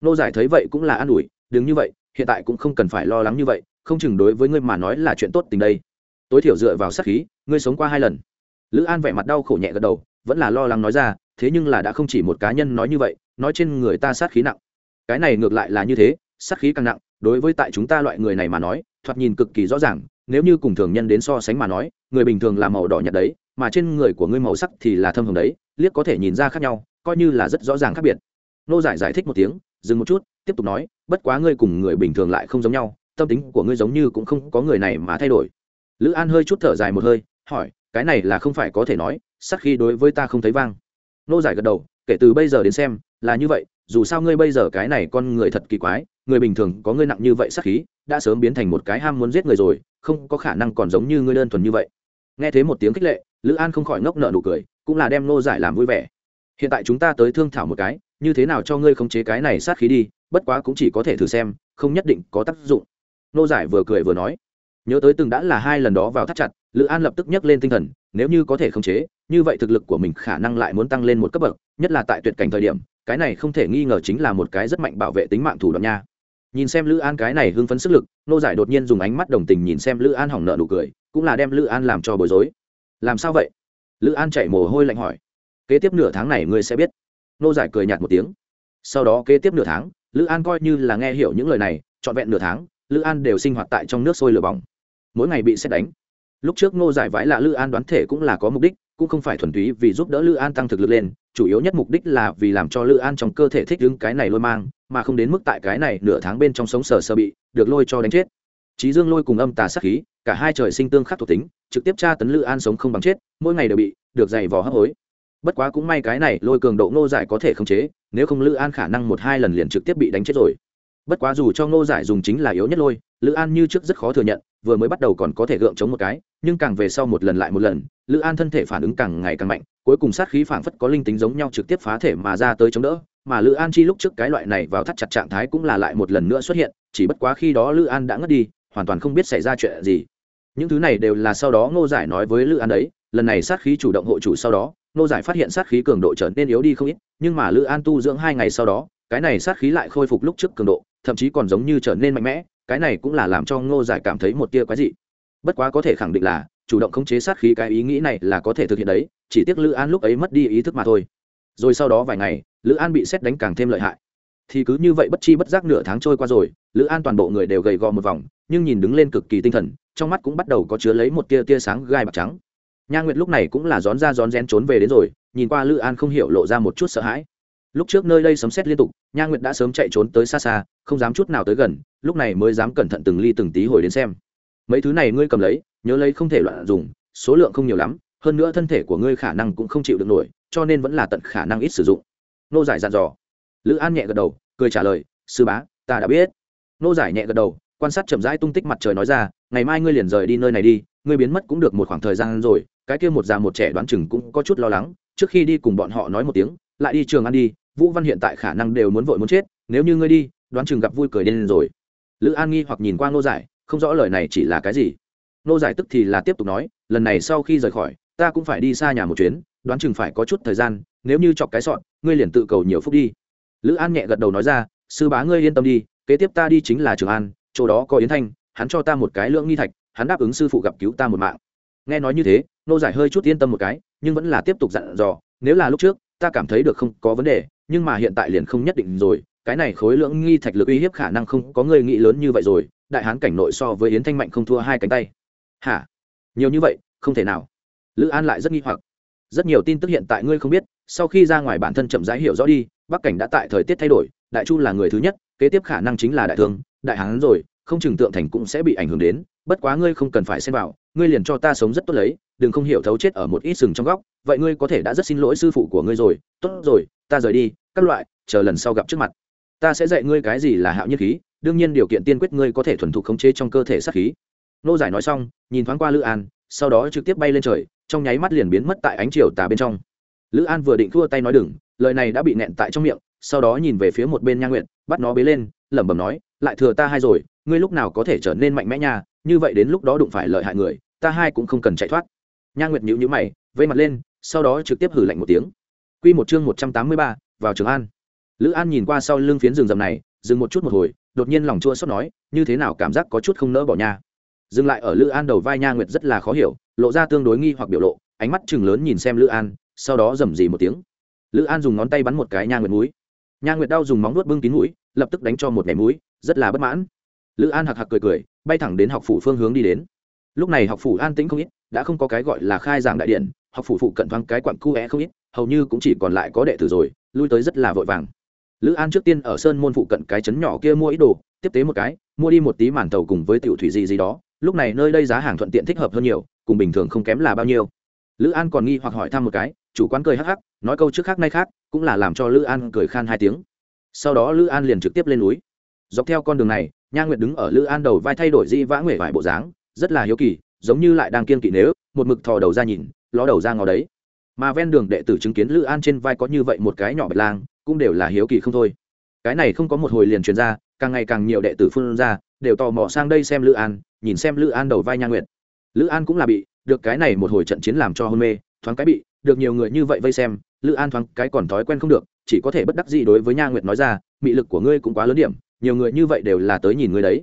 Nô giải thấy vậy cũng là an ủi, đừng như vậy, hiện tại cũng không cần phải lo lắng như vậy, không chừng đối với ngươi mà nói là chuyện tốt tình đây. Tối thiểu dựa vào sát khí, ngươi sống qua hai lần. Lữ an vẻ mặt đau khổ nhẹ gật đầu, vẫn là lo lắng nói ra, thế nhưng là đã không chỉ một cá nhân nói như vậy, nói trên người ta sát khí nặng. Cái này ngược lại là như thế, sát khí càng nặng, đối với tại chúng ta loại người này mà nói, thoạt nhìn cực kỳ rõ ràng, nếu như cùng thường nhân đến so sánh mà nói, người bình thường là màu đỏ nhạt đấy, mà trên người của ngươi màu sắc thì là thâm hồng đấy, liếc có thể nhìn ra khác nhau coi như là rất rõ ràng khác biệt. Nô giải giải thích một tiếng, dừng một chút, tiếp tục nói, bất quá ngươi cùng người bình thường lại không giống nhau, tâm tính của ngươi giống như cũng không có người này mà thay đổi. Lữ an hơi chút thở dài một hơi, hỏi, cái này là không phải có thể nói sắc khi đối với ta không thấy vang. Nô giải gật đầu, kể từ bây giờ đến xem, là như vậy, dù sao ngươi bây giờ cái này con người thật kỳ quái, người bình thường có ngươi nặng như vậy sắc khí, đã sớm biến thành một cái ham muốn giết người rồi, không có khả năng còn giống như ngươi đơn thuần như vậy. Nghe thấy một tiếng khích lệ, lữ an không khỏi ngốc nợ nụ cười, cũng là đem nô giải làm vui vẻ hiện tại chúng ta tới thương thảo một cái, như thế nào cho ngươi khống chế cái này sát khí đi, bất quá cũng chỉ có thể thử xem, không nhất định có tác dụng. Nô giải vừa cười vừa nói. Nhớ tới từng đã là hai lần đó vào thắt chặt, lữ an lập tức nhấc lên tinh thần, nếu như có thể khống chế, như vậy thực lực của mình khả năng lại muốn tăng lên một cấp bậc, nhất là tại tuyệt cảnh thời điểm, cái này không thể nghi ngờ chính là một cái rất mạnh bảo vệ tính mạng thủ đoạn nha. Nhìn xem lữ an cái này hưng phấn sức lực, nô giải đột nhiên dùng ánh mắt đồng tình nhìn xem lữ an hỏng nợ nụ cười, cũng là đem lữ an làm cho bối rối. Làm sao vậy? Lữ an chạy mồ hôi lạnh hỏi kế tiếp nửa tháng này ngươi sẽ biết. Nô giải cười nhạt một tiếng. Sau đó kế tiếp nửa tháng, lữ an coi như là nghe hiểu những lời này, trọn vẹn nửa tháng, lữ an đều sinh hoạt tại trong nước sôi lửa bỏng. Mỗi ngày bị xét đánh. Lúc trước ngô giải vãi là lữ an đoán thể cũng là có mục đích, cũng không phải thuần túy vì giúp đỡ lữ an tăng thực lực lên, chủ yếu nhất mục đích là vì làm cho lữ an trong cơ thể thích ứng cái này lôi mang, mà không đến mức tại cái này nửa tháng bên trong sống sờ sờ bị, được lôi cho đánh chết. Trí dương lôi cùng âm tà sát khí, cả hai trời sinh tương khắc thuộc tính, trực tiếp tra tấn lữ an sống không bằng chết, mỗi ngày đều bị, được dày vò hấp hối bất quá cũng may cái này lôi cường độ ngô giải có thể khống chế, nếu không lữ an khả năng một hai lần liền trực tiếp bị đánh chết rồi. Bất quá dù cho ngô giải dùng chính là yếu nhất lôi, lữ an như trước rất khó thừa nhận, vừa mới bắt đầu còn có thể gượng chống một cái, nhưng càng về sau một lần lại một lần, lữ an thân thể phản ứng càng ngày càng mạnh, cuối cùng sát khí phảng phất có linh tính giống nhau trực tiếp phá thể mà ra tới chống đỡ, mà lữ an chi lúc trước cái loại này vào thắt chặt trạng thái cũng là lại một lần nữa xuất hiện, chỉ bất quá khi đó lữ an đã ngất đi, hoàn toàn không biết xảy ra chuyện gì. Những thứ này đều là sau đó ngô giải nói với lữ an đấy lần này sát khí chủ động hộ chủ sau đó ngô giải phát hiện sát khí cường độ trở nên yếu đi không ít, nhưng mà lữ an tu dưỡng hai ngày sau đó, cái này sát khí lại khôi phục lúc trước cường độ, thậm chí còn giống như trở nên mạnh mẽ, cái này cũng là làm cho ngô giải cảm thấy một tia quái dị. Bất quá có thể khẳng định là, chủ động khống chế sát khí cái ý nghĩ này là có thể thực hiện đấy, chỉ tiếc lữ an lúc ấy mất đi ý thức mà thôi. Rồi sau đó vài ngày, lữ an bị xét đánh càng thêm lợi hại. Thì cứ như vậy bất chi bất giác nửa tháng trôi qua rồi, lữ an toàn bộ người đều gầy gò một vòng, nhưng nhìn đứng lên cực kỳ tinh thần, trong mắt cũng bắt đầu có chứa lấy một tia tia sáng gai bạc trắng nha nguyệt lúc này cũng là rón ra rón rén trốn về đến rồi, nhìn qua lữ an không hiểu lộ ra một chút sợ hãi. Lúc trước nơi đây sấm xét liên tục, nha nguyệt đã sớm chạy trốn tới xa xa, không dám chút nào tới gần, lúc này mới dám cẩn thận từng ly từng tí hồi đến xem. Mấy thứ này ngươi cầm lấy, nhớ lấy không thể loạn dùng, số lượng không nhiều lắm, hơn nữa thân thể của ngươi khả năng cũng không chịu được nổi, cho nên vẫn là tận khả năng ít sử dụng. Nô giải dặn dò. Lữ an nhẹ gật đầu, cười trả lời, sư bá, ta đã biết. Nô giải nhẹ gật đầu, quan sát chậm rãi tung tích mặt trời nói ra, ngày mai ngươi liền rời đi nơi này đi, ngươi biến mất cũng được một khoảng thời gian rồi cái kia một già một trẻ đoán chừng cũng có chút lo lắng, trước khi đi cùng bọn họ nói một tiếng, lại đi trường ăn đi, vũ văn hiện tại khả năng đều muốn vội muốn chết, nếu như ngươi đi, đoán chừng gặp vui cười điên rồi. Lữ an nghi hoặc nhìn qua ngô giải, không rõ lời này chỉ là cái gì. Ngô giải tức thì là tiếp tục nói, lần này sau khi rời khỏi, ta cũng phải đi xa nhà một chuyến, đoán chừng phải có chút thời gian, nếu như chọc cái sọn ngươi liền tự cầu nhiều phúc đi. Lữ an nhẹ gật đầu nói ra, sư bá ngươi yên tâm đi, kế tiếp ta đi chính là trường an, chỗ đó có yến thanh, hắn cho ta một cái lưỡng nghi thạch, hắn đáp ứng sư phụ gặp cứu ta một mạng. Nghe nói như thế nô giải hơi chút yên tâm một cái, nhưng vẫn là tiếp tục dặn dò, nếu là lúc trước, ta cảm thấy được không có vấn đề, nhưng mà hiện tại liền không nhất định rồi, cái này khối lượng nghi thạch lực uy hiếp khả năng không có người nghĩ lớn như vậy rồi, đại hán cảnh nội so với yến thanh mạnh không thua hai cánh tay. Hả? Nhiều như vậy, không thể nào. Lữ an lại rất nghi hoặc. Rất nhiều tin tức hiện tại ngươi không biết, sau khi ra ngoài bản thân chậm rãi hiểu rõ đi, bắc cảnh đã tại thời tiết thay đổi, đại chu là người thứ nhất, kế tiếp khả năng chính là đại thương, đại hán rồi, không chừng tượng thành cũng sẽ bị ảnh hưởng đến, bất quá ngươi không cần phải xem vào, ngươi liền cho ta sống rất tốt lấy đừng không hiểu thấu chết ở một ít sừng trong góc, vậy ngươi có thể đã rất xin lỗi sư phụ của ngươi rồi. Tốt rồi, ta rời đi, các loại, chờ lần sau gặp trước mặt. Ta sẽ dạy ngươi cái gì là hạo nhiên khí, đương nhiên điều kiện tiên quyết ngươi có thể thuần thục khống chế trong cơ thể sát khí. Nô giải nói xong, nhìn thoáng qua lữ an, sau đó trực tiếp bay lên trời, trong nháy mắt liền biến mất tại ánh chiều tà bên trong. Lữ an vừa định thua tay nói đừng, lời này đã bị nẹn tại trong miệng, sau đó nhìn về phía một bên nha nguyện bắt nó bế lên, lẩm bẩm nói, lại thừa ta hai rồi, ngươi lúc nào có thể trở nên mạnh mẽ nha, như vậy đến lúc đó đụng phải lợi hại người, ta hai cũng không cần chạy thoát nha nguyệt nhữ nhữ mày, vây mặt lên, sau đó trực tiếp hử lạnh một tiếng. Quy một chương một trăm tám mươi ba, vào trường an. Lữ an nhìn qua sau lưng phiến rừng rầm này, dừng một chút một hồi, đột nhiên lòng chua xót nói, như thế nào cảm giác có chút không nỡ bỏ nha? Dừng lại ở lữ an đầu vai nha nguyệt rất là khó hiểu, lộ ra tương đối nghi hoặc biểu lộ, ánh mắt chừng lớn nhìn xem lữ an, sau đó rầm rì một tiếng. Lữ an dùng ngón tay bắn một cái nha nguyệt mũi. Nha nguyệt đau dùng móng nuốt bưng kín mũi, lập tức đánh cho một mẻ mũi, rất là bất mãn. Lữ an hạc hạc cười cười, bay thẳng đến học phủ phương hướng đi đến. Lúc này học phủ an tĩnh không ít đã không có cái gọi là khai giảng đại điện, học phủ phụ cận thoáng cái quặng cu é không ít, hầu như cũng chỉ còn lại có đệ tử rồi, lui tới rất là vội vàng. Lữ an trước tiên ở sơn môn phụ cận cái trấn nhỏ kia mua ít đồ, tiếp tế một cái, mua đi một tí màn tàu cùng với tiểu thủy gì gì đó, lúc này nơi đây giá hàng thuận tiện thích hợp hơn nhiều, cùng bình thường không kém là bao nhiêu. Lữ an còn nghi hoặc hỏi thăm một cái, chủ quán cười hắc hắc, nói câu trước khác nay khác, cũng là làm cho lữ an cười khan hai tiếng. Sau đó lữ an liền trực tiếp lên núi. Dọc theo con đường này, nha nguyệt đứng ở lữ an đầu vai thay đổi di vã nguệ vải bộ dáng, rất là hiếu kỳ giống như lại đang kiên kỵ nếu, một mực thò đầu ra nhìn, ló đầu ra ngó đấy. Mà ven đường đệ tử chứng kiến lữ an trên vai có như vậy một cái nhỏ bạch lang, cũng đều là hiếu kỳ không thôi. Cái này không có một hồi liền truyền ra, càng ngày càng nhiều đệ tử phương ra, đều tò mò sang đây xem lữ an, nhìn xem lữ an đầu vai nha nguyệt. Lữ an cũng là bị, được cái này một hồi trận chiến làm cho hôn mê, thoáng cái bị, được nhiều người như vậy vây xem, lữ an thoáng cái còn thói quen không được, chỉ có thể bất đắc gì đối với nha nguyệt nói ra, mị lực của ngươi cũng quá lớn điểm, nhiều người như vậy đều là tới nhìn ngươi đấy.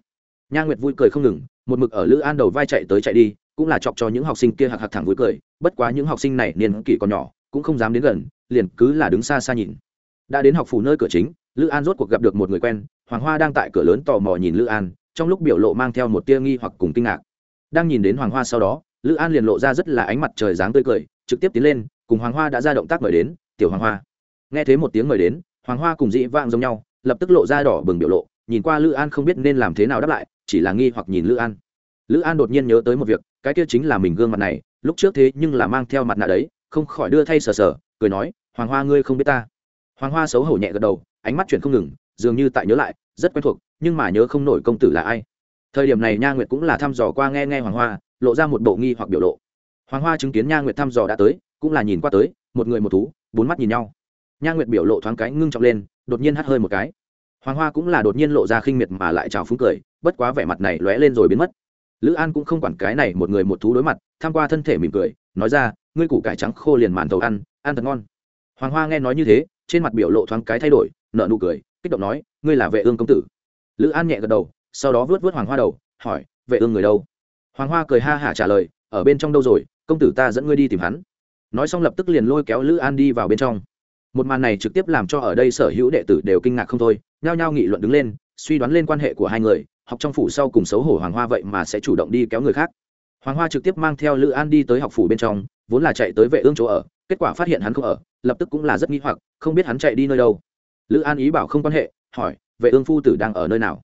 Nha nguyệt vui cười không ngừng một mực ở lữ an đầu vai chạy tới chạy đi, cũng là chọc cho những học sinh kia hạc hạc thẳng vui cười, bất quá những học sinh này niên kỷ còn nhỏ, cũng không dám đến gần, liền cứ là đứng xa xa nhìn. Đã đến học phủ nơi cửa chính, lữ an rốt cuộc gặp được một người quen, hoàng hoa đang tại cửa lớn tò mò nhìn lữ an, trong lúc biểu lộ mang theo một tia nghi hoặc cùng kinh ngạc. Đang nhìn đến hoàng hoa sau đó, lữ an liền lộ ra rất là ánh mặt trời dáng tươi cười, trực tiếp tiến lên, cùng hoàng hoa đã ra động tác mời đến, tiểu hoàng hoa. Nghe thấy một tiếng mời đến, hoàng hoa cùng dị vang giống nhau, lập tức lộ ra đỏ bừng biểu lộ, nhìn qua lữ an không biết nên làm thế nào đáp lại chỉ là nghi hoặc nhìn lữ an. Lữ an đột nhiên nhớ tới một việc, cái kia chính là mình gương mặt này, lúc trước thế nhưng là mang theo mặt nạ đấy, không khỏi đưa thay sờ sờ, cười nói, hoàng hoa ngươi không biết ta. Hoàng hoa xấu hổ nhẹ gật đầu, ánh mắt chuyển không ngừng, dường như tại nhớ lại, rất quen thuộc, nhưng mà nhớ không nổi công tử là ai. Thời điểm này nha nguyệt cũng là thăm dò qua nghe nghe hoàng hoa, lộ ra một bộ nghi hoặc biểu lộ. Hoàng hoa chứng kiến nha nguyệt thăm dò đã tới, cũng là nhìn qua tới, một người một thú, bốn mắt nhìn nhau. Nha nguyệt biểu lộ thoáng cái ngưng trọng lên, đột nhiên hắt hơi một cái hoàng hoa cũng là đột nhiên lộ ra khinh miệt mà lại trào phúng cười, bất quá vẻ mặt này lóe lên rồi biến mất. Lữ an cũng không quản cái này một người một thú đối mặt, tham qua thân thể mỉm cười, nói ra, ngươi củ cải trắng khô liền màn tàu ăn ăn thật ngon. Hoàng hoa nghe nói như thế, trên mặt biểu lộ thoáng cái thay đổi nợ nụ cười, kích động nói, ngươi là vệ ương công tử. Lữ an nhẹ gật đầu, sau đó vớt vớt hoàng hoa đầu, hỏi, vệ ương người đâu? Hoàng hoa cười ha hả trả lời, ở bên trong đâu rồi, công tử ta dẫn ngươi đi tìm hắn. Nói xong lập tức liền lôi kéo lữ an đi vào bên trong. Một màn này trực tiếp làm cho ở đây sở hữu đệ tử đều kinh ngạc không thôi nhao nhao nghị luận đứng lên, suy đoán lên quan hệ của hai người, học trong phủ sau cùng xấu hổ hoàng hoa vậy mà sẽ chủ động đi kéo người khác. Hoàng hoa trực tiếp mang theo lữ an đi tới học phủ bên trong, vốn là chạy tới vệ ương chỗ ở, kết quả phát hiện hắn không ở, lập tức cũng là rất nghi hoặc, không biết hắn chạy đi nơi đâu. Lữ an ý bảo không quan hệ, hỏi, vệ ương phu tử đang ở nơi nào?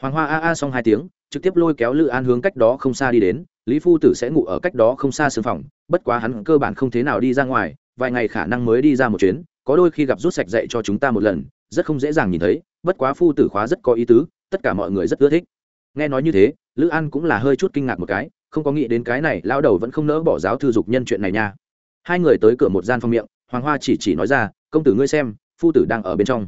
Hoàng hoa a a xong hai tiếng, trực tiếp lôi kéo lữ an hướng cách đó không xa đi đến, lý phu tử sẽ ngủ ở cách đó không xa sương phòng, bất quá hắn cơ bản không thế nào đi ra ngoài, vài ngày khả năng mới đi ra một chuyến, có đôi khi gặp rút sạch dậy cho chúng ta một lần rất không dễ dàng nhìn thấy, bất quá phu tử khóa rất có ý tứ, tất cả mọi người rất ưa thích. Nghe nói như thế, lữ an cũng là hơi chút kinh ngạc một cái, không có nghĩ đến cái này lao đầu vẫn không nỡ bỏ giáo thư dục nhân chuyện này nha. Hai người tới cửa một gian phong miệng, hoàng hoa chỉ chỉ nói ra, công tử ngươi xem, phu tử đang ở bên trong.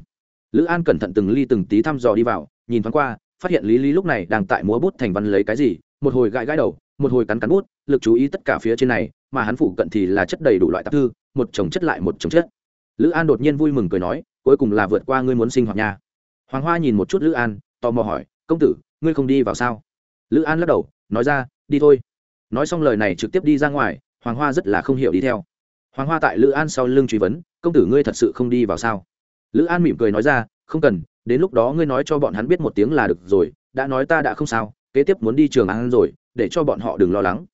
Lữ an cẩn thận từng ly từng tí thăm dò đi vào, nhìn thoáng qua, phát hiện lý lý lúc này đang tại múa bút thành văn lấy cái gì, một hồi gãi gãi đầu, một hồi cắn cắn bút, lực chú ý tất cả phía trên này, mà hắn phụ cận thì là chất đầy đủ loại tạp thư, một chồng chất lại một chồng chất. Lữ an đột nhiên vui mừng cười nói cuối cùng là vượt qua ngươi muốn sinh hoạt nha hoàng hoa nhìn một chút lữ an, tò mò hỏi, công tử, ngươi không đi vào sao? Lữ an lắc đầu, nói ra, đi thôi. Nói xong lời này trực tiếp đi ra ngoài, hoàng hoa rất là không hiểu đi theo. Hoàng hoa tại lữ an sau lưng truy vấn, công tử ngươi thật sự không đi vào sao? Lữ an mỉm cười nói ra, không cần, đến lúc đó ngươi nói cho bọn hắn biết một tiếng là được rồi, đã nói ta đã không sao, kế tiếp muốn đi trường ăn rồi, để cho bọn họ đừng lo lắng.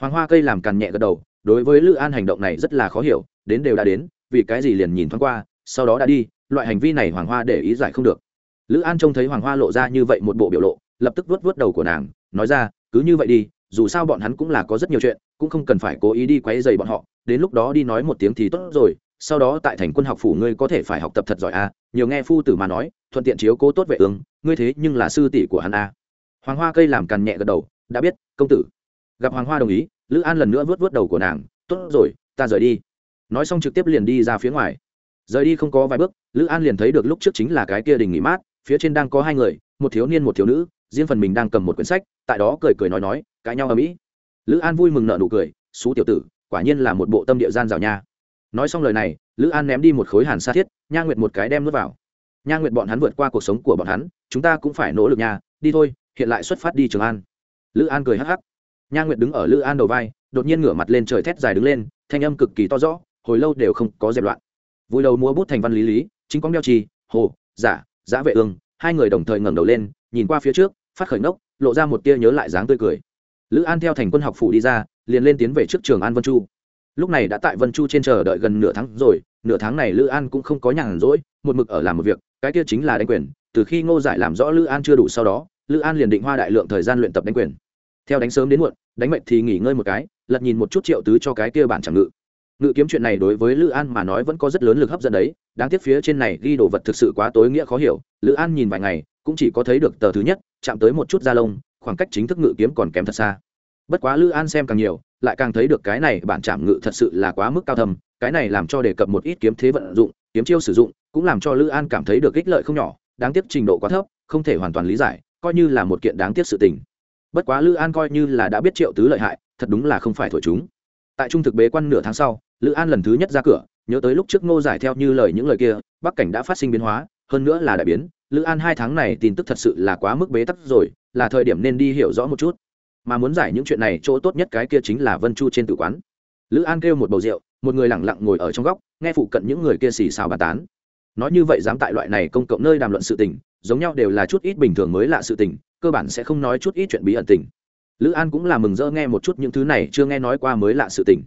Hoàng hoa cây làm càn nhẹ gật đầu, đối với lữ an hành động này rất là khó hiểu, đến đều đã đến, vì cái gì liền nhìn thoáng qua sau đó đã đi, loại hành vi này hoàng hoa để ý giải không được. Lữ an trông thấy hoàng hoa lộ ra như vậy một bộ biểu lộ, lập tức vuốt vuốt đầu của nàng, nói ra, cứ như vậy đi, dù sao bọn hắn cũng là có rất nhiều chuyện, cũng không cần phải cố ý đi quấy dày bọn họ, đến lúc đó đi nói một tiếng thì tốt rồi, sau đó tại thành quân học phủ ngươi có thể phải học tập thật giỏi a, nhiều nghe phu tử mà nói, thuận tiện chiếu cố tốt vệ ứng ngươi thế nhưng là sư tỷ của hắn a. Hoàng hoa cây làm càn nhẹ gật đầu, đã biết, công tử. Gặp hoàng hoa đồng ý, lữ an lần nữa vớt vớt đầu của nàng, tốt rồi, ta rời đi. Nói xong trực tiếp liền đi ra phía ngoài rời đi không có vài bước, lữ an liền thấy được lúc trước chính là cái kia đình nghỉ mát, phía trên đang có hai người, một thiếu niên một thiếu nữ, riêng phần mình đang cầm một quyển sách, tại đó cười cười nói nói, cãi nhau ở mỹ. Lữ an vui mừng nợ nụ cười xú tiểu tử, quả nhiên là một bộ tâm địa gian rào nha. Nói xong lời này, lữ an ném đi một khối hàn sa thiết, nha nguyệt một cái đem nuốt vào. Nha nguyệt, bọn hắn vượt qua cuộc sống của bọn hắn, chúng ta cũng phải nỗ lực nha, đi thôi, hiện lại xuất phát đi trường an. Lữ an cười hắc hắc. Nha nguyệt đứng ở lữ an đầu vai, đột nhiên ngửa mặt lên trời thét dài đứng lên, thanh âm cực kỳ to rõ, hồi lâu đều không có dẹp loạn vui đầu mua bút thành văn lý lý, chính quang đeo trì, hồ, giả, giã vệ ương, hai người đồng thời ngẩng đầu lên, nhìn qua phía trước, phát khởi nốc lộ ra một tia nhớ lại dáng tươi cười. Lữ an theo thành quân học phủ đi ra, liền lên tiến về trước trường an vân chu. Lúc này đã tại vân chu trên chờ đợi gần nửa tháng rồi, nửa tháng này lữ an cũng không có nhàn rỗi, một mực ở làm một việc, cái kia chính là đánh quyền, từ khi ngô giải làm rõ lữ an chưa đủ sau đó, lữ an liền định hoa đại lượng thời gian luyện tập đánh quyền. Theo đánh sớm đến muộn, đánh mệnh thì nghỉ ngơi một cái, lật nhìn một chút triệu tứ cho cái kia bản chẳng ngự ngự kiếm chuyện này đối với lữ an mà nói vẫn có rất lớn lực hấp dẫn đấy. Đáng tiếc phía trên này ghi đồ vật thực sự quá tối nghĩa khó hiểu. Lữ an nhìn vài ngày, cũng chỉ có thấy được tờ thứ nhất, chạm tới một chút da lông, khoảng cách chính thức ngự kiếm còn kém thật xa. Bất quá lữ an xem càng nhiều, lại càng thấy được cái này bản chạm ngự thật sự là quá mức cao thầm cái này làm cho đề cập một ít kiếm thế vận dụng, kiếm chiêu sử dụng, cũng làm cho lữ an cảm thấy được ích lợi không nhỏ. Đáng tiếc trình độ quá thấp, không thể hoàn toàn lý giải, coi như là một kiện đáng tiếc sự tình. Bất quá lữ an coi như là đã biết triệu tứ lợi hại, thật đúng là không phải thổi chúng. Tại trung thực bế quan nửa tháng sau lữ an lần thứ nhất ra cửa, nhớ tới lúc trước ngô giải theo như lời những lời kia, bắc cảnh đã phát sinh biến hóa, hơn nữa là đại biến. Lữ an hai tháng này tin tức thật sự là quá mức bế tắc rồi, là thời điểm nên đi hiểu rõ một chút. Mà muốn giải những chuyện này, chỗ tốt nhất cái kia chính là vân chu trên tử quán. Lữ an kêu một bầu rượu, một người lẳng lặng ngồi ở trong góc, nghe phụ cận những người kia xì xào bàn tán. Nói như vậy dám tại loại này công cộng nơi đàm luận sự tình, giống nhau đều là chút ít bình thường mới lạ sự tình, cơ bản sẽ không nói chút ít chuyện bí ẩn tình. Lữ an cũng là mừng rỡ nghe một chút những thứ này chưa nghe nói qua mới lạ sự tình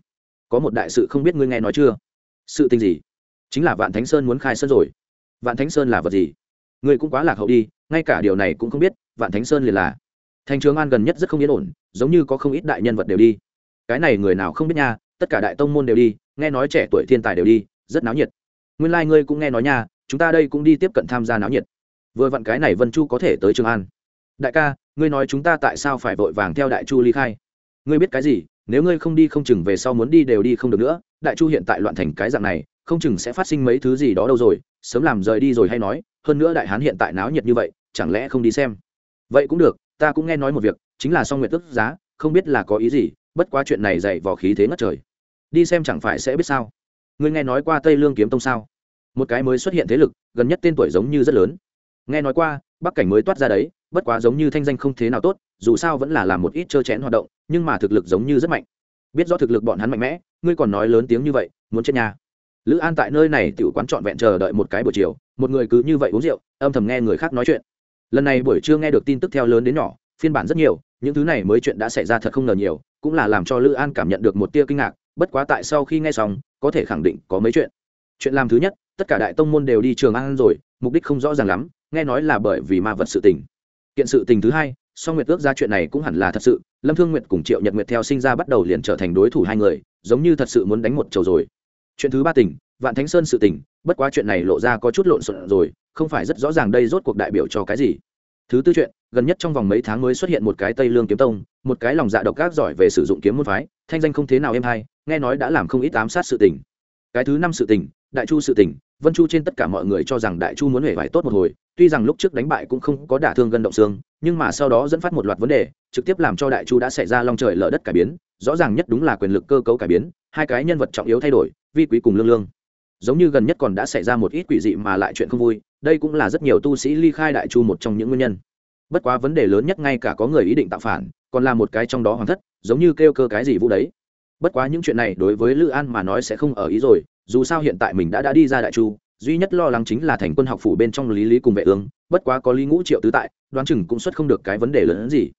có một đại sự không biết ngươi nghe nói chưa? Sự tình gì? Chính là vạn thánh sơn muốn khai sơn rồi. Vạn thánh sơn là vật gì? Ngươi cũng quá lạc hậu đi, ngay cả điều này cũng không biết, vạn thánh sơn liền là. Thành trường an gần nhất rất không yên ổn, giống như có không ít đại nhân vật đều đi. Cái này người nào không biết nha, tất cả đại tông môn đều đi, nghe nói trẻ tuổi thiên tài đều đi, rất náo nhiệt. Nguyên lai、like、ngươi cũng nghe nói nha, chúng ta đây cũng đi tiếp cận tham gia náo nhiệt. Vừa vặn cái này vân chu có thể tới trường an. Đại ca, ngươi nói chúng ta tại sao phải vội vàng theo đại chu ly khai? Ngươi biết cái gì? Nếu ngươi không đi không chừng về sau muốn đi đều đi không được nữa, đại chu hiện tại loạn thành cái dạng này, không chừng sẽ phát sinh mấy thứ gì đó đâu rồi, sớm làm rời đi rồi hay nói, hơn nữa đại hán hiện tại náo nhiệt như vậy, chẳng lẽ không đi xem? Vậy cũng được, ta cũng nghe nói một việc, chính là song nguyện tức giá, không biết là có ý gì, bất quá chuyện này dạy vò khí thế ngất trời. Đi xem chẳng phải sẽ biết sao? Ngươi nghe nói qua tây lương kiếm tông sao? Một cái mới xuất hiện thế lực, gần nhất tên tuổi giống như rất lớn. Nghe nói qua, bắc cảnh mới toát ra đấy bất quá giống như thanh danh không thế nào tốt, dù sao vẫn là làm một ít trơ chẽn hoạt động, nhưng mà thực lực giống như rất mạnh. Biết rõ thực lực bọn hắn mạnh mẽ, ngươi còn nói lớn tiếng như vậy, muốn chết nhà. Lữ an tại nơi này tự quán trọn vẹn chờ đợi một cái buổi chiều, một người cứ như vậy uống rượu, âm thầm nghe người khác nói chuyện. Lần này buổi trưa nghe được tin tức theo lớn đến nhỏ, phiên bản rất nhiều, những thứ này mới chuyện đã xảy ra thật không ngờ nhiều, cũng là làm cho lữ an cảm nhận được một tia kinh ngạc, bất quá tại sau khi nghe xong, có thể khẳng định có mấy chuyện. Chuyện làm thứ nhất, tất cả đại tông môn đều đi trường an rồi, mục đích không rõ ràng lắm, nghe nói là bởi vì ma vật sự tình kiện sự tình thứ hai, song nguyệt ước ra chuyện này cũng hẳn là thật sự. Lâm thương nguyệt cùng triệu nhật nguyệt theo sinh ra bắt đầu liền trở thành đối thủ hai người, giống như thật sự muốn đánh một chầu rồi. Chuyện thứ ba tình, vạn thánh sơn sự tình, bất quá chuyện này lộ ra có chút lộn xộn rồi, không phải rất rõ ràng đây rốt cuộc đại biểu cho cái gì. Thứ tư chuyện, gần nhất trong vòng mấy tháng mới xuất hiện một cái tây lương kiếm tông, một cái lòng dạ độc ác giỏi về sử dụng kiếm môn phái, thanh danh không thế nào êm hay, nghe nói đã làm không ít ám sát sự tình. Cái thứ năm sự tình, đại chu sự tình, vân chu trên tất cả mọi người cho rằng đại chu muốn hề vải tốt một hồi tuy rằng lúc trước đánh bại cũng không có đả thương gân động xương, nhưng mà sau đó dẫn phát một loạt vấn đề, trực tiếp làm cho đại chu đã xảy ra long trời lở đất cải biến, rõ ràng nhất đúng là quyền lực cơ cấu cải biến, hai cái nhân vật trọng yếu thay đổi, vi quý cùng lương lương. Giống như gần nhất còn đã xảy ra một ít quỷ dị mà lại chuyện không vui, đây cũng là rất nhiều tu sĩ ly khai đại chu một trong những nguyên nhân. Bất quá vấn đề lớn nhất ngay cả có người ý định tạo phản, còn là một cái trong đó hoàng thất, giống như kêu cơ cái gì vũ đấy. Bất quá những chuyện này đối với lữ an mà nói sẽ không ở ý rồi, dù sao hiện tại mình đã đã đi ra đại chu duy nhất lo lắng chính là thành quân học phủ bên trong lý lý cùng vệ ương, bất quá có lý ngũ triệu tứ tại, đoán chừng cũng xuất không được cái vấn đề lớn hơn gì.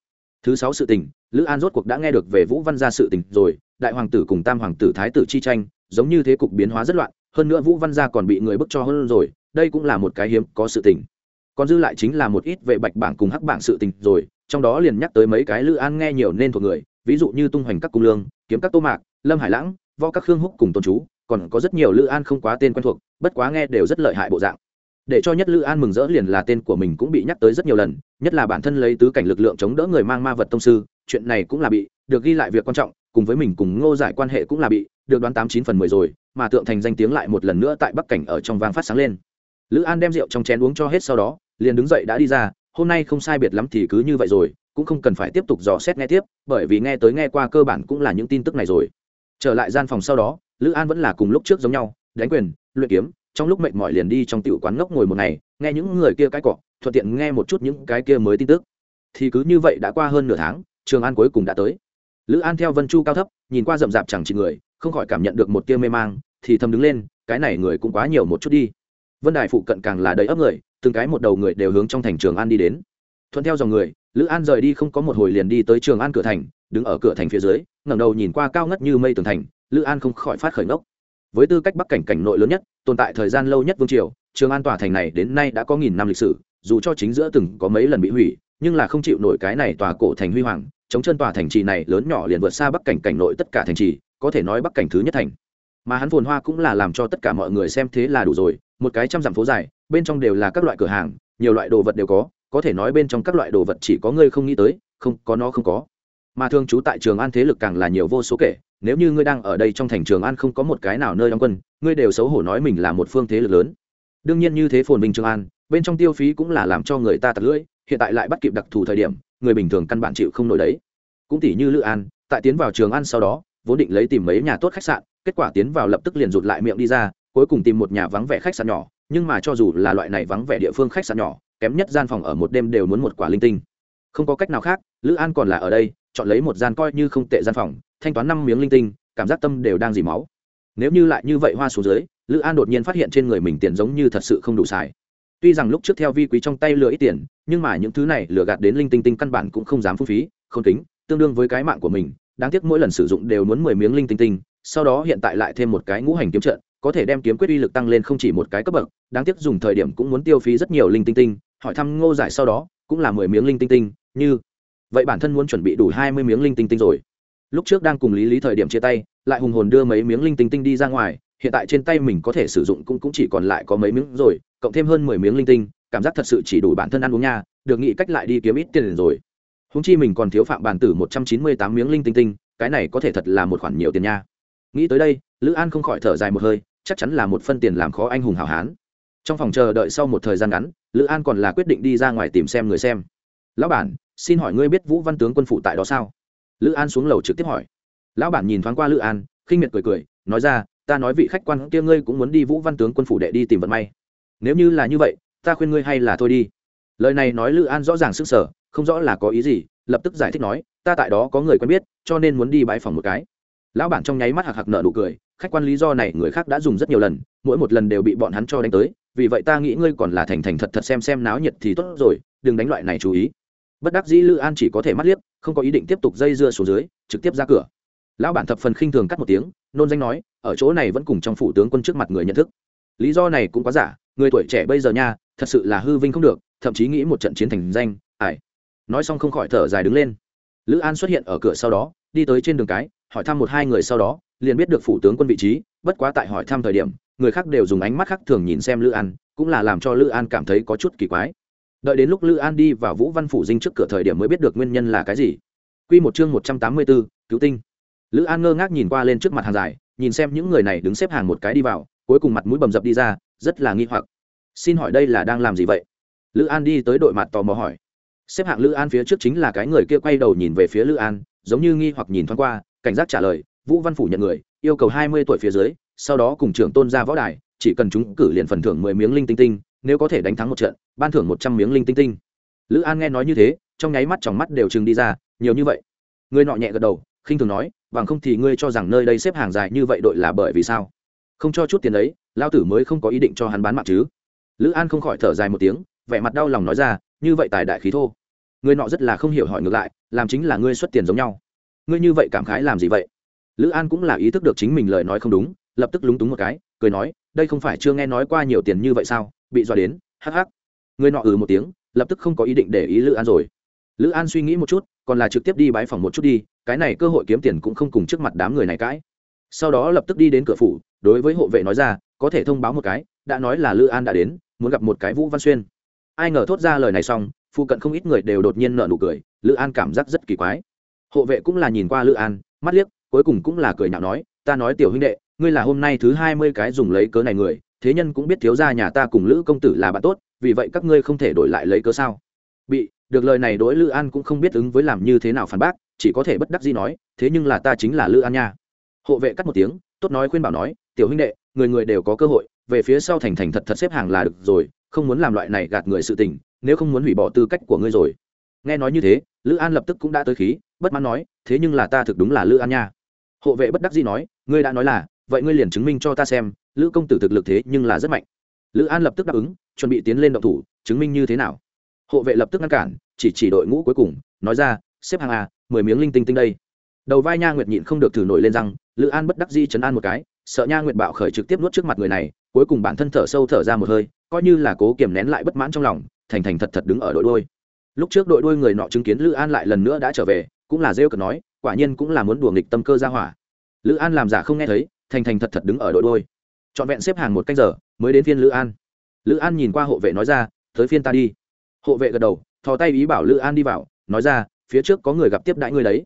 Thứ sáu sự tình, lữ an rốt cuộc đã nghe được về vũ văn gia sự tình rồi, đại hoàng tử cùng tam hoàng tử thái tử chi tranh, giống như thế cục biến hóa rất loạn, hơn nữa vũ văn gia còn bị người bức cho hơn rồi, đây cũng là một cái hiếm có sự tình. Còn dư lại chính là một ít vệ bạch bảng cùng hắc bảng sự tình rồi, trong đó liền nhắc tới mấy cái lữ an nghe nhiều nên thuộc người, ví dụ như tung hoành các cung lương, kiếm các tô mạc, lâm hải lãng, võ các khương húc cùng tôn chú còn có rất nhiều lữ an không quá tên quen thuộc, bất quá nghe đều rất lợi hại bộ dạng. Để cho nhất lữ an mừng rỡ liền là tên của mình cũng bị nhắc tới rất nhiều lần, nhất là bản thân lấy tứ cảnh lực lượng chống đỡ người mang ma vật tông sư, chuyện này cũng là bị, được ghi lại việc quan trọng, cùng với mình cùng ngô giải quan hệ cũng là bị, được đoán tám chín phần mười rồi, mà tượng thành danh tiếng lại một lần nữa tại bắc cảnh ở trong vang phát sáng lên. Lữ an đem rượu trong chén uống cho hết sau đó, liền đứng dậy đã đi ra, hôm nay không sai biệt lắm thì cứ như vậy rồi, cũng không cần phải tiếp tục dò xét nghe tiếp, bởi vì nghe tới nghe qua cơ bản cũng là những tin tức này rồi. Trở lại gian phòng sau đó lữ an vẫn là cùng lúc trước giống nhau, đánh quyền, luyện kiếm, trong lúc mệt mỏi liền đi trong tiểu quán ngốc ngồi một ngày, nghe những người kia cái cọ, thuận tiện nghe một chút những cái kia mới tin tức. Thì cứ như vậy đã qua hơn nửa tháng, trường an cuối cùng đã tới. Lữ an theo vân chu cao thấp, nhìn qua rậm rạp chẳng chỉ người, không khỏi cảm nhận được một tia mê mang, thì thầm đứng lên, cái này người cũng quá nhiều một chút đi. Vân đài phụ cận càng là đầy ấp người, từng cái một đầu người đều hướng trong thành trường an đi đến. Thuận theo dòng người, lữ an rời đi không có một hồi liền đi tới trường an cửa thành, đứng ở cửa thành phía dưới, ngẩng đầu nhìn qua cao ngất như mây tường thành lữ an không khỏi phát khởi ngốc. Với tư cách bắc cảnh cảnh nội lớn nhất, tồn tại thời gian lâu nhất vương triều, trường an tòa thành này đến nay đã có nghìn năm lịch sử, dù cho chính giữa từng có mấy lần bị hủy, nhưng là không chịu nổi cái này tòa cổ thành huy hoàng, chống chân tòa thành trì này lớn nhỏ liền vượt xa bắc cảnh cảnh nội tất cả thành trì, có thể nói bắc cảnh thứ nhất thành. Mà hắn phồn hoa cũng là làm cho tất cả mọi người xem thế là đủ rồi, một cái trăm dặm phố dài, bên trong đều là các loại cửa hàng, nhiều loại đồ vật đều có có thể nói bên trong các loại đồ vật chỉ có ngươi không nghĩ tới, không, có nó không có. Mà thường trú tại trường an thế lực càng là nhiều vô số kể nếu như ngươi đang ở đây trong thành trường an không có một cái nào nơi đóng quân, ngươi đều xấu hổ nói mình là một phương thế lực lớn. Đương nhiên như thế phồn vinh trường an, bên trong tiêu phí cũng là làm cho người ta tật lưỡi, hiện tại lại bắt kịp đặc thù thời điểm, người bình thường căn bản chịu không nổi đấy. Cũng tỷ như lữ an, tại tiến vào trường an sau đó, vốn định lấy tìm mấy nhà tốt khách sạn, kết quả tiến vào lập tức liền rụt lại miệng đi ra, cuối cùng tìm một nhà vắng vẻ khách sạn nhỏ, nhưng mà cho dù là loại này vắng vẻ địa phương khách sạn nhỏ, kém nhất gian phòng ở một đêm đều muốn một quả linh tinh. Không có cách nào khác, lữ an còn là ở đây chọn lấy một gian coi như không tệ gian phòng, thanh toán năm miếng linh tinh, cảm giác tâm đều đang dì máu. Nếu như lại như vậy hoa xuống dưới, lữ an đột nhiên phát hiện trên người mình tiền giống như thật sự không đủ xài. Tuy rằng lúc trước theo vi quý trong tay lừa ít tiền, nhưng mà những thứ này lừa gạt đến linh tinh tinh căn bản cũng không dám phung phí không tính tương đương với cái mạng của mình, đáng tiếc mỗi lần sử dụng đều muốn mười miếng linh tinh tinh, sau đó hiện tại lại thêm một cái ngũ hành kiếm trận, có thể đem kiếm quyết uy lực tăng lên không chỉ một cái cấp bậc, đáng tiếc dùng thời điểm cũng muốn tiêu phí rất nhiều linh tinh tinh, hỏi thăm ngô giải sau đó, cũng là mười miếng linh tinh tinh, như vậy bản thân muốn chuẩn bị đủ hai mươi miếng linh tinh tinh rồi. Lúc trước đang cùng lý lý thời điểm chia tay lại hùng hồn đưa mấy miếng linh tinh tinh đi ra ngoài hiện tại trên tay mình có thể sử dụng cũng, cũng chỉ còn lại có mấy miếng rồi cộng thêm hơn mười miếng linh tinh cảm giác thật sự chỉ đủ bản thân ăn uống nha được nghĩ cách lại đi kiếm ít tiền rồi. Húng chi mình còn thiếu phạm bản tử một trăm chín mươi tám miếng linh tinh tinh cái này có thể thật là một khoản nhiều tiền nha. Nghĩ tới đây lữ an không khỏi thở dài một hơi chắc chắn là một phân tiền làm khó anh hùng hảo hán. Trong phòng chờ đợi sau một thời gian ngắn lữ an còn là quyết định đi ra ngoài tìm xem người xem. Lão bản xin hỏi ngươi biết vũ văn tướng quân phụ tại đó sao? Lữ an xuống lầu trực tiếp hỏi. Lão bản nhìn thoáng qua lữ an, khinh miệt cười cười, nói ra, ta nói vị khách quan kia ngươi cũng muốn đi vũ văn tướng quân phủ đệ đi tìm vận may. Nếu như là như vậy, ta khuyên ngươi hay là thôi đi. Lời này nói lữ an rõ ràng sức sở không rõ là có ý gì, lập tức giải thích nói, ta tại đó có người quen biết, cho nên muốn đi bãi phòng một cái. Lão bản trong nháy mắt hạc hạc nợ nụ cười, khách quan lý do này người khác đã dùng rất nhiều lần, mỗi một lần đều bị bọn hắn cho đánh tới, vì vậy ta nghĩ ngươi còn là thành thành thật thật xem xem náo nhiệt thì tốt rồi, đừng đánh loại này chú ý bất đắc dĩ lữ an chỉ có thể mắt liếc, không có ý định tiếp tục dây dưa xuống dưới, trực tiếp ra cửa. Lão bản thập phần khinh thường cắt một tiếng, nôn danh nói, ở chỗ này vẫn cùng trong phủ tướng quân trước mặt người nhận thức. Lý do này cũng quá giả, người tuổi trẻ bây giờ nha, thật sự là hư vinh không được, thậm chí nghĩ một trận chiến thành danh, ải. Nói xong không khỏi thở dài đứng lên. Lữ an xuất hiện ở cửa sau đó, đi tới trên đường cái, hỏi thăm một hai người sau đó, liền biết được phủ tướng quân vị trí, bất quá tại hỏi thăm thời điểm, người khác đều dùng ánh mắt khác thường nhìn xem lữ an, cũng là làm cho lữ an cảm thấy có chút kỳ quái đợi đến lúc lữ an đi và vũ văn phủ dinh trước cửa thời điểm mới biết được nguyên nhân là cái gì. Q một chương một trăm tám mươi bốn cứu tinh. Lữ an ngơ ngác nhìn qua lên trước mặt hàng dài, nhìn xem những người này đứng xếp hàng một cái đi vào, cuối cùng mặt mũi bầm dập đi ra, rất là nghi hoặc. Xin hỏi đây là đang làm gì vậy? Lữ an đi tới đội mặt tò mò hỏi. Xếp hạng lữ an phía trước chính là cái người kia quay đầu nhìn về phía lữ an, giống như nghi hoặc nhìn thoáng qua, cảnh giác trả lời, vũ văn phủ nhận người, yêu cầu hai mươi tuổi phía dưới, sau đó cùng trưởng tôn ra võ đài, chỉ cần chúng cử liền phần thưởng mười miếng linh tinh tinh, nếu có thể đánh thắng một trận ban thưởng một trăm miếng linh tinh tinh. Lữ an nghe nói như thế, trong nháy mắt trong mắt đều chừng đi ra, nhiều như vậy. Người nọ nhẹ gật đầu, khinh thường nói, bằng không thì ngươi cho rằng nơi đây xếp hàng dài như vậy đội là bởi vì sao? Không cho chút tiền ấy lao tử mới không có ý định cho hắn bán mạng chứ. Lữ an không khỏi thở dài một tiếng, vẻ mặt đau lòng nói ra, như vậy tài đại khí thô. Người nọ rất là không hiểu hỏi ngược lại, làm chính là ngươi xuất tiền giống nhau. Ngươi như vậy cảm khái làm gì vậy? Lữ an cũng là ý thức được chính mình lời nói không đúng, lập tức lúng túng một cái, cười nói, đây không phải chưa nghe nói qua nhiều tiền như vậy sao? Bị dọa đến, hắc hắc người nọ ừ một tiếng, lập tức không có ý định để ý lữ an rồi. Lữ an suy nghĩ một chút, còn là trực tiếp đi bãi phòng một chút đi, cái này cơ hội kiếm tiền cũng không cùng trước mặt đám người này cãi. Sau đó lập tức đi đến cửa phủ, đối với hộ vệ nói ra, có thể thông báo một cái, đã nói là lữ an đã đến, muốn gặp một cái vũ văn xuyên. Ai ngờ thốt ra lời này xong, phụ cận không ít người đều đột nhiên nợ nụ cười, lữ an cảm giác rất kỳ quái. Hộ vệ cũng là nhìn qua lữ an, mắt liếc, cuối cùng cũng là cười nhạo nói, ta nói tiểu huynh đệ, ngươi là hôm nay thứ hai mươi cái dùng lấy cớ này người, thế nhân cũng biết thiếu gia nhà ta cùng lữ công tử là bạn tốt vì vậy các ngươi không thể đổi lại lấy cớ sao? Bị, được lời này đối lữ an cũng không biết ứng với làm như thế nào phản bác, chỉ có thể bất đắc dĩ nói, thế nhưng là ta chính là lữ an nha. Hộ vệ cắt một tiếng, tốt nói khuyên bảo nói, tiểu huynh đệ, người người đều có cơ hội, về phía sau thành thành thật thật xếp hàng là được rồi, không muốn làm loại này gạt người sự tình, nếu không muốn hủy bỏ tư cách của ngươi rồi. Nghe nói như thế, lữ an lập tức cũng đã tới khí, bất mãn nói, thế nhưng là ta thực đúng là lữ an nha. Hộ vệ bất đắc dĩ nói, ngươi đã nói là, vậy ngươi liền chứng minh cho ta xem, lữ công tử thực lực thế nhưng là rất mạnh lữ an lập tức đáp ứng, chuẩn bị tiến lên động thủ, chứng minh như thế nào? Hộ vệ lập tức ngăn cản, chỉ chỉ đội ngũ cuối cùng, nói ra, xếp hàng a, mười miếng linh tinh tinh đây. Đầu vai nha nguyệt nhịn không được thử nổi lên răng, lữ an bất đắc di chấn an một cái, sợ nha nguyệt bạo khởi trực tiếp nuốt trước mặt người này, cuối cùng bản thân thở sâu thở ra một hơi, coi như là cố kiềm nén lại bất mãn trong lòng, thành thành thật thật đứng ở đội đôi lúc trước đội đôi người nọ chứng kiến lữ an lại lần nữa đã trở về, cũng là rêu cợt nói, quả nhiên cũng là muốn đùa nghịch tâm cơ ra hỏa. Lữ an làm giả không nghe thấy, thành thành thật thật đứng ở đội đôi trọn vẹn xếp hàng một canh giờ, mới đến phiên lữ an. Lữ an nhìn qua hộ vệ nói ra, tới phiên ta đi. Hộ vệ gật đầu, thò tay ý bảo lữ an đi vào, nói ra, phía trước có người gặp tiếp đãi ngươi đấy.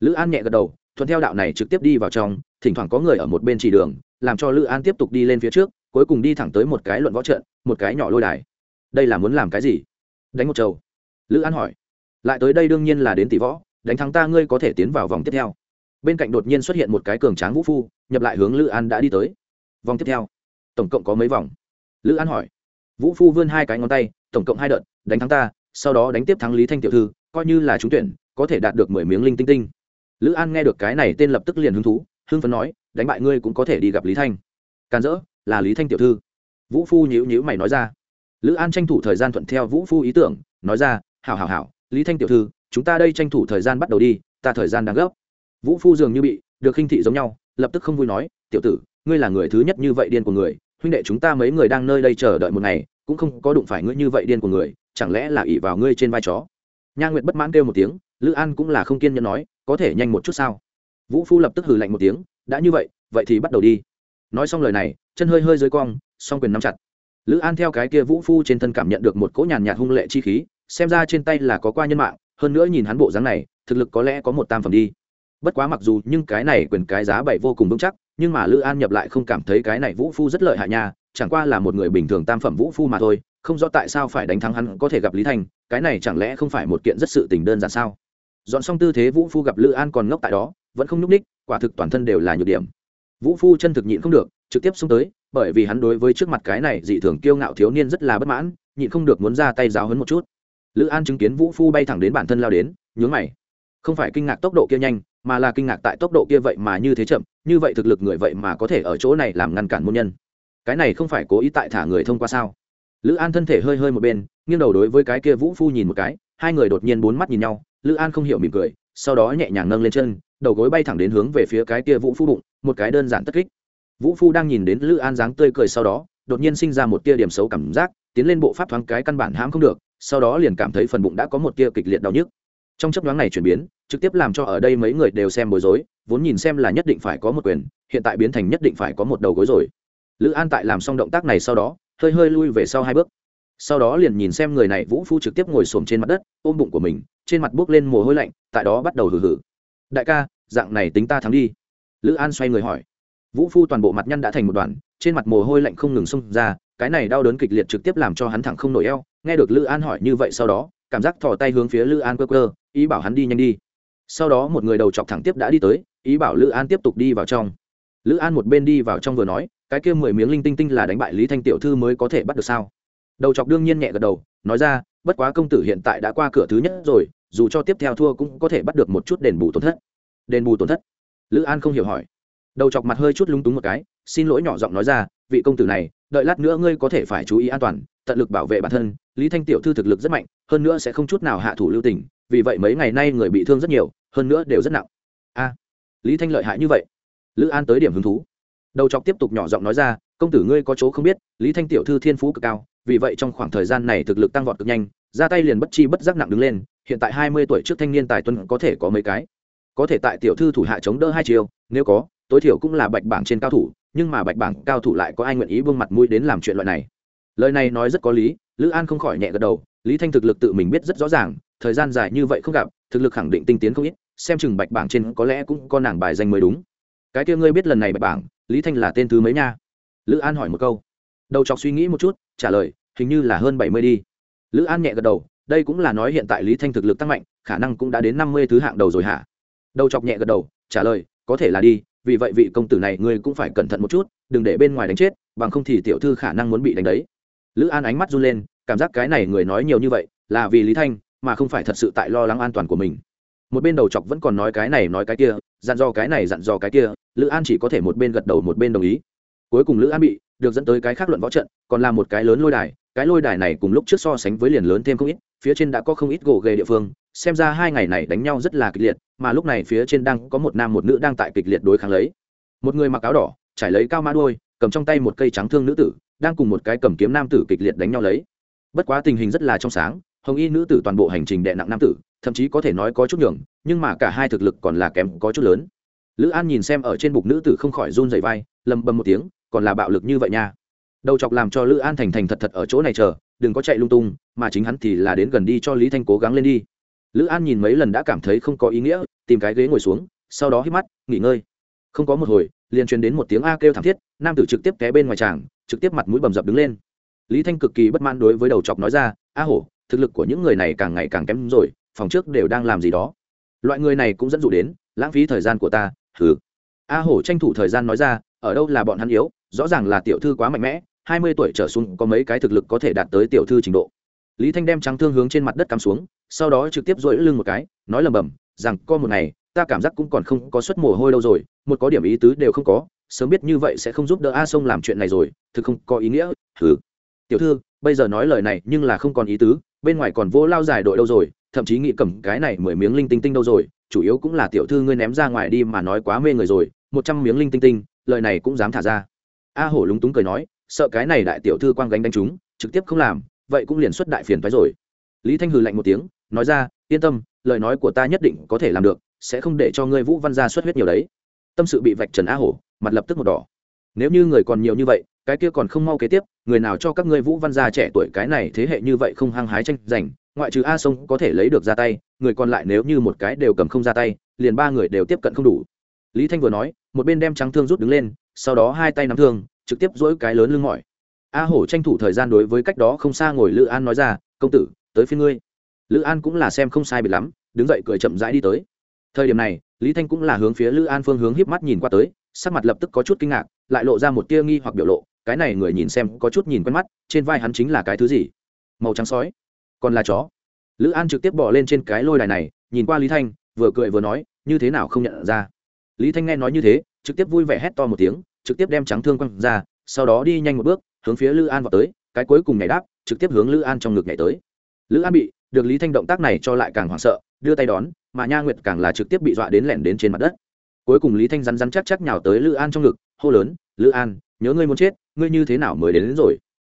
Lữ an nhẹ gật đầu, thuận theo đạo này trực tiếp đi vào trong, thỉnh thoảng có người ở một bên chỉ đường, làm cho lữ an tiếp tục đi lên phía trước, cuối cùng đi thẳng tới một cái luận võ trận, một cái nhỏ lôi đài. Đây là muốn làm cái gì? Đánh một trầu lữ an hỏi. Lại tới đây đương nhiên là đến tỷ võ, đánh thắng ta ngươi có thể tiến vào vòng tiếp theo. Bên cạnh đột nhiên xuất hiện một cái cường tráng vũ phu, nhập lại hướng lữ an đã đi tới vòng tiếp theo. Tổng cộng có mấy vòng? Lữ an hỏi. Vũ phu vươn hai cái ngón tay, tổng cộng hai đợt, đánh thắng ta, sau đó đánh tiếp thắng lý thanh tiểu thư, coi như là trúng tuyển, có thể đạt được mười miếng linh tinh tinh. Lữ an nghe được cái này tên lập tức liền hứng thú, hưng phấn nói, đánh bại ngươi cũng có thể đi gặp lý thanh. Càn rỡ, là lý thanh tiểu thư. Vũ phu nhữ nhữ mày nói ra. Lữ an tranh thủ thời gian thuận theo vũ phu ý tưởng, nói ra, hảo hảo hảo, lý thanh tiểu thư, chúng ta đây tranh thủ thời gian bắt đầu đi, ta thời gian đang gấp. Vũ phu dường như bị được khinh thị giống nhau, lập tức không vui nói, tiểu tử ngươi là người thứ nhất như vậy điên của người, huynh đệ chúng ta mấy người đang nơi đây chờ đợi một ngày, cũng không có đụng phải ngươi như vậy điên của người, chẳng lẽ là ỷ vào ngươi trên vai chó? Nha nguyệt bất mãn kêu một tiếng, lữ an cũng là không kiên nhẫn nói, có thể nhanh một chút sao? Vũ phu lập tức hừ lạnh một tiếng, đã như vậy vậy thì bắt đầu đi. Nói xong lời này, chân hơi hơi dưới cong, song quyền nắm chặt. Lữ an theo cái kia vũ phu trên thân cảm nhận được một cỗ nhàn nhạt hung lệ chi khí, xem ra trên tay là có qua nhân mạng, hơn nữa nhìn hắn bộ dáng này, thực lực có lẽ có một tam phẩm đi. Bất quá mặc dù nhưng cái này quyền cái giá bảy vô cùng vững chắc nhưng mà lữ an nhập lại không cảm thấy cái này vũ phu rất lợi hại nha, chẳng qua là một người bình thường tam phẩm vũ phu mà thôi, không rõ tại sao phải đánh thắng hắn có thể gặp lý thành, cái này chẳng lẽ không phải một kiện rất sự tình đơn giản sao? Dọn xong tư thế vũ phu gặp lữ an còn ngốc tại đó, vẫn không nhúc ních quả thực toàn thân đều là nhược điểm. Vũ phu chân thực nhịn không được, trực tiếp xông tới, bởi vì hắn đối với trước mặt cái này dị thường kiêu ngạo thiếu niên rất là bất mãn, nhịn không được muốn ra tay giáo hấn một chút. Lữ an chứng kiến vũ phu bay thẳng đến bản thân lao đến, nhướng mày. Không phải kinh ngạc tốc độ kia nhanh, mà là kinh ngạc tại tốc độ kia vậy mà như thế chậm như vậy thực lực người vậy mà có thể ở chỗ này làm ngăn cản môn nhân. Cái này không phải cố ý tại thả người thông qua sao? Lữ an thân thể hơi hơi một bên, nghiêng đầu đối với cái kia vũ phu nhìn một cái, hai người đột nhiên bốn mắt nhìn nhau, lữ an không hiểu mỉm cười, sau đó nhẹ nhàng nâng lên chân, đầu gối bay thẳng đến hướng về phía cái kia vũ phu bụng, một cái đơn giản tất kích. Vũ phu đang nhìn đến lữ an dáng tươi cười sau đó, đột nhiên sinh ra một tia điểm xấu cảm giác, tiến lên bộ pháp thoáng cái căn bản hãm không được, sau đó liền cảm thấy phần bụng đã có một tia kịch liệt đau nhức. Trong chấp đoán này chuyển biến trực tiếp làm cho ở đây mấy người đều xem bối rối, vốn nhìn xem là nhất định phải có một quyền, hiện tại biến thành nhất định phải có một đầu gối rồi. Lữ an tại làm xong động tác này sau đó, hơi hơi lui về sau hai bước. Sau đó liền nhìn xem người này vũ phu trực tiếp ngồi xổm trên mặt đất, ôm bụng của mình, trên mặt buốc lên mồ hôi lạnh, tại đó bắt đầu hử hử đại ca, dạng này tính ta thắng đi. Lữ an xoay người hỏi. Vũ phu toàn bộ mặt nhăn đã thành một đoàn, trên mặt mồ hôi lạnh không ngừng xông ra, cái này đau đớn kịch liệt trực tiếp làm cho hắn thẳng không nổi eo. Nghe được lữ an hỏi như vậy sau đó, cảm giác thò tay hướng phía lữ an cơ cơ ý bảo hắn đi nhanh đi sau đó một người đầu chọc thẳng tiếp đã đi tới, ý bảo lữ an tiếp tục đi vào trong. Lữ an một bên đi vào trong vừa nói, cái kia mười miếng linh tinh tinh là đánh bại lý thanh tiểu thư mới có thể bắt được sao? Đầu chọc đương nhiên nhẹ gật đầu, nói ra, bất quá công tử hiện tại đã qua cửa thứ nhất rồi, dù cho tiếp theo thua cũng có thể bắt được một chút đền bù tổn thất. Đền bù tổn thất? Lữ an không hiểu hỏi. Đầu chọc mặt hơi chút lúng túng một cái, xin lỗi nhỏ giọng nói ra, vị công tử này, đợi lát nữa ngươi có thể phải chú ý an toàn, tận lực bảo vệ bản thân, lý thanh tiểu thư thực lực rất mạnh, hơn nữa sẽ không chút nào hạ thủ lưu tình vì vậy mấy ngày nay người bị thương rất nhiều, hơn nữa đều rất nặng. A, lý thanh lợi hại như vậy? Lữ an tới điểm hứng thú. Đầu chọc tiếp tục nhỏ giọng nói ra, công tử ngươi có chỗ không biết, lý thanh tiểu thư thiên phú cực cao, vì vậy trong khoảng thời gian này thực lực tăng vọt cực nhanh, ra tay liền bất chi bất giác nặng đứng lên, hiện tại hai mươi tuổi trước thanh niên tài tuân có thể có mấy cái? Có thể tại tiểu thư thủ hạ chống đỡ hai chiều nếu có, tối thiểu cũng là bạch bảng trên cao thủ, nhưng mà bạch bảng cao thủ lại có ai nguyện ý vương mặt mũi đến làm chuyện loại này? Lời này nói rất có lý, lữ an không khỏi nhẹ gật đầu, lý thanh thực lực tự mình biết rất rõ ràng thời gian dài như vậy không gặp, thực lực khẳng định tinh tiến không ít, xem chừng bạch bảng trên có lẽ cũng có nàng bài danh mới đúng. Cái kia ngươi biết lần này bạch bảng, lý thanh là tên thứ mấy nha? Lữ an hỏi một câu. Đầu chọc suy nghĩ một chút, trả lời, hình như là hơn bảy mươi đi. Lữ an nhẹ gật đầu, đây cũng là nói hiện tại lý thanh thực lực tăng mạnh, khả năng cũng đã đến năm mươi thứ hạng đầu rồi hả? Đầu chọc nhẹ gật đầu, trả lời, có thể là đi, vì vậy vị công tử này ngươi cũng phải cẩn thận một chút, đừng để bên ngoài đánh chết, bằng không thì tiểu thư khả năng muốn bị đánh đấy. Lữ an ánh mắt run lên, cảm giác cái này người nói nhiều như vậy, là vì lý thanh mà không phải thật sự tại lo lắng an toàn của mình. Một bên đầu chọc vẫn còn nói cái này nói cái kia, dặn dò cái này dặn dò cái kia, lữ an chỉ có thể một bên gật đầu một bên đồng ý. Cuối cùng lữ an bị được dẫn tới cái khác luận võ trận, còn là một cái lớn lôi đài, cái lôi đài này cùng lúc trước so sánh với liền lớn thêm không ít, phía trên đã có không ít gỗ ghề địa phương, xem ra hai ngày này đánh nhau rất là kịch liệt, mà lúc này phía trên đang có một nam một nữ đang tại kịch liệt đối kháng lấy. Một người mặc áo đỏ, trải lấy cao mã đôi cầm trong tay một cây trắng thương nữ tử, đang cùng một cái cầm kiếm nam tử kịch liệt đánh nhau lấy. Bất quá tình hình rất là trong sáng hồng y nữ tử toàn bộ hành trình đệ nặng nam tử, thậm chí có thể nói có chút nhường, nhưng mà cả hai thực lực còn là kém có chút lớn. Lữ an nhìn xem ở trên bục nữ tử không khỏi run dày vai, lầm bầm một tiếng, còn là bạo lực như vậy nha. Đầu chọc làm cho lữ an thành thành thật thật ở chỗ này chờ, đừng có chạy lung tung, mà chính hắn thì là đến gần đi cho lý thanh cố gắng lên đi. Lữ an nhìn mấy lần đã cảm thấy không có ý nghĩa, tìm cái ghế ngồi xuống, sau đó hít mắt, nghỉ ngơi. Không có một hồi, liền truyền đến một tiếng a kêu thảm thiết, nam tử trực tiếp té bên ngoài tràng, trực tiếp mặt mũi bầm dập đứng lên. Lý thanh cực kỳ bất mãn đối với đầu chọc nói ra, a hổ thực lực của những người này càng ngày càng kém rồi, phòng trước đều đang làm gì đó. Loại người này cũng dẫn dụ đến, lãng phí thời gian của ta thử a hổ tranh thủ thời gian nói ra, ở đâu là bọn hắn yếu, rõ ràng là tiểu thư quá mạnh mẽ, hai mươi tuổi trở xuống có mấy cái thực lực có thể đạt tới tiểu thư trình độ. Lý thanh đem trắng thương hướng trên mặt đất cắm xuống, sau đó trực tiếp dội lưng một cái, nói lầm bầm rằng có một ngày, ta cảm giác cũng còn không có suất mồ hôi đâu rồi, một có điểm ý tứ đều không có, sớm biết như vậy sẽ không giúp đỡ a sông làm chuyện này rồi, thực không có ý nghĩa thử tiểu thư bây giờ nói lời này nhưng là không còn ý tứ, bên ngoài còn vô lao dài đội đâu rồi, thậm chí nghĩ cầm cái này mười miếng linh tinh tinh đâu rồi, chủ yếu cũng là tiểu thư ngươi ném ra ngoài đi mà nói quá mê người rồi, một trăm miếng linh tinh tinh, lời này cũng dám thả ra. A hổ lúng túng cười nói, sợ cái này đại tiểu thư quang gánh đánh chúng, trực tiếp không làm, vậy cũng liền xuất đại phiền phái rồi. Lý thanh hừ lạnh một tiếng, nói ra, yên tâm, lời nói của ta nhất định có thể làm được, sẽ không để cho ngươi vũ văn gia xuất huyết nhiều đấy. Tâm sự bị vạch trần a hổ, mặt lập tức một đỏ. Nếu như người còn nhiều như vậy, cái kia còn không mau kế tiếp người nào cho các ngươi vũ văn gia trẻ tuổi cái này thế hệ như vậy không hăng hái tranh giành, ngoại trừ a sông có thể lấy được ra tay, người còn lại nếu như một cái đều cầm không ra tay, liền ba người đều tiếp cận không đủ. Lý thanh vừa nói, một bên đem trắng thương rút đứng lên, sau đó hai tay nắm thương, trực tiếp dỗi cái lớn lưng mỏi. A hổ tranh thủ thời gian đối với cách đó không xa ngồi lữ an nói ra, công tử, tới phía ngươi. Lữ an cũng là xem không sai bị lắm, đứng dậy cười chậm rãi đi tới. Thời điểm này, lý thanh cũng là hướng phía lữ an phương hướng híp mắt nhìn qua tới, sắc mặt lập tức có chút kinh ngạc, lại lộ ra một tia nghi hoặc biểu lộ cái này người nhìn xem có chút nhìn quen mắt, trên vai hắn chính là cái thứ gì? Màu trắng sói. Còn là chó. Lữ an trực tiếp bỏ lên trên cái lôi đài này, nhìn qua lý thanh, vừa cười vừa nói, như thế nào không nhận ra? Lý thanh nghe nói như thế, trực tiếp vui vẻ hét to một tiếng, trực tiếp đem trắng thương quăng ra, sau đó đi nhanh một bước, hướng phía lữ an vào tới, cái cuối cùng nhảy đáp, trực tiếp hướng lữ an trong ngực nhảy tới. Lữ an bị, được lý thanh động tác này cho lại càng hoảng sợ, đưa tay đón, mà nha nguyệt càng là trực tiếp bị dọa đến lẻn đến trên mặt đất. Cuối cùng lý thanh rắn rắn chắc chắc nhào tới lữ an trong ngực, hô lớn, lữ an nhớ ngươi muốn chết ngươi như thế nào mới đến, đến rồi?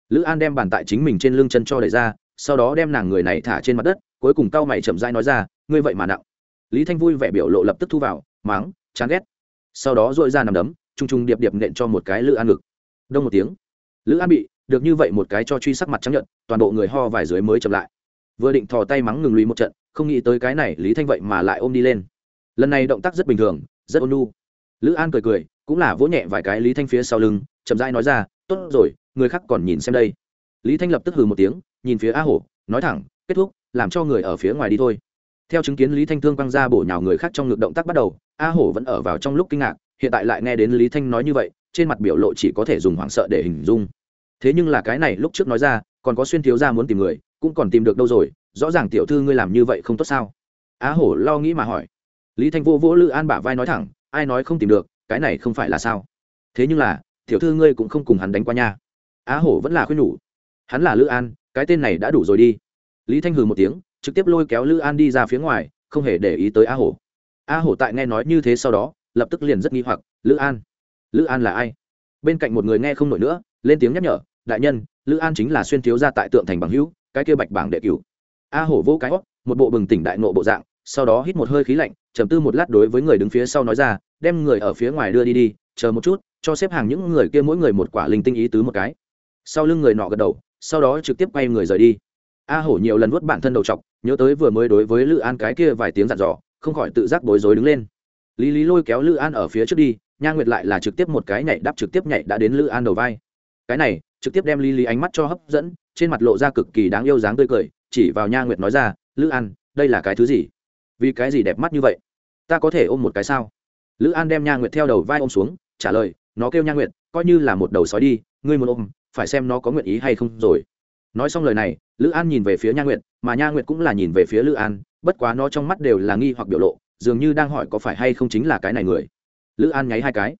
Lữ an đem bàn tại chính mình trên lưng chân cho đẩy ra sau đó đem nàng người này thả trên mặt đất cuối cùng cau mày chậm rãi nói ra ngươi vậy mà nặng. Lý thanh vui vẻ biểu lộ lập tức thu vào máng chán ghét. Sau đó dội ra nằm đấm t r u n g t r u n g điệp điệp nện cho một cái lữ an ngực. Đông một tiếng lữ an bị được như vậy một cái cho truy sắc mặt trắng nhận toàn bộ người ho vài dưới mới chậm lại. Vừa định thò tay mắng ngừng lùi một trận không nghĩ tới cái này lý thanh vậy mà lại ôm đi lên. Lần này động tác rất bình thường rất ôn lữ an cười cười, cũng là vỗ nhẹ vài cái lý thanh phía sau lưng, chậm rãi nói ra, tốt rồi, người khác còn nhìn xem đây. Lý thanh lập tức hừ một tiếng, nhìn phía a hổ, nói thẳng, kết thúc, làm cho người ở phía ngoài đi thôi. Theo chứng kiến lý thanh thương quăng ra bổ nhào người khác trong ngực động tác bắt đầu, a hổ vẫn ở vào trong lúc kinh ngạc, hiện tại lại nghe đến lý thanh nói như vậy, trên mặt biểu lộ chỉ có thể dùng hoảng sợ để hình dung. Thế nhưng là cái này lúc trước nói ra, còn có xuyên thiếu ra muốn tìm người, cũng còn tìm được đâu rồi, rõ ràng tiểu thư ngươi làm như vậy không tốt sao? Á hổ lo nghĩ mà hỏi. Lý thanh vô vỗ lữ an bả vai nói thẳng ai nói không tìm được, cái này không phải là sao? Thế nhưng là, tiểu thư ngươi cũng không cùng hắn đánh qua nha. Á hổ vẫn là khuyên nhủ. Hắn là lữ an, cái tên này đã đủ rồi đi. Lý thanh hừ một tiếng, trực tiếp lôi kéo lữ an đi ra phía ngoài, không hề để ý tới á hổ. A hổ tại nghe nói như thế sau đó, lập tức liền rất nghi hoặc, lữ an lữ an là ai? Bên cạnh một người nghe không nổi nữa, lên tiếng nhắc nhở, đại nhân, lữ an chính là xuyên thiếu gia tại tượng thành bằng hữu, cái kia bạch bảng đệ cửu. A hổ vô cái hót, một bộ bừng tỉnh đại nộ bộ dạng sau đó hít một hơi khí lạnh, trầm tư một lát đối với người đứng phía sau nói ra, đem người ở phía ngoài đưa đi đi, chờ một chút, cho xếp hàng những người kia mỗi người một quả linh tinh ý tứ một cái. Sau lưng người nọ gật đầu, sau đó trực tiếp quay người rời đi. A hổ nhiều lần vuốt bản thân đầu t nhớ tới vừa mới đối với lữ an cái kia vài tiếng dặn dò, không khỏi tự giác bối rối đứng lên. Lý lý lôi kéo lữ an ở phía trước đi, nha nguyệt lại là trực tiếp một cái nhảy đáp trực tiếp nhảy đã đến lữ an đầu vai. Cái này, trực tiếp đem lý lý ánh mắt cho hấp dẫn, trên mặt lộ ra cực kỳ đáng yêu dáng tươi cười, chỉ vào nha nguyệt nói ra, lữ an, đây là cái thứ gì? Vì cái gì đẹp mắt như vậy? Ta có thể ôm một cái sao? Lữ an đem nha nguyệt theo đầu vai ôm xuống, trả lời, nó kêu nha nguyệt, coi như là một đầu sói đi, ngươi muốn ôm, phải xem nó có nguyện ý hay không rồi. Nói xong lời này, lữ an nhìn về phía nha nguyệt, mà nha nguyệt cũng là nhìn về phía lữ an, bất quá nó trong mắt đều là nghi hoặc biểu lộ, dường như đang hỏi có phải hay không chính là cái này người. Lữ an nháy hai cái.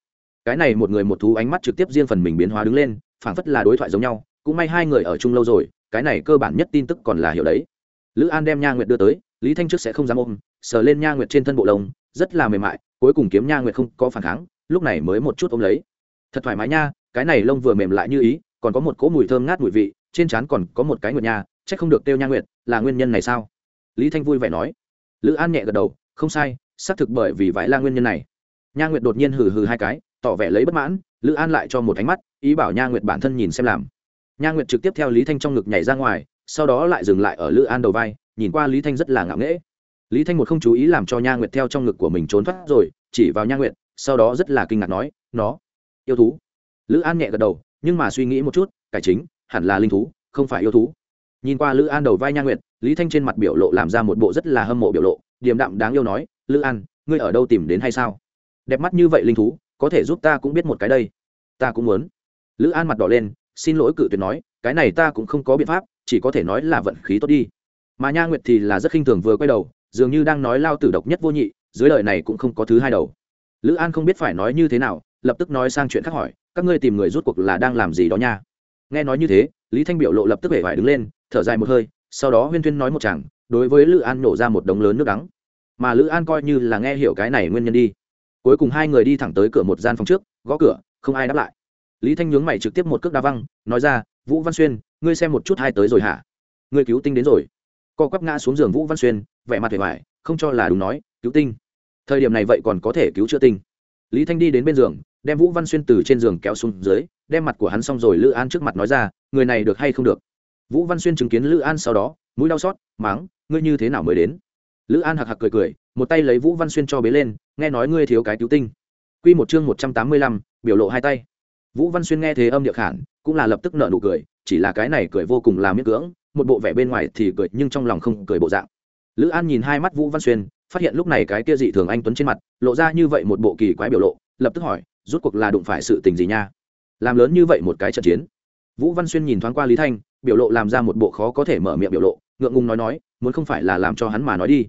Cái này một người một thú ánh mắt trực tiếp riêng phần mình biến hóa đứng lên, phảng phất là đối thoại giống nhau, cũng may hai người ở chung lâu rồi, cái này cơ bản nhất tin tức còn là hiểu đấy. Lữ an đem nha nguyệt đưa tới lý thanh trước sẽ không dám ôm, sờ lên nha nguyệt trên thân bộ lông, rất là mềm mại, cuối cùng kiếm nha nguyệt không có phản kháng, lúc này mới một chút ôm lấy. Thật thoải mái nha, cái này lông vừa mềm lại như ý, còn có một cỗ mùi thơm ngát mùi vị, trên trán còn có một cái nguyệt nha, chắc không được tiêu nha nguyệt, là nguyên nhân này sao? Lý thanh vui vẻ nói. Lữ an nhẹ gật đầu, không sai, xác thực bởi vì vải là nguyên nhân này. Nha nguyệt đột nhiên hừ hừ hai cái, tỏ vẻ lấy bất mãn, lữ an lại cho một ánh mắt, ý bảo nha nguyệt bản thân nhìn xem làm. Nha nguyệt trực tiếp theo lý thanh trong ngực nhảy ra ngoài, sau đó lại dừng lại ở lữ an đầu vai nhìn qua lý thanh rất là ngạo nghễ. Lý thanh một không chú ý làm cho nha nguyệt theo trong ngực của mình trốn thoát rồi, chỉ vào nha nguyệt, sau đó rất là kinh ngạc nói, nó, yêu thú. Lữ an nhẹ gật đầu, nhưng mà suy nghĩ một chút, cải chính, hẳn là linh thú, không phải yêu thú. Nhìn qua lữ an đầu vai nha nguyệt, lý thanh trên mặt biểu lộ làm ra một bộ rất là hâm mộ biểu lộ, điềm đạm đáng yêu nói, lữ an, ngươi ở đâu tìm đến hay sao? Đẹp mắt như vậy linh thú, có thể giúp ta cũng biết một cái đây. Ta cũng muốn. Lữ an mặt đỏ lên, xin lỗi cự tuyệt nói, cái này ta cũng không có biện pháp, chỉ có thể nói là vận khí tốt đi mà nha nguyệt thì là rất khinh thường vừa quay đầu, dường như đang nói lao tử độc nhất vô nhị, dưới lời này cũng không có thứ hai đầu. Lữ an không biết phải nói như thế nào, lập tức nói sang chuyện khác hỏi, các ngươi tìm người rút cuộc là đang làm gì đó nha? Nghe nói như thế, lý thanh biểu lộ lập tức hể vải đứng lên, thở dài một hơi, sau đó huyên thuyên nói một chàng, đối với lữ an nổ ra một đống lớn nước đắng. Mà lữ an coi như là nghe hiểu cái này nguyên nhân đi. Cuối cùng hai người đi thẳng tới cửa một gian phòng trước, gõ cửa, không ai đáp lại. Lý thanh nhướng mày trực tiếp một cước đa văng, nói ra, vũ văn xuyên, ngươi xem một chút hai tới rồi hả? Ngươi cứu tinh đến rồi co quắp ngã xuống giường vũ văn xuyên, vẻ mặt vẻ vải không cho là đúng nói, cứu tinh. Thời điểm này vậy còn có thể cứu chữa tinh. Lý thanh đi đến bên giường, đem vũ văn xuyên từ trên giường kéo xuống dưới, đem mặt của hắn xong rồi lữ an trước mặt nói ra, người này được hay không được? Vũ văn xuyên chứng kiến lữ an sau đó, mũi đau xót, máng, ngươi như thế nào mới đến? Lữ an hạc hạc cười cười, một tay lấy vũ văn xuyên cho bế lên, nghe nói ngươi thiếu cái cứu tinh. Q một chương một trăm tám mươi lăm, biểu lộ hai tay. Vũ văn xuyên nghe thế âm điệu khản, cũng là lập tức nợ nụ cười, chỉ là cái này cười vô cùng làm miễn cưỡng một bộ vẻ bên ngoài thì cười nhưng trong lòng không cười bộ dạng. Lữ an nhìn hai mắt vũ văn xuyên, phát hiện lúc này cái kia dị thường anh tuấn trên mặt, lộ ra như vậy một bộ kỳ quái biểu lộ, lập tức hỏi rút cuộc là đụng phải sự tình gì nha? Làm lớn như vậy một cái trận chiến. Vũ văn xuyên nhìn thoáng qua lý thanh, biểu lộ làm ra một bộ khó có thể mở miệng biểu lộ, ngượng ngùng nói nói, muốn không phải là làm cho hắn mà nói đi.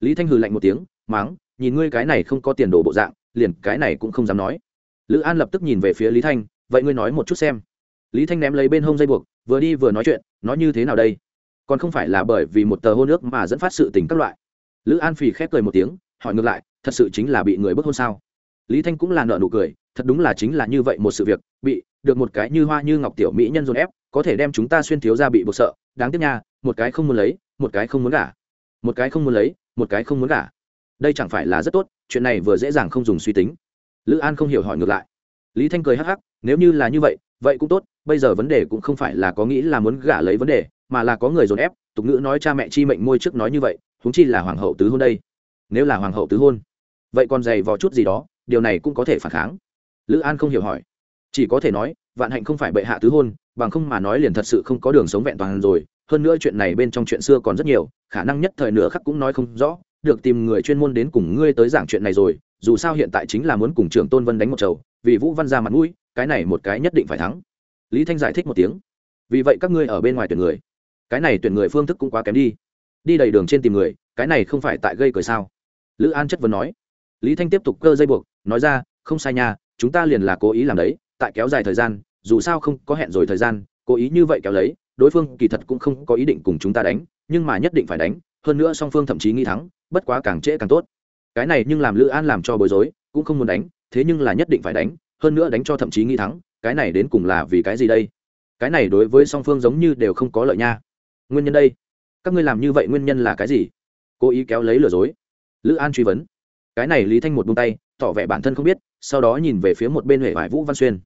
Lý thanh hừ lạnh một tiếng, máng, nhìn ngươi cái này không có tiền đồ bộ dạng, liền cái này cũng không dám nói. Lữ an lập tức nhìn về phía lý thanh, vậy ngươi nói một chút xem. Lý thanh ném lấy bên hông dây buộc vừa đi vừa nói chuyện nói như thế nào đây? Còn không phải là bởi vì một tờ hôn nước mà dẫn phát sự tình các loại. Lữ an phì khép cười một tiếng, hỏi ngược lại, thật sự chính là bị người bức hôn sao? Lý thanh cũng là nợ nụ cười, thật đúng là chính là như vậy một sự việc, bị, được một cái như hoa như ngọc tiểu mỹ nhân dồn ép, có thể đem chúng ta xuyên thiếu ra bị buộc sợ, đáng tiếc nha, một cái không muốn lấy, một cái không muốn gả. Một cái không muốn lấy, một cái không muốn gả. Đây chẳng phải là rất tốt, chuyện này vừa dễ dàng không dùng suy tính. Lữ an không hiểu hỏi ngược lại. Lý thanh cười hắc hắc, nếu như là như vậy vậy cũng tốt bây giờ vấn đề cũng không phải là có nghĩ là muốn gả lấy vấn đề, mà là có người dồn ép, tục ngữ nói cha mẹ chi mệnh môi trước nói như vậy húng chi là hoàng hậu tứ hôn đây. Nếu là hoàng hậu tứ hôn, vậy còn dày vò chút gì đó, điều này cũng có thể phản kháng. Lữ an không hiểu hỏi. Chỉ có thể nói, vạn hạnh không phải bệ hạ tứ hôn, bằng không mà nói liền thật sự không có đường sống vẹn toàn rồi. Hơn nữa chuyện này bên trong chuyện xưa còn rất nhiều, khả năng nhất thời nửa khắc cũng nói không rõ. Được tìm người chuyên môn đến cùng ngươi tới giảng chuyện này rồi, dù sao hiện tại chính là muốn cùng trưởng tôn vân đánh một chầu, vì vũ văn ra mặt mũi, cái này một cái nhất định phải thắng lý thanh giải thích một tiếng. Vì vậy các ngươi ở bên ngoài tuyển người. Cái này tuyển người phương thức cũng quá kém đi. Đi đầy đường trên tìm người, cái này không phải tại gây cười sao? Lữ an chất vấn nói. Lý thanh tiếp tục cơ dây buộc, nói ra, không sai nha, chúng ta liền là cố ý làm đấy, tại kéo dài thời gian, dù sao không có hẹn rồi thời gian, cố ý như vậy kéo lấy, đối phương kỳ thật cũng không có ý định cùng chúng ta đánh, nhưng mà nhất định phải đánh, hơn nữa song phương thậm chí nghi thắng, bất quá càng trễ càng tốt. Cái này nhưng làm lữ an làm cho bối rối, cũng không muốn đánh, thế nhưng là nhất định phải đánh, hơn nữa đánh cho thậm chí nghi thắng cái này đến cùng là vì cái gì đây? Cái này đối với song phương giống như đều không có lợi nha. Nguyên nhân đây? Các ngươi làm như vậy nguyên nhân là cái gì? Cố ý kéo lấy lừa dối. Lữ an truy vấn. Cái này lý thanh một buông tay, tỏ vẻ bản thân không biết, sau đó nhìn về phía một bên huệ vải vũ văn xuyên.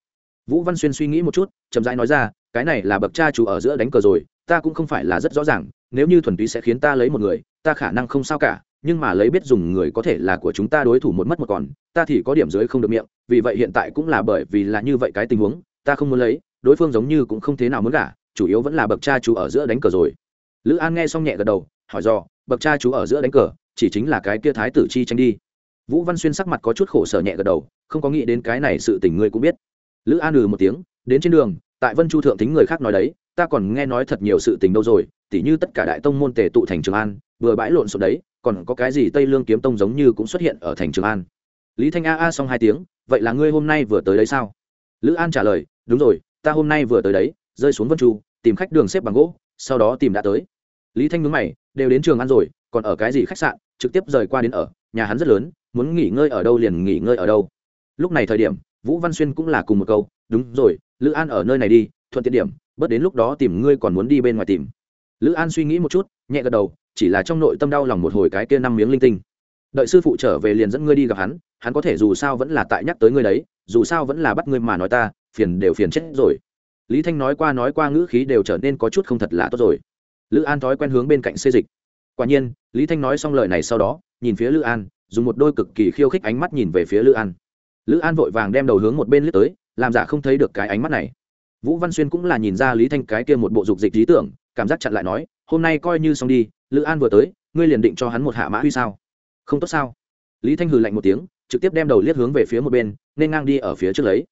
Vũ văn xuyên suy nghĩ một chút, chậm rãi nói ra, cái này là bậc cha chủ ở giữa đánh cờ rồi, ta cũng không phải là rất rõ ràng, nếu như thuần túy sẽ khiến ta lấy một người, ta khả năng không sao cả nhưng mà lấy biết dùng người có thể là của chúng ta đối thủ một mất một còn, ta thì có điểm dưới không được miệng, vì vậy hiện tại cũng là bởi vì là như vậy cái tình huống, ta không muốn lấy, đối phương giống như cũng không thế nào muốn gả, chủ yếu vẫn là bậc cha chú ở giữa đánh cờ rồi. Lữ an nghe xong nhẹ gật đầu, hỏi dò bậc cha chú ở giữa đánh cờ, chỉ chính là cái kia thái tử chi tranh đi. Vũ văn xuyên sắc mặt có chút khổ sở nhẹ gật đầu, không có nghĩ đến cái này sự tình ngươi cũng biết. Lữ an ừ một tiếng, đến trên đường, tại vân chu thượng tính người khác nói đấy ta còn nghe nói thật nhiều sự tình đâu rồi, tỉ như tất cả đại tông môn tề tụ thành trường an, vừa bãi lộn xộn đấy, còn có cái gì tây lương kiếm tông giống như cũng xuất hiện ở thành trường an. Lý thanh a a xong hai tiếng, vậy là ngươi hôm nay vừa tới đấy sao? Lữ an trả lời, đúng rồi, ta hôm nay vừa tới đấy, rơi xuống vân chu, tìm khách đường xếp bằng gỗ, sau đó tìm đã tới. Lý thanh nhớ mày, đều đến trường ăn rồi, còn ở cái gì khách sạn, trực tiếp rời qua đến ở, nhà hắn rất lớn, muốn nghỉ ngơi ở đâu liền nghỉ ngơi ở đâu. Lúc này thời điểm, vũ văn xuyên cũng là cùng một câu, đúng rồi, lữ an ở nơi này đi, thuận tiện điểm bớt đến lúc đó tìm ngươi còn muốn đi bên ngoài tìm. Lữ an suy nghĩ một chút, nhẹ gật đầu, chỉ là trong nội tâm đau lòng một hồi cái kia năm miếng linh tinh. Đợi sư phụ trở về liền dẫn ngươi đi gặp hắn hắn có thể dù sao vẫn là tại nhắc tới ngươi đấy, dù sao vẫn là bắt ngươi mà nói ta, phiền đều phiền chết rồi. Lý thanh nói qua nói qua ngữ khí đều trở nên có chút không thật là tốt rồi. Lữ an thói quen hướng bên cạnh xê dịch. Quả nhiên, lý thanh nói xong lời này sau đó, nhìn phía lữ an, dùng một đôi cực kỳ khiêu khích ánh mắt nhìn về phía lữ an. Lữ an vội vàng đem đầu hướng một bên lướt tới, làm giả không thấy được cái ánh mắt này vũ văn xuyên cũng là nhìn ra lý thanh cái kia một bộ dục dịch lý tưởng, cảm giác chặn lại nói, hôm nay coi như xong đi, lữ an vừa tới, ngươi liền định cho hắn một hạ mã huy sao? Không tốt sao? Lý thanh hừ lạnh một tiếng, trực tiếp đem đầu liếc hướng về phía một bên, nên ngang đi ở phía trước lấy.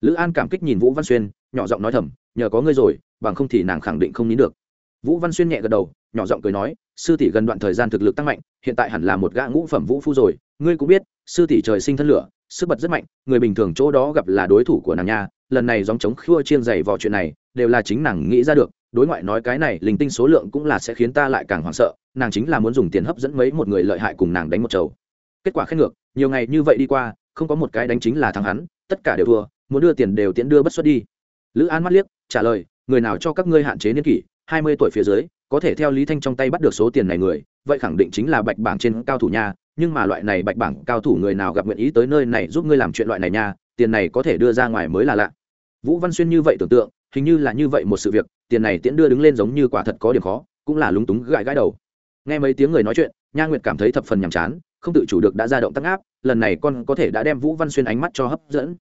Lữ an cảm kích nhìn vũ văn xuyên, nhỏ giọng nói thầm, nhờ có ngươi rồi, bằng không thì nàng khẳng định không nín được. Vũ văn xuyên nhẹ gật đầu, nhỏ giọng cười nói, sư tỷ gần đoạn thời gian thực lực tăng mạnh, hiện tại hẳn là một gã ngũ phẩm vũ phu rồi, ngươi cũng biết, sư tỷ trời sinh thân lửa, sức bật rất mạnh, người bình thường chỗ đó gặp là đối thủ của nàng nha lần này dòng chống khua chiên dày vào chuyện này, đều là chính nàng nghĩ ra được, đối ngoại nói cái này, linh tinh số lượng cũng là sẽ khiến ta lại càng hoảng sợ, nàng chính là muốn dùng tiền hấp dẫn mấy một người lợi hại cùng nàng đánh một chầu. Kết quả khét ngược, nhiều ngày như vậy đi qua, không có một cái đánh chính là thắng hắn, tất cả đều thua, muốn đưa tiền đều tiễn đưa bất xuất đi. Lữ an mắt liếc, trả lời, người nào cho các ngươi hạn chế niên kỷ, hai mươi tuổi phía dưới, có thể theo lý thanh trong tay bắt được số tiền này người, vậy khẳng định chính là bạch bảng trên cao thủ nha, nhưng mà loại này bạch bảng cao thủ người nào gặp nguyện ý tới nơi này giúp ngươi làm chuyện loại này nha, tiền này có thể đưa ra ngoài mới là lạ vũ văn xuyên như vậy tưởng tượng, hình như là như vậy một sự việc, tiền này tiễn đưa đứng lên giống như quả thật có điểm khó, cũng là lúng túng gãi gãi đầu. Nghe mấy tiếng người nói chuyện, nha nguyệt cảm thấy thập phần nhàm chán, không tự chủ được đã ra động tăng áp lần này con có thể đã đem vũ văn xuyên ánh mắt cho hấp dẫn.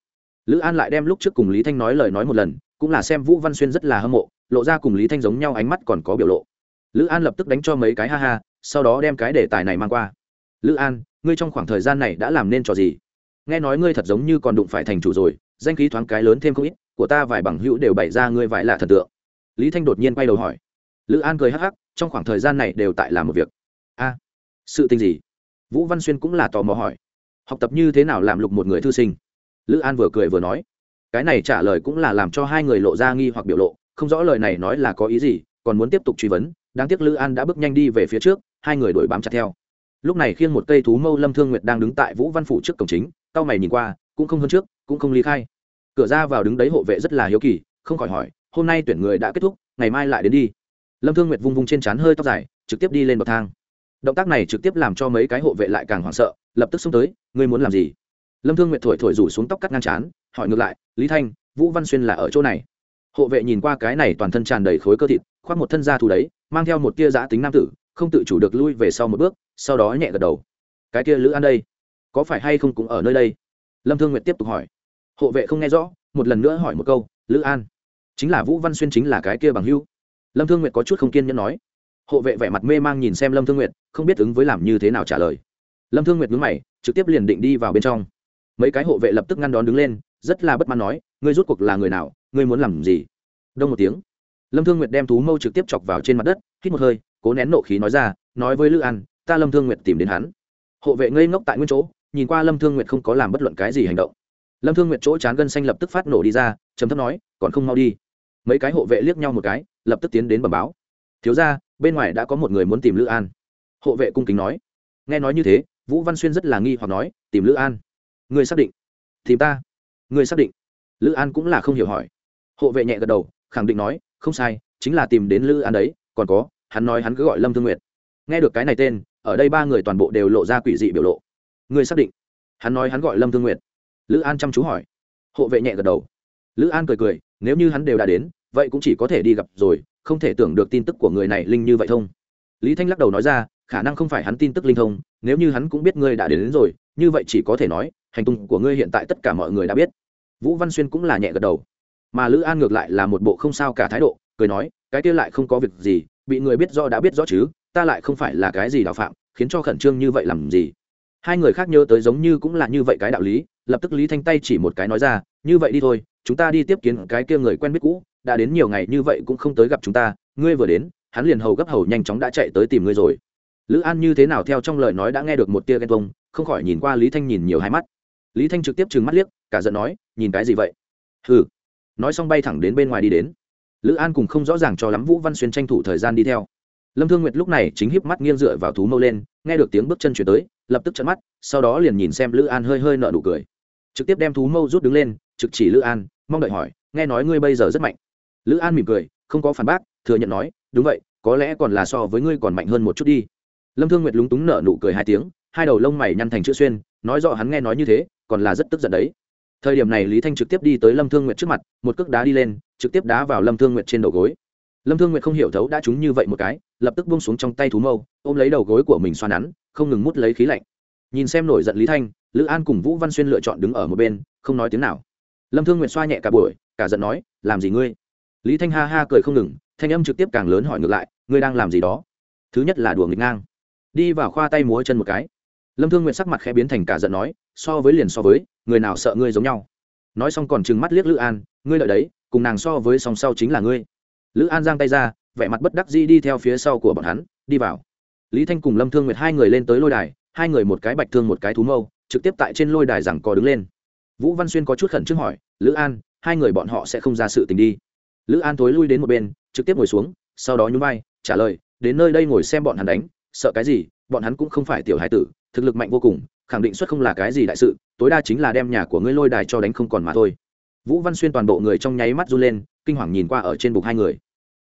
Lữ an lại đem lúc trước cùng lý thanh nói lời nói một lần, cũng là xem vũ văn xuyên rất là hâm mộ, lộ ra cùng lý thanh giống nhau ánh mắt còn có biểu lộ. Lữ an lập tức đánh cho mấy cái ha ha, sau đó đem cái đề tài này mang qua. Lữ an, ngươi trong khoảng thời gian này đã làm nên trò gì? Nghe nói ngươi thật giống như còn đụng phải thành chủ rồi, danh khí thoáng cái lớn thêm không ít của ta vài bằng hữu đều bày ra ngươi vài là thần tượng. Lý thanh đột nhiên quay đầu hỏi. Lữ an cười hắc hắc, trong khoảng thời gian này đều tại làm một việc. A, sự tình gì? Vũ văn xuyên cũng là tò mò hỏi. Học tập như thế nào làm lục một người thư sinh? Lữ an vừa cười vừa nói. Cái này trả lời cũng là làm cho hai người lộ ra nghi hoặc biểu lộ, không rõ lời này nói là có ý gì, còn muốn tiếp tục truy vấn. Đáng tiếc lữ an đã bước nhanh đi về phía trước, hai người đuổi bám chặt theo. Lúc này khiêng một cây thú mâu lâm thương nguyệt đang đứng tại vũ văn phủ trước cổng chính cao mày nhìn qua, cũng không hơn trước, cũng không ly khai cửa ra vào đứng đấy hộ vệ rất là hiếu kỳ không khỏi hỏi hôm nay tuyển người đã kết thúc ngày mai lại đến đi. Lâm thương nguyệt vung vung trên trán hơi tóc dài trực tiếp đi lên bậc thang. Động tác này trực tiếp làm cho mấy cái hộ vệ lại càng hoảng sợ lập tức xông tới ngươi muốn làm gì? Lâm thương nguyệt thổi thổi rủ xuống tóc cắt ngang chán, hỏi ngược lại lý thanh vũ văn xuyên là ở chỗ này? Hộ vệ nhìn qua cái này toàn thân tràn đầy khối cơ thịt khoác một thân da thù đấy mang theo một tia giã tính nam tử không tự chủ được lui về sau một bước sau đó nhẹ gật đầu. Cái kia lữ an đây có phải hay không cũng ở nơi đây? Lâm thương nguyệt tiếp tục hỏi hộ vệ không nghe rõ, một lần nữa hỏi một câu, lữ an, chính là vũ văn xuyên chính là cái kia bằng hưu lâm thương nguyệt có chút không kiên nhẫn nói. Hộ vệ vẻ mặt mê mang nhìn xem lâm thương nguyệt, không biết ứng với làm như thế nào trả lời. Lâm thương nguyệt ngứng mày, trực tiếp liền định đi vào bên trong. Mấy cái hộ vệ lập tức ngăn đón đứng lên, rất là bất mãn nói, ngươi rút cuộc là người nào, ngươi muốn làm gì? Đông một tiếng. Lâm thương nguyệt đem thú mâu trực tiếp chọc vào trên mặt đất, hít một hơi, cố nén nộ khí nói ra, nói với lữ an, ta lâm thương nguyệt tìm đến hắn. Hộ vệ ngây ngốc tại nguyên chỗ, nhìn qua lâm thương nguyệt không có làm bất luận cái gì hành động lâm thương nguyệt chỗ chán gân xanh lập tức phát nổ đi ra chấm thấp nói, còn không mau đi. Mấy cái hộ vệ liếc nhau một cái, lập tức tiến đến bẩm báo. Thiếu ra bên ngoài đã có một người muốn tìm lữ an. Hộ vệ cung kính nói. Nghe nói như thế, vũ văn xuyên rất là nghi hoặc nói, tìm lữ an? Người xác định. Tìm ta? Người xác định? Lữ an cũng là không hiểu hỏi. Hộ vệ nhẹ gật đầu, khẳng định nói, không sai, chính là tìm đến lữ an đấy, còn có, hắn nói hắn cứ gọi lâm thương nguyệt. Nghe được cái này tên, ở đây ba người toàn bộ đều lộ ra quỷ dị biểu lộ. Người xác định. Hắn nói hắn gọi lâm thương nguyệt lữ an chăm chú hỏi. Hộ vệ nhẹ gật đầu. Lữ an cười cười nếu như hắn đều đã đến vậy cũng chỉ có thể đi gặp rồi không thể tưởng được tin tức của người này linh như vậy thông. Lý thanh lắc đầu nói ra khả năng không phải hắn tin tức linh thông nếu như hắn cũng biết ngươi đã đến, đến rồi như vậy chỉ có thể nói hành tung của ngươi hiện tại tất cả mọi người đã biết. Vũ văn xuyên cũng là nhẹ gật đầu. Mà lữ an ngược lại là một bộ không sao cả thái độ cười nói cái kia lại không có việc gì bị người biết do đã biết rõ chứ ta lại không phải là cái gì đạo phạm khiến cho khẩn trương như vậy làm gì? Hai người khác nhớ tới giống như cũng là như vậy cái đạo lý lập tức lý thanh tay chỉ một cái nói ra, như vậy đi thôi, chúng ta đi tiếp kiến cái kia người quen biết cũ, đã đến nhiều ngày như vậy cũng không tới gặp chúng ta, ngươi vừa đến, hắn liền hầu gấp hầu nhanh chóng đã chạy tới tìm ngươi rồi. Lữ an như thế nào theo trong lời nói đã nghe được một tia ghen tông không khỏi nhìn qua lý thanh nhìn nhiều hai mắt. Lý thanh trực tiếp trừng mắt liếc, cả giận nói, nhìn cái gì vậy? Hừ. Nói xong bay thẳng đến bên ngoài đi đến. Lữ an cùng không rõ ràng cho lắm vũ văn xuyên tranh thủ thời gian đi theo. Lâm thương nguyệt lúc này chính híp mắt nghiêng dựa vào thú mâu lên, nghe được tiếng bước chân chuyển tới, lập tức chấn mắt, sau đó liền nhìn xem lữ an hơi hơi nợ nụ cười trực tiếp đem thú mâu rút đứng lên, trực chỉ lữ an, mong đợi hỏi, nghe nói ngươi bây giờ rất mạnh. Lữ an mỉm cười, không có phản bác, thừa nhận nói, đúng vậy, có lẽ còn là so với ngươi còn mạnh hơn một chút đi. Lâm thương nguyệt lúng túng nở nụ cười hai tiếng, hai đầu lông mày nhăn thành chữ xuyên, nói rõ hắn nghe nói như thế, còn là rất tức giận đấy. Thời điểm này lý thanh trực tiếp đi tới lâm thương nguyệt trước mặt, một cước đá đi lên, trực tiếp đá vào lâm thương nguyệt trên đầu gối. Lâm thương nguyệt không hiểu thấu đã trúng như vậy một cái, lập tức buông xuống trong tay thú mâu, ôm lấy đầu gối của mình xoa nắn, không ngừng mút lấy khí lạnh. Nhìn xem nổi giận lý thanh lữ an cùng vũ văn xuyên lựa chọn đứng ở một bên, không nói tiếng nào. Lâm thương nguyệt xoa nhẹ cả buổi, cả giận nói, làm gì ngươi? Lý thanh ha ha cười không ngừng, thanh âm trực tiếp càng lớn hỏi ngược lại, ngươi đang làm gì đó? Thứ nhất là đùa nghịch ngang. Đi vào khoa tay múa chân một cái. Lâm thương nguyện sắc mặt khẽ biến thành cả giận nói, so với liền so với, người nào sợ ngươi giống nhau? Nói xong còn trừng mắt liếc lữ an, ngươi lợi đấy, cùng nàng so với song sau chính là ngươi. Lữ an giang tay ra, vẻ mặt bất đắc dĩ đi theo phía sau của bọn hắn, đi vào. Lý thanh cùng lâm thương nguyệt hai người lên tới lôi đài, hai người một cái bạch thương một cái thú mâu trực tiếp tại trên lôi đài rằng co đứng lên. Vũ văn xuyên có chút khẩn trương hỏi, lữ an, hai người bọn họ sẽ không ra sự tình đi? Lữ an tối lui đến một bên, trực tiếp ngồi xuống, sau đó nhún vai, trả lời, đến nơi đây ngồi xem bọn hắn đánh, sợ cái gì, bọn hắn cũng không phải tiểu hải tử, thực lực mạnh vô cùng, khẳng định xuất không là cái gì đại sự, tối đa chính là đem nhà của ngươi lôi đài cho đánh không còn mà thôi. Vũ văn xuyên toàn bộ người trong nháy mắt run lên, kinh hoàng nhìn qua ở trên bục hai người.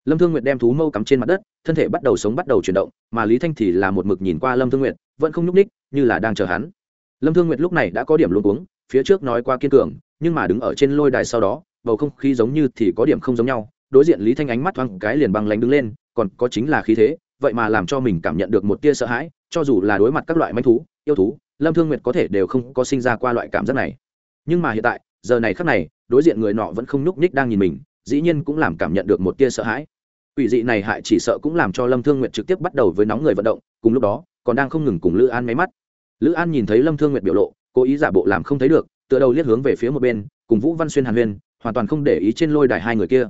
Lâm thương nguyệt đem thú mâu cắm trên mặt đất, thân thể bắt đầu sống bắt đầu chuyển động, mà lý thanh thì là một mực nhìn qua lâm thương nguyệt, vẫn không nhúc ních như là đang chờ hắn lâm thương nguyệt lúc này đã có điểm luôn uống phía trước nói qua kiên cường, nhưng mà đứng ở trên lôi đài sau đó, bầu không khí giống như thì có điểm không giống nhau, đối diện lý thanh ánh mắt thoáng cái liền băng lánh đứng lên, còn có chính là khí thế, vậy mà làm cho mình cảm nhận được một tia sợ hãi, cho dù là đối mặt các loại manh thú, yêu thú, lâm thương nguyệt có thể đều không có sinh ra qua loại cảm giác này. Nhưng mà hiện tại, giờ này khắc này, đối diện người nọ vẫn không nhúc nhích đang nhìn mình, dĩ nhiên cũng làm cảm nhận được một tia sợ hãi. Ủy dị này hại chỉ sợ cũng làm cho lâm thương nguyệt trực tiếp bắt đầu với nóng người vận động, cùng lúc đó, còn đang không ngừng cùng lữ an máy mắt lữ an nhìn thấy lâm thương nguyệt biểu lộ, cố ý giả bộ làm không thấy được, tựa đầu liếc hướng về phía một bên, cùng vũ văn xuyên hàn huyên, hoàn toàn không để ý trên lôi đài hai người kia.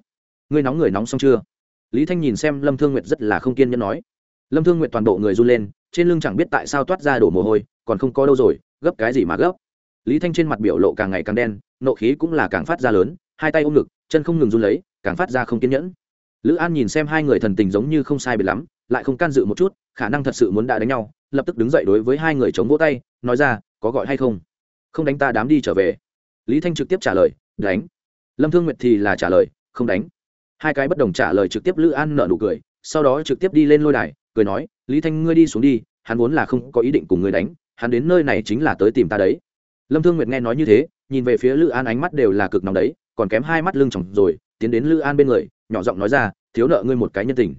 Ngươi nóng người nóng xong chưa? Lý thanh nhìn xem lâm thương nguyệt rất là không kiên nhẫn nói. Lâm thương nguyệt toàn bộ người run lên, trên lưng chẳng biết tại sao toát ra đổ mồ hôi, còn không có đâu rồi, gấp cái gì mà gấp. Lý thanh trên mặt biểu lộ càng ngày càng đen, nộ khí cũng là càng phát ra lớn, hai tay ôm ngực, chân không ngừng run lấy, càng phát ra không kiên nhẫn. Lữ an nhìn xem hai người thần tình giống như không sai biệt lắm lại không can dự một chút, khả năng thật sự muốn đã đánh nhau, lập tức đứng dậy đối với hai người chống vỗ tay, nói ra, có gọi hay không? Không đánh ta đám đi trở về. Lý thanh trực tiếp trả lời, đánh. Lâm thương nguyệt thì là trả lời, không đánh. Hai cái bất đồng trả lời trực tiếp lữ an nợ nụ cười, sau đó trực tiếp đi lên lôi đài, cười nói, lý thanh, ngươi đi xuống đi, hắn vốn là không có ý định cùng ngươi đánh, hắn đến nơi này chính là tới tìm ta đấy. Lâm thương nguyệt nghe nói như thế, nhìn về phía lữ an ánh mắt đều là cực nóng đấy, còn kém hai mắt lưng chồng rồi, tiến đến lữ an bên người, nhỏ giọng nói ra, thiếu nợ ngươi một cái nhân tình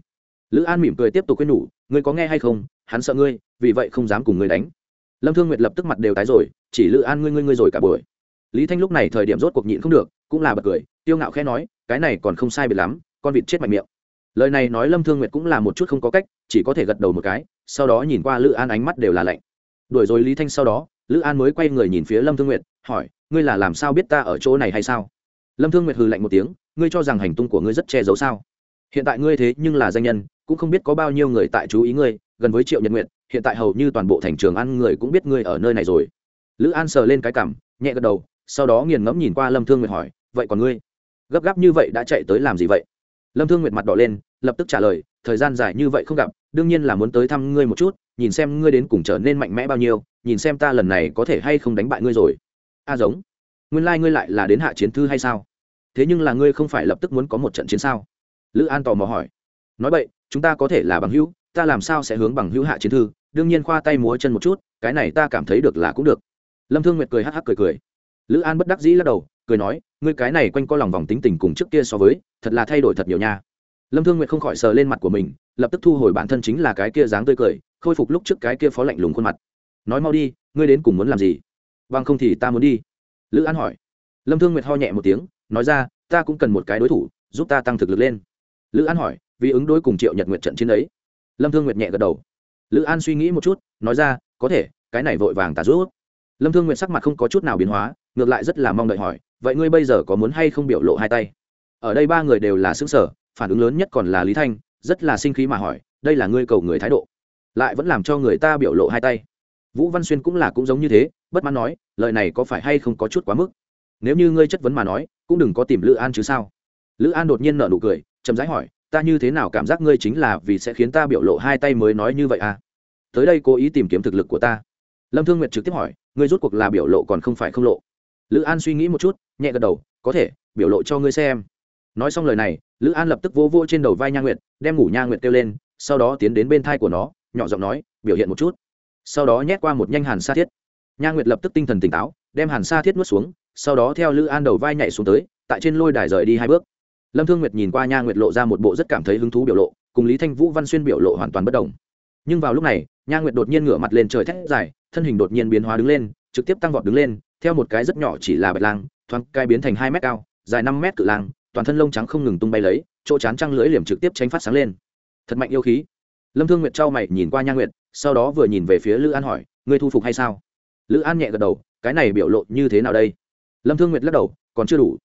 lữ an mỉm cười tiếp tục quên nhủ, ngươi có nghe hay không? Hắn sợ ngươi, vì vậy không dám cùng ngươi đánh. Lâm thương nguyệt lập tức mặt đều tái rồi, chỉ lữ an ngươi ngươi ngươi rồi cả buổi. Lý thanh lúc này thời điểm rốt cuộc nhịn không được, cũng là bật cười, tiêu ngạo khẽ nói, cái này còn không sai biệt lắm, con vịt chết mạnh miệng. Lời này nói lâm thương nguyệt cũng là một chút không có cách, chỉ có thể gật đầu một cái, sau đó nhìn qua lữ an ánh mắt đều là lạnh. Đuổi rồi lý thanh sau đó, lữ an mới quay người nhìn phía lâm thương nguyệt, hỏi, ngươi là làm sao biết ta ở chỗ này hay sao? Lâm thương nguyệt hừ lạnh một tiếng, ngươi cho rằng hành tung của ngươi rất che giấu sao? Hiện tại ngươi thế nhưng là danh nhân cũng không biết có bao nhiêu người tại chú ý ngươi, gần với triệu nhật nguyện hiện tại hầu như toàn bộ thành trường ăn người cũng biết ngươi ở nơi này rồi. Lữ an sờ lên cái cảm nhẹ gật đầu, sau đó nghiền ngẫm nhìn qua lâm thương nguyệt hỏi, vậy còn ngươi? Gấp gáp như vậy đã chạy tới làm gì vậy? Lâm thương nguyệt mặt đỏ lên, lập tức trả lời, thời gian dài như vậy không gặp, đương nhiên là muốn tới thăm ngươi một chút, nhìn xem ngươi đến cùng trở nên mạnh mẽ bao nhiêu, nhìn xem ta lần này có thể hay không đánh bại ngươi rồi. A giống, nguyên lai、like、ngươi lại là đến hạ chiến thư hay sao? Thế nhưng là ngươi không phải lập tức muốn có một trận chiến sao? Lữ an tò mò hỏi. Nói vậy chúng ta có thể là bằng hữu, ta làm sao sẽ hướng bằng hữu hạ chiến thư, đương nhiên khoa tay múa chân một chút, cái này ta cảm thấy được là cũng được. Lâm thương nguyệt cười hắc hắc cười cười. Lữ an bất đắc dĩ lắc đầu, cười nói, ngươi cái này quanh co lòng vòng tính tình cùng trước kia so với, thật là thay đổi thật nhiều nha. Lâm thương nguyệt không khỏi sờ lên mặt của mình, lập tức thu hồi bản thân chính là cái kia dáng tươi cười, khôi phục lúc trước cái kia phó lạnh lùng khuôn mặt. Nói mau đi, ngươi đến cùng muốn làm gì? Vâng không thì ta muốn đi. Lữ an hỏi. Lâm thương nguyệt ho nhẹ một tiếng, nói ra, ta cũng cần một cái đối thủ, giúp ta tăng thực lực lên. Lữ an hỏi vì ứng đối cùng triệu nhật nguyện trận chiến ấy. Lâm thương nguyệt nhẹ gật đầu. Lữ an suy nghĩ một chút, nói ra, có thể, cái này vội vàng tà rút. Lâm thương nguyệt sắc mặt không có chút nào biến hóa, ngược lại rất là mong đợi hỏi, vậy ngươi bây giờ có muốn hay không biểu lộ hai tay? Ở đây ba người đều là xứng sở phản ứng lớn nhất còn là lý thanh, rất là sinh khí mà hỏi, đây là ngươi cầu người thái độ, lại vẫn làm cho người ta biểu lộ hai tay? Vũ văn xuyên cũng là cũng giống như thế, bất mãn nói, lời này có phải hay không có chút quá mức? Nếu như ngươi chất vấn mà nói, cũng đừng có tìm lữ an chứ sao? Lữ an đột nhiên nở nụ cười, chậm rãi hỏi ta như thế nào cảm giác ngươi chính là vì sẽ khiến ta biểu lộ hai tay mới nói như vậy à? Tới đây cố ý tìm kiếm thực lực của ta. Lâm thương nguyệt trực tiếp hỏi, ngươi rút cuộc là biểu lộ còn không phải không lộ. Lữ an suy nghĩ một chút, nhẹ gật đầu, có thể, biểu lộ cho ngươi xem. Nói xong lời này, lữ an lập tức vô vô trên đầu vai nha nguyệt, đem ngủ nha nguyệt kêu lên, sau đó tiến đến bên thai của nó, nhỏ giọng nói, biểu hiện một chút. Sau đó nhét qua một nhanh hàn sa thiết. Nha nguyệt lập tức tinh thần tỉnh táo, đem hàn sa thiết nuốt xuống, sau đó theo lữ an đầu vai nhảy xuống tới, tại trên lôi đài rời đi hai bước lâm thương nguyệt nhìn qua nha nguyệt lộ ra một bộ rất cảm thấy hứng thú biểu lộ, cùng lý thanh vũ, văn xuyên biểu lộ hoàn toàn bất đồng. Nhưng vào lúc này, nha nguyệt đột nhiên ngửa mặt lên trời thét dài, thân hình đột nhiên biến hóa đứng lên, trực tiếp tăng vọt đứng lên, theo một cái rất nhỏ chỉ là bạch lang, thoáng cai biến thành hai mét cao, dài năm mét cự lang, toàn thân lông trắng không ngừng tung bay lấy, chỗ chán trăng lưỡi liềm trực tiếp tránh phát sáng lên. Thật mạnh yêu khí. Lâm thương nguyệt trao mày nhìn qua nha nguyệt, sau đó vừa nhìn về phía lữ an hỏi, ngươi thu phục hay sao? Lữ an nhẹ gật đầu, cái này biểu lộ như thế nào đây? Lâm thương nguyệt lắc đầu, còn chưa đủ.